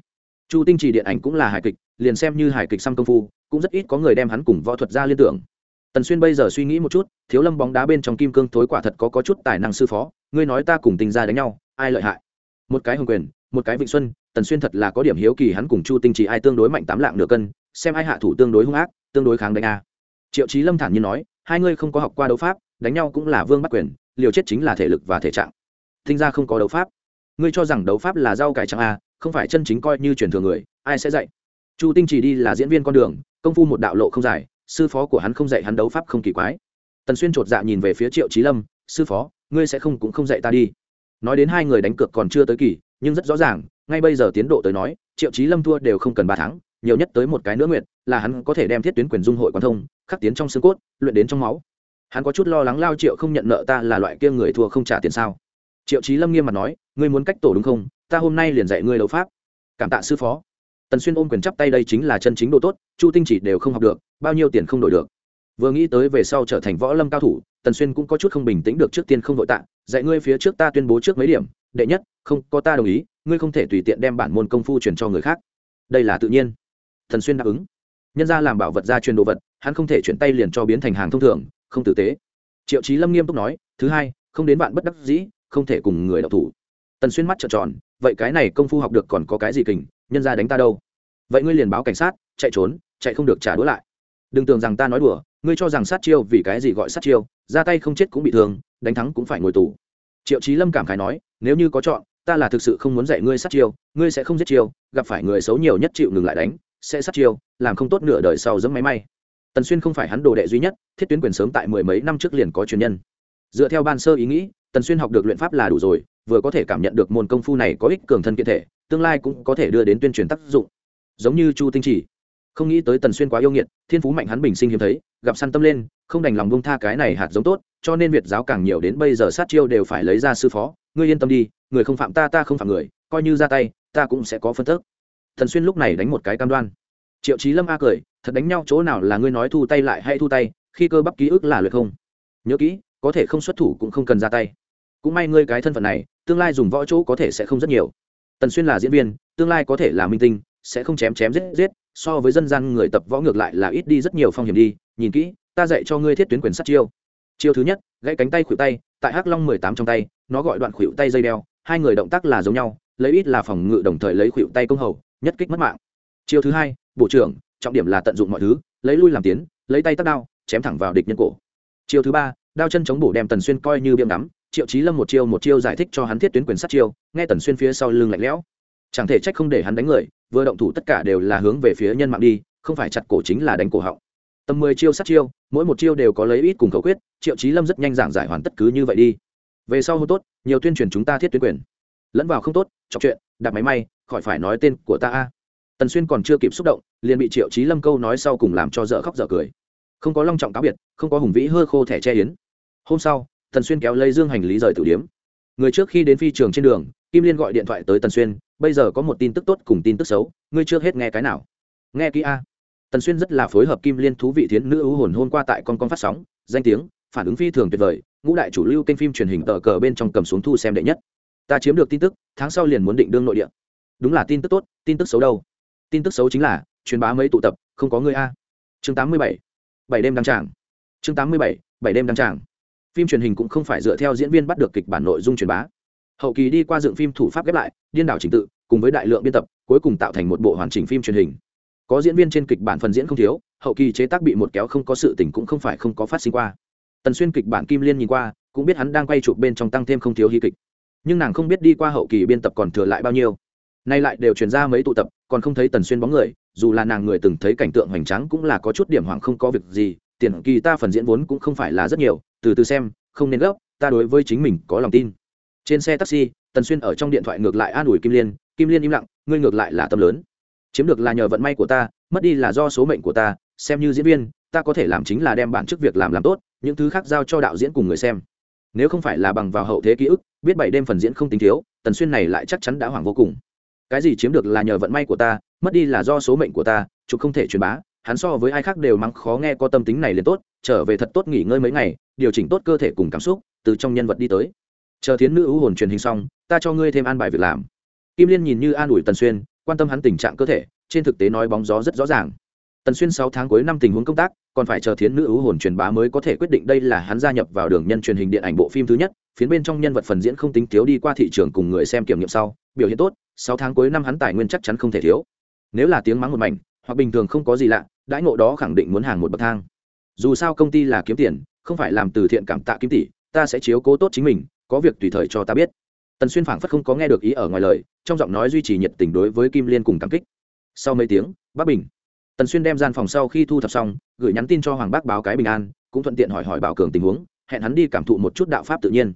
Chu tinh chỉ điện ảnh cũng là hài kịch, liền xem như hài kịch xăm công phu, cũng rất ít có người đem hắn cùng võ thuật ra liên tưởng. Tần xuyên bây giờ suy nghĩ một chút, thiếu lâm bóng đá bên trong kim cương thối quả thật có có chút tài năng sư phó, ngươi nói ta cùng Tinh ra đánh nhau, ai lợi hại? Một cái hồng quyền, một cái vịnh xuân, tần xuyên thật là có điểm hiếu kỳ hắn cùng chu tinh chỉ ai tương đối mạnh tám lạng nửa cân xem ai hạ thủ tương đối hung ác, tương đối kháng đánh a. Triệu trí lâm thản nhiên nói, hai ngươi không có học qua đấu pháp, đánh nhau cũng là vương bắt quyền, liều chết chính là thể lực và thể trạng. Tinh ra không có đấu pháp. Ngươi cho rằng đấu pháp là rau cải chẳng a, không phải chân chính coi như truyền thừa người, ai sẽ dạy? Chu tinh chỉ đi là diễn viên con đường, công phu một đạo lộ không dài, sư phó của hắn không dạy hắn đấu pháp không kỳ quái. Tần xuyên chột dạ nhìn về phía triệu trí lâm, sư phó, ngươi sẽ không cũng không dạy ta đi. Nói đến hai người đánh cược còn chưa tới kỳ, nhưng rất rõ ràng, ngay bây giờ tiến độ tới nói, triệu trí lâm thua đều không cần ba tháng nhiều nhất tới một cái nữa nguyện là hắn có thể đem thiết tuyến quyền dung hội quan thông, khắc tiến trong xương cốt, luyện đến trong máu. Hắn có chút lo lắng lao triệu không nhận nợ ta là loại kia người thua không trả tiền sao. Triệu trí lâm nghiêm mặt nói, ngươi muốn cách tổ đúng không? Ta hôm nay liền dạy ngươi đấu pháp. Cảm tạ sư phó. Tần xuyên ôm quyền chắp tay, đây chính là chân chính độ tốt, chu tinh chỉ đều không học được, bao nhiêu tiền không đổi được. Vừa nghĩ tới về sau trở thành võ lâm cao thủ, tần xuyên cũng có chút không bình tĩnh được trước tiên không vội tạ, dạy ngươi phía trước ta tuyên bố trước mấy điểm, đệ nhất, không có ta đồng ý, ngươi không thể tùy tiện đem bản môn công phu truyền cho người khác. Đây là tự nhiên thần xuyên đáp ứng. Nhân ra làm bảo vật ra truyền đồ vật, hắn không thể chuyển tay liền cho biến thành hàng thông thường, không tử tế. Triệu trí lâm nghiêm túc nói, thứ hai, không đến bạn bất đắc dĩ, không thể cùng người đọc thủ. Tần xuyên mắt trợn tròn, vậy cái này công phu học được còn có cái gì kình, nhân ra đánh ta đâu? Vậy ngươi liền báo cảnh sát, chạy trốn, chạy không được trả đũa lại. Đừng tưởng rằng ta nói đùa, ngươi cho rằng sát chiêu vì cái gì gọi sát chiêu, ra tay không chết cũng bị thương, đánh thắng cũng phải ngồi tù. Triệu trí lâm cảm khái nói, nếu như có chọn, ta là thực sự không muốn dạy ngươi sát chiêu, ngươi sẽ không giết chiêu, gặp phải người xấu nhiều nhất chịu ngừng lại đánh sẽ sát chiêu, làm không tốt nửa đời sau dẫm máy may. Tần xuyên không phải hắn đồ đệ duy nhất, thiết tuyến quyền sớm tại mười mấy năm trước liền có truyền nhân. Dựa theo ban sơ ý nghĩ, tần xuyên học được luyện pháp là đủ rồi, vừa có thể cảm nhận được môn công phu này có ích cường thân kiện thể, tương lai cũng có thể đưa đến tuyên truyền tác dụng. Giống như chu tinh chỉ. Không nghĩ tới tần xuyên quá yêu nghiệt, thiên phú mạnh hắn bình sinh hiếm thấy, gặp săn tâm lên, không đành lòng bông tha cái này hạt giống tốt, cho nên việt giáo càng nhiều đến bây giờ sát chiêu đều phải lấy ra sư phó. Ngươi yên tâm đi, người không phạm ta ta không phạm người, coi như ra tay, ta cũng sẽ có phân tức thần xuyên lúc này đánh một cái cam đoan. Triệu trí lâm a cười, thật đánh nhau chỗ nào là ngươi nói thu tay lại hay thu tay, khi cơ bắp ký ức là luyện không? Nhớ kỹ, có thể không xuất thủ cũng không cần ra tay. Cũng may ngươi cái thân phận này, tương lai dùng võ chỗ có thể sẽ không rất nhiều. Tần xuyên là diễn viên, tương lai có thể là minh tinh, sẽ không chém chém giết giết, so với dân gian người tập võ ngược lại là ít đi rất nhiều phong hiểm đi. Nhìn kỹ, ta dạy cho ngươi thiết tuyến quyền sát chiêu. Chiêu thứ nhất, gãy cánh tay khuỷu tay, tại hắc long mười tám trong tay, nó gọi đoạn khuỷu tay dây đeo, hai người động tác là giống nhau, lấy ít là phòng ngự đồng thời lấy khuỷu tay công hầu nhất kích mất mạng. Chiêu thứ hai, bộ trưởng, trọng điểm là tận dụng mọi thứ, lấy lui làm tiến, lấy tay tắt đao, chém thẳng vào địch nhân cổ. Chiêu thứ ba, đao chân chống bổ đem tần xuyên coi như biêm ngắm, triệu chí lâm một chiêu một chiêu giải thích cho hắn thiết tuyến quyền sát chiêu, nghe tần xuyên phía sau lưng lạnh lẽo. Chẳng thể trách không để hắn đánh người, vừa động thủ tất cả đều là hướng về phía nhân mạng đi, không phải chặt cổ chính là đánh cổ họng. Tầm mười chiêu sát chiêu, mỗi một chiêu đều có lấy ít cùng khẩu quyết, triệu chí lâm rất nhanh giảng giải hoàn tất cứ như vậy đi. Về sau hôn tốt, nhiều tuyên truyền chúng ta thiết tuyến quyền. Lẫn vào không tốt, chọc chuyện, đạp máy may khỏi phải nói tên của ta a. Tần xuyên còn chưa kịp xúc động, liền bị triệu chí lâm câu nói sau cùng làm cho dở khóc dở cười. Không có long trọng cáo biệt, không có hùng vĩ hơ khô thẻ che yến. Hôm sau, tần xuyên kéo lấy dương hành lý rời tử điếm. Người trước khi đến phi trường trên đường, kim liên gọi điện thoại tới tần xuyên, bây giờ có một tin tức tốt cùng tin tức xấu, ngươi chưa hết nghe cái nào? Nghe kỹ a. Tần xuyên rất là phối hợp kim liên thú vị thiến nữ ưu hồn hôm qua tại con con phát sóng, danh tiếng, phản ứng phi thường tuyệt vời, ngũ đại chủ lưu kênh phim truyền hình tờ cờ bên trong cầm xuống thu xem đệ nhất. Ta chiếm được tin tức, tháng sau liền muốn định đương nội địa đúng là tin tức tốt, tin tức xấu đâu. Tin tức xấu chính là, truyền bá mấy tụ tập, không có người a. Chương tám mươi bảy bảy đêm đăng tràng. Chương tám mươi bảy bảy đêm đăng tràng. Phim truyền hình cũng không phải dựa theo diễn viên bắt được kịch bản nội dung truyền bá. Hậu kỳ đi qua dựng phim thủ pháp ghép lại, điên đảo trình tự, cùng với đại lượng biên tập, cuối cùng tạo thành một bộ hoàn chỉnh phim truyền hình. Có diễn viên trên kịch bản phần diễn không thiếu, hậu kỳ chế tác bị một kéo không có sự tình cũng không phải không có phát sinh qua. Tần xuyên kịch bản kim liên nhìn qua, cũng biết hắn đang quay chụp bên trong tăng thêm không thiếu hy kịch. Nhưng nàng không biết đi qua hậu kỳ biên tập còn thừa lại bao nhiêu nay lại đều truyền ra mấy tụ tập, còn không thấy tần xuyên bóng người, dù là nàng người từng thấy cảnh tượng hoành tráng cũng là có chút điểm hoảng không có việc gì, tiền kỳ ta phần diễn vốn cũng không phải là rất nhiều, từ từ xem, không nên gấp, ta đối với chính mình có lòng tin. Trên xe taxi, tần xuyên ở trong điện thoại ngược lại an ủi kim liên kim liên im lặng, ngươi ngược lại là tâm lớn. Chiếm được là nhờ vận may của ta, mất đi là do số mệnh của ta, xem như diễn viên, ta có thể làm chính là đem bản chức việc làm làm tốt, những thứ khác giao cho đạo diễn cùng người xem. Nếu không phải là bằng vào hậu thế ký ức, biết bảy đêm phần diễn không tính thiếu, tần xuyên này lại chắc chắn đã hoảng vô cùng cái gì chiếm được là nhờ vận may của ta, mất đi là do số mệnh của ta, chụp không thể truyền bá, hắn so với ai khác đều mắng khó nghe có tâm tính này liền tốt, trở về thật tốt nghỉ ngơi mấy ngày, điều chỉnh tốt cơ thể cùng cảm xúc, từ trong nhân vật đi tới. Chờ thiến nữ ưu hồn truyền hình xong, ta cho ngươi thêm an bài việc làm. Kim liên nhìn như an ủi tần xuyên, quan tâm hắn tình trạng cơ thể, trên thực tế nói bóng gió rất rõ ràng. Tần xuyên sáu tháng cuối năm tình huống công tác, còn phải chờ thiến nữ ưu hồn truyền bá mới có thể quyết định đây là hắn gia nhập vào đường nhân truyền hình điện ảnh bộ phim thứ nhất phiến bên trong nhân vật phần diễn không tính thiếu đi qua thị trường cùng người xem kiểm nghiệm sau, biểu hiện tốt, sáu tháng cuối năm hắn tài nguyên chắc chắn không thể thiếu. Nếu là tiếng mắng một mảnh, hoặc bình thường không có gì lạ, đãi ngộ đó khẳng định muốn hàng một bậc thang. Dù sao công ty là kiếm tiền, không phải làm từ thiện cảm tạ kiếm tỷ, ta sẽ chiếu cố tốt chính mình, có việc tùy thời cho ta biết. Tần xuyên phảng phất không có nghe được ý ở ngoài lời, trong giọng nói duy trì nhiệt tình đối với kim liên cùng cảm kích. Sau mấy tiếng, bắc bình. Tần xuyên đem gian phòng sau khi thu thập xong, gửi nhắn tin cho hoàng bác báo cái bình an, cũng thuận tiện hỏi hỏi bảo cường tình huống, hẹn hắn đi cảm thụ một chút đạo pháp tự nhiên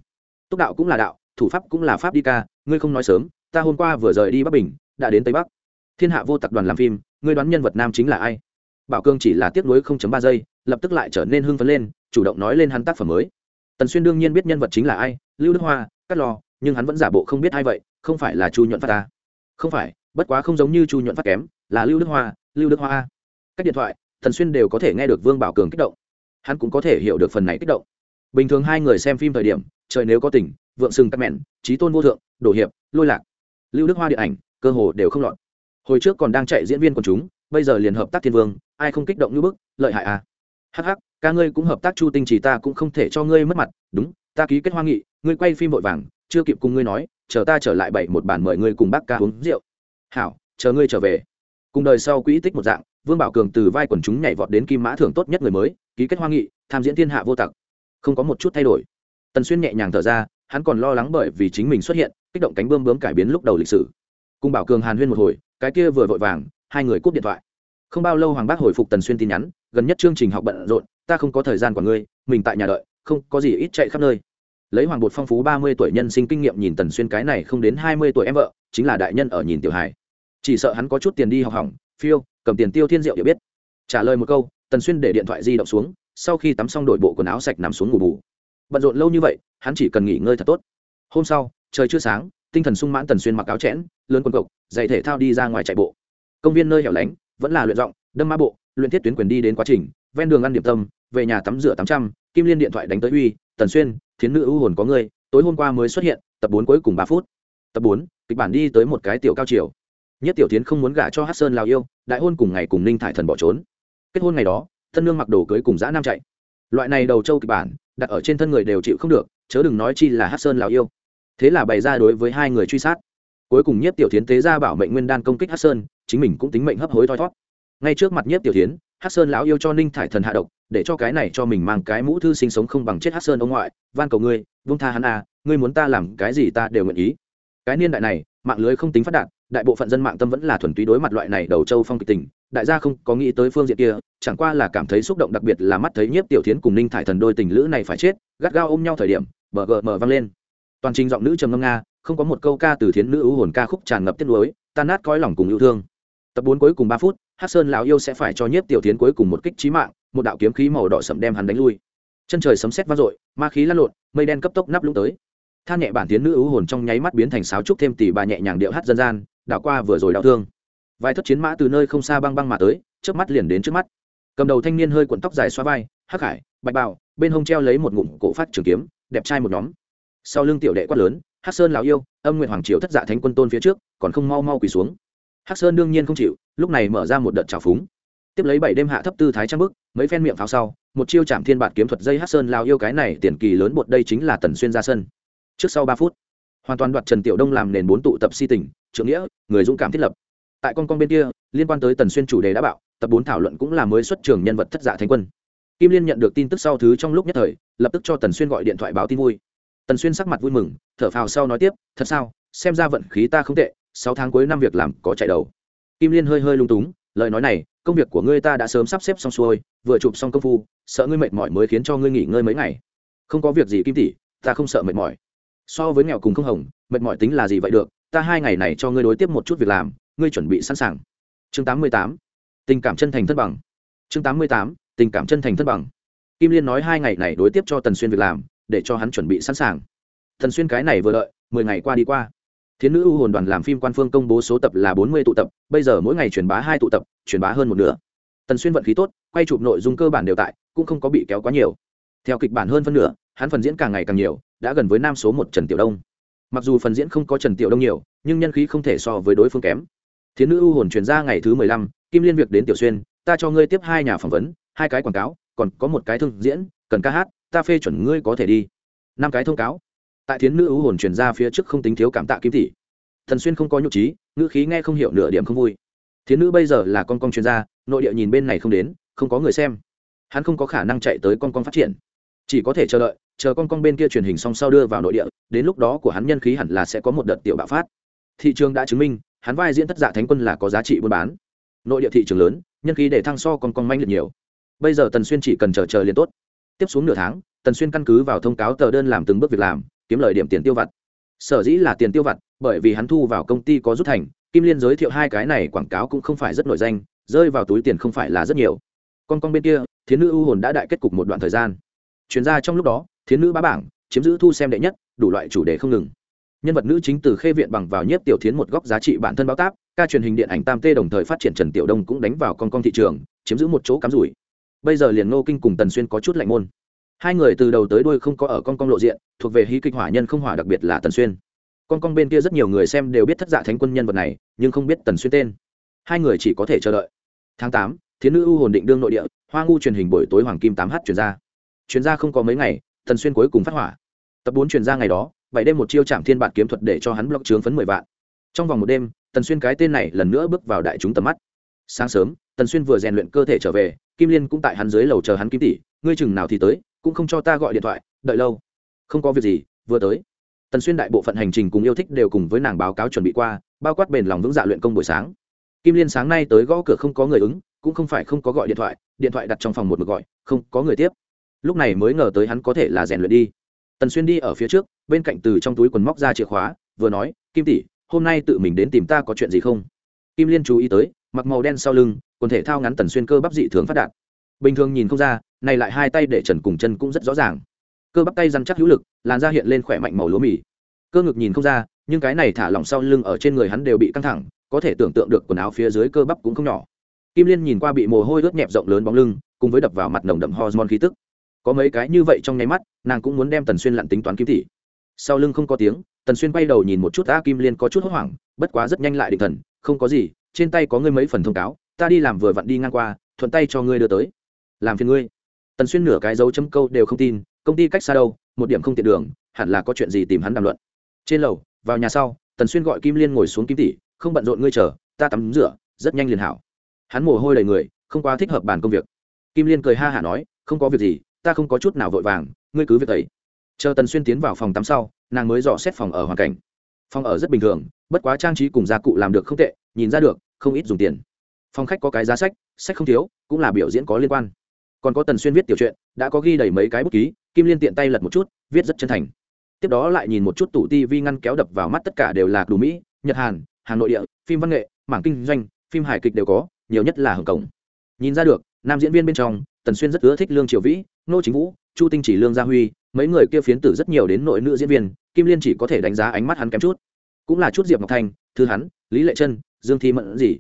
túc đạo cũng là đạo, thủ pháp cũng là pháp đi ca, ngươi không nói sớm, ta hôm qua vừa rời đi bắc bình, đã đến tây bắc. Thiên hạ vô tập đoàn làm phim, ngươi đoán nhân vật nam chính là ai? Bảo cương chỉ là tiếp nối không chấm ba giây, lập tức lại trở nên hưng phấn lên, chủ động nói lên hắn tác phẩm mới. Tần xuyên đương nhiên biết nhân vật chính là ai, lưu đức hoa cắt lò, nhưng hắn vẫn giả bộ không biết ai vậy, không phải là chu nhuận phát ta không phải, bất quá không giống như chu nhuận phát kém, là lưu đức hoa, lưu đức hoa à? cách điện thoại, tần xuyên đều có thể nghe được vương bảo cường kích động. Hắn cũng có thể hiểu được phần này kích động. Bình thường hai người xem phim thời điểm trời nếu có tình, vượng sừng cắt mẹn, trí tôn vô thượng, đổ hiệp, lôi lạc. Lưu đức hoa điện ảnh, cơ hồ đều không lọt. Hồi trước còn đang chạy diễn viên quần chúng, bây giờ liền hợp tác thiên vương, ai không kích động như bức, lợi hại à? Hắc hắc, ca ngươi cũng hợp tác chu tinh chỉ ta cũng không thể cho ngươi mất mặt, đúng, ta ký kết hoa nghị, ngươi quay phim vội vàng, chưa kịp cùng ngươi nói, chờ ta trở lại bảy một bản mời ngươi cùng bác ca uống rượu. Hảo, chờ ngươi trở về. Cùng đời sau quỹ tích một dạng, vương bảo cường từ vai quần chúng nhảy vọt đến kim mã thưởng tốt nhất người mới, ký kết hoa nghị, tham diễn thiên hạ vô tặc. Không có một chút thay đổi tần xuyên nhẹ nhàng thở ra, hắn còn lo lắng bởi vì chính mình xuất hiện, kích động cánh bươm bướm cải biến lúc đầu lịch sử. Cùng bảo cường hàn huyên một hồi, cái kia vừa vội vàng, hai người cúp điện thoại. Không bao lâu hoàng bác hồi phục tần xuyên tin nhắn, gần nhất chương trình học bận rộn, ta không có thời gian của ngươi, mình tại nhà đợi, không có gì ít chạy khắp nơi. Lấy hoàng bột phong phú ba mươi tuổi nhân sinh kinh nghiệm nhìn tần xuyên cái này không đến hai mươi tuổi em vợ, chính là đại nhân ở nhìn tiểu hải. Chỉ sợ hắn có chút tiền đi học hỏng, phiêu, cầm tiền tiêu thiên diệu hiểu biết. Trả lời một câu, tần xuyên để điện thoại di động xuống, sau khi tắm xong đổi bộ quần áo sạch nằm xuống ngủ bù bận rộn lâu như vậy, hắn chỉ cần nghỉ ngơi thật tốt. Hôm sau, trời chưa sáng, tinh thần sung mãn tần xuyên mặc áo chẽn, lớn quần cộc giày thể thao đi ra ngoài chạy bộ. Công viên nơi hẻo lánh, vẫn là luyện giọng, đâm mã bộ, luyện thiết tuyến quyền đi đến quá trình, ven đường ăn điểm tâm, về nhà tắm rửa tám trăm, kim liên điện thoại đánh tới uy, tần xuyên, thiến nữ ưu hồn có người tối hôm qua mới xuất hiện, tập bốn cuối cùng ba phút. Tập bốn, kịch bản đi tới một cái tiểu cao chiều. Nhất tiểu tiến không muốn gả cho hát sơn lào yêu, đại hôn cùng ngày cùng ninh thải thần bỏ trốn. Kết hôn ngày đó, thân nương mặc đồ cưới cùng dã nam chạy. Loại này đầu châu kịch bản đặt ở trên thân người đều chịu không được, chớ đừng nói chi là hát sơn lào yêu. Thế là bày ra đối với hai người truy sát. Cuối cùng nhất tiểu tiến tế ra bảo mệnh nguyên đan công kích hát sơn, chính mình cũng tính mệnh hấp hối thoi thót ngay trước mặt nhất tiểu tiến hát sơn lão yêu cho ninh thải thần hạ độc, để cho cái này cho mình mang cái mũ thư sinh sống không bằng chết hát sơn ông ngoại, van cầu ngươi, vung tha hắn à ngươi muốn ta làm cái gì ta đều nguyện ý. Cái niên đại này, mạng lưới không tính phát đạt, đại bộ phận dân mạng tâm vẫn là thuần túy đối mặt loại này đầu châu phong kịch tình đại gia không có nghĩ tới phương diện kia, chẳng qua là cảm thấy xúc động đặc biệt là mắt thấy nhiếp tiểu thiến cùng ninh thải thần đôi tình lữ này phải chết, gắt gao ôm nhau thời điểm, bờ gờ mờ vang lên. Toàn trình giọng nữ trầm ngâm nga, không có một câu ca từ thiến nữ ưu hồn ca khúc tràn ngập tiết lối tan nát coi lòng cùng yêu thương. Tập bốn cuối cùng ba phút, hát sơn lão yêu sẽ phải cho nhiếp tiểu thiến cuối cùng một kích trí mạng, một đạo kiếm khí màu đỏ sậm đem hắn đánh lui. Chân trời sấm sét vang dội, ma khí lăn lộn, mây đen cấp tốc nắp lũng tới. Than nhẹ bản tiến nữ ưu hồn trong nháy mắt biến thành sáo trúc thêm tỷ bà nhẹ nhàng điệu hát dân gian, đảo qua vừa rồi đau thương vài thất chiến mã từ nơi không xa băng băng mà tới trước mắt liền đến trước mắt. Cầm đầu thanh niên hơi cuộn tóc dài xoa vai, hắc hải, bạch bào, bên hông treo lấy một ngụm cổ phát trường kiếm, đẹp trai một nhóm. Sau lưng tiểu đệ quát lớn, hắc sơn lão yêu, âm nguyện hoàng triều thất dạ thánh quân tôn phía trước, còn không mau mau quỳ xuống. Hắc sơn đương nhiên không chịu, lúc này mở ra một đợt trào phúng. Tiếp lấy bảy đêm hạ thấp tư thái trang bức, mấy phen miệng pháo sau, một chiêu chạm thiên bạt kiếm thuật dây hắc sơn lão yêu cái này tiền kỳ lớn bột đây chính là tần xuyên ra sân. Trước sau ba phút, hoàn toàn đoạt trần tiểu đông làm nền bốn tụ tập si tình, trưởng nghĩa, người dũng cảm thiết lập tại con con bên kia, liên quan tới tần xuyên chủ đề đã bạo, tập bốn thảo luận cũng là mới xuất trường nhân vật thất dạ thánh quân. Kim liên nhận được tin tức sau thứ trong lúc nhất thời, lập tức cho tần xuyên gọi điện thoại báo tin vui. Tần xuyên sắc mặt vui mừng, thở phào sau nói tiếp, thật sao? Xem ra vận khí ta không tệ, sáu tháng cuối năm việc làm có chạy đầu. Kim liên hơi hơi lung túng, lời nói này, công việc của ngươi ta đã sớm sắp xếp xong xuôi, vừa chụp xong công phu, sợ ngươi mệt mỏi mới khiến cho ngươi nghỉ ngơi mấy ngày. Không có việc gì kim tỷ, ta không sợ mệt mỏi. So với nghèo cùng không hồng, mệt mỏi tính là gì vậy được, ta hai ngày này cho ngươi đối tiếp một chút việc làm ngươi chuẩn bị sẵn sàng. Chương tám mươi tám, tình cảm chân thành thân bằng. Chương tám mươi tám, tình cảm chân thành thân bằng. Kim liên nói hai ngày này đối tiếp cho tần xuyên việc làm, để cho hắn chuẩn bị sẵn sàng. Tần xuyên cái này vừa đợi, mười ngày qua đi qua. Thiến nữ ưu hồn đoàn làm phim quan phương công bố số tập là bốn mươi tụ tập, bây giờ mỗi ngày truyền bá hai tụ tập, truyền bá hơn một nửa. Tần xuyên vận khí tốt, quay chụp nội dung cơ bản đều tại, cũng không có bị kéo quá nhiều. Theo kịch bản hơn phân nửa, hắn phần diễn càng ngày càng nhiều, đã gần với nam số một trần tiểu đông. Mặc dù phần diễn không có trần tiểu đông nhiều, nhưng nhân khí không thể so với đối phương kém thiến nữ ưu hồn truyền ra ngày thứ mười lăm, kim liên việc đến tiểu xuyên, ta cho ngươi tiếp hai nhà phỏng vấn, hai cái quảng cáo, còn có một cái thương diễn, cần ca hát, ta phê chuẩn ngươi có thể đi. Năm cái thông cáo. Tại thiến nữ ưu hồn truyền ra phía trước không tính thiếu cảm tạ kim tỷ thần xuyên không có nhục trí, ngữ khí nghe không hiểu nửa điểm không vui. Thiến nữ bây giờ là con con chuyên gia, nội địa nhìn bên này không đến, không có người xem. Hắn không có khả năng chạy tới con con phát triển. Chỉ có thể chờ đợi, chờ con con bên kia truyền hình xong sau đưa vào nội địa, đến lúc đó của hắn nhân khí hẳn là sẽ có một đợt tiểu bạo phát. Thị trường đã chứng minh hắn vai diễn tất dạ thánh quân là có giá trị buôn bán. Nội địa thị trường lớn, nhân khí để thăng so con con manh liệt nhiều. Bây giờ tần xuyên chỉ cần chờ chờ liền tốt. Tiếp xuống nửa tháng, tần xuyên căn cứ vào thông cáo tờ đơn làm từng bước việc làm, kiếm lời điểm tiền tiêu vặt. Sở dĩ là tiền tiêu vặt, bởi vì hắn thu vào công ty có rút thành, kim liên giới thiệu hai cái này quảng cáo cũng không phải rất nổi danh, rơi vào túi tiền không phải là rất nhiều. Con con bên kia, thiến nữ ưu hồn đã đại kết cục một đoạn thời gian. Chuyên gia trong lúc đó, thiến nữ bá bảng, chiếm giữ thu xem đệ nhất, đủ loại chủ đề không ngừng nhân vật nữ chính từ khê viện bằng vào nhất tiểu thiến một góc giá trị bản thân báo táp, ca truyền hình điện ảnh tam tê đồng thời phát triển trần tiểu đông cũng đánh vào con con thị trường, chiếm giữ một chỗ cắm rủi. Bây giờ liền ngô kinh cùng tần xuyên có chút lạnh môn. Hai người từ đầu tới đuôi không có ở con con lộ diện, thuộc về hí kịch hỏa nhân không hỏa đặc biệt là tần xuyên. Con con bên kia rất nhiều người xem đều biết thất dạ thánh quân nhân vật này, nhưng không biết tần xuyên tên. Hai người chỉ có thể chờ đợi. Tháng tám, thiến nữ u hồn định đương nội địa, hoa ngu truyền hình buổi tối hoàng kim tám h chuyển ra. Chuyển ra không có mấy ngày, tần xuyên cuối cùng phát hỏa. Tập bốn chuyển ra ngày đó bảy đêm một chiêu chạm thiên bản kiếm thuật để cho hắn block trướng phấn mười vạn. Trong vòng một đêm, tần xuyên cái tên này lần nữa bước vào đại chúng tầm mắt. Sáng sớm, tần xuyên vừa rèn luyện cơ thể trở về, kim liên cũng tại hắn dưới lầu chờ hắn kim tỷ, ngươi chừng nào thì tới, cũng không cho ta gọi điện thoại, đợi lâu. Không có việc gì, vừa tới. Tần xuyên đại bộ phận hành trình cùng yêu thích đều cùng với nàng báo cáo chuẩn bị qua, bao quát bền lòng vững dạ luyện công buổi sáng. Kim liên sáng nay tới gõ cửa không có người ứng, cũng không phải không có gọi điện thoại điện thoại đặt trong phòng một mực gọi, không có người tiếp. Lúc này mới ngờ tới hắn có thể là rèn luyện đi tần xuyên đi ở phía trước, bên cạnh từ trong túi quần móc ra chìa khóa, vừa nói, kim tỷ, hôm nay tự mình đến tìm ta có chuyện gì không? Kim liên chú ý tới, mặc màu đen sau lưng, quần thể thao ngắn tần xuyên cơ bắp dị thường phát đạt. Bình thường nhìn không ra, này lại hai tay để trần cùng chân cũng rất rõ ràng. Cơ bắp tay răn chắc hữu lực, làn da hiện lên khỏe mạnh màu lúa mì. Cơ ngực nhìn không ra, nhưng cái này thả lỏng sau lưng ở trên người hắn đều bị căng thẳng, có thể tưởng tượng được quần áo phía dưới cơ bắp cũng không nhỏ. Kim liên nhìn qua bị mồ hôi ướt nhẹp rộng lớn bóng lưng, cùng với đập vào mặt nồng đậm hormone khí tức có mấy cái như vậy trong nháy mắt, nàng cũng muốn đem tần xuyên lặn tính toán kim tỷ. Sau lưng không có tiếng, tần xuyên bay đầu nhìn một chút, a kim liên có chút hốt hoảng, bất quá rất nhanh lại định thần, không có gì, trên tay có ngươi mấy phần thông cáo, ta đi làm vừa vặn đi ngang qua, thuận tay cho ngươi đưa tới. Làm phiền ngươi. Tần xuyên nửa cái dấu chấm câu đều không tin, công ty cách xa đâu, một điểm không tiện đường, hẳn là có chuyện gì tìm hắn đàm luận. Trên lầu, vào nhà sau, tần xuyên gọi kim liên ngồi xuống kim tỷ, không bận rộn ngươi chờ, ta tắm rửa, rất nhanh liền hảo. Hắn mồ hôi đầy người, không quá thích hợp bàn công việc. Kim liên cười ha hả nói, không có việc gì ta không có chút nào vội vàng, ngươi cứ việc ấy. Chờ tần xuyên tiến vào phòng tắm sau, nàng mới dò xét phòng ở hoàn cảnh. Phòng ở rất bình thường, bất quá trang trí cùng gia cụ làm được không tệ, nhìn ra được, không ít dùng tiền. Phòng khách có cái giá sách sách không thiếu, cũng là biểu diễn có liên quan. Còn có tần xuyên viết tiểu chuyện đã có ghi đầy mấy cái bút ký, kim liên tiện tay lật một chút, viết rất chân thành. Tiếp đó lại nhìn một chút tủ ti vi ngăn kéo đập vào mắt tất cả đều là đủ mỹ, nhật hàn hàng nội địa, phim văn nghệ, mảng kinh doanh, phim hài kịch đều có, nhiều nhất là hồng cổng nhìn ra được, nam diễn viên bên trong, tần xuyên rất ưa thích lương triều vĩ nô chính vũ, chu tinh chỉ, lương gia huy, mấy người kia phiến tử rất nhiều đến nội nữ diễn viên, kim liên chỉ có thể đánh giá ánh mắt hắn kém chút. Cũng là chút diệp ngọc thanh thư hắn lý lệ chân dương thi mẫn gì.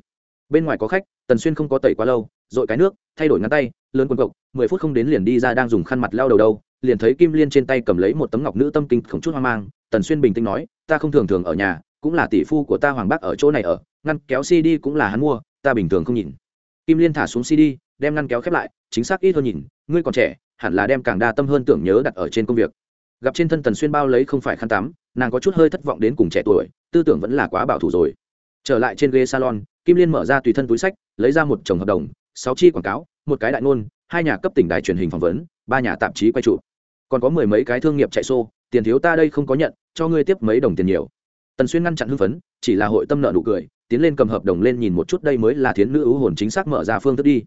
Bên ngoài có khách, tần xuyên không có tẩy quá lâu, dội cái nước, thay đổi ngắn tay, lớn quần cộc mười phút không đến liền đi ra đang dùng khăn mặt lao đầu đâu, liền thấy kim liên trên tay cầm lấy một tấm ngọc nữ tâm kinh không chút hoang mang, tần xuyên bình tĩnh nói, ta không thường thường ở nhà, cũng là tỷ phu của ta hoàng bác ở chỗ này ở, ngăn kéo cd cũng là hắn mua, ta bình thường không nhìn. Kim liên thả xuống cd đem ngăn kéo khép lại, chính xác ít hơn nhìn, ngươi còn trẻ hẳn là đem càng đa tâm hơn tưởng nhớ đặt ở trên công việc. Gặp trên thân tần xuyên bao lấy không phải khăn tắm, nàng có chút hơi thất vọng đến cùng trẻ tuổi, tư tưởng vẫn là quá bảo thủ rồi. Trở lại trên ghế salon, kim liên mở ra tùy thân túi sách, lấy ra một chồng hợp đồng, sáu chi quảng cáo, một cái đại ngôn, hai nhà cấp tỉnh đài truyền hình phỏng vấn, ba nhà tạp chí quay trụ. Còn có mười mấy cái thương nghiệp chạy xô, tiền thiếu ta đây không có nhận, cho ngươi tiếp mấy đồng tiền nhiều. Tần xuyên ngăn chặn hưng phấn, chỉ là hội tâm nợ nụ cười, tiến lên cầm hợp đồng lên nhìn một chút đây mới là thiến nữ ưu hồn chính xác mở ra phương thức đi.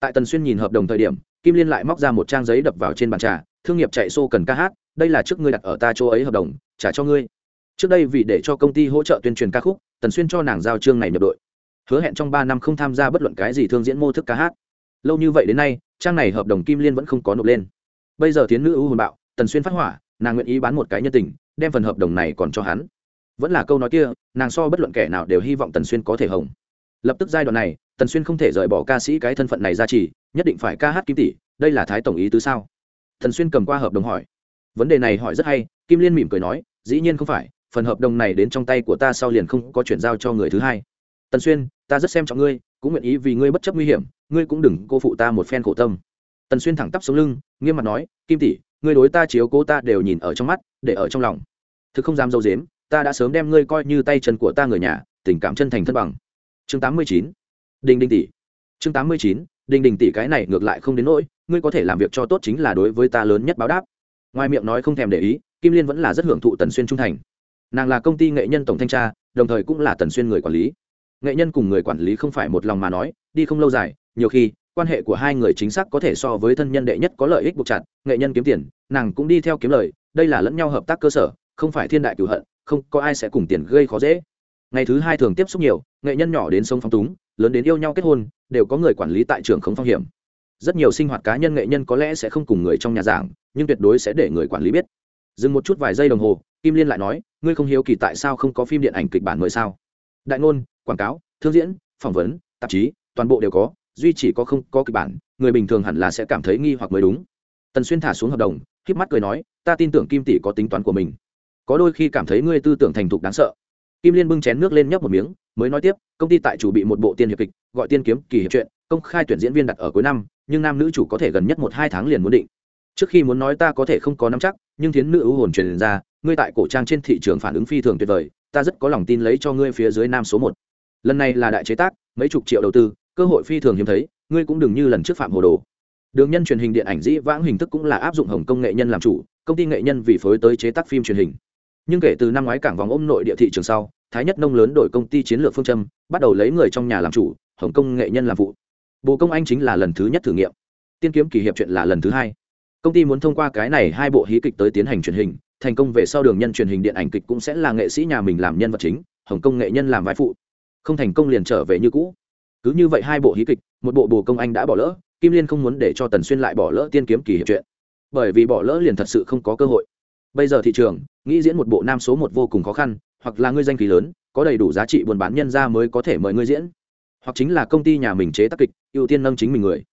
Tại tần xuyên nhìn hợp đồng thời điểm kim liên lại móc ra một trang giấy đập vào trên bàn trà, thương nghiệp chạy xô cần ca hát, đây là trước ngươi đặt ở ta chỗ ấy hợp đồng, trả cho ngươi. Trước đây vì để cho công ty hỗ trợ tuyên truyền ca khúc, tần xuyên cho nàng giao chương này nhập đội. Hứa hẹn trong ba năm không tham gia bất luận cái gì thương diễn mô thức ca hát. Lâu như vậy đến nay, trang này hợp đồng kim liên vẫn không có nộp lên. Bây giờ tiến nữ ưu hồn bạo, tần xuyên phát hỏa, nàng nguyện ý bán một cái nhân tình, đem phần hợp đồng này còn cho hắn. Vẫn là câu nói kia, nàng so bất luận kẻ nào đều hy vọng tần xuyên có thể hồng. Lập tức giai đoạn này, tần xuyên không thể rời bỏ ca sĩ cái thân phận này ra chỉ nhất định phải ca hát kim tỷ, đây là thái tổng ý tứ sao? Thần xuyên cầm qua hợp đồng hỏi. Vấn đề này hỏi rất hay, kim liên mỉm cười nói, dĩ nhiên không phải, phần hợp đồng này đến trong tay của ta sau liền không có chuyển giao cho người thứ hai. Tần xuyên, ta rất xem trọng ngươi, cũng nguyện ý vì ngươi bất chấp nguy hiểm, ngươi cũng đừng cô phụ ta một phen khổ tâm. Tần xuyên thẳng tắp xuống lưng, nghiêm mặt nói, kim tỷ, ngươi đối ta chiếu cố ta đều nhìn ở trong mắt, để ở trong lòng. Thực không dám dâu dếm, ta đã sớm đem ngươi coi như tay chân của ta người nhà, tình cảm chân thành thân bằng. Chương tám mươi chín. Đinh đinh tỷ. Chương tám mươi chín đình đình tỷ cái này ngược lại không đến nỗi, ngươi có thể làm việc cho tốt chính là đối với ta lớn nhất báo đáp. Ngoài miệng nói không thèm để ý, kim liên vẫn là rất hưởng thụ tần xuyên trung thành. Nàng là công ty nghệ nhân tổng thanh tra, đồng thời cũng là tần xuyên người quản lý. Nghệ nhân cùng người quản lý không phải một lòng mà nói, đi không lâu dài, nhiều khi, quan hệ của hai người chính xác có thể so với thân nhân đệ nhất có lợi ích buộc chặt, nghệ nhân kiếm tiền, nàng cũng đi theo kiếm lời, đây là lẫn nhau hợp tác cơ sở, không phải thiên đại cửu hận, không có ai sẽ cùng tiền gây khó dễ. Ngày thứ hai thường tiếp xúc nhiều, nghệ nhân nhỏ đến sông phong túng lớn đến yêu nhau kết hôn, đều có người quản lý tại trường không phong hiểm. Rất nhiều sinh hoạt cá nhân nghệ nhân có lẽ sẽ không cùng người trong nhà giảng, nhưng tuyệt đối sẽ để người quản lý biết. Dừng một chút vài giây đồng hồ, kim liên lại nói, ngươi không hiếu kỳ tại sao không có phim điện ảnh kịch bản mới sao? Đại ngôn, quảng cáo, thương diễn, phỏng vấn, tạp chí, toàn bộ đều có, duy chỉ có không có kịch bản, người bình thường hẳn là sẽ cảm thấy nghi hoặc mới đúng. Tần xuyên thả xuống hợp đồng k mắt cười nói, ta tin tưởng kim tỷ có tính toán của mình. Có đôi khi cảm thấy ngươi tư tưởng thành thục đáng sợ kim liên bưng chén nước lên nhấp một miếng mới nói tiếp công ty tại chủ bị một bộ tiên hiệp kịch gọi tiên kiếm kỳ hiệp truyện, công khai tuyển diễn viên đặt ở cuối năm nhưng nam nữ chủ có thể gần nhất một hai tháng liền muốn định. Trước khi muốn nói ta có thể không có nắm chắc nhưng thiến nữ ưu hồn truyền ra ngươi tại cổ trang trên thị trường phản ứng phi thường tuyệt vời ta rất có lòng tin lấy cho ngươi phía dưới nam số một. Lần này là đại chế tác mấy chục triệu đầu tư cơ hội phi thường hiếm thấy ngươi cũng đừng như lần trước phạm hồ đồ. Đường nhân truyền hình điện ảnh dĩ vãng hình thức cũng là áp dụng hồng công nghệ nhân làm chủ công ty nghệ nhân vì phối tới chế tác phim truyền hình nhưng kể từ năm ngoái cảng vòng ôm nội địa thị trường sau, thái nhất nông lớn đổi công ty chiến lược phương châm, bắt đầu lấy người trong nhà làm chủ, hồng công nghệ nhân làm vụ bộ công anh chính là lần thứ nhất thử nghiệm. Tiên kiếm kỳ hiệp chuyện là lần thứ hai. Công ty muốn thông qua cái này hai bộ hí kịch tới tiến hành truyền hình, thành công về sau đường nhân truyền hình điện ảnh kịch cũng sẽ là nghệ sĩ nhà mình làm nhân vật chính, hồng công nghệ nhân làm vai phụ. Không thành công liền trở về như cũ. Cứ như vậy hai bộ hí kịch, một bộ bồ công anh đã bỏ lỡ, kim liên không muốn để cho tần xuyên lại bỏ lỡ tiên kiếm kỳ hiệp chuyện. Bởi vì bỏ lỡ liền thật sự không có cơ hội bây giờ thị trường, nghĩ diễn một bộ nam số một vô cùng khó khăn, hoặc là ngươi danh khí lớn, có đầy đủ giá trị buôn bán nhân ra mới có thể mời ngươi diễn. Hoặc chính là công ty nhà mình chế tác kịch, ưu tiên nâng chính mình người.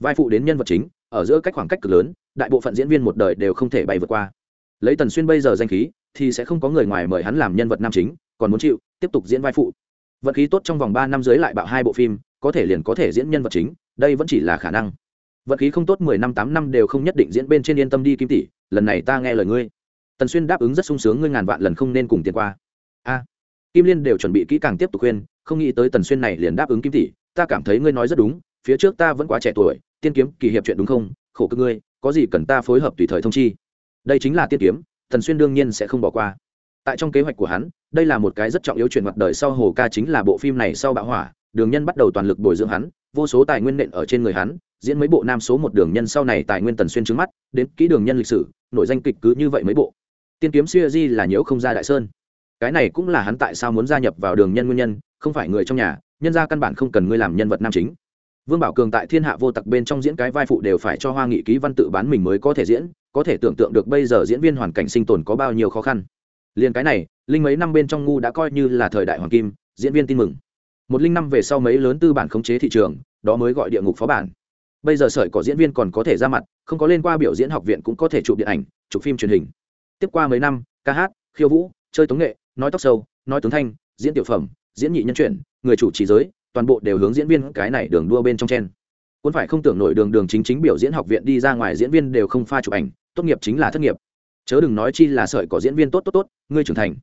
Vai phụ đến nhân vật chính, ở giữa cách khoảng cách cực lớn, đại bộ phận diễn viên một đời đều không thể bay vượt qua. Lấy tần xuyên bây giờ danh khí, thì sẽ không có người ngoài mời hắn làm nhân vật nam chính, còn muốn chịu, tiếp tục diễn vai phụ. Vật khí tốt trong vòng ba năm dưới lại bạo hai bộ phim, có thể liền có thể diễn nhân vật chính, đây vẫn chỉ là khả năng. Vật khí không tốt mười năm, tám năm đều không nhất định diễn bên trên yên tâm đi kim tỷ, lần này ta nghe lời ngươi tần xuyên đáp ứng rất sung sướng ngươi ngàn vạn lần không nên cùng tiền qua. A, kim liên đều chuẩn bị kỹ càng tiếp tục khuyên, không nghĩ tới tần xuyên này liền đáp ứng kim tỷ, ta cảm thấy ngươi nói rất đúng, phía trước ta vẫn quá trẻ tuổi, tiên kiếm kỳ hiệp chuyện đúng không, khổ cơ ngươi, có gì cần ta phối hợp tùy thời thông chi. Đây chính là tiên kiếm, tần xuyên đương nhiên sẽ không bỏ qua. Tại trong kế hoạch của hắn, đây là một cái rất trọng yếu chuyện mặt đời sau hồ ca chính là bộ phim này sau bạo hỏa, đường nhân bắt đầu toàn lực bồi dưỡng hắn, vô số tài nguyên nện ở trên người hắn, diễn mấy bộ nam số một đường nhân sau này tài nguyên tần xuyên trước mắt, đến kỹ đường nhân lịch sử, nổi danh kịch cứ như vậy mấy bộ tiên kiếm siêu di là nhiễu không ra đại sơn. Cái này cũng là hắn tại sao muốn gia nhập vào đường nhân nguyên nhân, không phải người trong nhà, nhân ra căn bản không cần ngươi làm nhân vật nam chính. Vương bảo cường tại thiên hạ vô tặc bên trong diễn cái vai phụ đều phải cho hoa nghị ký văn tự bán mình mới có thể diễn, có thể tưởng tượng được bây giờ diễn viên hoàn cảnh sinh tồn có bao nhiêu khó khăn. Liền cái này, linh mấy năm bên trong ngu đã coi như là thời đại hoàng kim, diễn viên tin mừng. Một linh năm về sau mấy lớn tư bản khống chế thị trường, đó mới gọi địa ngục phó bản. Bây giờ sợi có diễn viên còn có thể ra mặt, không có lên qua biểu diễn học viện cũng có thể chụp điện ảnh, chụp phim truyền hình tiếp qua mấy năm, ca hát, khiêu vũ, chơi tống nghệ, nói tóc sâu, nói tướng thanh, diễn tiểu phẩm, diễn nhị nhân chuyển, người chủ trì giới, toàn bộ đều hướng diễn viên cái này đường đua bên trong chen. Cuốn phải không tưởng nổi đường đường chính chính biểu diễn học viện đi ra ngoài diễn viên đều không pha chụp ảnh, tốt nghiệp chính là thất nghiệp. Chớ đừng nói chi là sợi có diễn viên tốt tốt tốt, ngươi trưởng thành.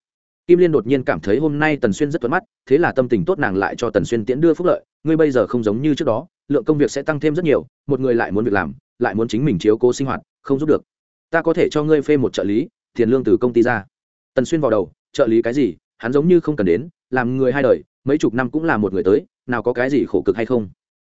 Kim liên đột nhiên cảm thấy hôm nay tần xuyên rất thuận mắt, thế là tâm tình tốt nàng lại cho tần xuyên tiễn đưa phúc lợi, ngươi bây giờ không giống như trước đó, lượng công việc sẽ tăng thêm rất nhiều, một người lại muốn việc làm, lại muốn chính mình chiếu cố sinh hoạt, không giúp được. Ta có thể cho ngươi phê một trợ lý tiền lương từ công ty ra. Tần xuyên vào đầu, trợ lý cái gì, hắn giống như không cần đến, làm người hai đời, mấy chục năm cũng là một người tới, nào có cái gì khổ cực hay không?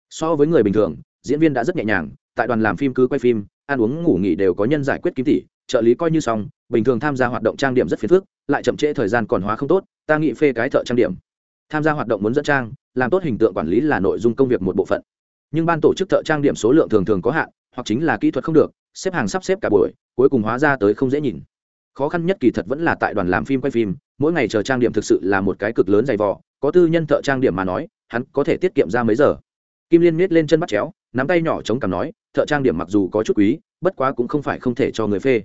So với người bình thường, diễn viên đã rất nhẹ nhàng, tại đoàn làm phim cứ quay phim, ăn uống ngủ nghỉ đều có nhân giải quyết kiếm tỷ, trợ lý coi như xong, bình thường tham gia hoạt động trang điểm rất phiền phức, lại chậm trễ thời gian còn hóa không tốt, ta nghĩ phê cái thợ trang điểm. Tham gia hoạt động muốn dẫn trang, làm tốt hình tượng quản lý là nội dung công việc một bộ phận. Nhưng ban tổ chức thợ trang điểm số lượng thường thường có hạn, hoặc chính là kỹ thuật không được, xếp hàng sắp xếp cả buổi, cuối cùng hóa ra tới không dễ nhìn khó khăn nhất kỳ thật vẫn là tại đoàn làm phim quay phim, mỗi ngày chờ trang điểm thực sự là một cái cực lớn dày vò, có tư nhân thợ trang điểm mà nói, hắn có thể tiết kiệm ra mấy giờ. Kim liên miết lên chân bắt chéo, nắm tay nhỏ chống cằm nói, thợ trang điểm mặc dù có chút quý, bất quá cũng không phải không thể cho người phê.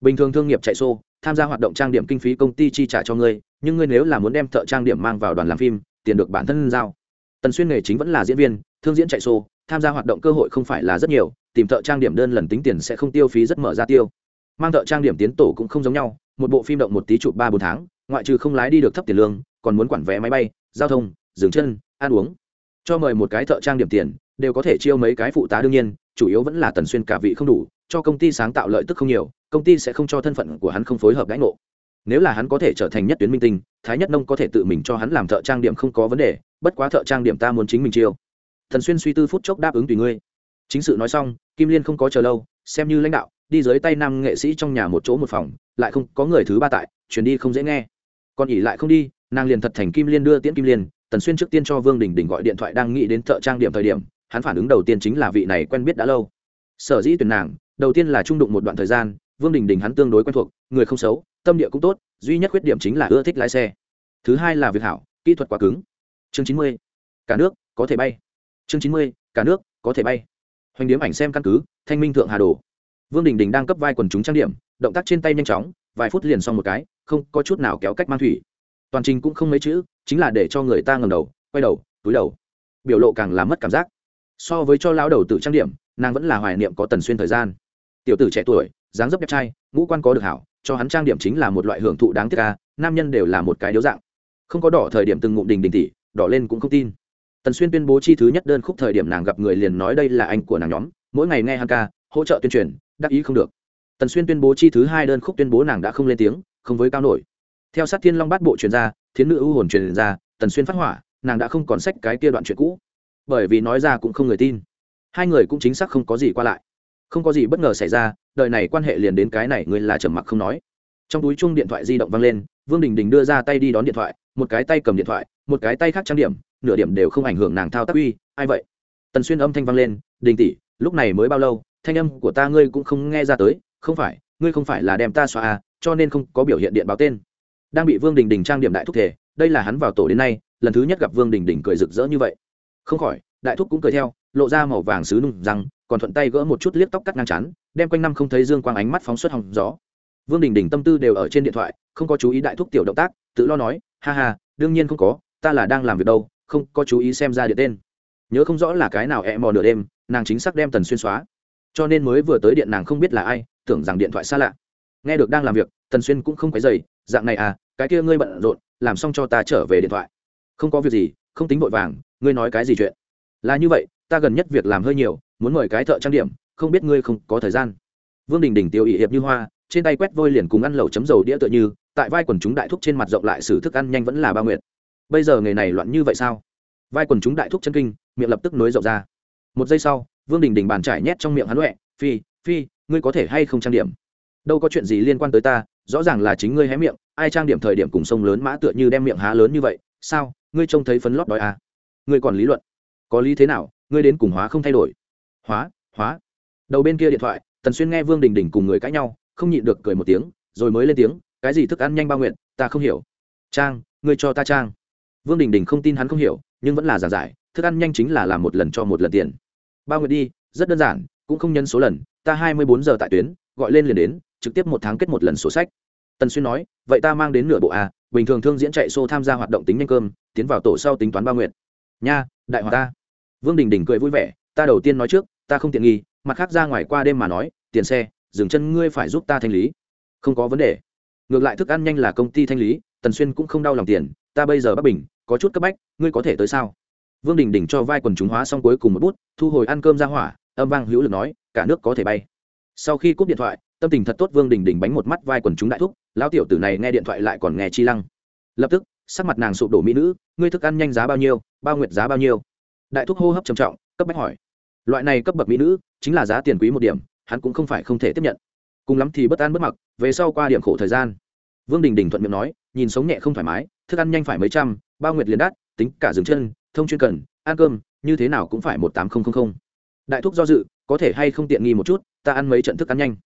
Bình thường thương nghiệp chạy xô, tham gia hoạt động trang điểm kinh phí công ty chi trả cho ngươi, nhưng ngươi nếu là muốn đem thợ trang điểm mang vào đoàn làm phim, tiền được bản thân giao. Tần xuyên nghề chính vẫn là diễn viên, thương diễn chạy xô, tham gia hoạt động cơ hội không phải là rất nhiều, tìm thợ trang điểm đơn lần tính tiền sẽ không tiêu phí rất mở ra tiêu mang thợ trang điểm tiến tổ cũng không giống nhau, một bộ phim động một tí chụp ba bốn tháng, ngoại trừ không lái đi được thấp tiền lương, còn muốn quản vé máy bay, giao thông, dừng chân, ăn uống. Cho mời một cái thợ trang điểm tiền, đều có thể chiêu mấy cái phụ tá đương nhiên, chủ yếu vẫn là tần xuyên cả vị không đủ, cho công ty sáng tạo lợi tức không nhiều, công ty sẽ không cho thân phận của hắn không phối hợp đãi ngộ. Nếu là hắn có thể trở thành nhất tuyến minh tinh, thái nhất nông có thể tự mình cho hắn làm thợ trang điểm không có vấn đề, bất quá thợ trang điểm ta muốn chính mình chiêu. Thần xuyên suy tư phút chốc đáp ứng tùy ngươi. Chính sự nói xong, kim liên không có chờ lâu, xem như lãnh đạo đi dưới tay nam nghệ sĩ trong nhà một chỗ một phòng, lại không có người thứ ba tại chuyến đi không dễ nghe. Còn ỉ lại không đi, nàng liền thật thành kim liên đưa tiễn kim liên, tần xuyên trước tiên cho vương đình đình gọi điện thoại đang nghĩ đến thợ trang điểm thời điểm, hắn phản ứng đầu tiên chính là vị này quen biết đã lâu. Sở dĩ tuyển nàng, đầu tiên là trung đụng một đoạn thời gian, vương đình đình hắn tương đối quen thuộc, người không xấu, tâm địa cũng tốt, duy nhất khuyết điểm chính là ưa thích lái xe. Thứ hai là việc hảo, kỹ thuật quá cứng. Chương chín mươi, cả nước có thể bay. Chương chín mươi, cả nước có thể bay. Hoành điếm ảnh xem căn cứ, thanh minh thượng hà đồ vương đình đình đang cấp vai quần chúng trang điểm, động tác trên tay nhanh chóng, vài phút liền xong một cái, không có chút nào kéo cách mang thủy. Toàn trình cũng không mấy chữ, chính là để cho người ta ngầm đầu, quay đầu, túi đầu. Biểu lộ càng làm mất cảm giác. So với cho lão đầu tự trang điểm, nàng vẫn là hoài niệm có tần xuyên thời gian. Tiểu tử trẻ tuổi, dáng dấp đẹp trai, ngũ quan có được hảo, cho hắn trang điểm chính là một loại hưởng thụ đáng tiếc ca nam nhân đều là một cái điếu dạng. Không có đỏ thời điểm từng ngụm đình đình tỉ, đỏ lên cũng không tin. Tần xuyên tuyên bố chi thứ nhất đơn khúc thời điểm nàng gặp người liền nói đây là anh của nàng nhóm, mỗi ngày nghe hắn ca, hỗ trợ tuyên truyền đắc ý không được. Tần xuyên tuyên bố chi thứ hai đơn khúc tuyên bố nàng đã không lên tiếng, không với cao nổi. Theo sát thiên long bát bộ truyền ra, thiến nữ ưu hồn truyền ra, tần xuyên phát hỏa, nàng đã không còn sách cái kia đoạn chuyện cũ. Bởi vì nói ra cũng không người tin. Hai người cũng chính xác không có gì qua lại. Không có gì bất ngờ xảy ra, đời này quan hệ liền đến cái này người là trầm mặc không nói. Trong túi chung điện thoại di động văng lên, vương đình đình đưa ra tay đi đón điện thoại, một cái tay cầm điện thoại, một cái tay khác trang điểm, nửa điểm đều không ảnh hưởng nàng thao tác uy, ai vậy? Tần xuyên âm thanh vang lên, đình tỷ, lúc này mới bao lâu? Thanh âm của ta ngươi cũng không nghe ra tới, không phải, ngươi không phải là đem ta xóa à cho nên không có biểu hiện điện báo tên. Đang bị vương đình đình trang điểm đại thúc thể đây là hắn vào tổ đến nay, lần thứ nhất gặp vương đình đình cười rực rỡ như vậy. Không khỏi, đại thúc cũng cười theo, lộ ra màu vàng xứ nung răng, còn thuận tay gỡ một chút liếc tóc cắt ngang chắn đem quanh năm không thấy dương quang ánh mắt phóng xuất hòng gió. Vương đình đình tâm tư đều ở trên điện thoại, không có chú ý đại thúc tiểu động tác, tự lo nói, ha ha, đương nhiên không có, ta là đang làm việc đâu, không có chú ý xem ra điện tên. Nhớ không rõ là cái nào e mò nửa đêm, nàng chính xác đem tần xuyên xóa cho nên mới vừa tới điện nàng không biết là ai, tưởng rằng điện thoại xa lạ. Nghe được đang làm việc, tần xuyên cũng không quấy dày dạng này à cái kia ngươi bận rộn, làm xong cho ta trở về điện thoại. Không có việc gì, không tính vội vàng, ngươi nói cái gì chuyện? Là như vậy, ta gần nhất việc làm hơi nhiều, muốn mời cái thợ trang điểm, không biết ngươi không có thời gian. Vương đình đình tiêu ỵ hiệp như hoa, trên tay quét vôi liền cùng ăn lẩu chấm dầu đĩa tựa như, tại vai quần chúng đại thúc trên mặt rộng lại xử thức ăn nhanh vẫn là ba nguyện bây giờ nghề này loạn như vậy sao? Vai quần chúng đại thúc chân kinh, miệng lập tức nối rộng ra. Một giây sau vương đình đình bàn trải nhét trong miệng hắn huệ phi phi, ngươi có thể hay không trang điểm? Đâu có chuyện gì liên quan tới ta, rõ ràng là chính ngươi hé miệng, ai trang điểm thời điểm cùng sông lớn mã tựa như đem miệng há lớn như vậy, sao, ngươi trông thấy phấn lót đói à? ngươi còn lý luận, có lý thế nào, ngươi đến cùng hóa không thay đổi? Hóa hóa. Đầu bên kia điện thoại, tần xuyên nghe vương đình đình cùng người cãi nhau, không nhịn được cười một tiếng, rồi mới lên tiếng, cái gì thức ăn nhanh bao nguyện, ta không hiểu. Trang, ngươi cho ta trang. Vương đình đình không tin hắn không hiểu, nhưng vẫn là giả giải, thức ăn nhanh chính là làm một lần cho một lần tiền bao nguyện đi, rất đơn giản, cũng không nhân số lần, ta hai mươi bốn giờ tại tuyến, gọi lên liền đến, trực tiếp một tháng kết một lần sổ sách. Tần xuyên nói, vậy ta mang đến nửa bộ a, bình thường thương diễn chạy xô tham gia hoạt động tính nhanh cơm, tiến vào tổ sau tính toán bao nguyện nha, đại hòa ta. Vương đình đình cười vui vẻ, ta đầu tiên nói trước, ta không tiện nghi, mặt khác ra ngoài qua đêm mà nói, tiền xe, dừng chân ngươi phải giúp ta thanh lý. Không có vấn đề. Ngược lại thức ăn nhanh là công ty thanh lý, tần xuyên cũng không đau lòng tiền, ta bây giờ bắc bình, có chút cấp bách, ngươi có thể tới sao? Vương đình đình cho vai quần chúng hóa xong cuối cùng một bút, thu hồi ăn cơm ra hỏa, âm vang hữu lực nói, cả nước có thể bay. Sau khi cúp điện thoại, tâm tình thật tốt vương đình đình bánh một mắt vai quần chúng đại thúc, lão tiểu tử này nghe điện thoại lại còn nghe chi lăng. Lập tức, sắc mặt nàng sụp đổ mỹ nữ, ngươi thức ăn nhanh giá bao nhiêu, bao nguyệt giá bao nhiêu? Đại thúc hô hấp trầm trọng, cấp bách hỏi. Loại này cấp bậc mỹ nữ, chính là giá tiền quý một điểm, hắn cũng không phải không thể tiếp nhận. Cùng lắm thì bất an bất mặc, về sau qua điểm khổ thời gian. Vương đình đình thuận miệng nói, nhìn sống nhẹ không thoải mái, thức ăn nhanh phải mấy trăm, bao nguyệt liền đắt, tính cả dừng chân thông chuyên cần, ăn cơm, như thế nào cũng phải một tám nghìn đại thúc do dự, có thể hay không tiện nghi một chút, ta ăn mấy trận thức ăn nhanh.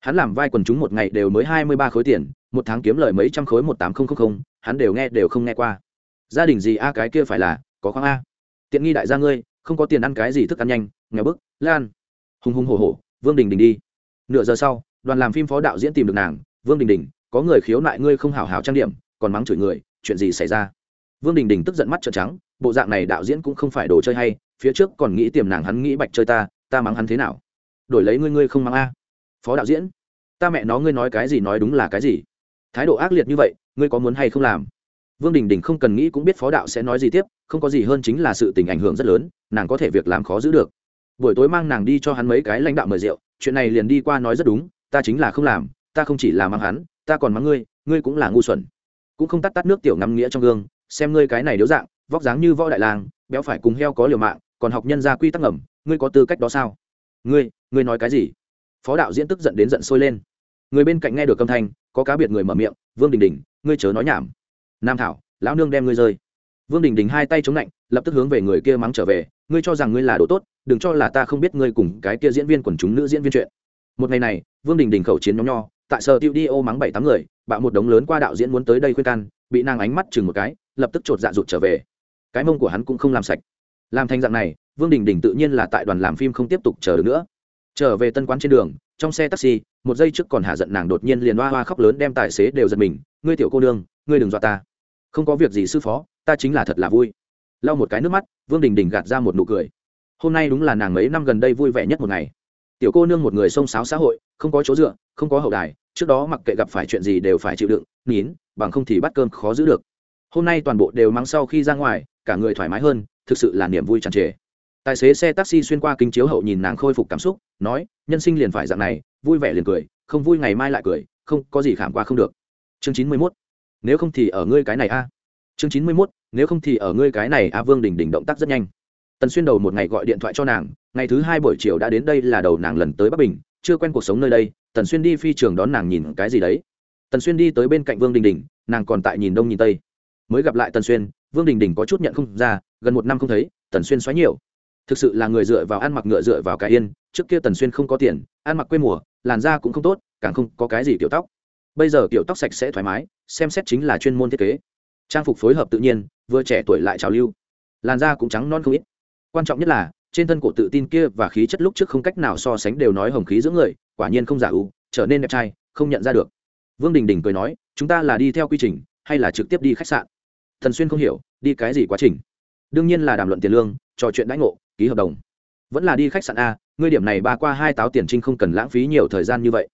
Hắn làm vai quần chúng một ngày đều mới hai mươi ba khối tiền, một tháng kiếm lời mấy trăm khối một tám nghìn hắn đều nghe đều không nghe qua. Gia đình gì a, cái kia phải là, có khoáng a. Tiện nghi đại gia ngươi, không có tiền ăn cái gì thức ăn nhanh, nghèo bức, lan. Hùng hùng hổ hổ, vương đình đình đi. Nửa giờ sau, đoàn làm phim phó đạo diễn tìm được nàng, vương đình đình, có người khiếu nại ngươi không hào hào trang điểm, còn mắng chửi người, chuyện gì xảy ra? Vương đình đình tức giận mắt trợn trắng bộ dạng này đạo diễn cũng không phải đồ chơi hay, phía trước còn nghĩ tiềm nàng hắn nghĩ bạch chơi ta ta mắng hắn thế nào? Đổi lấy ngươi ngươi không mắng a? Phó đạo diễn, ta mẹ nó, ngươi nói cái gì nói đúng là cái gì? Thái độ ác liệt như vậy, ngươi có muốn hay không làm? Vương đình đình không cần nghĩ cũng biết phó đạo sẽ nói gì tiếp, không có gì hơn chính là sự tình ảnh hưởng rất lớn, nàng có thể việc làm khó giữ được. Buổi tối mang nàng đi cho hắn mấy cái lãnh đạo mời rượu, chuyện này liền đi qua nói rất đúng, ta chính là không làm, ta không chỉ là mang hắn, ta còn mắng ngươi ngươi cũng là ngu xuẩn. Cũng không tắt tắt nước tiểu ngắm nghĩa trong gương, xem ngươi cái này điếu dạng vóc dáng như võ đại lang, béo phải cùng heo có liều mạng, còn học nhân ra quy tắc ngầm, ngươi có tư cách đó sao? Ngươi ngươi nói cái gì? Phó đạo diễn tức giận đến giận sôi lên. Người bên cạnh nghe được âm thanh, có cá biệt người mở miệng, vương đình đình, ngươi chớ nói nhảm. Nam thảo, lão nương đem ngươi rơi. Vương đình đình hai tay chống lạnh, lập tức hướng về người kia mắng trở về, ngươi cho rằng ngươi là đồ tốt, đừng cho là ta không biết ngươi cùng cái kia diễn viên quần chúng nữ diễn viên chuyện. Một ngày này, vương đình đình khẩu chiến nhóm nho, tại sở tiêu đi ô mắng bảy tám người, bạo một đống lớn qua đạo diễn muốn tới đây khuyên can, bị nàng ánh mắt chừng một cái, lập tức chột dạ rụt trở về cái mông của hắn cũng không làm sạch. Làm thành dạng này, vương đình đình tự nhiên là tại đoàn làm phim không tiếp tục chờ được nữa. Trở về tân quán trên đường, trong xe taxi, một giây trước còn hạ giận nàng đột nhiên liền hoa hoa khóc lớn đem tài xế đều giật mình, ngươi tiểu cô nương, ngươi đừng dọa ta. Không có việc gì sư phó, ta chính là thật là vui. Lau một cái nước mắt, vương đình đình gạt ra một nụ cười. Hôm nay đúng là nàng mấy năm gần đây vui vẻ nhất một ngày. Tiểu cô nương một người xông xáo xã hội, không có chỗ dựa, không có hậu đài, trước đó mặc kệ gặp phải chuyện gì đều phải chịu đựng, nín, bằng không thì bắt cơm khó giữ được. Hôm nay toàn bộ đều mang sau khi ra ngoài cả người thoải mái hơn, thực sự là niềm vui tràn trề. Tài xế xe taxi xuyên qua kính chiếu hậu nhìn nàng khôi phục cảm xúc, nói, nhân sinh liền phải dạng này, vui vẻ liền cười, không vui ngày mai lại cười, không, có gì khảm qua không được. Chương chín mươi mốt, nếu không thì ở ngươi cái này a. Chương chín mươi mốt, nếu không thì ở ngươi cái này a. Vương đình đình động tác rất nhanh. Tần xuyên đầu một ngày gọi điện thoại cho nàng, ngày thứ hai buổi chiều đã đến đây là đầu nàng lần tới bắc bình, chưa quen cuộc sống nơi đây, tần xuyên đi phi trường đón nàng nhìn cái gì đấy. Tần xuyên đi tới bên cạnh vương đình đình, nàng còn tại nhìn đông nhìn tây. Mới gặp lại tần xuyên vương đình đình có chút nhận không ra, gần một năm không thấy, tần xuyên xoáy nhiều. Thực sự là người dựa vào ăn mặc ngựa dựa vào cái yên, trước kia tần xuyên không có tiền, ăn mặc quê mùa, làn da cũng không tốt, càng không có cái gì kiểu tóc. Bây giờ kiểu tóc sạch sẽ thoải mái, xem xét chính là chuyên môn thiết kế. Trang phục phối hợp tự nhiên, vừa trẻ tuổi lại trào lưu. Làn da cũng trắng non không ít. Quan trọng nhất là, trên thân cổ tự tin kia và khí chất lúc trước không cách nào so sánh đều nói hồng khí giữa người, quả nhiên không giả ưu, trở nên đẹp trai, không nhận ra được. Vương đình đình cười nói, chúng ta là đi theo quy trình, hay là trực tiếp đi khách sạn? Thần xuyên không hiểu, đi cái gì quá trình? Đương nhiên là đàm luận tiền lương, trò chuyện đãi ngộ, ký hợp đồng. Vẫn là đi khách sạn a, ngươi điểm này ba qua hai táo tiền trinh không cần lãng phí nhiều thời gian như vậy.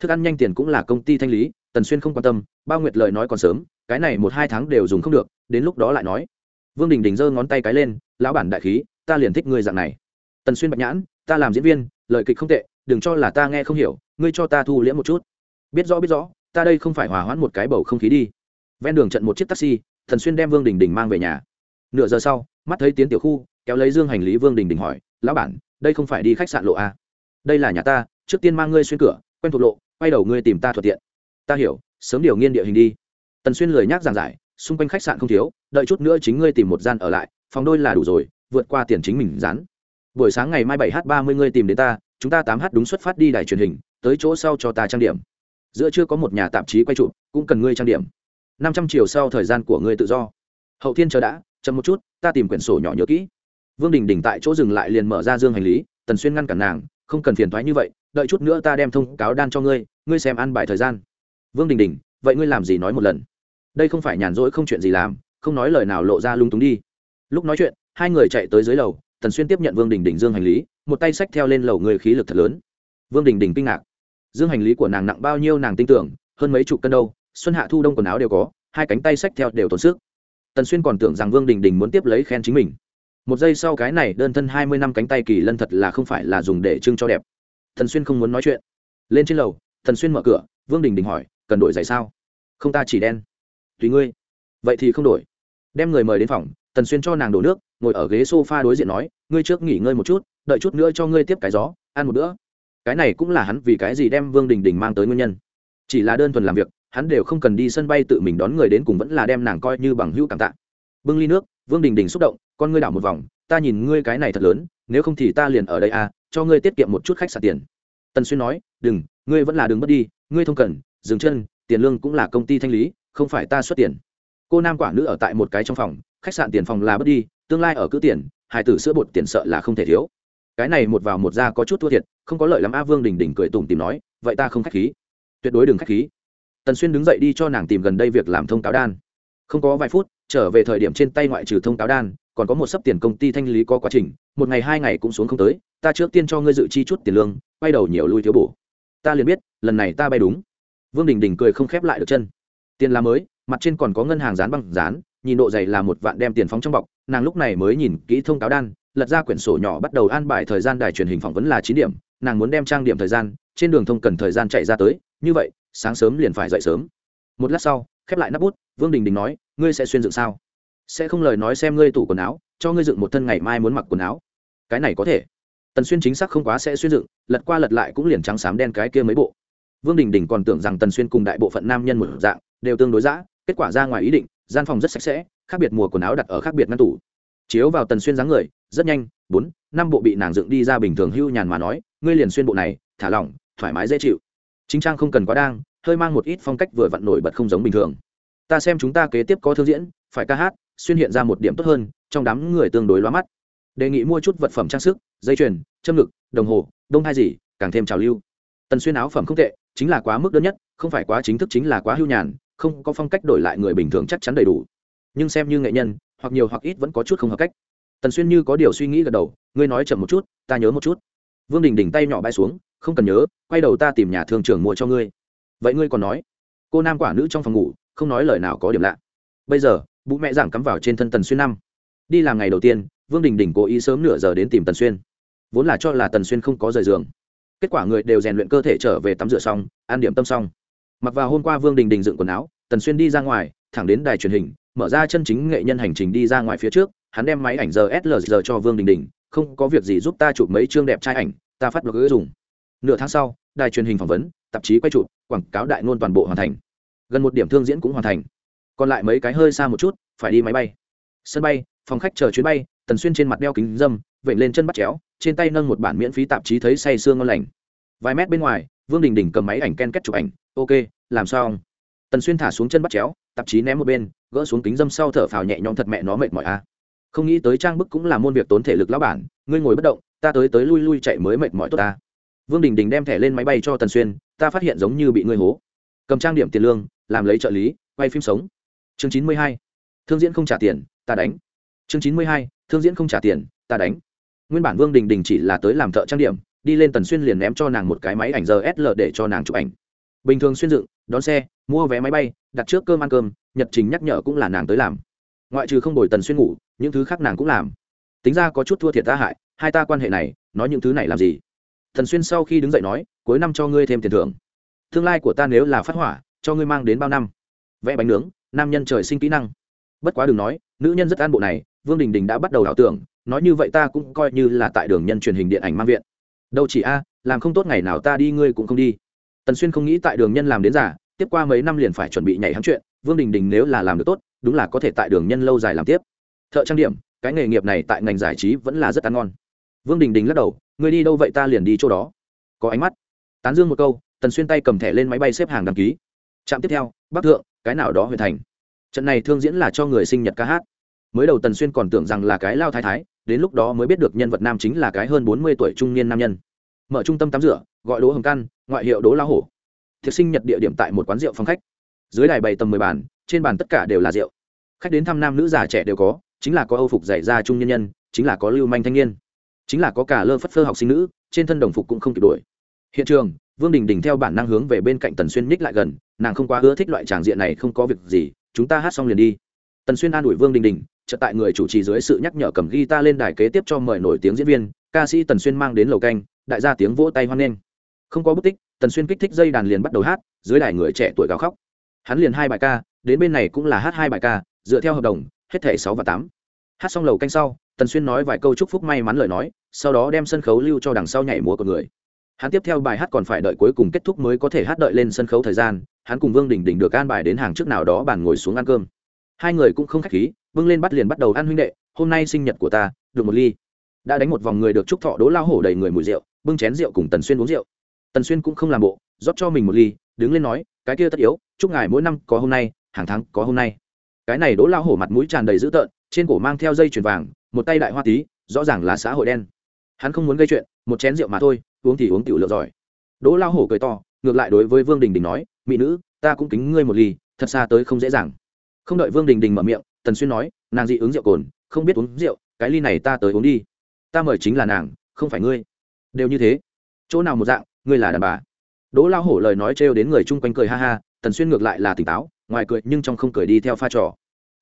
Thức ăn nhanh tiền cũng là công ty thanh lý, tần xuyên không quan tâm, bao nguyệt lời nói còn sớm, cái này một hai tháng đều dùng không được, đến lúc đó lại nói. Vương đình đình giơ ngón tay cái lên, lão bản đại khí, ta liền thích ngươi dạng này. Tần xuyên bạch nhãn, ta làm diễn viên lợi kịch không tệ, đừng cho là ta nghe không hiểu, ngươi cho ta thu liễm một chút. Biết rõ biết rõ, ta đây không phải hòa hoãn một cái bầu không khí đi. Ven đường trận một chiếc taxi thần xuyên đem vương đình đình mang về nhà. Nửa giờ sau, mắt thấy tiến tiểu khu, kéo lấy dương hành lý vương đình đình hỏi, lão bản, đây không phải đi khách sạn lộ a đây là nhà ta, trước tiên mang ngươi xuyên cửa, quen thuộc lộ, quay đầu ngươi tìm ta thuận tiện. Ta hiểu, sớm điều nghiên địa hình đi. Tần xuyên lời nhắc giảng giải, xung quanh khách sạn không thiếu, đợi chút nữa chính ngươi tìm một gian ở lại, phòng đôi là đủ rồi, vượt qua tiền chính mình dán. Buổi sáng ngày mai bảy h ba mươi ngươi tìm đến ta, chúng ta tám h đúng xuất phát đi đài truyền hình, tới chỗ sau cho ta trang điểm. Giữa chưa có một nhà tạp chí quay chụp, cũng cần ngươi trang điểm năm trăm triệu sau thời gian của ngươi tự do. Hậu thiên chờ đã, chậm một chút, ta tìm quyển sổ nhỏ nhớ kỹ. Vương đình đình tại chỗ dừng lại liền mở ra dương hành lý, tần xuyên ngăn cản nàng, không cần phiền thoái như vậy, đợi chút nữa ta đem thông cáo đan cho ngươi ngươi xem ăn bài thời gian. Vương đình đình, vậy ngươi làm gì nói một lần? Đây không phải nhàn rỗi không chuyện gì làm, không nói lời nào lộ ra lung túng đi. Lúc nói chuyện, hai người chạy tới dưới lầu, tần xuyên tiếp nhận vương đình đình dương hành lý, một tay xách theo lên lầu người khí lực thật lớn. Vương đình đình kinh ngạc. Dương hành lý của nàng nặng bao nhiêu nàng tin tưởng, hơn mấy chục cân đâu xuân hạ thu đông quần áo đều có, hai cánh tay sách theo đều tốn sức. Tần xuyên còn tưởng rằng vương đình đình muốn tiếp lấy khen chính mình. Một giây sau cái này đơn thân hai mươi năm cánh tay kỳ lân thật là không phải là dùng để trưng cho đẹp. Thần xuyên không muốn nói chuyện. Lên trên lầu thần xuyên mở cửa, vương đình đình hỏi, cần đổi giày sao? Không ta chỉ đen. Tùy ngươi. Vậy thì không đổi. Đem người mời đến phòng, tần xuyên cho nàng đổ nước, ngồi ở ghế s o f a đối diện nói, ngươi trước nghỉ ngơi một chút, đợi chút nữa cho ngươi tiếp cái gió, ăn một bữa. Cái này cũng là hắn vì cái gì đem vương đình đình mang tới nguyên nhân. Chỉ là đơn thuần làm việc hắn đều không cần đi sân bay tự mình đón người đến cùng vẫn là đem nàng coi như bằng hữu cảm tạ. Bưng ly nước, vương đình đình xúc động, con ngươi đảo một vòng, ta nhìn ngươi cái này thật lớn, nếu không thì ta liền ở đây à cho ngươi tiết kiệm một chút khách sạn tiền. Tần xuyên nói, đừng, ngươi vẫn là đừng mất đi, ngươi thông cần, dừng chân, tiền lương cũng là công ty thanh lý, không phải ta xuất tiền. Cô nam quả nữ ở tại một cái trong phòng, khách sạn tiền phòng là bất đi, tương lai ở cứ tiền hải tử sữa bột tiền sợ là không thể thiếu. Cái này một vào một ra có chút thua thiệt, không có lợi lắm a, vương đình đình cười tủm tìm nói, vậy ta không k h á c h khí. Tuyệt đối đừng k h á c h khí tần xuyên đứng dậy đi cho nàng tìm gần đây việc làm thông cáo đan. Không có vài phút, trở về thời điểm trên tay ngoại trừ thông cáo đan, còn có một sấp tiền công ty thanh lý có quá trình, một ngày hai ngày cũng xuống không tới, ta trước tiên cho ngươi dự chi chút tiền lương, quay đầu nhiều lui thiếu bổ. Ta liền biết, lần này ta bay đúng. Vương đình đình cười không khép lại được chân. Tiền là mới, mặt trên còn có ngân hàng dán băng dán, nhìn độ dày là một vạn đem tiền phóng trong bọc, nàng lúc này mới nhìn kỹ thông cáo đan, lật ra quyển sổ nhỏ bắt đầu an bài thời gian đài truyền hình phỏng vấn là chín điểm, nàng muốn đem trang điểm thời gian, trên đường thông cần thời gian chạy ra tới, như vậy sáng sớm liền phải dậy sớm. Một lát sau, khép lại nắp bút, vương đình đình nói, ngươi sẽ xuyên dựng sao? Sẽ không lời nói xem ngươi tủ quần áo, cho ngươi dựng một thân ngày mai muốn mặc quần áo. Cái này có thể. Tần xuyên chính xác không quá sẽ xuyên dựng, lật qua lật lại cũng liền trắng xám đen cái kia mấy bộ. Vương đình đình còn tưởng rằng tần xuyên cùng đại bộ phận nam nhân một dạng, đều tương đối giã kết quả ra ngoài ý định, gian phòng rất sạch sẽ, khác biệt mùa quần áo đặt ở khác biệt ngăn tủ. Chiếu vào tần xuyên dáng người, rất nhanh, bốn, năm bộ bị nàng dựng đi ra bình thường hưu nhàn mà nói, ngươi liền xuyên bộ này, thả lỏng, thoải mái dễ chịu chính trang không cần quá đang, hơi mang một ít phong cách vừa vặn nổi bật không giống bình thường. Ta xem chúng ta kế tiếp có thương diễn, phải ca hát, xuyên hiện ra một điểm tốt hơn, trong đám người tương đối loa mắt. Đề nghị mua chút vật phẩm trang sức, dây chuyền, châm ngực, đồng hồ, đông hai gì, càng thêm trào lưu. Tần xuyên áo phẩm không tệ, chính là quá mức đơn nhất, không phải quá chính thức chính là quá hưu nhàn, không có phong cách đổi lại người bình thường chắc chắn đầy đủ. Nhưng xem như nghệ nhân, hoặc nhiều hoặc ít vẫn có chút không hợp cách. Tần xuyên như có điều suy nghĩ gật đầu, ngươi nói chậm một chút, ta nhớ một chút vương đình đỉnh tay nhỏ bay xuống, không cần nhớ, quay đầu ta tìm nhà thương trường mua cho ngươi. Vậy ngươi còn nói? Cô nam quả nữ trong phòng ngủ, không nói lời nào có điểm lạ. Bây giờ, bố mẹ giảng cắm vào trên thân tần xuyên năm. Đi làm ngày đầu tiên, vương đình đình cố ý sớm nửa giờ đến tìm tần xuyên. Vốn là cho là tần xuyên không có rời giường. Kết quả người đều rèn luyện cơ thể trở về tắm rửa xong an điểm tâm xong. Mặc vào hôm qua vương đình đình dựng quần áo, tần xuyên đi ra ngoài, thẳng đến đài truyền hình, mở ra chân chính nghệ nhân hành trình đi ra ngoài phía trước, hắn đem máy ảnh giờ slg cho vương đình đình không có việc gì giúp ta chụp mấy chương đẹp trai ảnh, ta phát được gỡ dùng. Nửa tháng sau, đài truyền hình phỏng vấn, tạp chí quay chụp, quảng cáo đại ngôn toàn bộ hoàn thành. Gần một điểm thương diễn cũng hoàn thành. Còn lại mấy cái hơi xa một chút, phải đi máy bay. Sân bay, phòng khách chờ chuyến bay, tần xuyên trên mặt đeo kính dâm vẩy lên chân bắt chéo, trên tay nâng một bản miễn phí tạp chí thấy say sương ngon lành. Vài mét bên ngoài, vương đình đình cầm máy ảnh ken kết chụp ảnh, ok, làm sao ông? Tần xuyên thả xuống chân bắt chéo, tạp chí ném một bên, gỡ xuống kính dâm sau thở phào nhẹ nhõm thật mẹ nó mệt mỏi a không nghĩ tới trang bức cũng là môn việc tốn thể lực lão bản, ngươi ngồi bất động, ta tới tới lui lui chạy mới mệt mỏi tốt ta. Vương đình đình đem thẻ lên máy bay cho tần xuyên, ta phát hiện giống như bị ngươi hố. Cầm trang điểm tiền lương, làm lấy trợ lý, quay phim sống. Chương chín mươi hai, thương diễn không trả tiền, ta đánh. Chương chín mươi hai, thương diễn không trả tiền, ta đánh. Nguyên bản vương đình đình chỉ là tới làm thợ trang điểm, đi lên tần xuyên liền ném cho nàng một cái máy ảnh giờ sl để cho nàng chụp ảnh. Bình thường xuyên dựng, đón xe, mua vé máy bay, đặt trước cơm ăn cơm, nhật trình nhắc nhở cũng là nàng tới làm ngoại trừ không đổi tần xuyên ngủ, những thứ khác nàng cũng làm. Tính ra có chút thua thiệt ta hại, hai ta quan hệ này, nói những thứ này làm gì? Thần xuyên sau khi đứng dậy nói, cuối năm cho ngươi thêm tiền thưởng. Tương lai của ta nếu là phát hỏa, cho ngươi mang đến bao năm? Vẽ bánh nướng, nam nhân trời sinh kỹ năng. Bất quá đừng nói, nữ nhân rất an bộ này, vương đình đình đã bắt đầu ảo tưởng, nói như vậy ta cũng coi như là tại đường nhân truyền hình điện ảnh mang viện. Đâu chỉ a, làm không tốt ngày nào ta đi ngươi cũng không đi. Tần xuyên không nghĩ tại đường nhân làm đến giả tiếp qua mấy năm liền phải chuẩn bị nhảy hãng chuyện, vương đình đình nếu là làm được tốt đúng là có thể tại đường nhân lâu dài làm tiếp. Thợ trang điểm, cái nghề nghiệp này tại ngành giải trí vẫn là rất ăn ngon. Vương đình đình lắc đầu người đi đâu vậy ta liền đi chỗ đó. Có ánh mắt. Tán dương một câu, tần xuyên tay cầm thẻ lên máy bay xếp hàng đăng ký. Trạm tiếp theo, bắc thượng, cái nào đó huyện thành. Trận này thương diễn là cho người sinh nhật ca hát. Mới đầu tần xuyên còn tưởng rằng là cái lao thái thái, đến lúc đó mới biết được nhân vật nam chính là cái hơn bốn mươi tuổi trung niên nam nhân. Mở trung tâm tắm rửa, gọi đỗ hồng căn ngoại hiệu đỗ lao hổ. Thiệt sinh nhật địa điểm tại một quán rượu phòng khách. Dưới đài bày tầm mười bàn trên bàn tất cả đều là rượu. Khách đến thăm nam nữ già trẻ đều có, chính là có âu phục dạy ra trung nhân nhân, chính là có lưu manh thanh niên. Chính là có cả lơ phất phơ học sinh nữ, trên thân đồng phục cũng không kịp đuổi hiện trường, vương đình đình theo bản năng hướng về bên cạnh tần xuyên ních lại gần, nàng không quá ưa thích loại tràng diện này, không có việc gì, chúng ta hát xong liền đi. Tần xuyên an ủi vương đình đình, chợt tại người chủ trì dưới sự nhắc nhở cầm ghi ta lên đài kế tiếp cho mời nổi tiếng diễn viên, ca sĩ tần xuyên mang đến lầu canh, đại gia tiếng vỗ tay hoan nghênh. Không có bút tích, tần xuyên kích thích dây đàn liền bắt đầu hát, dưới đài người trẻ tuổi gào khóc. Hắn liền hai bài ca đến bên này cũng là hát hai bài ca, dựa theo hợp đồng, hết thẻ sáu và tám. Hát xong lầu canh sau, tần xuyên nói vài câu chúc phúc may mắn lời nói, sau đó đem sân khấu lưu cho đằng sau nhảy múa của người. Hắn tiếp theo bài hát còn phải đợi cuối cùng kết thúc mới có thể hát đợi lên sân khấu thời gian, hắn cùng vương đình đình được an bài đến hàng trước nào đó bàn ngồi xuống ăn cơm. Hai người cũng không khách khí, vương lên bắt liền bắt đầu ăn huynh đệ, hôm nay sinh nhật của ta, được một ly. Đã đánh một vòng người được chúc thọ đố lao hổ đầy người mùi rượu, bưng chén rượu cùng tần xuyên uống rượu. Tần xuyên cũng không làm bộ, rót cho mình một ly, đứng lên nói, cái kia tất yếu, chúc ngài mỗi năm có hôm nay hàng tháng có hôm nay. Cái này đỗ lao hổ mặt mũi tràn đầy dữ tợn, trên cổ mang theo dây chuyền vàng, một tay đại hoa tí, rõ ràng là xã hội đen. Hắn không muốn gây chuyện, một chén rượu mà thôi, uống thì uống tiểu lượng giỏi. Đỗ lao hổ cười to, ngược lại đối với vương đình đình nói, mỹ nữ, ta cũng kính ngươi một ly, thật xa tới không dễ dàng. Không đợi vương đình đình mở miệng, tần xuyên nói, nàng dị ứng rượu cồn, không biết uống rượu, cái ly này ta tới uống đi. Ta mời chính là nàng, không phải ngươi. Đều như thế. Chỗ nào một dạng, ngươi là đàn bà. Đỗ lao hổ lời nói trêu đến người chung quanh cười ha ha, tần xuyên ngược lại là tỉnh táo ngoài cười nhưng trong không cười đi theo pha trò.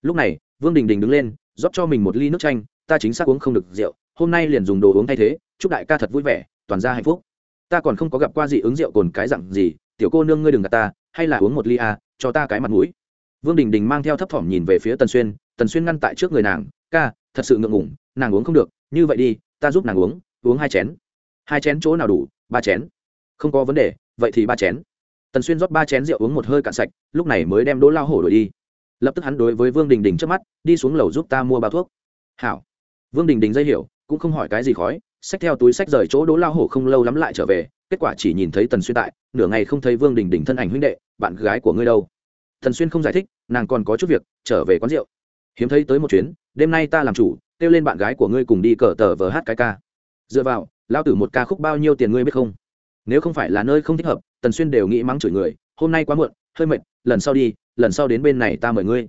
Lúc này vương đình đình đứng lên rót cho mình một ly nước chanh ta chính xác uống không được rượu hôm nay liền dùng đồ uống thay thế chúc đại ca thật vui vẻ toàn ra hạnh phúc. Ta còn không có gặp qua gì ứng rượu cồn cái dặn gì tiểu cô nương ngươi đừng gạt ta hay là uống một ly à, cho ta cái mặt mũi. Vương đình đình mang theo thấp thỏm nhìn về phía tần xuyên tần xuyên ngăn tại trước người nàng ca thật sự ngượng ngủng nàng uống không được như vậy đi ta giúp nàng uống uống hai chén. Hai chén chỗ nào đủ ba chén. Không có vấn đề vậy thì ba chén tần xuyên rót ba chén rượu uống một hơi cạn sạch, lúc này mới đem đỗ lao hổ đổi đi. Lập tức hắn đối với vương đình đình trước mắt, đi xuống lầu giúp ta mua bao thuốc. Hảo. Vương đình đình dây hiểu, cũng không hỏi cái gì khói, xách theo túi sách rời chỗ đỗ lao hổ không lâu lắm lại trở về, kết quả chỉ nhìn thấy tần xuyên tại, nửa ngày không thấy vương đình đình thân ảnh huynh đệ, bạn gái của ngươi đâu. Tần xuyên không giải thích, nàng còn có chút việc, trở về quán rượu. Hiếm thấy tới một chuyến, đêm nay ta làm chủ, kêu lên bạn gái của ngươi cùng đi cờ tờ vờ hát cái ca. Dựa vào lao tử một ca khúc bao nhiêu tiền ngươi biết không? Nếu không phải là nơi không thích hợp, tần xuyên đều nghĩ mắng chửi người, hôm nay quá muộn, hơi mệt, lần sau đi, lần sau đến bên này ta mời ngươi.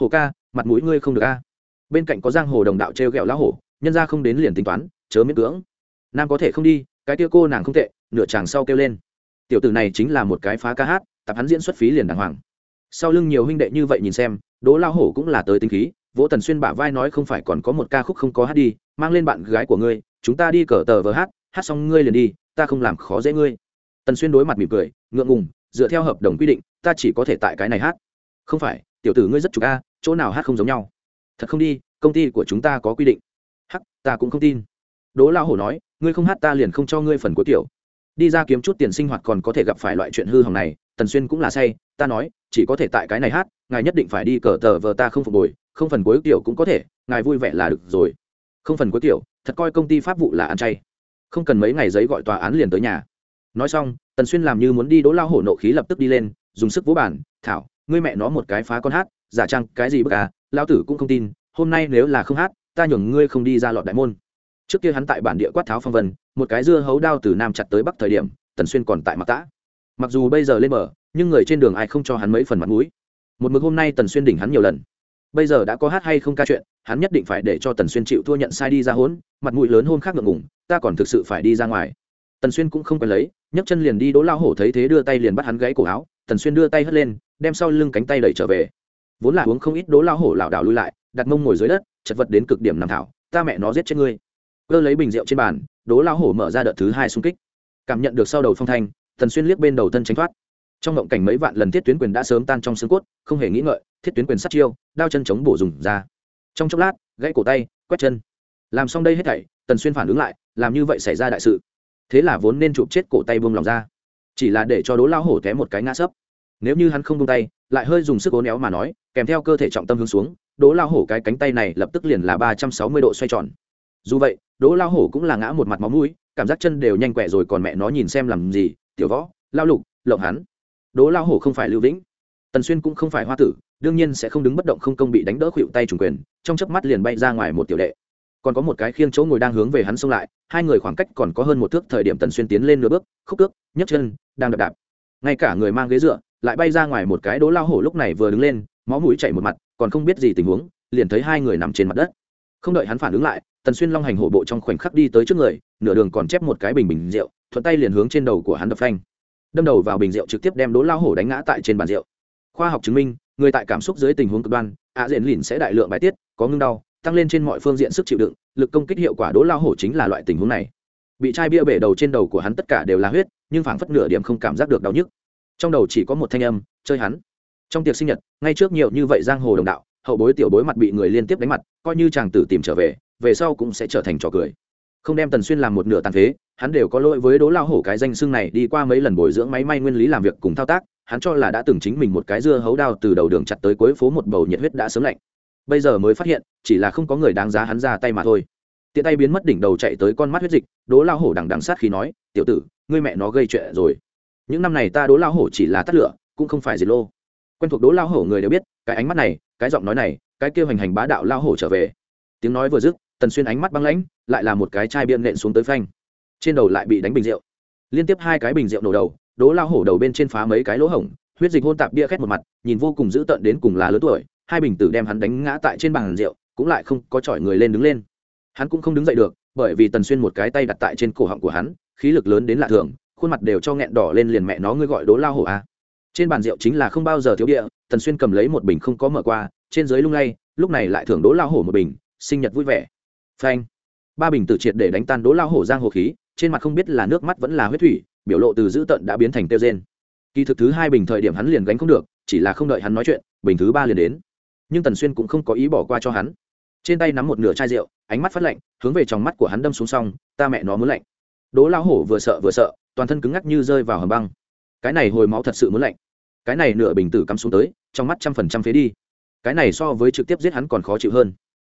Hổ ca, mặt mũi ngươi không được a. Bên cạnh có giang hồ đồng đạo t r e o g ẹ o lá hổ, nhân ra không đến liền tính toán, chớ miễn cưỡng. Nam có thể không đi, cái kia cô nàng không tệ, nửa chàng sau kêu lên. Tiểu tử này chính là một cái phá ca hát, tập hắn diễn xuất phí liền đàng hoàng. Sau lưng nhiều huynh đệ như vậy nhìn xem đỗ lao hổ cũng là tới tính khí, vỗ tần xuyên bả vai nói không phải còn có một ca khúc không có hát đi, mang lên bạn gái của ngươi, chúng ta đi cờ tờ vờ hát hát xong ngươi liền đi ta không làm khó dễ ngươi. Tần xuyên đối mặt mỉm cười ngượng ngùng dựa theo hợp đồng quy định ta chỉ có thể tại cái này hát. Không phải tiểu tử ngươi rất chục a chỗ nào hát không giống nhau. Thật không đi công ty của chúng ta có quy định. Hắc ta cũng không tin. Đỗ lao hổ nói ngươi không hát ta liền không cho ngươi phần cuối tiểu. Đi ra kiếm chút tiền sinh hoạt còn có thể gặp phải loại chuyện hư hỏng này tần xuyên cũng là say ta nói chỉ có thể tại cái này hát ngài nhất định phải đi cờ tờ vờ ta không phục hồi không phần cuối tiểu cũng có thể ngài vui vẻ là được rồi. Không phần cuối tiểu, thật coi công ty pháp vụ là ăn chay không cần mấy ngày giấy gọi tòa án liền tới nhà. Nói xong tần xuyên làm như muốn đi đỗ lao hổ nộ khí lập tức đi lên dùng sức vỗ bản thảo ngươi mẹ nó một cái phá con hát giả trăng cái gì bức à lao tử cũng không tin hôm nay nếu là không hát ta nhường ngươi không đi ra lọt đại môn. Trước kia hắn tại bản địa quát tháo phong vân một cái dưa hấu đao từ nam chặt tới bắc thời điểm tần xuyên còn tại mặc tã. Mặc dù bây giờ lên bờ nhưng người trên đường ai không cho hắn mấy phần mặt mũi. Một mực hôm nay tần xuyên đỉnh hắn nhiều lần. Bây giờ đã có hát hay không ca chuyện hắn nhất định phải để cho tần xuyên chịu thua nhận sai đi ra hốn, mặt mũi lớn hôm khác ngượng ngủng ta còn thực sự phải đi ra ngoài. Tần xuyên cũng không quen lấy, nhấc chân liền đi đỗ lao hổ thấy thế đưa tay liền bắt hắn gãy cổ áo. Tần xuyên đưa tay hất lên, đem sau lưng cánh tay đẩy trở về. Vốn là uống không ít đỗ lao hổ lảo đảo lui lại, đặt mông ngồi dưới đất, chật vật đến cực điểm nằm thảo, ta mẹ nó giết chết ngươi. Cơ lấy bình rượu trên bàn, đỗ lao hổ mở ra đợt thứ hai xung kích. Cảm nhận được sau đầu phong thanh, tần xuyên liếc bên đầu thân tránh thoát. Trong ngộng cảnh mấy vạn lần thiết tuyến quyền đã sớm tan trong xương cốt, không hề nghĩ ngợi, thiết tuyến quyền sát chiêu, đao chân chống bổ dùng ra. Trong chốc lát, gãy cổ tay, quét chân. Làm xong đây hết thảy, tần xuyên phản ứng lại làm như vậy xảy ra đại sự. Thế là vốn nên chụp chết cổ tay buông lòng ra. Chỉ là để cho đố lao hổ té một cái ngã sấp. Nếu như hắn không buông tay, lại hơi dùng sức cố néo mà nói, kèm theo cơ thể trọng tâm hướng xuống, đố lao hổ cái cánh tay này lập tức liền là ba trăm sáu mươi độ xoay tròn. Dù vậy, đố lao hổ cũng là ngã một mặt máu mũi, cảm giác chân đều nhanh quẹ rồi còn mẹ nó nhìn xem làm gì, tiểu võ lao lục, lộng hắn. Đố lao hổ không phải lưu vĩnh. Tần xuyên cũng không phải hoa tử, đương nhiên sẽ không đứng bất động không công bị đánh đỡ khuỵu tay trùng quyền, trong chớp mắt liền bay ra ngoài một tiểu đệ còn có một cái khiêng chỗ ngồi đang hướng về hắn xông lại, hai người khoảng cách còn có hơn một thước thời điểm tần xuyên tiến lên nửa bước, khúc cước, nhấc chân, đang đập đạp. Ngay cả người mang ghế dựa, lại bay ra ngoài một cái đố lao hổ lúc này vừa đứng lên, máu mũi chảy một mặt, còn không biết gì tình huống, liền thấy hai người nằm trên mặt đất. Không đợi hắn phản ứng lại, tần xuyên long hành hổ bộ trong khoảnh khắc đi tới trước người, nửa đường còn chép một cái bình bình rượu, thuận tay liền hướng trên đầu của hắn đập phanh. Đâm đầu vào bình rượu trực tiếp đem đố lao hổ đánh ngã tại trên bàn rượu. Khoa học chứng minh, người tại cảm xúc dưới tình huống cực đoan, ạ diện lìn sẽ đại lượng bài tiết, có ngưng đau tăng lên trên mọi phương diện sức chịu đựng, lực công kích hiệu quả đố lao hổ chính là loại tình huống này. Bị chai bia bể đầu trên đầu của hắn tất cả đều là huyết, nhưng phảng phất nửa điểm không cảm giác được đau nhức. Trong đầu chỉ có một thanh âm, chơi hắn. Trong tiệc sinh nhật, ngay trước nhiều như vậy giang hồ đồng đạo, hậu bối tiểu bối mặt bị người liên tiếp đánh mặt, coi như chàng tử tìm trở về về sau cũng sẽ trở thành trò cười. Không đem tần xuyên làm một nửa tàn phế, hắn đều có lỗi với đố lao hổ cái danh xưng này đi qua mấy lần bồi dưỡng máy may nguyên lý làm việc cùng thao tác, hắn cho là đã từng chính mình một cái dưa hấu đao từ đầu đường chặt tới cuối phố một bầu nhiệt huyết đã sớm lạnh bây giờ mới phát hiện, chỉ là không có người đáng giá hắn ra tay mà thôi. Tiện tay biến mất đỉnh đầu chạy tới con mắt huyết dịch đố lao hổ đằng đằng sát khi nói, tiểu tử, ngươi mẹ nó gây chuyện rồi. Những năm này ta đố lao hổ chỉ là tắt lửa, cũng không phải diệt lô. Quen thuộc đố lao hổ người đều biết, cái ánh mắt này, cái giọng nói này, cái kêu hành hành bá đạo lao hổ trở về. Tiếng nói vừa dứt, tần xuyên ánh mắt băng lãnh, lại là một cái chai biên nện xuống tới phanh. Trên đầu lại bị đánh bình rượu. Liên tiếp hai cái bình rượu nổ đầu đố lao hổ đầu bên trên phá mấy cái lỗ hổng, huyết dịch hôn tạp bia khét một mặt, nhìn vô cùng dữ tợn đến cùng là lớn tuổi hai bình tử đem hắn đánh ngã tại trên bàn rượu, cũng lại không có chọi người lên đứng lên. Hắn cũng không đứng dậy được, bởi vì tần xuyên một cái tay đặt tại trên cổ họng của hắn, khí lực lớn đến lạ thường, khuôn mặt đều cho nghẹn đỏ lên liền mẹ nó ngươi gọi đố lao hổ a à. trên bàn rượu chính là không bao giờ thiếu địa, tần xuyên cầm lấy một bình không có mở qua, trên dưới lung lay, lúc này lại thưởng đố lao hổ một bình, sinh nhật vui vẻ. Phanh. Ba bình tử triệt để đánh tan đố lao hổ giang hồ khí, trên mặt không biết là nước mắt vẫn là huyết thủy, biểu lộ từ dữ tận đã biến thành tiêu rên. Kỳ thực thứ hai bình thời điểm hắn liền gánh không được, chỉ là không đợi hắn nói chuyện, bình thứ ba liền đến nhưng tần xuyên cũng không có ý bỏ qua cho hắn. Trên tay nắm một nửa chai rượu, ánh mắt phát lạnh, hướng về trong mắt của hắn đâm xuống xong, ta mẹ nó muốn lạnh. Đố lao hổ vừa sợ vừa sợ, toàn thân cứng ngắc như rơi vào hầm băng. Cái này hồi máu thật sự muốn lạnh. Cái này nửa bình tử cắm xuống tới, trong mắt trăm phần trăm phế đi. Cái này so với trực tiếp giết hắn còn khó chịu hơn.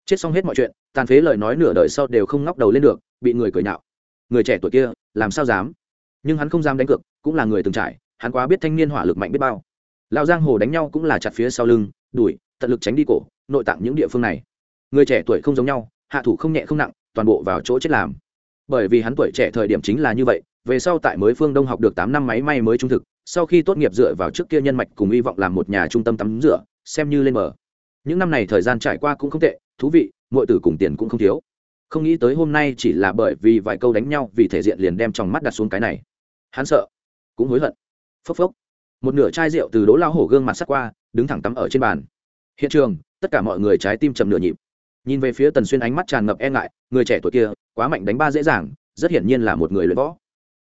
Chết xong hết mọi chuyện, tàn phế lời nói nửa đời sau đều không ngóc đầu lên được, bị người cười nhạo. Người trẻ tuổi kia, làm sao dám? Nhưng hắn không dám đánh cược, cũng là người từng trải, hắn quá biết thanh niên hỏa lực mạnh biết bao. Lão giang hồ đánh nhau cũng là chặt phía sau lưng, đuổi tận lực tránh đi cổ, nội tạng những địa phương này. Người trẻ tuổi không giống nhau, hạ thủ không nhẹ không nặng, toàn bộ vào chỗ chết làm. Bởi vì hắn tuổi trẻ thời điểm chính là như vậy, về sau tại mới phương đông học được tám năm máy may mới trung thực, sau khi tốt nghiệp dựa vào trước kia nhân mạch cùng hy vọng làm một nhà trung tâm tắm rửa, xem như lên mở những năm này thời gian trải qua cũng không tệ, thú vị mọi tử cùng tiền cũng không thiếu. Không nghĩ tới hôm nay chỉ là bởi vì vài câu đánh nhau vì thể diện liền đem trong mắt đặt xuống cái này. Hắn sợ, cũng hối hận. Phốc phốc. Một nửa chai rượu từ đỗ lao hổ gương mặt sắt qua, đứng thẳng tắm ở trên bàn hiện trường, tất cả mọi người trái tim chầm nửa nhịp. Nhìn về phía tần xuyên ánh mắt tràn ngập e ngại, người trẻ tuổi kia, quá mạnh đánh ba dễ dàng, rất hiển nhiên là một người luyện võ.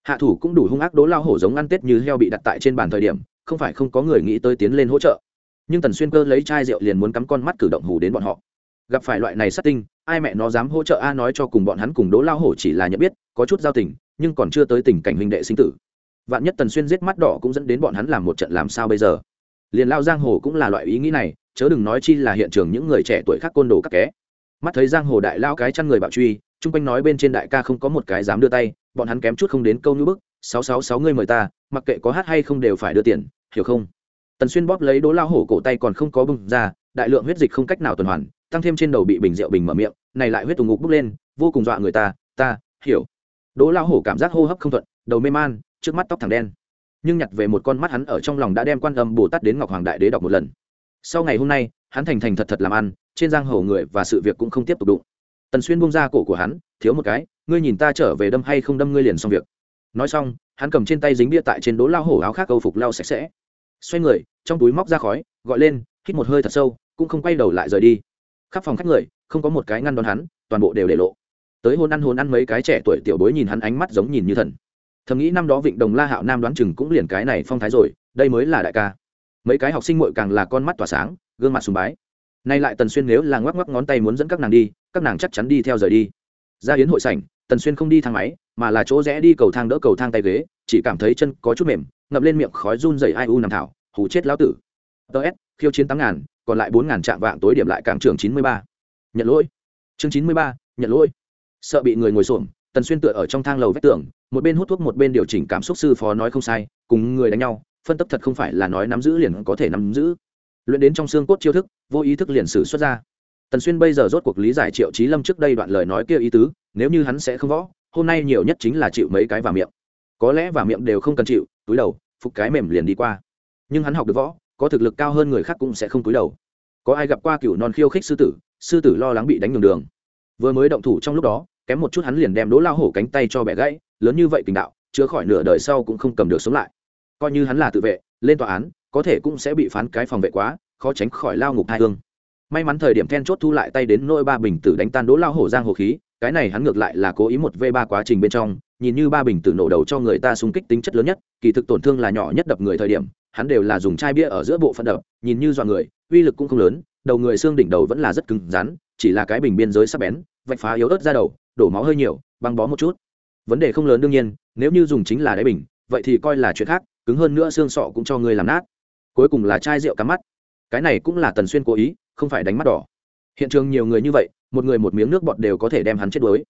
Hạ thủ cũng đủ hung ác đố lao hổ giống ăn tết như heo bị đặt tại trên bàn thời điểm, không phải không có người nghĩ tới tiến lên hỗ trợ. Nhưng tần xuyên cơ lấy chai rượu liền muốn cắm con mắt cử động hù đến bọn họ. Gặp phải loại này sát tinh, ai mẹ nó dám hỗ trợ a nói cho cùng bọn hắn cùng đố lao hổ chỉ là nhận biết, có chút giao tình, nhưng còn chưa tới tình cảnh huynh đệ sinh tử. Vạn nhất tần xuyên giết mắt đỏ cũng dẫn đến bọn hắn làm một trận làm sao bây giờ? Liền lao giang hồ cũng là loại ý nghĩ này chớ đừng nói chi là hiện trường những người trẻ tuổi khác côn đồ các ké. Mắt thấy giang hồ đại lao cái chăn người bạo truy, chung quanh nói bên trên đại ca không có một cái dám đưa tay, bọn hắn kém chút không đến câu như bức, sáu sáu sáu người mời ta, mặc kệ có hát hay không đều phải đưa tiền, hiểu không? Tần xuyên bóp lấy đố lao hổ cổ tay còn không có bưng ra, đại lượng huyết dịch không cách nào tuần hoàn, tăng thêm trên đầu bị bình rượu bình mở miệng, này lại huyết tù ngục bốc lên, vô cùng dọa người ta ta, hiểu. Đố lao hổ cảm giác hô hấp không thuận, đầu mê man, trước mắt tóc thẳng đen. Nhưng nhặt về một con mắt hắn ở trong lòng đã đem quan âm bồ tát đến ngọc hoàng đại đế đọc một lần sau ngày hôm nay, hắn thành thành thật thật làm ăn, trên giang hồ người và sự việc cũng không tiếp tục đụng. Tần xuyên buông ra cổ của hắn, thiếu một cái, ngươi nhìn ta trở về đâm hay không đâm ngươi liền xong việc. Nói xong, hắn cầm trên tay dính bia tại trên đố lao hổ áo khác câu phục lao sạch sẽ. Xoay người, trong túi móc ra khói, gọi lên, hít một hơi thật sâu, cũng không quay đầu lại rời đi. Khắp phòng khách người, không có một cái ngăn đón hắn, toàn bộ đều để lộ. Tới hôn ăn hôn ăn mấy cái trẻ tuổi tiểu bối nhìn hắn ánh mắt giống nhìn như thần. Thầm nghĩ năm đó vịnh đồng la hạo nam đoán chừng cũng liền cái này phong thái rồi, đây mới là đại ca mấy cái học sinh muội càng là con mắt tỏa sáng, gương mặt sùng bái. Nay lại tần xuyên nếu là ngoắc ngoắc ngón tay muốn dẫn các nàng đi, các nàng chắc chắn đi theo rời đi. Ra hiến hội sảnh, tần xuyên không đi thang máy, mà là chỗ rẽ đi cầu thang đỡ cầu thang tay ghế, chỉ cảm thấy chân có chút mềm, ngậm lên miệng khói run dày ai u nằm thảo, hù chết lão tử. Ts khiêu chiến tám ngàn, còn lại bốn ngàn trạm vạng tối điểm lại cảng trường chín mươi ba. Nhận lỗi. Chương chín mươi ba, nhận lỗi. Sợ bị người ngồi xổm, tần xuyên tựa ở trong thang lầu vách tường, một bên hút thuốc một bên điều chỉnh cảm xúc sư phó nói không sai, cùng người đánh nhau phân tấp thật không phải là nói nắm giữ liền có thể nắm giữ. Luyện đến trong xương cốt chiêu thức, vô ý thức liền sử xuất ra. Tần xuyên bây giờ rốt cuộc lý giải triệu trí lâm trước đây đoạn lời nói kia ý tứ, nếu như hắn sẽ không võ, hôm nay nhiều nhất chính là chịu mấy cái vào miệng. Có lẽ vào miệng đều không cần chịu, túi đầu, phục cái mềm liền đi qua. Nhưng hắn học được võ, có thực lực cao hơn người khác cũng sẽ không túi đầu. Có ai gặp qua cựu non khiêu khích sư tử sư tử lo lắng bị đánh đường đường. Vừa mới động thủ trong lúc đó, kém một chút hắn liền đem đỗ lao hổ cánh tay cho bẻ gãy, lớn như vậy tình đạo chứa khỏi nửa đời sau cũng không cầm được sống lại coi như hắn là tự vệ, lên tòa án, có thể cũng sẽ bị phán cái phòng vệ quá, khó tránh khỏi lao ngục hai hương. May mắn thời điểm then chốt thu lại tay đến nỗi ba bình tử đánh tan đỗ lao hổ giang hồ khí, cái này hắn ngược lại là cố ý một v ba quá trình bên trong, nhìn như ba bình tử nổ đầu cho người ta xung kích tính chất lớn nhất, kỳ thực tổn thương là nhỏ nhất đập người thời điểm, hắn đều là dùng chai bia ở giữa bộ phận đập, nhìn như dọa người, uy lực cũng không lớn, đầu người xương đỉnh đầu vẫn là rất cứng rắn, chỉ là cái bình biên giới sắp bén, vạch phá yếu ớt ra đầu, đổ máu hơi nhiều, băng bó một chút. Vấn đề không lớn đương nhiên, nếu như dùng chính là đáy bình, vậy thì coi là chuyện khác cứng hơn nữa xương sọ cũng cho người làm nát. Cuối cùng là chai rượu cắm mắt. Cái này cũng là tần xuyên cố ý, không phải đánh mắt đỏ. Hiện trường nhiều người như vậy, một người một miếng nước bọt đều có thể đem hắn chết đuối.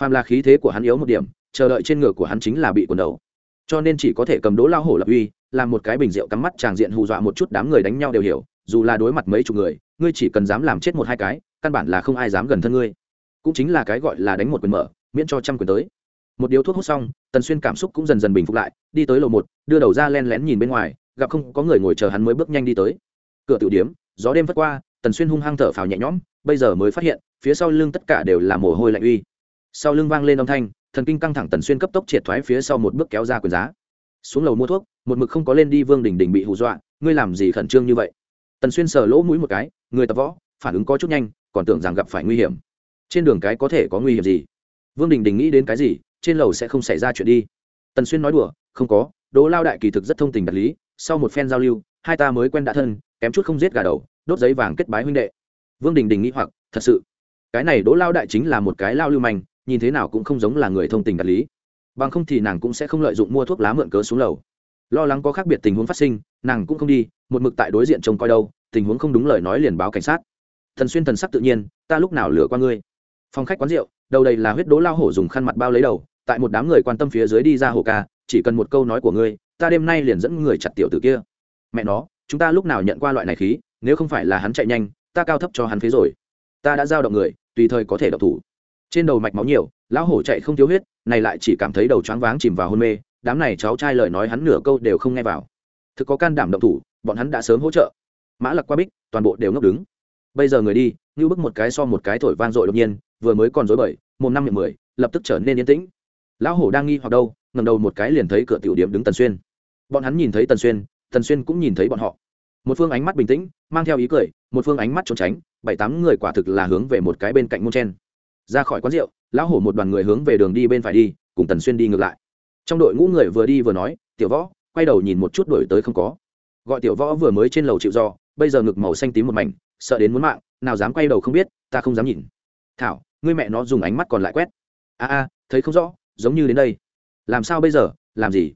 Phàm là khí thế của hắn yếu một điểm, chờ đợi trên ngựa của hắn chính là bị quần đầu. Cho nên chỉ có thể cầm đố lao hổ lập uy, làm một cái bình rượu cắm mắt tràng diện hù dọa một chút đám người đánh nhau đều hiểu, dù là đối mặt mấy chục người, ngươi chỉ cần dám làm chết một hai cái, căn bản là không ai dám gần thân ngươi. Cũng chính là cái gọi là đánh một quyền mở, miễn cho trăm quyền tới một điếu thuốc hút xong, tần xuyên cảm xúc cũng dần dần bình phục lại, đi tới lầu một, đưa đầu ra len lén nhìn bên ngoài, gặp không có người ngồi chờ hắn mới bước nhanh đi tới. Cửa tiểu điếm, gió đêm vất qua, tần xuyên hung hăng thở phào nhẹ nhõm, bây giờ mới phát hiện, phía sau lưng tất cả đều là mồ hôi lạnh uy. Sau lưng vang lên âm thanh, thần kinh căng thẳng tần xuyên cấp tốc triệt thoái phía sau một bước kéo ra quyền giá. Xuống lầu mua thuốc, một mực không có lên đi vương đình đình bị hù dọa, ngươi làm gì khẩn trương như vậy? Tần xuyên sờ lỗ mũi một cái, người tập võ, phản ứng có chút nhanh, còn tưởng rằng gặp phải nguy hiểm. Trên đường cái có thể có nguy hiểm gì? Vương đình đình nghĩ đến cái gì trên lầu sẽ không xảy ra chuyện đi. Tần xuyên nói đùa, không có, đỗ lao đại kỳ thực rất thông tình đạt lý, sau một phen giao lưu, hai ta mới quen đã thân, kém chút không giết gà đầu, đốt giấy vàng kết bái huynh đệ. Vương đình đình nghĩ hoặc, thật sự, cái này đỗ lao đại chính là một cái lao lưu manh, nhìn thế nào cũng không giống là người thông tình đạt lý. Bằng không thì nàng cũng sẽ không lợi dụng mua thuốc lá mượn cớ xuống lầu. Lo lắng có khác biệt tình huống phát sinh, nàng cũng không đi, một mực tại đối diện trông coi đâu, tình huống không đúng lời nói liền báo cảnh sát. Thần xuyên thần sắc tự nhiên, ta lúc nào lừa qua ngươi? Phòng khách quán rượu, đầu đầy là huyết đố lao hổ dùng khăn mặt bao lấy đầu, tại một đám người quan tâm phía dưới đi ra hồ ca, chỉ cần một câu nói của ngươi, ta đêm nay liền dẫn người chặt tiểu tử kia. Mẹ nó, chúng ta lúc nào nhận qua loại này khí, nếu không phải là hắn chạy nhanh, ta cao thấp cho hắn phế rồi. Ta đã giao động người, tùy thời có thể độc thủ. Trên đầu mạch máu nhiều, lão hổ chạy không thiếu huyết, này lại chỉ cảm thấy đầu choáng váng chìm vào hôn mê, đám này cháu trai lời nói hắn nửa câu đều không nghe vào. Thực có can đảm động thủ, bọn hắn đã sớm hỗ trợ. Mã lặc qua bích, toàn bộ đều ngốc đứng. Bây giờ người đi, như bức một cái so một cái thổi vang dội đột nhiên vừa mới còn dối bời một năm miệng mười, lập tức trở nên yên tĩnh. Lão hổ đang nghi hoặc đâu ngầm đầu một cái liền thấy cửa tiểu điểm đứng tần xuyên. Bọn hắn nhìn thấy tần xuyên tần xuyên cũng nhìn thấy bọn họ. Một phương ánh mắt bình tĩnh, mang theo ý cười, một phương ánh mắt trốn tránh, bảy tám người quả thực là hướng về một cái bên cạnh môn chen. Ra khỏi quán rượu, lão hổ một đoàn người hướng về đường đi bên phải đi, cùng tần xuyên đi ngược lại. Trong đội ngũ người vừa đi vừa nói, tiểu võ, quay đầu nhìn một chút đổi tới không có. Gọi tiểu võ vừa mới trên lầu chịu do, bây giờ ngực màu xanh tím một mảnh, sợ đến muốn mạng, nào dám quay đầu không biết, ta không dám nhìn. Thảo ngươi mẹ nó dùng ánh mắt còn lại quét. A a, thấy không rõ, giống như đến đây. Làm sao bây giờ, làm gì?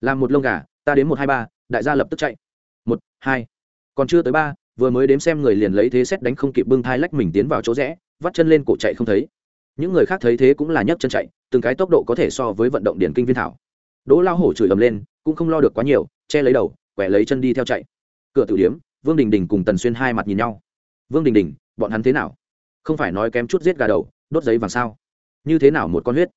Làm một lông gà, ta đến một hai ba, đại gia lập tức chạy. Một, hai. Còn chưa tới ba, vừa mới đếm xem người liền lấy thế xét đánh không kịp bưng thai lách mình tiến vào chỗ rẽ, vắt chân lên cổ chạy không thấy. Những người khác thấy thế cũng là nhấc chân chạy, từng cái tốc độ có thể so với vận động điển kinh viên thảo. Đỗ lao hổ chửi ầm lên, cũng không lo được quá nhiều, che lấy đầu, quẻ lấy chân đi theo chạy. Cửa tử điếm, vương đình đình cùng tần xuyên hai mặt nhìn nhau. Vương đình đình, bọn hắn thế nào? Không phải nói kém chút giết gà đầu, đốt giấy vàng sao? Như thế nào một con huyết?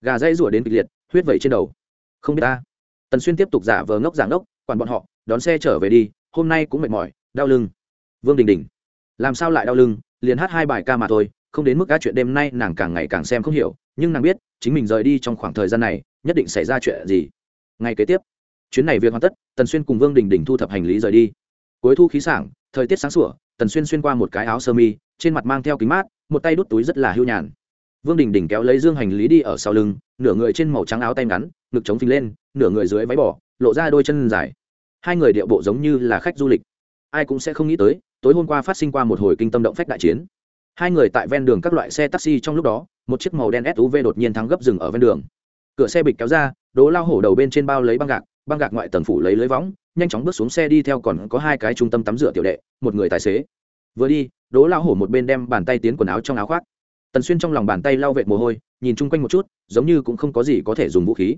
Gà dây rủa đến kịch liệt, huyết vẩy trên đầu. Không biết ta. Tần xuyên tiếp tục giả vờ ngốc giả ngốc, quản bọn họ, đón xe trở về đi, hôm nay cũng mệt mỏi, đau lưng. Vương đình đình. Làm sao lại đau lưng? Liền hát hai bài ca mà thôi, không đến mức các chuyện đêm nay nàng càng ngày càng xem không hiểu, nhưng nàng biết, chính mình rời đi trong khoảng thời gian này, nhất định xảy ra chuyện gì. Ngay kế tiếp. Chuyến này việc hoàn tất, tần xuyên cùng vương đình đình thu thập hành lý rời đi. Cuối thu khí sảng, thời tiết sáng sủa tần xuyên xuyên qua một cái áo sơ mi, trên mặt mang theo kính mát, một tay đút túi rất là hưu nhàn. Vương đình đình kéo lấy dương hành lý đi ở sau lưng, nửa người trên màu trắng áo tay ngắn, ngực chống phình lên, nửa người dưới váy bỏ lộ ra đôi chân dài. Hai người điệu bộ giống như là khách du lịch. Ai cũng sẽ không nghĩ tới, tối hôm qua phát sinh qua một hồi kinh tâm động phách đại chiến. Hai người tại ven đường các loại xe taxi trong lúc đó, một chiếc màu đen suv đột nhiên thắng gấp rừng ở ven đường. Cửa xe bịch kéo ra đố lao hổ đầu bên trên bao lấy băng gạc băng gạc ngoại tầng phủ lấy lưới võng, nhanh chóng bước xuống xe đi theo còn có hai cái trung tâm tắm rửa tiểu đệ, một người tài xế. Vừa đi đố lao hổ một bên đem bàn tay tiến quần áo trong áo khoác. Tần xuyên trong lòng bàn tay lau vệt mồ hôi, nhìn chung quanh một chút, giống như cũng không có gì có thể dùng vũ khí.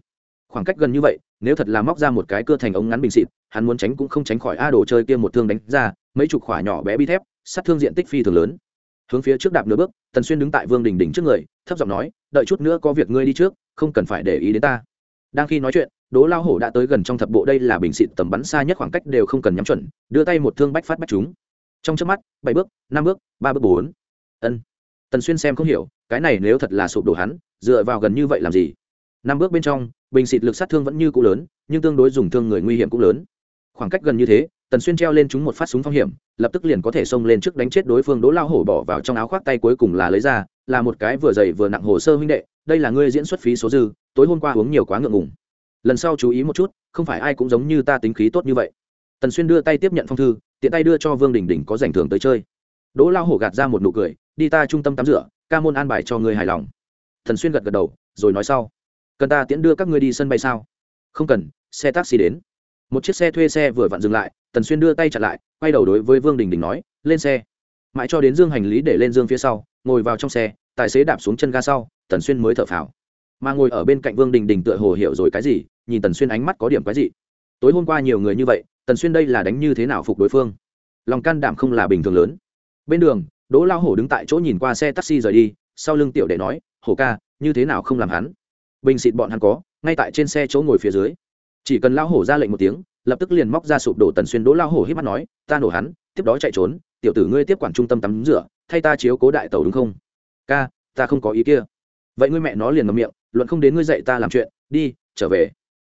Khoảng cách gần như vậy, nếu thật là móc ra một cái cưa thành ống ngắn bình xịt, hắn muốn tránh cũng không tránh khỏi a đồ chơi kia một thương đánh ra, mấy chục khỏa nhỏ bé bi thép, sát thương diện tích phi thường lớn. Hướng phía trước đạp nửa bước, tần xuyên đứng tại vương đình đỉnh trước người, thấp giọng nói, đợi chút nữa có việc ngươi đi trước, không cần phải để ý đến ta đang khi nói chuyện đố lao hổ đã tới gần trong thập bộ đây là bình xịt tầm bắn xa nhất khoảng cách đều không cần nhắm chuẩn, đưa tay một thương bách phát bách chúng trong trước mắt, bảy bước, năm bước, ba bước bốn. Ân. Tần xuyên xem không hiểu, cái này nếu thật là sụp đổ hắn, dựa vào gần như vậy làm gì? Năm bước bên trong, bình xịt lực sát thương vẫn như cũ lớn, nhưng tương đối dùng thương người nguy hiểm cũng lớn. Khoảng cách gần như thế, tần xuyên treo lên chúng một phát súng phong hiểm, lập tức liền có thể xông lên trước đánh chết đối phương. Đỗ lao hổ bỏ vào trong áo khoác tay cuối cùng là lấy ra, là một cái vừa dày vừa nặng hồ sơ huynh đệ, đây là ngươi diễn xuất phí số dư tối hôm qua uống nhiều quá ngượng ngùng. Lần sau chú ý một chút, không phải ai cũng giống như ta tính khí tốt như vậy. Tần xuyên đưa tay tiếp nhận phong thư, tiện tay đưa cho vương đình đình có giành thưởng tới chơi. Đỗ lao hổ gạt ra một nụ cười, đi ta trung tâm tắm rửa, ca môn an bài cho người hài lòng. Thần xuyên gật gật đầu, rồi nói sau. Cần ta tiễn đưa các ngươi đi sân bay sao? Không cần, xe taxi đến. Một chiếc xe thuê xe vừa vặn dừng lại, tần xuyên đưa tay chặn lại, quay đầu đối với vương đình đình nói, lên xe. Mãi cho đến dương hành lý để lên dương phía sau, ngồi vào trong xe, tài xế đạp xuống chân ga sau, tần xuyên mới thở phào mà ngồi ở bên cạnh vương đình đình tựa hồ hiểu rồi cái gì, nhìn tần xuyên ánh mắt có điểm cái gì tối hôm qua nhiều người như vậy, tần xuyên đây là đánh như thế nào phục đối phương? Lòng can đảm không là bình thường lớn. Bên đường, đỗ lao hổ đứng tại chỗ nhìn qua xe taxi rời đi, sau lưng tiểu đệ nói, hổ ca, như thế nào không làm hắn? Bình xịt bọn hắn có, ngay tại trên xe chỗ ngồi phía dưới. Chỉ cần lao hổ ra lệnh một tiếng, lập tức liền móc ra sụp đổ tần xuyên đỗ lao hổ hít mắt nói, ta nổ hắn, tiếp đó chạy trốn, tiểu tử ngươi tiếp quản trung tâm tắm rửa, thay ta chiếu cố đại tàu đúng không? Ca, ta không có ý kia. Vậy ngươi mẹ nó liền ngậm miệng luận không đến ngươi dạy ta làm chuyện, đi, trở về.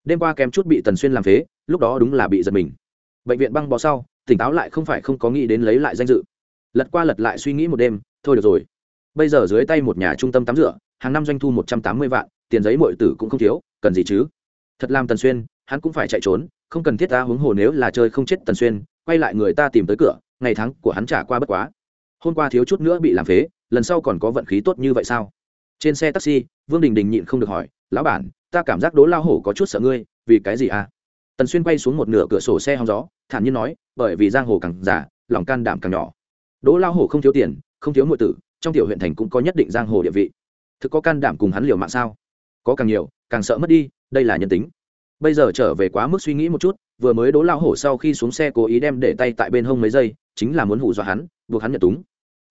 Đêm qua kém chút bị tần xuyên làm phế, lúc đó đúng là bị giật mình. Bệnh viện băng bó sau, tỉnh táo lại không phải không có nghĩ đến lấy lại danh dự. Lật qua lật lại suy nghĩ một đêm, thôi được rồi. Bây giờ dưới tay một nhà trung tâm tắm rửa, hàng năm doanh thu một trăm tám mươi vạn, tiền giấy mọi tử cũng không thiếu, cần gì chứ? Thật làm tần xuyên, hắn cũng phải chạy trốn, không cần thiết ta huống hồ nếu là chơi không chết tần xuyên, quay lại người ta tìm tới cửa, ngày tháng của hắn trả qua bất quá. Hôm qua thiếu chút nữa bị làm phế, lần sau còn có vận khí tốt như vậy sao? Trên xe taxi vương đình đình nhịn không được hỏi lão bản ta cảm giác đố lao hổ có chút sợ ngươi vì cái gì à? Tần xuyên quay xuống một nửa cửa sổ xe hóng gió thản nhiên nói bởi vì giang hồ càng giả, lòng can đảm càng nhỏ. Đỗ lao hổ không thiếu tiền không thiếu nội tử trong tiểu huyện thành cũng có nhất định giang hồ địa vị. Thực có can đảm cùng hắn liều mạng sao? Có càng nhiều càng sợ mất đi đây là nhân tính. Bây giờ trở về quá mức suy nghĩ một chút vừa mới đỗ lao hổ sau khi xuống xe cố ý đem để tay tại bên hông mấy giây chính là muốn hù dọa hắn buộc hắn nhận túng.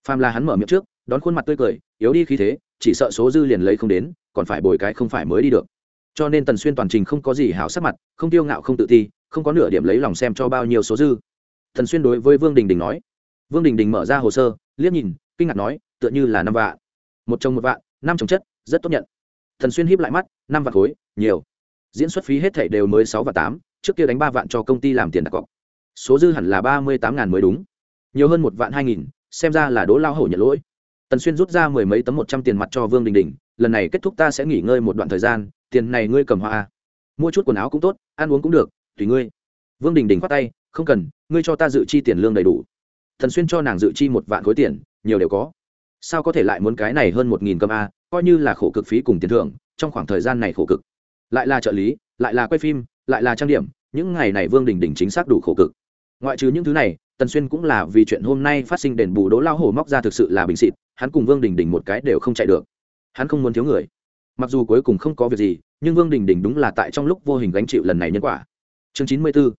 Phàm là hắn mở miệng trước đón khuôn mặt tươi cười yếu đi khí thế chỉ sợ số dư liền lấy không đến, còn phải bồi cái không phải mới đi được. Cho nên tần xuyên toàn trình không có gì hảo sắc mặt, không tiêu ngạo không tự ti, không có nửa điểm lấy lòng xem cho bao nhiêu số dư. Thần xuyên đối với vương đình đình nói. Vương đình đình mở ra hồ sơ, liếc nhìn, kinh ngạc nói, tựa như là năm vạn. Một chồng một vạn, năm chồng chất, rất tốt nhận. Thần xuyên híp lại mắt, năm vạn khối, nhiều. Diễn xuất phí hết thảy đều mới sáu và tám, trước kia đánh ba vạn cho công ty làm tiền đặt cọc. Số dư hẳn là ba mươi tám ngàn mới đúng. Nhiều hơn một vạn hai nghìn, xem ra là đỗ lao hổ nhận lỗi tần xuyên rút ra mười mấy tấm một trăm tiền mặt cho vương đình đình, lần này kết thúc ta sẽ nghỉ ngơi một đoạn thời gian, tiền này ngươi cầm hoa à. mua chút quần áo cũng tốt, ăn uống cũng được, tùy ngươi. Vương đình đình khoát tay, không cần, ngươi cho ta dự chi tiền lương đầy đủ. Thần xuyên cho nàng dự chi một vạn khối tiền, nhiều đều có. Sao có thể lại muốn cái này hơn một nghìn cầm a, coi như là khổ cực phí cùng tiền thưởng, trong khoảng thời gian này khổ cực. Lại là trợ lý, lại là quay phim, lại là trang điểm, những ngày này vương đình đình chính xác đủ khổ cực. Ngoại trừ những thứ này tần xuyên cũng là vì chuyện hôm nay phát sinh đền bù đỗ lao hổ móc ra thực sự là bình xịt, hắn cùng vương đình đình một cái đều không chạy được. Hắn không muốn thiếu người. Mặc dù cuối cùng không có việc gì, nhưng vương đình đình đúng là tại trong lúc vô hình gánh chịu lần này nhân quả. Chương chín mươi b ố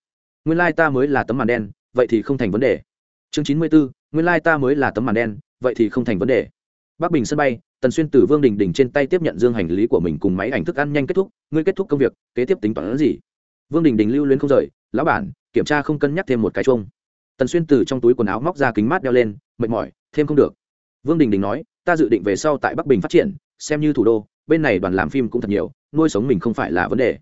nguyên lai ta mới là tấm màn đen, vậy thì không thành vấn đề. Chương chín mươi b ố nguyên lai ta mới là tấm màn đen, vậy thì không thành vấn đề. Bắc bình sân bay, tần xuyên từ vương đình đình trên tay tiếp nhận dương hành lý của mình cùng máy ảnh thức ăn nhanh kết thúc, ngươi kết thúc công việc, kế tiếp tính toán gì? Vương đình đình lưu luyến không rời, lão bản, kiểm tra không cân nhắc thêm một cái chung tần xuyên từ trong túi quần áo móc ra kính mát đeo lên, mệt mỏi, thêm không được. Vương đình đình nói, ta dự định về sau tại bắc bình phát triển, xem như thủ đô, bên này đoàn làm phim cũng thật nhiều, nuôi sống mình không phải là vấn đề.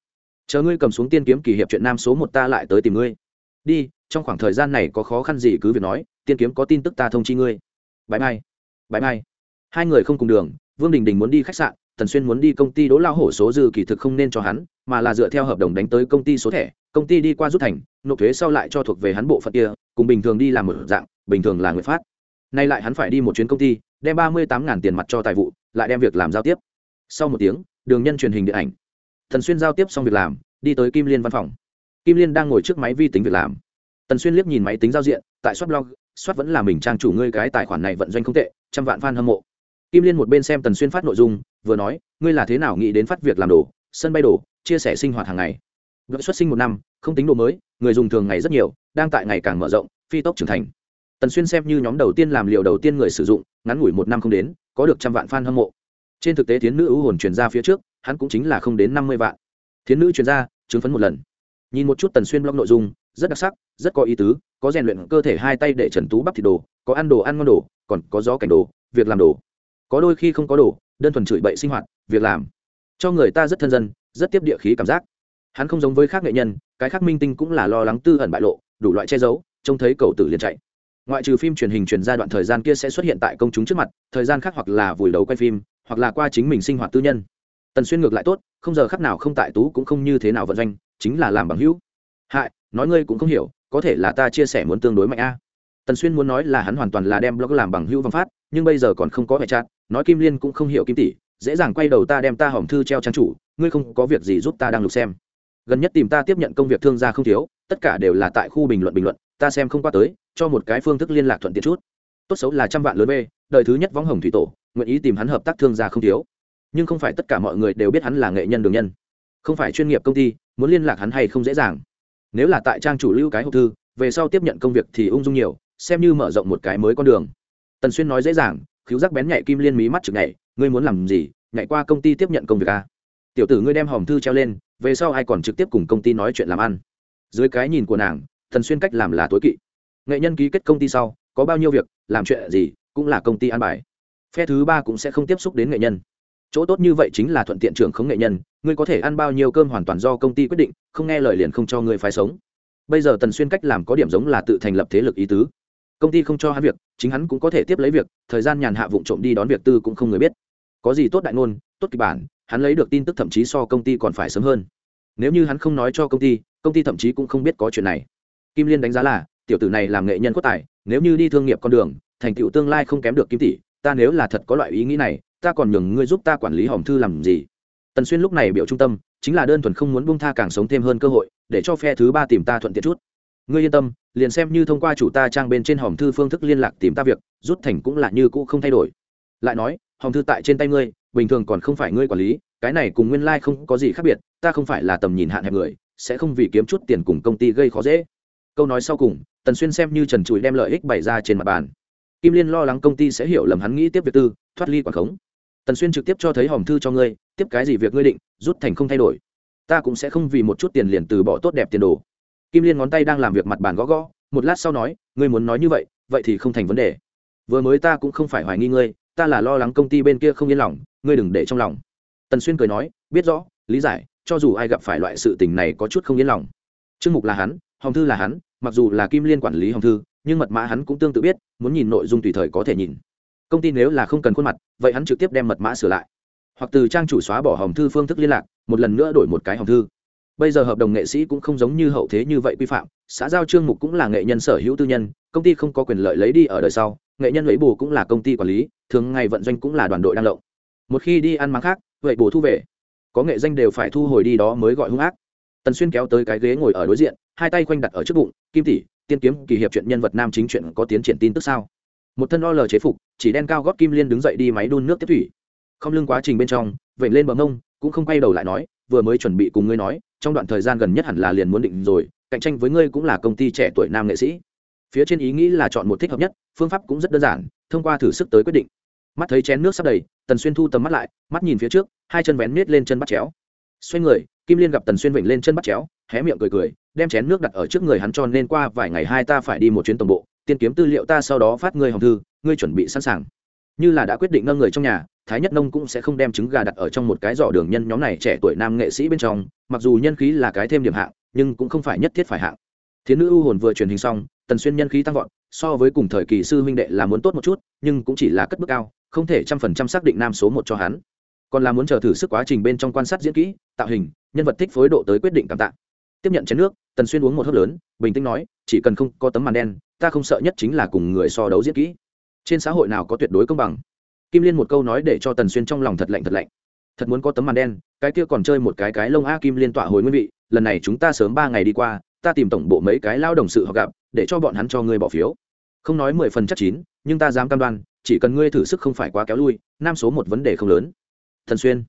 Chờ ngươi cầm xuống tiên kiếm kỳ hiệp chuyện nam số một ta lại tới tìm ngươi. Đi, trong khoảng thời gian này có khó khăn gì cứ việc nói, tiên kiếm có tin tức ta thông chi ngươi. Bãi mai bãi mai. Hai người không cùng đường, vương đình đình muốn đi khách sạn tần xuyên muốn đi công ty đỗ lao hổ số dư kỳ thực không nên cho hắn, mà là dựa theo hợp đồng đánh tới công ty số thẻ, công ty đi qua rút thành, nộp thuế sau lại cho thuộc về hắn bộ phận kia, cùng bình thường đi làm một dạng, bình thường là người phát. Nay lại hắn phải đi một chuyến công ty, đem ba mươi tám tiền mặt cho tài vụ, lại đem việc làm giao tiếp. Sau một tiếng, đường nhân truyền hình điện ảnh. Thần xuyên giao tiếp xong việc làm, đi tới kim liên văn phòng. Kim liên đang ngồi trước máy vi tính việc làm. Tần xuyên liếc nhìn máy tính giao diện, tại soát blog, soát vẫn là mình trang chủ ngươi cái tài khoản này vận doanh không tệ, trăm vạn fan hâm mộ. Kim liên một bên xem tần xuyên phát nội dung vừa nói, ngươi là thế nào nghĩ đến phát việc làm đồ, sân bay đồ, chia sẻ sinh hoạt hàng ngày? Gợi xuất sinh một năm, không tính đồ mới, người dùng thường ngày rất nhiều, đang tại ngày càng mở rộng, phi tốc trưởng thành. Tần xuyên xem như nhóm đầu tiên làm liều đầu tiên người sử dụng, ngắn ngủi một năm không đến, có được trăm vạn fan hâm mộ. Trên thực tế thiến nữ ưu hồn truyền ra phía trước, hắn cũng chính là không đến năm mươi vạn. Thiến nữ truyền ra, chứng phấn một lần. Nhìn một chút tần xuyên blog nội dung, rất đặc sắc, rất có ý tứ, có rèn luyện cơ thể hai tay để trần tú bắp thịt đồ, có ăn đồ ăn ngon đồ, còn có gió cảnh đồ, việc làm đồ có đôi khi không có đồ, đơn thuần chửi bậy sinh hoạt, việc làm. Cho người ta rất thân dân, rất tiếp địa khí cảm giác. Hắn không giống với khác nghệ nhân, cái khác minh tinh cũng là lo lắng tư ẩn bại lộ, đủ loại che giấu, trông thấy cầu tử liền chạy. Ngoại trừ phim truyền hình truyền ra đoạn thời gian kia sẽ xuất hiện tại công chúng trước mặt, thời gian khác hoặc là vùi đầu quay phim, hoặc là qua chính mình sinh hoạt tư nhân. Tần xuyên ngược lại tốt, không giờ khắc nào không tại tú cũng không như thế nào vận doanh, chính là làm bằng hữu. Hại, nói ngươi cũng không hiểu, có thể là ta chia sẻ muốn tương đối mạnh a tần xuyên muốn nói là hắn hoàn toàn là đem blog làm bằng hữu văn phát, nhưng bây giờ còn không có vẻ chát nói kim liên cũng không hiểu kim tỷ, dễ dàng quay đầu ta đem ta hòm thư treo trang chủ, ngươi không có việc gì giúp ta đang lục xem. Gần nhất tìm ta tiếp nhận công việc thương gia không thiếu, tất cả đều là tại khu bình luận bình luận, ta xem không qua tới, cho một cái phương thức liên lạc thuận tiện chút. Tốt xấu là trăm vạn lớn b đời thứ nhất võng hồng thủy tổ, nguyện ý tìm hắn hợp tác thương gia không thiếu. Nhưng không phải tất cả mọi người đều biết hắn là nghệ nhân đường nhân. Không phải chuyên nghiệp công ty, muốn liên lạc hắn hay không dễ dàng. Nếu là tại trang chủ lưu cái hộp thư, về sau tiếp nhận công việc thì ung dung nhiều xem như mở rộng một cái mới con đường. Tần xuyên nói dễ dàng khiếu giác bén nhạy kim liên mí mắt chực nhảy ngươi muốn làm gì? Nhảy qua công ty tiếp nhận công việc a, tiểu tử ngươi đem hòm thư treo lên về sau ai còn trực tiếp cùng công ty nói chuyện làm ăn? Dưới cái nhìn của nàng tần xuyên cách làm là tối kỵ. Nghệ nhân ký kết công ty sau có bao nhiêu việc làm chuyện gì cũng là công ty an bài. Phe thứ ba cũng sẽ không tiếp xúc đến nghệ nhân. Chỗ tốt như vậy chính là thuận tiện trưởng không nghệ nhân ngươi có thể ăn bao nhiêu cơm hoàn toàn do công ty quyết định không nghe lời liền không cho ngươi phải sống. Bây giờ tần xuyên cách làm có điểm giống là tự thành lập thế lực ý tứ công ty không cho hắn việc, chính hắn cũng có thể tiếp lấy việc, thời gian nhàn hạ vụng trộm đi đón việc tư cũng không người biết. Có gì tốt đại ngôn, tốt kịch bản, hắn lấy được tin tức thậm chí so công ty còn phải sớm hơn. Nếu như hắn không nói cho công ty công ty thậm chí cũng không biết có chuyện này. Kim liên đánh giá là, tiểu tử này làm nghệ nhân có tài, nếu như đi thương nghiệp con đường, thành tựu tương lai không kém được kim tỷ, ta nếu là thật có loại ý nghĩ này, ta còn nhường ngươi giúp ta quản lý hòm thư làm gì? Tần xuyên lúc này biểu trung tâm, chính là đơn thuần không muốn bung tha càng sống thêm hơn cơ hội, để cho phe thứ ba tìm ta thuận tiện chút ngươi yên tâm, liền xem như thông qua chủ ta trang bên trên hòm thư phương thức liên lạc tìm ta việc, rút thành cũng là như cũ không thay đổi. Lại nói, hòm thư tại trên tay ngươi, bình thường còn không phải ngươi quản lý, cái này cùng nguyên lai、like、không có gì khác biệt, ta không phải là tầm nhìn hạn hẹp người, sẽ không vì kiếm chút tiền cùng công ty gây khó dễ. Câu nói sau cùng, tần xuyên xem như trần trụi đem lợi ích bày ra trên mặt bàn. Kim liên lo lắng công ty sẽ hiểu lầm hắn nghĩ tiếp việc tư, thoát ly quảng khống. Tần xuyên trực tiếp cho thấy hòm thư cho ngươi, tiếp cái gì việc ngươi định, rút thành không thay đổi. Ta cũng sẽ không vì một chút tiền liền từ bỏ tốt đẹp tiền đồ kim liên ngón tay đang làm việc mặt bàn gõ gõ, một lát sau nói, ngươi muốn nói như vậy vậy thì không thành vấn đề. Vừa mới ta cũng không phải hoài nghi ngươi, ta là lo lắng công ty bên kia không yên lòng, ngươi đừng để trong lòng. Tần xuyên cười nói, biết rõ, lý giải, cho dù ai gặp phải loại sự tình này có chút không yên lòng. Chương mục là hắn, hồng thư là hắn, mặc dù là kim liên quản lý hồng thư, nhưng mật mã hắn cũng tương tự biết, muốn nhìn nội dung tùy thời có thể nhìn. Công ty nếu là không cần khuôn mặt, vậy hắn trực tiếp đem mật mã sửa lại. Hoặc từ trang chủ xóa bỏ hồng thư phương thức liên lạc, một lần nữa đổi một cái hồng thư bây giờ hợp đồng nghệ sĩ cũng không giống như hậu thế như vậy quy phạm, xã giao trương mục cũng là nghệ nhân sở hữu tư nhân, công ty không có quyền lợi lấy đi ở đời sau, nghệ nhân lấy bù cũng là công ty quản lý, thường ngày vận doanh cũng là đoàn đội đang lộng. Một khi đi ăn mắng khác vậy bù thu về. Có nghệ danh đều phải thu hồi đi đó mới gọi hung ác. Tần xuyên kéo tới cái ghế ngồi ở đối diện, hai tay quanh đặt ở trước bụng, kim tỷ, tiên kiếm kỳ hiệp chuyện nhân vật nam chính chuyện có tiến triển tin tức sao? Một thân o lờ chế phục, chỉ đen cao gót kim liên đứng dậy đi máy đun nước tiếp thủy. Không lưng quá trình bên trong vẩy lên bờ mông, cũng không quay đầu lại nói, vừa mới chuẩn bị cùng ngươi nói trong đoạn thời gian gần nhất hẳn là liền muốn định rồi, cạnh tranh với ngươi cũng là công ty trẻ tuổi nam nghệ sĩ. Phía trên ý nghĩ là chọn một thích hợp nhất, phương pháp cũng rất đơn giản, thông qua thử sức tới quyết định. Mắt thấy chén nước sắp đầy, tần xuyên thu tầm mắt lại, mắt nhìn phía trước, hai chân vén miết lên chân bắt chéo. Xoay người, kim liên gặp tần xuyên vịnh lên chân bắt chéo, hé miệng cười cười, đem chén nước đặt ở trước người hắn cho nên qua vài ngày hai ta phải đi một chuyến tổng bộ, tiên kiếm tư liệu ta sau đó phát ngươi hồng thư, ngươi chuẩn bị sẵn sàng. Như là đã quyết định nâng người trong nhà thái nhất nông cũng sẽ không đem trứng gà đặt ở trong một cái giỏ đường nhân nhóm này trẻ tuổi nam nghệ sĩ bên trong, mặc dù nhân khí là cái thêm điểm hạng, nhưng cũng không phải nhất thiết phải hạng. Thiến nữ ưu hồn vừa truyền hình xong, tần xuyên nhân khí tăng vọt, so với cùng thời kỳ sư huynh đệ là muốn tốt một chút, nhưng cũng chỉ là cất bước cao, không thể trăm phần trăm xác định nam số một cho hắn. Còn là muốn chờ thử sức quá trình bên trong quan sát diễn kỹ, tạo hình, nhân vật thích phối độ tới quyết định cảm tạ. Tiếp nhận chén nước, tần xuyên uống một hớp lớn, bình tĩnh nói, chỉ cần không có tấm màn đen, ta không sợ nhất chính là cùng người so đấu diễn kỹ. Trên xã hội nào có tuyệt đối công bằng kim liên một câu nói để cho tần xuyên trong lòng thật lạnh thật lạnh. Thật muốn có tấm màn đen, cái kia còn chơi một cái cái lông a kim liên tọa hồi nguyên vị, lần này chúng ta sớm ba ngày đi qua, ta tìm tổng bộ mấy cái lao đồng sự họ gặp, để cho bọn hắn cho ngươi bỏ phiếu. Không nói mười phần chắc chín, nhưng ta dám cam đoan, chỉ cần ngươi thử sức không phải quá kéo lui, nam số một vấn đề không lớn. Thần xuyên,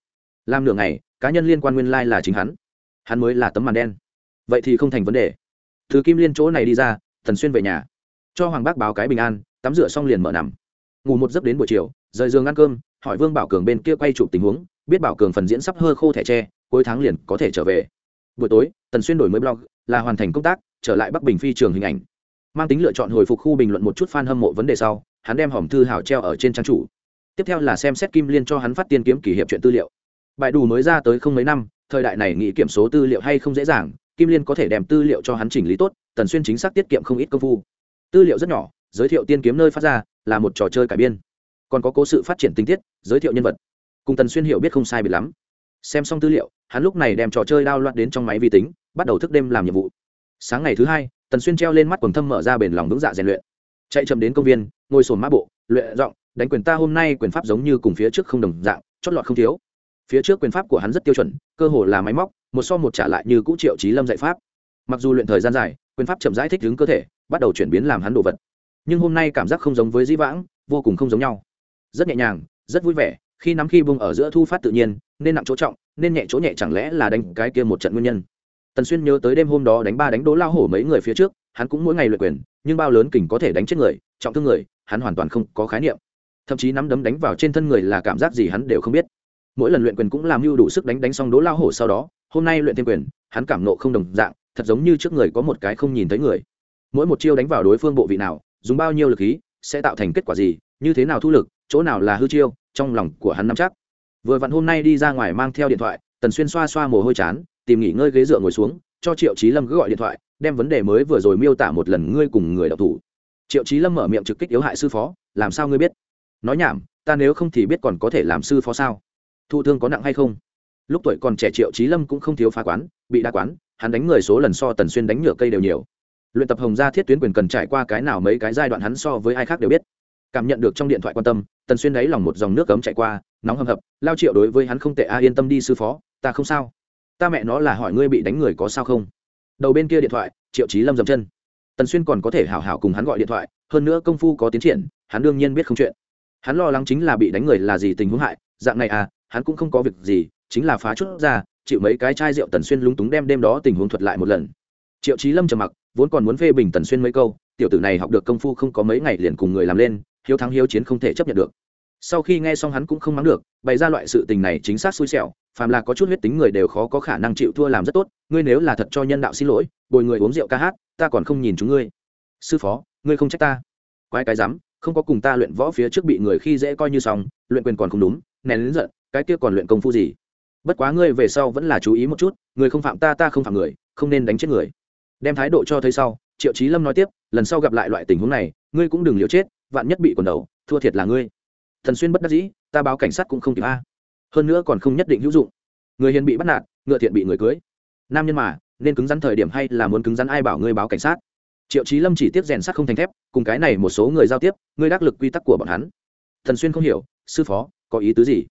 làm nửa ngày, cá nhân liên quan nguyên lai、like、là chính hắn. Hắn mới là tấm màn đen. Vậy thì không thành vấn đề. Thứ kim liên chỗ này đi ra thần xuyên về nhà. Cho hoàng bác báo cái bình an, tắm rửa xong liền mở nằm. Ngủ một giấc đến buổi chiều rời giường ăn cơm, hỏi vương bảo cường bên kia quay chụp tình huống, biết bảo cường phần diễn sắp hơ khô thẻ tre, cuối tháng liền có thể trở về. Buổi tối, tần xuyên đổi mới blog, là hoàn thành công tác, trở lại bắc bình phi trường hình ảnh. Mang tính lựa chọn hồi phục khu bình luận một chút fan hâm mộ vấn đề sau, hắn đem hòm thư hào treo ở trên trang chủ. Tiếp theo là xem xét kim liên cho hắn phát tiên kiếm kỷ hiệp chuyện tư liệu. Bài đủ mới ra tới không mấy năm, thời đại này nghĩ kiểm số tư liệu hay không dễ dàng, kim liên có thể đem tư liệu cho hắn chỉnh lý tốt, tần xuyên chính xác tiết kiệm không ít công phu. Tư liệu rất nhỏ, giới thiệu tiên kiếm nơi phát ra, là một trò chơi cải biên còn có cố sự phát triển tinh tiết, giới thiệu nhân vật. Cùng tần xuyên hiểu biết không sai bị lắm. Xem xong tư liệu, hắn lúc này đem trò chơi đao loạn đến trong máy vi tính, bắt đầu thức đêm làm nhiệm vụ. Sáng ngày thứ hai, tần xuyên treo lên mắt quần thâm mở ra bền lòng vững dạ rèn luyện. Chạy chậm đến công viên, ngồi sồn mã bộ, luyện giọng, đánh quyền ta hôm nay quyền pháp giống như cùng phía trước không đồng dạng, chót lọt không thiếu. Phía trước quyền pháp của hắn rất tiêu chuẩn, cơ hồ là máy móc, một so một trả lại như cũ triệu trí lâm dạy pháp. Mặc dù luyện thời gian dài, quyền pháp chậm rãi thích ứng cơ thể, bắt đầu chuyển biến làm hắn đồ vật. Nhưng hôm nay cảm giác không giống với dĩ vãng, vô cùng không giống nhau rất nhẹ nhàng, rất vui vẻ, khi nắm khi bung ở giữa thu phát tự nhiên, nên nặng chỗ trọng, nên nhẹ chỗ nhẹ chẳng lẽ là đánh cái kia một trận nguyên nhân. Tần xuyên nhớ tới đêm hôm đó đánh ba đánh đố lao hổ mấy người phía trước, hắn cũng mỗi ngày luyện quyền, nhưng bao lớn kình có thể đánh chết người, trọng thương người, hắn hoàn toàn không có khái niệm. Thậm chí nắm đấm đánh vào trên thân người là cảm giác gì hắn đều không biết. Mỗi lần luyện quyền cũng làm mưu đủ sức đánh đánh xong đố lao hổ sau đó, hôm nay luyện thêm quyền, hắn cảm nộ không đồng dạng, thật giống như trước người có một cái không nhìn thấy người. Mỗi một chiêu đánh vào đối phương bộ vị nào, dùng bao nhiêu lực khí, sẽ tạo thành kết quả gì, như thế nào thu lực chỗ nào là hư chiêu, trong lòng của hắn nắm chắc. Vừa vặn hôm nay đi ra ngoài mang theo điện thoại, tần xuyên xoa xoa mồ hôi chán, tìm nghỉ ngơi ghế dựa ngồi xuống, cho triệu trí lâm cứ gọi điện thoại, đem vấn đề mới vừa rồi miêu tả một lần ngươi cùng người đọc thủ. Triệu trí lâm mở miệng trực kích yếu hại sư phó, làm sao ngươi biết? Nói nhảm, ta nếu không thì biết còn có thể làm sư phó sao? Thụ thương có nặng hay không? Lúc tuổi còn trẻ triệu trí lâm cũng không thiếu phá quán, bị đa quán, hắn đánh người số lần so tần xuyên đánh nhựa cây đều nhiều. Luyện tập hồng gia thiết tuyến quyền cần trải qua cái nào mấy cái giai đoạn hắn so với ai khác đều biết cảm nhận được trong điện thoại quan tâm, tần xuyên đáy lòng một dòng nước cấm chạy qua, nóng hầm hập, lao triệu đối với hắn không tệ a, yên tâm đi sư phó, ta không sao. Ta mẹ nó là hỏi ngươi bị đánh người có sao không? Đầu bên kia điện thoại, triệu trí lâm dầm chân. Tần xuyên còn có thể hảo hảo cùng hắn gọi điện thoại, hơn nữa công phu có tiến triển, hắn đương nhiên biết không chuyện. Hắn lo lắng chính là bị đánh người là gì tình huống hại, dạng này à hắn cũng không có việc gì, chính là phá chút ra, chịu mấy cái chai rượu tần xuyên lúng túng đem đêm đó tình huống thuật lại một lần. Triệu trí lâm trầm mặc, vốn còn muốn phê bình tần xuyên mấy câu, tiểu tử này học được công phu không có mấy ngày liền cùng người làm lên hiếu thắng hiếu chiến không thể chấp nhận được. Sau khi nghe xong hắn cũng không mắng được, bày ra loại sự tình này chính xác xui xẻo, phàm là có chút huyết tính người đều khó có khả năng chịu thua làm rất tốt, ngươi nếu là thật cho nhân đạo xin lỗi, bồi người uống rượu ca hát, ta còn không nhìn chúng ngươi. Sư phó, ngươi không trách ta. Quái cái dám không có cùng ta luyện võ phía trước bị người khi dễ coi như xong, luyện quyền còn không đúng, nén lính giận, cái kia còn luyện công phu gì? Bất quá ngươi về sau vẫn là chú ý một chút, người không phạm ta ta không phạm người, không nên đánh chết người. Đem thái độ cho thấy sau, triệu trí lâm nói tiếp, lần sau gặp lại loại tình huống này, ngươi cũng đừng liều chết vạn nhất bị quần đầu, thua thiệt là ngươi. Thần xuyên bất đắc dĩ, ta báo cảnh sát cũng không kịp a. Hơn nữa còn không nhất định hữu dụng. Người hiền bị bắt nạt, ngựa thiện bị người cưới. Nam nhân mà, nên cứng rắn thời điểm hay là muốn cứng rắn ai bảo ngươi báo cảnh sát? Triệu trí lâm chỉ tiếp rèn sắt không thành thép, cùng cái này một số người giao tiếp, ngươi đắc lực quy tắc của bọn hắn. Thần xuyên không hiểu, sư phó, có ý tứ gì?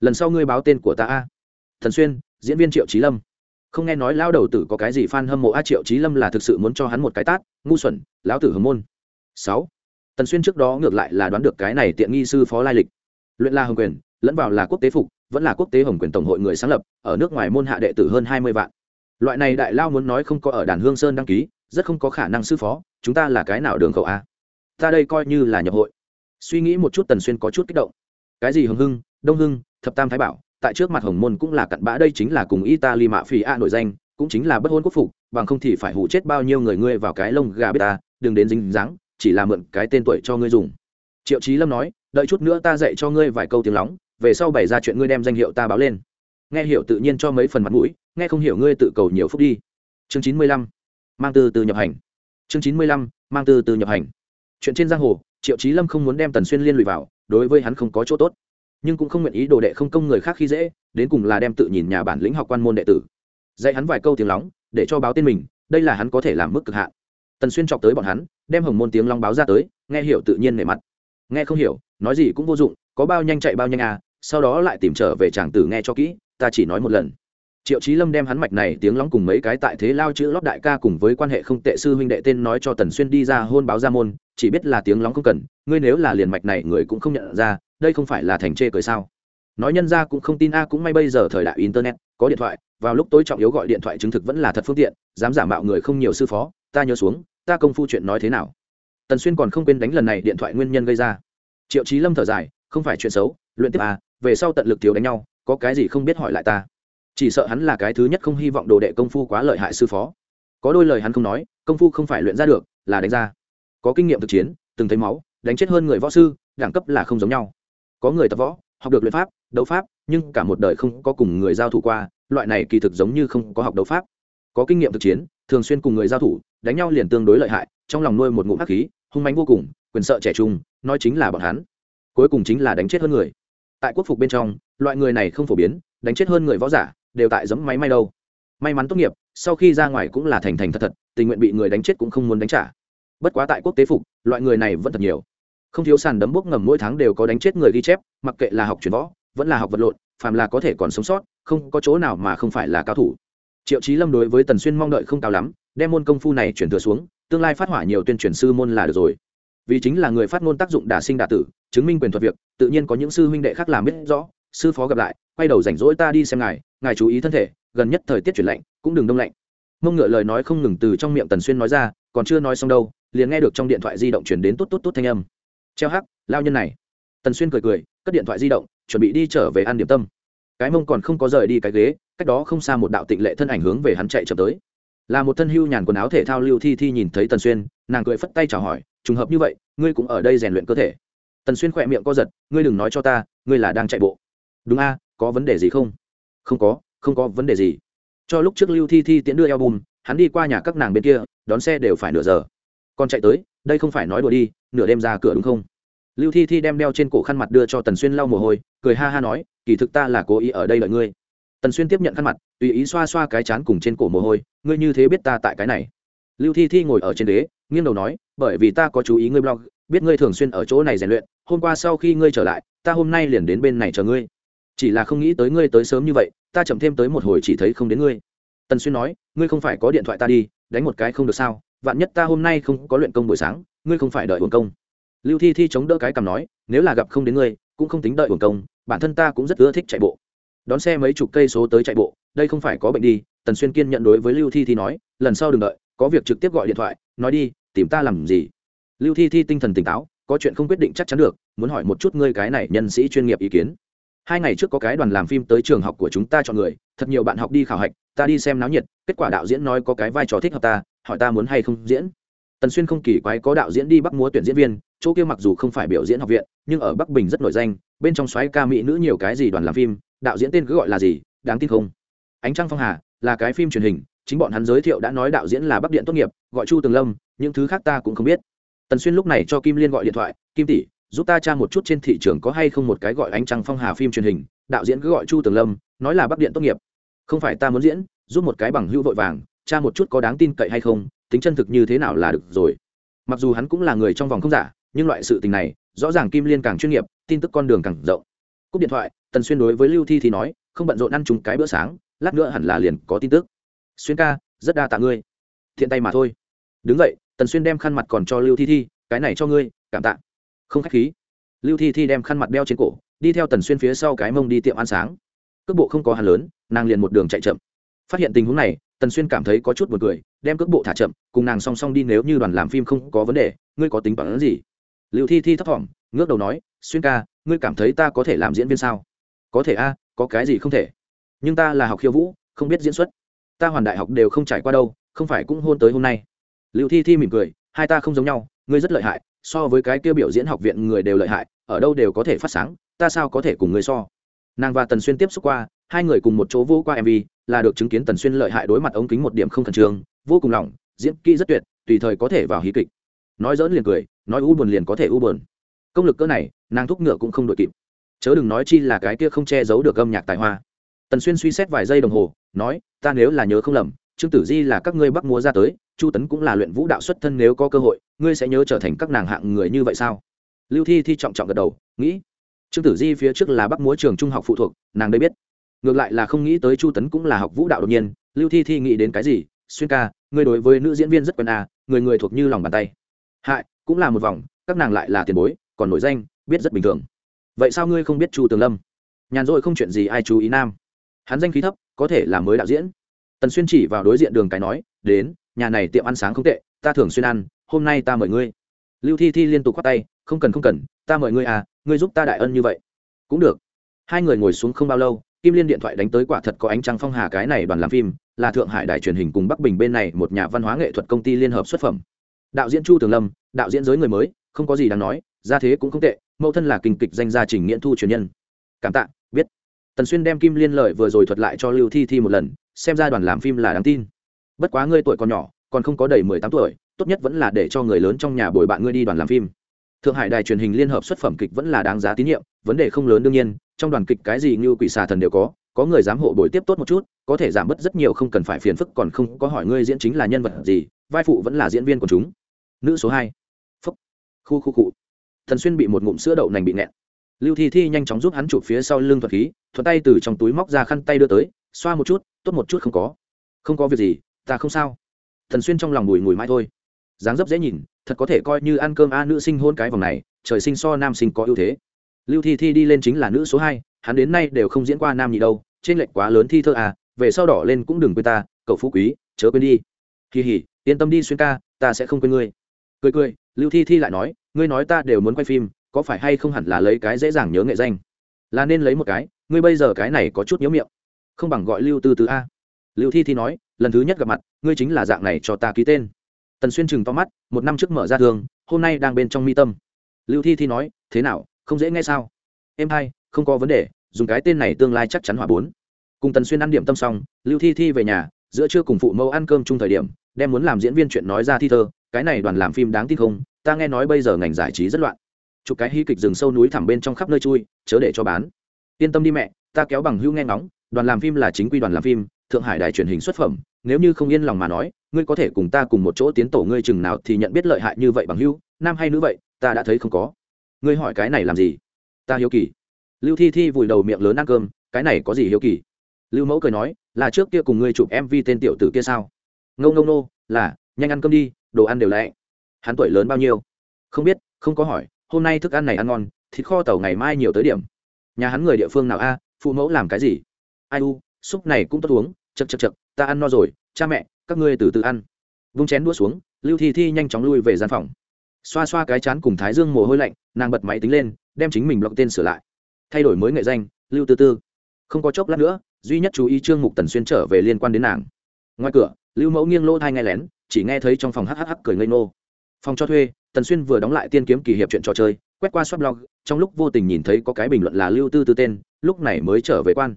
Lần sau ngươi báo tên của ta a. Thần xuyên, diễn viên triệu trí lâm. Không nghe nói lao đầu tử có cái gì f a n hâm mộ a, triệu trí lâm là thực sự muốn cho hắn một cái tát, ngu xuẩn, lão tử hồng môn. Sáu tần xuyên trước đó ngược lại là đoán được cái này tiện nghi sư phó lai lịch. Luyện la hồng quyền, lẫn vào là quốc tế phục, vẫn là quốc tế hồng quyền tổng hội người sáng lập, ở nước ngoài môn hạ đệ tử hơn hai mươi vạn. Loại này đại lao muốn nói không có ở đàn hương sơn đăng ký, rất không có khả năng sư phó, chúng ta là cái nào đường khẩu a? Ta đây coi như là nhập hội. Suy nghĩ một chút tần xuyên có chút kích động. Cái gì hồng hưng, đông hưng, thập tam thái bảo, tại trước mặt hồng môn cũng là cặn bã, đây chính là cùng italy mạ phì a nổi danh, cũng chính là bất hôn quốc phục, bằng không thì phải hụ chết bao nhiêu người ngươi vào cái lông gà bê ta, đừng đến dính dáng chỉ là mượn cái tên tuổi cho ngươi dùng. Triệu trí lâm nói, đợi chút nữa ta dạy cho ngươi vài câu tiếng lóng, về sau bày ra chuyện ngươi đem danh hiệu ta báo lên. Nghe hiểu tự nhiên cho mấy phần mặt mũi, nghe không hiểu ngươi tự cầu nhiều phúc đi. Chương chín mươi lăm, mang từ từ nhập hành. Chương chín mươi lăm, mang từ từ nhập hành. Chuyện trên giang hồ, triệu trí lâm không muốn đem tần xuyên liên lụy vào, đối với hắn không có chỗ tốt. Nhưng cũng không nguyện ý đồ đệ không công người khác khi dễ, đến cùng là đem tự nhìn nhà bản lĩnh học quan môn đệ tử. Dạy hắn vài câu tiếng lóng, để cho báo tên mình, đây là hắn có thể làm mức cực hạn tần xuyên chọc tới bọn hắn, đem hồng môn tiếng long báo ra tới, nghe hiểu tự nhiên nể mặt. Nghe không hiểu, nói gì cũng vô dụng, có bao nhanh chạy bao nhanh à sau đó lại tìm trở về chàng tử nghe cho kỹ, ta chỉ nói một lần. Triệu trí lâm đem hắn mạch này tiếng lóng cùng mấy cái tại thế lao chữ lót đại ca cùng với quan hệ không tệ sư huynh đệ tên nói cho tần xuyên đi ra hôn báo ra môn, chỉ biết là tiếng lóng không cần, ngươi nếu là liền mạch này người cũng không nhận ra, đây không phải là thành chê cười sao? Nói nhân ra cũng không tin a, cũng may bây giờ thời đại internet, có điện thoại, vào lúc tối trọng yếu gọi điện thoại chứng thực vẫn là thật phương tiện, dám giả mạo người không nhiều sư phó ta nhớ xuống, ta công phu chuyện nói thế nào. Tần xuyên còn không quên đánh lần này điện thoại nguyên nhân gây ra. Triệu trí lâm thở dài, không phải chuyện xấu, luyện tiếp à về sau tận lực thiếu đánh nhau, có cái gì không biết hỏi lại ta. Chỉ sợ hắn là cái thứ nhất không hy vọng đồ đệ công phu quá lợi hại sư phó. Có đôi lời hắn không nói, công phu không phải luyện ra được, là đánh ra. Có kinh nghiệm thực chiến, từng thấy máu, đánh chết hơn người võ sư, đẳng cấp là không giống nhau. Có người tập võ, học được luyện pháp, đấu pháp, nhưng cả một đời không có cùng người giao thủ qua, loại này kỳ thực giống như không có học đấu pháp có kinh nghiệm thực chiến, thường xuyên cùng người giao thủ, đánh nhau liền tương đối lợi hại, trong lòng nuôi một ngụm hắc khí, hung mánh vô cùng, quyền sợ trẻ trung, nói chính là bọn hắn. Cuối cùng chính là đánh chết hơn người. Tại quốc phục bên trong, loại người này không phổ biến, đánh chết hơn người võ giả, đều tại giấm máy may đâu. May mắn tốt nghiệp, sau khi ra ngoài cũng là thành thành thật thật, tình nguyện bị người đánh chết cũng không muốn đánh trả. Bất quá tại quốc tế phục, loại người này vẫn thật nhiều. Không thiếu sàn đấm bốc ngầm mỗi tháng đều có đánh chết người ghi chép, mặc kệ là học truyền võ, vẫn là học vật lộn, phàm là có thể còn sống sót, không có chỗ nào mà không phải là cao thủ triệu trí lâm đối với tần xuyên mong đợi không cao lắm, đem môn công phu này chuyển thừa xuống, tương lai phát hỏa nhiều tuyên truyền sư môn là được rồi. Vì chính là người phát ngôn tác dụng đả sinh đả tử, chứng minh quyền thuật việc, tự nhiên có những sư huynh đệ khác làm biết rõ, sư phó gặp lại, quay đầu rảnh rỗi ta đi xem ngài ngài chú ý thân thể, gần nhất thời tiết chuyển lạnh, cũng đừng đông lạnh. Mông ngựa lời nói không ngừng từ trong miệng tần xuyên nói ra, còn chưa nói xong đâu, liền nghe được trong điện thoại di động chuyển đến tốt tốt tốt thanh âm. Treo hắc, lao nhân này. Tần xuyên cười cười, cất điện thoại di động, chuẩn bị đi trở về ăn điểm tâm. Cái mông còn không có rời đi cái ghế cách đó không xa một đạo tịnh lệ thân ảnh hướng về hắn chạy chậm tới. Là một thân hưu nhàn quần áo thể thao lưu thi thi nhìn thấy tần xuyên, nàng cười phất tay chào hỏi, trùng hợp như vậy, ngươi cũng ở đây rèn luyện cơ thể. Tần xuyên khỏe miệng co giật, ngươi đừng nói cho ta, ngươi là đang chạy bộ. Đúng a, có vấn đề gì không? Không có không có vấn đề gì. Cho lúc trước lưu thi thi tiễn đưa eo bùn hắn đi qua nhà các nàng bên kia, đón xe đều phải nửa giờ. Còn chạy tới, đây không phải nói đùa đi, nửa đêm ra cửa đúng không? Lưu thi thi đem đeo trên cổ khăn mặt đưa cho tần xuyên lau mồ hôi, cười ha ha nói, kỳ thực ta là cố ý ở đây đợi ngươi tần xuyên tiếp nhận khăn mặt, tùy ý xoa xoa cái chán cùng trên cổ mồ hôi, ngươi như thế biết ta tại cái này. Lưu thi thi ngồi ở trên đế, nghiêng đầu nói, bởi vì ta có chú ý ngươi blog, biết ngươi thường xuyên ở chỗ này rèn luyện, hôm qua sau khi ngươi trở lại, ta hôm nay liền đến bên này chờ ngươi. Chỉ là không nghĩ tới ngươi tới sớm như vậy, ta chậm thêm tới một hồi chỉ thấy không đến ngươi. Tần xuyên nói, ngươi không phải có điện thoại ta đi, đánh một cái không được sao, vạn nhất ta hôm nay không có luyện công buổi sáng, ngươi không phải đợi hồn công. Lưu thi thi chống đỡ cái cằm nói, nếu là gặp không đến ngươi, cũng không tính đợi hồn công, bản thân ta cũng rất ưa thích chạy bộ đón xe mấy chục cây số tới chạy bộ, đây không phải có bệnh đi, tần xuyên kiên nhận đối với lưu thi thi nói, lần sau đừng đợi, có việc trực tiếp gọi điện thoại, nói đi, tìm ta làm gì? Lưu thi thi tinh thần tỉnh táo, có chuyện không quyết định chắc chắn được, muốn hỏi một chút ngươi cái này nhân sĩ chuyên nghiệp ý kiến. Hai ngày trước có cái đoàn làm phim tới trường học của chúng ta chọn người, thật nhiều bạn học đi khảo hạch, ta đi xem náo nhiệt, kết quả đạo diễn nói có cái vai trò thích hợp ta, hỏi ta muốn hay không diễn. Tần xuyên không kỳ quái có đạo diễn đi bắc múa tuyển diễn viên, chỗ kia mặc dù không phải biểu diễn học viện, nhưng ở bắc bình rất nổi danh, bên trong xoáy ca mỹ nữ nhiều cái gì đoàn làm phim đạo diễn tên cứ gọi là gì, đáng tin không? Ánh trăng phong hà là cái phim truyền hình, chính bọn hắn giới thiệu đã nói đạo diễn là bắc điện tốt nghiệp, gọi chu tường lâm, những thứ khác ta cũng không biết. Tần xuyên lúc này cho kim liên gọi điện thoại, kim tỷ, giúp ta tra một chút trên thị trường có hay không một cái gọi ánh trăng phong hà phim truyền hình, đạo diễn cứ gọi chu tường lâm, nói là bắc điện tốt nghiệp. Không phải ta muốn diễn, giúp một cái bằng hữu vội vàng, tra một chút có đáng tin cậy hay không, tính chân thực như thế nào là được rồi. Mặc dù hắn cũng là người trong vòng không giả, nhưng loại sự tình này, rõ ràng kim liên càng chuyên nghiệp, tin tức con đường càng rộng. Cúp điện thoại tần xuyên đối với lưu thi thì nói, không bận rộn ăn chung cái bữa sáng, lát nữa hẳn là liền có tin tức. Xuyên ca, rất đa tạ ngươi. Thiện tay mà thôi. Đứng vậy tần xuyên đem khăn mặt còn cho lưu thi thi, cái này cho ngươi, cảm tạ. Không k h á c h khí. Lưu thi thi đem khăn mặt đeo trên cổ, đi theo tần xuyên phía sau cái mông đi tiệm ăn sáng. Cước bộ không có hàn lớn, nàng liền một đường chạy chậm. Phát hiện tình huống này, tần xuyên cảm thấy có chút b u ồ n cười, đem cước bộ thả chậm, cùng nàng song song đi nếu như đoàn làm phim không có vấn đề, ngươi có tính bằng gì? Lưu thi thi thấp t ngước đầu nói, xuyên ca, ngươi cảm thấy ta có thể làm diễn viên sao? Có thể a, có cái gì không thể. Nhưng ta là học khiêu vũ, không biết diễn xuất. Ta hoàn đại học đều không trải qua đâu, không phải cũng hôn tới hôm nay. Liệu thi thi mỉm cười, hai ta không giống nhau, ngươi rất lợi hại, so với cái kêu biểu diễn học viện người đều lợi hại, ở đâu đều có thể phát sáng, ta sao có thể cùng ngươi so? Nàng và tần xuyên tiếp xúc qua, hai người cùng một chỗ vô qua mv là được chứng kiến tần xuyên lợi hại đối mặt ống kính một điểm không khẩn trương, vô cùng lỏng, diễn kỹ rất tuyệt, tùy thời có thể vào hí kịch. Nói dỡn liền cười, nói u buồn liền có thể u buồn. Công lực cỡ này, nàng thúc ngựa cũng không đội kịp chớ đừng nói chi là cái kia không che giấu được âm nhạc tài hoa. Tần xuyên suy xét vài giây đồng hồ, nói, ta nếu là nhớ không lầm, trương tử di là các ngươi bắc múa ra tới, chu tấn cũng là luyện vũ đạo xuất thân nếu có cơ hội, ngươi sẽ nhớ trở thành các nàng hạng người như vậy sao? Lưu thi thi trọng trọng gật đầu, nghĩ. Trương tử di phía trước là bắc múa trường trung học phụ thuộc, nàng đây biết. Ngược lại là không nghĩ tới chu tấn cũng là học vũ đạo đột nhiên. Lưu thi thi nghĩ đến cái gì? Xuyên ca, ngươi đối với nữ diễn viên rất quen à người người thuộc như lòng bàn tay. Hại, cũng là một vòng, các nàng lại là tiền bối, còn nổi danh, biết rất bình thường vậy sao ngươi không biết chu tường lâm? Nhàn rỗi không chuyện gì ai chú ý nam. Hắn danh khí thấp, có thể là mới đạo diễn. Tần xuyên chỉ vào đối diện đường cái nói, đến, nhà này tiệm ăn sáng không tệ, ta thường xuyên ăn, hôm nay ta mời ngươi. Lưu thi thi liên tục khoác tay, không cần không cần, ta mời ngươi à ngươi giúp ta đại ân như vậy. Cũng được. Hai người ngồi xuống không bao lâu, kim liên điện thoại đánh tới quả thật có ánh trăng phong hà cái này đoàn làm phim, là thượng hải đài truyền hình cùng bắc bình bên này một nhà văn hóa nghệ thuật công ty liên hợp xuất phẩm. Đạo diễn chu tường lâm, đạo diễn giới người mới, không có gì đáng nói ra thế cũng không tệ mẫu thân là kinh kịch danh gia trình nghiễn thu truyền nhân. Cảm tạ, biết. Tần xuyên đem kim liên lợi vừa rồi thuật lại cho lưu thi thi một lần, xem ra đoàn làm phim là đáng tin. Bất quá ngươi tuổi còn nhỏ, còn không có đầy mười tám tuổi, tốt nhất vẫn là để cho người lớn trong nhà bồi bạn ngươi đi đoàn làm phim. Thượng hải đài truyền hình liên hợp xuất phẩm kịch vẫn là đáng giá tín nhiệm, vấn đề không lớn đương nhiên, trong đoàn kịch cái gì như quỷ xà thần đều có có người giám hộ bồi tiếp tốt một chút, có thể giảm bớt rất nhiều không cần phải phiền phức còn không có hỏi ngươi diễn chính là nhân vật gì, vai phụ vẫn là diễn viên của chúng. Nữ số hai. Phúc. Khu khu cụ thần xuyên bị một ngụm sữa đậu nành bị nẹt. lưu thi thi nhanh chóng giúp hắn chụp phía sau lưng thuật khí thuật tay từ trong túi móc ra khăn tay đưa tới, xoa một chút, tốt một chút không có. Không có việc gì, ta không sao. Thần xuyên trong lòng bùi ngùi mãi thôi. Dáng dấp dễ nhìn, thật có thể coi như ăn cơm a nữ sinh hôn cái vòng này, trời sinh so nam sinh có ưu thế. Lưu thi thi đi lên chính là nữ số hai, hắn đến nay đều không diễn qua nam nhị đâu, trên lệnh quá lớn thi thơ à về sau đỏ lên cũng đừng quên ta, cậu phú quý, chớ quên đi. Kỳ hỉ yên tâm đi xuyên ca, ta sẽ không quên ngươi. Cười cười, lưu thi thi lại nói ngươi nói ta đều muốn quay phim, có phải hay không hẳn là lấy cái dễ dàng nhớ nghệ danh? Là nên lấy một cái, ngươi bây giờ cái này có chút nhớ miệng. Không bằng gọi lưu tư tứ a. Lưu thi thi nói, lần thứ nhất gặp mặt, ngươi chính là dạng này cho ta ký tên. Tần xuyên chừng to mắt, một năm trước mở ra thường hôm nay đang bên trong mi tâm. Lưu thi thi nói, thế nào, không dễ nghe sao? Em hai, không có vấn đề, dùng cái tên này tương lai chắc chắn hỏa bốn. Cùng tần xuyên ăn điểm tâm xong, lưu thi thi về nhà, giữa trưa cùng phụ mẫu ăn cơm chung thời điểm, đem muốn làm diễn viên chuyện nói ra thi thơ, cái này đoàn làm phim đáng tin không ta nghe nói bây giờ ngành giải trí rất loạn. Chụp cái hy kịch rừng sâu núi thẳm bên trong khắp nơi chui, chớ để cho bán. Yên tâm đi mẹ, ta kéo bằng hữu nghe ngóng, đoàn làm phim là chính quy đoàn làm phim, thượng hải đài truyền hình xuất phẩm, nếu như không yên lòng mà nói, ngươi có thể cùng ta cùng một chỗ tiến tổ ngươi chừng nào thì nhận biết lợi hại như vậy bằng hữu, nam hay nữ vậy, ta đã thấy không có. Ngươi hỏi cái này làm gì? Ta hiếu kỳ. Lưu thi thi vùi đầu miệng lớn ăn cơm, cái này có gì hiếu kỳ? Lưu mẫu cười nói, là trước kia cùng ngươi chụp mv tên tiểu tử kia sao? Ngâu ngâu nô, là, nhanh ăn cơm đi, đồ ăn đều lẹ hắn tuổi lớn bao nhiêu? Không biết, không có hỏi, hôm nay thức ăn này ăn ngon, thịt kho tàu ngày mai nhiều tới điểm. Nhà hắn người địa phương nào a? Phụ mẫu làm cái gì? Ai u, súp này cũng tốt uống chật chật chật ta ăn no rồi, cha mẹ, các ngươi từ từ ăn. Vung chén đũa xuống, lưu thi thi nhanh chóng lui về gian phòng. Xoa xoa cái chán cùng thái dương mồ hôi lạnh, nàng bật máy tính lên, đem chính mình blog tên sửa lại. Thay đổi mới nghệ danh, lưu tư tư. Không có chốc lát nữa, duy nhất chú ý trương mục tần xuyên trở về liên quan đến nàng. Ngoài cửa, lưu mẫu nghiêng lỗ thai nghe lén, chỉ nghe thấy trong phòng hhh cười ngây ngô phòng cho thuê, tần xuyên vừa đóng lại tiên kiếm kỳ hiệp chuyện trò chơi, quét qua shop blog, trong lúc vô tình nhìn thấy có cái bình luận là lưu tư tư tên, lúc này mới trở về quan.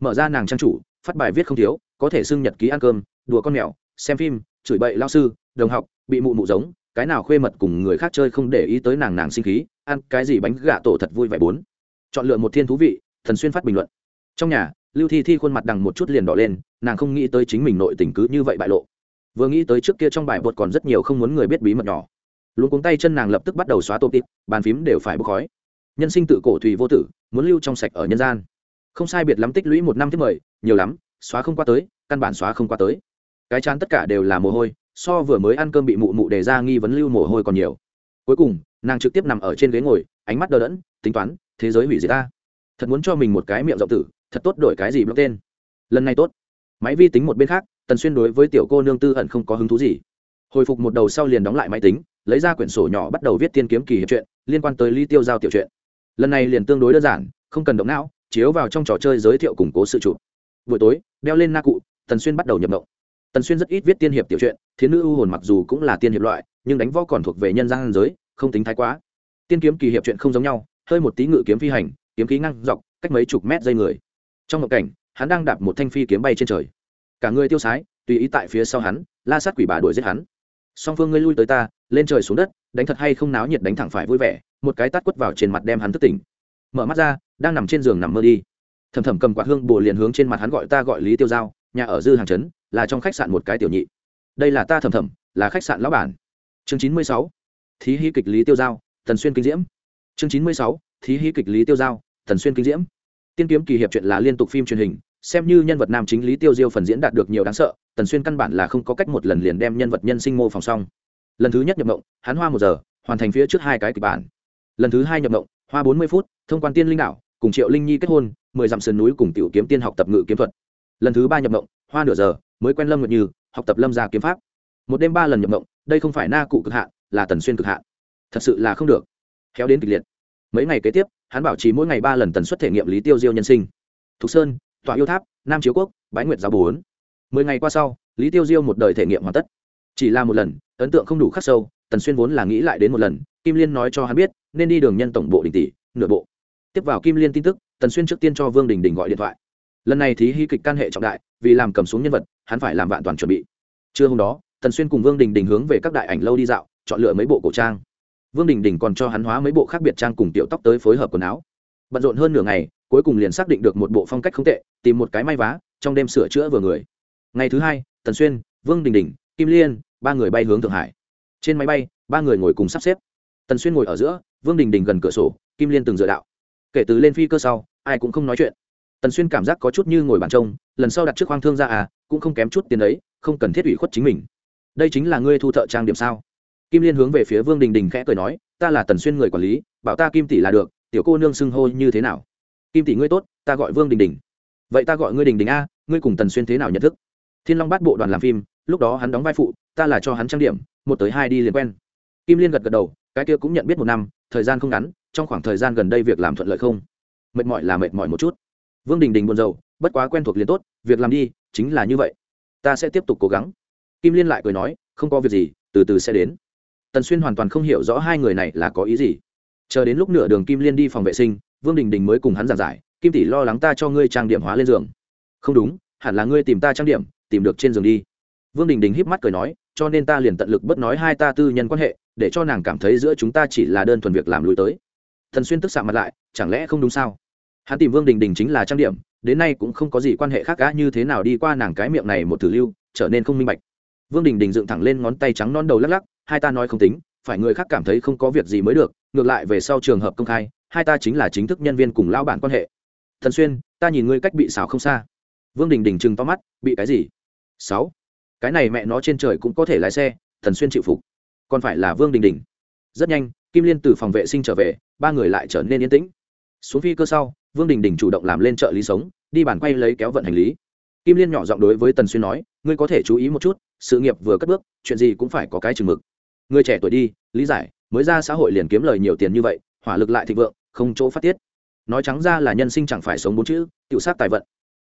Mở ra nàng trang chủ, phát bài viết không thiếu, có thể xưng nhật ký ăn cơm, đùa con mèo, xem phim, chửi bậy lao sư, đồng học, bị mụ mụ giống, cái nào khuê mật cùng người khác chơi không để ý tới nàng nàng sinh khí, ăn cái gì bánh gà tổ thật vui vẻ bốn. Chọn lựa một thiên thú vị thần xuyên phát bình luận. Trong nhà, lưu thi thi khuôn mặt đằng một chút liền đỏ lên, nàng không nghĩ tới chính mình nội tình cứ như vậy bại lộ vừa nghĩ tới trước kia trong bài bột còn rất nhiều không muốn người biết bí mật nhỏ. Luôn cuống tay chân nàng lập tức bắt đầu xóa tô tít bàn phím đều phải bốc khói. Nhân sinh tự cổ thủy vô tử, muốn lưu trong sạch ở nhân gian. Không sai biệt lắm tích lũy một năm thứ mười nhiều lắm, xóa không qua tới, căn bản xóa không qua tới. Cái chán tất cả đều là mồ hôi, so vừa mới ăn cơm bị mụ mụ đề ra nghi vấn lưu mồ hôi còn nhiều. Cuối cùng, nàng trực tiếp nằm ở trên ghế ngồi, ánh mắt đờ đẫn, tính toán, thế giới hủy diệt ta. Thật muốn cho mình một cái miệng rộng tử, thật tốt đổi cái gì blog tên lần này tốt. Máy vi tính một bên khác tần xuyên đối với tiểu cô nương tư ẩn không có hứng thú gì. Hồi phục một đầu sau liền đóng lại máy tính, lấy ra quyển sổ nhỏ bắt đầu viết tiên kiếm kỳ hiệp chuyện liên quan tới ly tiêu giao tiểu chuyện lần này liền tương đối đơn giản, không cần động não, chiếu vào trong trò chơi giới thiệu củng cố sự chụp buổi tối, đeo lên na cụ, tần xuyên bắt đầu nhập động tần xuyên rất ít viết tiên hiệp tiểu chuyện thiến nữ u hồn mặc dù cũng là tiên hiệp loại, nhưng đánh võ còn thuộc về nhân gian giới, không tính thái quá. Tiên kiếm kỳ hiệp chuyện không giống nhau, hơi một tí ngự kiếm phi hành, kiếm khí ngăn dọc, cách mấy chục mét dây người. Trong ngộ cảnh, hắn đang đạp một thanh phi kiếm bay trên trời cả người tiêu sái, tùy ý tại phía sau hắn, la sát quỷ bà đuổi giết hắn. Song phương ngươi lui tới ta, lên trời xuống đất, đánh thật hay không náo nhiệt đánh thẳng phải vui vẻ, một cái tát quất vào trên mặt đem hắn thức tỉnh. Mở mắt ra, đang nằm trên giường nằm mơ đi. Thầm thầm cầm quạt hương bồ liền hướng trên mặt hắn gọi ta gọi lý tiêu giao, nhà ở dư hàng trấn là trong khách sạn một cái tiểu nhị. Đây là ta thầm thầm, là khách sạn lão bản. Chương chín mươi sáu, thí hí kịch lý tiêu giao thần xuyên kinh diễm. Chương chín mươi sáu, thí hí kịch lý tiêu giao thần xuyên kinh diễm. Tiên kiếm kỳ hiệp chuyện là liên tục phim truyền hình xem như nhân vật nam chính lý tiêu diêu phần diễn đạt được nhiều đáng sợ, tần xuyên căn bản là không có cách một lần liền đem nhân vật nhân sinh mô phỏng xong. Lần thứ nhất nhập mộng, hắn hoa một giờ, hoàn thành phía trước hai cái kịch bản. Lần thứ hai nhập mộng, hoa bốn mươi phút, thông quan tiên linh đạo, cùng triệu linh nhi kết hôn, mười dặm sườn núi cùng tiểu kiếm tiên học tập ngự kiếm thuật. Lần thứ ba nhập mộng, hoa nửa giờ, mới quen lâm nguyệt như, học tập lâm gia kiếm pháp. Một đêm ba lần nhập mộng, đây không phải na cụ cực hạn, là tần xuyên cực hạn. Thật sự là không được. Kéo đến kịch liệt. Mấy ngày kế tiếp, hắn bảo trì mỗi ngày ba lần tần suất thể nghiệm lý tiêu diêu nhân sinh. Thục sơn tọa yêu tháp, nam chiếu quốc, bái nguyệt giáo bốn. Mười ngày qua sau, lý tiêu diêu một đời thể nghiệm hoàn tất. Chỉ là một lần, ấn tượng không đủ khắc sâu, tần xuyên vốn là nghĩ lại đến một lần, kim liên nói cho hắn biết, nên đi đường nhân tổng bộ đình tỷ, nửa bộ. Tiếp vào kim liên tin tức, tần xuyên trước tiên cho vương đình đình gọi điện thoại. Lần này thì hy kịch can hệ trọng đại, vì làm cầm xuống nhân vật, hắn phải làm vạn toàn chuẩn bị. Trưa hôm đó, tần xuyên cùng vương đình đình hướng về các đại ảnh lâu đi dạo, chọn lựa mấy bộ cổ trang. Vương đình đình còn cho hắn hóa mấy bộ khác biệt trang cùng tiểu tóc tới phối hợp quần áo. Bận rộn hơn nửa ngày cuối cùng liền xác định được một bộ phong cách không tệ, tìm một cái may vá, trong đêm sửa chữa vừa người. Ngày thứ hai, tần xuyên, vương đình đình, kim liên, ba người bay hướng thượng hải. Trên máy bay, ba người ngồi cùng sắp xếp. Tần xuyên ngồi ở giữa, vương đình đình gần cửa sổ, kim liên từng dựa đạo. Kể từ lên phi cơ sau, ai cũng không nói chuyện. Tần xuyên cảm giác có chút như ngồi bàn trông, lần sau đặt trước khoang thương ra à cũng không kém chút tiền đấy không cần thiết ủy khuất chính mình. Đây chính là ngươi thu thợ trang điểm sao? Kim liên hướng về phía vương đình đình khẽ cười nói, ta là tần xuyên người quản lý, bảo ta kim tỷ là được, tiểu cô nương xưng hô như thế nào? Kim tỷ ngươi tốt, ta gọi vương đình đình. Vậy ta gọi ngươi đình đình a, ngươi cùng tần xuyên thế nào nhận thức? Thiên long bắt bộ đoàn làm phim, lúc đó hắn đóng vai phụ, ta là cho hắn trang điểm, một tới hai đi liền quen. Kim liên gật gật đầu, cái kia cũng nhận biết một năm, thời gian không ngắn, trong khoảng thời gian gần đây việc làm thuận lợi không? Mệt mỏi là mệt mỏi một chút. Vương đình đình buồn rầu, bất quá quen thuộc liền tốt, việc làm đi, chính là như vậy. Ta sẽ tiếp tục cố gắng. Kim liên lại cười nói, không có việc gì, từ từ sẽ đến. Tần xuyên hoàn toàn không hiểu rõ hai người này là có ý gì. Chờ đến lúc nửa đường kim liên đi phòng vệ sinh vương đình đình mới cùng hắn giảng giải, kim tỷ lo lắng ta cho ngươi trang điểm hóa lên giường. Không đúng, hẳn là ngươi tìm ta trang điểm, tìm được trên giường đi. Vương đình đình híp mắt cười nói, cho nên ta liền tận lực bất nói hai ta tư nhân quan hệ, để cho nàng cảm thấy giữa chúng ta chỉ là đơn thuần việc làm lùi tới. Thần xuyên tức xạ mặt lại, chẳng lẽ không đúng sao? Hắn tìm vương đình đình chính là trang điểm, đến nay cũng không có gì quan hệ khác cả, như thế nào đi qua nàng cái miệng này một thử lưu, trở nên không minh bạch. Vương đình đình dựng thẳng lên ngón tay trắng non đầu lắc lắc, hai ta nói không tính, phải người khác cảm thấy không có việc gì mới được, ngược lại về sau trường hợp công khai hai ta chính là chính thức nhân viên cùng lao bản quan hệ. Thần xuyên, ta nhìn ngươi cách bị xào không xa. Vương đình đình chừng to mắt, bị cái gì? Sáu. Cái này mẹ nó trên trời cũng có thể lái xe, thần xuyên chịu phục. Còn phải là vương đình đình. Rất nhanh, kim liên từ phòng vệ sinh trở về, ba người lại trở nên yên tĩnh. Xuống phi cơ sau, vương đình đình chủ động làm lên trợ lý sống, đi bàn quay lấy kéo vận hành lý. Kim liên nhỏ giọng đối với tần xuyên nói, ngươi có thể chú ý một chút, sự nghiệp vừa cất bước, chuyện gì cũng phải có cái chừng mực. Người trẻ tuổi đi, lý giải, mới ra xã hội liền kiếm lời nhiều tiền như vậy hỏa lực lại thịnh vượng không chỗ phát tiết. Nói trắng ra là nhân sinh chẳng phải sống bốn chữ tự sát tài vận.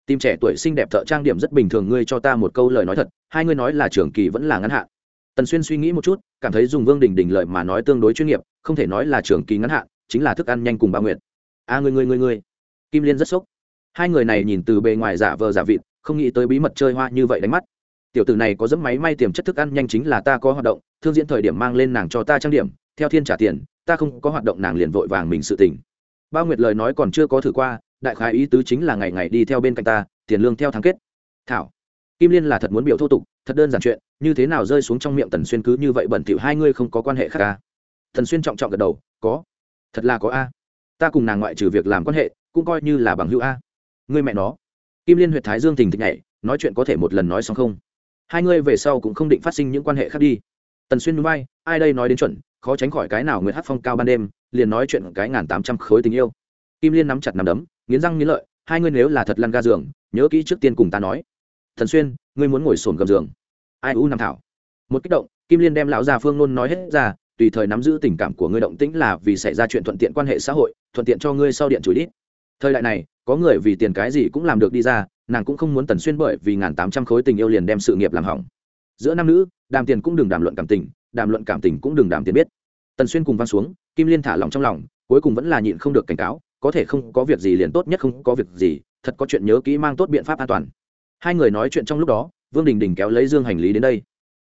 Tim trẻ tuổi xinh đẹp thợ trang điểm rất bình thường ngươi cho ta một câu lời nói thật hai ngươi nói là trường kỳ vẫn là ngắn hạn. Tần xuyên suy nghĩ một chút cảm thấy dùng vương đình đình lợi mà nói tương đối chuyên nghiệp không thể nói là trường kỳ ngắn hạn chính là thức ăn nhanh cùng ba nguyện. A à, người người người người kim liên rất sốc. Hai người này nhìn từ bề ngoài giả vờ giả vịt không nghĩ tới bí mật chơi hoa như vậy đánh mắt tiểu tử này có dẫm máy may tiềm chất thức ăn nhanh chính là ta có hoạt động, thương diễn thời điểm mang lên nàng cho ta trang điểm, theo thiên trả tiền, ta không có hoạt động nàng liền vội vàng mình sự tình. Bao nguyệt lời nói còn chưa có thử qua, đại khái ý tứ chính là ngày ngày đi theo bên cạnh ta, tiền lương theo tháng kết. Thảo, kim liên là thật muốn biểu thô tục, thật đơn giản chuyện, như thế nào rơi xuống trong miệng tần xuyên cứ như vậy bẩn thỉu hai ngươi không có quan hệ khác à? ca thần xuyên trọng trọng gật đầu, có. Thật là có a. Ta cùng nàng ngoại trừ việc làm quan hệ, cũng coi như là bằng hữu a. Ngươi mẹ nó. Kim liên huyện thái dương thình thịch nhảy, nói chuyện có thể một lần nói xong không? Hai ngươi về sau cũng không định phát sinh những quan hệ khác đi. Tần xuyên núi bay ai đây nói đến chuẩn, khó tránh khỏi cái nào nguyệt hát phong cao ban đêm, liền nói chuyện cái ngàn tám trăm khối tình yêu. Kim liên nắm chặt nắm đấm, nghiến răng nghiến lợi, hai ngươi nếu là thật lăn ga giường, nhớ kỹ trước tiên cùng ta nói. Thần xuyên, ngươi muốn ngồi sồn gầm giường. Ai u nằm thảo. Một kích động, kim liên đem lão già phương nôn nói hết ra, tùy thời nắm giữ tình cảm của ngươi động tĩnh là vì xảy ra chuyện thuận tiện quan hệ xã hội, thuận tiện cho ngươi sau điện chửi đít thời đại này, có người vì tiền cái gì cũng làm được đi ra nàng cũng không muốn tần xuyên bởi vì ngàn tám trăm khối tình yêu liền đem sự nghiệp làm hỏng. Giữa nam nữ, đàm tiền cũng đừng đàm luận cảm tình, đàm luận cảm tình cũng đừng đàm tiền biết. Tần xuyên cùng văn xuống, kim liên thả lòng trong lòng, cuối cùng vẫn là nhịn không được cảnh cáo, có thể không có việc gì liền tốt nhất không có việc gì, thật có chuyện nhớ kỹ mang tốt biện pháp an toàn. Hai người nói chuyện trong lúc đó, vương đình đình kéo lấy dương hành lý đến đây.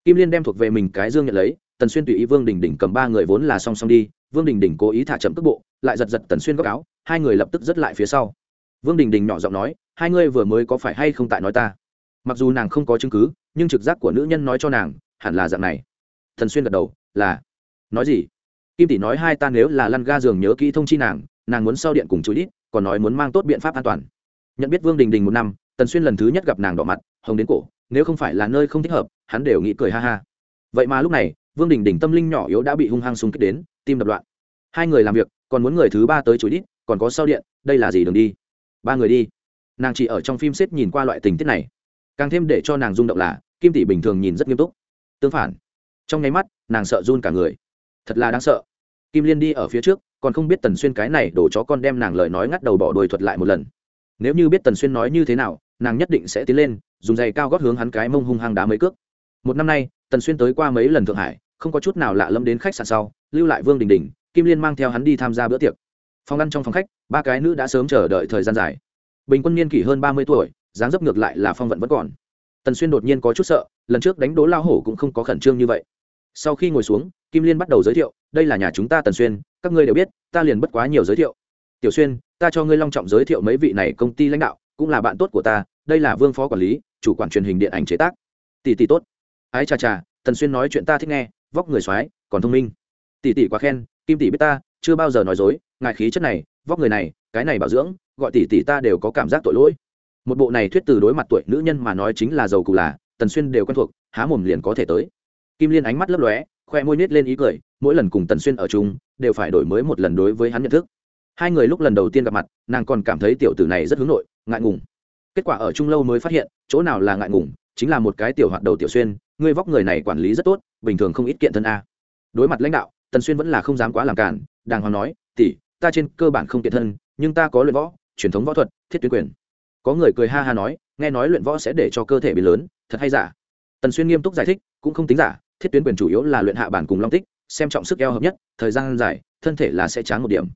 Kim liên đem thuộc về mình cái dương nhận lấy, tần xuyên tùy ý vương đình đình cầm ba người vốn là song song đi, vương đình đình cố ý thả chậm cước bộ lại giật giật tần xuyên góc áo, hai người lập tức dứt lại phía sau. Vương đình đình nhỏ giọng nói hai ngươi vừa mới có phải hay không tại nói ta? Mặc dù nàng không có chứng cứ, nhưng trực giác của nữ nhân nói cho nàng, hẳn là dạng này. Thần xuyên gật đầu, là. Nói gì? Kim tỷ nói hai ta nếu là lăn ga giường nhớ kỹ thông chi nàng nàng muốn sau điện cùng chú ít còn nói muốn mang tốt biện pháp an toàn. Nhận biết vương đình đình một năm, tần xuyên lần thứ nhất gặp nàng đỏ mặt, hồng đến cổ, nếu không phải là nơi không thích hợp, hắn đều nghĩ cười ha ha. Vậy mà lúc này, vương đình đình tâm linh nhỏ yếu đã bị hung hăng súng kích đến, tim đập loạn. Hai người làm việc, còn muốn người thứ ba tới chối đít, còn có sau điện, đây là gì đường đi? Ba người đi nàng chỉ ở trong phim xếp nhìn qua loại tình tiết này. Càng thêm để cho nàng rung động là, kim tỷ bình thường nhìn rất nghiêm túc. Tương phản. Trong nháy mắt, nàng sợ run cả người. Thật là đáng sợ. Kim liên đi ở phía trước, còn không biết tần xuyên cái này đổ chó con đem nàng lời nói ngắt đầu bỏ đuôi thuật lại một lần. Nếu như biết tần xuyên nói như thế nào, nàng nhất định sẽ tiến lên, dùng giày cao gót hướng hắn cái mông hung hăng đá mấy cước. Một năm nay, tần xuyên tới qua mấy lần thượng hải, không có chút nào lạ lẫm đến khách sạn sau, lưu lại vương đình đình, kim liên mang theo hắn đi tham gia bữa tiệc. Phòng ăn trong phòng khách, ba cái nữ đã sớm chờ đợi thời gian dài bình quân niên kỷ hơn ba mươi tuổi, dáng dấp ngược lại là phong vận vẫn còn. Tần xuyên đột nhiên có chút sợ, lần trước đánh đố lao hổ cũng không có khẩn trương như vậy. Sau khi ngồi xuống, kim liên bắt đầu giới thiệu, đây là nhà chúng ta tần xuyên, các ngươi đều biết, ta liền bất quá nhiều giới thiệu. Tiểu xuyên, ta cho ngươi long trọng giới thiệu mấy vị này công ty lãnh đạo, cũng là bạn tốt của ta, đây là vương phó quản lý, chủ quản truyền hình điện ảnh chế tác. Tỷ tỷ tốt. Ái chà chà, tần xuyên nói chuyện ta thích nghe, vóc người soái còn thông minh. Tỷ tỷ quá khen, kim tỷ biết ta, chưa bao giờ nói dối, ngại khí chất này, vóc người này cái này bảo dưỡng, gọi tỷ tỷ ta đều có cảm giác tội lỗi. Một bộ này thuyết từ đối mặt tuổi nữ nhân mà nói chính là giàu cụ là, tần xuyên đều quen thuộc, há mồm liền có thể tới. Kim liên ánh mắt lấp lóe, khoe môi nít lên ý cười, mỗi lần cùng tần xuyên ở chung, đều phải đổi mới một lần đối với hắn nhận thức. Hai người lúc lần đầu tiên gặp mặt, nàng còn cảm thấy tiểu tử này rất hướng nội, ngại ngùng. Kết quả ở chung lâu mới phát hiện, chỗ nào là ngại ngùng, chính là một cái tiểu hoạt đầu tiểu xuyên ngươi vóc người này quản lý rất tốt, bình thường không ít kiện thân a. Đối mặt lãnh đạo, tần xuyên vẫn là không dám quá làm cản đàng hoàng nói, tỷ, ta trên cơ bản không kiện thân nhưng ta có luyện võ, truyền thống võ thuật, thiết tuyến quyền. Có người cười ha ha nói, nghe nói luyện võ sẽ để cho cơ thể bị lớn, thật hay giả? Tần xuyên nghiêm túc giải thích, cũng không tính giả, thiết tuyến quyền chủ yếu là luyện hạ bản cùng long tích, xem trọng sức eo hợp nhất, thời gian dài, thân thể là sẽ tráng một điểm.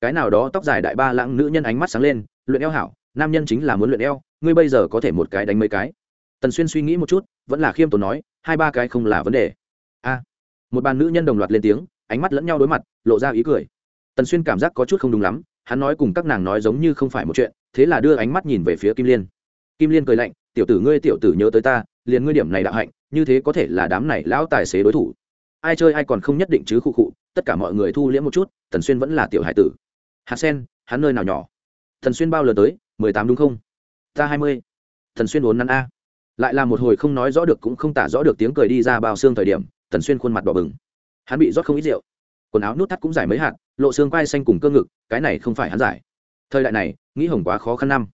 Cái nào đó tóc dài đại ba lãng nữ nhân ánh mắt sáng lên, luyện eo hảo, nam nhân chính là muốn luyện eo, ngươi bây giờ có thể một cái đánh mấy cái. Tần xuyên suy nghĩ một chút, vẫn là khiêm tốn nói, hai ba cái không là vấn đề. A. Một bàn nữ nhân đồng loạt lên tiếng, ánh mắt lẫn nhau đối mặt, lộ ra ý cười. Tần xuyên cảm giác có chút không đúng lắm hắn nói cùng các nàng nói giống như không phải một chuyện, thế là đưa ánh mắt nhìn về phía kim liên. Kim liên cười lạnh, tiểu tử ngươi tiểu tử nhớ tới ta, liền ngươi điểm này đạo hạnh, như thế có thể là đám này lão tài xế đối thủ. Ai chơi ai còn không nhất định chứ khu khụ, tất cả mọi người thu liễm một chút, tần xuyên vẫn là tiểu hải tử. Hạt sen, hắn nơi nào nhỏ? Thần xuyên bao lờ tới, mười tám đúng không? Ta hai mươi. Thần xuyên vốn năn a. Lại là một hồi không nói rõ được cũng không tả rõ được tiếng cười đi ra bao xương thời điểm, tần xuyên khuôn mặt đỏ bừng. Hắn bị rót không ít rượu. Quần áo nút thắt cũng giải mấy hạt lộ xương quai xanh cùng cơ ngực, cái này không phải hắn giải. Thời đại này, nghĩ hồng quá khó khăn năm.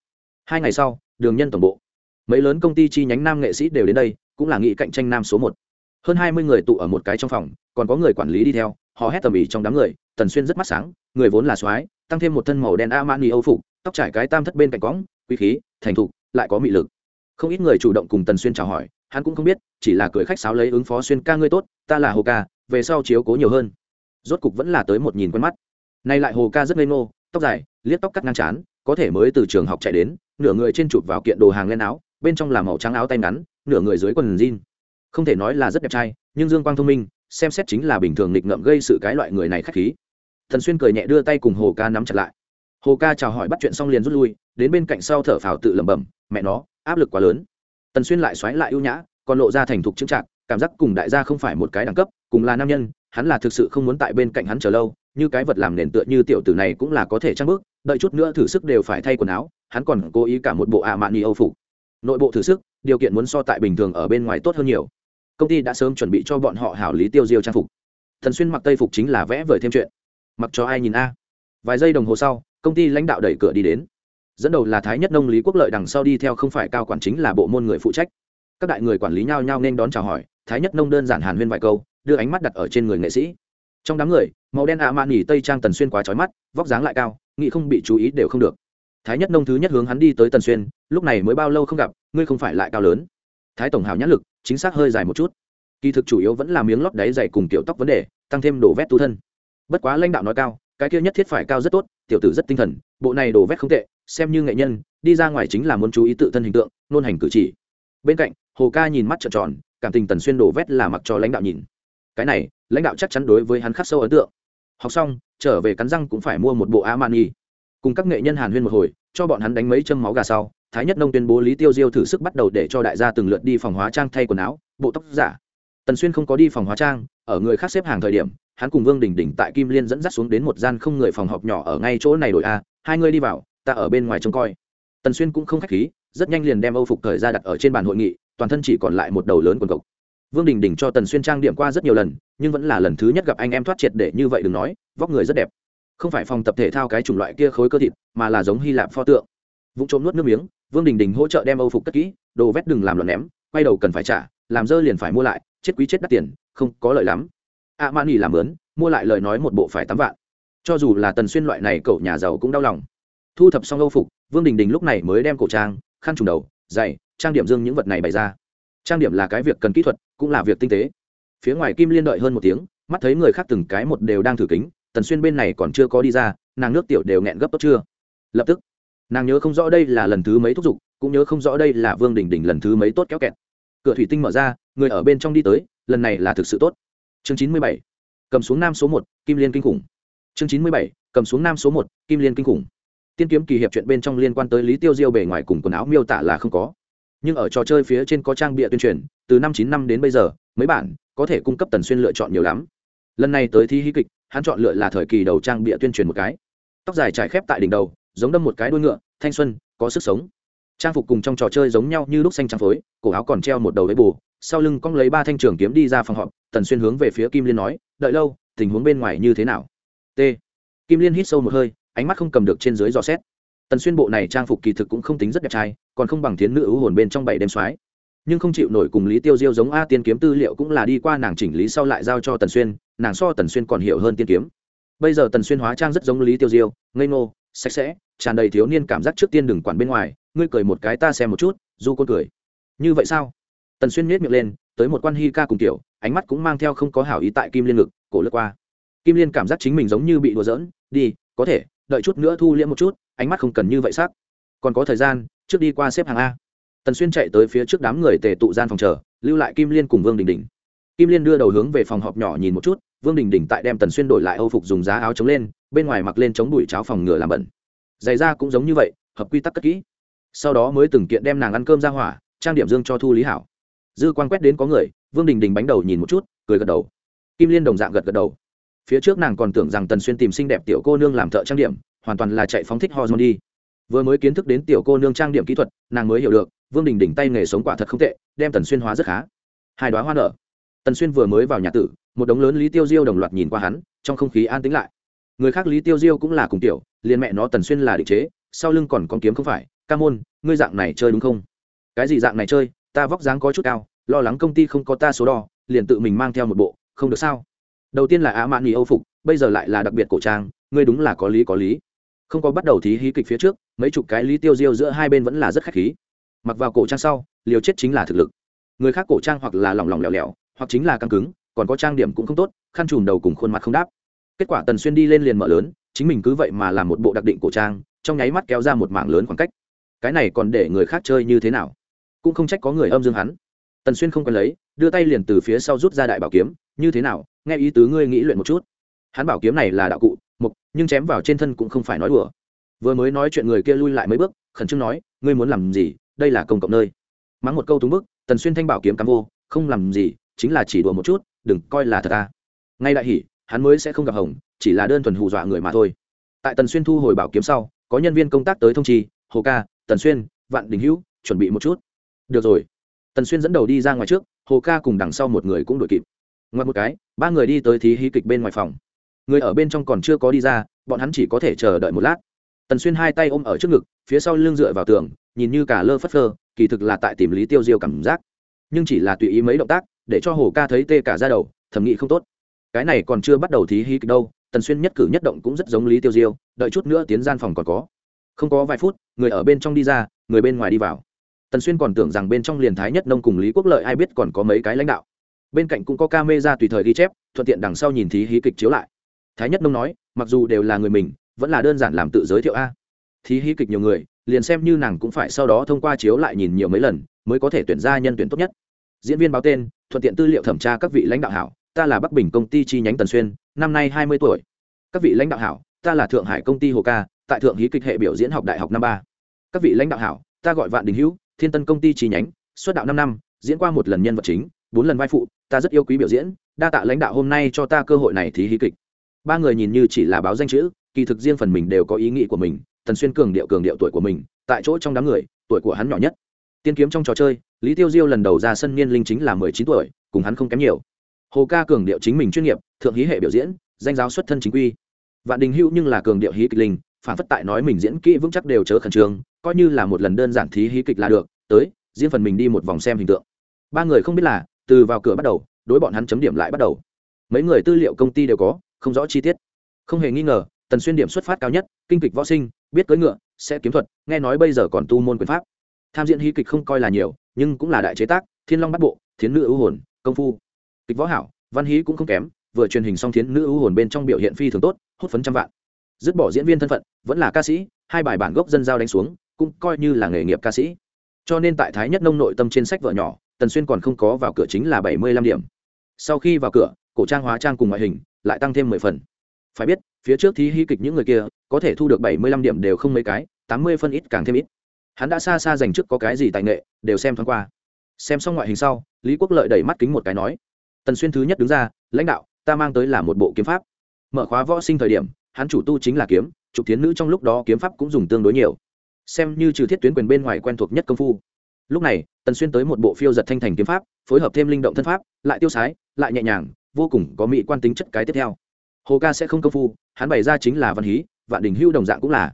Hai ngày sau, đường nhân tổng bộ. Mấy lớn công ty chi nhánh nam nghệ sĩ đều đến đây, cũng là nghị cạnh tranh nam số một. Hơn hai mươi người tụ ở một cái trong phòng, còn có người quản lý đi theo, họ hét tầm ĩ trong đám người, tần xuyên rất mắt sáng, người vốn là soái, tăng thêm một thân màu đen a mani âu phục, tóc trải cái tam thất bên cạnh cõng, quý khí, thành thục, lại có mị lực. Không ít người chủ động cùng tần xuyên chào hỏi, hắn cũng không biết, chỉ là cười khách sáo lấy ứng phó xuyên ca ngươi tốt, ta là hồ ca, về sau chiếu cố nhiều hơn rốt cục vẫn là tới một nhìn quen mắt. Nay lại hồ ca rất ngây ngô, tóc dài, liếc tóc cắt ngang chán có thể mới từ trường học chạy đến, nửa người trên chụp vào kiện đồ hàng lên áo, bên trong là màu trắng áo tay ngắn, nửa người dưới quần jean. Không thể nói là rất đẹp trai, nhưng dương quang thông minh, xem xét chính là bình thường nghịch ngợm gây sự cái loại người này khách khí. Thần xuyên cười nhẹ đưa tay cùng hồ ca nắm chặt lại. Hồ ca chào hỏi bắt chuyện xong liền rút lui, đến bên cạnh sau thở phào tự lẩm bẩm, mẹ nó, áp lực quá lớn. Tần xuyên lại xoáy lại ưu nhã, còn lộ ra thành thục chững chạc, cảm giác cùng đại gia không phải một cái đẳng cấp, cùng là nam nhân hắn là thực sự không muốn tại bên cạnh hắn chờ lâu, như cái vật làm nền tựa như tiểu tử này cũng là có thể trang bước, đợi chút nữa thử sức đều phải thay quần áo, hắn còn cố ý cả một bộ ạ mạn ni âu phục. Nội bộ thử sức, điều kiện muốn so tại bình thường ở bên ngoài tốt hơn nhiều. Công ty đã sớm chuẩn bị cho bọn họ hảo lý tiêu diêu trang phục. Thần xuyên mặc tây phục chính là vẽ vời thêm chuyện. Mặc cho ai nhìn a? Vài giây đồng hồ sau, công ty lãnh đạo đẩy cửa đi đến. Dẫn đầu là thái nhất nông lý quốc lợi đằng sau đi theo không phải cao quản chính là bộ môn người phụ trách. Các đại người quản lý nhao nhao nên đón chào hỏi, thái nhất nông đơn giản hàn huyên vài câu đưa ánh mắt đặt ở trên người nghệ sĩ. Trong đám người, màu đen ạ mạn nghỉ tây trang tần xuyên quá trói mắt, vóc dáng lại cao nghị không bị chú ý đều không được. Thái nhất nông thứ nhất hướng hắn đi tới tần xuyên, lúc này mới bao lâu không gặp, ngươi không phải lại cao lớn. Thái tổng hào nhãn lực, chính xác hơi dài một chút. Kỳ thực chủ yếu vẫn là miếng lót đáy dày cùng kiểu tóc vấn đề, tăng thêm đổ vét tu thân. Bất quá lãnh đạo nói cao, cái kia nhất thiết phải cao rất tốt, tiểu tử rất tinh thần, bộ này đổ vét không tệ, xem như nghệ nhân, đi ra ngoài chính là muốn chú ý tự thân hình tượng, nôn hành cử chỉ. Bên cạnh, hồ ca nhìn mắt trợn tròn, cảm tình tần xuyên đổ vét là mặc cho lãnh đạo nhìn cái này, lãnh đạo chắc chắn đối với hắn khắc sâu ấn tượng. Học xong, trở về cắn răng cũng phải mua một bộ a mani cùng các nghệ nhân hàn huyên một hồi, cho bọn hắn đánh mấy châm máu gà sau, thái nhất nông tuyên bố lý tiêu diêu thử sức bắt đầu để cho đại gia từng lượt đi phòng hóa trang thay quần áo, bộ tóc giả. Tần xuyên không có đi phòng hóa trang, ở người khác xếp hàng thời điểm, hắn cùng vương đình đình tại kim liên dẫn dắt xuống đến một gian không người phòng họp nhỏ ở ngay chỗ này đổi a, hai người đi vào, ta ở bên ngoài trông coi. Tần xuyên cũng không khách khí, rất nhanh liền đem âu phục thời ra đặt ở trên bàn hội nghị, toàn thân chỉ còn lại một đầu lớn quần cộc vương đình đình cho tần xuyên trang điểm qua rất nhiều lần, nhưng vẫn là lần thứ nhất gặp anh em thoát triệt để như vậy đừng nói, vóc người rất đẹp. Không phải phòng tập thể thao cái chủng loại kia khối cơ thịt, mà là giống hy lạp pho tượng. Vụ trộm nuốt nước miếng, vương đình đình hỗ trợ đem âu phục cất kỹ, đồ vét đừng làm loạn ném, quay đầu cần phải trả, làm dơ liền phải mua lại, chết quý chết đắt tiền, không có lợi lắm. A man nghỉ làm lớn mua lại lời nói một bộ phải tám vạn. Cho dù là tần xuyên loại này cậu nhà giàu cũng đau lòng. Thu thập xong âu phục, vương đình đình lúc này mới đem cổ trang, khăn trùng đầu, giày, trang điểm dương những vật này bày ra trang điểm là cái việc cần kỹ thuật, cũng là việc tinh tế. Phía ngoài kim liên đợi hơn một tiếng, mắt thấy người khác từng cái một đều đang thử kính, tần xuyên bên này còn chưa có đi ra, nàng nước tiểu đều nghẹn gấp tốt chưa? Lập tức, nàng nhớ không rõ đây là lần thứ mấy thúc giục, cũng nhớ không rõ đây là vương đình đình lần thứ mấy tốt kéo kẹt. Cửa thủy tinh mở ra, người ở bên trong đi tới, lần này là thực sự tốt. Chương chín mươi bảy, cầm xuống nam số một, kim liên kinh khủng. Chương chín mươi bảy, cầm xuống nam số một, kim liên kinh khủng. Tiên kiếm kỳ hiệp chuyện bên trong liên quan tới lý tiêu diêu bề ngoài cùng quần áo miêu tả là không có nhưng ở trò chơi phía trên có trang bịa tuyên truyền, từ năm chín năm đến bây giờ, mấy bản có thể cung cấp tần xuyên lựa chọn nhiều lắm. Lần này tới thi hí kịch, hắn chọn lựa là thời kỳ đầu trang bịa tuyên truyền một cái. Tóc dài trải khép tại đỉnh đầu, giống đâm một cái đuôi ngựa, thanh xuân, có sức sống. Trang phục cùng trong trò chơi giống nhau như lúc xanh trắng phối, cổ áo còn treo một đầu lấy bù, sau lưng cong lấy ba thanh trường kiếm đi ra phòng họp, tần xuyên hướng về phía kim liên nói, đợi lâu, tình huống bên ngoài như thế nào? T. Kim liên hít sâu một hơi, ánh mắt không cầm được trên dưới dò xét tần xuyên bộ này trang phục kỳ thực cũng không tính rất đẹp trai, còn không bằng thiến nữ ưu hồn bên trong bảy đêm soái. Nhưng không chịu nổi cùng lý tiêu diêu giống a tiên kiếm tư liệu cũng là đi qua nàng chỉnh lý sau lại giao cho tần xuyên, nàng so tần xuyên còn hiểu hơn tiên kiếm. Bây giờ tần xuyên hóa trang rất giống lý tiêu diêu, ngây ngô, sạch sẽ, tràn đầy thiếu niên cảm giác trước tiên đừng quản bên ngoài, ngươi cười một cái ta xem một chút, du côn cười. Như vậy sao? Tần xuyên nhét miệng lên, tới một quan hi ca cùng tiểu, ánh mắt cũng mang theo không có hảo ý tại kim liên ngực, cổ lướt qua. Kim liên cảm giác chính mình giống như bị đùa giỡn, đi, có thể đợi chút nữa thu liễm một chút, ánh mắt không cần như vậy sắc. Còn có thời gian, trước đi qua xếp hàng a. Tần xuyên chạy tới phía trước đám người tề tụ gian phòng chờ, lưu lại kim liên cùng vương đình đình. Kim liên đưa đầu hướng về phòng họp nhỏ nhìn một chút, vương đình đình tại đem tần xuyên đổi lại âu phục dùng giá áo chống lên, bên ngoài mặc lên chống bụi cháo phòng ngừa làm bẩn. Giày da cũng giống như vậy, hợp quy tắc cất kỹ. Sau đó mới từng kiện đem nàng ăn cơm ra hỏa, trang điểm dương cho thu lý hảo. Dư quan quét đến có người, vương đình đình bánh đầu nhìn một chút, cười gật đầu. Kim liên đồng dạng gật gật đầu phía trước nàng còn tưởng rằng tần xuyên tìm xinh đẹp tiểu cô nương làm thợ trang điểm, hoàn toàn là chạy phóng thích hormone đi. Vừa mới kiến thức đến tiểu cô nương trang điểm kỹ thuật, nàng mới hiểu được, vương đình đỉnh tay nghề sống quả thật không tệ, đem tần xuyên hóa rất khá. Hai đoá hoa nở. Tần xuyên vừa mới vào nhà tử, một đống lớn lý tiêu diêu đồng loạt nhìn qua hắn, trong không khí an tĩnh lại. Người khác lý tiêu diêu cũng là cùng tiểu, liền mẹ nó tần xuyên là định chế, sau lưng còn con kiếm không phải. Ca môn, ngươi dạng này chơi đúng không? Cái gì dạng này chơi? Ta vóc dáng có chút cao, lo lắng công ty không có ta số đo, liền tự mình mang theo một bộ, không được sao? Đầu tiên là ạ mạn nghỉ âu phục, bây giờ lại là đặc biệt cổ trang, ngươi đúng là có lý có lý. Không có bắt đầu thí hí kịch phía trước, mấy chục cái lý tiêu diêu giữa hai bên vẫn là rất khách khí. Mặc vào cổ trang sau, liều chết chính là thực lực. Người khác cổ trang hoặc là lỏng lỏng lẻo lẻo, hoặc chính là căng cứng, còn có trang điểm cũng không tốt, khăn trùm đầu cùng khuôn mặt không đáp. Kết quả tần xuyên đi lên liền mở lớn, chính mình cứ vậy mà làm một bộ đặc định cổ trang, trong nháy mắt kéo ra một mảng lớn khoảng cách. Cái này còn để người khác chơi như thế nào? Cũng không trách có người âm dương hắn. Tần xuyên không quen lấy, đưa tay liền từ phía sau rút ra đại bảo kiếm, như thế nào nghe ý tứ ngươi nghĩ luyện một chút. Hắn bảo kiếm này là đạo cụ, mục, nhưng chém vào trên thân cũng không phải nói đùa. Vừa mới nói chuyện người kia lui lại mấy bước, khẩn trương nói, ngươi muốn làm gì? Đây là công cộng nơi. Mắng một câu túng bức, tần xuyên thanh bảo kiếm cắm vô, không làm gì, chính là chỉ đùa một chút, đừng coi là thật ta. Ngay đại hỉ, hắn mới sẽ không gặp hồng, chỉ là đơn thuần hù dọa người mà thôi. Tại tần xuyên thu hồi bảo kiếm sau, có nhân viên công tác tới thông trì hồ ca, tần xuyên, vạn đình hữu, chuẩn bị một chút. Được rồi. Tần xuyên dẫn đầu đi ra ngoài trước, hồ ca cùng đằng sau một người cũng đuổi kịp ngoặt một cái, ba người đi tới thí hí kịch bên ngoài phòng. Người ở bên trong còn chưa có đi ra, bọn hắn chỉ có thể chờ đợi một lát. Tần xuyên hai tay ôm ở trước ngực, phía sau lưng dựa vào tường, nhìn như cả lơ phất phơ, kỳ thực là tại tìm lý tiêu diêu cảm giác. Nhưng chỉ là tùy ý mấy động tác, để cho hồ ca thấy tê cả ra đầu thẩm nghĩ không tốt. Cái này còn chưa bắt đầu thí hí kịch đâu, tần xuyên nhất cử nhất động cũng rất giống lý tiêu diêu, đợi chút nữa tiến gian phòng còn có. Không có vài phút, người ở bên trong đi ra, người bên ngoài đi vào. Tần xuyên còn tưởng rằng bên trong liền thái nhất nông cùng lý quốc lợi ai biết còn có mấy cái lãnh đạo bên cạnh cũng có ca mê ra tùy thời ghi chép, thuận tiện đằng sau nhìn thí hí kịch chiếu lại. Thái nhất nông nói, mặc dù đều là người mình, vẫn là đơn giản làm tự giới thiệu a. Thí hí kịch nhiều người, liền xem như nàng cũng phải sau đó thông qua chiếu lại nhìn nhiều mấy lần, mới có thể tuyển ra nhân tuyển tốt nhất. Diễn viên báo tên, thuận tiện tư liệu thẩm tra các vị lãnh đạo hảo, ta là bắc bình công ty chi nhánh tần xuyên, năm nay hai mươi tuổi. Các vị lãnh đạo hảo, ta là thượng hải công ty hồ ca, tại thượng hí kịch hệ biểu diễn học đại học năm ba. Các vị lãnh đạo hảo, ta gọi vạn đình hữu, thiên tân công ty chi nhánh xuất đạo năm năm, diễn qua một lần nhân vật chính bốn lần vai phụ, ta rất yêu quý biểu diễn, đa tạ lãnh đạo hôm nay cho ta cơ hội này thí hí kịch. Ba người nhìn như chỉ là báo danh chữ, kỳ thực riêng phần mình đều có ý nghĩ của mình, tần xuyên cường điệu cường điệu tuổi của mình, tại chỗ trong đám người, tuổi của hắn nhỏ nhất. Tiên kiếm trong trò chơi, lý tiêu diêu lần đầu ra sân niên linh chính là mười chín tuổi, cùng hắn không kém nhiều. Hồ ca cường điệu chính mình chuyên nghiệp, thượng hí hệ biểu diễn, danh giáo xuất thân chính quy. Vạn đình hữu nhưng là cường điệu hí kịch linh, phản phất tại nói mình diễn kỹ vững chắc đều chớ khẩn trương, coi như là một lần đơn giản thí hí kịch là được, tới, riêng phần mình đi một vòng xem hình tượng. Ba người không biết là từ vào cửa bắt đầu, đối bọn hắn chấm điểm lại bắt đầu. Mấy người tư liệu công ty đều có, không rõ chi tiết. Không hề nghi ngờ, tần xuyên điểm xuất phát cao nhất, kinh kịch võ sinh, biết cưỡi ngựa, sẽ kiếm thuật, nghe nói bây giờ còn tu môn quyền pháp. Tham diễn hí kịch không coi là nhiều, nhưng cũng là đại chế tác, thiên long bắt bộ, thiến nữ ưu hồn, công phu. Kịch võ hảo, văn hí cũng không kém, vừa truyền hình xong thiến nữ ưu hồn bên trong biểu hiện phi thường tốt, hút phấn trăm vạn. Dứt bỏ diễn viên thân phận, vẫn là ca sĩ, hai bài bản gốc dân giao đánh xuống, cũng coi như là nghề nghiệp ca sĩ. Cho nên tại thái nhất nông nội tâm trên sách vợ nhỏ tần xuyên còn không có vào cửa chính là bảy mươi lăm điểm. Sau khi vào cửa, cổ trang hóa trang cùng ngoại hình lại tăng thêm mười phần. Phải biết, phía trước thí hí kịch những người kia, có thể thu được bảy mươi lăm điểm đều không mấy cái, tám mươi phân ít càng thêm ít. Hắn đã xa xa dành trước có cái gì tài nghệ, đều xem thoáng qua. Xem xong ngoại hình sau, lý quốc lợi đẩy mắt kính một cái nói, tần xuyên thứ nhất đứng ra, lãnh đạo, ta mang tới là một bộ kiếm pháp. Mở khóa võ sinh thời điểm, hắn chủ tu chính là kiếm trục thiến nữ trong lúc đó kiếm pháp cũng dùng tương đối nhiều. Xem như trừ thiết tuyến quyền bên ngoài quen thuộc nhất công phu lúc này, tần xuyên tới một bộ phiêu giật thanh thành kiếm pháp, phối hợp thêm linh động thân pháp, lại tiêu sái, lại nhẹ nhàng, vô cùng có mỹ quan tính chất cái tiếp theo. Hồ ca sẽ không công phu, hắn bày ra chính là văn hí, vạn đình hưu đồng dạng cũng là.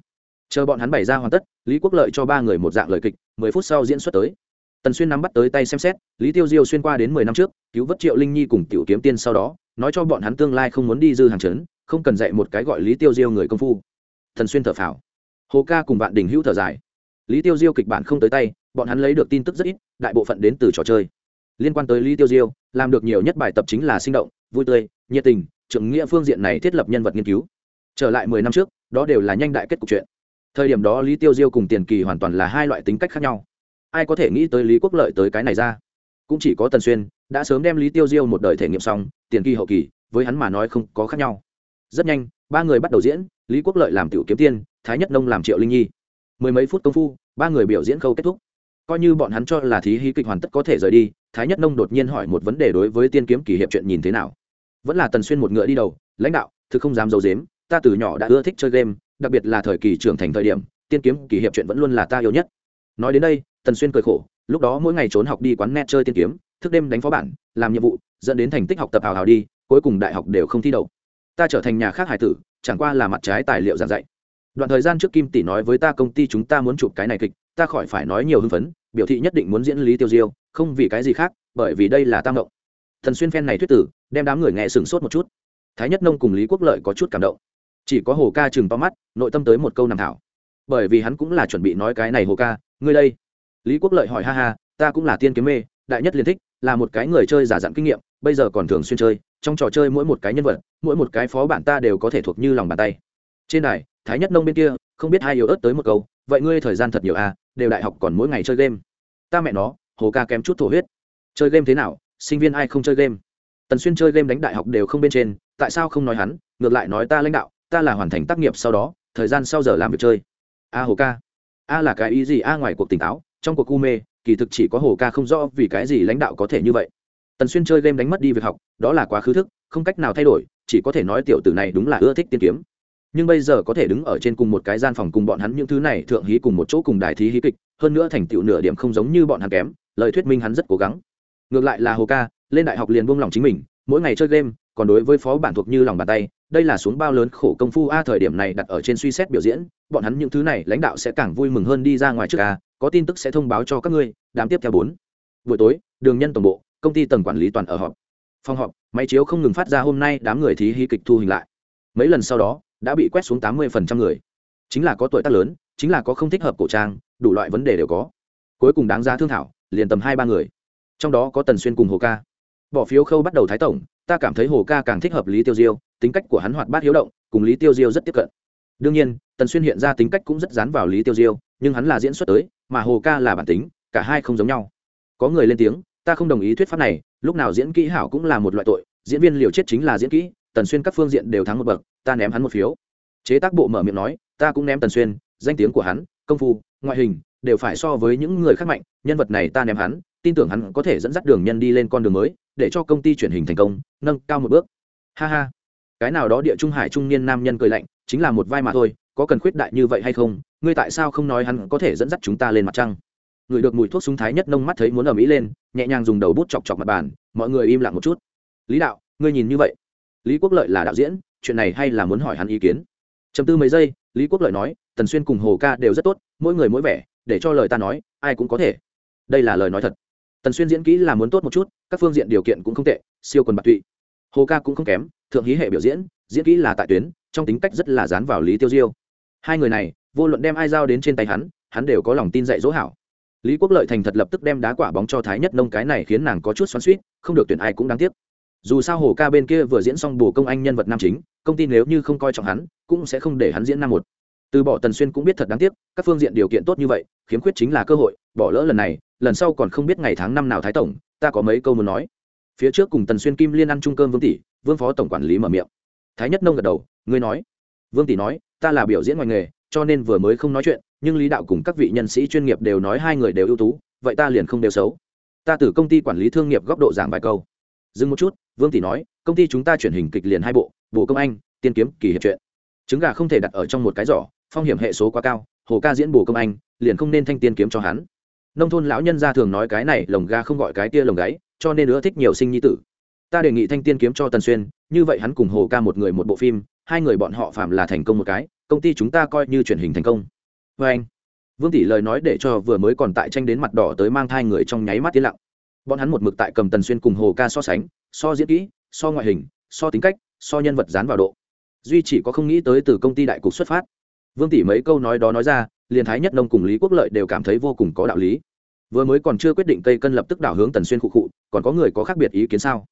Chờ bọn hắn bày ra hoàn tất, lý quốc lợi cho ba người một dạng lời kịch, mười phút sau diễn xuất tới. Tần xuyên nắm bắt tới tay xem xét, lý tiêu diêu xuyên qua đến mười năm trước, cứu vớt triệu linh nhi cùng tiểu kiếm tiên sau đó, nói cho bọn hắn tương lai không muốn đi dư hàng trấn không cần dạy một cái gọi lý tiêu diêu người công phu. Thần xuyên thở phào. Hồ ca cùng vạn đình hữu thở dài lý tiêu diêu kịch bản không tới tay, bọn hắn lấy được tin tức rất ít, đại bộ phận đến từ trò chơi. Liên quan tới lý tiêu diêu, làm được nhiều nhất bài tập chính là sinh động, vui tươi, nhiệt tình, trưởng nghĩa phương diện này thiết lập nhân vật nghiên cứu. Trở lại mười năm trước, đó đều là nhanh đại kết cục chuyện. Thời điểm đó lý tiêu diêu cùng tiền kỳ hoàn toàn là hai loại tính cách khác nhau. Ai có thể nghĩ tới lý quốc lợi tới cái này ra? Cũng chỉ có tần xuyên, đã sớm đem lý tiêu diêu một đời thể nghiệm xong, tiền kỳ hậu kỳ, với hắn mà nói không có khác nhau. Rất nhanh, ba người bắt đầu diễn, lý quốc lợi làm tiểu kiếm tiên, thái nhất nông làm triệu linh nhi. Mười mấy phút công phu ba người biểu diễn khâu kết thúc. Coi như bọn hắn cho là thí hí kịch hoàn tất có thể rời đi, thái nhất nông đột nhiên hỏi một vấn đề đối với tiên kiếm kỷ hiệp chuyện nhìn thế nào. Vẫn là tần xuyên một ngựa đi đầu, lãnh đạo, thực không dám d i ấ u dếm ta từ nhỏ đã ưa thích chơi game, đặc biệt là thời kỳ trưởng thành thời điểm, tiên kiếm kỷ hiệp chuyện vẫn luôn là ta yêu nhất. Nói đến đây, tần xuyên cười khổ, lúc đó mỗi ngày trốn học đi quán net chơi tiên kiếm, thức đêm đánh phó bản, làm nhiệm vụ, dẫn đến thành tích học tập hào hào đi, cuối cùng đại học đều không thi đậu. Ta trở thành nhà khác hải tử, chẳng qua là mặt trái tài liệu giảng dạy đoạn thời gian trước kim tỷ nói với ta công ty chúng ta muốn chụp cái này kịch, ta khỏi phải nói nhiều hưng phấn, biểu thị nhất định muốn diễn lý tiêu diêu, không vì cái gì khác, bởi vì đây là tam động. Thần xuyên phen này thuyết tử, đem đám người nghe sửng sốt một chút. Thái nhất nông cùng lý quốc lợi có chút cảm động. Chỉ có hồ ca chừng to mắt, nội tâm tới một câu nằm thảo. Bởi vì hắn cũng là chuẩn bị nói cái này hồ ca, ngươi đây. Lý quốc lợi hỏi ha ha, ta cũng là tiên kiếm mê, đại nhất liên thích, là một cái người chơi giả dặn kinh nghiệm, bây giờ còn thường xuyên chơi, trong trò chơi mỗi một cái nhân vật, mỗi một cái phó bản ta đều có thể thuộc như lòng bàn tay. Trên đài thái nhất nông bên kia, không biết hai yếu ớt tới một câu, vậy ngươi thời gian thật nhiều à đều đại học còn mỗi ngày chơi game. Ta mẹ nó, hồ ca kém chút thổ huyết. Chơi game thế nào, sinh viên ai không chơi game? Tần xuyên chơi game đánh đại học đều không bên trên, tại sao không nói hắn, ngược lại nói ta lãnh đạo, ta là hoàn thành tác nghiệp sau đó, thời gian sau giờ làm việc chơi. A hồ ca, a là cái ý gì a ngoài cuộc tỉnh táo, trong cuộc u mê, kỳ thực chỉ có hồ ca không rõ vì cái gì lãnh đạo có thể như vậy. Tần xuyên chơi game đánh mất đi việc học, đó là quá khứ thức, không cách nào thay đổi, chỉ có thể nói tiểu tử này đúng là ưa thích tiên kiếm nhưng bây giờ có thể đứng ở trên cùng một cái gian phòng cùng bọn hắn những thứ này thượng hí cùng một chỗ cùng đài thí hí kịch, hơn nữa thành tựu nửa điểm không giống như bọn hắn kém, lời thuyết minh hắn rất cố gắng. Ngược lại là hồ ca, lên đại học liền buông lòng chính mình, mỗi ngày chơi game, còn đối với phó bản thuộc như lòng bàn tay, đây là xuống bao lớn khổ công phu a, thời điểm này đặt ở trên suy xét biểu diễn, bọn hắn những thứ này lãnh đạo sẽ càng vui mừng hơn đi ra ngoài trước a, có tin tức sẽ thông báo cho các ngươi, đám tiếp theo bốn. Buổi tối, đường nhân tổng bộ, công ty tầng quản lý toàn ở họp. Phòng họp, máy chiếu không ngừng phát ra hôm nay đám người thí hí kịch thu hình lại. Mấy lần sau đó đã bị quét xuống tám mươi người. Chính là có tuổi tác lớn, chính là có không thích hợp cổ trang, đủ loại vấn đề đều có. Cuối cùng đáng giá thương thảo, liền tầm hai ba người. Trong đó có tần xuyên cùng hồ ca. Bỏ phiếu khâu bắt đầu thái tổng, ta cảm thấy hồ ca càng thích hợp lý tiêu diêu, tính cách của hắn hoạt bát hiếu động, cùng lý tiêu diêu rất tiếp cận. Đương nhiên, tần xuyên hiện ra tính cách cũng rất dán vào lý tiêu diêu, nhưng hắn là diễn xuất tới, mà hồ ca là bản tính, cả hai không giống nhau. Có người lên tiếng, ta không đồng ý thuyết pháp này, lúc nào diễn kỹ hảo cũng là một loại tội, diễn viên liều chết chính là diễn kỹ tần xuyên các phương diện đều thắng một bậc, ta ném hắn một phiếu. Chế tác bộ mở miệng nói, ta cũng ném tần xuyên, danh tiếng của hắn, công phu, ngoại hình, đều phải so với những người khác mạnh, nhân vật này ta ném hắn, tin tưởng hắn có thể dẫn dắt đường nhân đi lên con đường mới, để cho công ty truyền hình thành công, nâng cao một bước. Ha ha. Cái nào đó địa trung hải trung niên nam nhân cười lạnh, chính là một vai mà thôi, có cần khuyết đại như vậy hay không? Ngươi tại sao không nói hắn có thể dẫn dắt chúng ta lên mặt trăng? Người được mùi thuốc súng thái nhất nông mắt thấy muốn ở mỹ lên, nhẹ nhàng dùng đầu bút chọc chọc mặt bàn, mọi người im lặng một chút. Lý đạo, ngươi nhìn như vậy lý quốc lợi là đạo diễn, chuyện này hay là muốn hỏi hắn ý kiến? Chầm tư mấy giây, lý quốc lợi nói, tần xuyên cùng hồ ca đều rất tốt, mỗi người mỗi vẻ, để cho lời ta nói, ai cũng có thể. Đây là lời nói thật. Tần xuyên diễn kỹ là muốn tốt một chút, các phương diện điều kiện cũng không tệ, siêu quần bạc tụy. Hồ ca cũng không kém, thượng hí hệ biểu diễn diễn kỹ là tại tuyến, trong tính cách rất là dán vào lý tiêu diêu. Hai người này, vô luận đem ai giao đến trên tay hắn hắn đều có lòng tin dạy dỗ hảo. Lý quốc lợi thành thật lập tức đem đá quả bóng cho thái nhất nông, cái này khiến nàng có chút xoắn suýt không được tuyển ai cũng đáng tiếc dù sao hồ ca bên kia vừa diễn xong bồ công anh nhân vật nam chính, công ty nếu như không coi trọng hắn, cũng sẽ không để hắn diễn năm một. Từ bỏ tần xuyên cũng biết thật đáng tiếc, các phương diện điều kiện tốt như vậy, khiếm khuyết chính là cơ hội, bỏ lỡ lần này, lần sau còn không biết ngày tháng năm nào thái tổng, ta có mấy câu muốn nói. Phía trước cùng tần xuyên kim liên ăn chung cơm vương tỷ, vương phó tổng quản lý mở miệng. Thái nhất nông gật đầu, ngươi nói. Vương tỷ nói, ta là biểu diễn ngoài nghề, cho nên vừa mới không nói chuyện, nhưng lý đạo cùng các vị nhân sĩ chuyên nghiệp đều nói hai người đều ưu tú, vậy ta liền không đều xấu. Ta từ công ty quản lý thương nghiệp góc độ giảng vài câu. Dừng một chút vương tỷ nói, công ty chúng ta chuyển hình kịch liền hai bộ bộ công anh, tiên kiếm, kỳ hiệp truyện trứng gà không thể đặt ở trong một cái giỏ, phong hiểm hệ số quá cao, hồ ca diễn bộ công anh, liền không nên thanh tiên kiếm cho hắn. Nông thôn lão nhân gia thường nói cái này, lồng ga không gọi cái tia lồng gáy, cho nên nữa thích nhiều sinh nhi tử. Ta đề nghị thanh tiên kiếm cho tần xuyên, như vậy hắn cùng hồ ca một người một bộ phim, hai người bọn họ phạm là thành công một cái, công ty chúng ta coi như truyền hình thành công. Vê anh. Vương tỷ lời nói để cho vừa mới còn tại tranh đến mặt đỏ tới mang thai người trong nháy mắt tiến lặng bọn hắn một mực tại cầm tần xuyên cùng hồ ca so sánh, so diễn kỹ, so ngoại hình, so tính cách, so nhân vật dán vào độ. Duy chỉ có không nghĩ tới từ công ty đại cục xuất phát. Vương tỷ mấy câu nói đó nói ra, liền thái nhất nông cùng lý quốc lợi đều cảm thấy vô cùng có đạo lý. Vừa mới còn chưa quyết định cây cân lập tức đảo hướng tần xuyên khụ cụ còn có người có khác biệt ý kiến sao?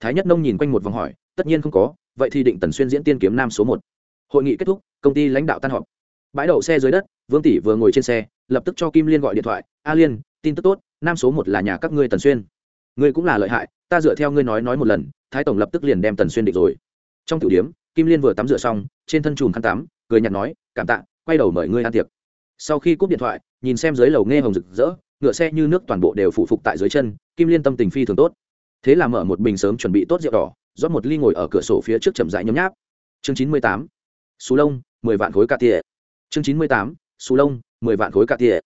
Thái nhất nông nhìn quanh một vòng hỏi, tất nhiên không có, vậy thì định tần xuyên diễn tiên kiếm nam số một. Hội nghị kết thúc, công ty lãnh đạo tan họp. Bãi đậu xe dưới đất, vương tỷ vừa ngồi trên xe, lập tức cho kim liên gọi điện thoại, a liên, tin tức tốt nam số một là nhà các ngươi tần xuyên. Ngươi cũng là lợi hại, ta dựa theo ngươi nói nói một lần, thái tổng lập tức liền đem tần xuyên định rồi. Trong tiểu điếm, kim liên vừa tắm rửa xong, trên thân chùm khăn tắm, cười nhặt nói, cảm tạ, quay đầu mời ngươi ăn tiệc. Sau khi cúp điện thoại, nhìn xem dưới lầu nghe hồng rực rỡ, ngựa xe như nước toàn bộ đều phụ phục tại dưới chân, kim liên tâm tình phi thường tốt. Thế là mở một bình sớm chuẩn bị tốt rượu đỏ, rót một ly ngồi ở cửa sổ phía trước chậm rãi nhấm nháp. Chương chín mươi tám xù lông, mười vạn khối cà tỉa. Chương chín mươi tám xù lông, mười vạn khối cà tỉa.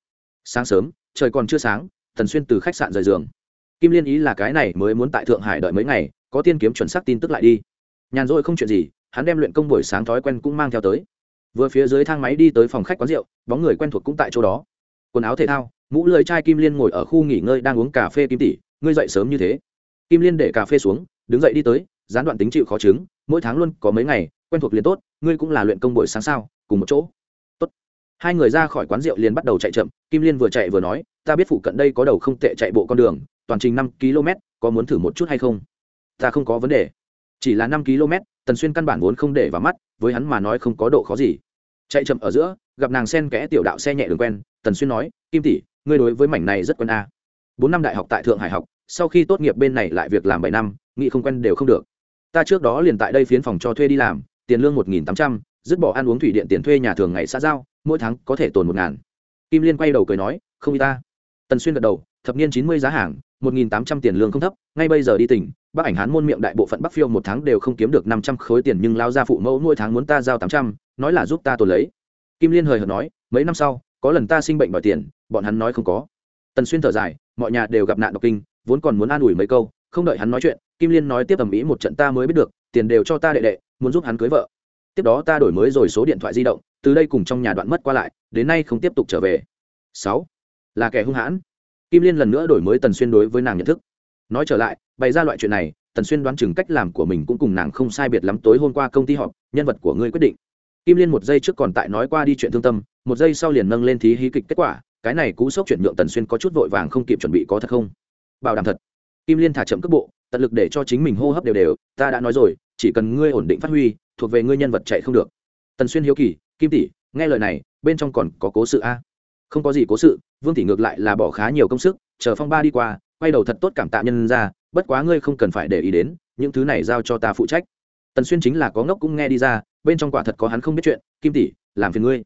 Sáng sớm, trời còn chưa sáng thần xuyên từ khách sạn rời giường. Kim liên ý là cái này mới muốn tại thượng hải đợi mấy ngày, có tiên kiếm chuẩn xác tin tức lại đi. Nhàn rỗi không chuyện gì, hắn đem luyện công buổi sáng thói quen cũng mang theo tới. Vừa phía dưới thang máy đi tới phòng khách quán rượu, bóng người quen thuộc cũng tại chỗ đó. Quần áo thể thao, mũ lưới trai kim liên ngồi ở khu nghỉ ngơi đang uống cà phê kim tỷ, ngươi dậy sớm như thế. Kim liên để cà phê xuống, đứng dậy đi tới, gián đoạn tính chịu khó chứng, mỗi tháng luôn có mấy ngày, quen thuộc liền tốt, ngươi cũng là luyện công buổi sáng sao, cùng một chỗ. Tốt. Hai người ra khỏi quán rượu liền bắt đầu chạy chậm, kim liên vừa chạy vừa nói ta biết phụ cận đây có đầu không tệ chạy bộ con đường, toàn trình năm km, có muốn thử một chút hay không? Ta không có vấn đề. Chỉ là năm km, tần xuyên căn bản vốn không để vào mắt, với hắn mà nói không có độ khó gì. Chạy chậm ở giữa, gặp nàng sen kẽ tiểu đạo xe nhẹ đường quen, tần xuyên nói, kim tỷ, ngươi đối với mảnh này rất quen a. Bốn năm đại học tại thượng hải học, sau khi tốt nghiệp bên này lại việc làm bảy năm nghị không quen đều không được. Ta trước đó liền tại đây phiến phòng cho thuê đi làm, tiền lương một nghìn tám trăm, dứt bỏ ăn uống thủy điện tiền thuê nhà thường ngày xã giao, mỗi tháng có thể tồn một ngàn. Kim liên quay đầu cười nói, không y ta tần xuyên gật đầu, thập niên chín mươi giá hàng, một nghìn tám trăm tiền lương không thấp, ngay bây giờ đi tỉnh, bắc ảnh hán môn miệng đại bộ phận bắc phiêu một tháng đều không kiếm được năm trăm khối tiền nhưng lao ra phụ mẫu nuôi tháng muốn ta giao tám trăm, nói là giúp ta tồn lấy. Kim liên hời hợt nói, mấy năm sau, có lần ta sinh bệnh đòi tiền, bọn hắn nói không có. Tần xuyên thở dài, mọi nhà đều gặp nạn độc kinh, vốn còn muốn an ủi mấy câu, không đợi hắn nói chuyện, kim liên nói tiếp tầm ĩ một trận ta mới biết được, tiền đều cho ta đệ đệ, muốn giúp hắn cưới vợ. Tiếp đó ta đổi mới rồi số điện thoại di động, từ đây cùng trong nhà đoạn mất qua lại, đến nay không tiếp tục trở về. Sáu là kẻ hung hãn. Kim liên lần nữa đổi mới tần xuyên đối với nàng nhận thức. Nói trở lại, bày ra loại chuyện này, tần xuyên đoán chừng cách làm của mình cũng cùng nàng không sai biệt lắm tối hôm qua công ty họp, nhân vật của ngươi quyết định. Kim liên một giây trước còn tại nói qua đi chuyện thương tâm, một giây sau liền nâng lên thí hí kịch kết quả, cái này cú sốc chuyển nhượng tần xuyên có chút vội vàng không kịp chuẩn bị có thật không? Bảo đảm thật. Kim liên thả chậm cước bộ, tận lực để cho chính mình hô hấp đều đều, ta đã nói rồi, chỉ cần ngươi ổn định phát huy, thuộc về ngươi nhân vật chạy không được. Tần xuyên hiếu kỳ, kim tỷ, nghe lời này, bên trong còn có cố sự a? Không có gì cố sự vương tỷ ngược lại là bỏ khá nhiều công sức, chờ phong ba đi qua, quay đầu thật tốt cảm tạ nhân ra, bất quá ngươi không cần phải để ý đến, những thứ này giao cho ta phụ trách. Tần xuyên chính là có ngốc cũng nghe đi ra, bên trong quả thật có hắn không biết chuyện, kim tỷ, làm phiền ngươi.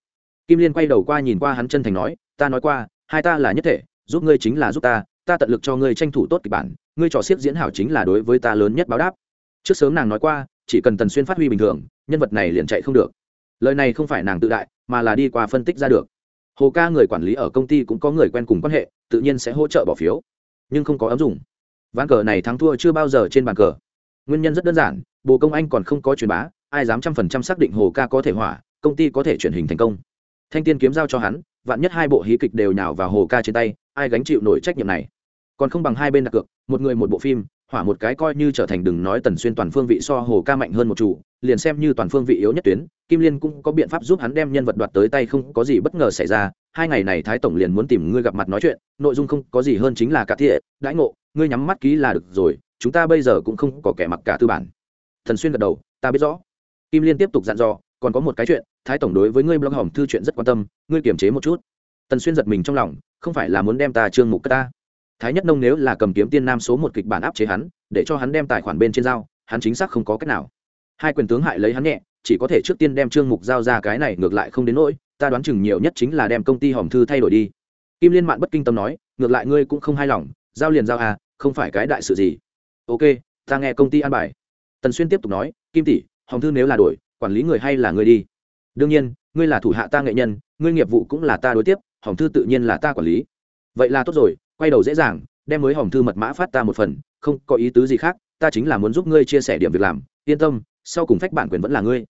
Kim liên quay đầu qua nhìn qua hắn chân thành nói, ta nói qua, hai ta là nhất thể, giúp ngươi chính là giúp ta ta tận lực cho ngươi tranh thủ tốt kịch bản, ngươi trò siết diễn hảo chính là đối với ta lớn nhất báo đáp. Trước sớm nàng nói qua, chỉ cần tần xuyên phát huy bình thường, nhân vật này liền chạy không được. Lời này không phải nàng tự đại, mà là đi qua phân tích ra được hồ ca người quản lý ở công ty cũng có người quen cùng quan hệ, tự nhiên sẽ hỗ trợ bỏ phiếu. Nhưng không có ấm dùng ván cờ này thắng thua chưa bao giờ trên bàn cờ. Nguyên nhân rất đơn giản, bồ công anh còn không có truyền bá, ai dám trăm phần trăm xác định hồ ca có thể hỏa, công ty có thể chuyển hình thành công. Thanh tiên kiếm giao cho hắn, vạn nhất hai bộ hí kịch đều nhào vào hồ ca trên tay, ai gánh chịu nổi trách nhiệm này? Còn không bằng hai bên đặt cược, một người một bộ phim hỏa một cái coi như trở thành đừng nói tần xuyên toàn phương vị so hồ ca mạnh hơn một chủ, liền xem như toàn phương vị yếu nhất tuyến, kim liên cũng có biện pháp giúp hắn đem nhân vật đoạt tới tay không có gì bất ngờ xảy ra, hai ngày này thái tổng liền muốn tìm ngươi gặp mặt nói chuyện, nội dung không có gì hơn chính là cả thiện đãi ngộ, ngươi nhắm mắt ký là được rồi, chúng ta bây giờ cũng không có kẻ mặc cả tư bản. Thần xuyên gật đầu, ta biết rõ. Kim liên tiếp tục dặn dò, còn có một cái chuyện, thái tổng đối với ngươi blog hỏng thư chuyện rất quan tâm, ngươi kiềm chế một chút. Tần xuyên giật mình trong lòng, không phải là muốn đem ta trương mục ta thái nhất nông nếu là cầm kiếm tiên nam số một kịch bản áp chế hắn, để cho hắn đem tài khoản bên trên dao hắn chính xác không có cách nào. Hai quyền tướng hại lấy hắn nhẹ, chỉ có thể trước tiên đem trương mục giao ra cái này ngược lại không đến nỗi, ta đoán chừng nhiều nhất chính là đem công ty hòm thư thay đổi đi. Kim liên mạn bất kinh tâm nói, ngược lại ngươi cũng không hài lòng, giao liền giao à không phải cái đại sự gì. Ok, ta nghe công ty an bài. Tần xuyên tiếp tục nói, kim tỷ, hòm thư nếu là đổi, quản lý người hay là ngươi đi. Đương nhiên, ngươi là thủ hạ ta nghệ nhân, ngươi nghiệp vụ cũng là ta đối tiếp, hòm thư tự nhiên là ta quản lý. Vậy là tốt rồi quay đầu dễ dàng, đem mới hòm thư mật mã phát ta một phần, không có ý tứ gì khác, ta chính là muốn giúp ngươi chia sẻ điểm việc làm, yên tâm, sau cùng phách bản quyền vẫn là ngươi.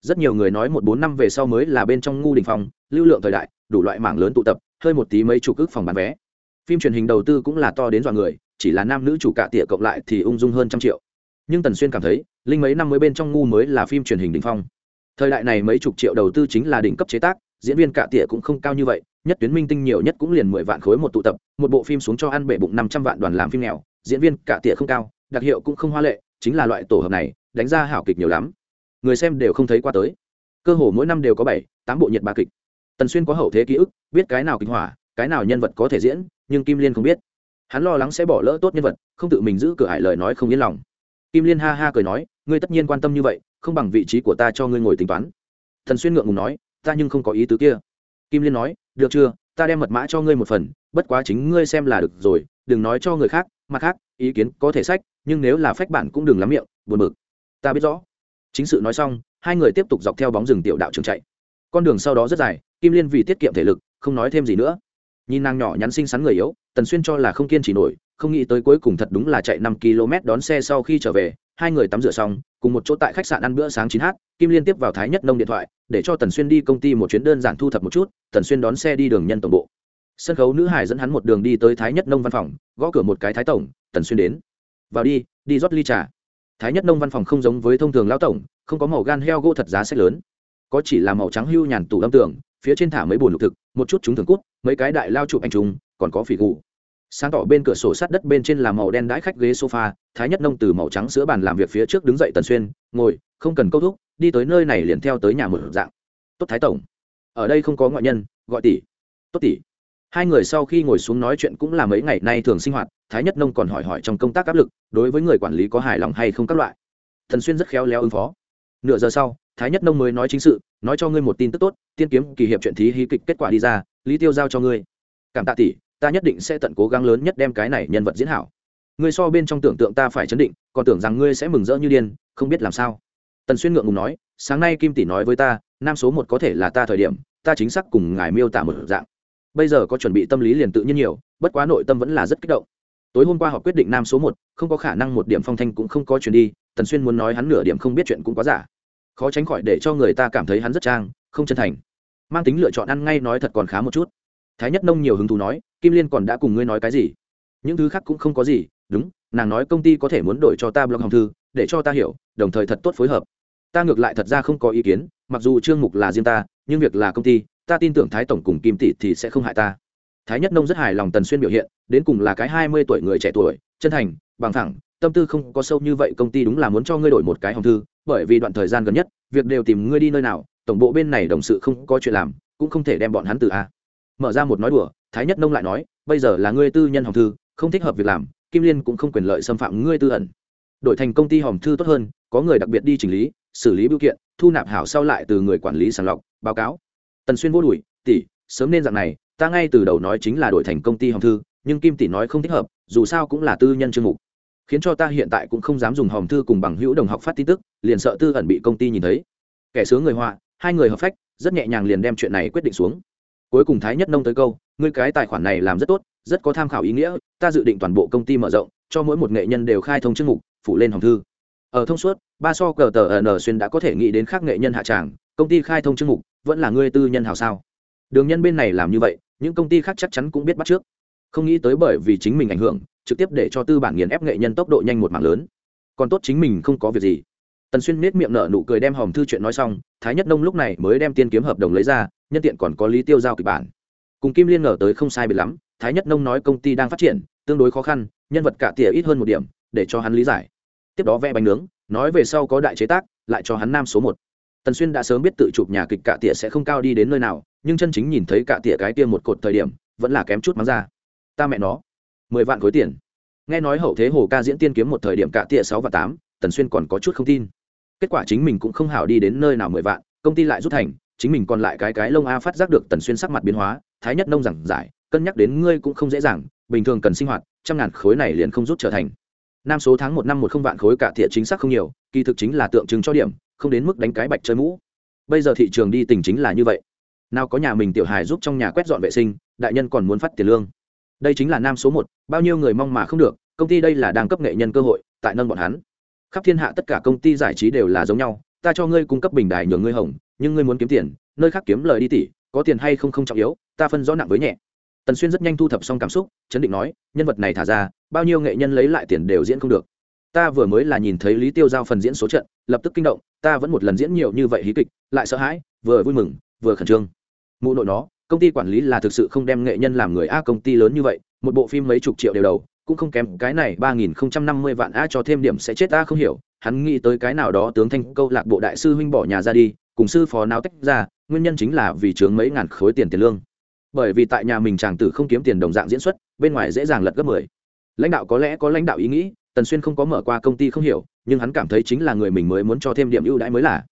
Rất nhiều người nói một bốn năm về sau mới là bên trong ngu đình phòng lưu lượng thời đại, đủ loại mảng lớn tụ tập, hơi một tí mấy chục ước phòng bán vé. Phim truyền hình đầu tư cũng là to đến dọa người, chỉ là nam nữ chủ cạ tỉa cộng lại thì ung dung hơn trăm triệu. Nhưng tần xuyên cảm thấy, linh mấy năm mới bên trong ngu mới là phim truyền hình đình phong. Thời đại này mấy chục triệu đầu tư chính là đỉnh cấp chế tác diễn viên cả tỉa cũng không cao như vậy, nhất tuyến minh tinh nhiều nhất cũng liền mười vạn khối một tụ tập, một bộ phim xuống cho ăn bể bụng năm trăm vạn đoàn làm phim nghèo, diễn viên cả tỉa không cao, đặc hiệu cũng không hoa lệ, chính là loại tổ hợp này, đánh ra hảo kịch nhiều lắm. Người xem đều không thấy qua tới. Cơ hồ mỗi năm đều có bảy, tám bộ nhiệt ba kịch. Tần xuyên có hậu thế ký ức, biết cái nào kịch hỏa, cái nào nhân vật có thể diễn, nhưng kim liên không biết. Hắn lo lắng sẽ bỏ lỡ tốt nhân vật, không tự mình giữ cửa hại lời nói không yên lòng. Kim liên ha ha cười nói, ngươi tất nhiên quan tâm như vậy, không bằng vị trí của ta cho ngươi ngồi tính toán. Thần xuyên ngượng ngùng nói ta nhưng không có ý tứ kia. Kim liên nói, được chưa, ta đem mật mã cho ngươi một phần, bất quá chính ngươi xem là được rồi, đừng nói cho người khác, mặt khác, ý kiến có thể sách, nhưng nếu là phách bản cũng đừng lắm miệng, buồn bực. Ta biết rõ. Chính sự nói xong, hai người tiếp tục dọc theo bóng rừng tiểu đạo trường chạy. Con đường sau đó rất dài, kim liên vì tiết kiệm thể lực, không nói thêm gì nữa. Nhìn nàng nhỏ nhắn xinh xắn người yếu, tần xuyên cho là không kiên trì nổi, không nghĩ tới cuối cùng thật đúng là chạy năm km đón xe sau khi trở về hai người tắm rửa xong, cùng một chỗ tại khách sạn ăn bữa sáng chín h kim liên tiếp vào thái nhất nông điện thoại, để cho tần xuyên đi công ty một chuyến đơn giản thu thập một chút, tần xuyên đón xe đi đường nhân tổng bộ. Sân khấu nữ hải dẫn hắn một đường đi tới thái nhất nông văn phòng, gõ cửa một cái thái tổng, tần xuyên đến. Vào đi đi rót ly trà. Thái nhất nông văn phòng không giống với thông thường lão tổng, không có màu gan heo gỗ thật giá sách lớn. Có chỉ là màu trắng hưu nhàn tủ âm tường, phía trên thả mấy bồn lục thực, một chút chúng thường cút, mấy cái đại lao chụp anh trùng còn có phỉ gù sáng tỏ bên cửa sổ sắt đất bên trên là màu đen đãi khách ghế sofa, thái nhất nông từ màu trắng sữa bàn làm việc phía trước đứng dậy tần xuyên, ngồi, không cần câu thúc, đi tới nơi này liền theo tới nhà một dạng. Tốt thái tổng. Ở đây không có ngoại nhân, gọi tỷ. Tốt tỷ. Hai người sau khi ngồi xuống nói chuyện cũng là mấy ngày nay thường sinh hoạt, thái nhất nông còn hỏi hỏi trong công tác áp lực, đối với người quản lý có hài lòng hay không các loại. Thần xuyên rất khéo léo ứng phó. Nửa giờ sau, thái nhất nông mới nói chính sự, nói cho ngươi một tin tức tốt, tiên kiếm kỳ hiệp chuyện thí hí kịch kết quả đi ra, lý tiêu giao cho ngươi. Cảm tạ tỷ ta nhất định sẽ tận cố gắng lớn nhất đem cái này nhân vật diễn hảo. Ngươi so bên trong tưởng tượng ta phải chấn định, còn tưởng rằng ngươi sẽ mừng rỡ như điên, không biết làm sao. Tần xuyên ngượng ngùng nói, sáng nay kim tỷ nói với ta, nam số một có thể là ta thời điểm, ta chính xác cùng ngài miêu tả một dạng. Bây giờ có chuẩn bị tâm lý liền tự nhiên nhiều, bất quá nội tâm vẫn là rất kích động. Tối hôm qua họ quyết định nam số một, không có khả năng một điểm phong thanh cũng không có chuyển đi, tần xuyên muốn nói hắn nửa điểm không biết chuyện cũng quá giả. Khó tránh khỏi để cho người ta cảm thấy hắn rất trang, không chân thành. Mang tính lựa chọn ăn ngay nói thật còn khá một chút thái nhất nông nhiều hứng thú nói, kim liên còn đã cùng ngươi nói cái gì? Những thứ khác cũng không có gì, đúng, nàng nói công ty có thể muốn đổi cho ta blog hồng thư, để cho ta hiểu, đồng thời thật tốt phối hợp. Ta ngược lại thật ra không có ý kiến, mặc dù trương mục là riêng ta, nhưng việc là công ty, ta tin tưởng thái tổng cùng kim tỷ thì sẽ không hại ta. Thái nhất nông rất hài lòng tần xuyên biểu hiện, đến cùng là cái hai mươi tuổi người trẻ tuổi, chân thành, bằng thẳng, tâm tư không có sâu như vậy, công ty đúng là muốn cho ngươi đổi một cái hồng thư, bởi vì đoạn thời gian gần nhất, việc đều tìm ngươi đi nơi nào, tổng bộ bên này đồng sự không có chuyện làm, cũng không thể đem bọn hắn từ a mở ra một nói đùa, thái nhất nông lại nói, bây giờ là ngươi tư nhân hòm thư, không thích hợp việc làm, kim liên cũng không quyền lợi xâm phạm ngươi tư ẩn. Đổi thành công ty hòm thư tốt hơn, có người đặc biệt đi chỉnh lý, xử lý biểu kiện, thu nạp hảo sau lại từ người quản lý sàng lọc, báo cáo. Tần xuyên vô đùi, tỷ, sớm nên dạng này, ta ngay từ đầu nói chính là đổi thành công ty hòm thư, nhưng kim tỷ nói không thích hợp, dù sao cũng là tư nhân chương mục. Khiến cho ta hiện tại cũng không dám dùng hòm thư cùng bằng hữu đồng học phát tin tức, liền sợ tư ẩn bị công ty nhìn thấy. Kẻ sướng người họa, hai người hợp phách, rất nhẹ nhàng liền đem chuyện này quyết định xuống cuối cùng thái nhất nông tới câu, ngươi cái tài khoản này làm rất tốt, rất có tham khảo ý nghĩa, ta dự định toàn bộ công ty mở rộng, cho mỗi một nghệ nhân đều khai thông chức mục phụ lên hồng thư. Ở thông suốt, ba so cờ tờ n xuyên đã có thể nghĩ đến khác nghệ nhân hạ tràng, công ty khai thông chức mục, vẫn là ngươi tư nhân hào sao? Đường nhân bên này làm như vậy, những công ty khác chắc chắn cũng biết bắt trước. Không nghĩ tới bởi vì chính mình ảnh hưởng, trực tiếp để cho tư bản nghiền ép nghệ nhân tốc độ nhanh một mạng lớn. Còn tốt chính mình không có việc gì tần xuyên nết miệng nở nụ cười đem hòm thư chuyện nói xong, thái nhất nông lúc này mới đem tiên kiếm hợp đồng lấy ra, nhân tiện còn có lý tiêu giao kịch bản. Cùng kim liên ngờ tới không sai biệt lắm, thái nhất nông nói công ty đang phát triển, tương đối khó khăn, nhân vật cả tỉa ít hơn một điểm, để cho hắn lý giải. Tiếp đó vẽ bánh nướng, nói về sau có đại chế tác, lại cho hắn nam số một. Tần xuyên đã sớm biết tự chụp nhà kịch cả tỉa sẽ không cao đi đến nơi nào, nhưng chân chính nhìn thấy cả tỉa cái tiêm một cột thời điểm, vẫn là kém chút mắng ra. Ta mẹ nó, mười vạn khối tiền. Nghe nói hậu thế hồ ca diễn tiên kiếm một thời điểm cả tỉa sáu và tám, tần xuyên còn có chút không tin kết quả chính mình cũng không hảo đi đến nơi nào mười vạn, công ty lại rút thành, chính mình còn lại cái cái lông a phát giác được tần xuyên sắc mặt biến hóa, thái nhất nông giảng giải, cân nhắc đến ngươi cũng không dễ dàng, bình thường cần sinh hoạt, trăm ngàn khối này liền không rút trở thành. Nam số tháng một năm một không vạn khối cả thiện chính xác không nhiều, kỳ thực chính là tượng trưng cho điểm, không đến mức đánh cái bạch chơi mũ. Bây giờ thị trường đi tình chính là như vậy. Nào có nhà mình tiểu hài giúp trong nhà quét dọn vệ sinh, đại nhân còn muốn phát tiền lương. Đây chính là nam số một, bao nhiêu người mong mà không được, công ty đây là đang cấp nghệ nhân cơ hội, tại nâng bọn hắn khắp thiên hạ tất cả công ty giải trí đều là giống nhau, ta cho ngươi cung cấp bình đài nhường ngươi hồng, nhưng ngươi muốn kiếm tiền, nơi khác kiếm lời đi tỷ có tiền hay không không trọng yếu, ta phân rõ nặng với nhẹ. Tần xuyên rất nhanh thu thập xong cảm xúc, chấn định nói, nhân vật này thả ra, bao nhiêu nghệ nhân lấy lại tiền đều diễn không được. Ta vừa mới là nhìn thấy lý tiêu giao phần diễn số trận, lập tức kinh động, ta vẫn một lần diễn nhiều như vậy hí kịch, lại sợ hãi, vừa vui mừng, vừa khẩn trương. Mụ nội nó, công ty quản lý là thực sự không đem nghệ nhân làm người a công ty lớn như vậy, một bộ phim mấy chục triệu đều đầu cũng không kém cái này ba nghìn không trăm năm mươi vạn a cho thêm điểm sẽ chết ta không hiểu. Hắn nghĩ tới cái nào đó tướng thanh câu lạc bộ đại sư huynh bỏ nhà ra đi, cùng sư phó nào tách ra, nguyên nhân chính là vì chướng mấy ngàn khối tiền tiền lương. Bởi vì tại nhà mình chàng tử không kiếm tiền đồng dạng diễn xuất, bên ngoài dễ dàng lật gấp mười. Lãnh đạo có lẽ có lãnh đạo ý nghĩ, tần xuyên không có mở qua công ty không hiểu, nhưng hắn cảm thấy chính là người mình mới muốn cho thêm điểm ưu đãi mới là.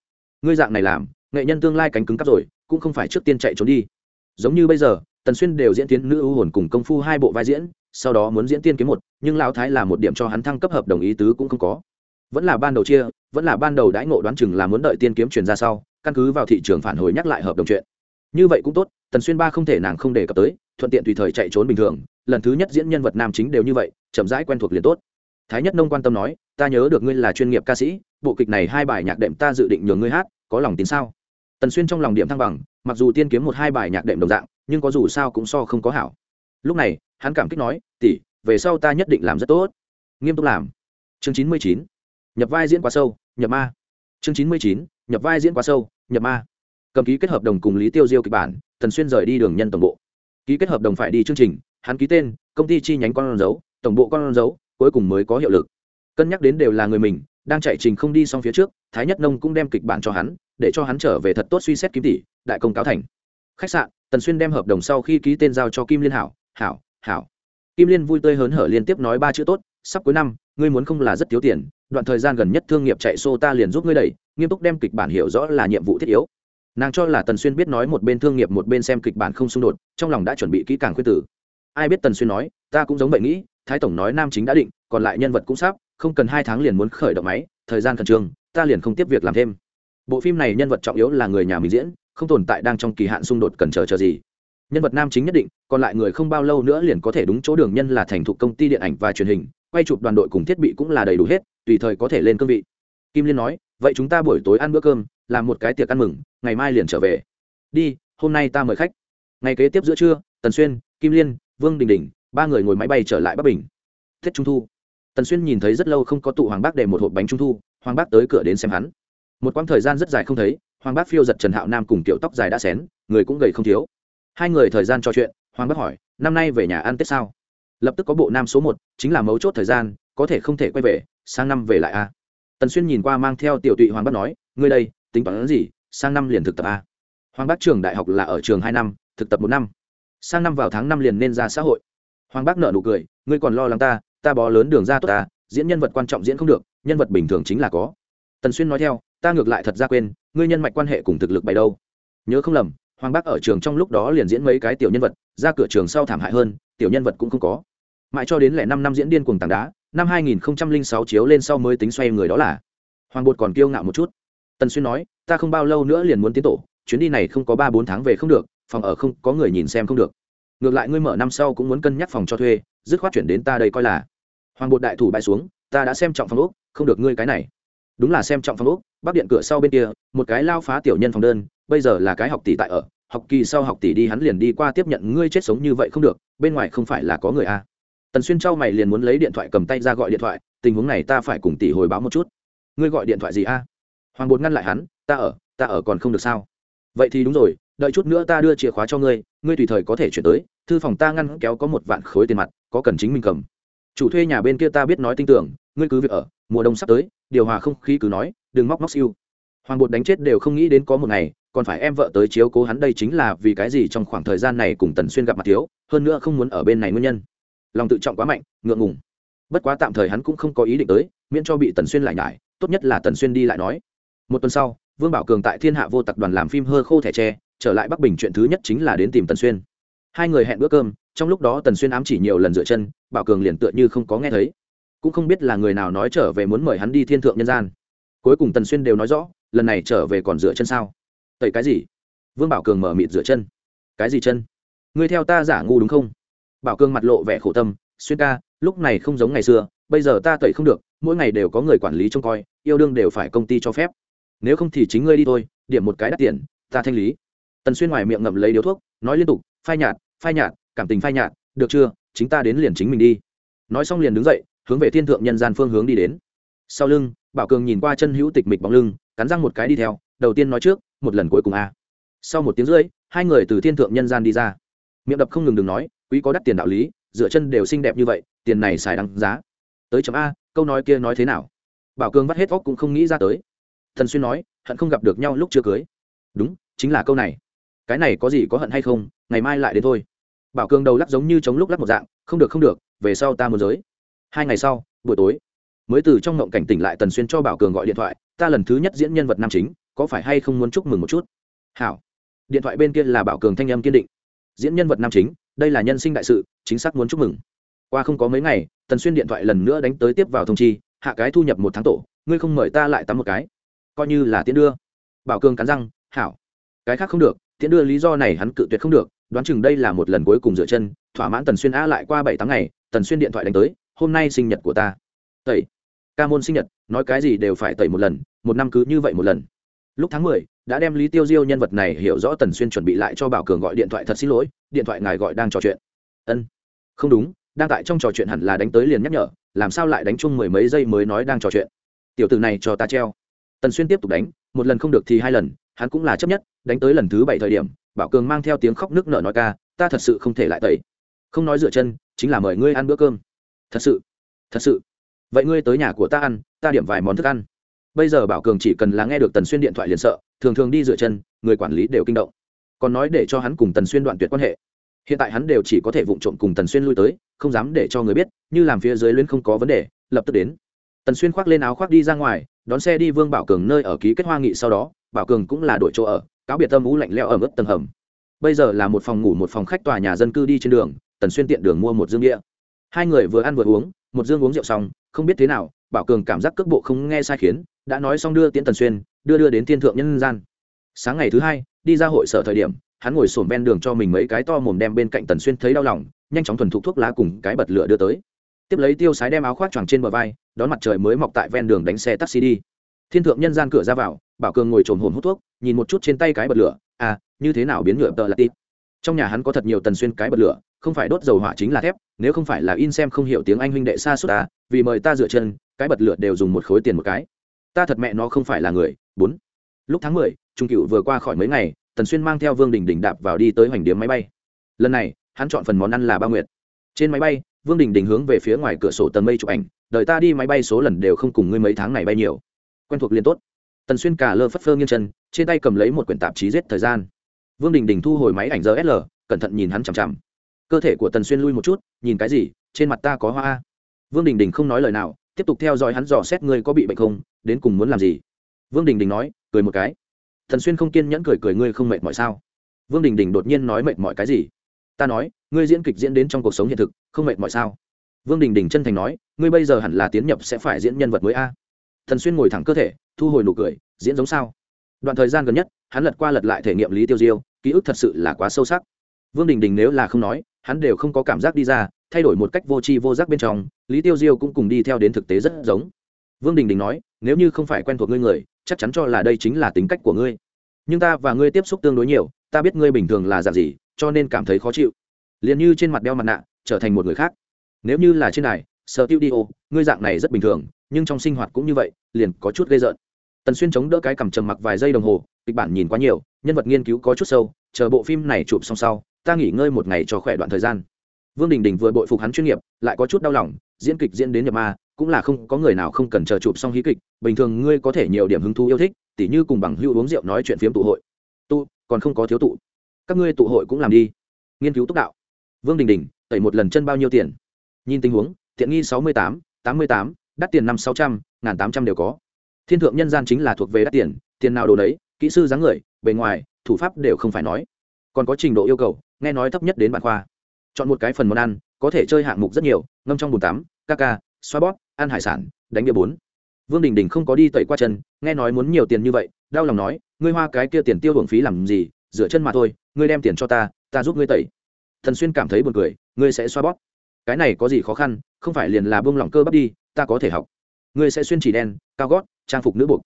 Ngươi dạng này làm, nghệ nhân tương lai cánh cứng cắp rồi, cũng không phải trước tiên chạy trốn đi. Giống như bây giờ, tần xuyên đều diễn tiến nữ ưu hồn cùng công phu hai bộ vai diễn sau đó muốn diễn tiên kiếm một, nhưng lão thái là một điểm cho hắn thăng cấp hợp đồng ý tứ cũng không có. Vẫn là ban đầu chia, vẫn là ban đầu đãi ngộ đoán chừng là muốn đợi tiên kiếm truyền ra sau, căn cứ vào thị trường phản hồi nhắc lại hợp đồng chuyện. Như vậy cũng tốt, tần xuyên ba không thể nàng không đề cập tới, thuận tiện tùy thời chạy trốn bình thường, lần thứ nhất diễn nhân vật nam chính đều như vậy, chậm rãi quen thuộc liền tốt. Thái nhất nông quan tâm nói, ta nhớ được ngươi là chuyên nghiệp ca sĩ, bộ kịch này hai bài nhạc đệm ta dự định nhường ngươi hát, có lòng tin sao? Tần xuyên trong lòng điểm thăng bằng, mặc dù tiên kiếm một hai bài nhạc đệm đồng dạng, nhưng có dù sao cũng so không có hảo lúc này, hắn cảm kích nói, tỷ, về sau ta nhất định làm rất tốt. Nghiêm túc làm. Chương chín mươi chín, nhập vai diễn quá sâu, nhập ma. Chương chín mươi chín, nhập vai diễn quá sâu, nhập ma. Cầm ký kết hợp đồng cùng lý tiêu diêu kịch bản, tần xuyên rời đi đường nhân tổng bộ. Ký kết hợp đồng phải đi chương trình, hắn ký tên, công ty chi nhánh con dấu, tổng bộ con dấu, cuối cùng mới có hiệu lực. Cân nhắc đến đều là người mình, đang chạy trình không đi xong phía trước, thái nhất nông cũng đem kịch bản cho hắn, để cho hắn trở về thật tốt suy xét kim tỷ, đại công cáo thành. Khách sạn, tần xuyên đem hợp đồng sau khi ký tên giao cho kim liên hảo hảo hảo. Kim liên vui tươi hớn hở liên tiếp nói ba chữ tốt, sắp cuối năm, ngươi muốn không là rất thiếu tiền, đoạn thời gian gần nhất thương nghiệp chạy xô ta liền giúp ngươi đẩy, nghiêm túc đem kịch bản hiểu rõ là nhiệm vụ thiết yếu. Nàng cho là tần xuyên biết nói một bên thương nghiệp một bên xem kịch bản không xung đột, trong lòng đã chuẩn bị kỹ càng khuyên tử. Ai biết tần xuyên nói, ta cũng giống vậy nghĩ, thái tổng nói nam chính đã định, còn lại nhân vật cũng sắp, không cần hai tháng liền muốn khởi động máy, thời gian khẩn trương, ta liền không tiếp việc làm thêm. Bộ phim này nhân vật trọng yếu là người nhà mình diễn, không tồn tại đang trong kỳ hạn xung đột cần chờ chờ gì nhân vật nam chính nhất định, còn lại người không bao lâu nữa liền có thể đúng chỗ đường nhân là thành thục công ty điện ảnh và truyền hình, quay chụp đoàn đội cùng thiết bị cũng là đầy đủ hết, tùy thời có thể lên cương vị. Kim liên nói, vậy chúng ta buổi tối ăn bữa cơm, làm một cái tiệc ăn mừng, ngày mai liền trở về. Đi, hôm nay ta mời khách. Ngày kế tiếp giữa trưa, tần xuyên, kim liên, vương đình đình, ba người ngồi máy bay trở lại bắc bình. Tết trung thu. Tần xuyên nhìn thấy rất lâu không có tụ hoàng bác để một hộp bánh trung thu, hoàng bác tới cửa đến xem hắn. Một quãng thời gian rất dài không thấy, hoàng bác phiêu giật trần hạo nam cùng kiểu tóc dài đã xén, người cũng gầy không thiếu hai người thời gian trò chuyện, hoàng bác hỏi, năm nay về nhà ăn tết sao? Lập tức có bộ nam số một, chính là mấu chốt thời gian, có thể không thể quay về, sang năm về lại a. Tần xuyên nhìn qua mang theo tiểu tụy hoàng bác nói, ngươi đây, tính toán gì, sang năm liền thực tập a? Hoàng bác trường đại học là ở trường hai năm, thực tập một năm. Sang năm vào tháng năm liền nên ra xã hội. Hoàng bác nợ nụ cười, ngươi còn lo lắng ta ta bó lớn đường ra tốt ta, diễn nhân vật quan trọng diễn không được, nhân vật bình thường chính là có. Tần xuyên nói theo, ta ngược lại thật ra quên, ngươi nhân mạch quan hệ cùng thực lực bày đâu. Nhớ không lầm hoàng bác ở trường trong lúc đó liền diễn mấy cái tiểu nhân vật, ra cửa trường sau thảm hại hơn, tiểu nhân vật cũng không có. Mãi cho đến lẻ năm năm diễn điên cuồng tảng đá, năm hai nghìn sáu chiếu lên sau mới tính xoay người đó là. Hoàng bột còn kiêu ngạo một chút. Tần xuyên nói, ta không bao lâu nữa liền muốn tiến tổ, chuyến đi này không có ba bốn tháng về không được, phòng ở không, có người nhìn xem không được. Ngược lại ngươi mở năm sau cũng muốn cân nhắc phòng cho thuê, dứt khoát chuyển đến ta đây coi là. Hoàng bột đại thủ bại xuống, ta đã xem trọng phòng úc không được ngươi cái này. Đúng là xem trọng phòng úc bắc điện cửa sau bên kia, một cái lao phá tiểu nhân phòng đơn bây giờ là cái học tỷ tại ở, học kỳ sau học tỷ đi hắn liền đi qua tiếp nhận ngươi chết sống như vậy không được, bên ngoài không phải là có người a à. tần xuyên trao mày liền muốn lấy điện thoại cầm tay ra gọi điện thoại, tình huống này ta phải cùng tỷ hồi báo một chút. Ngươi gọi điện thoại gì a? Hoàng bột ngăn lại hắn, ta ở ta ở còn không được sao? Vậy thì đúng rồi, đợi chút nữa ta đưa chìa khóa cho ngươi ngươi tùy thời có thể chuyển tới, thư phòng ta ngăn kéo có một vạn khối tiền mặt, có cần chính mình cầm. Chủ thuê nhà bên kia ta biết nói tin tưởng, ngươi cứ việc ở, mùa đông sắp tới, điều hòa không khí cứ nói, đừng móc móc siêu. Hoàng bột đánh chết đều không nghĩ đến có một ngày còn phải em vợ tới chiếu cố hắn đây chính là vì cái gì trong khoảng thời gian này cùng tần xuyên gặp mặt thiếu, hơn nữa không muốn ở bên này nguyên nhân. Lòng tự trọng quá mạnh, ngượng ngùng. Bất quá tạm thời hắn cũng không có ý định tới, miễn cho bị tần xuyên lại nhải, tốt nhất là tần xuyên đi lại nói. Một tuần sau, vương bảo cường tại thiên hạ vô tặc đoàn làm phim hơ khô thẻ tre, trở lại bắc bình chuyện thứ nhất chính là đến tìm tần xuyên. Hai người hẹn bữa cơm, trong lúc đó tần xuyên ám chỉ nhiều lần dựa chân, bảo cường liền tựa như không có nghe thấy. Cũng không biết là người nào nói trở về muốn mời hắn đi thiên thượng nhân gian. Cuối cùng tần xuyên đều nói rõ, lần này trở về còn dựa chân sao? Tẩy cái gì? Vương bảo cường mở mịt rửa chân. Cái gì chân? Ngươi theo ta giả ngu đúng không? Bảo cường mặt lộ vẻ khổ tâm, xuyên ca, lúc này không giống ngày xưa, bây giờ ta tẩy không được, mỗi ngày đều có người quản lý trông coi, yêu đương đều phải công ty cho phép. Nếu không thì chính ngươi đi thôi, điểm một cái đắt tiền, ta thanh lý. Tần xuyên ngoài miệng ngậm lấy điếu thuốc, nói liên tục, phai nhạt phai nhạt, cảm tình phai nhạt, được chưa? Chính ta đến liền chính mình đi. Nói xong liền đứng dậy, hướng về thiên thượng nhân gian phương hướng đi đến. Sau lưng, bảo cường nhìn qua chân hữu tịch mịch bóng lưng, cắn răng một cái đi theo, đầu tiên nói trước một lần cuối cùng a. Sau một tiếng rưỡi, hai người từ thiên thượng nhân gian đi ra. Miệng đập không ngừng đừng nói, quý có đắt tiền đạo lý, dựa chân đều xinh đẹp như vậy, tiền này xài đăng giá. Tới chấm a, câu nói kia nói thế nào? Bảo cường vắt hết óc cũng không nghĩ ra tới. Thần xuyên nói, hận không gặp được nhau lúc chưa cưới. Đúng, chính là câu này. Cái này có gì có hận hay không, ngày mai lại đến thôi. Bảo cường đầu lắc giống như chống lúc lắc một dạng, không được không được, về sau ta muốn giới. Hai ngày sau, buổi tối, mới từ trong ngộng cảnh tỉnh lại tần xuyên cho bảo cường gọi điện thoại, ta lần thứ nhất diễn nhân vật nam chính có phải hay không muốn chúc mừng một chút? Hảo. Điện thoại bên kia là bảo cường thanh âm kiên định. Diễn nhân vật nam chính, đây là nhân sinh đại sự, chính xác muốn chúc mừng. Qua không có mấy ngày, tần xuyên điện thoại lần nữa đánh tới tiếp vào thông chi, hạ cái thu nhập một tháng tổ, ngươi không mời ta lại tắm một cái. Coi như là tiễn đưa. Bảo cường cắn răng, hảo. Cái khác không được, tiễn đưa lý do này hắn cự tuyệt không được, đoán chừng đây là một lần cuối cùng dựa chân, thỏa mãn tần xuyên a lại qua bảy tháng ngày, tần xuyên điện thoại đánh tới, hôm nay sinh nhật của ta. Tẩy. Ca môn sinh nhật, nói cái gì đều phải tẩy một lần, một năm cứ như vậy một lần lúc tháng mười, đã đem lý tiêu diêu nhân vật này hiểu rõ tần xuyên chuẩn bị lại cho bảo cường gọi điện thoại thật xin lỗi, điện thoại ngài gọi đang trò chuyện. Ân. Không đúng, đang tại trong trò chuyện hẳn là đánh tới liền nhắc nhở, làm sao lại đánh chung mười mấy giây mới nói đang trò chuyện. Tiểu tử này cho ta treo. Tần xuyên tiếp tục đánh, một lần không được thì hai lần, hắn cũng là chấp nhất, đánh tới lần thứ bảy thời điểm, bảo cường mang theo tiếng khóc nước nở nói ca, ta thật sự không thể lại tẩy. Không nói dựa chân, chính là mời ngươi ăn bữa cơm. Thật sự thật sự. Vậy ngươi tới nhà của ta ăn, ta điểm vài món thức ăn bây giờ bảo cường chỉ cần là nghe được tần xuyên điện thoại liền sợ, thường thường đi dựa chân, người quản lý đều kinh động. Còn nói để cho hắn cùng tần xuyên đoạn tuyệt quan hệ. Hiện tại hắn đều chỉ có thể vụng trộm cùng tần xuyên lui tới, không dám để cho người biết, như làm phía dưới luyến không có vấn đề, lập tức đến. Tần xuyên khoác lên áo khoác đi ra ngoài, đón xe đi vương bảo cường nơi ở ký kết hoa nghị sau đó, bảo cường cũng là đổi chỗ ở, cáo biệt tâm ú lạnh leo ở mức tầng hầm. Bây giờ là một phòng ngủ một phòng khách tòa nhà dân cư đi trên đường, tần xuyên tiện đường mua một dương đĩa hai người vừa ăn vừa uống, một dương uống rượu xong, không biết thế nào, bảo cường cảm giác cước bộ không nghe sai khiến đã nói xong đưa tiễn tần xuyên, đưa đưa đến thiên thượng nhân gian. Sáng ngày thứ hai, đi ra hội sở thời điểm, hắn ngồi sổm ven đường cho mình mấy cái to mồm đem bên cạnh tần xuyên thấy đau lòng, nhanh chóng thuần thục thuốc lá cùng cái bật lửa đưa tới. Tiếp lấy tiêu sái đem áo khoác choàng trên bờ vai, đón mặt trời mới mọc tại ven đường đánh xe taxi đi. Thiên thượng nhân gian cửa ra vào, bảo cường ngồi trồn hồn hút thuốc, nhìn một chút trên tay cái bật lửa à như thế nào biến nhựa tờ là tít trong nhà hắn có thật nhiều tần xuyên cái bật lửa, không phải đốt dầu hỏa chính là thép, nếu không phải là in xem không hiểu tiếng anh huynh đệ xa suốt ta, vì mời ta dựa chân, cái bật lửa đều dùng một khối tiền một cái ta thật mẹ nó không phải là người, bốn. Lúc tháng mười, trung cựu vừa qua khỏi mấy ngày, tần xuyên mang theo vương đình đình đạp vào đi tới hoành điếm máy bay. Lần này, hắn chọn phần món ăn là ba nguyệt. Trên máy bay, vương đình đình hướng về phía ngoài cửa sổ tầng mây chụp ảnh, đợi ta đi máy bay số lần đều không cùng ngươi mấy tháng này bay nhiều. Quen thuộc liên tốt. Tần xuyên cả lơ phất phơ nghiêng chân, trên tay cầm lấy một quyển tạp chí giết thời gian. Vương đình đình thu hồi máy ảnh rsl cẩn thận nhìn hắn chằm chằm. Cơ thể của tần xuyên lui một chút, nhìn cái gì, trên mặt ta có hoa. Vương đình đình không nói lời nào tiếp tục theo dõi hắn dò xét ngươi có bị bệnh không, đến cùng muốn làm gì. Vương đình đình nói, cười một cái. Thần xuyên không kiên nhẫn cười cười ngươi không mệt mỏi sao? Vương đình đình đột nhiên nói mệt mỏi cái gì? Ta nói, ngươi diễn kịch diễn đến trong cuộc sống hiện thực, không mệt mỏi sao? Vương đình đình chân thành nói, ngươi bây giờ hẳn là tiến nhập sẽ phải diễn nhân vật mới a. Thần xuyên ngồi thẳng cơ thể, thu hồi nụ cười, diễn giống sao? Đoạn thời gian gần nhất, hắn lật qua lật lại thể nghiệm lý tiêu diêu, ký ức thật sự là quá sâu sắc. Vương đình đình nếu là không nói hắn đều không có cảm giác đi ra, thay đổi một cách vô tri vô giác bên trong, lý tiêu diêu cũng cùng đi theo đến thực tế rất giống. Vương đình đình nói, nếu như không phải quen thuộc ngươi người, chắc chắn cho là đây chính là tính cách của ngươi. Nhưng ta và ngươi tiếp xúc tương đối nhiều, ta biết ngươi bình thường là dạng gì, cho nên cảm thấy khó chịu. Liền như trên mặt đeo mặt nạ, trở thành một người khác. Nếu như là trên này sở tiêu đi ô, ngươi dạng này rất bình thường, nhưng trong sinh hoạt cũng như vậy, liền có chút ghê rợn. Tần xuyên chống đỡ cái cằm trầm mặc vài giây đồng hồ, kịch bản nhìn quá nhiều, nhân vật nghiên cứu có chút sâu, chờ bộ phim này chụp xong sau ta nghỉ ngơi một ngày cho khỏe đoạn thời gian. Vương đình đình vừa bội phục hắn chuyên nghiệp, lại có chút đau lòng, diễn kịch diễn đến nhập ma, cũng là không, có người nào không cần chờ chụp xong hí kịch, bình thường ngươi có thể nhiều điểm hứng thú yêu thích, tỉ như cùng bằng hữu uống rượu nói chuyện phiếm tụ hội. Tụ còn không có thiếu tụ. Các ngươi tụ hội cũng làm đi. Nghiên cứu túc đạo. Vương đình đình, tẩy một lần chân bao nhiêu tiền? Nhìn tình huống, tiện nghi sáu mươi tám tám mươi tám, đắt tiền năm sáu trăm, ngàn tám trăm đều có. Thiên thượng nhân gian chính là thuộc về đắt tiền tiền nào đồ đấy kỹ sư dáng người, bề ngoài, thủ pháp đều không phải nói. Còn có trình độ yêu cầu nghe nói thấp nhất đến bản khoa. Chọn một cái phần món ăn, có thể chơi hạng mục rất nhiều, ngâm trong bùn tắm, ca ca, xoa bóp, ăn hải sản, đánh địa bốn. Vương đình đình không có đi tẩy qua chân, nghe nói muốn nhiều tiền như vậy, đau lòng nói, ngươi hoa cái kia tiền tiêu hưởng phí làm gì, rửa chân mà thôi, ngươi đem tiền cho ta ta giúp ngươi tẩy. Thần xuyên cảm thấy buồn cười, ngươi sẽ xoa bóp? Cái này có gì khó khăn, không phải liền là buông lỏng cơ bắp đi, ta có thể học. Ngươi sẽ xuyên chỉ đen, cao gót, trang phục nữ buộc.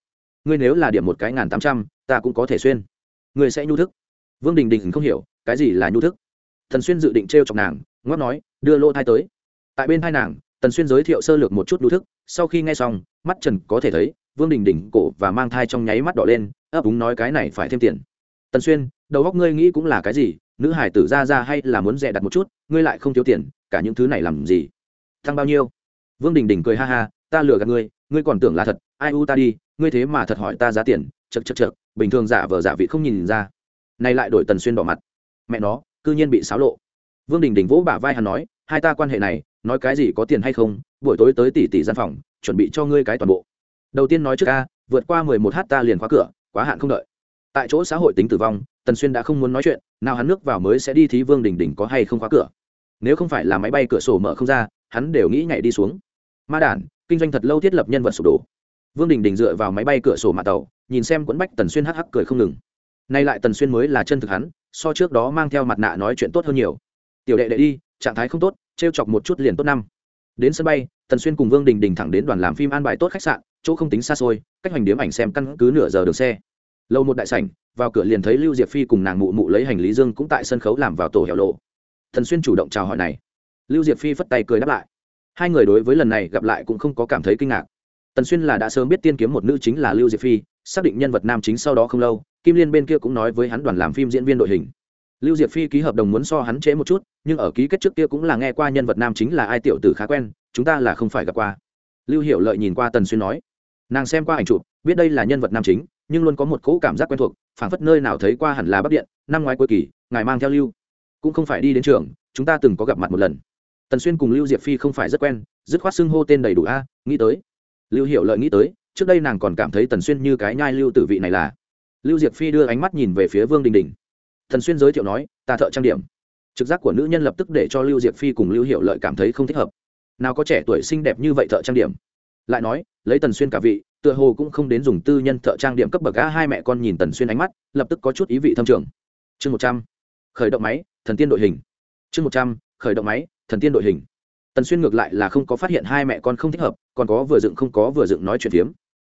Ngươi nếu là điểm một cái ngàn tám trăm, ta cũng có thể xuyên. Ngươi sẽ nhu thức. Vương đình đình không hiểu cái gì là nhu thức? Thần xuyên dự định t r e o chọc nàng ngót nói, đưa lô thai tới. Tại bên thai nàng, tần xuyên giới thiệu sơ lược một chút nhu thức, sau khi nghe xong, mắt trần có thể thấy, vương đình đình cổ và mang thai trong nháy mắt đỏ lên, ấp úng nói cái này phải thêm tiền. Tần xuyên, đầu góc ngươi nghĩ cũng là cái gì? Nữ hải tử ra ra hay là muốn rẻ đặt một chút, ngươi lại không thiếu tiền, cả những thứ này làm gì? Thăng bao nhiêu? Vương đình đình cười ha ha, ta lừa gạt ngươi ngươi còn tưởng là thật, ai u ta đi, ngươi thế mà thật hỏi ta giá tiền chật chật chật bình thường giả vờ giả vị không nhìn ra. Nay lại đổi tần xuyên đỏ mặt mẹ nó, cư nhiên bị xáo lộ. Vương đình đình vỗ bả vai hắn nói, hai ta quan hệ này, nói cái gì có tiền hay không, buổi tối tới tỷ tỷ gian phòng, chuẩn bị cho ngươi cái toàn bộ. Đầu tiên nói trước ca vượt qua mười một h ta liền khóa cửa, quá hạn không đợi. Tại chỗ xã hội tính tử vong, tần xuyên đã không muốn nói chuyện, nào hắn nước vào mới sẽ đi thí vương đình đình có hay không khóa cửa. Nếu không phải là máy bay cửa sổ mở không ra, hắn đều nghĩ nhảy đi xuống. Ma đản, kinh doanh thật lâu thiết lập nhân vật sụp đổ. Vương đình đình dựa vào máy bay cửa sổ mạ tàu, nhìn xem quẫn bách tần xuyên hắc hắc cười không ngừng. Nay lại tần xuyên mới là chân thực hắn so trước đó mang theo mặt nạ nói chuyện tốt hơn nhiều. Tiểu đệ đệ đi, trạng thái không tốt t chọc một chút liền tốt năm. Đến sân bay, tần xuyên cùng vương đình đình thẳng đến đoàn làm phim an bài tốt khách sạn, chỗ không tính xa xôi, cách hoành điếm ảnh xem căn cứ nửa giờ đường xe. Lâu một đại sảnh, vào cửa liền thấy lưu diệp phi cùng nàng mụ mụ lấy hành lý dương cũng tại sân khấu làm vào tổ hẻo lộ. Thần xuyên chủ động chào hỏi này. Lưu diệp phi phất tay cười đáp lại. Hai người đối với lần này gặp lại cũng không có cảm thấy kinh ngạc. Tần xuyên là đã sớm biết tiên kiếm một nữ chính là lưu diệp phi, xác định nhân vật nam chính sau đó không lâu kim liên bên kia cũng nói với hắn đoàn làm phim diễn viên đội hình. Lưu diệp phi ký hợp đồng muốn so hắn trễ một chút, nhưng ở ký kết trước kia cũng là nghe qua nhân vật nam chính là ai tiểu tử khá quen, chúng ta là không phải gặp qua. Lưu Hiểu lợi nhìn qua tần xuyên nói, nàng xem qua ảnh chụp, biết đây là nhân vật nam chính, nhưng luôn có một cỗ cảm giác quen thuộc, phảng phất nơi nào thấy qua hẳn là bắc điện, năm ngoái cuối kỳ, ngài mang theo lưu, cũng không phải đi đến trường, chúng ta từng có gặp mặt một lần. Tần xuyên cùng lưu diệp phi không phải rất quen, dứt khoát xưng hô tên đầy đủ a, nghĩ tới. Lưu Hiểu lợi nghĩ tới, trước đây nàng còn cảm thấy tần xuyên như cái nhai lưu tử vị này là lưu diệp phi đưa ánh mắt nhìn về phía vương đình đình. Thần xuyên giới thiệu nói, ta thợ trang điểm. Trực giác của nữ nhân lập tức để cho lưu diệp phi cùng lưu hiệu lợi cảm thấy không thích hợp. Nào có trẻ tuổi xinh đẹp như vậy thợ trang điểm? Lại nói, lấy tần xuyên cả vị, tựa hồ cũng không đến dùng tư nhân thợ trang điểm cấp bậc gã hai mẹ con nhìn tần xuyên ánh mắt, lập tức có chút ý vị thâm trường. Chương một trăm, khởi động máy, thần tiên đội hình. Chương một trăm, khởi động máy, thần tiên đội hình. Tần xuyên ngược lại là không có phát hiện hai mẹ con không thích hợp, còn có vừa dựng không có vừa dựng nói chuyện phiếm.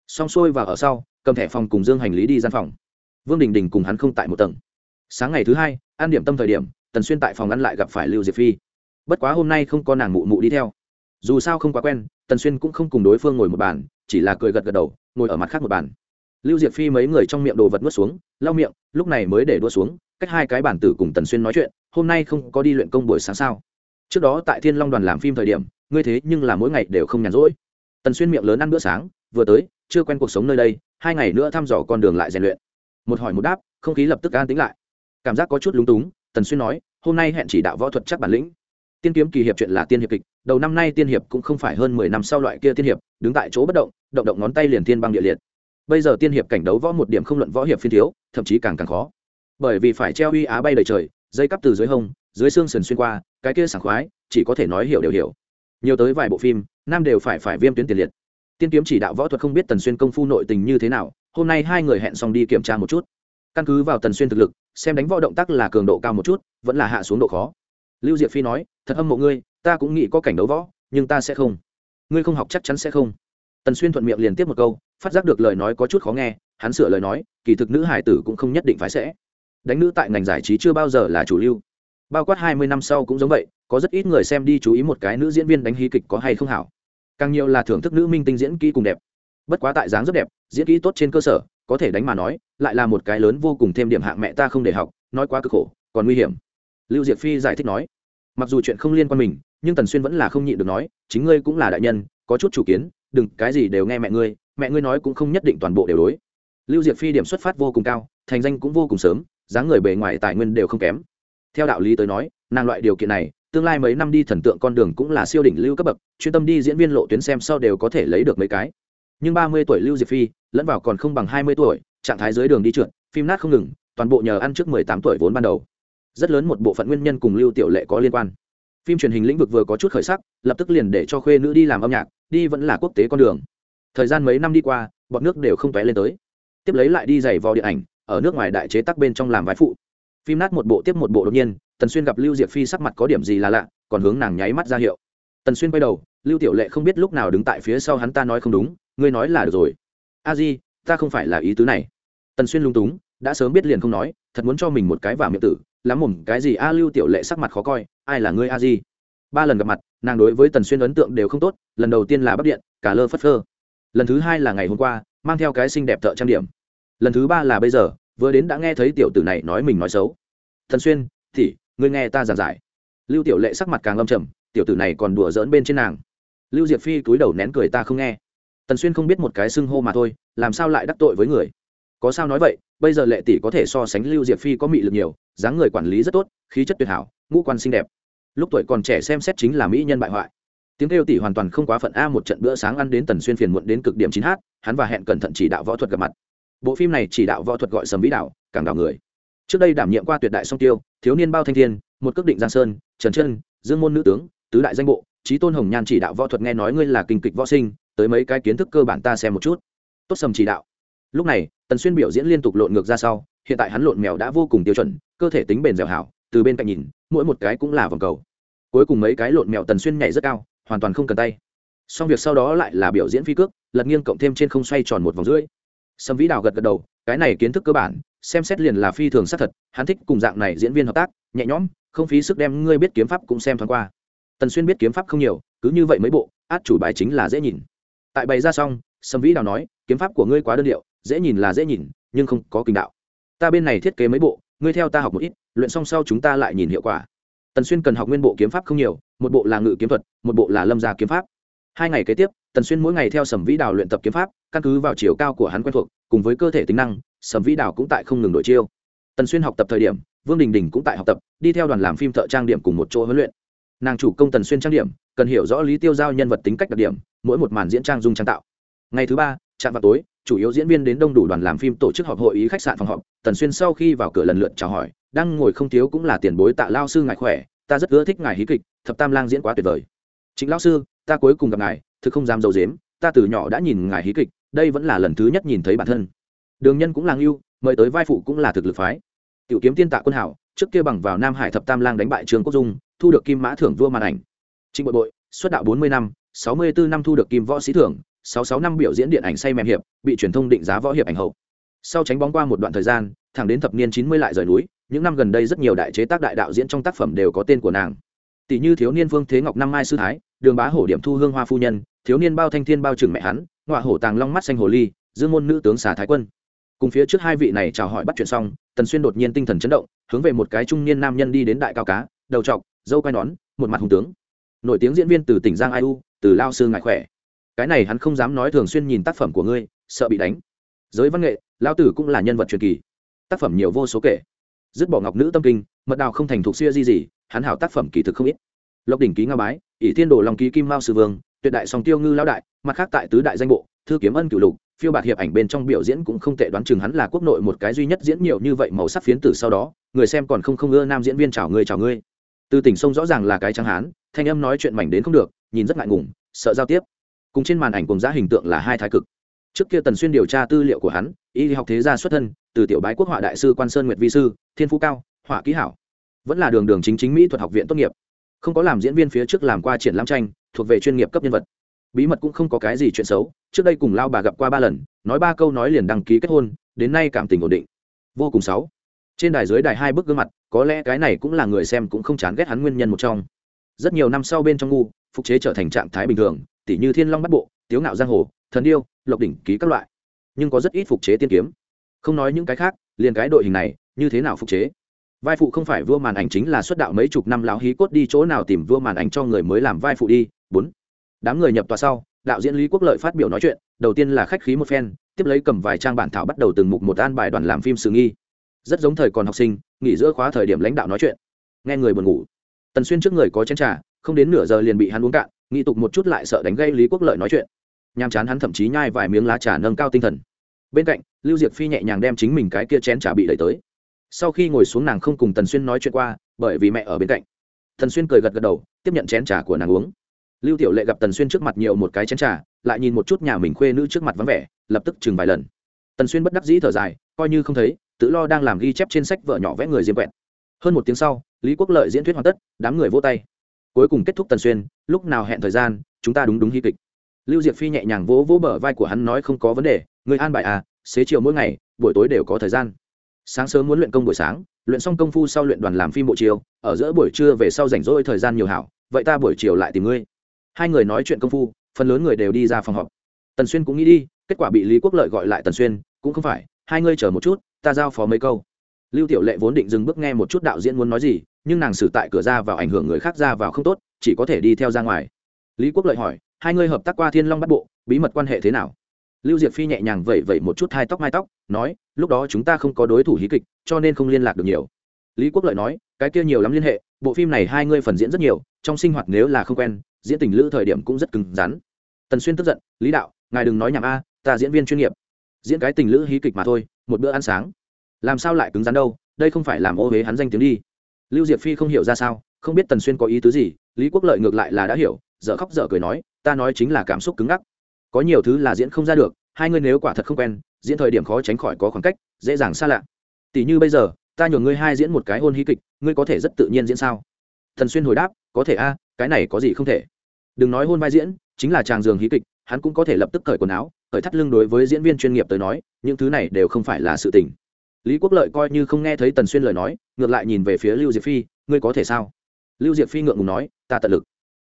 Xong xuôi và ở sau cầm thẻ phòng cùng dương hành lý đi gian phòng. Vương đình đình cùng hắn không tại một tầng. Sáng ngày thứ hai, an điểm tâm thời điểm, tần xuyên tại phòng ăn lại gặp phải lưu diệp phi. Bất quá hôm nay không có nàng mụ mụ đi theo. Dù sao không quá quen, tần xuyên cũng không cùng đối phương ngồi một bàn, chỉ là cười gật gật đầu, ngồi ở mặt khác một bàn. Lưu diệp phi mấy người trong miệng đồ vật nuốt xuống, lau miệng, lúc này mới để đua xuống, cách hai cái bản tử cùng tần xuyên nói chuyện, hôm nay không có đi luyện công buổi sáng sao? Trước đó tại thiên long đoàn làm phim thời điểm, ngươi thế nhưng là mỗi ngày đều không nhàn rỗi. Tần xuyên miệng lớn ăn bữa sáng vừa tới, chưa quen cuộc sống nơi đây, hai ngày nữa thăm dò con đường lại rèn luyện. Một hỏi một đáp, không khí lập tức an tính lại. Cảm giác có chút lúng túng, tần xuyên nói, hôm nay hẹn chỉ đạo võ thuật chắc bản lĩnh. Tiên kiếm kỳ hiệp chuyện là tiên hiệp kịch, đầu năm nay tiên hiệp cũng không phải hơn mười năm sau loại kia tiên hiệp, đứng tại chỗ bất động động động ngón tay liền tiên băng địa liệt. Bây giờ tiên hiệp cảnh đấu võ một điểm không luận võ hiệp phiên thiếu, thậm chí càng càng khó. Bởi vì phải treo uy á bay đầy trời, dây cắp từ dưới hông, dưới xương sườn xuyên qua, cái kia sảng khoái, chỉ có thể nói hiểu đều hiểu. Nhiều tới vài bộ phim, nam đều phải phải viêm tuyến tiền liệt tiên kiếm chỉ đạo võ thuật không biết tần xuyên công phu nội tình như thế nào, hôm nay hai người hẹn xong đi kiểm tra một chút. Căn cứ vào tần xuyên thực lực, xem đánh võ động tác là cường độ cao một chút, vẫn là hạ xuống độ khó. Lưu diệp phi nói, thật âm mộ ngươi, ta cũng nghĩ có cảnh đấu võ, nhưng ta sẽ không. Ngươi không học chắc chắn sẽ không. Tần xuyên thuận miệng liền tiếp một câu, phát giác được lời nói có chút khó nghe, hắn sửa lời nói, kỳ thực nữ hải tử cũng không nhất định phải sẽ. Đánh nữ tại ngành giải trí chưa bao giờ là chủ lưu. Bao quát hai mươi năm sau cũng giống vậy, có rất ít người xem đi chú ý một cái nữ diễn viên đánh hí kịch có hay không hảo càng nhiều là thưởng thức nữ minh tinh diễn kỹ cùng đẹp. Bất quá tại dáng rất đẹp, diễn kỹ tốt trên cơ sở, có thể đánh mà nói, lại là một cái lớn vô cùng thêm điểm hạng mẹ ta không để học, nói quá cực khổ, còn nguy hiểm. Lưu diệp phi giải thích nói, mặc dù chuyện không liên quan mình, nhưng tần xuyên vẫn là không nhịn được nói, chính ngươi cũng là đại nhân, có chút chủ kiến, đừng, cái gì đều nghe mẹ ngươi mẹ ngươi nói cũng không nhất định toàn bộ đều đối. Lưu diệp phi điểm xuất phát vô cùng cao, thành danh cũng vô cùng sớm, dáng người bề ngoài tài nguyên đều không kém. Theo đạo lý tới nói, nàng loại điều kiện này, tương lai mấy năm đi thần tượng con đường cũng là siêu đỉnh lưu cấp bậc chuyên tâm đi diễn viên lộ tuyến xem sau đều có thể lấy được mấy cái. Nhưng ba mươi tuổi lưu diệp phi, lẫn vào còn không bằng hai mươi tuổi, trạng thái dưới đường đi trượt, phim nát không ngừng, toàn bộ nhờ ăn trước mười tám tuổi vốn ban đầu. Rất lớn một bộ phận nguyên nhân cùng lưu tiểu lệ có liên quan. Phim truyền hình lĩnh vực vừa có chút khởi sắc, lập tức liền để cho khuê nữ đi làm âm nhạc, đi vẫn là quốc tế con đường. Thời gian mấy năm đi qua, bọn nước đều không tóe lên tới. Tiếp lấy lại đi giày vò điện ảnh, ở nước ngoài đại chế tác bên trong làm vái phụ. Phim nát một bộ tiếp một bộ đột nhiên, tần xuyên gặp lưu diệp phi sắc mặt có điểm gì là lạ, còn hướng nàng nháy mắt ra hiệu tần xuyên quay đầu, lưu tiểu lệ không biết lúc nào đứng tại phía sau hắn ta nói không đúng, ngươi nói là được rồi. A di, ta không phải là ý tứ này. Tần xuyên lung túng, đã sớm biết liền không nói, thật muốn cho mình một cái vào miệng tử, lắm mồm cái gì a lưu tiểu lệ sắc mặt khó coi, ai là ngươi a di? Ba lần gặp mặt, nàng đối với tần xuyên ấn tượng đều không tốt, lần đầu tiên là bắc điện, cả lơ phất phơ. Lần thứ hai là ngày hôm qua, mang theo cái xinh đẹp thợ trang điểm. Lần thứ ba là bây giờ, vừa đến đã nghe thấy tiểu tử này nói mình nói xấu. Thần xuyên thì ngươi nghe ta giảng giải. Lưu tiểu lệ sắc mặt càng lâm trầm tiểu tử này còn đùa giỡn bên trên nàng. Lưu diệp phi cúi đầu nén cười ta không nghe. Tần xuyên không biết một cái xưng hô mà thôi, làm sao lại đắc tội với người? Có sao nói vậy, bây giờ lệ tỷ có thể so sánh lưu diệp phi có mị lực nhiều, dáng người quản lý rất tốt, khí chất tuyệt hảo, ngũ quan xinh đẹp. Lúc tuổi còn trẻ xem xét chính là mỹ nhân bại hoại. Tiếng kêu tỷ hoàn toàn không quá phận a, một trận bữa sáng ăn đến tần xuyên phiền muộn đến cực điểm chín h hắn và hẹn cẩn thận chỉ đạo võ thuật gặp mặt. Bộ phim này chỉ đạo võ thuật gọi sầm vĩ đạo càng đảo người. Trước đây đảm nhiệm qua tuyệt đại song tiêu, thiếu niên bao thanh thiên, một cước định giang sơn, trần chân, dương môn nữ tướng tứ đại danh bộ trí tôn hồng nhan chỉ đạo võ thuật nghe nói ngươi là kinh kịch võ sinh, tới mấy cái kiến thức cơ bản ta xem một chút. Tốt sầm chỉ đạo. Lúc này, tần xuyên biểu diễn liên tục lộn ngược ra sau, hiện tại hắn lộn mèo đã vô cùng tiêu chuẩn, cơ thể tính bền dẻo hảo, từ bên cạnh nhìn, mỗi một cái cũng là vòng cầu. Cuối cùng mấy cái lộn mèo tần xuyên nhảy rất cao, hoàn toàn không cần tay. Xong việc sau đó lại là biểu diễn phi cước, lật nghiêng cộng thêm trên không xoay tròn một vòng rưỡi. Sầm vĩ đào gật gật đầu, cái này kiến thức cơ bản, xem xét liền là phi thường xác thật, hắn thích cùng dạng này diễn viên hợp tác, nhẹ nhõm, không phí sức đem ngươi biết kiếm pháp cũng xem thoáng qua tần xuyên biết kiếm pháp không nhiều, cứ như vậy mấy bộ, át chủ bài chính là dễ nhìn. Tại bày ra xong, sầm vĩ đào nói, kiếm pháp của ngươi quá đơn điệu, dễ nhìn là dễ nhìn, nhưng không có kinh đạo. Ta bên này thiết kế mấy bộ, ngươi theo ta học một ít, luyện xong sau chúng ta lại nhìn hiệu quả. Tần xuyên cần học nguyên bộ kiếm pháp không nhiều, một bộ là ngự kiếm thuật, một bộ là lâm gia kiếm pháp. Hai ngày kế tiếp, tần xuyên mỗi ngày theo sầm vĩ đào luyện tập kiếm pháp, căn cứ vào chiều cao của hắn quen thuộc, cùng với cơ thể tính năng, sầm vĩ đào cũng tại không ngừng đổi chiêu. Tần xuyên học tập thời điểm, vương đình đình cũng tại học tập, đi theo đoàn làm phim thợ trang điểm cùng một chỗ huấn luyện nàng chủ công tần xuyên trang điểm, cần hiểu rõ lý tiêu giao nhân vật tính cách đặc điểm, mỗi một màn diễn trang dung trang tạo. Ngày thứ ba chạm vào tối, chủ yếu diễn viên đến đông đủ đoàn làm phim tổ chức họp hội ý khách sạn phòng họp, tần xuyên sau khi vào cửa lần lượt chào hỏi, đang ngồi không thiếu cũng là tiền bối tạ lao sư ngài khỏe, ta rất ưa thích ngài hí kịch, thập tam lang diễn quá tuyệt vời. Chính lao sư, ta cuối cùng gặp ngài, thực không dám dầu dếm ta từ nhỏ đã nhìn ngài hí kịch, đây vẫn là lần thứ nhất nhìn thấy bản thân. Đường nhân cũng là ngưu mời tới vai phụ cũng là thực lực phái. Tiểu kiếm tiên tạ quân hảo, trước kia bằng vào nam hải thập tam lang đánh bại trường quốc dung thu được kim mã thưởng vua màn ảnh. Trịnh bội bội, xuất đạo bốn mươi năm, sáu mươi bốn năm thu được kim võ sĩ thưởng, sáu sáu năm biểu diễn điện ảnh say mềm hiệp, bị truyền thông định giá võ hiệp ảnh hậu. Sau tránh bóng qua một đoạn thời gian, thẳng đến thập niên chín mươi lại rời núi, những năm gần đây rất nhiều đại chế tác đại đạo diễn trong tác phẩm đều có tên của nàng. Tỷ như thiếu niên vương thế ngọc năm mai sư thái, đường bá hổ điểm thu hương hoa phu nhân, thiếu niên bao thanh thiên bao trừng mẹ hắn, ngọa hổ tàng long mắt xanh hồ ly, dương môn nữ tướng xà thái quân. Cùng phía trước hai vị này chào hỏi bắt chuyện xong, tần xuyên đột nhiên tinh thần chấn động, hướng về một cái trung niên nam nhân đi đến đại cao cá, đầu trọc dâu quai nón, một mặt hùng tướng. Nổi tiếng diễn viên từ tỉnh giang ai u, từ lao sư ngại khỏe. Cái này hắn không dám nói thường xuyên nhìn tác phẩm của ngươi, sợ bị đánh. Giới văn nghệ, lao tử cũng là nhân vật truyền kỳ. Tác phẩm nhiều vô số kể. Dứt bỏ ngọc nữ tâm kinh, mật đào không thành thuộc xưa gì gì, hắn hảo tác phẩm kỳ thực không ít. Lộc đỉnh ký nga bái, ỷ thiên đồ long ký kim mao sư vương, tuyệt đại song tiêu ngư lão đại, mặt khác tại tứ đại danh bộ, thư kiếm ân cửu lục, phiêu bạt hiệp ảnh bên trong biểu diễn cũng không tệ đoán chừng hắn là quốc nội một cái duy nhất diễn nhiều như vậy màu sắc phiến tử sau đó, người xem còn không không ưa nam diễn viên chào ngươi chào ngươi từ tỉnh sông rõ ràng là cái trắng hán, thanh âm nói chuyện mảnh đến không được, nhìn rất ngại ngùng, sợ giao tiếp. Cùng trên màn ảnh cùng giá hình tượng là hai thái cực. Trước kia tần xuyên điều tra tư liệu của hắn, y học thế gia xuất thân, từ tiểu bái quốc họa đại sư quan sơn nguyệt vi sư, thiên phú cao, họa ký hảo. Vẫn là đường đường chính chính mỹ thuật học viện tốt nghiệp. Không có làm diễn viên phía trước làm qua triển lãm tranh, thuộc về chuyên nghiệp cấp nhân vật. Bí mật cũng không có cái gì chuyện xấu, trước đây cùng lao bà gặp qua ba lần, nói ba câu nói liền đăng ký kết hôn, đến nay cảm tình ổn định. Vô cùng sáu trên đài dưới đài hai bức gương mặt có lẽ cái này cũng là người xem cũng không chán ghét hắn nguyên nhân một trong. Rất nhiều năm sau bên trong ngu, phục chế trở thành trạng thái bình thường, tỉ như thiên long bắt bộ, tiếu ngạo giang hồ, thần điêu, lộc đỉnh, ký các loại. Nhưng có rất ít phục chế tiên kiếm. Không nói những cái khác, liền cái đội hình này, như thế nào phục chế? Vai phụ không phải vua màn ảnh chính là xuất đạo mấy chục năm lão hí cốt đi chỗ nào tìm vua màn ảnh cho người mới làm vai phụ đi. Bốn. Đám người nhập tòa sau, đạo diễn lý quốc lợi phát biểu nói chuyện, đầu tiên là khách khí một phen, tiếp lấy cầm vài trang bản thảo bắt đầu từng mục một an bài đoàn làm phim sự nghi rất giống thời còn học sinh, nghỉ giữa khóa thời điểm lãnh đạo nói chuyện. Nghe người buồn ngủ. Tần xuyên trước người có chén trà, không đến nửa giờ liền bị hắn uống cạn nghĩ tục một chút lại sợ đánh gây lý quốc lợi nói chuyện. Nhàm chán hắn thậm chí nhai vài miếng lá trà nâng cao tinh thần. Bên cạnh, lưu diệp phi nhẹ nhàng đem chính mình cái kia chén trà bị đẩy tới. Sau khi ngồi xuống nàng không cùng tần xuyên nói chuyện qua, bởi vì mẹ ở bên cạnh. Tần xuyên cười gật gật đầu, tiếp nhận chén trà của nàng uống. Lưu tiểu lệ gặp tần xuyên trước mặt nhiều một cái chén trà, lại nhìn một chút nhà mình khuê nữ trước mặt vắng vẻ, lập tức chừng vài lần. Tần xuyên bất đắc dĩ thở dài, coi như không thấy tự lo đang làm ghi chép trên sách vợ nhỏ vẽ người diêm quẹt. Hơn một tiếng sau, lý quốc lợi diễn thuyết hoàn tất, đám người vô tay. Cuối cùng kết thúc tần xuyên, lúc nào hẹn thời gian, chúng ta đúng đúng hy kịch. Lưu diệp phi nhẹ nhàng vỗ vỗ bờ vai của hắn nói không có vấn đề, người an bài à xế chiều mỗi ngày, buổi tối đều có thời gian. Sáng sớm muốn luyện công buổi sáng, luyện xong công phu sau luyện đoàn làm phim bộ chiều, ở giữa buổi trưa về sau rảnh rỗi thời gian nhiều hảo, vậy ta buổi chiều lại tìm ngươi. Hai người nói chuyện công phu, phần lớn người đều đi ra phòng họp. Tần xuyên cũng nghĩ đi, kết quả bị lý quốc lợi gọi lại tần xuyên, cũng không phải, hai ngươi chờ một chút ta giao phó mấy câu. Lưu tiểu lệ vốn định dừng bước nghe một chút đạo diễn muốn nói gì, nhưng nàng xử tại cửa ra vào ảnh hưởng người khác ra vào không tốt, chỉ có thể đi theo ra ngoài. Lý quốc lợi hỏi, hai ngươi hợp tác qua thiên long bắt bộ, bí mật quan hệ thế nào? Lưu diệp phi nhẹ nhàng vẩy vẩy một chút hai tóc mai tóc, nói, lúc đó chúng ta không có đối thủ hí kịch, cho nên không liên lạc được nhiều. Lý quốc lợi nói, cái kia nhiều lắm liên hệ, bộ phim này hai ngươi phần diễn rất nhiều, trong sinh hoạt nếu là không quen, diễn tình lữ thời điểm cũng rất cứng rắn. Tần xuyên tức giận, lý đạo, ngài đừng nói nhảm a, ta diễn viên chuyên nghiệp. Diễn cái tình lữ hí kịch mà thôi một bữa ăn sáng. Làm sao lại cứng rắn đâu, đây không phải làm ô huế hắn danh tiếng đi. Lưu diệp phi không hiểu ra sao, không biết tần xuyên có ý tứ gì, lý quốc lợi ngược lại là đã hiểu, dở khóc dở cười nói, ta nói chính là cảm xúc cứng ngắc. Có nhiều thứ là diễn không ra được, hai ngươi nếu quả thật không quen, diễn thời điểm khó tránh khỏi có khoảng cách, dễ dàng xa lạ. Tỷ như bây giờ, ta nhường ngươi hai diễn một cái hôn hí kịch, ngươi có thể rất tự nhiên diễn sao? Thần xuyên hồi đáp, có thể a, cái này có gì không thể. Đừng nói hôn vai diễn, chính là chàng giường hí kịch, hắn cũng có thể lập tức cởi quần áo khởi thắt lưng đối với diễn viên chuyên nghiệp tới nói, những thứ này đều không phải là sự tình. Lý quốc lợi coi như không nghe thấy tần xuyên lời nói, ngược lại nhìn về phía lưu diệp phi, ngươi có thể sao? Lưu diệp phi ngượng ngùng nói, ta tận lực.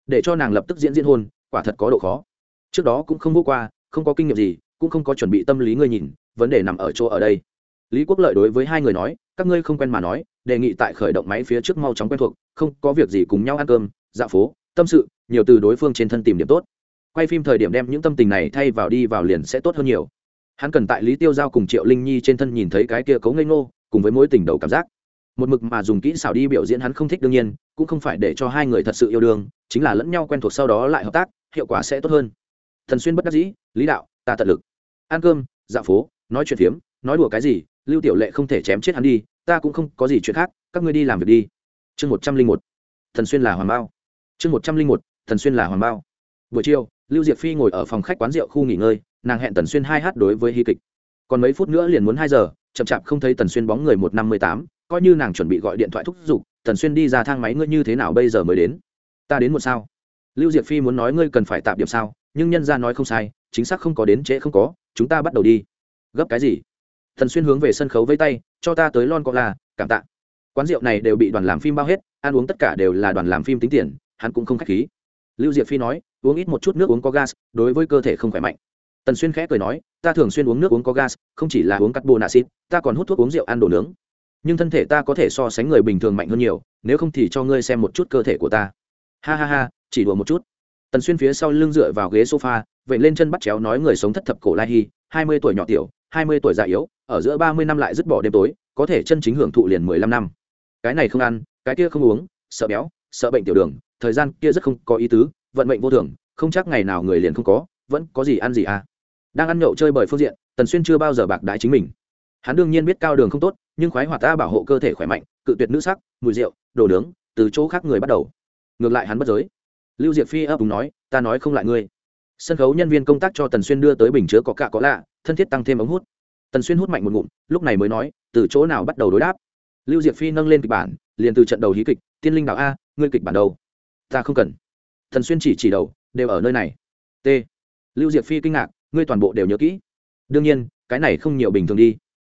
Để cho nàng lập tức diễn diễn hôn, quả thật có độ khó. Trước đó cũng không vô qua, không có kinh nghiệm gì, cũng không có chuẩn bị tâm lý ngươi nhìn, vấn đề nằm ở chỗ ở đây. Lý quốc lợi đối với hai người nói, các ngươi không quen mà nói, đề nghị tại khởi động máy phía trước mau chóng quen thuộc, không có việc gì cùng nhau ăn cơm dạo phố, tâm sự, nhiều từ đối phương trên thân tìm điểm tốt quay phim thời điểm đem những tâm tình này thay vào đi vào liền sẽ tốt hơn nhiều. Hắn cần tại lý tiêu giao cùng triệu linh nhi trên thân nhìn thấy cái kia cấu ngây ngô, cùng với mối tình đầu cảm giác. Một mực mà dùng kỹ xảo đi biểu diễn hắn không thích đương nhiên, cũng không phải để cho hai người thật sự yêu đương, chính là lẫn nhau quen thuộc sau đó lại hợp tác, hiệu quả sẽ tốt hơn. Thần xuyên bất đắc dĩ, lý đạo, ta tận lực. Ăn cơm, dạo phố, nói chuyện phiếm, nói đùa cái gì, lưu tiểu lệ không thể chém chết hắn đi, ta cũng không có gì chuyện khác, các ngươi đi làm việc đi. Chương một trăm linh một, thần xuyên là hoàng bao. Chương một trăm linh một, thần xuyên là hoàng bao. Buổi chiều lưu diệp phi ngồi ở phòng khách quán rượu khu nghỉ ngơi, nàng hẹn tần xuyên hai h đối với hy kịch. Còn mấy phút nữa liền muốn hai giờ, chậm chạp không thấy tần xuyên bóng người một năm mươi tám, coi như nàng chuẩn bị gọi điện thoại thúc giục, tần xuyên đi ra thang máy ngươi như thế nào bây giờ mới đến? Ta đến một sao? Lưu diệp phi muốn nói ngươi cần phải tạm điểm sao, nhưng nhân ra nói không sai, chính xác không có đến trễ không có, chúng ta bắt đầu đi. Gấp cái gì? Tần xuyên hướng về sân khấu vây tay, cho ta tới lon cọ là cảm tạ. Quán rượu này đều bị đoàn làm phim bao hết, ăn uống tất cả đều là đoàn làm phim tính tiền, hắn cũng không k h á c h khí. Lưu diệp phi nói uống ít một chút nước uống có gas, đối với cơ thể không khỏe mạnh. Tần xuyên khẽ cười nói, ta thường xuyên uống nước uống có gas, không chỉ là uống cắt bô nạ xịt ta còn hút thuốc uống rượu ăn đồ nướng. Nhưng thân thể ta có thể so sánh người bình thường mạnh hơn nhiều, nếu không thì cho ngươi xem một chút cơ thể của ta. Ha ha ha, chỉ đùa một chút. Tần xuyên phía sau lưng dựa vào ghế sofa vậy lên chân bắt chéo nói người sống thất thập cổ lai hy hai mươi tuổi nhỏ tiểu, hai mươi tuổi già yếu, ở giữa ba mươi năm lại dứt bỏ đêm tối, có thể chân chính hưởng thụ liền mười lăm năm. Cái này không ăn, cái kia không uống, sợ béo, sợ bệnh tiểu đường, thời gian kia rất không có ý tứ vận mệnh vô thường, không chắc ngày nào người liền không có, vẫn có gì ăn gì à. Đang ăn nhậu chơi bởi phương diện, tần xuyên chưa bao giờ bạc đái chính mình. Hắn đương nhiên biết cao đường không tốt, nhưng khoái hoạt ta bảo hộ cơ thể khỏe mạnh, cự tuyệt nữ sắc, mùi rượu, đồ nướng, từ chỗ khác người bắt đầu. Ngược lại hắn bất giới. Lưu diệp phi ấp đúng nói, ta nói không lại ngươi. Sân khấu nhân viên công tác cho tần xuyên đưa tới bình chứa có cạ có lạ, thân thiết tăng thêm ống hút. Tần xuyên hút mạnh một ngụm, lúc này mới nói, từ chỗ nào bắt đầu đối đáp? Lưu diệp phi nâng lên kịch bản, liền từ trận đầu hí kịch, tiên linh đạo a, ngươi kịch bản đầu ta không cần thần xuyên chỉ chỉ đầu, đều ở nơi này. T. Lưu diệp phi kinh ngạc, ngươi toàn bộ đều nhớ kỹ. Đương nhiên, cái này không nhiều bình thường đi.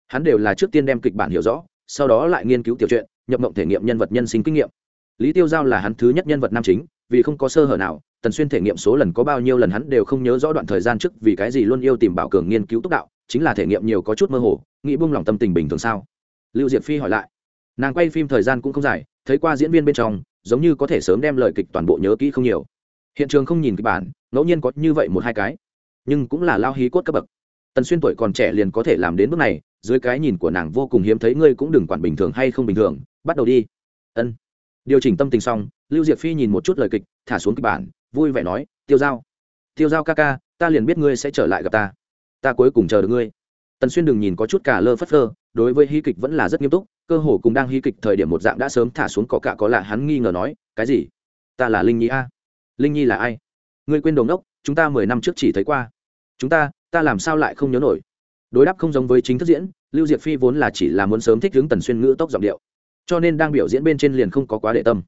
Hắn đều là trước tiên đem kịch bản hiểu rõ, sau đó lại nghiên cứu tiểu truyện, nhập mộng thể nghiệm nhân vật nhân sinh kinh nghiệm. Lý tiêu giao là hắn thứ nhất nhân vật nam chính, vì không có sơ hở nào tần xuyên thể nghiệm số lần có bao nhiêu lần hắn đều không nhớ rõ đoạn thời gian trước vì cái gì luôn yêu tìm bảo cường nghiên cứu túc đạo, chính là thể nghiệm nhiều có chút mơ hồ, nghĩ buông lòng tâm tình bình thường sao? Lưu diệp phi hỏi lại. Nàng quay phim thời gian cũng không dài, thấy qua diễn viên bên trong giống như có thể sớm đem lời kịch toàn bộ nhớ kỹ không nhiều. Hiện trường không nhìn kịch bản, ngẫu nhiên có như vậy một hai cái. Nhưng cũng là lao hí cốt cấp bậc. Tần xuyên tuổi còn trẻ liền có thể làm đến bước này, dưới cái nhìn của nàng vô cùng hiếm thấy ngươi cũng đừng quản bình thường hay không bình thường, bắt đầu đi. Ân. Điều chỉnh tâm tình xong, lưu diệp phi nhìn một chút lời kịch, thả xuống kịch bản, vui vẻ nói, tiêu giao. Tiêu giao ca ca, ta liền biết ngươi sẽ trở lại gặp ta. Ta cuối cùng chờ được ngươi tần xuyên đừng nhìn có chút cả lơ phất lơ đối với hí kịch vẫn là rất nghiêm túc, cơ hồ cùng đang hí kịch thời điểm một dạng đã sớm thả xuống có cả có lạ, hắn nghi ngờ nói, cái gì? Ta là linh nhi a? Linh nhi là ai? Ngươi quên đồng đốc, chúng ta mười năm trước chỉ thấy qua. Chúng ta ta làm sao lại không nhớ nổi? Đối đáp không giống với chính thức diễn, lưu diệp phi vốn là chỉ là muốn sớm thích hướng tần xuyên ngữ tốc giọng điệu, cho nên đang biểu diễn bên trên liền không có quá để tâm.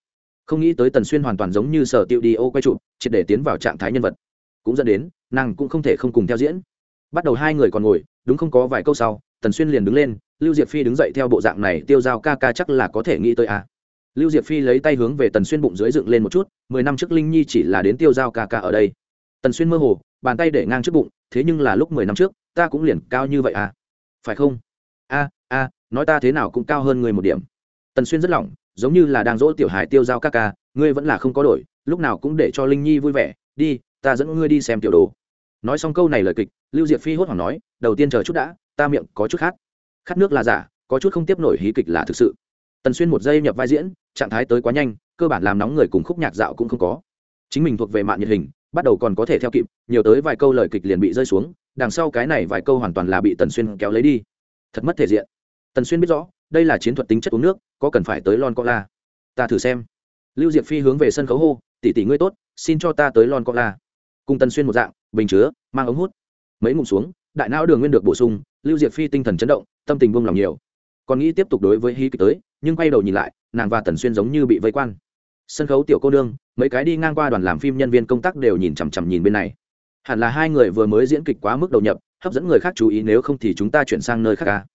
Không nghĩ tới tần xuyên hoàn toàn giống như sở Tiêu đi ô quay trụ triệt để tiến vào trạng thái nhân vật. Cũng dẫn đến, nàng cũng không thể không cùng theo diễn. Bắt đầu hai người còn ngồi đúng không có vài câu sau, tần xuyên liền đứng lên, lưu diệp phi đứng dậy theo bộ dạng này tiêu dao ca ca chắc là có thể nghĩ tới à. lưu diệp phi lấy tay hướng về tần xuyên bụng dưới dựng lên một chút, mười năm trước linh nhi chỉ là đến tiêu dao ca ca ở đây. Tần xuyên mơ hồ, bàn tay để ngang trước bụng, thế nhưng là lúc mười năm trước, ta cũng liền cao như vậy à. Phải không? A a, nói ta thế nào cũng cao hơn người một điểm. Tần xuyên rất lỏng, giống như là đang dỗ tiểu hải tiêu giao ca ca, ngươi vẫn là không có đổi, lúc nào cũng để cho linh nhi vui vẻ, đi, ta dẫn ngươi đi xem tiểu đồ nói xong câu này lời kịch, lưu diệp phi hốt hoảng nói, đầu tiên chờ chút đã, ta miệng có chút khát. Khát nước là giả, có chút không tiếp nổi hí kịch là thực sự. Tần xuyên một giây nhập vai diễn, trạng thái tới quá nhanh, cơ bản làm nóng người cùng khúc nhạc dạo cũng không có. Chính mình thuộc về mạng nhiệt hình, bắt đầu còn có thể theo kịp, nhiều tới vài câu lời kịch liền bị rơi xuống, đằng sau cái này vài câu hoàn toàn là bị tần xuyên kéo lấy đi. Thật mất thể diện. Tần xuyên biết rõ, đây là chiến thuật tính chất uống nước, có cần phải tới lon co la ta thử xem. Lưu diệp phi hướng về sân khấu hô, tỷ tỷ ngươi tốt, xin cho ta tới lon co la cùng tần xuyên một dạng bình chứa, mang ống hút. Mấy ngụm xuống, đại não đường nguyên được bổ sung, lưu diệp phi tinh thần chấn động, tâm tình buông lòng nhiều. Còn nghĩ tiếp tục đối với hí kịch tới, nhưng quay đầu nhìn lại, nàng và tần xuyên giống như bị vây quan. Sân khấu tiểu cô nương, mấy cái đi ngang qua đoàn làm phim nhân viên công tác đều nhìn chằm chằm nhìn bên này. Hẳn là hai người vừa mới diễn kịch quá mức đầu nhập, hấp dẫn người khác chú ý nếu không thì chúng ta chuyển sang nơi khác à? ca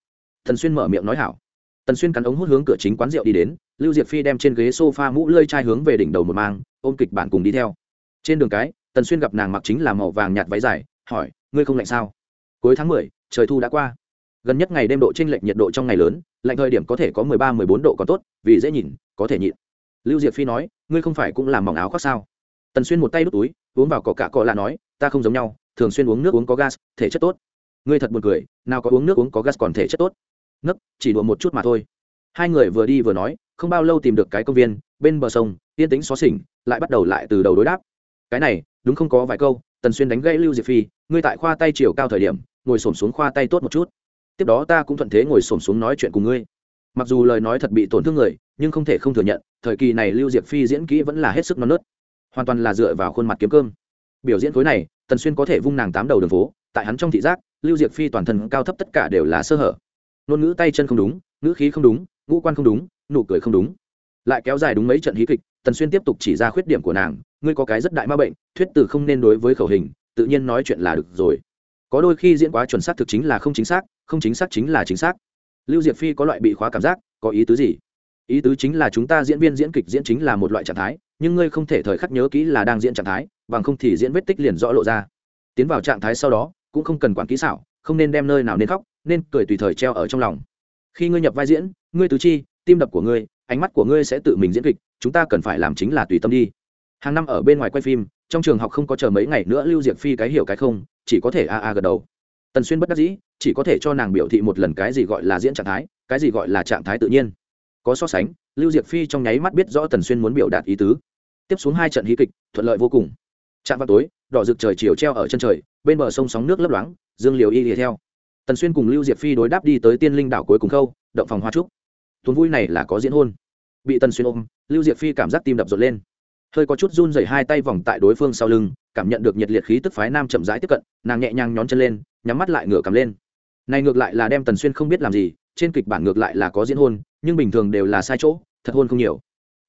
thần xuyên mở miệng nói hảo. Tần xuyên cắn ống hút hướng cửa chính quán rượu đi đến, lưu diệp phi đem trên ghế s o f a mũ lơi chai hướng về đỉnh đầu một mang, ôm kịch bản cùng đi theo. Trên đường cái tần xuyên gặp nàng mặc chính là màu vàng nhạt váy dài, hỏi, ngươi không lạnh sao? Cuối tháng mười, trời thu đã qua. Gần nhất ngày đêm độ chênh lệch nhiệt độ trong ngày lớn, lạnh thời điểm có thể có mười ba, mười bốn độ còn tốt, vì dễ nhìn, có thể nhịn. Lưu diệp phi nói, ngươi không phải cũng làm mỏng áo khoác sao? Tần xuyên một tay đút túi, uống vào cỏ cả cọ lạ nói, ta không giống nhau, thường xuyên uống nước uống có gas, thể chất tốt. Ngươi thật buồn cười, nào có uống nước uống có gas còn thể chất tốt. Nấc, chỉ đùa một chút mà thôi. Hai người vừa đi vừa nói, không bao lâu tìm được cái công viên, bên bờ sông, yên tĩnh xó xỉnh, lại bắt đầu lại từ đầu đối đáp. Cái này đúng không có vài câu, tần xuyên đánh gãy lưu diệp phi, ngươi tại khoa tay chiều cao thời điểm, ngồi xổm xuống khoa tay tốt một chút. Tiếp đó ta cũng thuận thế ngồi xổm xuống nói chuyện cùng ngươi. Mặc dù lời nói thật bị tổn thương người, nhưng không thể không thừa nhận, thời kỳ này lưu diệp phi diễn kỹ vẫn là hết sức non nớt. Hoàn toàn là dựa vào khuôn mặt kiếm cơm. Biểu diễn khối này, tần xuyên có thể vung nàng tám đầu đường phố, tại hắn trong thị giác, lưu diệp phi toàn thân cao thấp tất cả đều là sơ hở. Ngôn ngữ tay chân không đúng, ngữ khí không đúng, ngũ quan không đúng, nụ cười không đúng. Lại kéo dài đúng mấy trận hí kịch tần xuyên tiếp tục chỉ ra khuyết điểm của nàng, ngươi có cái rất đại ma bệnh, thuyết từ không nên đối với khẩu hình, tự nhiên nói chuyện là được rồi. Có đôi khi diễn quá chuẩn xác thực chính là không chính xác, không chính xác chính là chính xác. Lưu diệp phi có loại bị khóa cảm giác, có ý tứ gì? Ý tứ chính là chúng ta diễn viên diễn kịch diễn chính là một loại trạng thái, nhưng ngươi không thể thời khắc nhớ kỹ là đang diễn trạng thái, bằng không thì diễn vết tích liền rõ lộ ra. Tiến vào trạng thái sau đó, cũng không cần quản kỹ xảo, không nên đem nơi nào nên khóc, nên cười tùy thời treo ở trong lòng. Khi ngươi nhập vai diễn, ngươi tứ chi, tim đập của ngươi ánh mắt của ngươi sẽ tự mình diễn kịch, chúng ta cần phải làm chính là tùy tâm đi. Hàng năm ở bên ngoài quay phim, trong trường học không có chờ mấy ngày nữa lưu diệp phi cái hiểu cái không, chỉ có thể a a gật đầu. Tần xuyên bất đắc dĩ, chỉ có thể cho nàng biểu thị một lần cái gì gọi là diễn trạng thái, cái gì gọi là trạng thái tự nhiên. Có so sánh, lưu diệp phi trong nháy mắt biết rõ tần xuyên muốn biểu đạt ý tứ. Tiếp xuống hai trận hí kịch, thuận lợi vô cùng. Trạm vào tối, đỏ rực trời chiều treo ở chân trời, bên bờ sông sóng nước lấp loáng, dương liều y lìa theo. Tần xuyên cùng lưu diệp phi đối đáp đi tới tiên linh đảo cuối cùng khâu, động phòng hoa trúc tuần vui này là có diễn hôn. Bị tần xuyên ôm, lưu diệp phi cảm giác tim đập rộn lên. Hơi có chút run dày hai tay vòng tại đối phương sau lưng, cảm nhận được nhiệt liệt khí tức phái nam chậm rãi tiếp cận, nàng nhẹ nhàng nhón chân lên, nhắm mắt lại ngửa cầm lên. Này ngược lại là đem tần xuyên không biết làm gì, trên kịch bản ngược lại là có diễn hôn, nhưng bình thường đều là sai chỗ, thật hôn không nhiều.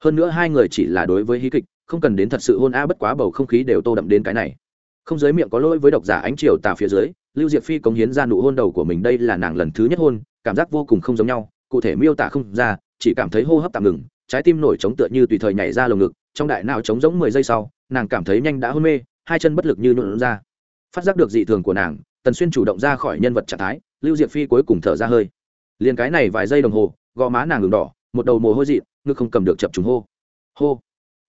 Hơn nữa hai người chỉ là đối với hí kịch, không cần đến thật sự hôn a bất quá bầu không khí đều tô đậm đến cái này. Không giới miệng có lỗi với độc giả ánh triều tà phía dưới, lưu diệp phi cống hiến ra nụ hôn đầu của mình đây là nàng lần thứ nhất hôn, cảm giác vô cùng không giống nhau cụ thể miêu tả không ra, chỉ cảm thấy hô hấp tạm ngừng, trái tim nổi trống tựa như tùy thời nhảy ra lồng ngực, trong đại não trống giống mười giây sau, nàng cảm thấy nhanh đã hôn mê, hai chân bất lực như nhuộn ra. Phát giác được dị thường của nàng, tần xuyên chủ động ra khỏi nhân vật trạng thái, lưu diệp phi cuối cùng thở ra hơi. Liền cái này vài giây đồng hồ, gò má nàng ngừng đỏ, một đầu mồ hôi dị ngực không cầm được chập trùng hô. Hô.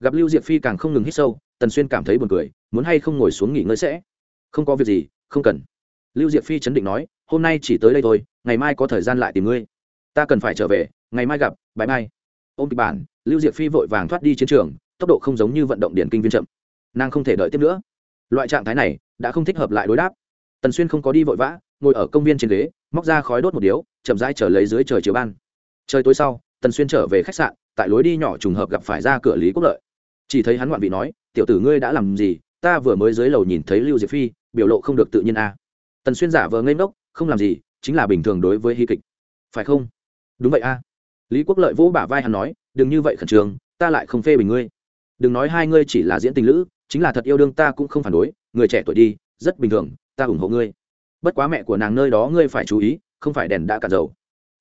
Gặp lưu diệp phi càng không ngừng hít sâu, tần xuyên cảm thấy buồn cười, muốn hay không ngồi xuống nghỉ ngơi sẽ? Không có việc gì, không cần. Lưu diệp phi chấn định nói, hôm nay chỉ tới đây thôi, ngày mai có thời gian lại tìm ngươi ta cần phải trở về, ngày mai gặp bãi mai ôm kịch bản, lưu diệp phi vội vàng thoát đi chiến trường, tốc độ không giống như vận động điển kinh viên chậm. Nàng không thể đợi tiếp nữa. Loại trạng thái này đã không thích hợp lại đối đáp. Tần xuyên không có đi vội vã, ngồi ở công viên trên ghế, móc ra khói đốt một điếu, chậm rãi trở lấy dưới trời chiều ban. Trời tối sau, tần xuyên trở về khách sạn, tại lối đi nhỏ trùng hợp gặp phải ra cửa lý quốc lợi. Chỉ thấy hắn ngoạn vị nói, tiểu tử ngươi đã làm gì? Ta vừa mới dưới lầu nhìn thấy lưu diệp phi, biểu lộ không được tự nhiên a à. tần xuyên giả vờ ngây ngốc, không làm gì, chính là bình thường đối với hy kịch. Phải không? Đúng vậy a. À. lý quốc lợi vỗ bả vai hắn nói, đừng như vậy khẩn trương, ta lại không phê bình ngươi. Đừng nói hai ngươi chỉ là diễn tình lữ, chính là thật yêu đương ta cũng không phản đối, người trẻ tuổi đi, rất bình thường, ta ủng hộ ngươi. Bất quá mẹ của nàng nơi đó ngươi phải chú ý, không phải đèn đã cả dầu.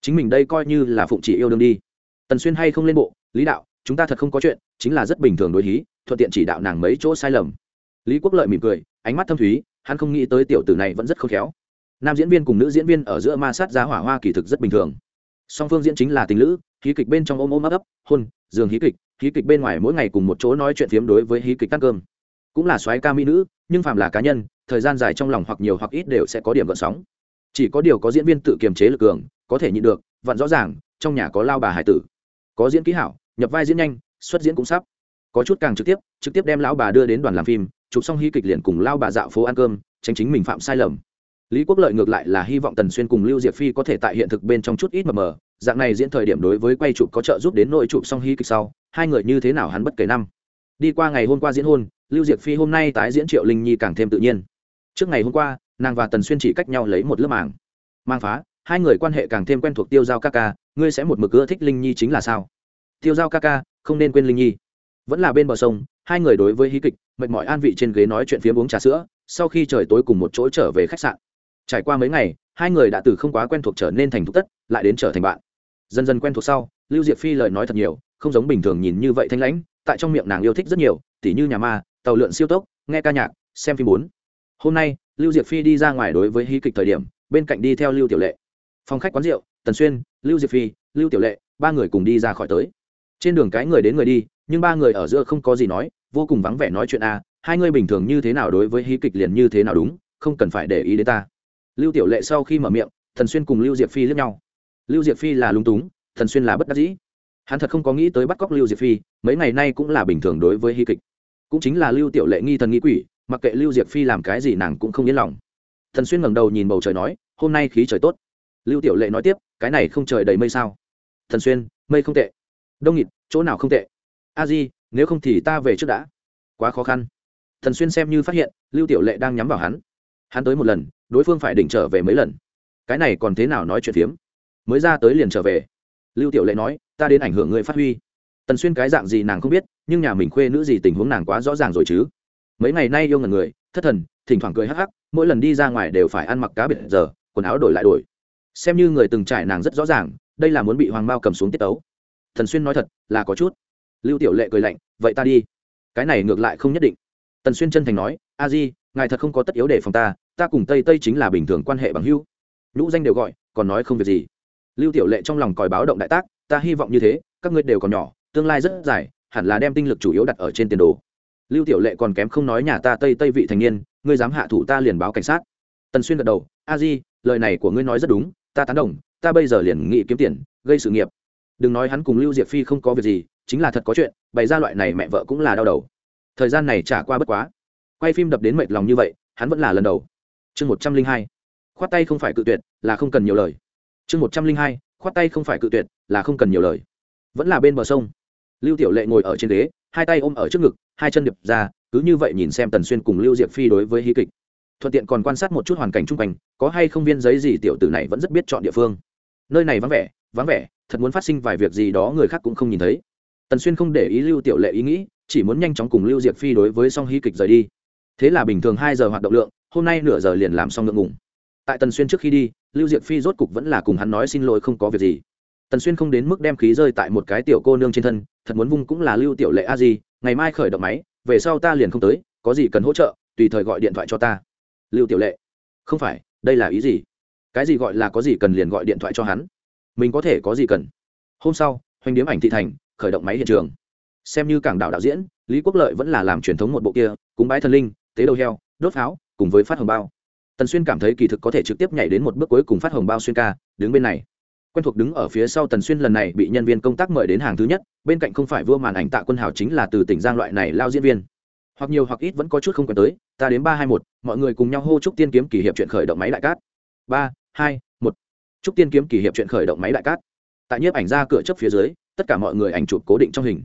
Chính mình đây coi như là phụng chỉ yêu đương đi. Tần xuyên hay không lên bộ, lý đạo, chúng ta thật không có chuyện, chính là rất bình thường đối lý, thuận tiện chỉ đạo nàng mấy chỗ sai lầm. Lý quốc lợi mỉm cười, ánh mắt thâm thúy, hắn không nghĩ tới tiểu tử này vẫn rất khôn khéo. Nam diễn viên cùng nữ diễn viên ở giữa ma sát giá hỏa hoa kỳ thực rất bình thường song phương diễn chính là tình lữ, hí kịch bên trong ôm ôm ấp ấp, hôn, giường hí kịch hí kịch bên ngoài mỗi ngày cùng một chỗ nói chuyện phiếm đối với hí kịch ăn cơm. Cũng là soái ca mỹ nữ, nhưng phạm là cá nhân, thời gian dài trong lòng hoặc nhiều hoặc ít đều sẽ có điểm gợn sóng. Chỉ có điều có diễn viên tự kiềm chế lực cường, có thể nhịn được, vặn rõ ràng, trong nhà có lao bà hải tử. Có diễn kỹ hảo, nhập vai diễn nhanh, xuất diễn cũng sắp. Có chút càng trực tiếp trực tiếp đem lão bà đưa đến đoàn làm phim, chụp xong hí kịch liền cùng lao bà dạo phố ăn cơm, tránh chính mình phạm sai lầm lý quốc lợi ngược lại là hy vọng tần xuyên cùng lưu diệp phi có thể tại hiện thực bên trong chút ít mờ mờ. Dạng này diễn thời điểm đối với quay chụp có trợ giúp đến nội chụp xong hy kịch sau, hai người như thế nào hắn bất kể năm. Đi qua ngày hôm qua diễn hôn, lưu diệp phi hôm nay tái diễn triệu linh nhi càng thêm tự nhiên. Trước ngày hôm qua, nàng và tần xuyên chỉ cách nhau lấy một lớp màng. Mang phá, hai người quan hệ càng thêm quen thuộc tiêu giao ca ca, ngươi sẽ một mực ưa thích linh nhi chính là sao? Tiêu giao ca ca, không nên quên linh nhi. Vẫn là bên bờ sông, hai người đối với hí kịch, mệt mỏi an vị trên ghế nói chuyện phía uống trà sữa, sau khi trời tối cùng một chỗ trở về khách sạn trải qua mấy ngày, hai người đã từ không quá quen thuộc trở nên thành thục tất, lại đến trở thành bạn. Dần dần quen thuộc sau, lưu diệp phi lời nói thật nhiều, không giống bình thường nhìn như vậy thanh lãnh, tại trong miệng nàng yêu thích rất nhiều, tỉ như nhà ma, tàu lượn siêu tốc, nghe ca nhạc, xem phim bốn. Hôm nay, lưu diệp phi đi ra ngoài đối với hí kịch thời điểm, bên cạnh đi theo lưu tiểu lệ. Phòng khách quán rượu, tần xuyên, lưu diệp phi, lưu tiểu lệ, ba người cùng đi ra khỏi tới. Trên đường cái người đến người đi, nhưng ba người ở giữa không có gì nói, vô cùng vắng vẻ nói chuyện a hai người bình thường như thế nào đối với hí kịch liền như thế nào đúng, không cần phải để ý đến ta lưu tiểu lệ sau khi mở miệng, thần xuyên cùng lưu diệp phi lướt nhau. Lưu diệp phi là lung túng, thần xuyên là bất đắc dĩ. Hắn thật không có nghĩ tới bắt cóc lưu diệp phi, mấy ngày nay cũng là bình thường đối với hy kịch. Cũng chính là lưu tiểu lệ nghi thần nghĩ quỷ, mặc kệ lưu diệp phi làm cái gì nàng cũng không yên lòng. Thần xuyên ngẩng đầu nhìn bầu trời nói, hôm nay khí trời tốt. Lưu tiểu lệ nói tiếp, cái này không trời đầy mây sao? Thần xuyên, mây không tệ. Đông nghịt, chỗ nào không tệ? A di, nếu không thì ta về trước đã. Quá khó khăn. Thần xuyên xem như phát hiện, lưu tiểu lệ đang nhắm vào hắn. Hắn tới một lần đối phương phải đỉnh trở về mấy lần. Cái này còn thế nào nói chuyện phiếm? Mới ra tới liền trở về. Lưu tiểu lệ nói, ta đến ảnh hưởng người phát huy. Tần xuyên cái dạng gì nàng không biết, nhưng nhà mình khuê nữ gì tình huống nàng quá rõ ràng rồi chứ. Mấy ngày nay yêu ngần người, thất thần, thỉnh thoảng cười hắc hắc, mỗi lần đi ra ngoài đều phải ăn mặc cá biệt giờ, quần áo đổi lại đổi. Xem như người từng trải nàng rất rõ ràng, đây là muốn bị hoàng mao cầm xuống tiết tấu. Thần xuyên nói thật, là có chút. Lưu tiểu lệ cười lạnh, vậy ta đi. Cái này ngược lại không nhất định. Tần xuyên chân thành nói, a di ngài thật không có tất yếu để phòng ta ta cùng tây tây chính là bình thường quan hệ bằng hữu. Nhũ danh đều gọi, còn nói không việc gì. Lưu tiểu lệ trong lòng còi báo động đại tác, ta hy vọng như thế, các ngươi đều còn nhỏ, tương lai rất dài, hẳn là đem tinh lực chủ yếu đặt ở trên tiền đồ. Lưu tiểu lệ còn kém không nói nhà ta tây tây vị thành niên, ngươi dám hạ thủ ta liền báo cảnh sát. Tần xuyên gật đầu, a di, lời này của ngươi nói rất đúng, ta tán đồng, ta bây giờ liền nghĩ kiếm tiền, gây sự nghiệp. Đừng nói hắn cùng lưu diệp phi không có việc gì, chính là thật có chuyện, bày ra loại này mẹ vợ cũng là đau đầu. Thời gian này trả qua bất quá quay phim đập đến mệt lòng như vậy, hắn vẫn là lần đầu. Chương một trăm linh hai, khoát tay không phải cự tuyệt, là không cần nhiều lời. Chương một trăm linh hai, khoát tay không phải cự tuyệt, là không cần nhiều lời. Vẫn là bên bờ sông. Lưu tiểu lệ ngồi ở trên ghế, hai tay ôm ở trước ngực, hai chân điệp ra, cứ như vậy nhìn xem tần xuyên cùng lưu diệp phi đối với hí kịch. Thuận tiện còn quan sát một chút hoàn cảnh chung quanh, có hay không viên giấy gì tiểu tử này vẫn rất biết chọn địa phương. Nơi này vắng vẻ vắng vẻ, thật muốn phát sinh vài việc gì đó người khác cũng không nhìn thấy. Tần xuyên không để ý lưu tiểu lệ ý nghĩ, chỉ muốn nhanh chóng cùng lưu diệp phi đối với song hí kịch rời đi thế là bình thường hai giờ hoạt động lượng, hôm nay nửa giờ liền làm xong ngượng ngùng. Tại tần xuyên trước khi đi, lưu diệp phi rốt cục vẫn là cùng hắn nói xin lỗi không có việc gì. Tần xuyên không đến mức đem khí rơi tại một cái tiểu cô nương trên thân, thật muốn vung cũng là lưu tiểu lệ a di, ngày mai khởi động máy, về sau ta liền không tới, có gì cần hỗ trợ, tùy thời gọi điện thoại cho ta. Lưu tiểu lệ, không phải, đây là ý gì? Cái gì gọi là có gì cần liền gọi điện thoại cho hắn? Mình có thể có gì cần? Hôm sau, hoành điếm ảnh thị thành, khởi động máy hiện trường. Xem như cảng đạo đạo diễn, lý quốc lợi vẫn là làm truyền thống một bộ kia, cúng bái thần linh tế đầu heo, đốt pháo, cùng với phát hồng bao. Tần xuyên cảm thấy kỳ thực có thể trực tiếp nhảy đến một bước cuối cùng phát hồng bao xuyên ca, đứng bên này. Quen thuộc đứng ở phía sau tần xuyên lần này bị nhân viên công tác mời đến hàng thứ nhất, bên cạnh không phải vua màn ảnh tạ quân hào chính là từ tỉnh giang loại này lao diễn viên. Hoặc nhiều hoặc ít vẫn có chút không quen tới, ta đến ba hai một, mọi người cùng nhau hô chúc tiên kiếm kỷ hiệp chuyện khởi động máy đại cát. Ba, hai, một. Chúc tiên kiếm kỷ hiệp chuyện khởi động máy đại cát. Tại nhiếp ảnh ra cửa chấp phía dưới, tất cả mọi người ảnh chụp cố định trong hình.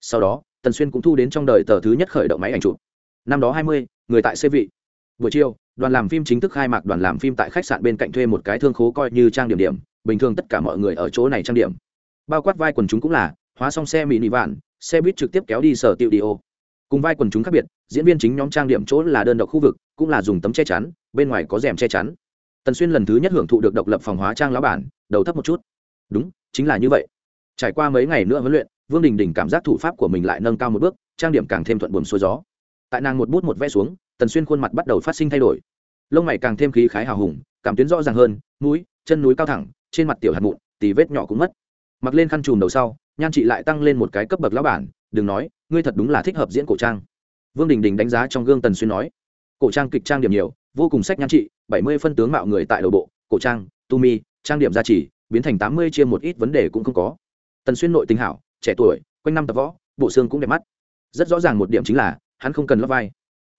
Sau đó, tần xuyên cũng thu đến trong đời tờ thứ nhất khởi động máy ảnh chụp năm đó hai mươi, người tại xê vị. Buổi chiều, đoàn làm phim chính thức khai mạc đoàn làm phim tại khách sạn bên cạnh thuê một cái thương khố coi như trang điểm điểm, bình thường tất cả mọi người ở chỗ này trang điểm. Bao quát vai quần chúng cũng là, hóa xong xe mini vạn, xe buýt trực tiếp kéo đi sở tiệu đi ô. Cùng vai quần chúng khác biệt, diễn viên chính nhóm trang điểm chỗ là đơn độc khu vực, cũng là dùng tấm che chắn, bên ngoài có rèm che chắn. Tần xuyên lần thứ nhất hưởng thụ được độc lập phòng hóa trang lão bản, đầu thấp một chút. Đúng, chính là như vậy. Trải qua mấy ngày nữa huấn luyện, vương đình đình cảm giác thủ pháp của mình lại nâng cao một bước, trang điểm càng thêm thuận buồm xuôi gió tại nàng một bút một vẽ xuống, tần xuyên khuôn mặt bắt đầu phát sinh thay đổi. Lông mày càng thêm khí khái hào hùng, cảm tuyến rõ ràng hơn, mũi, chân núi cao thẳng, trên mặt tiểu hạt mụn, tì vết nhỏ cũng mất. Mặc lên khăn chùm đầu sau, nhan chị lại tăng lên một cái cấp bậc lão bản, đừng nói, ngươi thật đúng là thích hợp diễn cổ trang. Vương đình đình đánh giá trong gương tần xuyên nói, cổ trang kịch trang điểm nhiều, vô cùng sách nhan chị bảy mươi phân tướng mạo người tại đầu bộ, cổ trang, tu mi, trang điểm gia trì, biến thành tám mươi chia một ít vấn đề cũng không có. Tần xuyên nội tình hảo, trẻ tuổi, quanh năm tập võ, bộ xương cũng đẹp mắt. Rất rõ ràng một điểm chính là hắn không cần lót vai.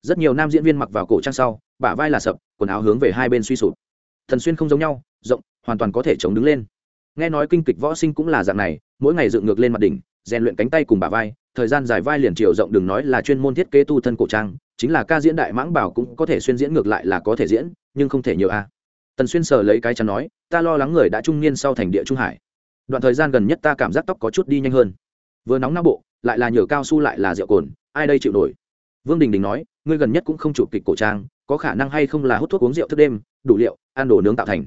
Rất nhiều nam diễn viên mặc vào cổ trang sau, bả vai là sập, quần áo hướng về hai bên suy sụp. Thần xuyên không giống nhau, rộng, hoàn toàn có thể chống đứng lên. Nghe nói kinh kịch võ sinh cũng là dạng này, mỗi ngày dựng ngược lên mặt đỉnh, rèn luyện cánh tay cùng bả vai, thời gian dài vai liền chiều rộng đừng nói là chuyên môn thiết kế tu thân cổ trang, chính là ca diễn đại mãng bảo cũng có thể xuyên diễn ngược lại là có thể diễn, nhưng không thể nhiều a. Tần xuyên sờ lấy cái chắn nói, ta lo lắng người đã trung niên sau thành địa trung hải. Đoạn thời gian gần nhất ta cảm giác tóc có chút đi nhanh hơn. Vừa nóng não bộ, lại là nhờ cao su lại là rượu cồn, ai đây chịu nổi? Vương đình đình nói, ngươi gần nhất cũng không chụp kịch cổ trang, có khả năng hay không là hút thuốc uống rượu thức đêm, đủ liệu, ăn đồ nướng tạo thành.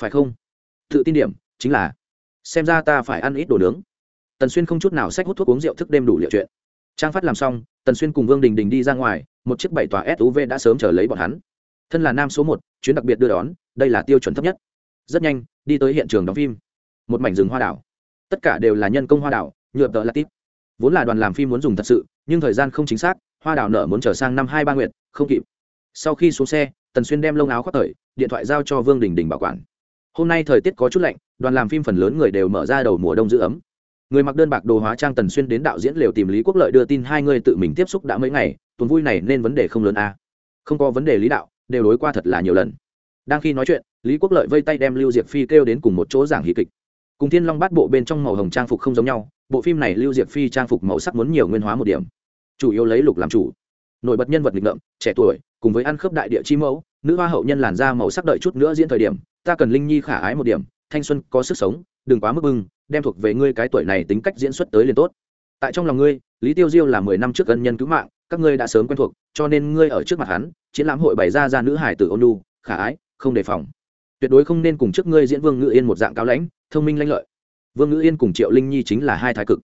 Phải không? Tự tin điểm chính là, xem ra ta phải ăn ít đồ nướng. Tần xuyên không chút nào sách hút thuốc uống rượu thức đêm đủ liệu chuyện. Trang phát làm xong, tần xuyên cùng vương đình đình đi ra ngoài, một chiếc bảy tòa suv đã sớm chờ lấy bọn hắn. Thân là nam số một, chuyến đặc biệt đưa đón, đây là tiêu chuẩn thấp nhất. Rất nhanh, đi tới hiện trường đóng phim. Một mảnh rừng hoa đảo. Tất cả đều là nhân công hoa đảo, nhựa tợ là tít. Vốn là đoàn làm phim muốn dùng thật sự, nhưng thời gian không chính xác hoa đào nợ muốn trở sang năm hai ba nguyện không kịp. Sau khi xuống xe, tần xuyên đem lông áo khoác thời, điện thoại giao cho vương đình đình bảo quản. Hôm nay thời tiết có chút lạnh, đoàn làm phim phần lớn người đều mở ra đầu mùa đông giữ ấm. Người mặc đơn bạc đồ hóa trang tần xuyên đến đạo diễn lều tìm lý quốc lợi đưa tin hai người tự mình tiếp xúc đã mấy ngày, tuần vui này nên vấn đề không lớn a. À. không có vấn đề lý đạo, đều đối qua thật là nhiều lần. Đang khi nói chuyện, lý quốc lợi vây tay đem lưu diệp phi kêu đến cùng một chỗ giảng hí kịch. Cùng thiên long bát bộ bên trong màu hồng trang phục không giống nhau, bộ phim này lưu diệp phi trang phục màu sắc muốn nhiều nguyên hóa một điểm chủ yếu lấy lục làm chủ. Nổi bật nhân vật nghịch ngợm, trẻ tuổi, cùng với ăn khớp đại địa chi mẫu, nữ hoa hậu nhân làn da màu sắc đợi chút nữa diễn thời điểm, ta cần linh nhi khả ái một điểm, thanh xuân có sức sống, đừng quá mức bưng, đem thuộc về ngươi cái tuổi này tính cách diễn xuất tới liền tốt. Tại trong lòng ngươi, lý tiêu diêu là mười năm trước ân nhân cứu mạng, các ngươi đã sớm quen thuộc, cho nên ngươi ở trước mặt hắn, triển lãm hội bày ra ra nữ hải tử ôn lu khả ái, không đề phòng. Tuyệt đối không nên cùng trước ngươi diễn vương ngự yên một dạng cao lãnh, thông minh lanh lợi. Vương ngự yên cùng triệu linh nhi chính là hai thái cực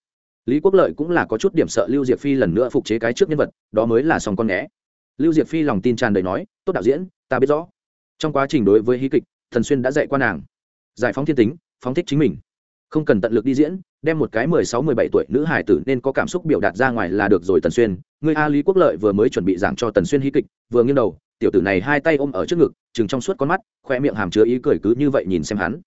lý quốc lợi cũng là có chút điểm sợ lưu diệp phi lần nữa phục chế cái trước nhân vật, đó mới là sòng con né lưu diệp phi lòng tin tràn đầy nói, tốt đạo diễn, ta biết rõ. Trong quá trình đối với hí kịch, thần xuyên đã dạy qua nàng, giải phóng thiên tính, phóng thích chính mình. Không cần tận lực đi diễn, đem một cái mười sáu, mười bảy tuổi nữ hải tử nên có cảm xúc biểu đạt ra ngoài là được rồi tần xuyên. Người a lý quốc lợi vừa mới chuẩn bị giảng cho tần xuyên hí kịch, vừa nghiêng đầu, tiểu tử này hai tay ôm ở trước ngực chừng trong suốt con mắt, khoe miệng hàm chứa ý cười cứ như vậy nhìn xem hắn.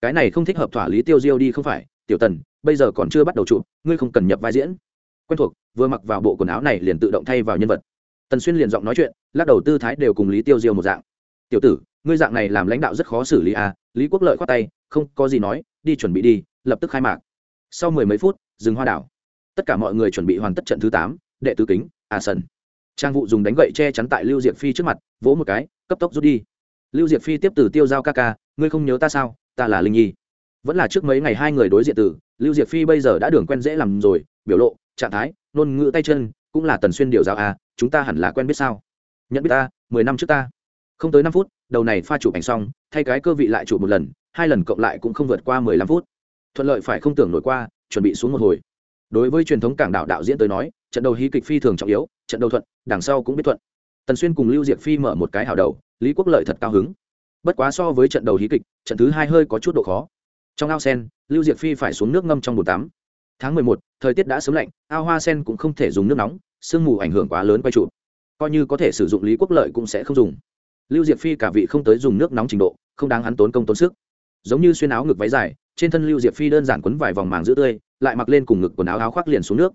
Cái này không thích hợp thỏa lý tiêu diêu đi không phải, tiểu tần bây giờ còn chưa bắt đầu chụp, ngươi không cần nhập vai diễn. Quen thuộc, vừa mặc vào bộ quần áo này liền tự động thay vào nhân vật. Tần xuyên liền giọng nói chuyện, lắc đầu tư thái đều cùng lý tiêu diêu một dạng. Tiểu tử, ngươi dạng này làm lãnh đạo rất khó xử lý à lý quốc lợi khoát tay, không, có gì nói, đi chuẩn bị đi, lập tức khai mạc. Sau mười mấy phút dừng hoa đảo. Tất cả mọi người chuẩn bị hoàn tất trận thứ tám, đệ tứ kính à sân trang vụ dùng đánh gậy che chắn tại lưu diệp phi trước mặt, vỗ một cái, cấp tốc rút đi. Lưu diệp phi tiếp từ tiêu giao ca ca, ngươi không nhớ ta sao? Ta là linh nhi vẫn là trước mấy ngày hai người đối diện từ lưu diệp phi bây giờ đã đường quen dễ làm rồi, biểu lộ, trạng thái, ngôn ngữ tay chân, cũng là tần xuyên điều giáo à chúng ta hẳn là quen biết sao? Nhận biết ta, mười năm trước ta. Không tới năm phút, đầu này pha chụp ảnh xong, thay cái cơ vị lại chụp một lần, hai lần cộng lại cũng không vượt qua mười lăm phút. Thuận lợi phải không tưởng nổi qua, chuẩn bị xuống một hồi. Đối với truyền thống cảng đạo đạo diễn tới nói, trận đầu hí kịch phi thường trọng yếu, trận đầu thuận, đằng sau cũng biết thuận. Tần xuyên cùng lưu diệp phi mở một cái hào đầu, lý quốc lợi thật cao hứng. Bất quá so với trận đầu hí kịch, trận thứ hai hơi có chút độ khó trong ao sen, lưu diệp phi phải xuống nước ngâm trong bồn tắm. Tháng mười một, thời tiết đã sớm lạnh, ao hoa sen cũng không thể dùng nước nóng, sương mù ảnh hưởng quá lớn quay trụ. Coi như có thể sử dụng lý quốc lợi cũng sẽ không dùng. Lưu diệp phi cả vị không tới dùng nước nóng trình độ, không đáng hắn tốn công tốn sức. Giống như xuyên áo ngực váy dài, trên thân lưu diệp phi đơn giản quấn vài vòng màng giữ tươi, lại mặc lên cùng ngực quần áo áo khoác liền xuống nước.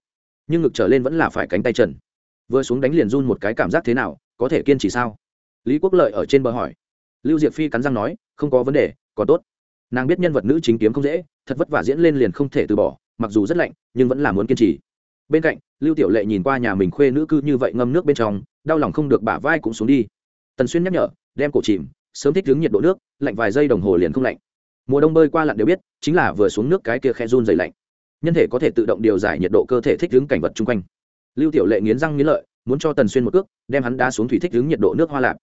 Nhưng ngực trở lên vẫn là phải cánh tay trần. Vừa xuống đánh liền run một cái cảm giác thế nào, có thể kiên trì sao? Lý quốc lợi ở trên bờ hỏi. Lưu diệp phi cắn răng nói, không có vấn đề, còn tốt nàng biết nhân vật nữ chính kiếm không dễ, thật vất vả diễn lên liền không thể từ bỏ, mặc dù rất lạnh, nhưng vẫn là muốn kiên trì. Bên cạnh, lưu tiểu lệ nhìn qua nhà mình khuê nữ cư như vậy ngâm nước bên trong, đau lòng không được bả vai cũng xuống đi. Tần xuyên nhắc nhở, đem cổ chìm, sớm thích đứng nhiệt độ nước, lạnh vài giây đồng hồ liền không lạnh. Mùa đông bơi qua lặn đều biết, chính là vừa xuống nước cái kia khe run dày lạnh. Nhân thể có thể tự động điều giải nhiệt độ cơ thể thích ứng cảnh vật chung quanh. Lưu tiểu lệ nghiến răng nghiến lợi, muốn cho tần xuyên một cước, đem hắn đá xuống thủy thích ứng nhiệt độ nước hoa lạp.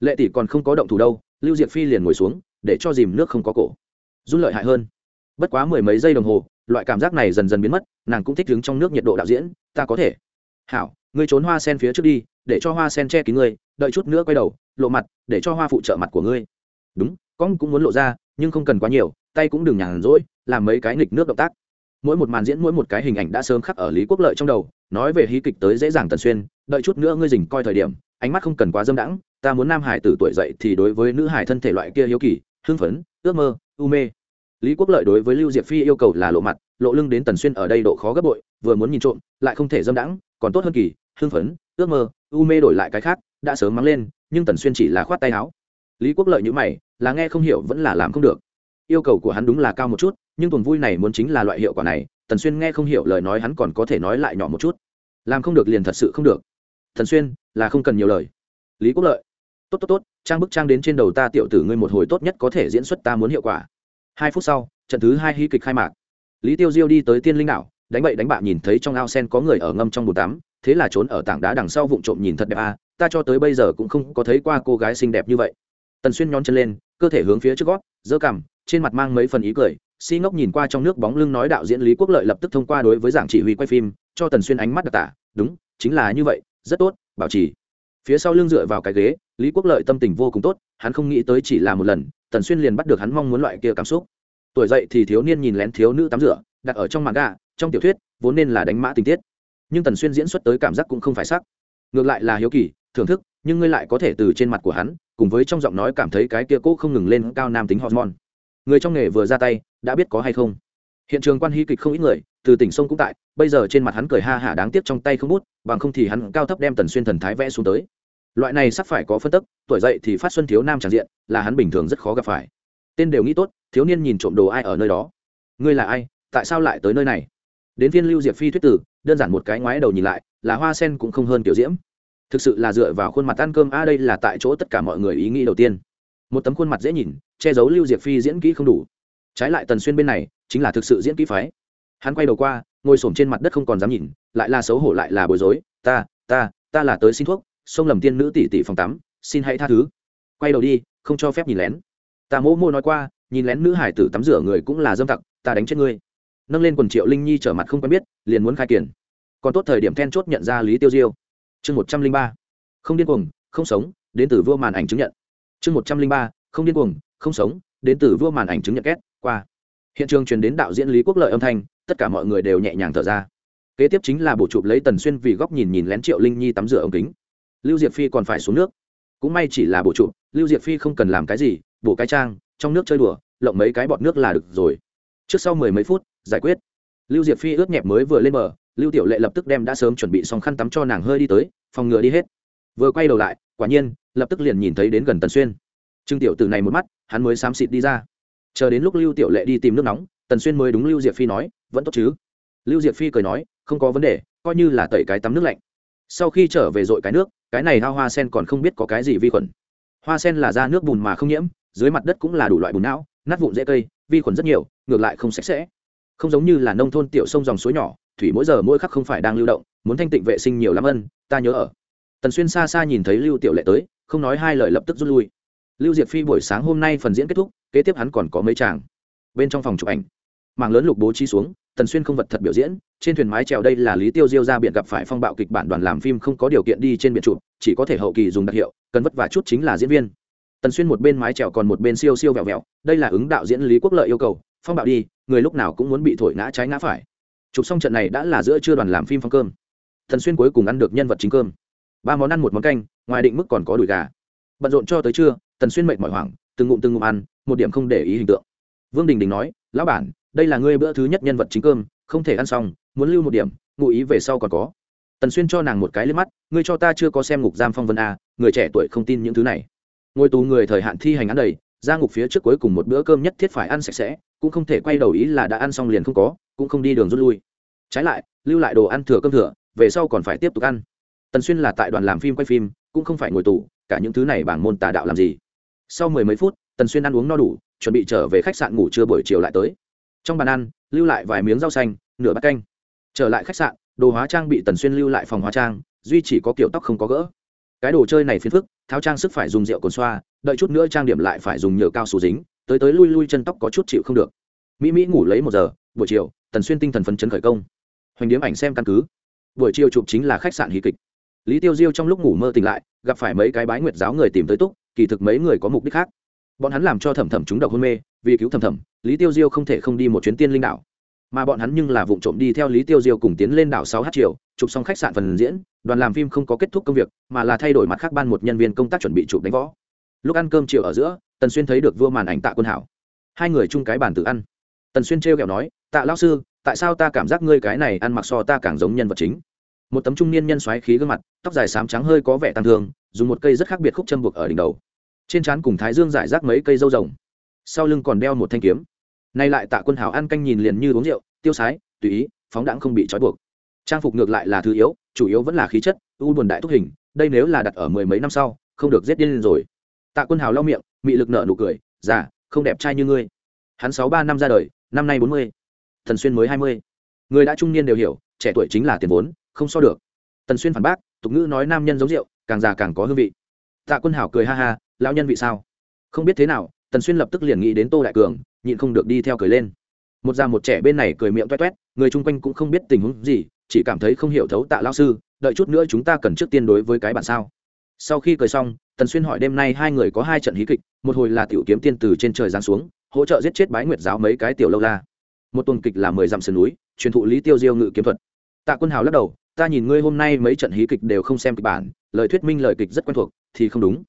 Lệ tỷ còn không có động thủ đâu, lưu diệp phi liền ngồi xuống, để cho dìm nước không có cổ run lợi hại hơn. Bất quá mười mấy giây đồng hồ, loại cảm giác này dần dần biến mất, nàng cũng thích đứng trong nước nhiệt độ đạo diễn, ta có thể. Hảo, ngươi trốn hoa sen phía trước đi, để cho hoa sen che kín ngươi, đợi chút nữa quay đầu, lộ mặt, để cho hoa phụ trợ mặt của ngươi. Đúng, con cũng muốn lộ ra, nhưng không cần quá nhiều, tay cũng đừng nhàn rỗi, làm mấy cái nghịch nước động tác. Mỗi một màn diễn, mỗi một cái hình ảnh đã sớm khắc ở lý quốc lợi trong đầu, nói về hí kịch tới dễ dàng tần xuyên, đợi chút nữa ngươi dình coi thời điểm, ánh mắt không cần quá dâm đãng, ta muốn nam hải từ tuổi dậy thì đối với nữ hải thân thể loại kia hiếu kỳ, hưng phấn, ước mơ, u mê lý quốc lợi đối với lưu diệp phi yêu cầu là lộ mặt, lộ lưng đến tần xuyên ở đây độ khó gấp bội, vừa muốn nhìn trộm, lại không thể dâm đãng, còn tốt hơn kỳ, hưng phấn, ước mơ, u mê đổi lại cái khác, đã sớm mắng lên, nhưng tần xuyên chỉ là khoát tay áo. Lý quốc lợi nhữ mày, là nghe không hiểu vẫn là làm không được. Yêu cầu của hắn đúng là cao một chút, nhưng tuần vui này muốn chính là loại hiệu quả này, tần xuyên nghe không hiểu lời nói hắn còn có thể nói lại nhỏ một chút. Làm không được liền thật sự không được. Thần xuyên, là không cần nhiều lời. Lý quốc lợi, tốt tốt tốt, trang bức trang đến trên đầu ta tiểu tử ngươi một hồi tốt nhất có thể diễn xuất ta muốn hiệu quả hai phút sau, trận thứ hai hy kịch khai mạc. Lý tiêu diêu đi tới tiên linh đảo, đánh bậy đánh bạ nhìn thấy trong ao sen có người ở ngâm trong bồn tắm, thế là trốn ở tảng đá đằng sau vụng trộm nhìn thật đẹp à ta cho tới bây giờ cũng không có thấy qua cô gái xinh đẹp như vậy. Tần xuyên nhón chân lên, cơ thể hướng phía trước gót, giơ cằm, trên mặt mang mấy phần ý cười, si ngốc nhìn qua trong nước bóng lưng nói đạo diễn lý quốc lợi lập tức thông qua đối với giảng chỉ huy quay phim, cho tần xuyên ánh mắt đặc tả, đúng, chính là như vậy, rất tốt, bảo trì. Phía sau lưng dựa vào cái ghế, lý quốc lợi tâm tình vô cùng tốt, hắn không nghĩ tới chỉ là một lần tần xuyên liền bắt được hắn mong muốn loại kia cảm xúc. Tuổi dậy thì thiếu niên nhìn lén thiếu nữ tắm rửa, đặt ở trong màn gà, trong tiểu thuyết, vốn nên là đánh mã tình tiết. Nhưng tần xuyên diễn xuất tới cảm giác cũng không phải sắc. Ngược lại là hiếu kỳ, thưởng thức, nhưng ngươi lại có thể từ trên mặt của hắn, cùng với trong giọng nói cảm thấy cái kia cố không ngừng lên cao nam tính hormone. Người trong nghề vừa ra tay, đã biết có hay không? Hiện trường quan hy kịch không ít người, từ tỉnh sông cũng tại, bây giờ trên mặt hắn cười ha hả đáng tiếc trong tay không bút, bằng không thì hắn cao thấp đem tần xuyên thần thái vẽ xuống tới loại này sắp phải có phân tức, tuổi dậy thì phát xuân thiếu nam tràn diện, là hắn bình thường rất khó gặp phải. Tên đều nghĩ tốt, thiếu niên nhìn trộm đồ ai ở nơi đó. Ngươi là ai? Tại sao lại tới nơi này? Đến viên lưu diệp phi thuyết tử, đơn giản một cái ngoái đầu nhìn lại, là hoa sen cũng không hơn kiểu diễm. Thực sự là dựa vào khuôn mặt ăn cơm, a, đây là tại chỗ tất cả mọi người ý nghĩ đầu tiên. Một tấm khuôn mặt dễ nhìn, che giấu lưu diệp phi diễn kỹ không đủ. Trái lại tần xuyên bên này, chính là thực sự diễn kỹ phái. Hắn quay đầu qua, ngồi s trên mặt đất không còn dám nhìn, lại là xấu hổ lại là bối rối. Ta ta ta là tới xin thuốc xông lầm tiên nữ tỷ tỷ phòng tắm, xin hãy tha thứ. Quay đầu đi, không cho phép nhìn lén. Ta mỗ mô nói qua, nhìn lén nữ hải tử tắm rửa người cũng là dâm tặc, ta đánh chết ngươi. Nâng lên quần triệu linh nhi trở mặt không quen biết, liền muốn khai kiển. Còn tốt thời điểm then chốt nhận ra lý tiêu diêu. Chương một trăm linh ba. Không điên cuồng, không sống, đến từ vua màn ảnh chứng nhận. Chương một trăm linh ba. Không điên cuồng, không sống, đến từ vua màn ảnh chứng nhận két qua. Hiện trường truyền đến đạo diễn lý quốc lợi âm thanh, tất cả mọi người đều nhẹ nhàng thở ra. Kế tiếp chính là bộ chụp lấy tần xuyên vì góc nhìn nhìn lén triệu linh nhi tắm rửa ống kính lưu diệp phi còn phải xuống nước. Cũng may chỉ là bộ trụ, lưu diệp phi không cần làm cái gì, bổ cái trang, trong nước chơi đùa, lộng mấy cái bọt nước là được rồi. Trước sau mười mấy phút, giải quyết. Lưu diệp phi ướt nhẹp mới vừa lên bờ, lưu tiểu lệ lập tức đem đã sớm chuẩn bị xong khăn tắm cho nàng hơi đi tới, phòng ngừa đi hết. Vừa quay đầu lại, quả nhiên, lập tức liền nhìn thấy đến gần tần xuyên. Trương tiểu từ này một mắt, hắn mới xám xịt đi ra. Chờ đến lúc lưu tiểu lệ đi tìm nước nóng, tần xuyên mới đúng lưu diệp phi nói, vẫn tốt chứ? Lưu diệp phi cười nói, không có vấn đề, coi như là tẩy cái tắm nước lạnh sau khi trở về dội cái nước, cái này hao hoa sen còn không biết có cái gì vi khuẩn. Hoa sen là da nước bùn mà không nhiễm, dưới mặt đất cũng là đủ loại bùn não, nát vụn dễ cây, vi khuẩn rất nhiều, ngược lại không sạch sẽ. Không giống như là nông thôn tiểu sông dòng suối nhỏ, thủy mỗi giờ mỗi khắc không phải đang lưu động, muốn thanh tịnh vệ sinh nhiều lắm ân, ta nhớ ở. Tần xuyên xa xa nhìn thấy lưu tiểu lệ tới, không nói hai lời lập tức rút lui. Lưu diệp phi buổi sáng hôm nay phần diễn kết thúc, kế tiếp hắn còn có mấy chàng bên trong phòng chụp ảnh, mảng lớn lục bố trí xuống tần xuyên không vật thật biểu diễn, trên thuyền mái trèo đây là lý tiêu diêu ra biển gặp phải phong bạo kịch bản đoàn làm phim không có điều kiện đi trên biển chụp, chỉ có thể hậu kỳ dùng đặc hiệu, cần vất vả chút chính là diễn viên. Tần xuyên một bên mái trèo còn một bên siêu siêu vẹo vẹo, đây là ứng đạo diễn lý quốc lợi yêu cầu, phong bạo đi, người lúc nào cũng muốn bị thổi ngã trái ngã phải. Chụp xong trận này đã là giữa trưa đoàn làm phim phong cơm. Tần xuyên cuối cùng ăn được nhân vật chính cơm. Ba món ăn, một món canh, ngoài định mức còn có đùi gà. Bận rộn cho tới trưa, tần xuyên mệt mỏi hoảng, từng ngụm từng ngụm ăn, một điểm không để ý hình tượng. Vương đình đình nói, lão bản đây là ngươi bữa thứ nhất nhân vật chính cơm, không thể ăn xong, muốn lưu một điểm, ngụ ý về sau còn có. Tần xuyên cho nàng một cái lên mắt, ngươi cho ta chưa có xem ngục giam phong vân a, người trẻ tuổi không tin những thứ này. Ngồi tù người thời hạn thi hành án đầy, ra ngục phía trước cuối cùng một bữa cơm nhất thiết phải ăn sạch sẽ, cũng không thể quay đầu ý là đã ăn xong liền không có, cũng không đi đường rút lui. Trái lại, lưu lại đồ ăn thừa cơm thừa, về sau còn phải tiếp tục ăn. Tần xuyên là tại đoàn làm phim quay phim, cũng không phải ngồi tù, cả những thứ này bảng môn tà đạo làm gì. Sau mười mấy phút, tần xuyên ăn uống no đủ, chuẩn bị trở về khách sạn ngủ trưa buổi chiều lại tới trong bàn ăn, lưu lại vài miếng rau xanh, nửa bát canh. Trở lại khách sạn, đồ hóa trang bị tần xuyên lưu lại phòng hóa trang, duy chỉ có kiểu tóc không có gỡ. Cái đồ chơi này phiền phức, tháo trang sức phải dùng rượu cồn xoa, đợi chút nữa trang điểm lại phải dùng nhựa cao su dính, tới tới lui lui chân tóc có chút chịu không được. Mỹ mỹ ngủ lấy một giờ, buổi chiều, tần xuyên tinh thần phấn chấn khởi công. Hoành điếm ảnh xem căn cứ. Buổi chiều chụp chính là khách sạn hí kịch. Lý tiêu diêu trong lúc ngủ mơ tỉnh lại, gặp phải mấy cái bái nguyệt giáo người tìm tới túc, kỳ thực mấy người có mục đích khác. Bọn hắn làm cho thẩm thẩm chúng độc hôn mê, vì cứu thẩm thẩm lý tiêu diêu không thể không đi một chuyến tiên linh đảo. Mà bọn hắn nhưng là vụ trộm đi theo lý tiêu diêu cùng tiến lên đảo sáu h chiều chụp xong khách sạn phần diễn, đoàn làm phim không có kết thúc công việc, mà là thay đổi mặt khác ban một nhân viên công tác chuẩn bị chụp đánh võ. Lúc ăn cơm chiều ở giữa, tần xuyên thấy được vua màn ảnh tạ quân hảo. Hai người chung cái bàn tự ăn. Tần xuyên trêu kẹo nói, tạ lao sư, tại sao ta cảm giác ngươi cái này ăn mặc so ta càng giống nhân vật chính? Một tấm trung niên nhân xoáy khí gương mặt, tóc dài xám trắng hơi có vẻ tăng thương, dùng một cây rất khác biệt khúc châm buộc ở đỉnh đầu. Trên trán cùng thái dương giải rác mấy cây dâu rồng sau lưng còn đeo một thanh kiếm. Nay lại tạ quân Hào ăn canh nhìn liền như uống rượu, tiêu sái, tùy ý, phóng đãng không bị trói buộc. Trang phục ngược lại là thứ yếu, chủ yếu vẫn là khí chất, u buồn đại thúc hình, đây nếu là đặt ở mười mấy năm sau, không được giết điên lên rồi. Tạ quân hào lau miệng, mị lực nợ nụ cười, già, không đẹp trai như ngươi. Hắn sáu ba năm ra đời, năm nay bốn mươi thần xuyên mới hai mươi. Người đã trung niên đều hiểu, trẻ tuổi chính là tiền vốn, không so được. Tần xuyên phản bác, tục ngữ nói nam nhân giống rượu, càng già càng có hương vị. Tạ quân hảo cười ha ha, lão nhân vị sao? Không biết thế nào tần xuyên lập tức liền nghĩ đến tô đại cường, nhịn không được đi theo cười lên. Một già một trẻ bên này cười miệng toét toét người chung quanh cũng không biết tình huống gì, chỉ cảm thấy không hiểu thấu tạ lao sư, đợi chút nữa chúng ta cần trước tiên đối với cái bản sao. Sau khi cười xong, tần xuyên hỏi đêm nay hai người có hai trận hí kịch, một hồi là tiểu kiếm tiên từ trên trời giáng xuống, hỗ trợ giết chết bái nguyệt giáo mấy cái tiểu lâu la. Một tuần kịch là mười dặm sườn núi, truyền thụ lý tiêu diêu ngự kiếm thuật. Tạ quân hào lắc đầu, ta nhìn ngươi hôm nay mấy trận hí kịch đều không xem kịch bản, lời thuyết minh lời kịch rất quen thuộc, thì không đúng.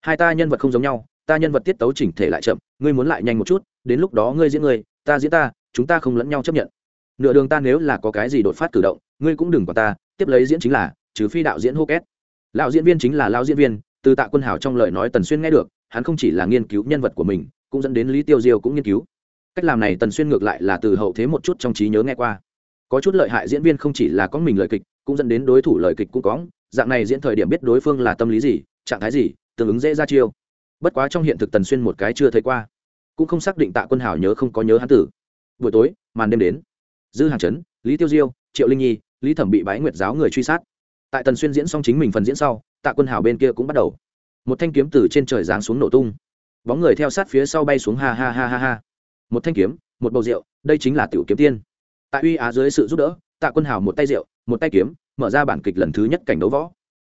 Hai ta nhân vật không giống nhau ta nhân vật tiết tấu chỉnh thể lại chậm, ngươi muốn lại nhanh một chút, đến lúc đó ngươi diễn ngươi, ta diễn ta, chúng ta không lẫn nhau chấp nhận. Nửa đường ta nếu là có cái gì đột phát cử động, ngươi cũng đừng quản ta, tiếp lấy diễn chính là, trừ phi đạo diễn hô két lão diễn viên chính là lão diễn viên, từ tạ quân hào trong lời nói tần xuyên nghe được, hắn không chỉ là nghiên cứu nhân vật của mình, cũng dẫn đến lý tiêu diêu cũng nghiên cứu. Cách làm này tần xuyên ngược lại là từ hậu thế một chút trong trí nhớ nghe qua. Có chút lợi hại diễn viên không chỉ là có mình lời kịch, cũng dẫn đến đối thủ lời kịch cũng có. Dạng này diễn thời điểm biết đối phương là tâm lý gì, trạng thái gì, tương ứng dễ ra chiêu bất quá trong hiện thực tần xuyên một cái chưa thấy qua, cũng không xác định tạ quân hảo nhớ không có nhớ hắn tử. Buổi tối, màn đêm đến. Dư hàng chấn, lý tiêu diêu, triệu linh nhi, lý thẩm bị bái nguyệt giáo người truy sát. Tại tần xuyên diễn xong chính mình phần diễn sau, tạ quân hảo bên kia cũng bắt đầu. Một thanh kiếm từ trên trời giáng xuống nổ tung. Bóng người theo sát phía sau bay xuống ha ha ha ha ha. Một thanh kiếm, một bầu rượu, đây chính là tiểu kiếm tiên. Tại uy á dưới sự giúp đỡ, tạ quân hào một tay rượu, một tay kiếm, mở ra bản kịch lần thứ nhất cảnh đấu võ.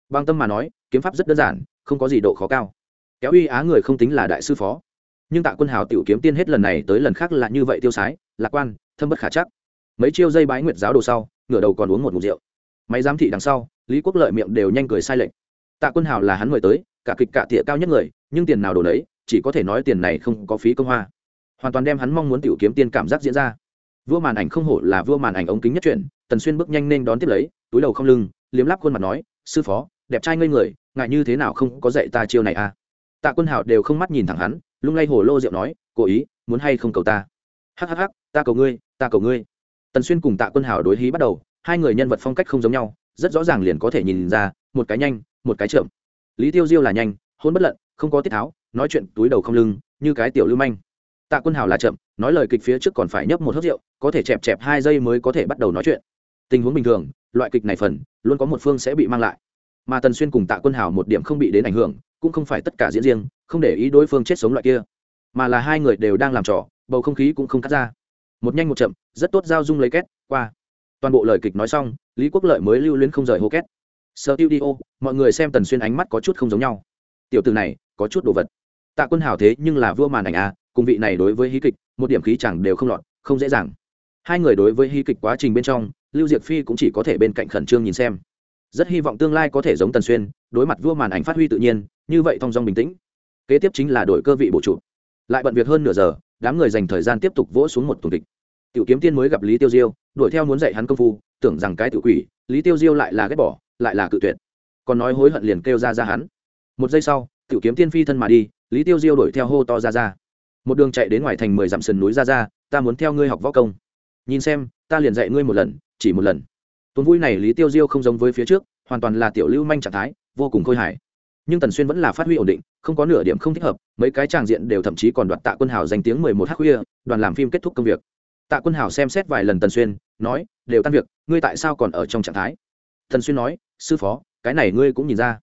Bằng tâm mà nói, kiếm pháp rất đơn giản, không có gì độ khó cao kéo uy á người không tính là đại sư phó. Nhưng tạ quân hào tiểu kiếm tiên hết lần này tới lần khác là như vậy tiêu sái, lạc quan, thâm bất khả chắc. Mấy chiêu dây bái nguyệt giáo đồ sau, ngửa đầu còn uống một ngụm rượu. Máy giám thị đằng sau, lý quốc lợi miệng đều nhanh cười sai lệch. Tạ quân hào là hắn mời tới, cả kịch cả tỉa cao nhất người, nhưng tiền nào đồ đấy chỉ có thể nói tiền này không có phí công hoa. Hoàn toàn đem hắn mong muốn tiểu kiếm tiên cảm giác diễn ra. Vua màn ảnh không hổ là vua màn ảnh ống kính nhất truyền tần xuyên bước nhanh nên đón tiếp lấy, túi đầu không lưng, liếm lắp khuôn mặt nói, sư phó, đẹp trai ngây người ngại như thế nào không có dạy ta chiêu này à? Tạ quân Hảo đều không mắt nhìn thẳng hắn, lung lay hồ lô rượu nói, cố ý, muốn hay không cầu ta? Hắc hắc hắc, ta cầu ngươi, ta cầu ngươi. Tần xuyên cùng tạ quân Hảo đối hí bắt đầu, hai người nhân vật phong cách không giống nhau, rất rõ ràng liền có thể nhìn ra, một cái nhanh, một cái chậm. Lý tiêu diêu là nhanh, hôn bất lận, không có tiết tháo, nói chuyện túi đầu không lưng, như cái tiểu lưu manh. Tạ quân Hảo là chậm, nói lời kịch phía trước còn phải nhấp một hớt rượu, có thể chẹp chẹp hai giây mới có thể bắt đầu nói chuyện. Tình huống bình thường, loại kịch này phần, luôn có một phương sẽ bị mang lại mà tần xuyên cùng tạ quân hào một điểm không bị đến ảnh hưởng, cũng không phải tất cả diễn riêng, không để ý đối phương chết sống loại kia, mà là hai người đều đang làm trò, bầu không khí cũng không cắt ra. Một nhanh một chậm, rất tốt giao dung lấy két, qua. Toàn bộ lời kịch nói xong, lý quốc lợi mới lưu luyến không rời hô két. Sơ tiêu đi ô mọi người xem tần xuyên ánh mắt có chút không giống nhau. Tiểu từ này, có chút đồ vật. Tạ quân hào thế nhưng là vua màn ảnh à cùng vị này đối với hí kịch, một điểm khí chẳng đều không lọt, không dễ dàng. Hai người đối với hí kịch quá trình bên trong, lưu diệc phi cũng chỉ có thể bên cạnh khẩn trương nhìn xem rất hy vọng tương lai có thể giống tần xuyên, đối mặt vua màn ảnh phát huy tự nhiên, như vậy thong dong bình tĩnh. Kế tiếp chính là đổi cơ vị bộ trụ lại bận việc hơn nửa giờ, đám người dành thời gian tiếp tục vỗ xuống một tùng kịch tiểu kiếm tiên mới gặp lý tiêu diêu, đuổi theo muốn dạy hắn công phu, tưởng rằng cái tự quỷ, lý tiêu diêu lại là ghét bỏ, lại là cự tuyệt. Còn nói hối hận liền kêu ra ra hắn. Một giây sau, tiểu kiếm tiên phi thân mà đi, lý tiêu diêu đuổi theo hô to ra ra. Một đường chạy đến ngoài thành mười dặm sườn núi ra ra, ta muốn theo ngươi học võ công. Nhìn xem, ta liền dạy ngươi một lần, chỉ một lần tuần vui này lý tiêu diêu không giống với phía trước, hoàn toàn là tiểu lưu manh trạng thái, vô cùng khôi hài. Nhưng tần xuyên vẫn là phát huy ổn định, không có nửa điểm không thích hợp, mấy cái tràng diện đều thậm chí còn đoạt tạ quân hào danh tiếng mười một h khuya, đoàn làm phim kết thúc công việc. Tạ quân hào xem xét vài lần tần xuyên, nói, đều tan việc, ngươi tại sao còn ở trong trạng thái? Tần xuyên nói, sư phó, cái này ngươi cũng nhìn ra.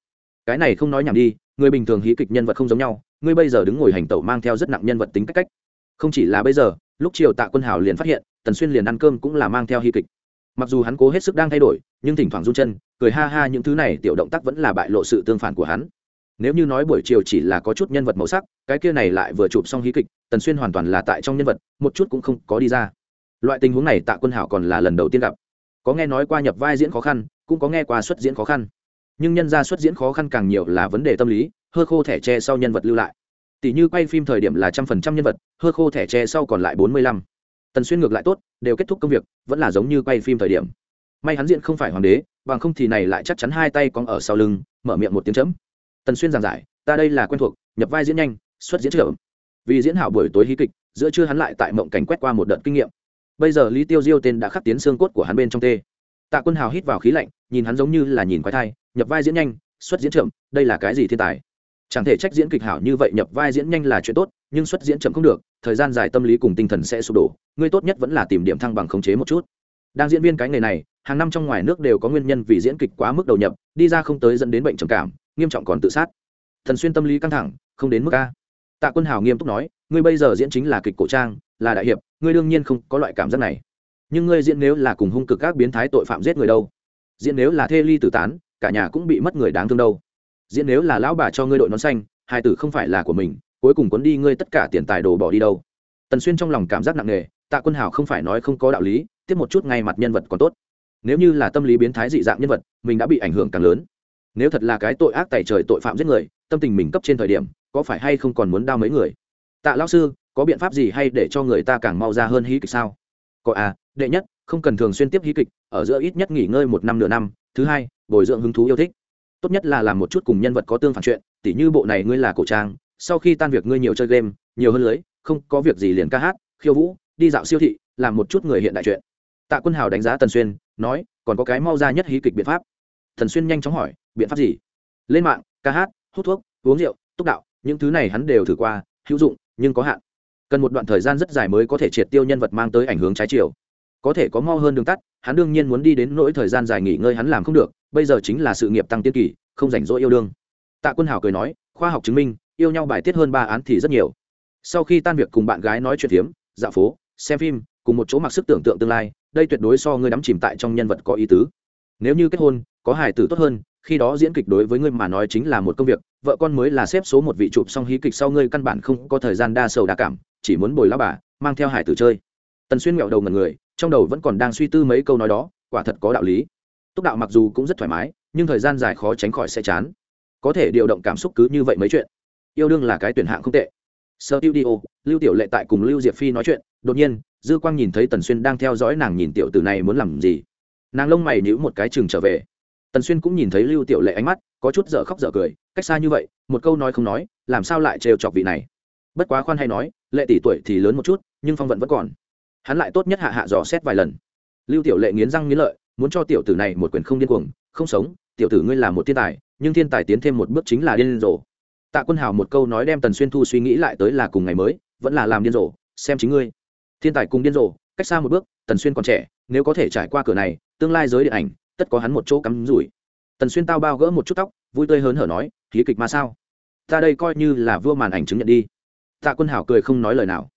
Cái này không nói nhảm đi, người bình thường hí kịch nhân vật không giống nhau, ngươi bây giờ đứng ngồi hành tẩu mang theo rất nặng nhân vật tính cách cách. Không chỉ là bây giờ, lúc chiều tạ quân hào liền phát hiện, tần xuyên liền ăn cơm cũng là mang theo hí kịch mặc dù hắn cố hết sức đang thay đổi, nhưng thỉnh thoảng run chân, cười ha ha, những thứ này tiểu động tác vẫn là bại lộ sự tương phản của hắn. Nếu như nói buổi chiều chỉ là có chút nhân vật màu sắc, cái kia này lại vừa chụp xong hí kịch, tần xuyên hoàn toàn là tại trong nhân vật, một chút cũng không có đi ra. Loại tình huống này tạ quân hảo còn là lần đầu tiên gặp. Có nghe nói qua nhập vai diễn khó khăn, cũng có nghe qua xuất diễn khó khăn. Nhưng nhân ra xuất diễn khó khăn càng nhiều là vấn đề tâm lý, hơ khô thẻ tre sau nhân vật lưu lại. Tỷ như quay phim thời điểm là trăm phần trăm nhân vật, hơ khô thẻ tre sau còn lại bốn mươi lăm tần xuyên ngược lại tốt, đều kết thúc công việc, vẫn là giống như quay phim thời điểm. May hắn diện không phải hoàng đế, bằng không thì này lại chắc chắn hai tay con ở sau lưng, mở miệng một tiếng chấm. Tần xuyên giảng giải, ta đây là quen thuộc, nhập vai diễn nhanh, xuất diễn trưởng vì diễn hảo buổi tối hí kịch, giữa trưa hắn lại tại mộng cảnh quét qua một đợt kinh nghiệm. Bây giờ lý tiêu diêu tên đã khắc tiến xương cốt của hắn bên trong tê. Tạ quân hào hít vào khí lạnh, nhìn hắn giống như là nhìn quái thai, nhập vai diễn nhanh, xuất diễn chậm, đây là cái gì thiên tài? Chẳng thể trách diễn kịch hảo như vậy, nhập vai diễn nhanh là chuyện tốt, nhưng xuất diễn chậm không được, thời gian dài tâm lý cùng tinh thần sẽ sụp đổ, ngươi tốt nhất vẫn là tìm điểm thăng bằng khống chế một chút. Đang diễn viên cái nghề này, hàng năm trong ngoài nước đều có nguyên nhân vì diễn kịch quá mức đầu nhập, đi ra không tới dẫn đến bệnh trầm cảm, nghiêm trọng còn tự sát. Thần xuyên tâm lý căng thẳng, không đến mức a. Tạ quân hào nghiêm túc nói, ngươi bây giờ diễn chính là kịch cổ trang, là đại hiệp, ngươi đương nhiên không có loại cảm giác này. Nhưng ngươi diễn nếu là cùng hung cực các biến thái tội phạm giết người đâu? Diễn nếu là thê ly tử tán, cả nhà cũng bị mất người đáng thương đâu? Diễn nếu là lão bà cho ngươi đội nón xanh, hai tử không phải là của mình, cuối cùng cuốn đi ngươi tất cả tiền tài đồ bỏ đi đâu. Tần xuyên trong lòng cảm giác nặng nề, tạ quân hảo không phải nói không có đạo lý, tiếp một chút ngay mặt nhân vật còn tốt. Nếu như là tâm lý biến thái dị dạng nhân vật, mình đã bị ảnh hưởng càng lớn. Nếu thật là cái tội ác tài trời tội phạm giết người, tâm tình mình cấp trên thời điểm, có phải hay không còn muốn đau mấy người? Tạ lão sư, có biện pháp gì hay để cho người ta càng mau ra hơn hí kịch sao? Có à đệ nhất, không cần thường xuyên tiếp hí kịch, ở giữa ít nhất nghỉ ngơi một năm nửa năm. Thứ hai, bồi dưỡng hứng thú yêu thích tốt nhất là làm một chút cùng nhân vật có tương phản chuyện, tỉ như bộ này ngươi là cổ trang, sau khi tan việc ngươi nhiều chơi game, nhiều hơn lưới, không có việc gì liền ca hát, khiêu vũ, đi dạo siêu thị, làm một chút người hiện đại chuyện. Tạ quân hào đánh giá tần xuyên, nói, còn có cái mau ra nhất hí kịch biện pháp. Thần xuyên nhanh chóng hỏi, biện pháp gì? Lên mạng, ca hát, hút thuốc, uống rượu, túc đạo, những thứ này hắn đều thử qua, hữu dụng, nhưng có hạn. Cần một đoạn thời gian rất dài mới có thể triệt tiêu nhân vật mang tới ảnh hưởng trái chiều. Có thể có mau hơn đường tắt hắn đương nhiên muốn đi đến nỗi thời gian dài nghỉ ngơi hắn làm không được, bây giờ chính là sự nghiệp tăng tiến kỳ, không rảnh rỗi yêu đương. Tạ quân Hảo cười nói, khoa học chứng minh, yêu nhau bài tiết hơn ba án thì rất nhiều. Sau khi tan việc cùng bạn gái nói chuyện phiếm, dạo phố, xem phim, cùng một chỗ mặc sức tưởng tượng tương lai, đây tuyệt đối so ngươi đắm chìm tại trong nhân vật có ý tứ. Nếu như kết hôn, có hài tử tốt hơn, khi đó diễn kịch đối với ngươi mà nói chính là một công việc, vợ con mới là xếp số một vị chụp xong hí kịch sau ngươi căn bản không có thời gian đa sầu đa cảm, chỉ muốn bồi lao bà, mang theo hải tử chơi. Tần xuyên mẹo đầu ngần người trong đầu vẫn còn đang suy tư mấy câu nói đó, quả thật có đạo lý. Túc đạo mặc dù cũng rất thoải mái, nhưng thời gian dài khó tránh khỏi sẽ chán. Có thể điều động cảm xúc cứ như vậy mấy chuyện. Yêu đương là cái tuyển hạng không tệ. Sơ tiêu đi ô lưu tiểu lệ tại cùng lưu diệp phi nói chuyện, đột nhiên, dư quang nhìn thấy tần xuyên đang theo dõi nàng nhìn tiểu tử này muốn làm gì. Nàng lông mày nhíu một cái chừng trở về. Tần xuyên cũng nhìn thấy lưu tiểu lệ ánh mắt, có chút dở khóc dở cười, cách xa như vậy, một câu nói không nói, làm sao lại trêu chọc vị này. Bất quá khoan hay nói, lệ tỷ tuổi thì lớn một chút, nhưng phong vận vẫn còn hắn lại tốt nhất hạ hạ dò xét vài lần. Lưu tiểu lệ nghiến răng nghiến lợi, muốn cho tiểu tử này một quyền không điên cuồng, không sống, tiểu tử ngươi là một thiên tài, nhưng thiên tài tiến thêm một bước chính là điên rồ. Tạ quân hào một câu nói đem tần xuyên thu suy nghĩ lại tới là cùng ngày mới, vẫn là làm điên rồ, xem chính ngươi. Thiên tài cùng điên rồ, cách xa một bước, tần xuyên còn trẻ, nếu có thể trải qua cửa này, tương lai giới điện ảnh, tất có hắn một chỗ cắm rủi. Tần xuyên tao bao gỡ một chút tóc, vui tươi hớn hở nói khí kịch mà sao? Ta đây coi như là vua màn ảnh chứng nhận đi. Tạ quân hảo cười không nói lời nào.